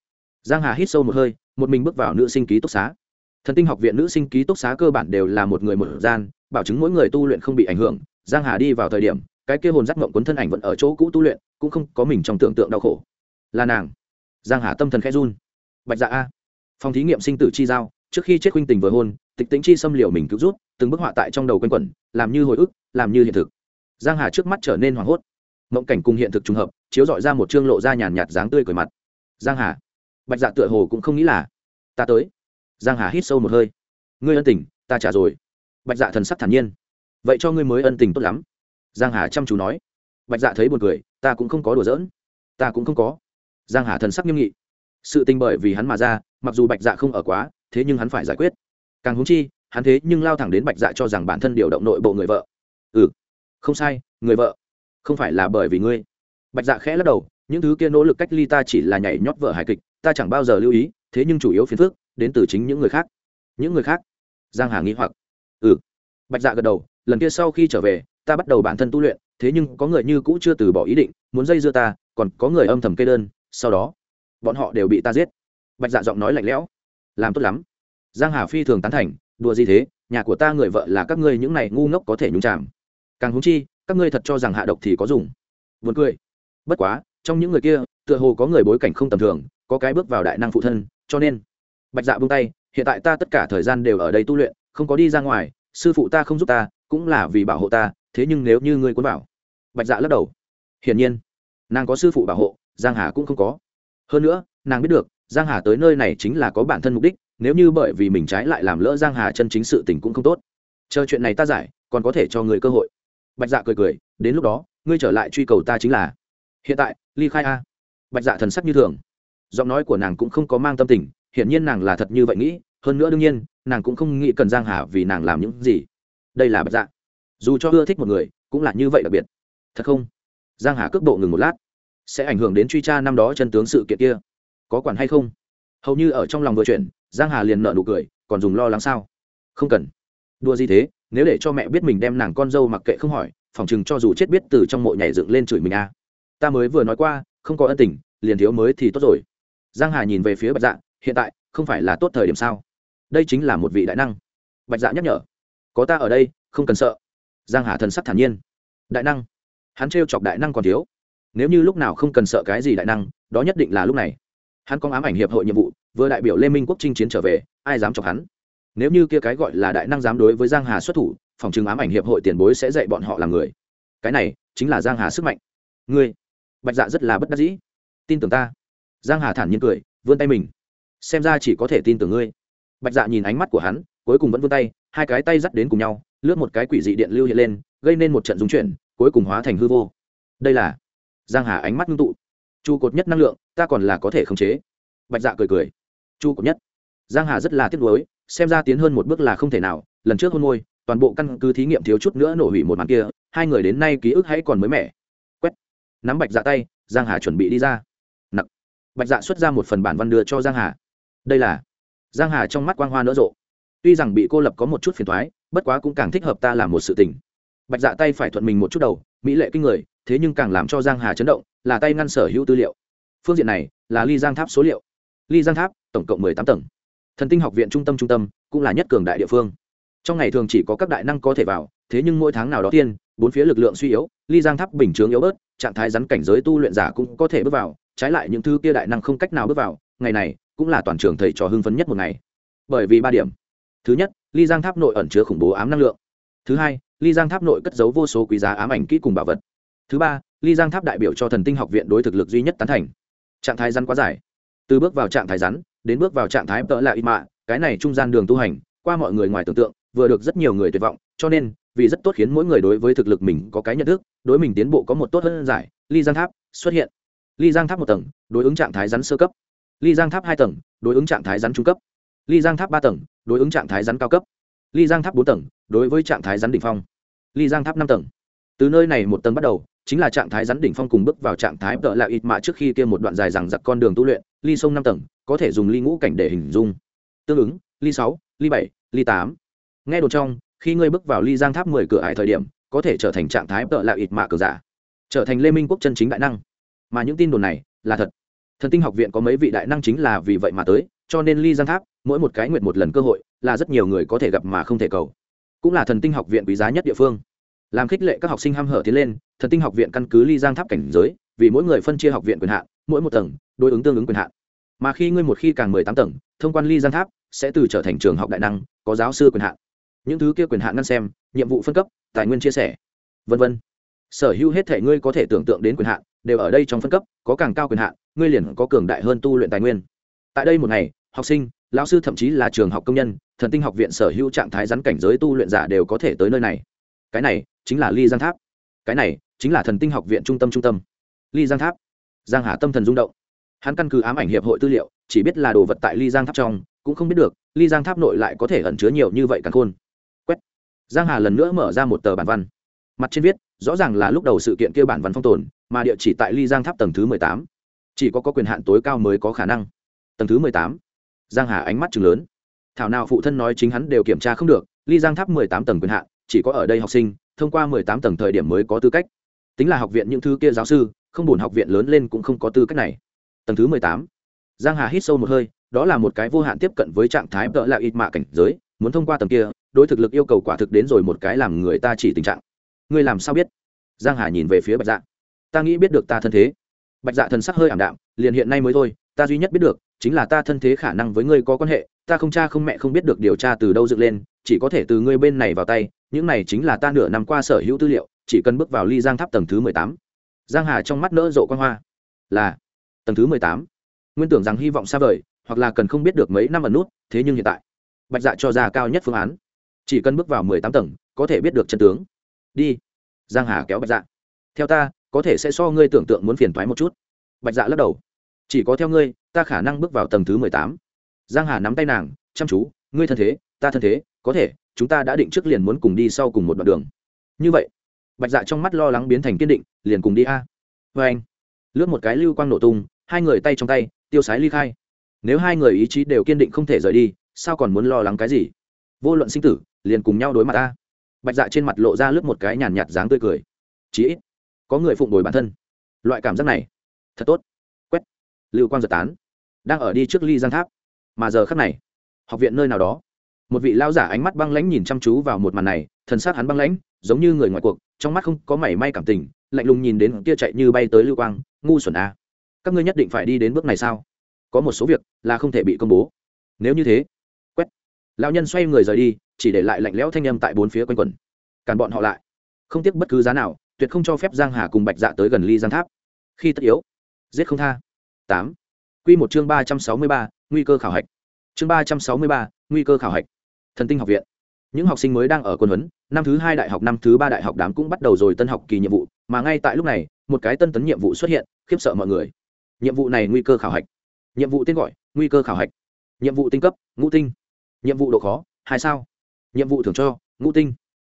Giang hà hít sâu một hơi, một mình bước vào nữ sinh ký túc xá. Thần tinh học viện nữ sinh ký túc xá cơ bản đều là một người một gian, bảo chứng mỗi người tu luyện không bị ảnh hưởng. Giang hà đi vào thời điểm, cái kia hồn giác mộng cuốn thân ảnh vẫn ở chỗ cũ tu luyện, cũng không có mình trong tưởng tượng đau khổ. Là nàng. Giang hà tâm thần khẽ run. Bạch dạ a. Phòng thí nghiệm sinh tử chi giao, trước khi chết huynh tình vừa hôn tịch tính chi xâm liều mình cứu rút, từng bức họa tại trong đầu quanh quẩn, làm như hồi ức, làm như hiện thực. Giang hà trước mắt trở nên hoảng hốt. Mộng cảnh cùng hiện thực trùng hợp, chiếu dọi ra một chương lộ ra nhàn nhạt dáng tươi cười mặt. Giang hà. Bạch dạ tựa hồ cũng không nghĩ là ta tới. Giang hà hít sâu một hơi. Ngươi ân tình, ta trả rồi. Bạch dạ thần sắc thản nhiên. Vậy cho ngươi mới ân tình tốt lắm. Giang hà chăm chú nói. Bạch dạ thấy buồn cười, ta cũng không có đùa giỡn. Ta cũng không có. Giang hà thần sắc nghiêm nghị. Sự tình bởi vì hắn mà ra, mặc dù bạch dạ không ở quá, thế nhưng hắn phải giải quyết càng húng chi, hắn thế nhưng lao thẳng đến bạch dạ cho rằng bản thân điều động nội bộ người vợ. Ừ không sai, người vợ. Không phải là bởi vì ngươi. Bạch dạ khẽ lắc đầu, những thứ kia nỗ lực cách ly ta chỉ là nhảy nhót vợ hài kịch, ta chẳng bao giờ lưu ý, thế nhưng chủ yếu phiền phức đến từ chính những người khác. Những người khác? Giang hà nghĩ hoặc. Ừ. Bạch dạ gật đầu, lần kia sau khi trở về, ta bắt đầu bản thân tu luyện, thế nhưng có người như cũ chưa từ bỏ ý định, muốn dây dưa ta, còn có người âm thầm kê đơn, sau đó, bọn họ đều bị ta giết. Bạch dạ giọng nói lạnh lẽo. Làm tốt lắm giang hà phi thường tán thành, đùa gì thế? Nhà của ta người vợ là các ngươi những này ngu ngốc có thể nhúng chạm càng húng chi, các ngươi thật cho rằng hạ độc thì có dùng. Buồn cười. Bất quá, trong những người kia, tựa hồ có người bối cảnh không tầm thường, có cái bước vào đại năng phụ thân, cho nên, bạch dạ buông tay, hiện tại ta tất cả thời gian đều ở đây tu luyện, không có đi ra ngoài, sư phụ ta không giúp ta, cũng là vì bảo hộ ta, thế nhưng nếu như ngươi cuốn vào. Bạch dạ lắc đầu. Hiển nhiên, nàng có sư phụ bảo hộ, giang hà cũng không có. Hơn nữa, nàng biết được, giang hà tới nơi này chính là có bản thân mục đích nếu như bởi vì mình trái lại làm lỡ giang hà chân chính sự tình cũng không tốt. Chờ chuyện này ta giải, còn có thể cho người cơ hội. Bạch dạ cười cười, đến lúc đó, ngươi trở lại truy cầu ta chính là. Hiện tại, ly khai a. Bạch dạ thần sắc như thường. Giọng nói của nàng cũng không có mang tâm tình, hiển nhiên nàng là thật như vậy nghĩ, hơn nữa đương nhiên, nàng cũng không nghĩ cần giang hà vì nàng làm những gì. Đây là bạch dạ. Dù cho ưa thích một người, cũng là như vậy đặc biệt. Thật không? Giang hà cước bộ ngừng một lát. Sẽ ảnh hưởng đến truy tra năm đó chân tướng sự kiện kia. Có quản hay không? Hầu như ở trong lòng vừa chuyển, giang hà liền nợ nụ cười, còn dùng lo lắng sao? Không cần. Đua gì thế? Nếu để cho mẹ biết mình đem nàng con dâu mặc kệ không hỏi, phòng chừng cho dù chết biết từ trong mộ nhảy dựng lên chửi mình a. À. ta mới vừa nói qua, không có ân tình, liền thiếu mới thì tốt rồi. Giang hà nhìn về phía bạch dạ hiện tại, không phải là tốt thời điểm sao? Đây chính là một vị đại năng. Bạch dạ nhắc nhở. Có ta ở đây, không cần sợ. Giang hà thần sắc thản nhiên. Đại năng. Hắn trêu chọc đại năng còn thiếu. Nếu như lúc nào không cần sợ cái gì đại năng, đó nhất định là lúc này hắn có ám ảnh hiệp hội nhiệm vụ, vừa đại biểu lê minh quốc chinh chiến trở về, ai dám chọc hắn? Nếu như kia cái gọi là đại năng dám đối với giang hà xuất thủ, phòng trừng ám ảnh hiệp hội tiền bối sẽ dạy bọn họ làm người. Cái này chính là giang hà sức mạnh. Ngươi, bạch dạ rất là bất đắc dĩ. Tin tưởng ta. Giang hà thản nhiên cười, vươn tay mình. Xem ra chỉ có thể tin tưởng ngươi. Bạch dạ nhìn ánh mắt của hắn, cuối cùng vẫn vươn tay, hai cái tay dắt đến cùng nhau, lướt một cái quỷ dị điện lưu hiện lên, gây nên một trận dung chuyển, cuối cùng hóa thành hư vô. Đây là giang hà ánh mắt ngưng tụ trụ cột nhất năng lượng, ta còn là có thể khống chế. Bạch dạ cười cười. Chu cột nhất. Giang hà rất là tiếc nuối, xem ra tiến hơn một bước là không thể nào, lần trước hôn môi, toàn bộ căn cứ thí nghiệm thiếu chút nữa nổ hủy một màn kia, hai người đến nay ký ức hãy còn mới mẻ. Quét. Nắm bạch dạ tay, giang hà chuẩn bị đi ra. Nặc. Bạch dạ xuất ra một phần bản văn đưa cho giang hà. Đây là. Giang hà trong mắt quang hoa nở rộ. Tuy rằng bị cô lập có một chút phiền thoái bất quá cũng càng thích hợp ta làm một sự tình. Bạch dạ tay phải thuận mình một chút đầu, mỹ lệ kinh người, thế nhưng càng làm cho giang hà chấn động là tay ngăn sở hữu tư liệu. Phương diện này là ly giang tháp số liệu. Ly giang tháp, tổng cộng mười tám tầng. Thần tinh học viện trung tâm trung tâm cũng là nhất cường đại địa phương. Trong ngày thường chỉ có các đại năng có thể vào, thế nhưng mỗi tháng nào đó tiên, bốn phía lực lượng suy yếu, ly giang tháp bình chướng yếu bớt, trạng thái rắn cảnh giới tu luyện giả cũng có thể bước vào, trái lại những thứ kia đại năng không cách nào bước vào, ngày này cũng là toàn trường thầy trò hưng phấn nhất một ngày. Bởi vì ba điểm. Thứ nhất, ly giang tháp nội ẩn chứa khủng bố ám năng lượng. Thứ hai, ly giang tháp nội cất giấu vô số quý giá ám ảnh kỹ cùng bảo vật. Thứ ba ly giang tháp đại biểu cho thần tinh học viện đối thực lực duy nhất tán thành. Trạng thái rắn quá dài. Từ bước vào trạng thái rắn, đến bước vào trạng thái tợ là ít mạ, cái này trung gian đường tu hành, qua mọi người ngoài tưởng tượng, vừa được rất nhiều người tuyệt vọng, cho nên, vì rất tốt khiến mỗi người đối với thực lực mình có cái nhận thức, đối mình tiến bộ có một tốt hơn giải, ly giang tháp xuất hiện. Ly giang tháp một tầng, đối ứng trạng thái rắn sơ cấp. Ly giang tháp hai tầng, đối ứng trạng thái rắn trung cấp. Ly giang tháp ba tầng, đối ứng trạng thái rắn cao cấp. Ly giang tháp bốn tầng, đối với trạng thái rắn đỉnh phong. Ly giang tháp năm tầng. Từ nơi này một tầng bắt đầu chính là trạng thái rắn đỉnh phong cùng bước vào trạng thái tợ lạ ít mạ trước khi kia một đoạn dài rằng giặc con đường tu luyện, ly sông năm tầng, có thể dùng ly ngũ cảnh để hình dung. Tương ứng, ly sáu, ly bảy, ly tám. Nghe đồn trong, khi ngươi bước vào ly giang tháp mười cửa ải thời điểm, có thể trở thành trạng thái tợ lạ ít mạ cờ giả, trở thành lê minh quốc chân chính đại năng. Mà những tin đồn này, là thật. Thần tinh học viện có mấy vị đại năng chính là vì vậy mà tới, cho nên ly giang tháp, mỗi một cái nguyện một lần cơ hội, là rất nhiều người có thể gặp mà không thể cầu. Cũng là thần tinh học viện quý giá nhất địa phương làm khích lệ các học sinh h a m hở tiến lên, thần tinh học viện căn cứ ly giang tháp cảnh giới, vì mỗi người phân chia học viện quyền hạn, mỗi một tầng, đối ứng tương ứng quyền hạn. Mà khi ngươi một khi càng mười tám tầng, thông quan ly giang tháp sẽ từ trở thành trường học đại năng, có giáo sư quyền hạn. Những thứ kia quyền hạn ngăn xem, nhiệm vụ phân cấp, tài nguyên chia sẻ v v sở hữu hết thể ngươi có thể tưởng tượng đến quyền hạn, đều ở đây trong phân cấp, có càng cao quyền hạn, ngươi liền có cường đại hơn tu luyện tài nguyên. Tại đây một ngày, học sinh, lão sư thậm chí là trường học công nhân, thần tinh học viện sở hữu trạng thái rắn cảnh giới tu luyện giả đều có thể tới nơi này. Cái này chính là ly giang tháp. Cái này chính là thần tinh học viện trung tâm trung tâm. Ly giang tháp. Giang hà tâm thần rung động. Hắn căn cứ ám ảnh hiệp hội tư liệu, chỉ biết là đồ vật tại ly giang tháp trong, cũng không biết được ly giang tháp nội lại có thể ẩn chứa nhiều như vậy càng khôn. Quét. Giang hà lần nữa mở ra một tờ bản văn. Mặt trên viết, rõ ràng là lúc đầu sự kiện kia bản văn phong tồn, mà địa chỉ tại ly giang tháp tầng thứ mười tám. Chỉ có có quyền hạn tối cao mới có khả năng. Tầng thứ mười tám. Giang hà ánh mắt chừng lớn. Thảo nào phụ thân nói chính hắn đều kiểm tra không được, ly giang tháp mười tám tầng quyền hạn, chỉ có ở đây học sinh thông qua mười tám tầng thời điểm mới có tư cách. Tính là học viện những thứ kia giáo sư, không buồn học viện lớn lên cũng không có tư cách này. Tầng thứ mười tám. Giang hà hít sâu một hơi, đó là một cái vô hạn tiếp cận với trạng thái tợ là ít mạ cảnh giới, muốn thông qua tầng kia, đối thực lực yêu cầu quả thực đến rồi một cái làm người ta chỉ tình trạng. Ngươi làm sao biết? Giang hà nhìn về phía bạch dạ. Ta nghĩ biết được ta thân thế. Bạch dạ thần sắc hơi ảm đạm, liền hiện nay mới thôi, ta duy nhất biết được, chính là ta thân thế khả năng với ngươi có quan hệ, ta không cha không mẹ không biết được điều tra từ đâu dựng lên, chỉ có thể từ ngươi bên này vào tay những này chính là ta nửa năm qua sở hữu tư liệu, chỉ cần bước vào ly giang tháp tầng thứ mười tám. Giang hà trong mắt nỡ rộ quan hoa. Là, tầng thứ mười tám. Nguyên tưởng rằng hy vọng xa vời, hoặc là cần không biết được mấy năm ẩn nút, thế nhưng hiện tại, bạch dạ cho ra cao nhất phương án. Chỉ cần bước vào mười tám tầng, có thể biết được chân tướng. Đi. Giang hà kéo bạch dạ. Theo ta, có thể sẽ so ngươi tưởng tượng muốn phiền thoái một chút. Bạch dạ lắc đầu. Chỉ có theo ngươi, ta khả năng bước vào tầng thứ mười tám. Giang hà nắm tay nàng, chăm chú, ngươi thân thế, ta thân thế, có thể chúng ta đã định trước liền muốn cùng đi sau cùng một đoạn đường. Như vậy, bạch dạ trong mắt lo lắng biến thành kiên định, liền cùng đi a. Vê anh, lướt một cái lưu quang nổ tung, hai người tay trong tay, tiêu sái ly khai. Nếu hai người ý chí đều kiên định không thể rời đi, sao còn muốn lo lắng cái gì? Vô luận sinh tử, liền cùng nhau đối mặt ta bạch dạ trên mặt lộ ra lướt một cái nhàn nhạt dáng tươi cười. Chí ít, có người phụng đổi bản thân. Loại cảm giác này, thật tốt. Quét. Lưu quang giật tán. Đang ở đi trước ly giang tháp. Mà giờ khắc này, học viện nơi nào đó một vị lao giả ánh mắt băng lãnh nhìn chăm chú vào một màn này, thần sát hắn băng lãnh, giống như người ngoài cuộc, trong mắt không có mảy may cảm tình, lạnh lùng nhìn đến kia chạy như bay tới lưu quang, ngu xuẩn a à. các ngươi nhất định phải đi đến bước này sao? Có một số việc là không thể bị công bố. Nếu như thế, quét. Lão nhân xoay người rời đi, chỉ để lại lạnh lẽo thanh âm tại bốn phía quanh quẩn. Càn bọn họ lại. Không tiếc bất cứ giá nào, tuyệt không cho phép giang hà cùng bạch dạ tới gần ly giang tháp. Khi tất yếu, giết không tha. Tám. Quy một chương ba trăm sáu mươi ba, nguy cơ khảo hạch. Chương ba trăm sáu mươi ba, nguy cơ khảo hạch thần tinh học viện. Những học sinh mới đang ở quân huấn, năm thứ hai đại học, năm thứ ba đại học đám cũng bắt đầu rồi tân học kỳ nhiệm vụ, mà ngay tại lúc này, một cái tân tấn nhiệm vụ xuất hiện, khiếp sợ mọi người. Nhiệm vụ này nguy cơ khảo hạch. Nhiệm vụ tên gọi, nguy cơ khảo hạch. Nhiệm vụ tinh cấp, ngũ tinh. Nhiệm vụ độ khó, hai sao. Nhiệm vụ thưởng cho, ngũ tinh.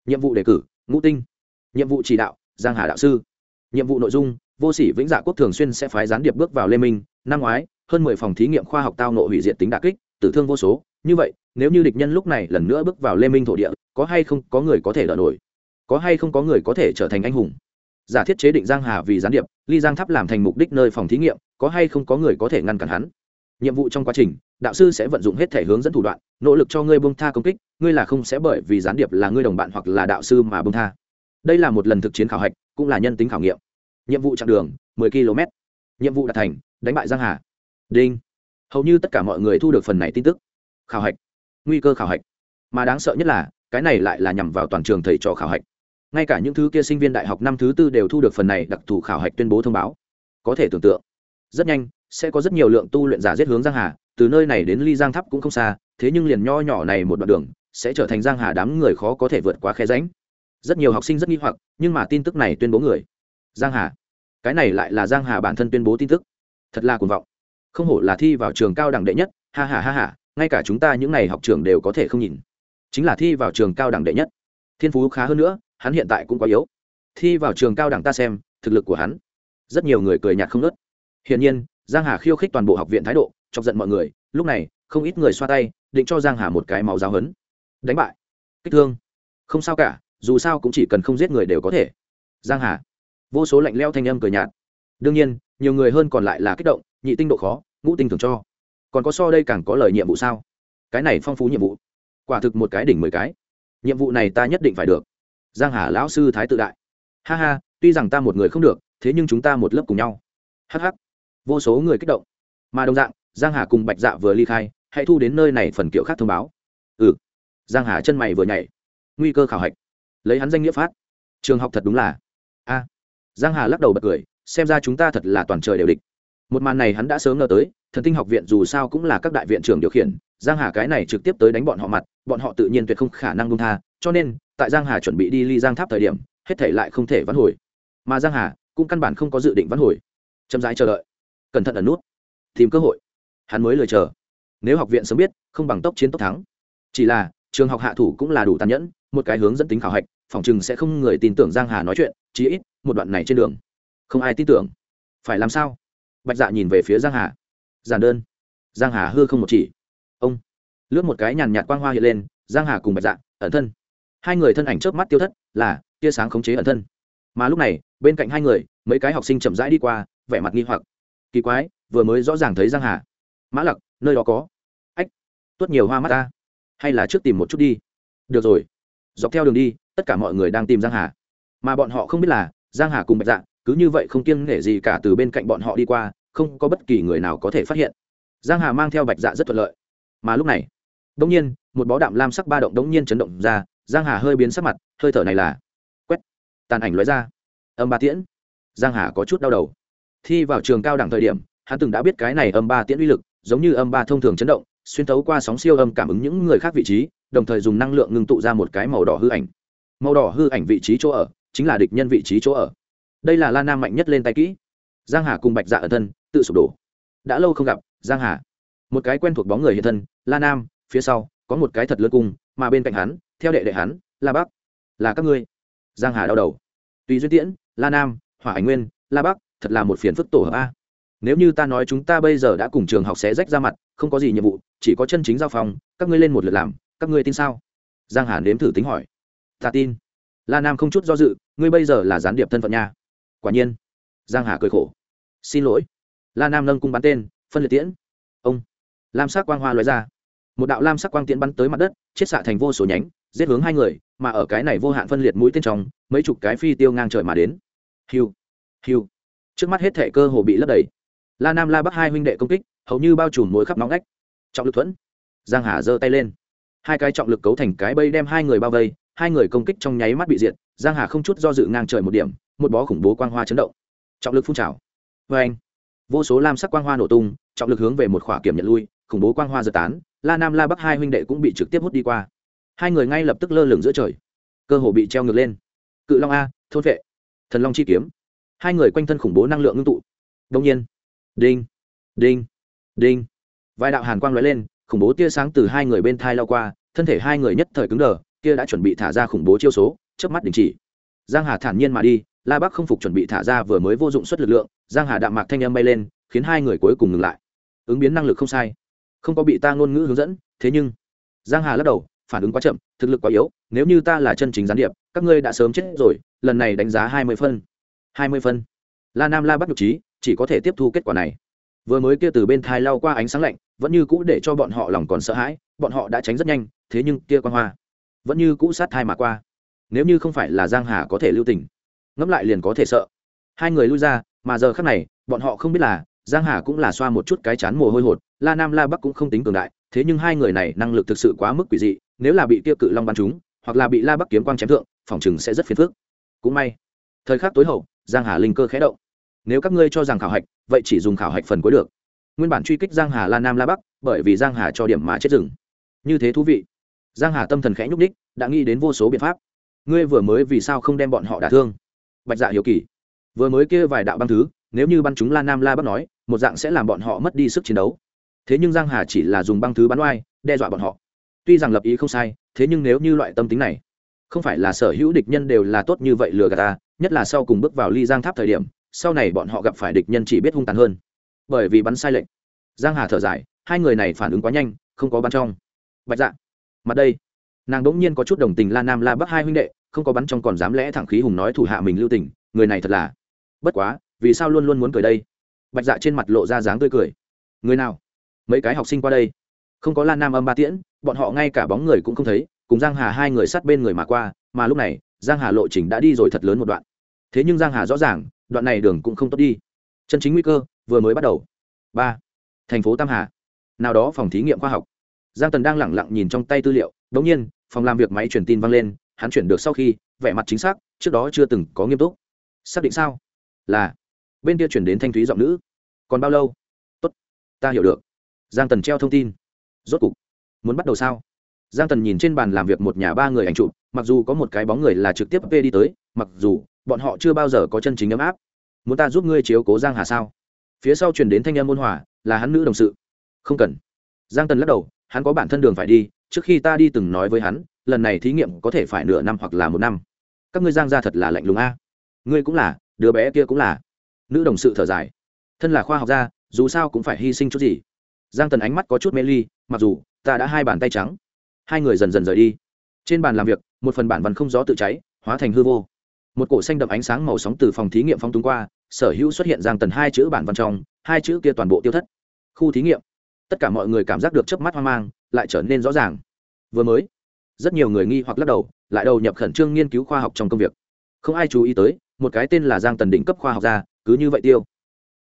Nhiệm vụ đề cử, ngũ tinh. Nhiệm vụ chỉ đạo, giang hà đạo sư. Nhiệm vụ nội dung, vô sĩ vĩnh dạ quốc thường xuyên sẽ phái gián điệp bước vào lê minh. Năm ngoái, hơn mười phòng thí nghiệm khoa học tao nộ hủy diệt tính đà kích tử thương vô số. Như vậy, nếu như địch nhân lúc này lần nữa bước vào lê minh thổ địa, có hay không có người có thể đỡ nổi? Có hay không có người có thể trở thành anh hùng? Giả thiết chế định giang hà vì gián điệp, ly giang tháp làm thành mục đích nơi phòng thí nghiệm, có hay không có người có thể ngăn cản hắn? Nhiệm vụ trong quá trình, đạo sư sẽ vận dụng hết thể hướng dẫn thủ đoạn, nỗ lực cho ngươi bông tha công kích, ngươi là không sẽ bởi vì gián điệp là ngươi đồng bạn hoặc là đạo sư mà bông tha. Đây là một lần thực chiến khảo hạch, cũng là nhân tính khảo nghiệm. Nhiệm vụ chặng đường 10 km nhiệm vụ đạt thành, đánh bại giang hà. Đinh hầu như tất cả mọi người thu được phần này tin tức. Khảo hạch. Nguy cơ khảo hạch. Mà đáng sợ nhất là, cái này lại là nhằm vào toàn trường thầy trò khảo hạch. Ngay cả những thứ kia sinh viên đại học năm thứ tư đều thu được phần này đặc thù khảo hạch tuyên bố thông báo. Có thể tưởng tượng, rất nhanh, sẽ có rất nhiều lượng tu luyện giả giết hướng giang hà, từ nơi này đến ly giang tháp cũng không xa, thế nhưng liền nho nhỏ này một đoạn đường, sẽ trở thành giang hà đám người khó có thể vượt qua khe ránh rất nhiều học sinh rất nghi hoặc, nhưng mà tin tức này tuyên bố người. Giang hà. Cái này lại là giang hà bản thân tuyên bố tin tức. Thật là cuồng vọng không hổ là thi vào trường cao đẳng đệ nhất, ha ha ha ha, ngay cả chúng ta những n à y học trường đều có thể không nhìn. Chính là thi vào trường cao đẳng đệ nhất. Thiên phú khá hơn nữa, hắn hiện tại cũng quá yếu. Thi vào trường cao đẳng ta xem, thực lực của hắn, rất nhiều người cười nhạt không nớt hiển nhiên, giang hà khiêu khích toàn bộ học viện thái độ, chọc giận mọi người, lúc này, không ít người xoa tay, định cho giang hà một cái máu giáo hấn đánh bại. Kích thương. Không sao cả, dù sao cũng chỉ cần không giết người đều có thể. Giang hà. Vô số lạnh leo thanh âm cười nhạt. Đương nhiên, nhiều người hơn còn lại là kích động nhị tinh độ khó, ngũ tinh thường cho. Còn có so đây càng có lời nhiệm vụ sao? Cái này phong phú nhiệm vụ. Quả thực một cái đỉnh mười cái. Nhiệm vụ này ta nhất định phải được. Giang hà lão sư thái tự đại. Ha ha, tuy rằng ta một người không được, thế nhưng chúng ta một lớp cùng nhau. Hh vô số người kích động. Mà đồng dạng, giang hà cùng bạch dạ vừa ly khai, hãy thu đến nơi này phần kiểu khác thông báo. Ừ. Giang hà chân mày vừa nhảy. Nguy cơ khảo hạch. Lấy hắn danh nghĩa phát. Trường học thật đúng là. A. Giang hà lắc đầu bật cười, xem ra chúng ta thật là toàn trời đều địch một màn này hắn đã sớm ngờ tới, thần tinh học viện dù sao cũng là các đại viện trưởng điều khiển, giang hà cái này trực tiếp tới đánh bọn họ mặt, bọn họ tự nhiên tuyệt không khả năng buông tha, cho nên, tại giang hà chuẩn bị đi ly giang tháp thời điểm, hết thể lại không thể vãn hồi. Mà giang hà cũng căn bản không có dự định vãn hồi. Chậm rãi chờ đợi. Cẩn thận ẩn nút. Tìm cơ hội. Hắn mới lời chờ. Nếu học viện sớm biết, không bằng tốc chiến tốc thắng. Chỉ là, trường học hạ thủ cũng là đủ tàn nhẫn, một cái hướng dẫn tính khảo hạch, phòng chừng sẽ không người tin tưởng giang hà nói chuyện, chí ít, một đoạn này trên đường. Không ai tin tưởng. Phải làm sao? Bạch dạ nhìn về phía giang hà. Giản đơn. Giang hà hư không một chỉ. Ông. Lướt một cái nhàn nhạt quang hoa hiện lên, giang hà cùng bạch dạ ẩn thân. Hai người thân ảnh chớp mắt tiêu thất, là, tia sáng khống chế ẩn thân. Mà lúc này, bên cạnh hai người, mấy cái học sinh chậm rãi đi qua, vẻ mặt nghi hoặc. Kỳ quái, vừa mới rõ ràng thấy giang hà. Mã lặc, nơi đó có. Ách, tuốt nhiều hoa mắt ta. Hay là trước tìm một chút đi. Được rồi. Dọc theo đường đi, tất cả mọi người đang tìm giang hà. Mà bọn họ không biết là, giang hà cùng bạch dạ cứ như vậy không kiêng nể gì cả từ bên cạnh bọn họ đi qua, không có bất kỳ người nào có thể phát hiện. Giang hà mang theo bạch dạ rất thuận lợi. Mà lúc này đông nhiên, một bó đạm lam sắc ba động đống nhiên chấn động ra, giang hà hơi biến sắc mặt, hơi thở này là quét, tàn ảnh lóe ra. Âm ba tiễn. Giang hà có chút đau đầu. Thi vào trường cao đẳng thời điểm, hắn từng đã biết cái này âm ba tiễn uy lực, giống như âm ba thông thường chấn động, xuyên thấu qua sóng siêu âm cảm ứng những người khác vị trí, đồng thời dùng năng lượng ngưng tụ ra một cái màu đỏ hư ảnh. Màu đỏ hư ảnh vị trí chỗ ở, chính là địch nhân vị trí chỗ ở đây là la nam mạnh nhất lên tay kỹ. Giang hà cùng bạch dạ ở thân, tự sụp đổ. Đã lâu không gặp, giang hà. Một cái quen thuộc bóng người hiện thân la nam phía sau, có một cái thật lớn cung, mà bên cạnh hắn, theo đệ đệ hắn, la bắc. Là các ngươi. Giang hà đau đầu. Tùy duyên tiễn la nam hỏa ảnh nguyên, la bắc, thật là một phiền phức tổ hợp a. Nếu như ta nói chúng ta bây giờ đã cùng trường học sẽ rách ra mặt, không có gì nhiệm vụ, chỉ có chân chính giao phòng, các ngươi lên một lượt làm, các ngươi tin sao? Giang hà nếm thử tính hỏi. Ta tin. La nam không chút do dự, ngươi bây giờ là gián điệp thân phận nha quả nhiên. Giang hà cười khổ. Xin lỗi. La nam nâng cung bắn tên, phân liệt tiễn. Ông. Lam sắc quang hoa lóe ra. Một đạo lam sắc quang tiễn bắn tới mặt đất, chết xạ thành vô số nhánh, giết hướng hai người, mà ở cái này vô hạn phân liệt mũi tên trong, mấy chục cái phi tiêu ngang trời mà đến. Hiu hiu. Trước mắt hết thể cơ hồ bị lấp đầy. La nam la bắc hai huynh đệ công kích, hầu như bao trùm mỗi khắp nóng ngách. Trọng lực thuẫn. Giang hà giơ tay lên. Hai cái trọng lực cấu thành cái bây đem hai người bao vây, hai người công kích trong nháy mắt bị diệt, giang hà không chút do dự ngang trời một điểm một bó khủng bố quang hoa chấn động. Trọng lực phun trào. Vê anh, vô số lam sắc quang hoa nổ tung, trọng lực hướng về một khỏa kiểm nhận lui, khủng bố quang hoa giật tán, la nam la bắc hai huynh đệ cũng bị trực tiếp hút đi qua. Hai người ngay lập tức lơ lửng giữa trời. Cơ hồ bị treo ngược lên. Cự long a, thôn vệ, thần long chi kiếm. Hai người quanh thân khủng bố năng lượng ngưng tụ. Đông nhiên, đinh đinh đinh. Vài đạo hàn quang lóe lên, khủng bố tia sáng từ hai người bên thai lao qua, thân thể hai người nhất thời cứng đờ, kia đã chuẩn bị thả ra khủng bố chiêu số, chớp mắt đình chỉ. Giang hà thản nhiên mà đi la bắc không phục chuẩn bị thả ra vừa mới vô dụng xuất lực lượng, giang hà đạm mạc thanh âm bay lên, khiến hai người cuối cùng ngừng lại. Ứng biến năng lực không sai. Không có bị ta ngôn ngữ hướng dẫn, thế nhưng, giang hà lắc đầu, phản ứng quá chậm, thực lực quá yếu, nếu như ta là chân chính gián điệp, các ngươi đã sớm chết rồi, lần này đánh giá hai mươi phân. Hai mươi phân. La nam la bắc nhục trí, chỉ có thể tiếp thu kết quả này. Vừa mới kia từ bên thai lao qua ánh sáng lạnh, vẫn như cũ để cho bọn họ lòng còn sợ hãi, bọn họ đã tránh rất nhanh, thế nhưng kia quan hoa vẫn như cũ sát thai mà qua. Nếu như không phải là giang hà có thể lưu tình ngẫm lại liền có thể sợ. Hai người lui ra, mà giờ khắc này, bọn họ không biết là, giang hà cũng là xoa một chút cái chán mồ hôi hột, la nam la bắc cũng không tính cường đại, thế nhưng hai người này năng lực thực sự quá mức quỷ dị, nếu là bị tiêu cự long bắn chúng hoặc là bị la bắc kiếm quang chém thượng, phòng chừng sẽ rất phiền phức. Cũng may, thời khắc tối hậu, giang hà linh cơ khẽ động. Nếu các ngươi cho rằng khảo hạch, vậy chỉ dùng khảo hạch phần cuối được. Nguyên bản truy kích giang hà la nam la bắc, bởi vì giang hà cho điểm mà chết rừng. Như thế thú vị. Giang hà tâm thần khẽ nhúc đích đã nghĩ đến vô số biện pháp. Ngươi vừa mới vì sao không đem bọn họ đả thương? Bạch dạ hiểu kỳ. Vừa mới kia vài đạo băng thứ, nếu như bắn chúng la nam la bắc nói, một dạng sẽ làm bọn họ mất đi sức chiến đấu. Thế nhưng giang hà chỉ là dùng băng thứ bắn oai, đe dọa bọn họ. Tuy rằng lập ý không sai, thế nhưng nếu như loại tâm tính này, không phải là sở hữu địch nhân đều là tốt như vậy lừa gạt ta, nhất là sau cùng bước vào ly giang tháp thời điểm, sau này bọn họ gặp phải địch nhân chỉ biết hung tàn hơn. Bởi vì bắn sai lệnh. Giang hà thở dài, hai người này phản ứng quá nhanh, không có bắn trong. Bạch dạ mặt đây. Nàng đỗng nhiên có chút đồng tình la nam la bắc hai huynh đệ không có bắn trong còn dám lẽ thẳng khí hùng nói thủ hạ mình lưu tình, người này thật là. Bất quá, vì sao luôn luôn muốn cười đây? Bạch dạ trên mặt lộ ra dáng tươi cười. Người nào? Mấy cái học sinh qua đây. Không có lan nam âm ba tiễn, bọn họ ngay cả bóng người cũng không thấy, cùng giang hà hai người sát bên người mà qua, mà lúc này, giang hà lộ trình đã đi rồi thật lớn một đoạn. Thế nhưng giang hà rõ ràng, đoạn này đường cũng không tốt đi. Chân chính nguy cơ, vừa mới bắt đầu. Ba. Thành phố tam hà. Nào đó phòng thí nghiệm khoa học. Giang tần đang lẳng lặng nhìn trong tay tư liệu, đống nhiên, phòng làm việc máy truyền tin vang lên hắn chuyển được sau khi, vẻ mặt chính xác, trước đó chưa từng có nghiêm túc. Xác định sao? Là, bên kia chuyển đến thanh thúy giọng nữ. Còn bao lâu? Tốt, ta hiểu được. Giang tần treo thông tin. Rốt cục, muốn bắt đầu sao? Giang tần nhìn trên bàn làm việc một nhà ba người ảnh chụp, mặc dù có một cái bóng người là trực tiếp p đi tới, mặc dù, bọn họ chưa bao giờ có chân chính ấm áp. Muốn ta giúp ngươi chiếu cố giang hà sao? Phía sau chuyển đến thanh âm môn hòa, là hắn nữ đồng sự. Không cần. Giang tần lắc đầu, hắn có bản thân đường phải đi, trước khi ta đi từng nói với hắn lần này thí nghiệm có thể phải nửa năm hoặc là một năm. Các ngươi giang ra thật là lạnh lùng a. Ngươi cũng là, đứa bé kia cũng là. Nữ đồng sự thở dài. Thân là khoa học gia, dù sao cũng phải hy sinh chút gì. Giang tần ánh mắt có chút mê ly, mặc dù, ta đã hai bàn tay trắng. Hai người dần dần rời đi. Trên bàn làm việc, một phần bản văn không gió tự cháy, hóa thành hư vô. Một cổ xanh đậm ánh sáng màu sóng từ phòng thí nghiệm phong túng qua, sở hữu xuất hiện giang tần hai chữ bản văn trong, hai chữ kia toàn bộ tiêu thất. Khu thí nghiệm. Tất cả mọi người cảm giác được chớp mắt hoang mang, lại trở nên rõ ràng. Vừa mới rất nhiều người nghi hoặc lắc đầu, lại đầu nhập khẩn trương nghiên cứu khoa học trong công việc. Không ai chú ý tới, một cái tên là giang tần đỉnh cấp khoa học gia, cứ như vậy tiêu.